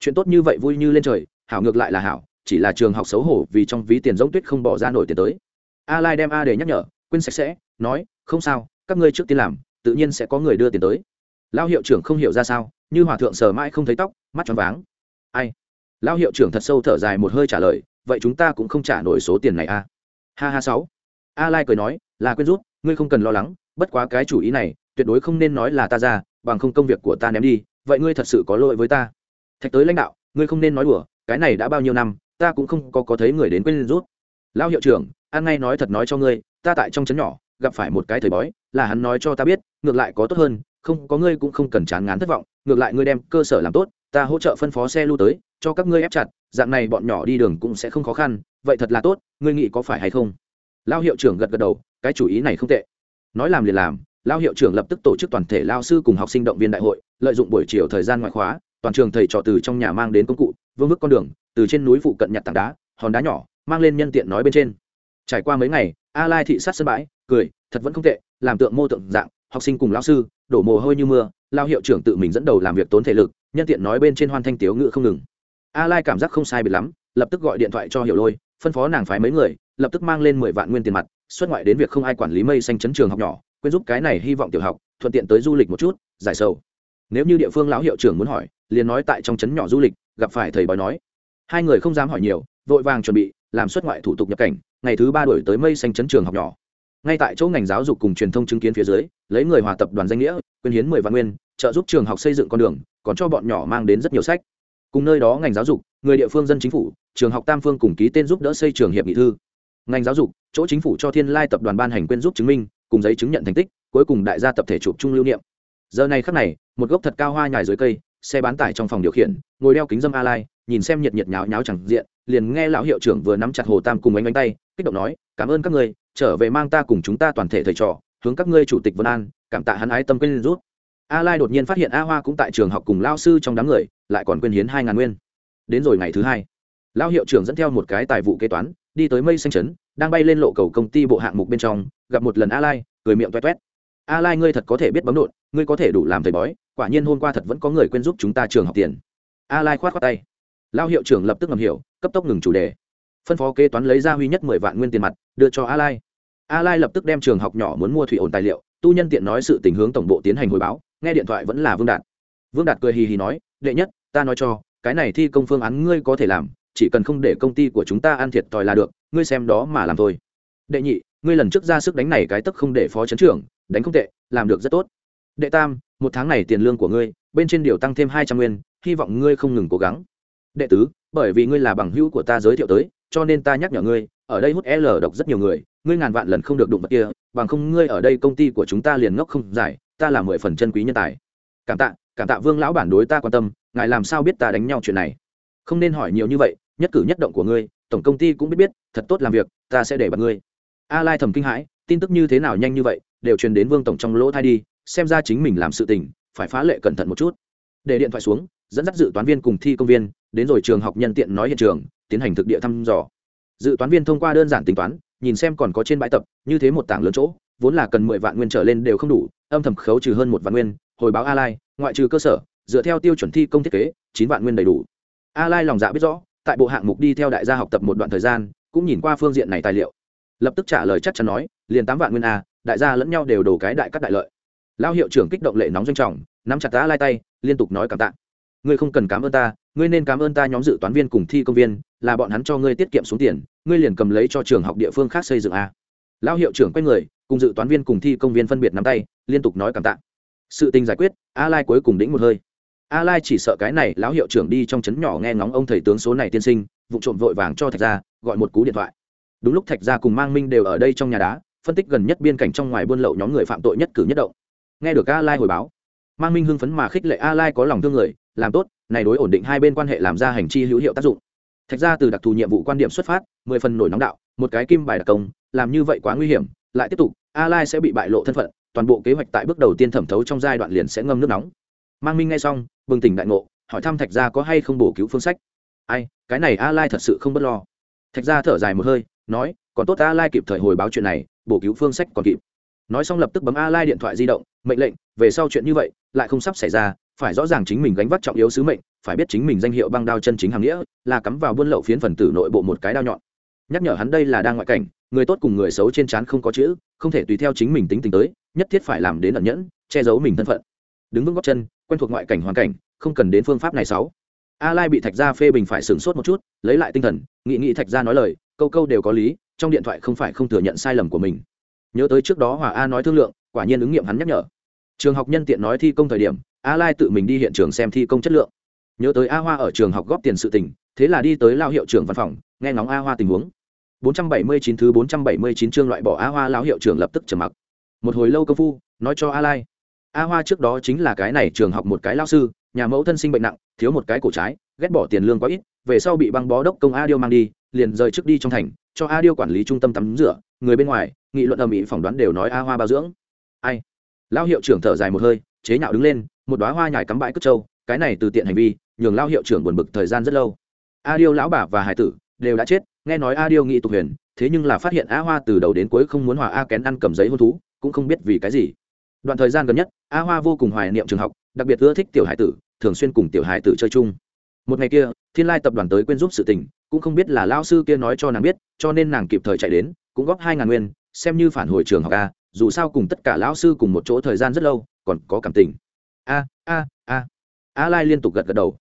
Chuyện tốt như vậy vui như lên trời, hảo ngược lại là hảo, chỉ là trường học xấu hổ vì trong ví tiền giống tuyết không bỏ ra nổi tiền tới. A Lai đem A để nhắc nhở, quên sạch sẽ, nói, không sao, các ngươi trước tiên làm, tự nhiên sẽ có người đưa tiền tới. Lão hiệu trưởng không hiểu ra sao, như hòa thượng sờ mãi không thấy tóc, mắt tròn váng. Ai? Lão hiệu trưởng thật sâu thở dài một hơi trả lời, vậy chúng ta cũng không trả nổi số tiền này a. À? Ha ha sáu. A Lai cười nói, là quên rút, ngươi không cần lo lắng, bất quá cái chủ ý này, tuyệt đối không nên nói là ta ra, bằng không công việc của ta ném đi, vậy ngươi thật sự có lỗi với ta. Thạch tới lãnh đạo, ngươi không nên nói đùa, cái này đã bao nhiêu năm, ta cũng không có có thấy người đến quên rút. Lão hiệu trưởng an ngay nói thật nói cho ngươi, ta tại trong trấn nhỏ, gặp phải một cái thời bói, là hắn nói cho ta biết, ngược lại có tốt hơn, không, có ngươi cũng không cần chán ngán thất vọng, ngược lại ngươi đem cơ sở làm tốt, ta hỗ trợ phân phó xe lưu tới, cho các ngươi ép chặt, dạng này bọn nhỏ đi đường cũng sẽ không khó khăn, vậy thật là tốt, ngươi nghĩ có phải hay không? Lao hiệu trưởng gật gật đầu, cái chủ ý này không tệ nói làm liền làm, lao hiệu trưởng lập tức tổ chức toàn thể lao sư cùng học sinh động viên đại hội, lợi dụng buổi chiều thời gian ngoại khóa, toàn trường thầy trò từ trong nhà mang đến công cụ, vương vức con đường, từ trên núi phụ cận nhặt tảng đá, hòn đá nhỏ, mang lên nhân tiện nói bên trên. Trải qua mấy ngày, a lai thị sát sân bãi, cười, thật vẫn không tệ, làm tượng mô tượng dạng, học sinh cùng lao sư, đổ mồ hôi như mưa, lao hiệu trưởng tự mình dẫn đầu làm việc tốn thể lực, nhân tiện nói bên trên hoan thanh tiếu ngự không ngừng. A lai cảm giác không sai biệt lắm, lập tức gọi điện thoại cho hiểu lôi, phân phó nàng phái mấy người, lập tức mang lên mười vạn nguyên tiền mặt xuất ngoại đến việc không ai quản lý mây xanh chấn trường học nhỏ, quên giúp cái này hy vọng tiểu học, thuận tiện tới du lịch một chút, giải sầu. Nếu như địa phương lão hiệu trưởng muốn hỏi, liền nói tại trong chấn nhỏ du lịch, gặp phải thầy bói nói. Hai người không dám hỏi nhiều, vội vàng chuẩn bị, làm xuất ngoại thủ tục nhập cảnh, ngày thứ ba đổi tới mây xanh chấn trường học nhỏ. Ngay tại chỗ ngành giáo dục cùng truyền thông chứng kiến phía dưới, lấy người hòa tập đoàn danh nghĩa, quyên hiến mười vạn nguyên, trợ giúp trường học xây dựng con đường, còn cho bọn nhỏ mang đến rất nhiều sách. Cùng nơi đó ngành giáo dục, người địa phương dân chính phủ, trường học tam phương cùng ký tên giúp đỡ xây trường hiệp nghị thư ngành giáo dục chỗ chính phủ cho thiên lai tập đoàn ban hành quyên giúp chứng minh cùng giấy chứng nhận thành tích cuối cùng đại gia tập thể chụp chung lưu niệm. Giờ này khắc này một gốc thật cao hoa nhài dưới cây xe bán tải trong phòng điều khiển ngồi đeo kính dâm a lai nhìn xem nhiệt nhiệt nháo nháo chẳng diện liền nghe lão hiệu trưởng vừa nắm chặt hồ tam cùng ánh ánh tay kích động nói cảm ơn các người, trở về mang ta cùng chúng ta toàn thể thầy trò hướng các ngươi chủ tịch vân an cảm tạ hắn ái tâm quên rút a lai đột nhiên phát hiện a hoa cũng tại trường học cùng lao sư trong đám người lại còn quên hiến hai ngàn nguyên. Đến rồi ngày thứ hai lão hiệu trưởng dẫn theo một cái tài vụ kế toán, đi tới mây xanh trấn, đang bay lên lộ cầu công ty bộ hạng mục bên trong, gặp một lần a lai cười miệng toét toét a lai ngươi thật có thể biết bấm đột, ngươi có thể đủ làm thầy bói, quả nhiên hôm qua thật vẫn có người quên giúp chúng ta trường học tiền. A lai khoát khoát tay. Lao hiệu trưởng lập tức ngầm hiểu, cấp tốc ngừng chủ đề. Phân phó kế toán lấy ra huy nhất mười vạn nguyên tiền mặt, đưa cho a lai a lai lập tức đem trường học nhỏ muốn mua thủy ổn tài liệu, tu nhân tiện nói sự tình hướng tổng bộ tiến hành hồi báo, nghe điện thoại vẫn là vương đạt. Vương đạt cười hì hì nói, đệ nhất, ta nói cho, cái này thi công phương án ngươi có thể làm chỉ cần không để công ty của chúng ta ăn thiệt thòi là được, ngươi xem đó mà làm thôi. Đệ nhị, ngươi lần trước ra sức đánh này cái tức không để phó chấn trưởng, đánh không tệ, làm được rất tốt. Đệ tam, một tháng này tiền lương của ngươi, bên trên điều tăng thêm hai trăm nguyên, hy vọng ngươi không ngừng cố gắng. Đệ tứ, bởi vì ngươi là bằng hữu của ta giới thiệu tới, cho nên ta nhắc nhở ngươi, ở đây hút l độc rất nhiều người, ngươi ngàn vạn lần không được đụng vật kia, bằng không ngươi ở đây công ty của chúng ta liền ngốc không giải, ta là mười phần chân quý nhân tài. Cảm tạ cảm tạ vương lão bản đối ta quan tâm, ngài làm sao biết ta đánh nhau chuyện này? Không nên hỏi nhiều như vậy, nhất cử nhất động của ngươi, tổng công ty cũng biết biết, thật tốt làm việc, ta sẽ để bật ngươi. A lai thầm kinh hãi, tin tức như thế nào nhanh như vậy, đều truyền đến vương tổng trong lỗ thai đi, xem ra chính mình làm sự tình, phải phá lệ cẩn thận một chút. Để điện thoại xuống, dẫn dắt dự toán viên cùng thi công viên, đến rồi trường học nhân tiện nói hiện trường, tiến hành thực địa thăm dò. Dự toán viên thông qua đơn giản tính toán, nhìn xem còn có trên bãi tập, như thế một tảng lớn chỗ, vốn là cần mười vạn nguyên trở lên đều không đủ, âm thầm khấu trừ hơn một vạn nguyên, hồi báo a lai, ngoại trừ cơ sở, dựa theo tiêu chuẩn thi công thiết kế, chín vạn nguyên đầy đủ a lai lòng dạ biết rõ, tại bộ hạng mục đi theo đại gia học tập một đoạn thời gian, cũng nhìn qua phương diện này tài liệu. Lập tức trả lời chắc chắn nói, liền tám vạn nguyên a, đại gia lẫn nhau đều đổ cái đại cắt đại lợi. Lao hiệu trưởng kích động lệ nóng doanh trọng, nắm chặt a lai tay, liên tục nói cảm tạ. Ngươi không cần cảm ơn ta, ngươi nên cảm ơn ta nhóm dự toán viên cùng thi công viên, là bọn hắn cho ngươi tiết kiệm xuống tiền, ngươi liền cầm lấy cho trường học địa phương khác xây dựng a. Lao hiệu trưởng quay người, cùng dự toán viên cùng thi công viên phân biệt nắm tay, liên tục nói cảm tạ. Sự tình giải quyết, a lai cuối cùng đĩnh một hơi a lai chỉ sợ cái này lão hiệu trưởng đi trong trấn nhỏ nghe ngóng ông thầy tướng số này tiên sinh, vụ trộm vội vàng cho thạch ra gọi một cú điện thoại. Đúng lúc thạch ra cùng mang minh đều ở đây trong nhà đá, phân tích gần nhất biên cảnh trong ngoài buôn lậu nhóm người phạm tội nhất cử nhất động. Nghe được a lai hồi báo, mang minh hưng phấn mà khích lệ a lai có lòng thương người, làm tốt, này đối ổn định hai bên quan hệ làm ra hành chi hữu hiệu tác dụng. Thạch ra từ đặc thù nhiệm vụ quan điểm xuất phát, mười phần nổi nóng đạo, một cái kim bài đặc công, làm như vậy quá nguy hiểm, lại tiếp tục, a lai sẽ bị bại lộ thân phận, toàn bộ kế hoạch tại bước đầu tiên thẩm thấu trong giai đoạn liền sẽ ngâm nước nóng mang minh ngay xong, bừng tỉnh đại ngộ, hỏi thăm thạch gia có hay không bổ cứu phương sách. Ai, cái này a lai thật sự không bất lo. Thạch gia thở dài một hơi, nói, còn tốt a lai kịp thời hồi báo chuyện này, bổ cứu phương sách còn kịp. Nói xong lập tức bấm a lai điện thoại di động, mệnh lệnh, về sau chuyện như vậy, lại không sắp xảy ra, phải rõ ràng chính mình gánh vác trọng yếu sứ mệnh, phải biết chính mình danh hiệu băng đao chân chính hàng nghĩa, là cắm vào buôn lậu phiến phần tử nội bộ một cái đao nhọn. Nhắc nhở hắn đây là đang ngoại cảnh, người tốt cùng người xấu trên trán không có chữ, không thể tùy theo chính mình tính tình tới, nhất thiết phải làm đến ẩn nhẫn, che giấu mình thân phận. Đứng vững góc chân quen thuộc ngoại cảnh hoàn cảnh, không cần đến phương pháp này sáu. A lai bị thạch gia phê bình phải sửng sốt một chút, lấy lại tinh thần, nghị nghị thạch gia nói lời, câu câu đều có lý, trong điện thoại không phải không thừa nhận sai lầm của mình. Nhớ tới trước đó hòa a nói thương lượng, quả nhiên ứng nghiệm hắn nhắc nhở. Trường học nhân tiện nói thi công thời điểm, a lai tự mình đi hiện trường xem thi công chất lượng. Nhớ tới a hoa ở trường học góp tiền sự tình, thế là đi tới lao hiệu trưởng văn phòng, nghe ngóng a hoa tình huống. 479 thứ 479 chương loại bỏ a hoa lão hiệu trưởng lập tức trầm mặc. Một hồi lâu công phu, nói cho a lai a hoa trước đó chính là cái này trường học một cái lao sư, nhà mẫu thân sinh bệnh nặng, thiếu một cái cổ trái, ghét bỏ tiền lương quá ít, về sau bị băng bó đốc công a điêu mang đi, liền rời trước đi trong thành, cho a điêu quản lý trung tâm tắm rửa, người bên ngoài, nghị luận ầm ĩ phỏng đoán đều nói a hoa bao dưỡng. Ai? Lao hiệu trưởng thở dài một hơi, chế nhạo đứng lên, một đoá hoa nhài cắm bãi cất trâu, cái này từ tiện hành vi, nhường lao hiệu trưởng buồn bực thời gian rất lâu. A điêu lão bà và hải tử đều đã chết, nghe nói a điêu nghị tục huyền, thế nhưng là phát hiện a hoa từ đầu đến cuối không muốn hòa a kén ăn cầm giấy hôn thú, cũng không biết vì cái gì đoạn thời gian gần nhất, a hoa vô cùng hoài niệm trường học, đặc biệt ưa thích tiểu hải tử, thường xuyên cùng tiểu hải tử chơi chung. Một ngày kia, thiên lai tập đoàn tới quên giúp sự tình, cũng không biết là lao sư kia nói cho nàng biết, cho nên nàng kịp thời chạy đến, cũng góp hai ngàn nguyên, xem như phản hồi trường học a, dù sao cùng tất cả lão sư cùng một chỗ thời gian rất lâu, còn có cảm tình. A a a. A lai liên tục gật gật đầu.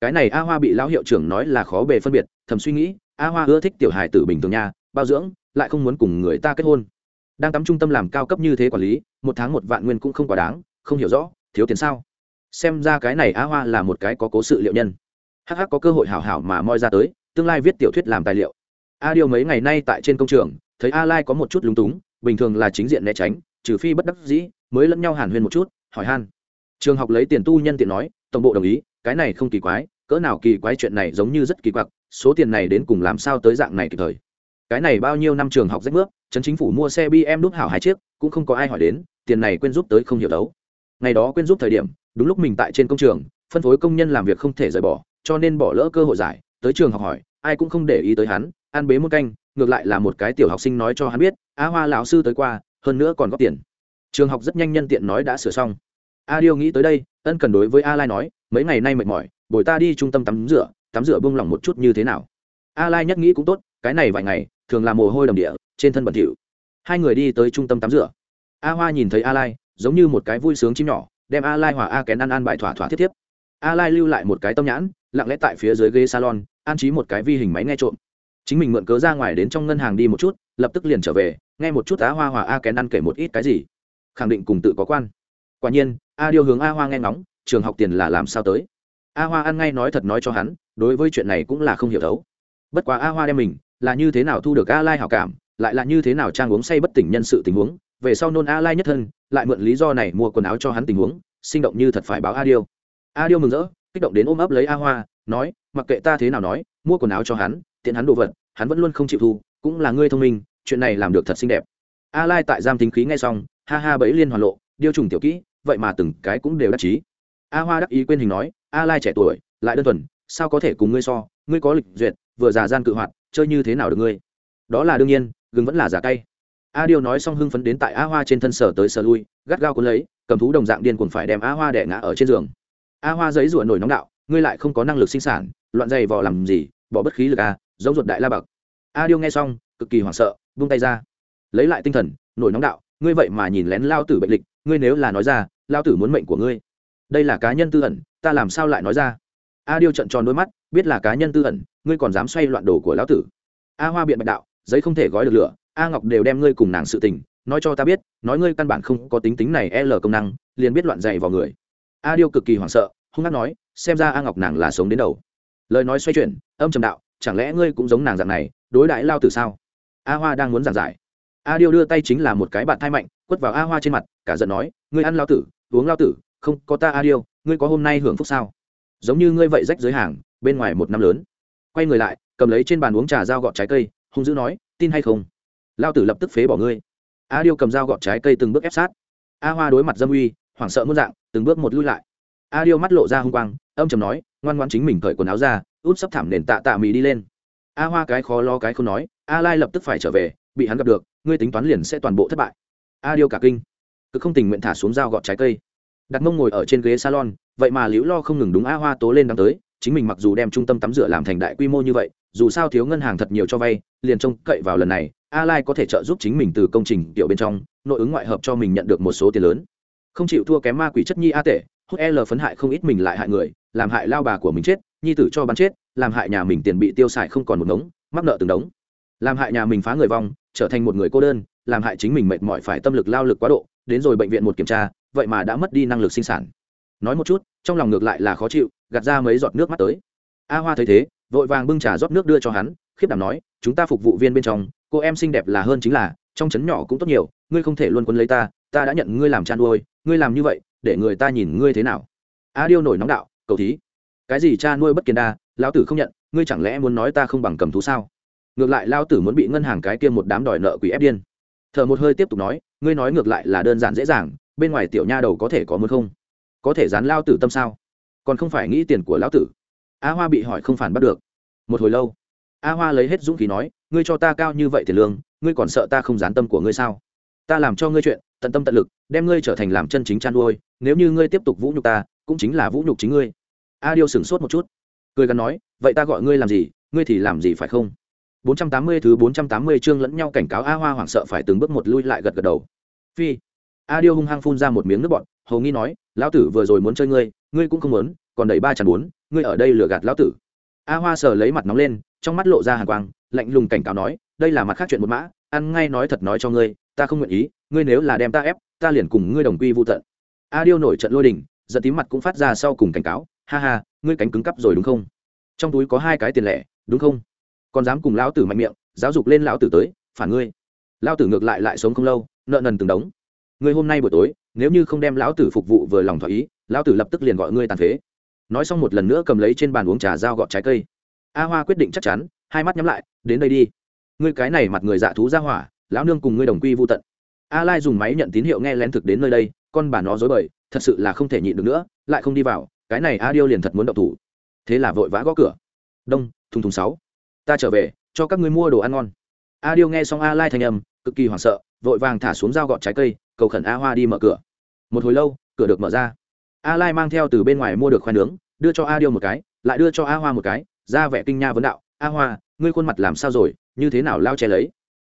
Cái này a hoa bị lão hiệu trưởng nói là khó bề phân biệt, thầm suy nghĩ, a hoa ưa thích tiểu hài tử bình thường nha, bao dưỡng, lại không muốn cùng người ta kết hôn đang tắm trung tâm làm cao cấp như thế quản lý, một tháng một vạn nguyên cũng không quá đáng, không hiểu rõ, thiếu tiền sao? Xem ra cái này Á hoa là một cái có cố sự liệu nhân. Hh có cơ hội hảo hảo mà moi ra tới, tương lai viết tiểu thuyết làm tài liệu. A điều mấy ngày nay tại trên công trường, thấy a lai có một chút lúng túng, bình thường là chính diện né tránh, trừ phi bất đắc dĩ, mới lẫn nhau hàn huyên một chút, hỏi han. Trường học lấy tiền tu nhân tiện nói, tổng bộ đồng ý, cái này không kỳ quái, cỡ nào kỳ quái chuyện này giống như rất kỳ quặc, số tiền này đến cùng làm sao tới dạng này kịp thời cái này bao nhiêu năm trường học rách nước trấn chính phủ mua xe bm đúc hảo hai chiếc, cũng không có ai hỏi đến, tiền này quên giúp tới không hiểu đấu. Ngày đó quên giúp thời điểm, đúng lúc mình tại trên công trường, phân phối công nhân làm việc không thể rời bỏ, cho nên bỏ lỡ cơ hội giải, tới trường học hỏi, ai cũng không để ý tới hắn, ăn bế một canh, ngược lại là một cái tiểu học sinh nói cho hắn biết, a hoa lão sư tới qua, hơn nữa còn góp tiền. Trường học rất nhanh nhân tiện nói đã sửa xong. A điêu nghĩ tới đây, ân cần đối với a lai nói, mấy ngày nay mệt mỏi, bồi ta đi trung tâm tắm rửa tắm rửa bông lỏng một chút như thế nào? A lai nhất nghĩ cũng tốt, cái này vài ngày thường là mồ hôi đầm địa, trên thân bẩn thỉu. Hai người đi tới trung tâm tắm rửa. A hoa nhìn thấy a lai, giống như một cái vui sướng chim nhỏ, đem a lai hòa a kén ăn ăn bài thỏa thỏa thiết thiếp. A lai lưu lại một cái tâm nhãn, lặng lẽ tại phía dưới ghế salon, an trí một cái vi hình máy nghe trộm. Chính mình mượn cớ ra ngoài đến trong ngân hàng đi một chút, lập tức liền trở về, nghe một chút á hoa hòa a kén ăn kể một ít cái gì. Khẳng định cùng tự có quan. Quả nhiên, a điêu hướng a hoa nghe ngóng, trường học tiền là làm sao tới. A hoa ăn ngay nói thật nói cho hắn, đối với chuyện này cũng là không hiểu thấu. Bất quá a hoa đem mình là như thế nào thu được a lai hảo cảm, lại là như thế nào trang uống say bất tỉnh nhân sự tình huống, về sau nôn a lai nhất thân, lại mượn lý do này mua quần áo cho hắn tình huống, sinh động như thật phải báo a điêu a điêu mừng rỡ, kích động đến ôm ấp lấy a hoa, nói, mặc kệ ta thế nào nói, mua quần áo cho hắn, tiện hắn đồ vật, hắn vẫn luôn không chịu thu, cũng là ngươi thông minh, chuyện này làm được thật xinh đẹp. A lai tại giam tính khí ngay xong, ha ha bấy liên hoàn lộ, điêu trùng tiểu kỹ, vậy mà từng cái cũng đều đắc chí. A hoa đắc ý quên hình nói, a lai trẻ tuổi, lại đơn thuần, sao có thể cùng ngươi so, ngươi có lịch duyệt, vừa già gian cự hoạt chơi như thế nào được ngươi? Đó là đương nhiên, gừng vẫn là giả cay. A điêu nói xong hưng phấn đến tại a hoa trên thân sở tới sở lui, gắt gao cuốn lấy, cầm thú đồng dạng điên cuồng phải đem a hoa đẻ ngã ở trên giường. A hoa giấy rủa nổi nóng đạo, ngươi lại không có năng lực sinh sản, loạn dày vò làm gì, bỏ bất khí lực a giống ruột đại la bậc. A điêu nghe xong, cực kỳ hoảng sợ, vung tay ra. Lấy lại tinh thần, nổi nóng đạo, ngươi vậy mà nhìn lén lao tử bệnh lịch, ngươi nếu là nói ra, lao tử muốn mệnh của ngươi. Đây là cá nhân tư ẩn, ta làm sao lại nói ra? A điêu trận tròn đôi mắt, biết là cá nhân tư ẩn, ngươi còn dám xoay loạn đồ của lão tử. A hoa biện bạch đạo, giấy không thể gói được lửa, a ngọc đều đem ngươi cùng nàng sự tình, nói cho ta biết, nói ngươi căn bản không có tính tính này l công năng, liền biết loạn dày vào người. A điêu cực kỳ hoảng sợ, hung hát nói, xem ra a ngọc nàng là sống đến đầu. Lời nói xoay chuyển, âm trầm đạo, chẳng lẽ ngươi cũng giống nàng dạng này, đối đãi lao tử sao? A hoa đang muốn giảng giải. A điêu đưa tay chính là một cái bạn thai mạnh, quất vào a hoa trên mặt, cả giận nói, ngươi ăn lao tử, uống lao tử, không có ta a điêu, ngươi có hôm nay hưởng phúc sao? Giống như ngươi vậy rách giới hàng, bên ngoài một năm lớn. Quay người lại, cầm lấy trên bàn uống trà dao gọt trái cây, hung dữ nói, tin hay không? Lao tử lập tức phế bỏ ngươi. A điêu cầm dao gọt trái cây từng bước ép sát. A hoa đối mặt dâm uy, hoảng sợ muôn dạng, từng bước một lui lại. A điêu mắt lộ ra hung quang, âm chầm nói, ngoan ngoan chính mình cởi quần áo ra út sắp thảm nền tạ tạ mì đi lên. A hoa cái khó lo cái không nói, a lai lập tức phải trở về, bị hắn gặp được, ngươi tính toán liền sẽ toàn bộ thất bại. A điêu cả kinh, cứ không tình nguyện thả xuống dao gọt trái cây đặt mông ngồi ở trên ghế salon, vậy mà liễu lo không ngừng đúng a hoa tố lên đang tới, chính mình mặc dù đem trung tâm tắm rửa làm thành đại quy mô như vậy, dù sao thiếu ngân hàng thật nhiều cho vay, liền trông cậy vào lần này, a lai có thể trợ giúp chính mình từ công trình tiểu bên trong, nội ứng ngoại hợp cho mình nhận được một số tiền lớn. Không chịu thua kém ma quỷ chất nhi a tể, hút l phấn hại không ít mình lại hại người, làm hại lao bà của mình chết, nhi tử cho bắn chết, làm hại nhà mình tiền bị tiêu xài không còn một ngống, mắc nợ từng đống. Làm hại nhà mình phá người vong, trở thành một người cô đơn, làm hại chính mình mệt mỏi phải tâm lực lao lực quá độ đến rồi bệnh viện một kiểm tra, vậy mà đã mất đi năng lực sinh sản. Nói một chút, trong lòng ngược lại là khó chịu, gạt ra mấy giọt nước mắt tới. A hoa thấy thế, vội vàng bưng trà rót nước đưa cho hắn, khiếp đảm nói, chúng ta phục vụ viên bên trong, cô em xinh đẹp là hơn chính là, trong trấn nhỏ cũng tốt nhiều, ngươi không thể luôn quấn lấy ta ta đã nhận ngươi làm chăn nuôi, ngươi làm như vậy, để người ta nhìn ngươi thế nào? A điêu nổi nóng đạo, cầu thí. Cái gì cha nuôi bất kiên đa, lão tử không nhận, ngươi chẳng lẽ muốn nói ta không bằng cầm thú sao? Ngược lại lao tử muốn bị ngân hàng cái kia một đám đòi nợ quỷ ép điên thở một hơi tiếp tục nói, ngươi nói ngược lại là đơn giản dễ dàng, bên ngoài tiểu nha đầu có thể có muốn không? Có thể dán lao tử tâm sao? Còn không phải nghĩ tiền của lão tử. A hoa bị hỏi không phản bắt được. Một hồi lâu, a hoa lấy hết dũng khí nói, ngươi cho ta cao như vậy tiền lương, ngươi còn sợ ta không dán tâm của ngươi sao? Ta làm cho ngươi chuyện, tận tâm tận lực, đem ngươi trở thành làm chân chính chăn nuôi, nếu như ngươi tiếp tục vũ nhục ta, cũng chính là vũ nhục chính ngươi. A điêu sửng sốt một chút, cười gắn nói, vậy ta gọi ngươi làm gì, ngươi thì làm gì phải không? 480 thứ 480 chương lẫn nhau cảnh cáo A Hoa hoảng sợ phải từng bước một lui lại gật gật đầu. Phi. A Điêu hung hăng phun ra một miếng nước bọt, hầu nghi nói, lão tử vừa rồi muốn chơi ngươi, ngươi cũng không muốn, còn đẩy ba chẳng bốn, ngươi ở đây lừa gạt lão tử. A Hoa sờ lấy mặt nóng lên, trong mắt lộ ra hàn quang, lạnh lùng cảnh cáo nói, đây là mặt khác chuyện một mã, ăn ngay nói thật nói cho ngươi, ta không nguyện ý, ngươi nếu là đem ta ép, ta liền cùng ngươi đồng quy vu tận. A Điêu nổi trận lôi đình, giận tím mặt cũng phát ra sau cùng cảnh cáo, ha ha, ngươi cánh cứng cắp rồi đúng không? Trong túi có hai cái tiền lẻ, đúng không? Còn dám cùng lão tử mạnh miệng, giáo dục lên lão tử tới, phản ngươi. Lão tử ngược lại lại sống không lâu, nợ nần từng đống. Ngươi hôm nay buổi tối, nếu như không đem lão tử phục vụ vừa lòng thỏa ý, lão tử lập tức liền gọi ngươi tàn phế. Nói xong một lần nữa cầm lấy trên bàn uống trà dao gọt trái cây. A hoa quyết định chắc chắn, hai mắt nhắm lại, đến đây đi. Ngươi cái này mặt người dạ thú ra hỏa, lão nương cùng ngươi đồng quy vô tận. A lai dùng máy nhận tín hiệu nghe lén thực đến nơi đây, con bà nó dối bời, thật sự là không thể nhịn được nữa, lại không đi vào, cái này a điêu liền thật muốn động thủ. Thế là vội vã gõ cửa. Đông, thùng thùng sáu ta trở về, cho các ngươi mua đồ ăn ngon. A điêu nghe xong a lai thanh âm, cực kỳ hoảng sợ, vội vàng thả xuống dao gọt trái cây, cầu khẩn a hoa đi mở cửa. Một hồi lâu, cửa được mở ra. A lai mang theo từ bên ngoài mua được khoai nướng, đưa cho a điêu một cái, lại đưa cho a hoa một cái, ra vẻ kinh nha vấn đạo, a hoa, ngươi khuôn mặt làm sao rồi, như thế nào lao che lấy?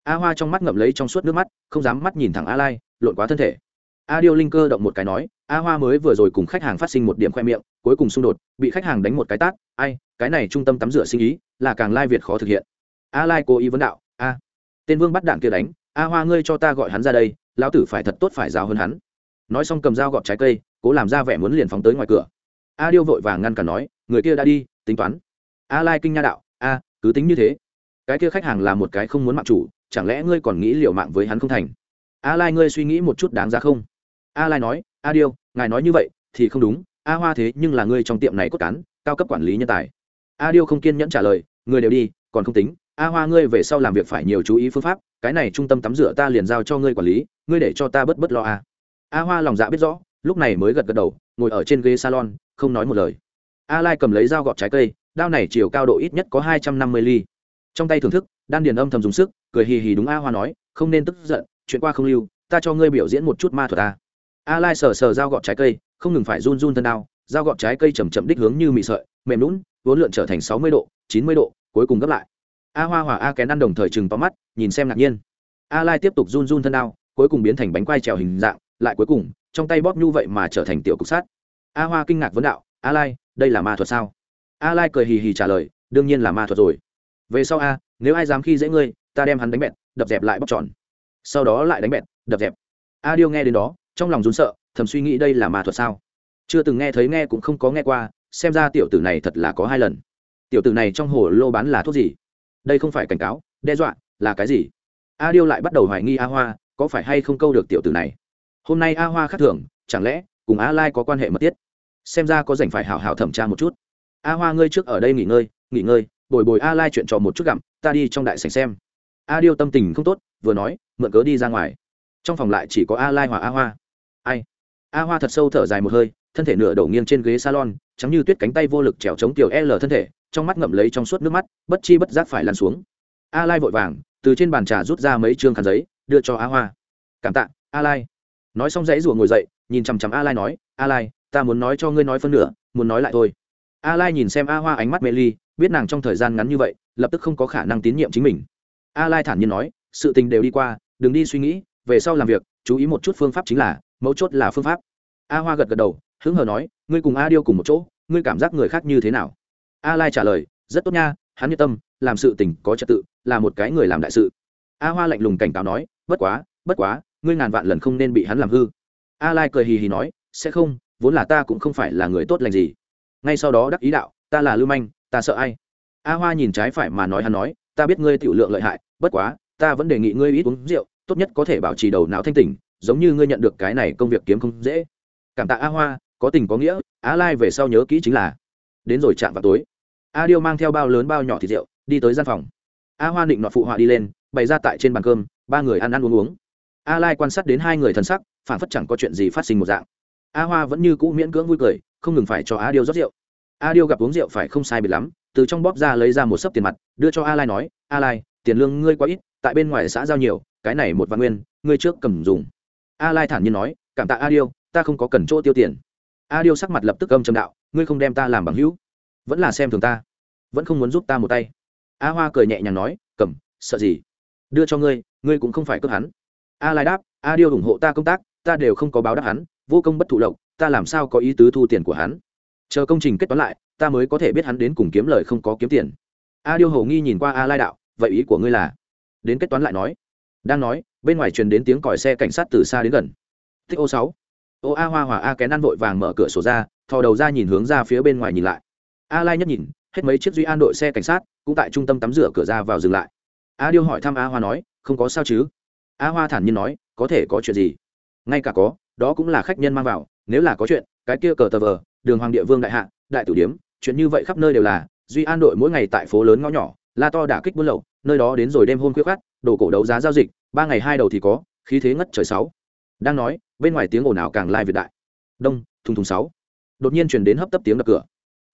A hoa trong mắt ngậm lấy trong suốt nước mắt, không dám mắt nhìn thẳng a lai, lộn quá thân thể. A điêu linh cơ động một cái nói, a hoa mới vừa rồi cùng khách hàng phát sinh một điểm khoe miệng, cuối cùng xung đột, bị khách hàng đánh một cái tát, ai, cái này trung tâm tắm rửa sinh ý là càng lai việt khó thực hiện. A lai cố ý vấn đạo, a, tên vương bắt đạn kia đánh, a hoa ngươi cho ta gọi hắn ra đây, lão tử phải thật tốt phải giáo hơn hắn. Nói xong cầm dao gọt trái cây, cố làm ra vẻ muốn liền phóng tới ngoài cửa. A điêu vội vàng ngăn cản nói, người kia đã đi, tính toán. A lai kinh nha đạo, a, cứ tính như thế. Cái kia khách hàng là một cái không muốn mạng chủ, chẳng lẽ ngươi còn nghĩ liều mạng với hắn không thành? A lai ngươi suy nghĩ một chút đáng ra không? A lai nói, a điêu, ngài nói như vậy thì không đúng, a hoa thế nhưng là ngươi trong tiệm này cốt cán, cao cấp quản lý nhân tài. A điêu không kiên nhẫn trả lời người đều đi, còn không tính. A hoa, ngươi về sau làm việc phải nhiều chú ý phương pháp, cái này trung tâm tắm rửa ta liền giao cho ngươi quản lý, ngươi để cho ta bớt bớt lo a. A hoa lòng dạ biết rõ, lúc này mới gật gật đầu, ngồi ở trên ghế salon, không nói một lời. A lai cầm lấy dao gọt trái cây, đao này chiều cao độ ít nhất có hai trăm năm mươi ly. Trong tay thưởng thức, đan điền âm thầm dùng sức, cười hì hì đúng a hoa nói, không nên tức giận, chuyện qua không lưu, ta cho ngươi biểu diễn một chút ma thuật ta a lai sờ sờ dao gọt trái cây, không ngừng phải run run thân đao dao gọt trái cây chầm chậm đích hướng như mị sợi, mềm lún, vốn lượn trở thành sáu mươi độ, chín mươi độ, cuối cùng gấp lại. A hoa hòa a kén ăn đồng thời chừng tóm mắt, nhìn xem ngạc nhiên. A lai tiếp tục run run thân đao, cuối cùng biến thành bánh quai trèo hình dạng, lại cuối cùng, trong tay bóp nhu vậy mà trở thành tiểu cục sát a hoa kinh ngạc vấn đạo, a lai, đây là ma thuật sao? A lai cười hì hì trả lời, đương nhiên là ma thuật rồi. Về sau a, nếu ai dám khi dễ ngươi, ta đem hắn đánh bẹt, đập dẹp lại bóc tròn. Sau đó lại đánh bẹt, đập dẹp. A điêu nghe đến đó, trong lòng rún sợ, thầm suy nghĩ đây là ma thuật sao? Chưa từng nghe thấy nghe cũng không có nghe qua, xem ra tiểu tử này thật là có hai lần. Tiểu tử này trong hồ lô bán là thuốc gì? Đây không phải cảnh cáo, đe dọa, là cái gì? A điêu lại bắt đầu hoài nghi a hoa, có phải hay không câu được tiểu tử này? Hôm nay a hoa khác thường, chẳng lẽ cùng a lai có quan hệ mật thiết? Xem ra có dành phải hảo hảo thẩm tra một chút. A hoa, ngươi trước ở đây nghỉ ngơi nghỉ ngơi, bồi bồi a lai chuyện trò một chút gặm, ta đi trong đại sảnh xem. A điêu tâm tình không tốt, vừa nói, mượn cớ đi ra ngoài. Trong phòng lại chỉ có a lai hòa a hoa. Ai? A hoa thật sâu thở dài một hơi thân thể nửa đổ nghiêng trên ghế salon, trắng như tuyết cánh tay vô lực trèo chống tiểu l thân thể, trong mắt ngậm lấy trong suốt nước mắt, bất chi bất giác phải lăn xuống. A lai vội vàng, từ trên bàn trà rút ra mấy chương khăn giấy, đưa cho a hoa. Cảm tạ a lai nói xong dãy rủa ngồi dậy, nhìn chằm chằm a lai nói a lai ta muốn nói cho ngươi nói phân nửa, muốn nói lại thôi. A lai nhìn xem a hoa ánh mắt mê ly, biết nàng trong thời gian ngắn như vậy, lập tức không có khả năng tín nhiệm chính mình. A lai thản nhiên nói, sự tình đều đi qua, đừng đi suy nghĩ, về sau làm việc, chú ý một chút phương pháp chính là, mấu chốt là phương pháp. A hoa gật gật đầu hứng hờ nói, ngươi cùng a điêu cùng một chỗ, ngươi cảm giác người khác như thế nào? A lai trả lời, rất tốt nha, hắn nhiệt tâm, làm sự tình có trật tự, là một cái người làm đại sự. A hoa lạnh lùng cảnh cáo nói, bất quá bất quá, ngươi ngàn vạn lần không nên bị hắn làm hư. A lai cười hì hì nói, sẽ không, vốn là ta cũng không phải là người tốt lành gì. Ngay sau đó đắc ý đạo, ta là lưu manh, ta sợ ai? A hoa nhìn trái phải mà nói hắn nói, ta biết ngươi tiểu lượng lợi hại, bất quá, ta vẫn đề nghị ngươi ít uống rượu, tốt nhất có thể bảo trì đầu não thanh tỉnh, giống như ngươi nhận được cái này công việc kiếm không dễ. Cảm tạ a hoa có tình có nghĩa, Á lai về sau nhớ kỹ chính là, đến rồi chạm vào tối. A điêu mang theo bao lớn bao nhỏ thịt rượu, đi tới gian phòng. A hoa định nọt phụ họa đi lên, bày ra tại trên bàn cơm, ba người ăn ăn uống uống. A lai quan sát đến hai người thân sắc phản phất chẳng có chuyện gì phát sinh một dạng. A hoa vẫn như cũ miễn cưỡng vui cười, không ngừng phải cho a điêu rót rượu. A điêu gặp uống rượu phải không sai biệt lắm, từ trong bóp ra lấy ra một sấp tiền mặt, đưa cho a lai nói, a lai, tiền lương ngươi quá ít, tại bên ngoài xã giao nhiều, cái này một văn nguyên, ngươi trước cầm dùng. A lai thản nhiên nói, cảm tạ a điêu, ta không có cần chỗ tiêu tiền a điêu sắc mặt lập tức âm trầm đạo, ngươi không đem ta làm bằng hữu, vẫn là xem thường ta, vẫn không muốn giúp ta một tay. A hoa cười nhẹ nhàng nói, cầm, sợ gì? Đưa cho ngươi ngươi cũng không phải cướp hắn. A lai đáp, a điêu ủng hộ ta công tác, ta đều không có báo đáp hắn, vô công bất thụ lộc, ta làm sao có ý tứ thu tiền của hắn? Chờ công trình kết toán lại, ta mới có thể biết hắn đến cùng kiếm lời không có kiếm tiền. A điêu hầu nghi nhìn qua a lai đạo, vậy ý của ngươi là? Đến kết toán lại nói, đang nói, bên ngoài truyền đến tiếng còi xe cảnh sát từ xa đến gần. Tích ô sáu ô a hoa hòa a kén ăn vội vàng mở cửa sổ ra, thò đầu ra nhìn hướng ra phía bên ngoài nhìn lại. A lai nhất nhìn, hết mấy chiếc duy an đội xe cảnh sát, cũng tại trung tâm tắm rửa cửa ra vào dừng lại. A điêu hỏi thăm a hoa nói, không có sao chứ? A hoa thản nhiên nói, có thể có chuyện gì? Ngay cả có, đó cũng là khách nhân mang vào, nếu là có chuyện, cái kia cờ tờ vờ, đường hoàng địa vương đại hạ, đại tử điếm, chuyện như vậy khắp nơi đều là, duy an đội mỗi ngày tại phố lớn ngõ nhỏ, la to đả kích buôn lậu, nơi đó đến rồi đêm hôm khuya khát đồ cổ đấu giá giao dịch, ba ngày hai đầu thì có, khí thế ngất trời sáu đang nói bên ngoài tiếng ồn ào càng lai việt đại đông thùng thùng sáu đột nhiên chuyển đến hấp tấp tiếng đập cửa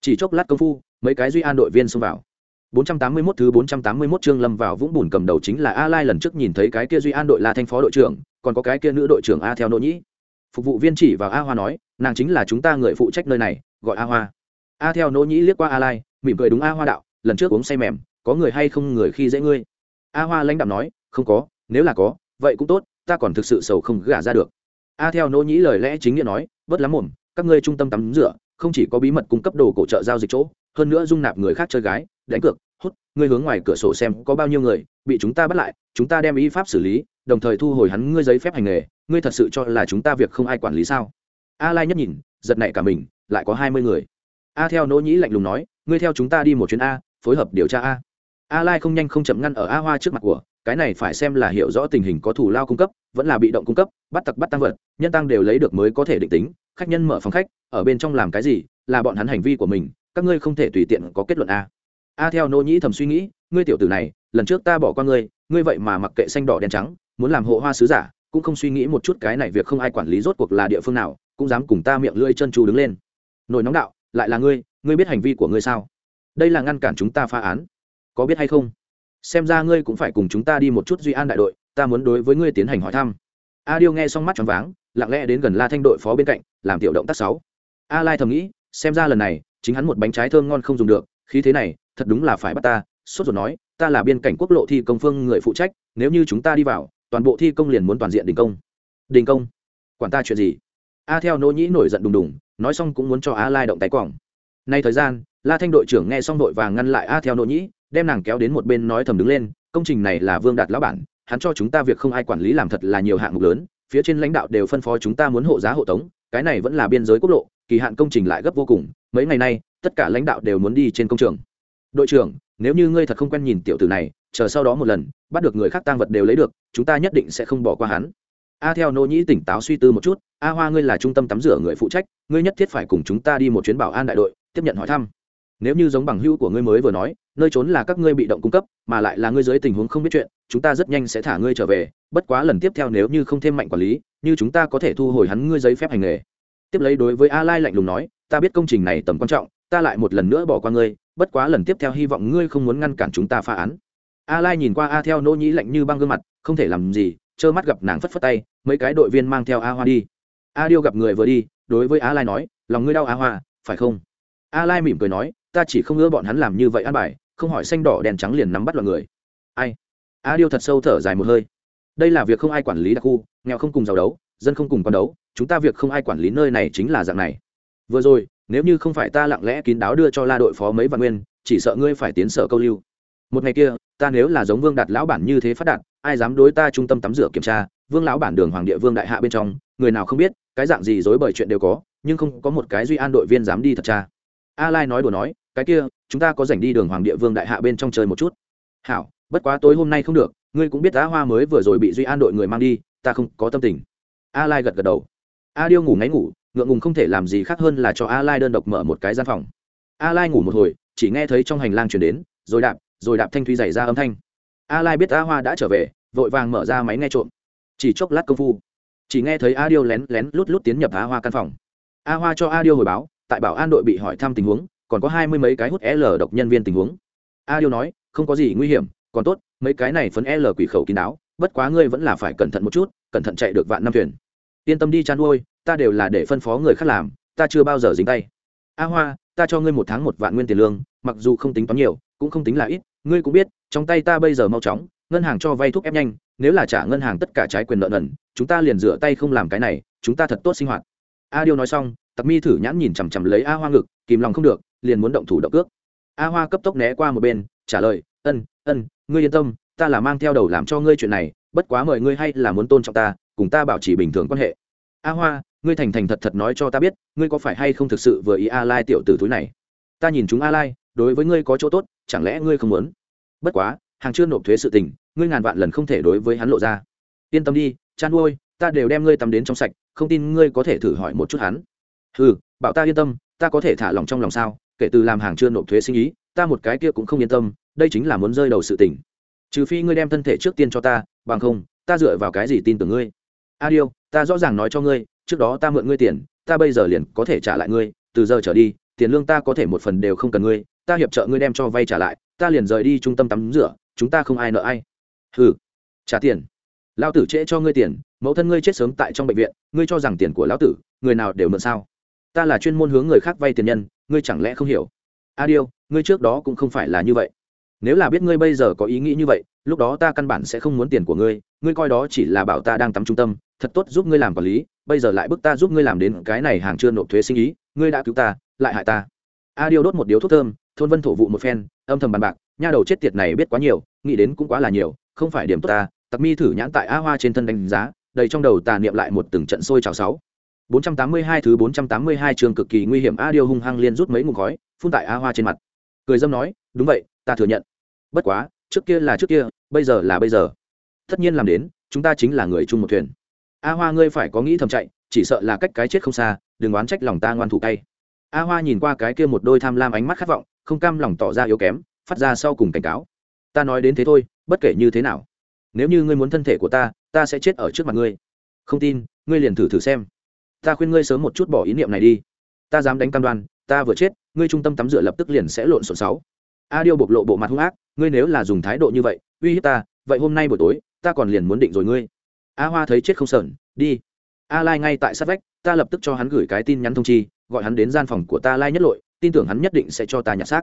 chỉ chốc lát công phu mấy cái duy an đội viên xông vào 481 thứ 481 chương lâm vào vũng bùn cầm đầu chính là A Lai lần trước nhìn thấy cái kia Duy An đội là thanh phó đội trưởng, còn có cái kia nữ đội trưởng A theo nỗ nhĩ. Phục vụ viên chỉ vào A Hoa nói, nàng chính là chúng ta người phụ trách nơi này, gọi A Hoa. A theo nỗ nhĩ liếc qua A Lai, mỉm cười đúng A Hoa đạo, lần trước uống say mềm, có người hay không người khi dễ ngươi? A Hoa lãnh đạm nói, không có, nếu là có, vậy cũng tốt, ta còn thực sự sầu không gả ra được. A theo nỗ nhĩ lời lẽ chính nghĩa nói, vất lắm mồm, các ngươi trung tâm tắm rửa, không chỉ có bí mật cung cấp đồ cổ trợ giao dịch chỗ, hơn nữa dung nạp người khác chơi gái, đánh cược hút ngươi hướng ngoài cửa sổ xem có bao nhiêu người bị chúng ta bắt lại chúng ta đem y pháp xử lý đồng thời thu hồi hắn ngươi giấy phép hành nghề ngươi thật sự cho là chúng ta việc không ai quản lý sao? A lai nhất nhìn giật nảy cả mình lại có hai mươi người. A theo nỗ nhĩ lạnh lùng nói ngươi theo chúng ta đi một chuyến a phối hợp điều tra a. A lai không nhanh không chậm ngăn ở a hoa trước mặt của cái này phải xem là hiểu rõ tình hình có thủ lao cung cấp, vẫn là bị động cung cấp, bắt tặc bắt tăng vật, nhân tăng đều lấy được mới có thể định tính, khách nhân mở phòng khách, ở bên trong làm cái gì, là bọn hắn hành vi của mình, các ngươi không thể tùy tiện có kết luận a. A theo nô nhĩ thầm suy nghĩ, ngươi tiểu tử này, lần trước ta bỏ qua ngươi ngươi vậy mà mặc kệ xanh đỏ đen trắng, muốn làm hộ hoa sứ giả, cũng không suy nghĩ một chút cái này việc không ai quản lý rốt cuộc là địa phương nào, cũng dám cùng ta miệng lưỡi chân chu đứng lên. Nổi nóng đạo, lại là ngươi ngươi biết hành vi của ngươi sao? Đây là ngăn cản chúng ta phá án. Có biết hay không? Xem ra ngươi cũng phải cùng chúng ta đi một chút duy an đại đội, ta muốn đối với ngươi tiến hành hỏi thăm. A điêu nghe xong mắt tròn váng, lặng lẽ đến gần la thanh đội phó bên cạnh, làm tiểu động tác sáu. A lai thầm nghĩ, xem ra lần này, chính hắn một bánh trái thơm ngon không dùng được, khí thế này, thật đúng là phải bắt ta. Sốt ruột nói, ta là biên cảnh quốc lộ thi công phương người phụ trách, nếu như chúng ta đi vào, toàn bộ thi công liền muốn toàn diện đình công. Đình công? Quản ta chuyện gì? A theo nỗ nhĩ nổi giận đùng đùng, nói xong cũng muốn cho a lai động tay quòng nay thời gian, la thanh đội trưởng nghe xong đội vàng ngăn lại a theo nỗ nhĩ đem nàng kéo đến một bên nói thầm đứng lên, công trình này là vương đạt lão bản, hắn cho chúng ta việc không ai quản lý làm thật là nhiều hạng mục lớn, phía trên lãnh đạo đều phân phó chúng ta muốn hộ giá hộ tống, cái này vẫn là biên giới quốc lộ, kỳ hạn công trình lại gấp vô cùng, mấy ngày nay, tất cả lãnh đạo đều muốn đi trên công trường. Đội trưởng, nếu như ngươi thật không quen nhìn tiểu tử này, chờ sau đó một lần, bắt được người khác tang vật đều lấy được, chúng ta nhất định sẽ không bỏ qua hắn. A theo nô nhĩ tỉnh táo suy tư một chút, a hoa ngươi là trung tâm tắm rửa người phụ trách, ngươi nhất thiết phải cùng chúng ta đi một chuyến bảo an đại đội, tiếp nhận hỏi thăm nếu như giống bằng hữu của ngươi mới vừa nói, nơi trốn là các ngươi bị động cung cấp, mà lại là ngươi dưới tình huống không biết chuyện, chúng ta rất nhanh sẽ thả ngươi trở về. Bất quá lần tiếp theo nếu như không thêm mạnh quản lý, như chúng ta có thể thu hồi hắn ngươi giấy phép hành nghề. Tiếp lấy đối với a lai lạnh lùng nói, ta biết công trình này tầm quan trọng, ta lại một lần nữa bỏ qua ngươi, bất quá lần tiếp theo hy vọng ngươi không muốn ngăn cản chúng ta phá án. A lai nhìn qua a theo nỗ nhĩ lạnh như băng gương mặt, không thể làm gì, trơ mắt gặp nàng phất phất tay, mấy cái đội viên mang theo a hoa đi. A điêu gặp người vừa đi, đối với a lai nói, lòng ngươi đau a hoa, phải không? A lai mỉm cười nói ta chỉ không ngỡ bọn hắn làm như vậy ăn bài, không hỏi xanh đỏ đèn trắng liền nắm bắt loạn người. Ai? A điêu thật sâu thở dài một hơi. Đây là việc không ai quản lý đặc khu, nghèo không cùng giàu đấu, dân không cùng con đấu, chúng ta việc không ai quản lý nơi này chính là dạng này. Vừa rồi, nếu như không phải ta lặng lẽ kín đáo đưa cho la đội phó mấy vạn nguyên, chỉ sợ ngươi phải tiến sở câu lưu. Một ngày kia, ta nếu là giống vương đạt lão bản như thế phát đạt, ai dám đối ta trung tâm tắm rửa kiểm tra? Vương lão bản đường hoàng địa vương đại hạ bên trong, người nào không biết, cái dạng gì dối bởi chuyện đều có, nhưng không có một cái duy an đội viên dám đi thật cha a lai nói đùa nói cái kia, chúng ta có dành đi đường hoàng địa vương đại hạ bên trong chơi một chút. Hảo, bất quá tối hôm nay không được, ngươi cũng biết á hoa mới vừa rồi bị duy an đội người mang đi, ta không có tâm tình. A lai gật gật đầu. A điêu ngủ ngáy ngủ, ngượng ngùng không thể làm gì khác hơn là cho a lai đơn độc mở một cái gian phòng. A lai ngủ một hồi, chỉ nghe thấy trong hành lang chuyển đến, rồi đạp rồi đạp thanh thúy dày ra âm thanh. A lai biết a hoa đã trở về, vội vàng mở ra máy nghe trộm. Chỉ chốc lát công phu, chỉ nghe thấy a điêu lén lén lút lút tiến nhập a hoa căn phòng. A hoa cho a điêu hồi báo, tại bảo an đội bị hỏi thăm tình huống còn có hai mươi mấy cái hút l độc nhân viên tình huống. A điêu nói, không có gì nguy hiểm, còn tốt, mấy cái này phấn l quỷ khẩu kín đáo, bất quá ngươi vẫn là phải cẩn thận một chút, cẩn thận chạy được vạn năm thuyền. Yên tâm đi chăn nuôi, ta đều là để phân phó người khác làm, ta chưa bao giờ dính tay. A hoa, ta cho ngươi một tháng một vạn nguyên tiền lương, mặc dù không tính toán nhiều, cũng không tính là ít, ngươi cũng biết, trong tay ta bây giờ mau chóng, ngân hàng cho vay thuốc ép nhanh, nếu là trả ngân hàng tất cả trái quyền nợ nần, chúng ta liền rửa tay không làm cái này, chúng ta thật tốt sinh hoạt. A điêu nói xong, tặc mi thử nhãn nhìn chằm chằm lấy a hoa ngực, kìm lòng không được liền muốn động thủ động cước. A hoa cấp tốc né qua một bên, trả lời, ân ân, ngươi yên tâm, ta là mang theo đầu làm cho ngươi chuyện này, bất quá mời ngươi hay là muốn tôn trọng ta, cùng ta bảo trì bình thường quan hệ. A hoa, ngươi thành thành thật thật nói cho ta biết, ngươi có phải hay không thực sự vừa ý a lai tiểu tử túi này? Ta nhìn chúng a lai, đối với ngươi có chỗ tốt, chẳng lẽ ngươi không muốn? Bất quá, hàng chưa nộp thuế sự tình, ngươi ngàn vạn lần không thể đối với hắn lộ ra. Yên tâm đi, chan nuôi ta đều đem ngươi tắm đến trong sạch, không tin ngươi có thể thử hỏi một chút hắn. Ừ bảo ta yên tâm ta có thể thả lòng trong lòng sao? Kể từ làm hàng chưa nộp thuế sinh ý, ta một cái kia cũng không yên tâm, đây chính là muốn rơi đầu sự tỉnh. trừ phi ngươi đem thân thể trước tiên cho ta, bằng không, ta dựa vào cái gì tin tưởng ngươi? A điêu, ta rõ ràng nói cho ngươi, trước đó ta mượn ngươi tiền, ta bây giờ liền có thể trả lại ngươi, từ giờ trở đi, tiền lương ta có thể một phần đều không cần ngươi, ta hiệp trợ ngươi đem cho vay trả lại, ta liền rời đi trung tâm tắm rửa, chúng ta không ai nợ ai. Ừ trả tiền. Lão tử trễ cho ngươi tiền, mẫu thân ngươi chết sớm tại trong bệnh viện, ngươi cho rằng tiền của lão tử, người nào đều mượn sao? Ta là chuyên môn hướng người khác vay tiền nhân, ngươi chẳng lẽ không hiểu? A điêu, ngươi trước đó cũng không phải là như vậy. Nếu là biết ngươi bây giờ có ý nghĩ như vậy, lúc đó ta căn bản sẽ không muốn tiền của ngươi ngươi coi đó chỉ là bảo ta đang tắm trung tâm, thật tốt giúp ngươi làm quản lý, bây giờ lại bức ta giúp ngươi làm đến cái này hàng chưa nộp thuế sinh ý, ngươi đã cứu ta, lại hại ta. A điêu đốt một điếu thuốc thơm, thôn vân thổ vụ một phen, âm thầm bàn bạc, nha đầu chết tiệt này biết quá nhiều, nghĩ đến cũng quá là nhiều, không phải điểm tốt ta, tặc mi thử nhãn tại a hoa trên thân đánh giá, đầy trong đầu tà niệm lại một từng trận sôi trào sáu. 482 thứ 482 trường cực kỳ nguy hiểm a điêu hung hăng liên rút mấy ngụm khói, phun tại a hoa trên mặt. Cười dâm nói, đúng vậy, ta thừa nhận. Bất quá, trước kia là trước kia, bây giờ là bây giờ. Tất nhiên làm đến, chúng ta chính là người chung một thuyền. A hoa, ngươi phải có nghĩ thầm chạy, chỉ sợ là cách cái chết không xa, đừng oán trách lòng ta ngoan thủ tay a hoa nhìn qua cái kia một đôi tham lam ánh mắt khát vọng, không cam lòng tỏ ra yếu kém, phát ra sau cùng cảnh cáo. Ta nói đến thế thôi, bất kể như thế nào. Nếu như ngươi muốn thân thể của ta ta sẽ chết ở trước mặt ngươi. Không tin, ngươi liền thử thử xem ta khuyên ngươi sớm một chút bỏ ý niệm này đi. Ta dám đánh cam đoan, ta vừa chết, ngươi trung tâm tắm rửa lập tức liền sẽ lộn xộn sáu. A điêu bộc lộ bộ mặt hung ác, ngươi nếu là dùng thái độ như vậy, uy hiếp ta, vậy hôm nay buổi tối, ta còn liền muốn định rồi ngươi. A hoa thấy chết không sờn, đi. A lai ngay tại sát vách, ta lập tức cho hắn gửi cái tin nhắn thông chi, gọi hắn đến gian phòng của ta lai nhất lội, tin tưởng hắn nhất định sẽ cho ta nhặt xác.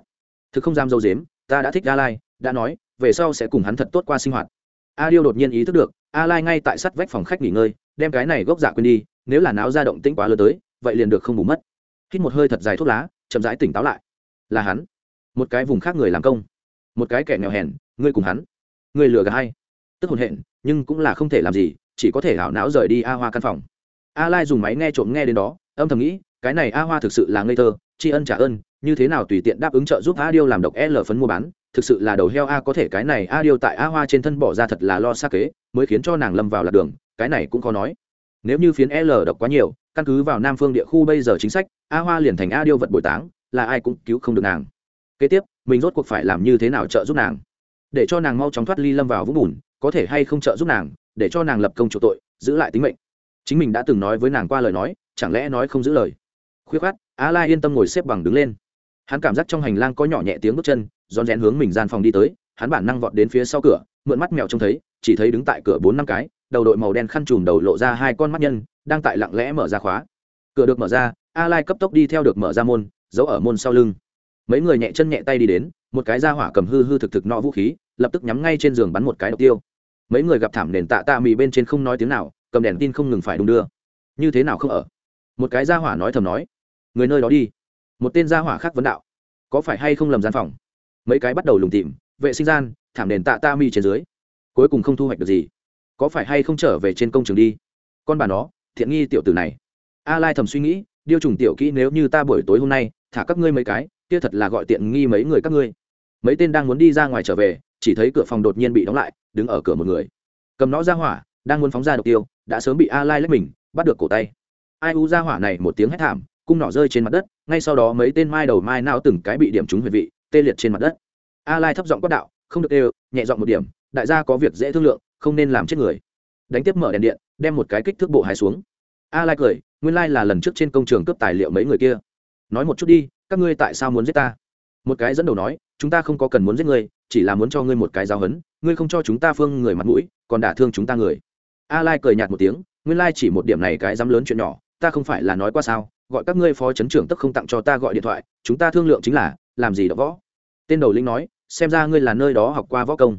Thực không dám dâu dếm, ta đã thích a lai, đã nói, về sau sẽ cùng hắn thật tốt qua sinh hoạt. A điêu đột nhiên ý thức được, a lai ngay tại sát vách phòng khách nghỉ ngơi đem cái này gốc dạ quên đi, nếu là náo ra động tĩnh quá lớn tới, vậy liền được không bù mất. Hít một hơi thật dài thuốc lá, chậm rãi tỉnh táo lại. Là hắn. Một cái vùng khác người làm công. Một cái kẻ nghèo hèn, ngươi cùng hắn. Ngươi lừa gà hay tức hồn hện, nhưng cũng là không thể làm gì, chỉ có thể hảo não rời đi a hoa căn phòng. A lai dùng máy nghe trộm nghe đến đó, âm thầm nghĩ, cái này a hoa thực sự là ngây thơ, tri ân trả ơn, như thế nào tùy tiện đáp ứng trợ giúp a điêu làm độc l phấn mua bán, thực sự là đầu heo a có thể cái này a điêu tại a hoa trên thân bỏ ra thật là lo xa kế, mới khiến cho nàng lâm vào lạc đường cái này cũng khó nói. Nếu như phiến l độc quá nhiều, căn cứ vào nam phương địa khu bây giờ chính sách, a hoa liền thành a điêu vật bồi táng, là ai cũng cứu không được nàng. Kế tiếp, mình rốt cuộc phải làm như thế nào trợ giúp nàng? Để cho nàng mau chóng thoát ly lâm vào vũng bùn, có thể hay không trợ giúp nàng, để cho nàng lập công chủ tội, giữ lại tính mệnh. Chính mình đã từng nói với nàng qua lời nói, chẳng lẽ nói không giữ lời? Khuyết khát, a la yên tâm ngồi xếp bằng đứng lên. Hắn cảm giác trong hành lang có nhỏ nhẹ tiếng bước chân, rón rén hướng mình gian phòng đi tới, hắn bản năng vọt đến phía sau cửa, mượn mắt mèo trông thấy, chỉ thấy đứng tại cửa bốn năm cái đầu đội màu đen khăn trùm đầu lộ ra hai con mắt nhân, đang tại lặng lẽ mở ra khóa. Cửa được mở ra, a lai cấp tốc đi theo được mở ra môn, giấu ở môn sau lưng. Mấy người nhẹ chân nhẹ tay đi đến, một cái ra hỏa cầm hư hư thực thực nọ vũ khí, lập tức nhắm ngay trên giường bắn một cái độc tiêu. Mấy người gặp thảm nền tạ tạ mì bên trên không nói tiếng nào, cầm đèn tin không ngừng phải đung đưa. Như thế nào không ở? Một cái ra hỏa nói thầm nói. Người nơi đó đi. Một tên gia hỏa khác vấn đạo. Có phải hay không lầm gian phòng? Mấy cái bắt đầu lùng tìm, vệ sinh gian, thảm nền tạ ta mi trên dưới. Cuối cùng không thu hoạch được gì có phải hay không trở về trên công trường đi? Con bà nó, thiện nghi tiểu tử này. A lai thầm suy nghĩ, điêu trùng tiểu kỹ nếu như ta buổi tối hôm nay thả các ngươi mấy cái, kia thật là gọi tiện nghi mấy người các ngươi. Mấy tên đang muốn đi ra ngoài trở về, chỉ thấy cửa phòng đột nhiên bị đóng lại, đứng ở cửa một người. Cầm nó ra hỏa, đang muốn phóng ra độc tiêu, đã sớm bị a lai lách mình, bắt được cổ tay. Ai u ra hỏa này một tiếng hét thảm, cung nỏ rơi trên mặt đất, ngay sau đó mấy tên mai đầu mai não từng cái bị điểm trúng huyệt vị, tê liệt trên mặt đất. A lai thấp giọng quát đạo, không được đều, nhẹ giọng một điểm, đại gia có việc dễ thương lượng không nên làm chết người. Đánh tiếp mở đèn điện, đem một cái kích thước bộ hài xuống. A lai cười, nguyên lai là lần trước trên công trường cướp tài liệu mấy người kia. Nói một chút đi, các ngươi tại sao muốn giết ta? Một cái dẫn đầu nói, chúng ta không có cần muốn giết ngươi chỉ là muốn cho ngươi một cái giáo hấn ngươi không cho chúng ta phương người mặt mũi, còn đả thương chúng ta người. A lai cười nhạt một tiếng, nguyên lai chỉ một điểm này cái dám lớn chuyện nhỏ, ta không phải là nói qua sao, gọi các ngươi phó chấn trưởng tức không tặng cho ta gọi điện thoại, chúng ta thương lượng chính là, làm gì đó võ. Tên đầu linh nói, xem ra ngươi là nơi đó học qua võ công.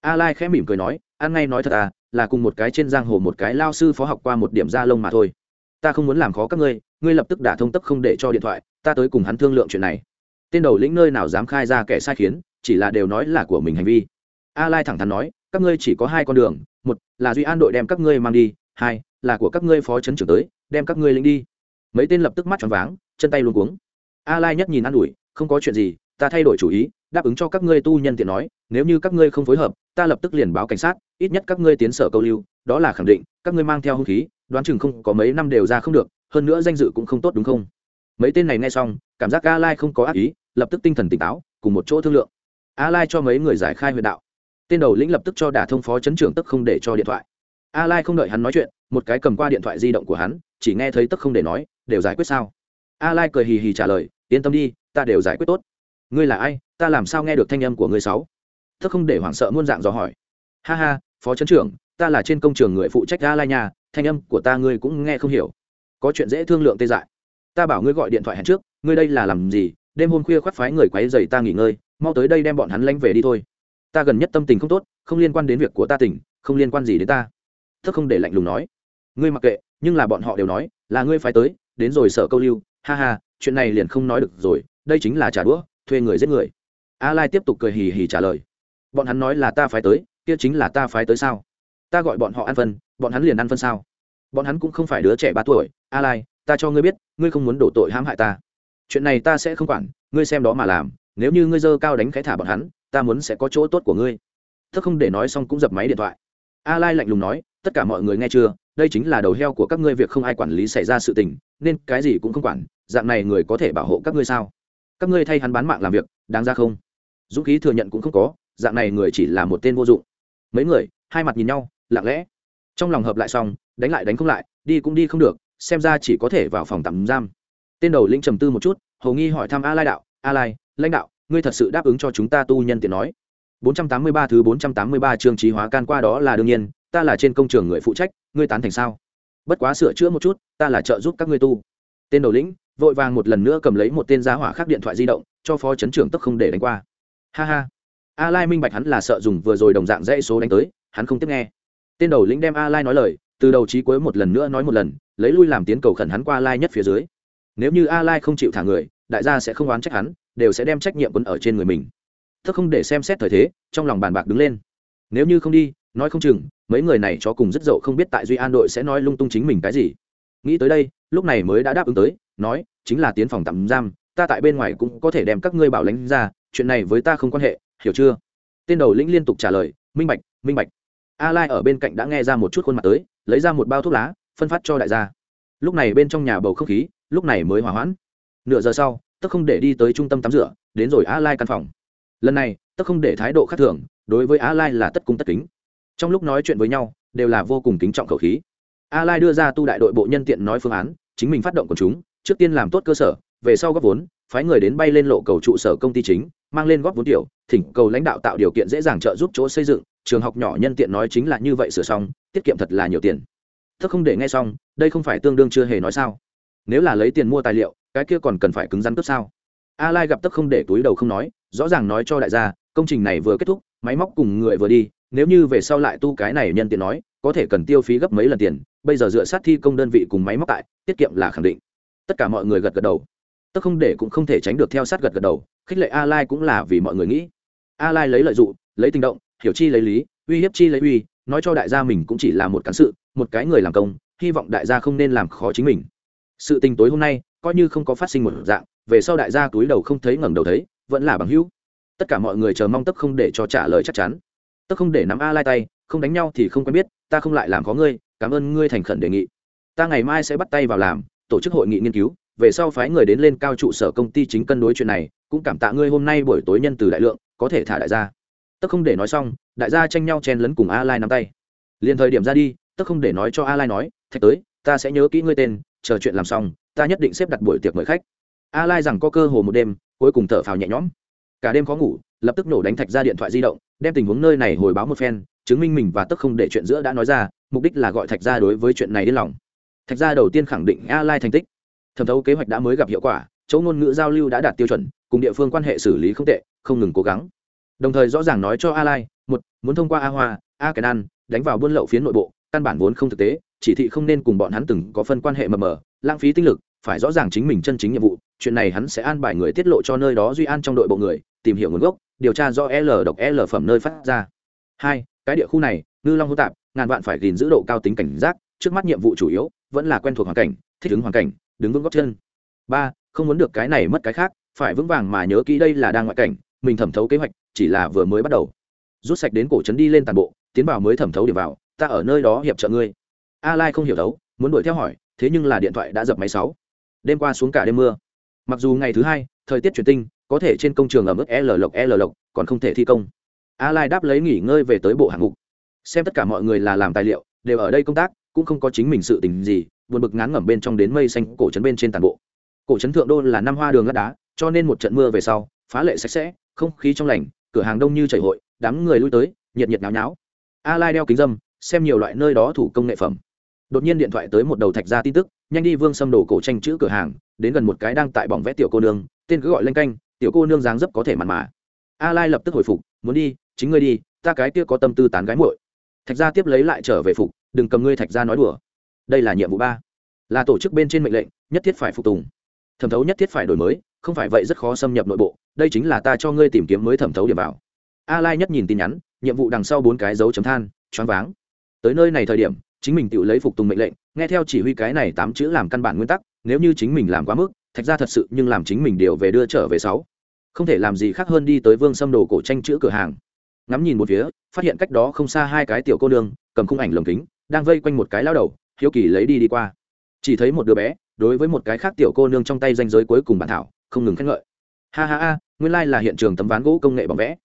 A lai khẽ mỉm cười nói ăn ngay nói thật à là cùng một cái trên giang hồ một cái lao sư phó học qua một điểm da lông mà thôi. Ta không muốn làm khó các ngươi ngươi lập tức đả thông tấp không để cho điện thoại, ta tới cùng hắn thương lượng chuyện này. Tên đầu lĩnh nơi nào dám khai ra kẻ sai khiến, chỉ là đều nói là của mình hành vi. A lai thẳng thắn nói, các ngươi chỉ có hai con đường, một là duy an đội đem các ngươi mang đi, hai là của các ngươi phó chấn trưởng tới, đem các ngươi lính đi. Mấy tên lập tức mắt tròn váng, chân tay luôn cuống. A lai nhất nhìn an ủi, không có chuyện gì, ta thay đổi chủ ý đáp ứng cho các ngươi tu nhân tiện nói, nếu như các ngươi không phối hợp, ta lập tức liền báo cảnh sát, ít nhất các ngươi tiến sở câu lưu, đó là khẳng định, các ngươi mang theo hung khí, đoán chừng không có mấy năm đều ra không được, hơn nữa danh dự cũng không tốt đúng không? Mấy tên này nghe xong, cảm giác a lai không có ác ý, lập tức tinh thần tỉnh táo, cùng một chỗ thương lượng. A lai cho mấy người giải khai huyện đạo. Tên đầu lĩnh lập tức cho đả thông phó chấn trưởng tức không để cho điện thoại. A lai không đợi hắn nói chuyện, một cái cầm qua điện thoại di động của hắn, chỉ nghe thấy tức không để nói, đều giải quyết sao? A lai cười hì hì trả lời, yên tâm đi, ta đều giải quyết tốt ngươi là ai, ta làm sao nghe được thanh âm của ngươi sáu? Thức không để hoảng sợ muôn dạng dò hỏi. Ha ha, phó trấn trưởng, ta là trên công trường người phụ trách ga lai nhà, thanh âm của ta ngươi cũng nghe không hiểu. Có chuyện dễ thương lượng tê dại. Ta bảo ngươi gọi điện thoại hẹn trước, ngươi đây là làm gì? Đêm hôm khuya khoác phái người quấy dày ta nghỉ ngơi, mau tới đây đem bọn hắn lánh về đi thôi. Ta gần nhất tâm tình không tốt, không liên quan đến việc của ta tỉnh, không liên quan gì đến ta. Thức không để lạnh lùng nói. Ngươi mặc kệ, nhưng là bọn họ đều nói, là ngươi phải tới, đến rồi sợ câu lưu. Ha ha, chuyện này liền không nói được rồi, đây chính là trả đũa thuê người giết người. A lai tiếp tục cười hì hì trả lời. Bọn hắn nói là ta phải tới, kia chính là ta phải tới sao? Ta gọi bọn họ ăn phân, bọn hắn liền ăn phân sao? Bọn hắn cũng không phải đứa trẻ ba tuổi. A lai, ta cho ngươi biết, ngươi không muốn đổ tội hãm hại ta. Chuyện này ta sẽ không quản, ngươi xem đó mà làm. Nếu như ngươi dơ cao đánh khẽ thả bọn hắn, ta muốn sẽ có chỗ tốt của ngươi. Thức không để nói xong cũng dập máy điện thoại. A lai lạnh lùng nói, tất cả mọi người nghe chưa? Đây chính là đầu heo của các ngươi, việc không ai quản lý xảy ra sự tình, nên cái gì cũng không quản. Dạng này người có thể bảo hộ các ngươi sao? Các ngươi thay hắn bán mạng làm việc, đáng ra không? Dũng khí thừa nhận cũng không có, dạng này người chỉ là một tên vô dụng. Mấy người, hai mặt nhìn nhau, lặng lẽ. Trong lòng hợp lại xong, đánh lại đánh không lại, đi cũng đi không được, xem ra chỉ có thể vào phòng tạm giam. Tên đầu lĩnh trầm tư một chút hầu nghi hỏi thăm a lai đạo a lai lãnh đạo, ngươi thật sự đáp ứng cho chúng ta tu nhân tiện nói? 483 thứ 483 chương trí hóa can qua đó là đương nhiên, ta là trên công trường người phụ trách, ngươi tán thành sao? Bất quá sửa chữa một chút, ta là trợ giúp các ngươi tu. Tên đầu lĩnh vội vàng một lần nữa cầm lấy một tên giá hỏa khác điện thoại di động, cho phó chấn trưởng tức không để đánh qua. Ha ha. A lai minh bạch hắn là sợ dùng vừa rồi đồng dạng dãy số đánh tới, hắn không tiếp nghe. Tên đầu lĩnh đem a lai nói lời, từ đầu chí cuối một lần nữa nói một lần, lấy lui làm tiến cầu khẩn hắn qua lai nhất phía dưới. Nếu như a lai không chịu thả người, đại gia sẽ không oán trách hắn, đều sẽ đem trách nhiệm quân ở trên người mình. Thức không để xem xét thời thế, trong lòng bàn bạc đứng lên. Nếu như không đi, nói không chừng, mấy người này cho cùng rất dậu không biết tại duy an đội sẽ nói lung tung chính mình cái gì. Nghĩ tới đây lúc này mới đã đáp ứng tới, nói, chính là tiến phòng tạm giam, ta tại bên ngoài cũng có thể đem các ngươi bảo lãnh ra, chuyện này với ta không quan hệ, hiểu chưa? Tên đầu lĩnh liên tục trả lời, minh bạch minh bạch. A lai ở bên cạnh đã nghe ra một chút khuôn mặt tới, lấy ra một bao thuốc lá, phân phát cho đại gia. Lúc này bên trong nhà bầu không khí, lúc này mới hỏa hoãn. Nửa giờ sau tức không để đi tới trung tâm tắm rửa, đến rồi a lai căn phòng. Lần này tức không để thái độ khác thường, đối với a lai là tất cung tất kính. Trong lúc nói chuyện với nhau, đều là vô cùng kính trọng khẩu khí a lai đưa ra tu đại đội bộ nhân tiện nói phương án, chính mình phát động của chúng, trước tiên làm tốt cơ sở, về sau góp vốn, phái người đến bay lên lộ cầu trụ sở công ty chính, mang lên góp vốn tiểu, thỉnh cầu lãnh đạo tạo điều kiện dễ dàng trợ giúp chỗ xây dựng, trường học nhỏ nhân tiện nói chính là như vậy sửa xong, tiết kiệm thật là nhiều tiền. Thức không để nghe xong, đây không phải tương đương chưa hề nói sao? Nếu là lấy tiền mua tài liệu, cái kia còn cần phải cứng rắn cướp sao? A lai gặp tức không để túi đầu không nói, rõ ràng nói cho đại gia, công trình này vừa kết thúc, máy móc cùng người vừa đi, nếu như về sau lại tu cái này nhân tiện nói, có thể cần tiêu phí gấp mấy lần tiền bây giờ dựa sát thi công đơn vị cùng máy móc tại, tiết kiệm là khẳng định. Tất cả mọi người gật gật đầu. Tức không để cũng không thể tránh được theo sát gật gật đầu, khích lệ a lai cũng là vì mọi người nghĩ. A lai lấy lợi dụng, lấy tình động, hiểu chi lấy lý, uy hiếp chi lấy uy, nói cho đại gia mình cũng chỉ là một cán sự, một cái người làm công, hy vọng đại gia không nên làm khó chính mình. Sự tình tối hôm nay, coi như không có phát sinh một dạng, về sau đại gia túi đầu không thấy ngẩng đầu thấy, vẫn là bằng hữu. Tất cả mọi người chờ mong tức không để cho trả lời chắc chắn. Tức không để nắm a lai tay, không đánh nhau thì không quen biết, ta không lại làm khó ngươi cảm ơn ngươi thành khẩn đề nghị. Ta ngày mai sẽ bắt tay vào làm, tổ chức hội nghị nghiên cứu, về sau phái người đến lên cao trụ sở công ty chính cân đối chuyện này, cũng cảm tạ ngươi hôm nay buổi tối nhân từ đại lượng, có thể thả đại gia. Tức không để nói xong, đại gia tranh nhau chen lấn cùng a lai nắm tay. Liền thời điểm ra đi tức không để nói cho a lai nói, thạch tới, ta sẽ nhớ kỹ ngươi tên, chờ chuyện làm xong, ta nhất định xếp đặt buổi tiệc mời khách. A lai rằng có cơ hồ một đêm, cuối cùng thở phào nhẹ nhõm. Cả đêm khó ngủ, lập tức nổ đánh thạch ra điện thoại di động, đem tình huống nơi này hồi báo một phen, chứng minh mình và tức không để chuyện giữa đã nói ra mục đích là gọi thạch Gia đối với chuyện này đến lòng. Thạch Gia đầu tiên khẳng định a lai thành tích. Thẩm thấu kế hoạch đã mới gặp hiệu quả, chỗ ngôn ngữ giao lưu đã đạt tiêu chuẩn, cùng địa phương quan hệ xử lý không tệ, không ngừng cố gắng. Đồng thời rõ ràng nói cho a lai, một, muốn thông qua a hoa, a kèn an đánh vào buôn lậu phía nội bộ, căn bản vốn không thực tế, chỉ thị không nên cùng bọn hắn từng có phân quan hệ mờ mờ, lãng phí tinh lực, phải rõ ràng chính mình chân chính nhiệm vụ, chuyện này hắn sẽ an bài người tiết lộ cho nơi đó duy an trong đội bộ người, tìm hiểu nguồn gốc, điều tra do l độc l phẩm nơi phát ra. Hai, cái địa khu này, ngư long hô tạp ngàn vạn phải gìn giữ độ cao tính cảnh giác, trước mắt nhiệm vụ chủ yếu vẫn là quen thuộc hoàn cảnh, thích ứng hoàn cảnh, đứng vững góc chân. Ba, không muốn được cái này mất cái khác, phải vững vàng mà nhớ kỹ đây là đang ngoại cảnh, mình thẩm thấu kế hoạch chỉ là vừa mới bắt đầu. Rút sạch đến cổ trấn đi lên toàn bộ, tiến vào mới thẩm thấu điểm vào, ta ở nơi đó hiệp trợ ngươi. A lai không hiểu đấu muốn đuổi theo hỏi, thế nhưng là điện thoại đã dập máy sáu. Đêm qua xuống cả đêm mưa. Mặc dù ngày thứ hai, thời tiết chuyển tinh, có thể trên công trường ở mức l lộc l lộc còn không thể thi công. A lai đáp lấy nghỉ ngơi về tới bộ hạng mục xem tất cả mọi người là làm tài liệu, đều ở đây công tác, cũng không có chính mình sự tình gì, buồn bực ngán ngẩm bên trong đến mây xanh cổ trấn bên trên toàn bộ. Cổ trấn thượng đô là năm hoa đường lát đá, cho nên một trận mưa về sau, phá lệ sạch sẽ, không khí trong lành, cửa hàng đông như chảy hội, đám người lui tới, nhiệt nhiệt náo nháo. A lai đeo kính dâm, xem nhiều loại nơi đó thủ công nghệ phẩm. Đột nhiên điện thoại tới một đầu thạch ra tin tức, nhanh đi vương xâm đồ cổ tranh chữ cửa hàng, đến gần một cái đang tại bỏng vẽ tiểu cô nương, tên cứ gọi lên canh, tiểu cô nương dáng dấp có thể mặn mà. A lai lập tức hồi phục, muốn đi, chính ngươi đi, ta cái kia có tâm tư tán gái muội thạch gia tiếp lấy lại trở về phục, đừng cầm ngươi thạch gia nói đùa. Đây là nhiệm vụ ba. Là tổ chức bên trên mệnh lệnh, nhất thiết phải phục tùng. Thẩm thấu nhất thiết phải đổi mới, không phải vậy rất khó xâm nhập nội bộ. Đây chính là ta cho ngươi tìm kiếm mới thẩm thấu điểm vào. A lai nhất nhìn tin nhắn, nhiệm vụ đằng sau bốn cái dấu chấm than, choáng váng. Tới nơi này thời điểm, chính mình tự lấy phục tùng mệnh lệnh, nghe theo chỉ huy cái này tám chữ làm căn bản nguyên tắc, nếu như chính mình làm quá mức, thạch ra thật sự nhưng làm chính mình điều về đưa trở về sáu. Không thể làm gì khác hơn đi tới vương xâm đồ cổ tranh chữ cửa hàng ngắm nhìn một phía, phát hiện cách đó không xa hai cái tiểu cô nương, cầm khung ảnh lồng kính, đang vây quanh một cái lao đầu, hiếu kỳ lấy đi đi qua. Chỉ thấy một đứa bé, đối với một cái khác tiểu cô nương trong tay danh giới cuối cùng bản thảo, không ngừng khen ngợi. Ha ha ha, nguyên lai là hiện trường tấm ván gỗ công nghệ bằng vẽ.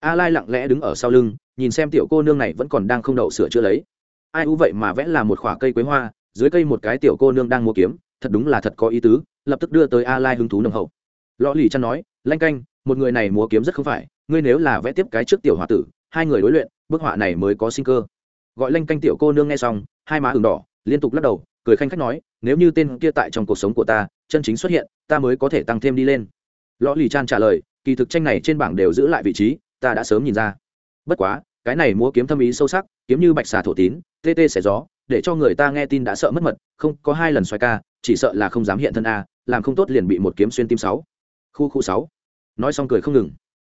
A lai lặng lẽ đứng ở sau lưng, nhìn xem tiểu cô nương này vẫn còn đang không đậu sửa chữa lấy. Ai u vậy mà vẽ là một khoả cây quế hoa, dưới cây một cái tiểu cô nương đang mua kiếm, thật đúng là thật có ý tứ, lập tức đưa tới a lai hứng thú nồng hậu. Lõ lì chăn nói, lanh canh, một người này múa kiếm rất không phải ngươi nếu là vẽ tiếp cái trước tiểu h tử, hai người đối luyện, bức họa này mới có sinh cơ. Gọi lanh canh tiểu cô nương nghe xong, hai má ừng đỏ, liên tục lắc đầu, cười khanh khách nói, nếu như tên kia tại trong cuộc sống của ta, chân chính xuất hiện, ta mới có thể tăng thêm đi lên. Lõ lì chan trả lời, kỳ thực tranh này trên bảng đều giữ lại vị trí, ta đã sớm nhìn ra. Bất quá, cái này múa kiếm thâm ý sâu sắc, kiếm như bạch xà thổ tín, tê tê xẻ gió, để cho người ta nghe tin đã sợ mất mật, không, có hai lần xoay ca, chỉ sợ là không dám hiện thân a, làm không tốt liền bị một kiếm xuyên tim sáu. Khu khu sáu. Nói xong cười không ngừng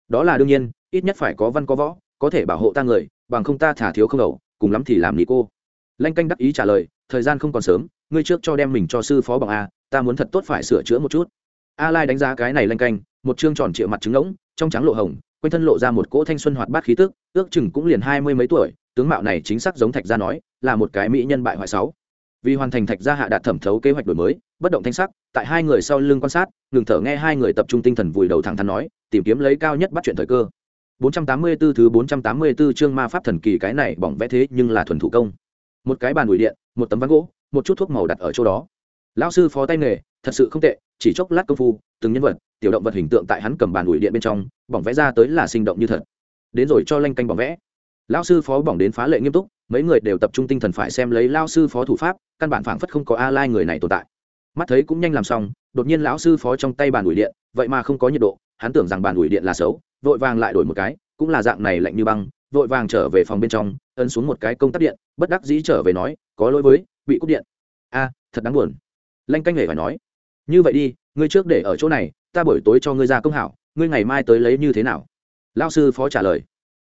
đó là đương nhiên, ít nhất phải có văn có võ, có thể bảo hộ ta người, bằng không ta thả thiếu không đầu, cùng lắm thì làm lý cô. Lanh canh đắc ý trả lời, thời gian không còn sớm, ngươi trước cho đem mình cho sư phó bằng a, ta muốn thật tốt phải sửa chữa một chút. A lai đánh giá cái này lanh canh, một chương tròn triệu mặt trứng ngỗng, trong trắng lộ hồng, quanh thân lộ ra một cỗ thanh xuân hoạt bát khí tức, ước chừng cũng liền hai mươi mấy tuổi, tướng mạo này chính xác giống thạch gia nói, là một cái mỹ nhân bại hoại sáu vì hoàn thành thạch gia hạ đạt thẩm thấu kế hoạch đổi mới, bất động thanh sắc, tại hai người sau lưng quan sát, ngừng thở nghe hai người tập trung tinh thần vùi đầu thẳng thắn nói, tìm kiếm lấy cao nhất bắt chuyện thời cơ. 484 thứ 484 chương ma pháp thần kỳ cái này bỏng vẽ thế nhưng là thuần thủ công. Một cái bàn ủi điện, một tấm ván gỗ, một chút thuốc màu đặt ở chỗ đó. Lão sư phó tay nghề, thật sự không tệ, chỉ chốc lát công phu, từng nhân vật, tiểu động vật hình tượng tại hắn cầm bàn ủi điện bên trong, bỏng vẽ ra tới là sinh động như thật. Đến rồi cho lanh canh bỏng vẽ lão sư phó bỏng đến phá lệ nghiêm túc, mấy người đều tập trung tinh thần phải xem lấy lao sư phó thủ pháp, căn bản phảng phất không có a lai người này tồn tại. Mắt thấy cũng nhanh làm xong, đột nhiên lão sư phó trong tay bàn ủi điện, vậy mà không có nhiệt độ, hắn tưởng rằng bàn ủi điện là xấu, vội vàng lại đổi một cái, cũng là dạng này lạnh như băng, vội vàng trở về phòng bên trong, ấn xuống một cái công tắc điện, bất đắc dĩ trở về nói, có lỗi với, bị cúp điện. A, thật đáng buồn. Lanh canh hề phải nói, như vậy đi, ngươi trước để ở chỗ này, ta buổi tối cho ngươi ra công hảo, ngươi ngày mai tới lấy như thế nào? Lao sư phó trả lời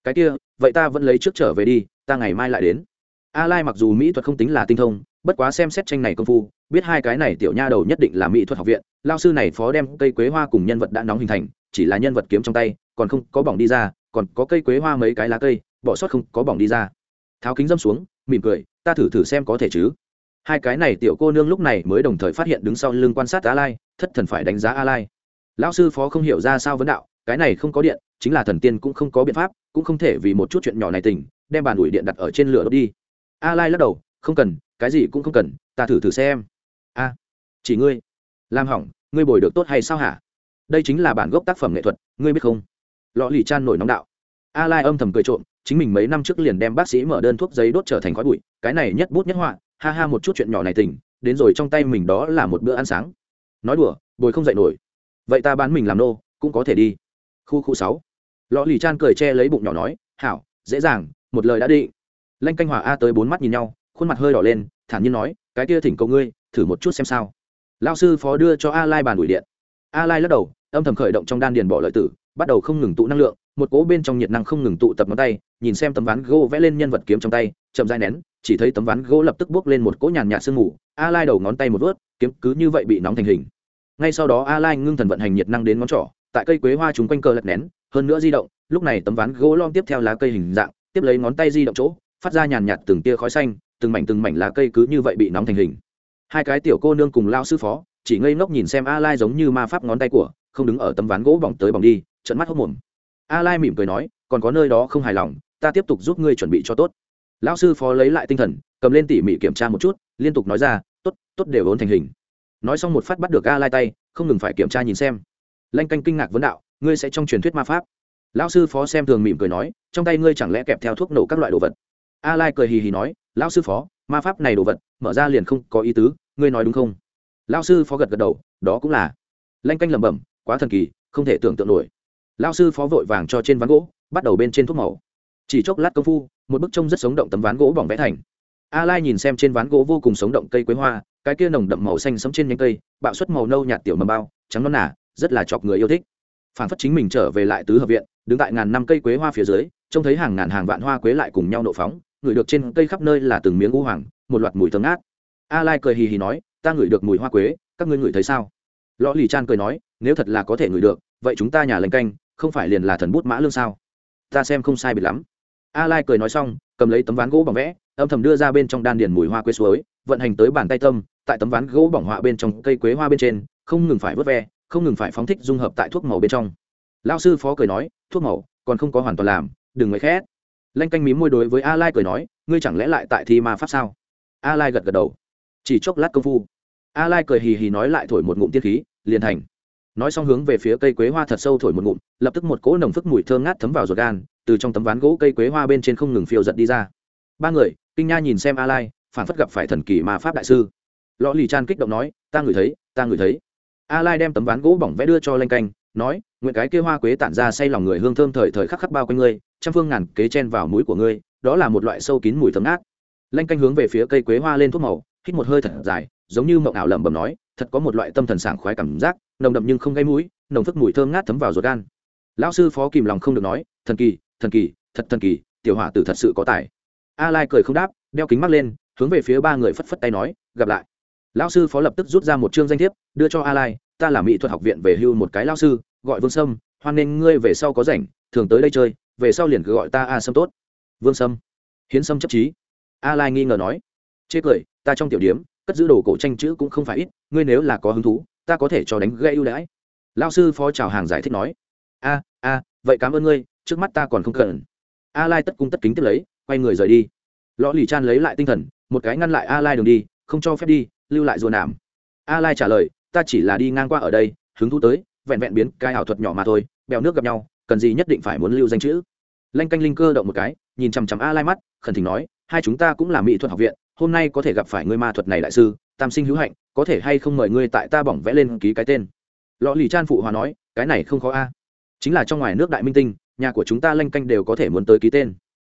cái kia, vậy ta vẫn lấy trước trở về đi, ta ngày mai lại đến. A lai mặc dù mỹ thuật không tính là tinh thông, bất quá xem xét tranh này công phu, biết hai cái này tiểu nha đầu nhất định là mỹ thuật học viện, lao sư này phó đem cây quế hoa cùng nhân vật đã nóng hình thành, chỉ là nhân vật kiếm trong tay, còn không có bỏng đi ra, còn có cây quế hoa mấy cái lá cây, bỏ sót không có bỏng đi ra. Tháo kính dâm xuống, mỉm cười, ta thử thử xem có thể chứ. Hai cái này tiểu cô nương lúc này mới đồng thời phát hiện đứng sau lưng quan sát a lai, thất thần phải đánh giá a lai. Lão sư phó không hiểu ra sao vấn đạo cái này không có điện, chính là thần tiên cũng không có biện pháp, cũng không thể vì một chút chuyện nhỏ này tỉnh, đem bàn ủi điện đặt ở trên lửa đốt đi. A lai lắc đầu, không cần, cái gì cũng không cần, ta thử thử xem. A, chỉ ngươi. Làm hỏng, ngươi bồi được tốt hay sao hả? Đây chính là bản gốc tác phẩm nghệ thuật, ngươi biết không? Lọ lì chan nổi nóng đạo. A lai âm thầm cười trộm, chính mình mấy năm trước liền đem bác sĩ mở đơn thuốc giấy đốt trở thành khói bụi, cái này nhất bút nhất họa, ha ha một chút chuyện nhỏ này tỉnh, đến rồi trong tay mình đó là một bữa ăn sáng. Nói đùa, bồi không dậy nổi. Vậy ta bán mình làm nô, cũng có thể đi khu khu sáu. Lọ lì chan cười che lấy bụng nhỏ nói, hảo, dễ dàng, một lời đã định. Lanh canh hòa a tới bốn mắt nhìn nhau, khuôn mặt hơi đỏ lên, thản nhiên nói, cái kia thỉnh cầu ngươi, thử một chút xem sao. Lao sư phó đưa cho a lai bàn đuổi điện. A lai lắc đầu, âm thầm khởi động trong đan điền bỏ lợi tử, bắt đầu không ngừng tụ năng lượng, một cố bên trong nhiệt năng không ngừng tụ tập ngón tay, nhìn xem tấm ván gỗ vẽ lên nhân vật kiếm trong tay, chậm dai nén, chỉ thấy tấm ván gỗ lập tức bước lên một cỗ nhàn nhạt sương mù, a lai đầu ngón tay một vớt, kiếm cứ như vậy bị nóng thành hình. Ngay sau đó a lai ngưng thần vận hành nhiệt năng đến ngón trỏ tại cây quế hoa chúng quanh cơ lật nén, hơn nữa di động, lúc này tấm ván gỗ lom tiếp theo lá cây hình dạng, tiếp lấy ngón tay di động chỗ, phát ra nhàn nhạt từng tia khói xanh, từng mảnh từng mảnh lá cây cứ như vậy bị nóng thành hình. Hai cái tiểu cô nương cùng lao sư phó, chỉ ngây ngốc nhìn xem a lai giống như ma pháp ngón tay của, không đứng ở tấm ván gỗ bỏng tới bỏng đi trận mắt hốc mồm a lai mỉm cười nói, còn có nơi đó không hài lòng, ta tiếp tục giúp ngươi chuẩn bị cho tốt. Lão sư phó lấy lại tinh thần, cầm lên tỉ mỉ kiểm tra một chút, liên tục nói ra, tốt tốt đều ổn thành hình. Nói xong một phát bắt được a lai tay, không ngừng phải kiểm tra nhìn xem lanh canh kinh ngạc vấn đạo, ngươi sẽ trong truyền thuyết ma pháp? Lão sư phó xem thường mỉm cười nói, trong tay ngươi chẳng lẽ kẹp theo thuốc nổ các loại đồ vật? A lai cười hì hì nói, lão sư phó, ma pháp này đồ vật, mở ra liền không có ý tứ, ngươi nói đúng không? Lão sư phó gật gật đầu, đó cũng là. Lanh canh lẩm bẩm, quá thần kỳ, không thể tưởng tượng nổi. Lão sư phó vội vàng cho trên ván gỗ, bắt đầu bên trên thuốc màu. Chỉ chốc lát công phu, một bức trông rất sống động tấm ván gỗ bỏng vẽ thành. A lai nhìn xem trên ván gỗ vô cùng sống động cây quế hoa, cái kia nồng đậm màu xanh sẫm trên nhánh cây, bạo suất màu nâu nhạt tiểu mầm bao, trắng non nả rất là chọc người yêu thích. Phản phất chính mình trở về lại tứ hợp viện, đứng tại ngàn năm cây quế hoa phía dưới, trông thấy hàng ngàn hàng vạn hoa quế lại cùng nhau nộ phóng, ngửi được trên cây khắp nơi là từng miếng u hoàng, một loạt mùi thơm ngát. A lai cười hì hì nói, ta ngửi được mùi hoa quế, các ngươi ngửi thấy sao? Lõ lì chan cười nói, nếu thật là có thể ngửi được, vậy chúng ta nhà lành canh, không phải liền là thần bút mã lương sao? Ta xem không sai biệt lắm. A lai cười nói xong, cầm lấy tấm ván gỗ bằng vẽ, âm thầm đưa ra bên trong đan điền mùi hoa quế suối, vận hành tới bàn tay tâm, tại tấm ván gỗ bỏng họa bên trong cây quế hoa bên trên, không ngừng phải vớt ve không ngừng phải phóng thích dung hợp tại thuốc màu bên trong. Lao sư phó cười nói, thuốc màu, còn không có hoàn toàn làm, đừng mấy khét. Lanh canh mím môi đối với a lai cười nói, ngươi chẳng lẽ lại tại thi ma pháp sao? A lai gật gật đầu. Chỉ chốc lát công phu, a lai cười hì hì nói lại thổi một ngụm tiết khí, liền thành. Nói xong hướng về phía cây quế hoa thật sâu thổi một ngụm, lập tức một cỗ nồng phức mùi thơm ngát thấm vào ruột gan, từ trong tấm ván gỗ cây quế hoa bên trên không ngừng phiêu giật đi ra. Ba người, kinh nha nhìn xem a lai, phản phất gặp phải thần kỳ ma pháp đại sư. Lõ lì chan kích động nói, ta ngửi thấy, ta ngửi thấy a lai đem tấm ván gỗ bỏng vẽ đưa cho lanh canh, nói nguyện cái kia hoa quế tản ra say lòng người hương thơm thời thời khắc khắc bao quanh ngươi, trăm phương ngàn kế chen vào mũi của ngươi, đó là một loại sâu kín mùi thơm ngát. Lanh canh hướng về phía cây quế hoa lên thuốc màu, hít một hơi thật dài, giống như mộng ảo lẩm bẩm nói, thật có một loại tâm thần sảng khoái cảm giác, nồng đậm nhưng không gây mũi, nồng phức mùi thơm ngát thấm vào ruột gan. Lão sư phó kìm lòng không được nói, thần kỳ thần kỳ, thật thần kỳ, tiểu hỏa tử thật sự có tài. A lai cười không đáp, đeo kính mắt lên, hướng về phía ba người phất phất tay nói, gặp lại lão sư phó lập tức rút ra một chương danh thiếp, đưa cho a lai, ta là mỹ thuật học viện về hưu một cái lão sư, gọi vương sâm, hoan nên ngươi về sau có rảnh, thường tới đây chơi, về sau liền cứ gọi ta a sâm tốt. Vương sâm. Hiến sâm chấp trí a lai nghi ngờ nói, chê cười, ta trong tiểu điếm, cất giữ đồ cổ tranh chữ cũng không phải ít, ngươi nếu là có hứng thú, ta có thể cho đánh gây ưu đãi. Lao sư phó chào hàng giải thích nói, a a, vậy cảm ơn ngươi, trước mắt ta còn không cần. A lai tất cung tất kính tiếp lấy, quay người rời đi. Lõ lì chan lấy lại tinh thần, một cái ngăn lại a lai đường đi, không cho phép đi lưu lại rùa nàm a lai trả lời, ta chỉ là đi ngang qua ở đây, hứng thú tới, vẹn vẹn biến cái ảo thuật nhỏ mà thôi, bèo nước gặp nhau, cần gì nhất định phải muốn lưu danh chữ. Lanh canh linh cơ động một cái, nhìn chằm chằm a lai mắt, khẩn thỉnh nói, hai chúng ta cũng là mỹ thuật học viện, hôm nay có thể gặp phải ngươi ma thuật này đại sư, tam sinh hữu hạnh, có thể hay không mời ngươi tại ta bỏng vẽ lên ký cái tên? Lọ lì chan phụ hòa nói, cái này không khó a. Chính là trong ngoài nước đại minh tinh, nhà của chúng ta lanh canh đều có thể muốn tới ký tên.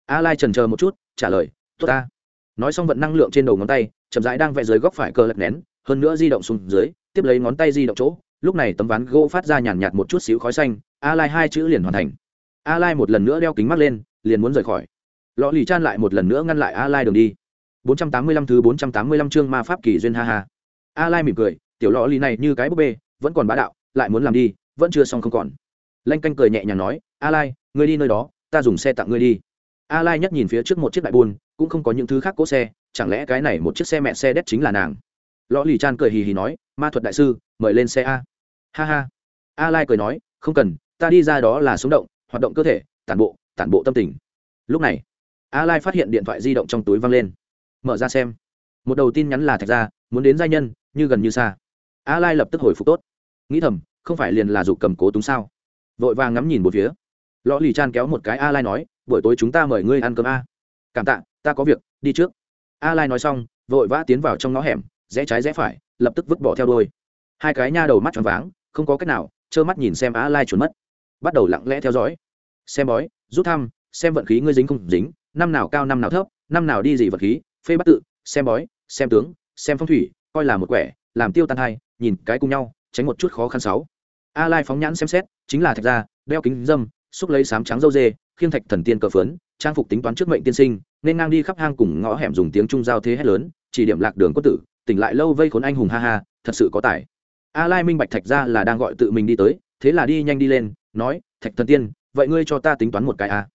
A lai trần chờ một chút, trả lời, tốt ta nói xong vận năng lượng trên đầu ngón tay, chậm rãi đang vẽ dưới góc phải cơ lật nén, hơn nữa di động xuống dưới, tiếp lấy ngón tay di động chỗ, lúc này tấm ván gỗ phát ra nhàn nhạt một chút xíu khói xanh, a lai hai chữ liền hoàn thành. A lai một lần nữa đeo kính mắt lên, liền muốn rời khỏi. Lọ lì chan lại một lần nữa ngăn lại a lai đường đi. 485 thứ 485 chương ma pháp kỳ duyên ha ha. A lai mỉm cười, tiểu lọ lì này như cái búp bê, vẫn còn bá đạo, lại muốn làm đi, vẫn chưa xong không còn. Lanh canh cười nhẹ nhàng nói, a lai, ngươi đi nơi đó, ta dùng xe tặng ngươi đi. A lai nhất nhìn phía trước một chiếc đại buôn cũng không có những thứ khác cỗ xe, chẳng lẽ cái này một chiếc xe mẹ xe đét chính là nàng? Lò lì chan cười hì hì nói, ma thuật đại sư, mời lên xe a. Ha ha. A lai cười nói, không cần, ta đi ra đó là sống động, hoạt động cơ thể, tản bộ tản bộ tâm tình. Lúc này, a lai phát hiện điện thoại di động trong túi văng lên. Mở ra xem. Một đầu tin nhắn là thạch ra muốn đến giai nhân, như gần như xa. A lai lập tức hồi phục tốt. Nghĩ thầm, không phải liền là dục cầm cố túng sao? Vội vàng ngắm nhìn một phía. Lõ lì chan kéo một cái a lai nói, buổi tối chúng ta mời ngươi ăn cơm a. Cảm tạ ta có việc đi trước. A lai nói xong vội vã tiến vào trong ngõ hẻm rẽ trái rẽ phải lập tức vứt bỏ theo đôi hai cái nha đầu mắt tròn váng không có cách nào trơ mắt nhìn xem a lai trốn mất. Bắt đầu lặng lẽ theo dõi. Xem bói rút thăm xem vận khí ngươi dính không dính năm nào cao năm nào thấp năm nào đi gì vật khí phê bắt tự xem bói xem tướng xem phong thủy coi là một quẻ làm tiêu tan hai nhìn cái cùng nhau tránh một chút khó khăn sáu. A lai phóng nhãn xem xét chính là thạch ra, đeo kính dâm xúc lấy sám trắng dâu dê khiêng thạch thần tiên cờ phướn trang phục tính toán trước mệnh tiên sinh, nên ngang đi khắp hang cùng ngõ hẻm dùng tiếng trung giao thế hết lớn, chỉ điểm lạc đường quân tử, tỉnh lại lâu vây khốn anh hùng ha ha, thật sự có tài. A lai minh bạch thạch ra là đang gọi tự mình đi tới, thế là đi nhanh đi lên, nói, thạch thần tiên, vậy ngươi cho ta tính toán một cái a? À?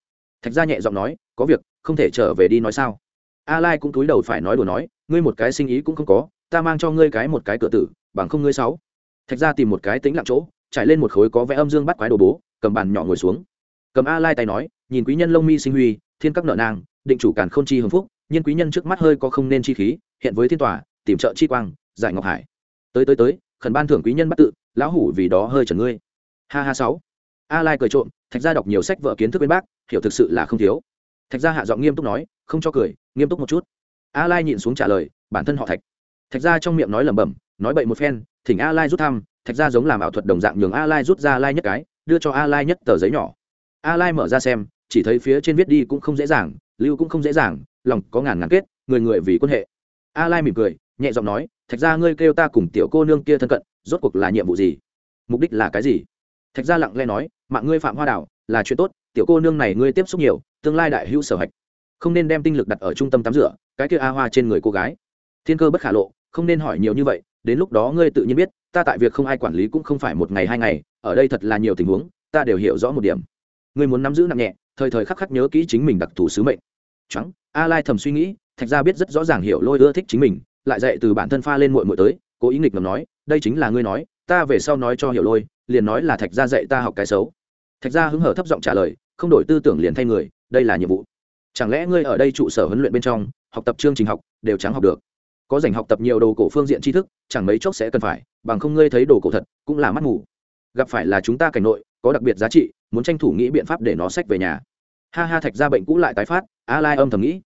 thạch ra nhẹ giọng nói, có việc, không thể trở về đi nói sao? A lai cũng cúi đầu phải nói đùa nói, ngươi một cái sinh ý cũng không có, ta mang cho ngươi cái một cái cửa tử, bằng không ngươi sáu. Thạch ra tìm một cái tính lặng chỗ, trải lên một khối có vẽ âm dương bắt quái đồ bố, cầm bàn nhỏ ngồi xuống cầm a lai tay nói, nhìn quý nhân lông mi sinh huy, thiên các nợ nang định chủ càn không chi hưng phúc nhưng quý nhân trước mắt hơi có không nên chi khí, hiện với thiên tòa, tìm trợ chi quang, giải ngọc hải. Tới tới tới, khẩn ban thưởng quý nhân bắt tự, lão hủ vì đó hơi chẩn ngươi. Ha ha sáu. A lai cười trộm, thạch gia đọc nhiều sách vợ kiến thức bên bác, hiểu thực sự là không thiếu. Thạch gia hạ giọng nghiêm túc nói, không cho cười, nghiêm túc một chút. A lai nhịn xuống trả lời, bản thân họ thạch. Thạch gia trong miệng nói lẩm bẩm, nói bậy một phen, thỉnh a lai rút thăm, thạch gia giống làm ảo thuật đồng dạng nhường a lai rút ra lai nhất cái, đưa cho a lai nhất tờ giấy nhỏ a lai mở ra xem, chỉ thấy phía trên viết đi cũng không dễ dàng, lưu cũng không dễ dàng, lòng có ngàn ngàn kết, người người vì quan hệ. A lai mỉm cười, nhẹ giọng nói, thạch ra ngươi kêu ta cùng tiểu cô nương kia thân cận, rốt cuộc là nhiệm vụ gì? Mục đích là cái gì? Thạch ra lặng lẽ nói, mạng ngươi phạm hoa đảo, là chuyện tốt, tiểu cô nương này ngươi tiếp xúc nhiều, tương lai đại hữu sở hạch. Không nên đem tinh lực đặt ở trung tâm tắm rửa, cái kia a hoa trên người cô gái. Thiên cơ bất khả lộ, không nên hỏi nhiều như vậy, đến lúc đó ngươi tự nhiên biết, ta tại việc không ai quản lý cũng không phải một ngày hai ngày, ở đây thật là nhiều tình huống, ta đều hiểu rõ một điểm ngươi muốn nắm giữ nặng nhẹ, thời thời khắc khắc nhớ kỹ chính mình đặc thù sứ mệnh. Trắng, a lai thầm suy nghĩ, thạch ra biết rất rõ ràng hiểu lôi ưa thích chính mình, lại dạy từ bản thân pha lên muội muội tới, cố ý nghịch ngầm nói, đây chính là ngươi nói, ta về sau nói cho hiểu lôi, liền nói là thạch gia dạy ta học cái xấu. Thạch gia hứng hở thấp giọng trả lời, không đổi tư tưởng liền thay người, đây là nhiệm vụ. Chẳng lẽ ngươi ở đây trụ sở huấn luyện bên trong, học tập chương trình học, đều chẳng học được? Có dành học tập nhiều đồ cổ phương diện tri thức, chẳng mấy chốc sẽ cần phải, bằng không ngươi thấy đồ cổ thật, cũng là mắt ngủ gặp phải là chúng ta cảnh nội, có đặc biệt giá trị muốn tranh thủ nghĩ biện pháp để nó sách về nhà. Ha ha, thạch ra bệnh cũ lại tái phát a lai âm thầm nghĩ.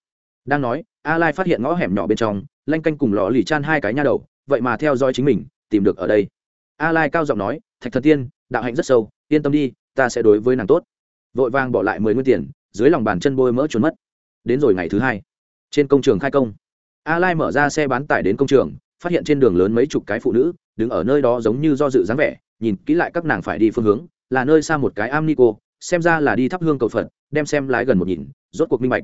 Đang nói a lai phát hiện ngõ hẻm nhỏ bên trong, lanh canh cùng lò lì chan hai cái nha đầu, vậy mà theo dõi chính mình, tìm được ở đây. A lai cao giọng nói, thạch thần tiên, đạo hạnh rất sâu, yên tâm đi, ta sẽ đối với nàng tốt. Vội vàng bỏ lại mười nguyên tiền, dưới lòng bàn chân bôi mỡ trốn mất. Đến rồi ngày thứ hai, trên công trường khai công. A lai mở ra xe bán tải đến công trường, phát hiện trên đường lớn mấy chục cái phụ nữ, đứng ở nơi đó giống như do dự dáng vẻ, nhìn kỹ lại các nàng phải đi phương hướng là nơi xa một cái am nico xem ra là đi thắp hương cầu phật, đem xem lái gần một nhìn, rốt cuộc minh bạch.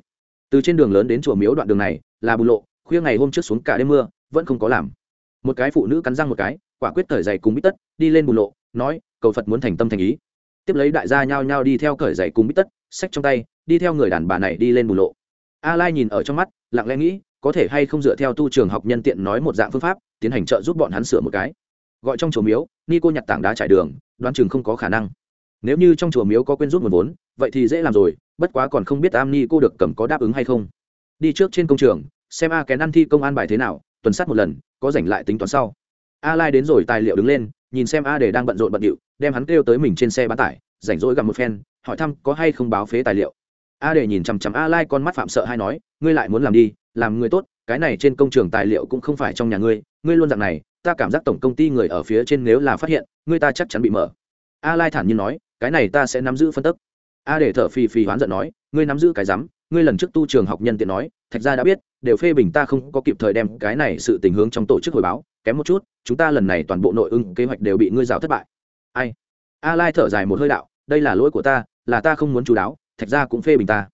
Từ trên đường lớn đến chùa miếu đoạn đường này, là bù lộ, khuya ngày hôm trước xuống cả đêm mưa, vẫn không có làm. Một cái phụ nữ cắn răng một cái, quả quyết thời giày cùng bít tất, đi lên bù lộ, nói, cầu phật muốn thành tâm thành ý. Tiếp lấy đại gia nhao nhao đi theo cởi giày cùng bít tất sách trong tay, đi theo người đàn bà này đi lên bù lộ. A lai nhìn ở trong mắt, lặng lẽ nghĩ, có thể hay không dựa theo tu trường học nhân tiện nói một dạng phương pháp, tiến hành trợ giúp bọn hắn sửa một cái gọi trong chùa miếu, ni cô nhặt tảng đá trải đường, đoán chừng không có khả năng. Nếu như trong chùa miếu có quên rút nguồn vốn, vậy thì dễ làm rồi, bất quá còn không biết am ni cô được cầm có đáp ứng hay không. Đi trước trên công trường, xem a kén ăn thi công an bài thế nào, tuần sát một lần, có rảnh lại tính toán sau. A lai đến rồi tài liệu đứng lên, nhìn xem a để đang bận rộn bận điệu, đem hắn kêu tới mình trên xe bán tải, rảnh rỗi gặp một phen, hỏi thăm có hay không báo phế tài liệu. A để nhìn chằm chằm a lai con mắt phạm sợ hay nói, ngươi lại muốn làm đi, làm người tốt, cái này trên công trường tài liệu cũng không phải trong nhà ngươi ngươi luôn dạng này ta cảm giác tổng công ty người ở phía trên nếu là phát hiện, người ta chắc chắn bị mở. A lai thản nhiên nói, cái này ta sẽ nắm giữ phân tức. A để thở phì phì hoán giận nói, ngươi nắm giữ cái rắm, ngươi lần trước tu trường học nhân tiện nói, thạch gia đã biết, đều phê bình ta không có kịp thời đem cái này sự tình hướng trong tổ chức hồi báo, kém một chút, chúng ta lần này toàn bộ nội ưng kế hoạch đều bị ngươi rào thất bại. Ai? A lai thở dài một hơi đạo, đây là lỗi của ta, là ta không muốn chú đáo, thạch gia cũng phê bình ta.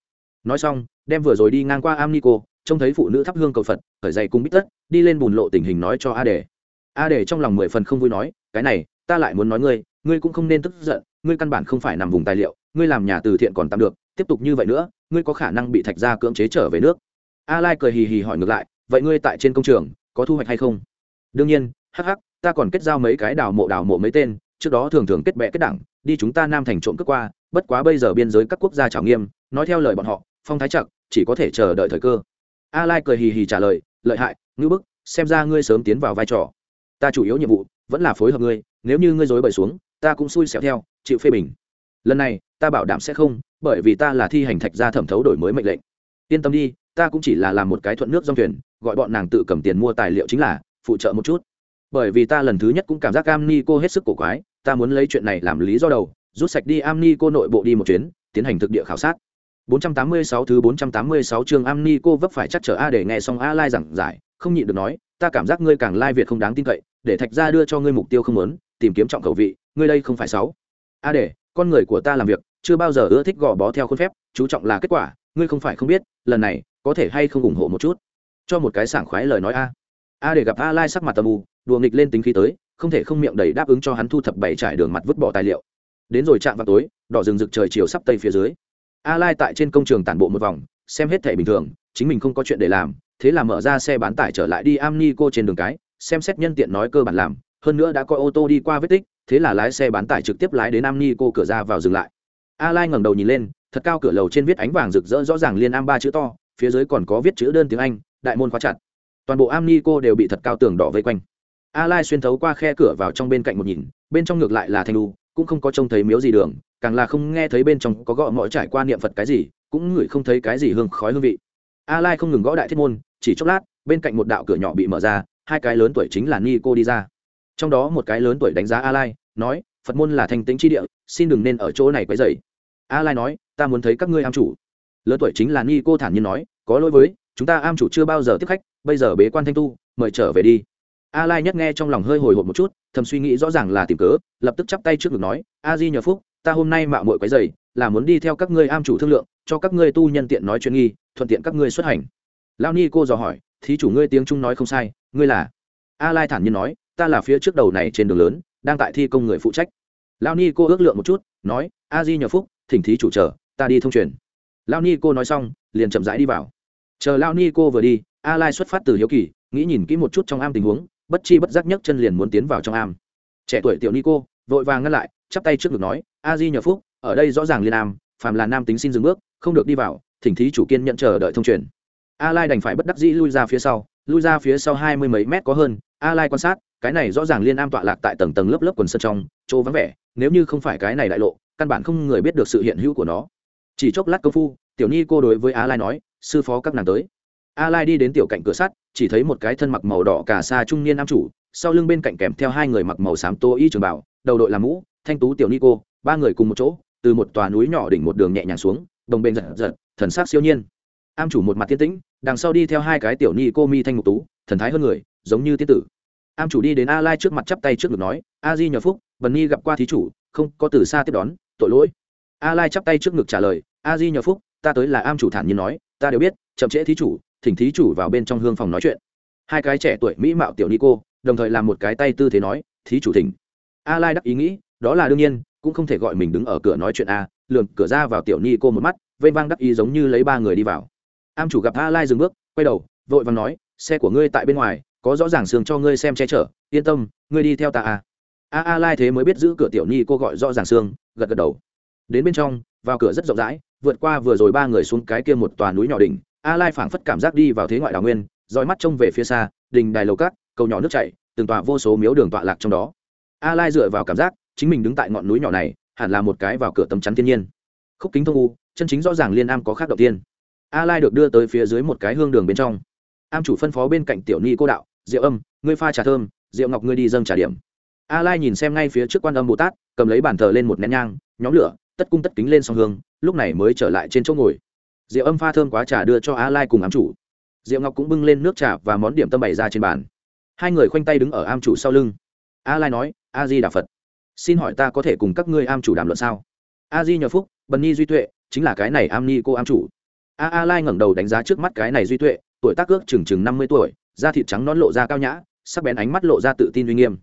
Nói xong, đem vừa rồi đi ngang qua am nico trông thấy phụ nữ thắp hương cầu phật khởi dậy cùng bít tất, đi lên bùn lộ tình hình nói cho a để a để trong lòng mười phần không vui nói, cái này, ta lại muốn nói ngươi ngươi cũng không nên tức giận, ngươi căn bản không phải nằm vùng tài liệu, ngươi làm nhà từ thiện còn tạm được, tiếp tục như vậy nữa, ngươi có khả năng bị thạch gia cưỡng chế trở về nước. A lai cười hì hì hỏi ngược lại, vậy ngươi tại trên công trường, có thu hoạch hay không? Đương nhiên, hắc hắc, ta còn kết giao mấy cái đào mộ đào mộ mấy tên, trước đó thường thường kết bệ kết đảng đi chúng ta nam thành trộm cướp qua, bất quá bây giờ biên giới các quốc gia trào nghiêm, nói theo lời bọn họ, phong thái chặt, chỉ có thể chờ đợi thời cơ. A lai cười hì hì trả lời, lợi hại ngữ bức, xem ra ngươi sớm tiến vào vai trò ta chủ yếu nhiệm vụ vẫn là phối hợp ngươi, nếu như ngươi dối bời xuống, ta cũng xui xẻo theo, chịu phê bình. Lần này, ta bảo đảm sẽ không, bởi vì ta là thi hành thạch gia thẩm thấu đổi mới mệnh lệnh. Yên tâm đi, ta cũng chỉ là làm một cái thuận nước dòng thuyền, gọi bọn nàng tự cầm tiền mua tài liệu chính là, phụ trợ một chút. Bởi vì ta lần thứ nhất cũng cảm giác am ni cô hết sức cổ quái, ta muốn lấy chuyện này làm lý do đầu, rút sạch đi am ni cô nội bộ đi một chuyến, tiến hành thực địa khảo sát. 486 thứ 486 chương am ni cô vấp phải chắc trở a để nghe xong a lai giảng giải không nhịn được nói, ta cảm giác ngươi càng lai việt không đáng tin cậy, để thạch gia đưa cho ngươi mục tiêu không muốn, tìm kiếm trọng khẩu vị, ngươi đây không phải sáu a để, con người của ta làm việc, chưa bao giờ ưa thích gò bó theo khuôn phép, chú trọng là kết quả, ngươi không phải không biết, lần này, có thể hay không ủng hộ một chút? Cho một cái sảng khoái lời nói a. A để gặp a lai sắc mặt tầm u, đùa nghịch lên tính khí tới, không thể không miệng đầy đáp ứng cho hắn thu thập bảy trải đường mặt vứt bỏ tài liệu. Đến rồi chạm vào tối, đỏ rừng rực trời chiều sắp tây phía dưới. A lai tại trên công trường tản bộ một vòng, xem hết thể bình thường, chính mình không có chuyện để làm thế là mở ra xe bán tải trở lại đi Amnico trên đường cái, xem xét nhân tiện nói cơ bản làm, hơn nữa đã coi ô tô đi qua vết tích, thế là lái xe bán tải trực tiếp lái đến Amnico cửa ra vào dừng lại. A lai ngẩng đầu nhìn lên, thật cao cửa lầu trên viết ánh vàng rực rỡ rõ ràng liên am ba chữ to, phía dưới còn có viết chữ đơn tiếng anh, đại môn khóa chặt. Toàn bộ Amnico đều bị thật cao tường đỏ vây quanh. A lai xuyên thấu qua khe cửa vào trong bên cạnh một nhìn, bên trong ngược lại là thanh lu cũng không có trông thấy miếu gì đường, càng là không nghe thấy bên trong có gọi mọi trải qua niệm phật cái gì, cũng ngửi không thấy cái gì hương khói hương vị a lai không ngừng gõ đại thiết môn, chỉ chốc lát, bên cạnh một đạo cửa nhỏ bị mở ra, hai cái lớn tuổi chính là ni cô đi ra. Trong đó một cái lớn tuổi đánh giá a lai, nói, phật môn là thanh tính chi địa, xin đừng nên ở chỗ này quấy dậy a lai nói, ta muốn thấy các ngươi am chủ. Lớn tuổi chính là ni cô thản nhiên nói, có lỗi với, chúng ta am chủ chưa bao giờ tiếp khách, bây giờ bế quan thanh tu, mời trở về đi. A lai nhất nghe trong lòng hơi hồi hộp một chút, thầm suy nghĩ rõ ràng là tìm cớ, lập tức chắp tay trước ngực nói, a di nhờ phúc, ta hôm nay mạo muội quấy dày là muốn đi theo các ngươi am chủ thương lượng, cho các ngươi tu nhân tiện nói chuyện nghi thuận tiện các ngươi xuất hành. Lao ni cô dò hỏi, thí chủ ngươi tiếng trung nói không sai, ngươi là? A lai thản nhiên nói, ta là phía trước đầu này trên đường lớn, đang tại thi công người phụ trách. Lao ni cô ước lượng một chút, nói, a di nhờ phúc, thỉnh thí chủ chờ, ta đi thông truyền. Lao ni cô nói xong, liền chậm rãi đi vào. Chờ lao ni cô vừa đi, a lai xuất phát từ hiếu kỳ, nghĩ nhìn kỹ một chút trong am tình huống, bất chi bất giác nhấc chân liền muốn tiến vào trong am. Trẻ tuổi tiểu ni cô, vội vàng ngăn lại, chắp tay trước ngực nói, a di nhờ phúc, ở đây rõ ràng liên am, phàm là nam tính xin dừng bước, không được đi vào thỉnh thí chủ kiên nhận chờ đợi thông truyền. A lai đành phải bất đắc dĩ lui ra phía sau, lui ra phía sau hai mươi mấy mét có hơn a lai quan sát, cái này rõ ràng liên am tọa lạc tại tầng tầng lớp lớp quần sân trong, chỗ vắng vẻ, nếu như không phải cái này đại lộ, căn bản không người biết được sự hiện hữu của nó. Chỉ chốc lát công phu, tiểu ni cô đối với a lai nói, sư phó các nàng tới. A lai đi đến tiểu cạnh cửa sắt, chỉ thấy một cái thân mặc màu đỏ cả sa trung niên nam chủ, sau lưng bên cạnh kèm theo hai người mặc màu xám tô y trường bảo, đầu đội làm mũ, thanh tú tiểu ni cô, ba người cùng một chỗ, từ một tòa núi nhỏ đỉnh một đường nhẹ nhàng xuống, đồng bên giật giật thần sắc siêu nhiên. Am chủ một mặt tiên tĩnh, đằng sau đi theo hai cái tiểu ni cô mi thanh ngục tú, thần thái hơn người, giống như tiên tử. Am chủ đi đến a lai trước mặt chắp tay trước ngực nói, a di nhờ phúc, bần ni gặp qua thí chủ, không có từ xa tiếp đón, tội lỗi. A lai chắp tay trước ngực trả lời, a di nhờ phúc, ta tới là am chủ thản nhiên nói, ta đều biết, chậm trễ thí chủ, thỉnh thí chủ vào bên trong hương phòng nói chuyện. Hai cái trẻ tuổi mỹ mạo tiểu ni cô, đồng thời làm một cái tay tư thế nói, thí chủ thỉnh. A lai đắc ý nghĩ, đó là đương nhiên, cũng không thể gọi mình đứng ở cửa nói chuyện a lường cửa ra vào tiểu ni cô một mắt vây vang đắc ý giống như lấy ba người đi vào. Am chủ gặp a lai dừng bước, quay đầu, vội vàng nói, xe của ngươi tại bên ngoài, có rõ ràng xương cho ngươi xem che chở, yên tâm, ngươi đi theo ta a a a lai thế mới biết giữ cửa tiểu nhi cô gọi rõ ràng xương, gật gật đầu. Đến bên trong, vào cửa rất rộng rãi, vượt qua vừa rồi ba người xuống cái kia một tòa núi nhỏ đỉnh, a lai phảng phất cảm giác đi vào thế ngoại đào nguyên, dõi mắt trông về phía xa, đình đài lầu cát, cầu nhỏ nước chảy, từng tòa vô số miếu đường tọa lạc trong đó. A lai dựa vào cảm giác, chính mình đứng tại ngọn núi nhỏ này, hẳn là một cái vào cửa tấm chắn thiên nhiên. Khúc kính thông u chân chính rõ ràng liên am có khác động tiên. A lai được đưa tới phía dưới một cái hương đường bên trong. Am chủ phân phó bên cạnh tiểu ni cô đạo rượu âm, ngươi pha trà thơm rượu ngọc ngươi đi dâng trà điểm. A lai nhìn xem ngay phía trước quan âm bồ tát, cầm lấy bàn thờ lên một nén nhang, nhóm lửa, tất cung tất kính lên song hương, lúc này mới trở lại trên chỗ ngồi. Rượu âm pha thơm quá trà đưa cho a lai cùng ám chủ. Rượu ngọc cũng bưng lên nước trà và món điểm tâm bày ra trên bàn. Hai người khoanh tay đứng ở am chủ sau lưng. A lai nói, a di đà phật, xin hỏi ta có thể cùng các ngươi am chủ đàm luận sao? A di nhờ phúc, bần ni duy tuệ, chính là cái này am ni cô am chủ. A a lai ngẩng đầu đánh giá trước mắt cái này duy tuệ, tuổi tác ước chừng chừng năm mươi tuổi, da thịt trắng non lộ ra cao nhã, sắc bén ánh mắt lộ ra tự tin uy nghiêm.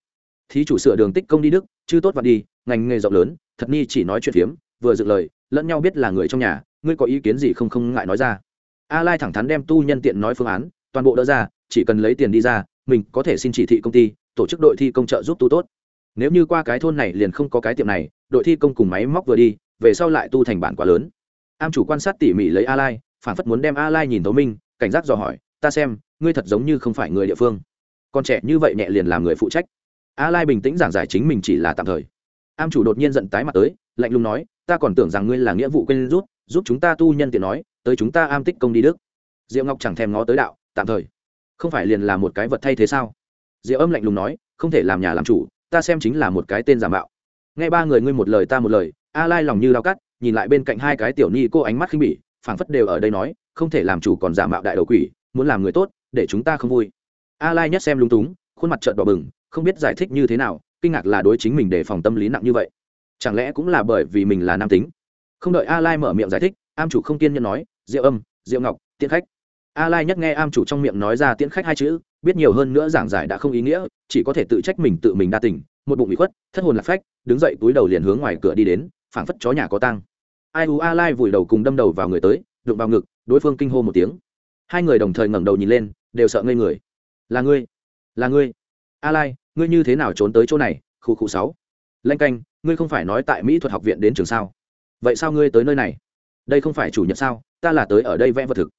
Thí chủ sửa đường tích công đi đức chứ tốt và đi, ngành nghề rộng lớn, thật ni chỉ nói chuyện phiếm, vừa dựng lời, lẫn nhau biết là người trong nhà, ngươi có ý kiến gì không không ngại nói ra. A lai thẳng thắn đem tu nhân tiện nói phương án, toàn bộ đỡ ra, chỉ cần lấy tiền đi ra, mình có thể xin chỉ thị công ty, tổ chức đội thi công trợ giúp tu tốt. Nếu như qua cái thôn này liền không có cái tiệm này đội thi công cùng máy móc vừa đi, về sau lại tu thành bản quá lớn. Am chủ quan sát tỉ mỉ lấy a lai phản phất muốn đem a lai nhìn tấu minh cảnh giác dò hỏi, ta xem, ngươi thật giống như không phải người địa phương. Con trẻ như vậy nhẹ liền làm người phụ trách. A lai bình tĩnh giảng giải chính mình chỉ là tạm thời. Am chủ đột nhiên giận tái mặt tới, lạnh lùng nói, ta còn tưởng rằng ngươi là nghĩa vụ quên rút, giúp chúng ta tu nhân tiện nói, tới chúng ta am tích công đi đức. Diệu ngọc chẳng thèm ngó tới đạo, tạm thời. Không phải liền là một cái vật thay thế sao? Diệu âm lạnh lùng nói, không thể làm nhà làm chủ, ta xem chính là một cái tên giả mạo nghe ba người ngươi một lời ta một lời, a lai lòng như lao cắt, nhìn lại bên cạnh hai cái tiểu ni cô ánh mắt khinh bỉ, phảng phất đều ở đây nói, không thể làm chủ còn giả mạo đại đầu quỷ, muốn làm người tốt, để chúng ta không vui. A lai nhất xem lung túng, khuôn mặt trợn đỏ bừng, không biết giải thích như thế nào, kinh ngạc là đối chính mình để phòng tâm lý nặng như vậy. Chẳng lẽ cũng là bởi vì mình là nam tính? Không đợi a lai mở miệng giải thích, am chủ không kiên nhân nói, diệu âm, diệu ngọc, tiễn khách. A lai nhất nghe am chủ trong miệng nói ra tiễn khách hai chữ, biết nhiều hơn nữa giảng giải đã không ý nghĩa, chỉ có thể tự trách mình tự mình đa tình một bụng bị khuất, thất hồn lạc phách, đứng dậy túi đầu liền hướng ngoài cửa đi đến, phảng phất chó nhà có tăng ai u a lai vùi đầu cùng đâm đầu vào người tới, đụng vào ngực, đối phương kinh hô một tiếng. Hai người đồng thời ngẩng đầu nhìn lên, đều sợ ngây người. Là ngươi là ngươi. A lai, ngươi như thế nào trốn tới chỗ này, khu khu sáu? Lanh canh, ngươi không phải nói tại mỹ thuật học viện đến trường sao? Vậy sao ngươi tới nơi này? Đây không phải chủ nhật sao, ta là tới ở đây vẽ vật thực.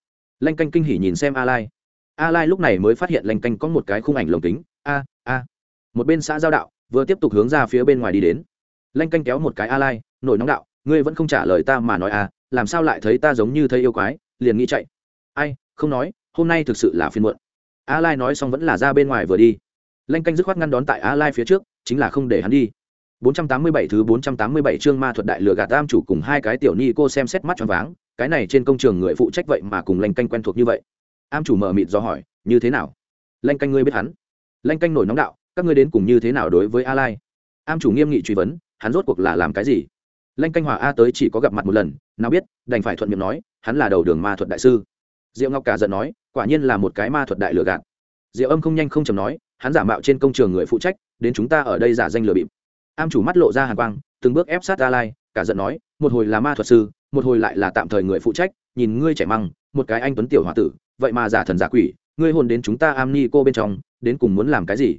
Lanh canh kinh hỉ nhìn xem a lai. A lai lúc này mới phát hiện lanh canh có một cái khung ảnh lồng kính. A a. Một bên xã giao đạo vừa tiếp tục hướng ra phía bên ngoài đi đến lanh canh kéo một cái a lai nổi nóng đạo ngươi vẫn không trả lời ta mà nói à, làm sao lại thấy ta giống như thấy yêu quái liền nghĩ chạy ai không nói hôm nay thực sự là phiên muộn a lai nói xong vẫn là ra bên ngoài vừa đi lanh canh dứt khoát ngăn đón tại a lai phía trước chính là không để hắn đi 487 thứ 487 chương ma thuật đại lừa gạt tam chủ cùng hai cái tiểu ni cô xem xét mắt cho váng, cái này trên công trường người phụ trách vậy mà cùng Lanh canh quen thuộc như vậy. Am chủ mở mịt do hỏi, như thế nào? Lanh canh ngươi biết hắn? Lanh canh nổi nóng đạo, các ngươi đến cùng như thế nào đối với A Lai? Am chủ nghiêm nghị truy vấn, hắn rốt cuộc là làm cái gì? Lanh canh hòa A tới chỉ có gặp mặt một lần, nào biết, đành phải thuận miệng nói, hắn là đầu đường ma thuật đại sư. Diệu Ngọc cả giận nói, quả nhiên là một cái ma thuật đại lừa gạt. Diệu Âm không nhanh không chậm nói, hắn giả mạo trên công trường người phụ trách, đến chúng ta ở đây giả danh lừa bịp am chủ mắt lộ ra hàng quang từng bước ép sát a lai cả giận nói một hồi là ma thuật sư một hồi lại là tạm thời người phụ trách nhìn ngươi trẻ măng một cái anh tuấn tiểu hòa tử vậy mà giả thần giả quỷ ngươi hồn đến chúng ta am ni cô bên trong đến cùng muốn làm cái gì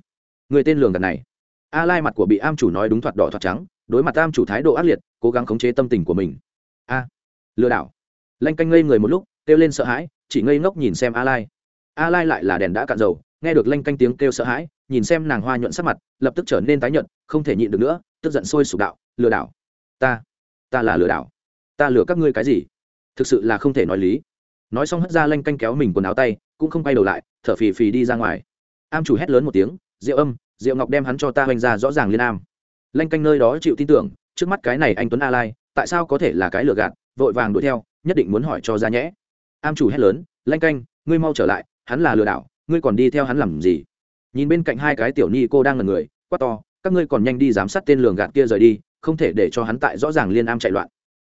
người tên lường gạt này. A lai mặt của bị am chủ nói đúng thoạt đỏ thoạt trắng, đối mặt am chủ thái độ ác liệt, cố gắng khống chế tâm tình của mình. A, lừa đảo. Lanh canh ngây người một lúc, kêu lên sợ hãi, chỉ ngây ngốc nhìn xem a lai. A lai lại là đèn đã cạn dầu, nghe được lanh canh tiếng kêu sợ hãi, nhìn xem nàng hoa nhuận sắc mặt, lập tức trở nên tái nhuận không thể nhịn được nữa, tức giận sôi sục đạo, lừa đảo. Ta ta là lừa đảo. Ta lừa các ngươi cái gì? Thực sự là không thể nói lý. Nói xong hất ra lanh canh kéo mình quần áo tay, cũng không quay đầu lại, thở phì phì đi ra ngoài. Am chủ hét lớn một tiếng, rượu âm Diệu ngọc đem hắn cho ta hoành ra rõ ràng liên am. Lanh canh nơi đó chịu tin tưởng, trước mắt cái này anh tuấn a lai tại sao có thể là cái lừa gạt, vội vàng đuổi theo, nhất định muốn hỏi cho ra nhẽ. Am chủ hét lớn, lanh canh, ngươi mau trở lại, hắn là lừa đảo, ngươi còn đi theo hắn làm gì? Nhìn bên cạnh hai cái tiểu ni cô đang ngần người, quát to, các ngươi còn nhanh đi giám sát tên lường gạt kia rời đi, không thể để cho hắn tại rõ ràng liên am chạy loạn.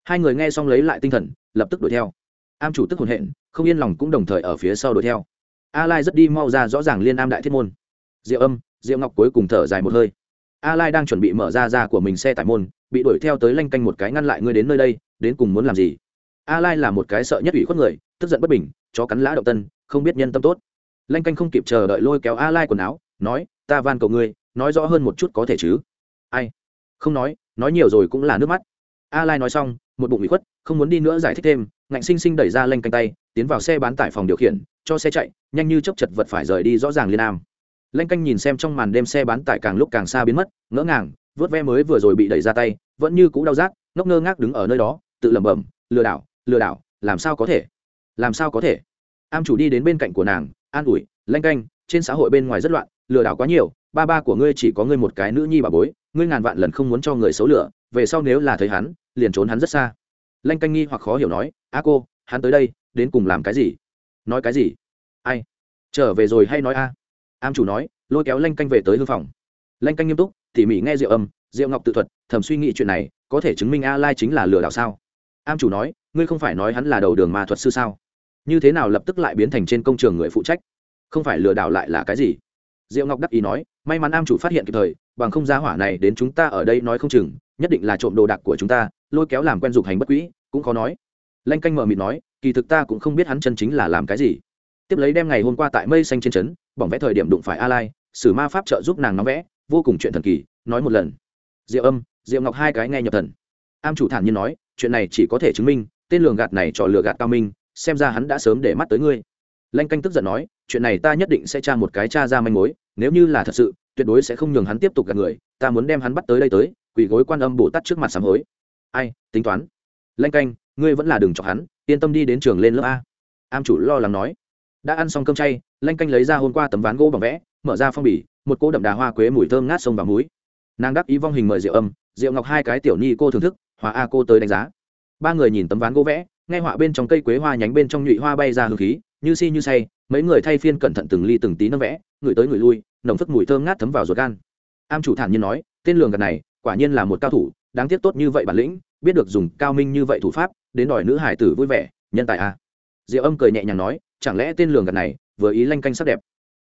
Hai người nghe xong lấy lại tinh thần, lập tức đuổi theo. Am chủ tức hồn hện, không yên lòng cũng đồng thời ở phía sau đuổi theo. A lai rất đi mau ra rõ ràng liên am đại thiết môn. Diệu âm diệu ngọc cuối cùng thở dài một hơi. A lai đang chuẩn bị mở ra ra của mình xe tải môn, bị đuổi theo tới lanh canh một cái ngăn lại ngươi đến nơi đây, đến cùng muốn làm gì? A lai là một cái sợ nhất ủy khuất người, tức giận bất bình, chó cắn lã động tân, không biết nhân tâm tốt. Lanh canh không kịp chờ đợi lôi kéo a lai quần áo, nói, ta van cầu ngươi, nói rõ hơn một chút có thể chứ? Ai? Không nói nói nhiều rồi cũng là nước mắt. A lai nói xong, một bụng ủy khuất, không muốn đi nữa giải thích thêm, ngạnh sinh sinh đẩy ra lanh canh tay, tiến vào xe bán tải phòng điều khiển, cho xe chạy, nhanh như chốc chật vật phải rời đi rõ ràng liên Nam lanh canh nhìn xem trong màn đêm xe bán tải càng lúc càng xa biến mất, ngỡ ngàng, vớt ve mới vừa rồi bị đẩy ra tay, vẫn như cũ đau rát, ngốc ngơ ngác đứng ở nơi đó, tự lẩm bẩm, lừa đảo lừa đảo, làm sao có thể? Làm sao có thể? Am chủ đi đến bên cạnh của nàng, an ủi, lanh canh, trên xã hội bên ngoài rất loạn, lừa đảo quá nhiều, ba ba của ngươi chỉ có ngươi một cái nữ nhi bà bối, ngươi ngàn vạn lần không muốn cho người xấu lửa về sau nếu là thấy hắn, liền trốn hắn rất xa. Lanh canh nghi hoặc khó hiểu nói, a cô, hắn tới đây, đến cùng làm cái gì? Nói cái gì? Ai? Trở về rồi hay nói a? Am chủ nói, lôi kéo lanh canh về tới hư phòng. Lanh canh nghiêm túc, tỉ mỉ nghe rượu âm, rượu ngọc tự thuật, thầm suy nghĩ chuyện này, có thể chứng minh a lai chính là lừa đảo sao? Am chủ nói, ngươi không phải nói hắn là đầu đường ma thuật sư sao? Như thế nào lập tức lại biến thành trên công trường người phụ trách? Không phải lừa đảo lại là cái gì? Diệu ngọc đắc ý nói, may mắn am chủ phát hiện kịp thời, bằng không giá hỏa này đến chúng ta ở đây nói không chừng, nhất định là trộm đồ đạc của chúng ta, lôi kéo làm quen dục hành bất quỹ cũng khó nói. Lanh canh mờ mịt nói, kỳ thực ta cũng không biết hắn chân chính là làm cái gì. Tiếp lấy đem ngày hôm qua tại mây xanh trên trấn bỏng vẽ thời điểm đụng phải a lai sử ma pháp trợ giúp nàng nóng vẽ, vô cùng chuyện thần kỳ, nói một lần. Diệu âm, diệu ngọc hai cái nghe nhập thần. Am chủ thản nhiên nói, chuyện này chỉ có thể chứng minh, tên lường gạt này trò lừa gạt cao minh, xem ra hắn đã sớm để mắt tới ngươi. Lanh canh tức giận nói, chuyện này ta nhất định sẽ tra một cái tra ra manh mối, nếu như là thật sự, tuyệt đối sẽ không nhường hắn tiếp tục gạt người, ta muốn đem hắn bắt tới đây tới quỳ gối quan âm bồ tát trước mặt sám hối. Ai, tính toán. Lanh canh, ngươi vẫn là đừng chọc hắn, yên tâm đi đến trường lên lớp a. Am chủ lo lắng nói. Đã ăn xong cơm chay lanh canh lấy ra hôm qua tấm ván gỗ bằng vẽ, mở ra phong bì, một cô đậm đà hoa quế mùi thơm ngát sông vào múi nàng đắc ý vong hình mời rượu âm, rượu ngọc hai cái tiểu nhi cô thưởng thức, hòa a cô tới đánh giá. Ba người nhìn tấm ván gỗ vẽ, nghe họa bên trong cây quế hoa nhánh bên trong nhụy hoa bay ra hương khí, như si như say, mấy người thay phiên cẩn thận từng ly từng tí nâng vẽ, người tới người lui, nồng phức mùi thơm ngát thấm vào ruột gan. Am chủ thản nhiên nói, tên lường gạt này, quả nhiên là một cao thủ, đáng tiếc tốt như vậy bản lĩnh, biết được dùng cao minh như vậy thủ pháp, đến đòi nữ hải tử vui vẻ, nhân tài a à. diệu âm cười nhẹ nhàng nói, chẳng lẽ tên lường gạt này vừa ý lanh canh sắc đẹp.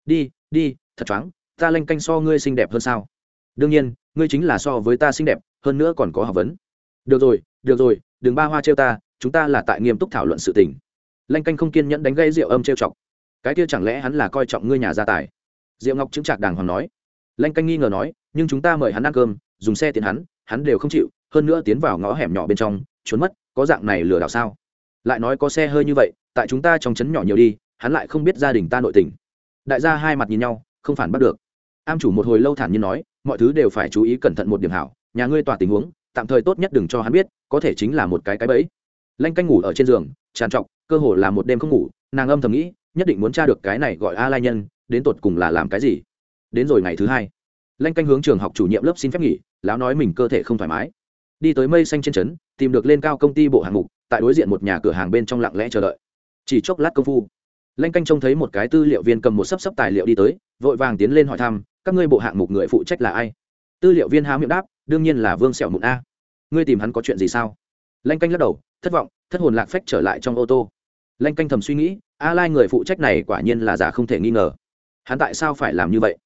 Đi đi, thật choáng, ta lanh canh so ngươi xinh đẹp hơn sao? Đương nhiên, ngươi chính là so với ta xinh đẹp, hơn nữa còn có học vấn. Được rồi được rồi, đừng ba hoa trêu ta, chúng ta là tại nghiêm túc thảo luận sự tình. Lanh canh không kiên nhẫn đánh gây rượu âm trêu chọc. Cái kia chẳng lẽ hắn là coi trọng ngươi nhà gia tài? Diệu ngọc chứng trạc đàng hoàng nói. Lanh canh nghi ngờ nói, nhưng chúng ta mời hắn ăn cơm, dùng xe tiến hắn hắn đều không chịu, hơn nữa tiến vào ngõ hẻm nhỏ bên trong, trốn mất, có dạng này lừa đảo sao? Lại nói có xe hơi như vậy, tại chúng ta trong trấn nhỏ nhiều đi hắn lại không biết gia đình ta nội tình. Đại gia hai mặt nhìn nhau, không phản bắt được. Am chủ một hồi lâu thản nhiên nói, mọi thứ đều phải chú ý cẩn thận một điểm hảo, nhà ngươi tỏa tình huống, tạm thời tốt nhất đừng cho hắn biết, có thể chính là một cái cái bẫy. Lanh canh ngủ ở trên giường, tràn trọc, cơ hồ là một đêm không ngủ, nàng âm thầm nghĩ, nhất định muốn tra được cái này gọi a lai nhân, đến tột cùng là làm cái gì. Đến rồi ngày thứ hai, lanh canh hướng trường học chủ nhiệm lớp xin phép nghỉ, lão nói mình cơ thể không thoải mái. Đi tới mây xanh trên trấn, tìm được lên cao công ty bộ hạng mục, tại đối diện một nhà cửa hàng bên trong lặng lẽ chờ đợi. Chỉ chốc lát công phu lanh canh trông thấy một cái tư liệu viên cầm một sấp sấp tài liệu đi tới, vội vàng tiến lên hỏi thăm, các ngươi bộ hạng mục người phụ trách là ai? Tư liệu viên há miệng đáp, đương nhiên là vương sẹo mụn a. Ngươi tìm hắn có chuyện gì sao? Lanh canh lắc đầu, thất vọng, thất hồn lạc phách trở lại trong ô tô. Lanh canh thầm suy nghĩ, a lai người phụ trách này quả nhiên là giả không thể nghi ngờ. Hắn tại sao phải làm như vậy?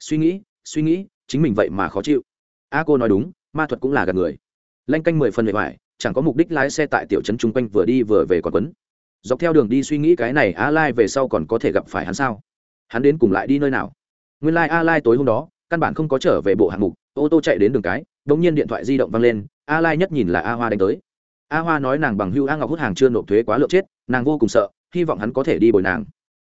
Suy nghĩ suy nghĩ, chính mình vậy mà khó chịu. A cô nói đúng, ma thuật cũng là gạt người. Lanh canh mười phần bề ngoài chẳng có mục đích lái xe tại tiểu trấn chung quanh vừa đi vừa về còn quấn dọc theo đường đi suy nghĩ cái này a lai về sau còn có thể gặp phải hắn sao? Hắn đến cùng lại đi nơi nào? Nguyên lai a lai tối hôm đó căn bản không có trở về bộ hạng mục ô tô chạy đến đường cái bỗng nhiên điện thoại di động văng lên a lai nhất nhìn là a hoa đánh tới. A hoa nói nàng bằng hưu a ngọc hút hàng chưa nộp thuế quá lượng chết nàng vô cùng sợ hy vọng hắn có thể đi bồi nàng.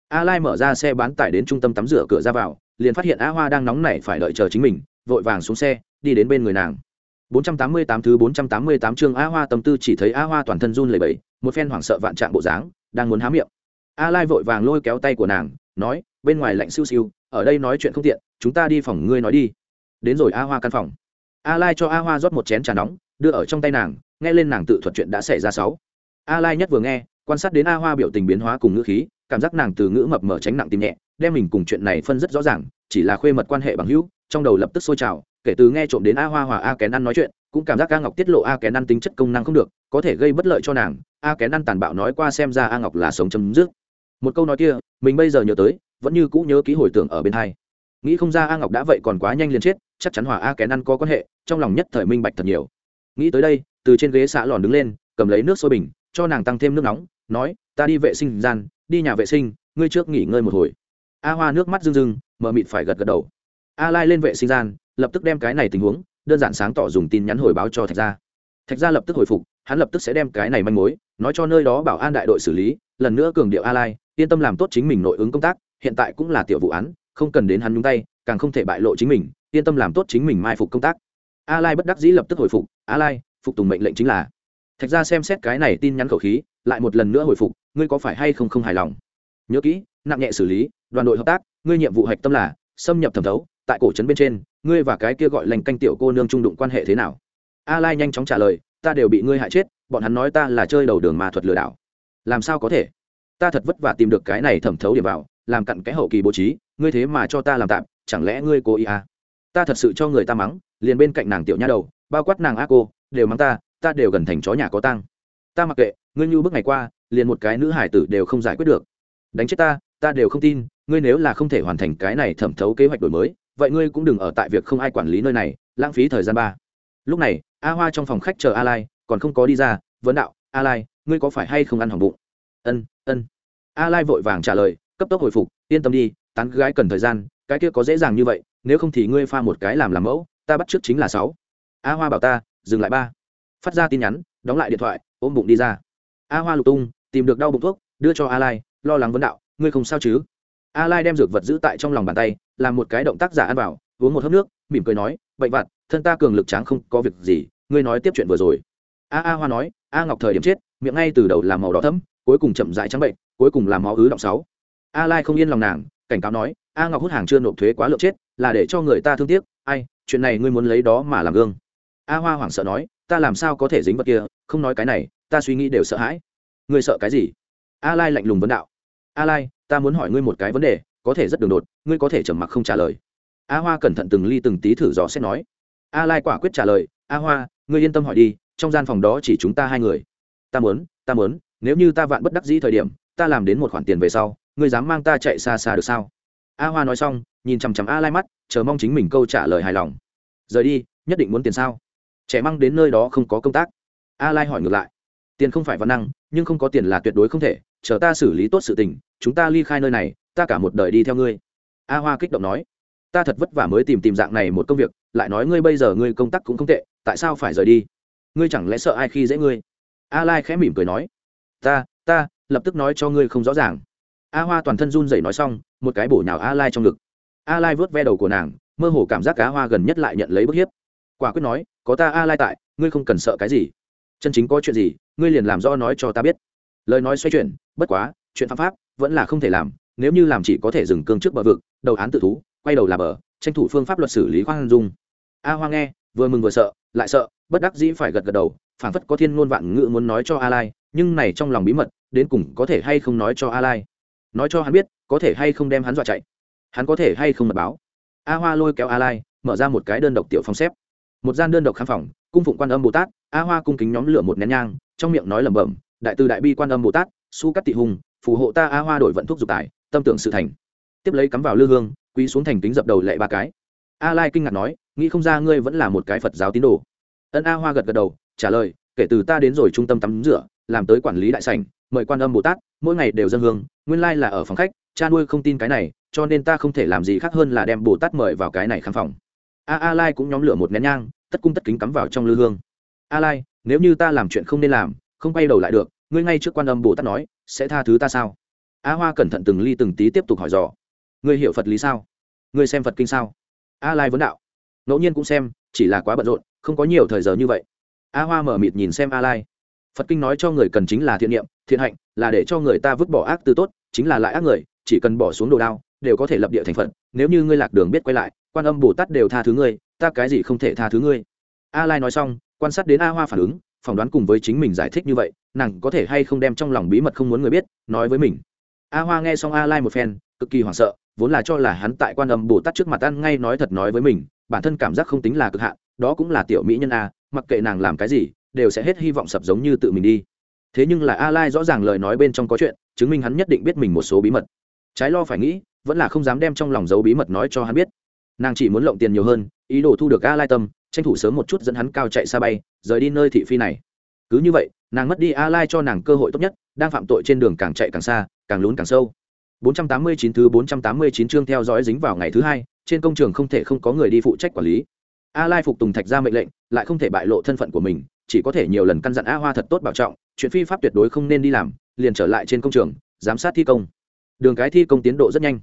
A lai mở ra xe bán tải đến trung tâm tắm rửa cửa ra vào liền phát hiện a hoa đang nóng nảy phải đợi chờ chính mình vội vàng xuống xe đi đến bên người nàng. 488 thứ 488 chương A Hoa tâm tư chỉ thấy A Hoa toàn thân run lẩy bẩy, một phen hoảng sợ vạn trạng bộ dáng, đang muốn há miệng. A Lai vội vàng lôi kéo tay của nàng, nói, bên ngoài lạnh siêu siêu, ở đây nói chuyện không tiện, chúng ta đi phòng ngươi nói đi. Đến rồi A Hoa căn phòng. A Lai cho A Hoa rót một chén trà nóng, đưa ở trong tay nàng, nghe lên nàng tự thuật chuyện đã xảy ra sáu. A Lai nhất vừa nghe, quan sát đến A Hoa biểu tình biến hóa cùng ngữ khí, cảm giác nàng từ ngữ mập mở tránh nặng tìm nhẹ đem mình cùng chuyện này phân rất rõ ràng chỉ là khuê mật quan hệ bằng hữu trong đầu lập tức sôi trào kể từ nghe trộm đến a hoa hòa a kén ăn nói chuyện cũng cảm giác a ngọc tiết lộ a kén ăn tính chất công năng không được, có thể gây bất lợi cho nàng. A kén ăn tàn bạo nói qua xem ra a ngọc là sống chấm dứt. Một câu nói kia, mình bây giờ nhớ tới, vẫn như cũ nhớ ký hồi tưởng ở bên hai. Nghĩ không ra a ngọc đã vậy còn quá nhanh liền chết, chắc chắn hòa a kén ăn có quan hệ, trong lòng nhất thời minh bạch thật nhiều. Nghĩ tới đây, từ trên ghế xã lòn đứng lên, cầm lấy nước sôi bình, cho nàng tăng thêm nước nóng, nói, ta đi vệ sinh gian, đi nhà vệ sinh, ngươi trước nghỉ ngơi một hồi. A hoa nước mắt rưng rưng mờ mịt phải gật gật đầu. A lai lên vệ sinh gian, lập tức đem cái này tình huống đơn giản sáng tỏ dùng tin nhắn hồi báo cho thạch gia. Thạch gia lập tức hồi phục, hắn lập tức sẽ đem cái này manh mối nói cho nơi đó bảo an đại đội xử lý, lần nữa cường điệu a lai yên tâm làm tốt chính mình nội ứng công tác, hiện tại cũng là tiểu vụ án, không cần đến hắn nhúng tay, càng không thể bại lộ chính mình, yên tâm làm tốt chính mình mai phục công tác. A lai bất đắc dĩ lập tức hồi phục a lai phục tùng mệnh lệnh chính là. Thạch ra xem xét cái này tin nhắn khẩu khí, lại một lần nữa hồi phục, ngươi có phải hay không không hài lòng? Nhớ kỹ, nặng nhẹ xử lý, đoàn đội hợp tác, ngươi nhiệm vụ hạch tâm là xâm nhập thẩm thấu, tại cổ trấn bên trên ngươi và cái kia gọi lành canh tiểu cô nương trung đụng quan hệ thế nào? A lai nhanh chóng trả lời, ta đều bị ngươi hại chết, bọn hắn nói ta là chơi đầu đường mà thuật lừa đảo. Làm sao có thể? Ta thật vất vả tìm được cái này thẩm thấu điểm vào, làm cặn cái hậu kỳ bố trí, ngươi thế mà cho ta làm tạm, chẳng lẽ ngươi cố ý à? ta thật sự cho người ta mắng, liền bên cạnh nàng tiểu nha đầu, bao quát nàng a cô, đều mắng ta ta đều gần thành chó nhà có tăng ta mặc kệ, ngươi như bước ngày qua, liền một cái nữ hải tử đều không giải quyết được. Đánh chết ta ta đều không tin, ngươi nếu là không thể hoàn thành cái này thẩm thấu kế hoạch đổi mới vậy ngươi cũng đừng ở tại việc không ai quản lý nơi này, lãng phí thời gian ba. Lúc này, a hoa trong phòng khách chờ a lai còn không có đi ra, vấn đạo a lai ngươi có phải hay không ăn hỏng bụng? Ân ân. A lai vội vàng trả lời, cấp tốc hồi phục, yên tâm đi, tán gái cần thời gian, cái kia có dễ dàng như vậy, nếu không thì ngươi pha một cái làm làm mẫu, ta bắt trước chính là sáu. A hoa bảo ta, dừng lại ba. Phát ra tin nhắn, đóng lại điện thoại, ôm bụng đi ra. A hoa lục tung, tìm được đau bụng thuốc, đưa cho a lai lo lắng vấn đạo, ngươi không sao chứ? A lai đem dược vật giữ tại trong lòng bàn tay, làm một cái động tác giả ăn vào, uống một hớp nước, mỉm cười nói, bệnh vặt, thân ta cường lực tráng không có việc gì, ngươi nói tiếp chuyện vừa rồi. A a hoa nói, a ngọc thời điểm chết, miệng ngay từ đầu làm màu đỏ thấm cuối cùng chậm dại trắng bệnh, cuối cùng làm máu ứ động sáu. A lai không yên lòng nàng, cảnh cáo nói, a ngọc hút hàng chưa nộp thuế quá lượng chết, là để cho người ta thương tiếc, ai, chuyện này ngươi muốn lấy đó mà làm gương. A hoa hoảng sợ nói, ta làm sao có thể dính vật kia, không nói cái này, ta suy nghĩ đều sợ hãi. Ngươi sợ cái gì? A lai lạnh lùng vấn đạo. A lai ta muốn hỏi ngươi một cái vấn đề, có thể rất đường đột, ngươi có thể trầm mặc không trả lời. A hoa cẩn thận từng ly từng tí thử dò xét nói. A lai quả quyết trả lời, a hoa, ngươi yên tâm hỏi đi, trong gian phòng đó chỉ chúng ta hai người. Ta muốn ta muốn, nếu như ta vạn bất đắc dĩ thời điểm, ta làm đến một khoản tiền về sau, ngươi dám mang ta chạy xa xa được sao? A hoa nói xong, nhìn chằm chằm a lai mắt, chờ mong chính mình câu trả lời hài lòng. Rời đi, nhất định muốn tiền sao? Trẻ mang đến nơi đó không có công tác. A lai hỏi ngược lại. Tiền không phải văn năng, nhưng không có tiền là tuyệt đối không thể chờ ta xử lý tốt sự tình, chúng ta ly khai nơi này, ta cả một đời đi theo ngươi. A hoa kích động nói. Ta thật vất vả mới tìm tìm dạng này một công việc, lại nói ngươi bây giờ ngươi công tác cũng không tệ, tại sao phải rời đi? Ngươi chẳng lẽ sợ ai khi dễ ngươi? A lai khẽ mỉm cười nói. Ta ta, lập tức nói cho ngươi không rõ ràng. A hoa toàn thân run rẩy nói xong, một cái bổ nhào a lai trong ngực. A lai vớt ve đầu của nàng, mơ hồ cảm giác cá hoa gần nhất lại nhận lấy bức hiếp. Quả quyết nói, có ta a lai tại, ngươi không cần sợ cái gì. Chân chính có chuyện gì, ngươi liền làm rõ nói cho ta biết lời nói xoay chuyển, bất quá, chuyện pháp pháp vẫn là không thể làm, nếu như làm chỉ có thể dừng cương trước bờ vực, đầu án tự thú, quay đầu là bờ, tranh thủ phương pháp luật xử lý khoan dung. A hoa nghe, vừa mừng vừa sợ, lại sợ, bất đắc dĩ phải gật gật đầu, phảng phất có thiên ngôn vạn ngữ muốn nói cho a lai, nhưng này trong lòng bí mật, đến cùng có thể hay không nói cho a lai? Nói cho hắn biết, có thể hay không đem hắn dọa chạy? Hắn có thể hay không mật báo? A hoa lôi kéo a lai, mở ra một cái đơn độc tiểu phòng xếp. Một gian đơn độc khám phòng, cung phụng quan âm bồ tát, a hoa cung kính nhóm lửa một nén nhang, trong miệng nói lẩm bẩm đại từ đại bi quan âm bồ tát, su cắt tị hùng, phù hộ ta a hoa đổi vận thuốc dục tài, tâm tưởng sự thành. Tiếp lấy cắm vào lư hương, quý xuống thành kính dập đầu lệ ba cái. A lai kinh ngạc nói, nghĩ không ra ngươi vẫn là một cái phật giáo tín đồ. Ân a hoa gật gật đầu, trả lời, kể từ ta đến rồi trung tâm tắm rửa, làm tới quản lý đại sảnh, mời quan âm bồ tát, mỗi ngày đều dân hương, nguyên lai là ở phòng khách, cha nuôi không tin cái này, cho nên ta không thể làm gì khác hơn là đem bồ tát mời vào cái này khám phòng. A a lai cũng nhóm lửa một nén nhang, tất cung tất kính cắm vào trong lư hương. A lai, nếu như ta làm chuyện không nên làm không quay đầu lại được, ngươi ngay trước quan âm bồ tát nói, sẽ tha thứ ta sao? A hoa cẩn thận từng ly từng tí tiếp tục hỏi dò. Ngươi hiểu phật lý sao? Ngươi xem phật kinh sao? A lai vấn đạo. Ngẫu nhiên cũng xem, chỉ là quá bận rộn, không có nhiều thời giờ như vậy. A hoa mở mịt nhìn xem a lai. Phật kinh nói cho người cần chính là thiện niệm, thiện hạnh, là để cho người ta vứt bỏ ác từ tốt, chính là lại ác người, chỉ cần bỏ xuống đồ đao, đều có thể lập địa thành phận nếu như ngươi lạc đường biết quay lại, quan âm bồ tát đều tha thứ ngươi, ta cái gì không thể tha thứ ngươi? A lai nói xong, quan sát đến a hoa phản ứng phỏng đoán cùng với chính mình giải thích như vậy, nàng có thể hay không đem trong lòng bí mật không muốn người biết, nói với mình. A hoa nghe xong a lai một phen, cực kỳ hoảng sợ, vốn là cho là hắn tại quan âm bồ tát trước mặt ăn ngay nói thật nói với mình, bản thân cảm giác không tính là cực hạn, đó cũng là tiểu mỹ nhân a, mặc kệ nàng làm cái gì, đều sẽ hết hy vọng sập giống như tự mình đi. Thế nhưng là a lai rõ ràng lời nói bên trong có chuyện, chứng minh hắn nhất định biết mình một số bí mật. Trái lo phải nghĩ, vẫn là không dám đem trong lòng giấu bí mật nói cho hắn biết. Nàng chỉ muốn lộng tiền nhiều hơn, ý đồ thu được a lai tâm tranh thủ sớm một chút dẫn hắn cao chạy xa bay, rời đi nơi thị phi này. Cứ như vậy, nàng mất đi a lai cho nàng cơ hội tốt nhất, đang phạm tội trên đường càng chạy càng xa, càng lún càng sâu. 489 thứ 489 chương theo dõi dính vào ngày thứ hai, trên công trường không thể không có người đi phụ trách quản lý. A lai phục tùng thạch ra mệnh lệnh, lại không thể bại lộ thân phận của mình, chỉ có thể nhiều lần căn dặn a hoa thật tốt bảo trọng, chuyện phi pháp tuyệt đối không nên đi làm, liền trở lại trên công trường, giám sát thi công. Đường cái thi công tiến độ rất nhanh.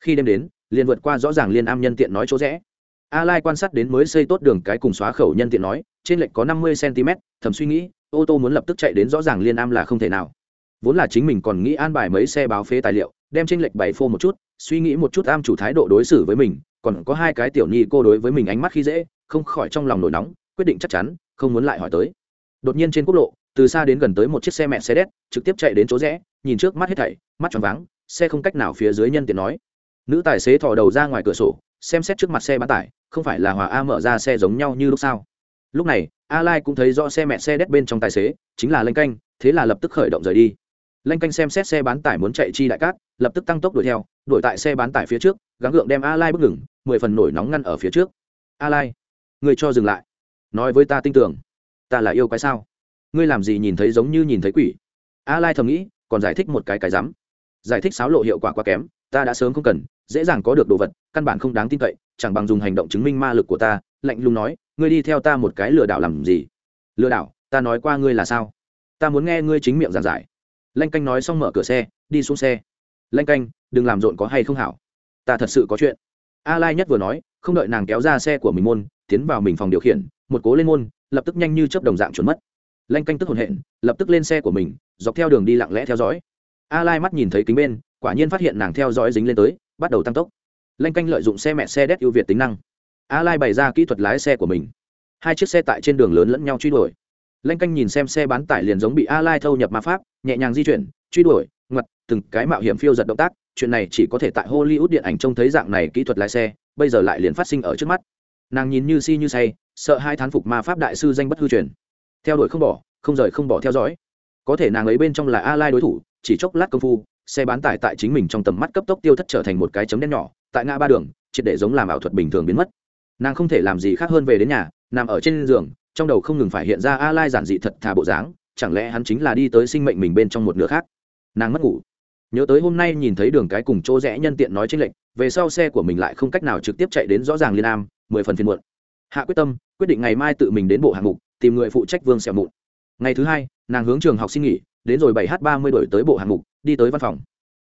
Khi đêm đến, liền vượt qua rõ ràng liên am nhân tiện nói chỗ rẽ a lai quan sát đến mới xây tốt đường cái cùng xóa khẩu nhân tiện nói, trên lệch có 50 cm thầm suy nghĩ, ô tô muốn lập tức chạy đến rõ ràng liên am là không thể nào. Vốn là chính mình còn nghĩ an bài mấy xe báo phế tài liệu, đem trên lệch bày phô một chút, suy nghĩ một chút am chủ thái độ đối xử với mình, còn có hai cái tiểu nhi cô đối với mình ánh mắt khi dễ, không khỏi trong lòng nổi nóng, quyết định chắc chắn, không muốn lại hỏi tới. Đột nhiên trên quốc lộ, từ xa đến gần tới một chiếc xe mẹ xe đét trực tiếp chạy đến chỗ rẽ, nhìn trước mắt hết thảy, mắt tròn váng, xe không cách nào phía dưới nhân tiện nói. Nữ tài xế thò đầu ra ngoài cửa sổ, xem xét trước mặt xe bán tải không phải là hòa a mở ra xe giống nhau như lúc sau lúc này, a lai cũng thấy rõ xe mẹ xe đét bên trong tài xế, chính là lanh canh, thế là lập tức khởi động rời đi. Lanh canh xem xét xe bán tải muốn chạy chi đại cát, lập tức tăng tốc đuổi theo, đuổi tại xe bán tải phía trước, gắng gượng đem a lai bước ngừng, mười phần nổi nóng ngăn ở phía trước. A lai, người cho dừng lại. Nói với ta tin tưởng, ta là yêu cái sao? Ngươi làm gì nhìn thấy giống như nhìn thấy quỷ? A lai thầm nghĩ, còn giải thích một cái cái rắm. Giải thích xáo lộ hiệu quả quá kém, ta đã sớm không cần dễ dàng có được đồ vật, căn bản không đáng tin cậy, chẳng bằng dùng hành động chứng minh ma lực của ta. Lạnh lùng nói, ngươi đi theo ta một cái lừa đảo làm gì? Lừa đảo? Ta nói qua ngươi là sao? Ta muốn nghe ngươi chính miệng giảng giải. Lanh canh nói xong mở cửa xe, đi xuống xe. Lanh canh, đừng làm rộn có hay không hảo? Ta thật sự có chuyện. A lai nhất vừa nói, không đợi nàng kéo ra xe của mình môn, tiến vào mình phòng điều khiển, một cố lên môn, lập tức nhanh như chớp đồng dạng chuẩn mất. Lanh canh tức hồn hện, lập tức lên xe của mình, dọc theo đường đi lặng lẽ theo dõi. A lai mắt nhìn thấy kính bên, quả nhiên phát hiện nàng theo dõi dính lên tới bắt đầu tăng tốc. Lanh canh lợi dụng xe mẹ xe đét ưu việt tính năng. A lai bày ra kỹ thuật lái xe của mình. Hai chiếc xe tại trên đường lớn lẫn nhau truy đuổi. Lanh canh nhìn xem xe bán tải liền giống bị a lai thâu nhập ma pháp, nhẹ nhàng di chuyển, truy đuổi, ngoặt, từng cái mạo hiểm phiêu giật động tác. Chuyện này chỉ có thể tại hollywood điện ảnh trông thấy dạng này kỹ thuật lái xe, bây giờ lại liền phát sinh ở trước mắt. Nàng nhìn như si như say, sợ hai thán phục ma pháp đại sư danh bất hư truyền. Theo đuổi không bỏ, không rời không bỏ theo dõi. Có thể nàng ấy bên trong là a lai đối thủ, chỉ chốc lát công phu xe bán tải tại chính mình trong tầm mắt cấp tốc tiêu thất trở thành một cái chấm đen nhỏ, tại ngã ba đường, triệt để giống làm ảo thuật bình thường biến mất. Nàng không thể làm gì khác hơn về đến nhà, nằm ở trên giường, trong đầu không ngừng phải hiện ra a lai giản dị thật thà bộ dáng, chẳng lẽ hắn chính là đi tới sinh mệnh mình bên trong một nửa khác? Nàng mất ngủ. Nhớ tới hôm nay nhìn thấy đường cái cùng chỗ rẽ nhân tiện nói trên lệnh về sau xe của mình lại không cách nào trực tiếp chạy đến rõ ràng liên am, mười phần phiên muộn. Hạ quyết tâm, quyết định ngày mai tự mình đến bộ hạng mục, tìm người phụ trách vương xẻo mụn. Ngày thứ hai, nàng hướng trường học xin nghỉ, đến rồi bảy h ba mươi đổi tới bộ hạng mục đi tới văn phòng.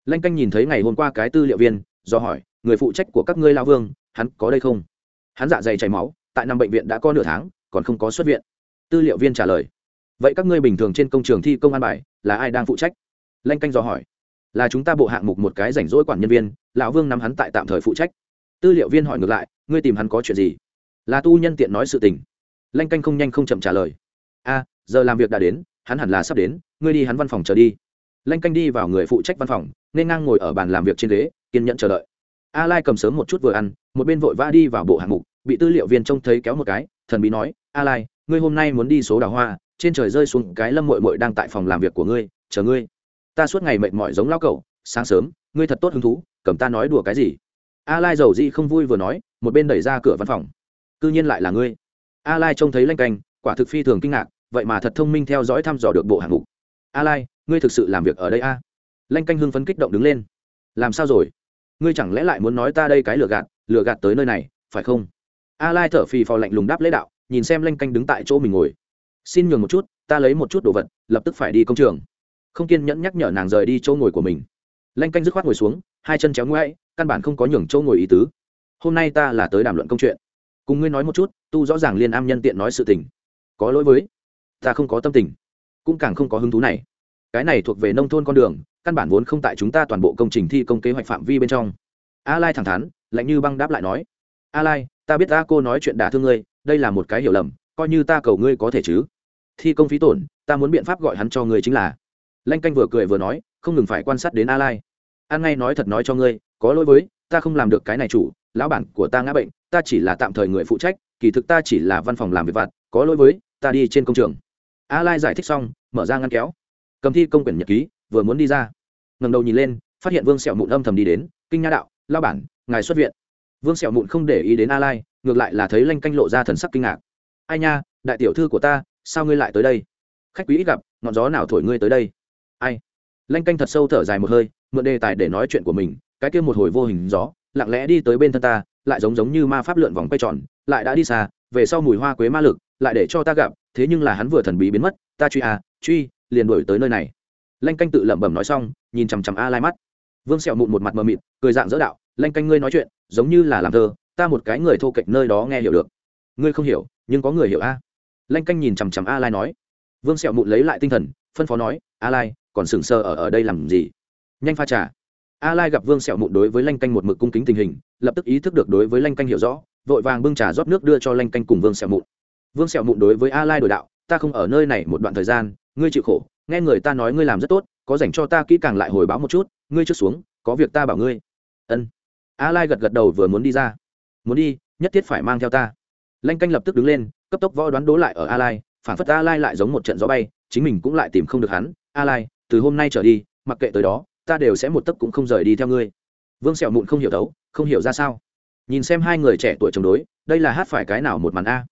Lanh canh nhìn thấy ngày hôm qua cái tư liệu viên, do hỏi, người phụ trách của các ngươi lao vương, hắn có đây không? Hắn dạ dày chảy máu, tại năm bệnh viện đã có nửa tháng, còn không có xuất viện. Tư liệu viên trả lời, vậy các ngươi bình thường trên công trường thi công an bài, là ai đang phụ trách? Lanh canh do hỏi, là chúng ta bộ hạng mục một cái rảnh rỗi quản nhân viên, lão vương nắm hắn tại tạm thời phụ trách. Tư liệu viên hỏi ngược lại, ngươi tìm hắn có chuyện gì? Là tu nhân tiện nói sự tình. Lanh canh không nhanh không chậm trả lời, a, giờ làm việc đã đến, hắn hẳn là sắp đến, ngươi đi hắn văn phòng chờ đi lanh canh đi vào người phụ trách văn phòng, nên ngang ngồi ở bàn làm việc trên ghế, kiên nhẫn chờ đợi. A lai cầm sớm một chút vừa ăn, một bên vội vã đi vào bộ hạng mục, bị tư liệu viên trông thấy kéo một cái, thần bí nói, a lai, ngươi hôm nay muốn đi số đào hoa, trên trời rơi xuống cái lâm mội mội đang tại phòng làm việc của ngươi, chờ ngươi. Ta suốt ngày mệt mỏi giống lao cậu sáng sớm, ngươi thật tốt hứng thú, cầm ta nói đùa cái gì? A lai giàu dị không vui vừa nói, một bên đẩy ra cửa văn phòng. Cư nhiên lại là ngươi. A lai trông thấy lanh canh, quả thực phi thường kinh ngạc, vậy mà thật thông minh theo dõi thăm dò được bộ hạng mục. A lai ngươi thực sự làm việc ở đây a? Lanh canh hưng phấn kích động đứng lên. Làm sao rồi? Ngươi chẳng lẽ lại muốn nói ta đây cái lừa gạt lừa gạt tới nơi này, phải không? A lai thở phì phò lạnh lùng đáp lễ đạo, nhìn xem lanh canh đứng tại chỗ mình ngồi. Xin nhường một chút, ta lấy một chút đồ vật, lập tức phải đi công trường. Không kiên nhẫn nhắc nhở nàng rời đi chỗ ngồi của mình. Lanh canh dứt khoát ngồi xuống, hai chân chéo ngoãi căn bản không có nhường chỗ ngồi ý tứ. Hôm nay ta là tới đàm luận công chuyện. Cùng ngươi nói một chút, tu rõ ràng liên am nhân tiện nói sự tình. Có lỗi với, ta không có tâm tình. Cũng càng không có hứng thú này cái này thuộc về nông thôn con đường, căn bản vốn không tại chúng ta toàn bộ công trình thi công kế hoạch phạm vi bên trong. A lai thẳng thắn, lạnh như băng đáp lại nói, a lai, ta biết ta cô nói chuyện đả thương ngươi, đây là một cái hiểu lầm, coi như ta cầu ngươi có thể chứ. Thi công phí tổn, ta muốn biện pháp gọi hắn cho ngươi chính là. Lanh canh vừa cười vừa nói, không ngừng phải quan sát đến a lai. An ngay nói thật nói cho ngươi, có lỗi với, ta không làm được cái này chủ, lão bản của ta ngã bệnh, ta chỉ là tạm thời người phụ trách, kỳ thực ta chỉ là văn phòng làm việc vặt, có lỗi với, ta đi trên công trường. A lai giải thích xong, mở ra ngăn kéo cầm thi công quyển nhật ký, vừa muốn đi ra. Ngầm đầu nhìn lên, phát hiện vương sẹo mụn âm thầm đi đến, kinh nha đạo lao bản, ngài xuất viện. Vương sẹo mụn không để ý đến a lai, ngược lại là thấy lanh canh lộ ra thần sắc kinh ngạc. Ai nha, đại tiểu thư của ta, sao ngươi lại tới đây? Khách quý ít gặp, ngọn gió nào thổi ngươi tới đây? Ai? Lanh canh thật sâu thở dài một hơi, mượn đề tài để nói chuyện của mình, cái kia một hồi vô hình gió, lặng lẽ đi tới bên thân ta, lại giống giống như ma pháp lượn vòng quay tròn, lại đã đi xa, về sau mùi hoa quế ma lực, lại để cho ta gặp, thế nhưng là hắn vừa thần bí biến mất, ta truy à truy liền đuổi tới nơi này. Lanh canh tự lẩm bẩm nói xong, nhìn chằm chằm a lai mắt. Vương sẹo mụn một mặt mờ mịt, cười dạng dỡ đạo, lanh canh ngươi nói chuyện, giống như là làm thơ, ta một cái người thô kệch nơi đó nghe hiểu được. Ngươi không hiểu, nhưng có người hiểu a. Lanh canh nhìn chằm chằm a lai nói. Vương sẹo mụn lấy lại tinh thần, phân phó nói, a lai, còn sừng sờ ở ở đây làm gì? Nhanh pha trà. A lai gặp vương sẹo mụn đối với lanh canh một mực cung kính tình hình, lập tức ý thức được đối với lanh canh hiểu rõ, vội vàng bưng trà rót nước đưa cho lanh canh cùng vương sẹo mụn. Vương sẹo mụn đối với a lai đổi đạo ta không ở nơi này một đoạn thời gian, ngươi chịu khổ, nghe người ta nói ngươi làm rất tốt, có dành cho ta kỹ càng lại hồi báo một chút, ngươi trước xuống, có việc ta bảo ngươi. Ân. A lai gật gật đầu vừa muốn đi ra. Muốn đi, nhất thiết phải mang theo ta. Lanh canh lập tức đứng lên, cấp tốc võ đoán đố lại ở a lai phản phất a lai lại giống một trận gió bay, chính mình cũng lại tìm không được hắn. A lai từ hôm nay trở đi, mặc kệ tới đó, ta đều sẽ một tấc cũng không rời đi theo ngươi. Vương sẹo mụn không hiểu đấu không hiểu ra sao. Nhìn xem hai người trẻ tuổi chống đối, đây là hát phải cái nào một màn a?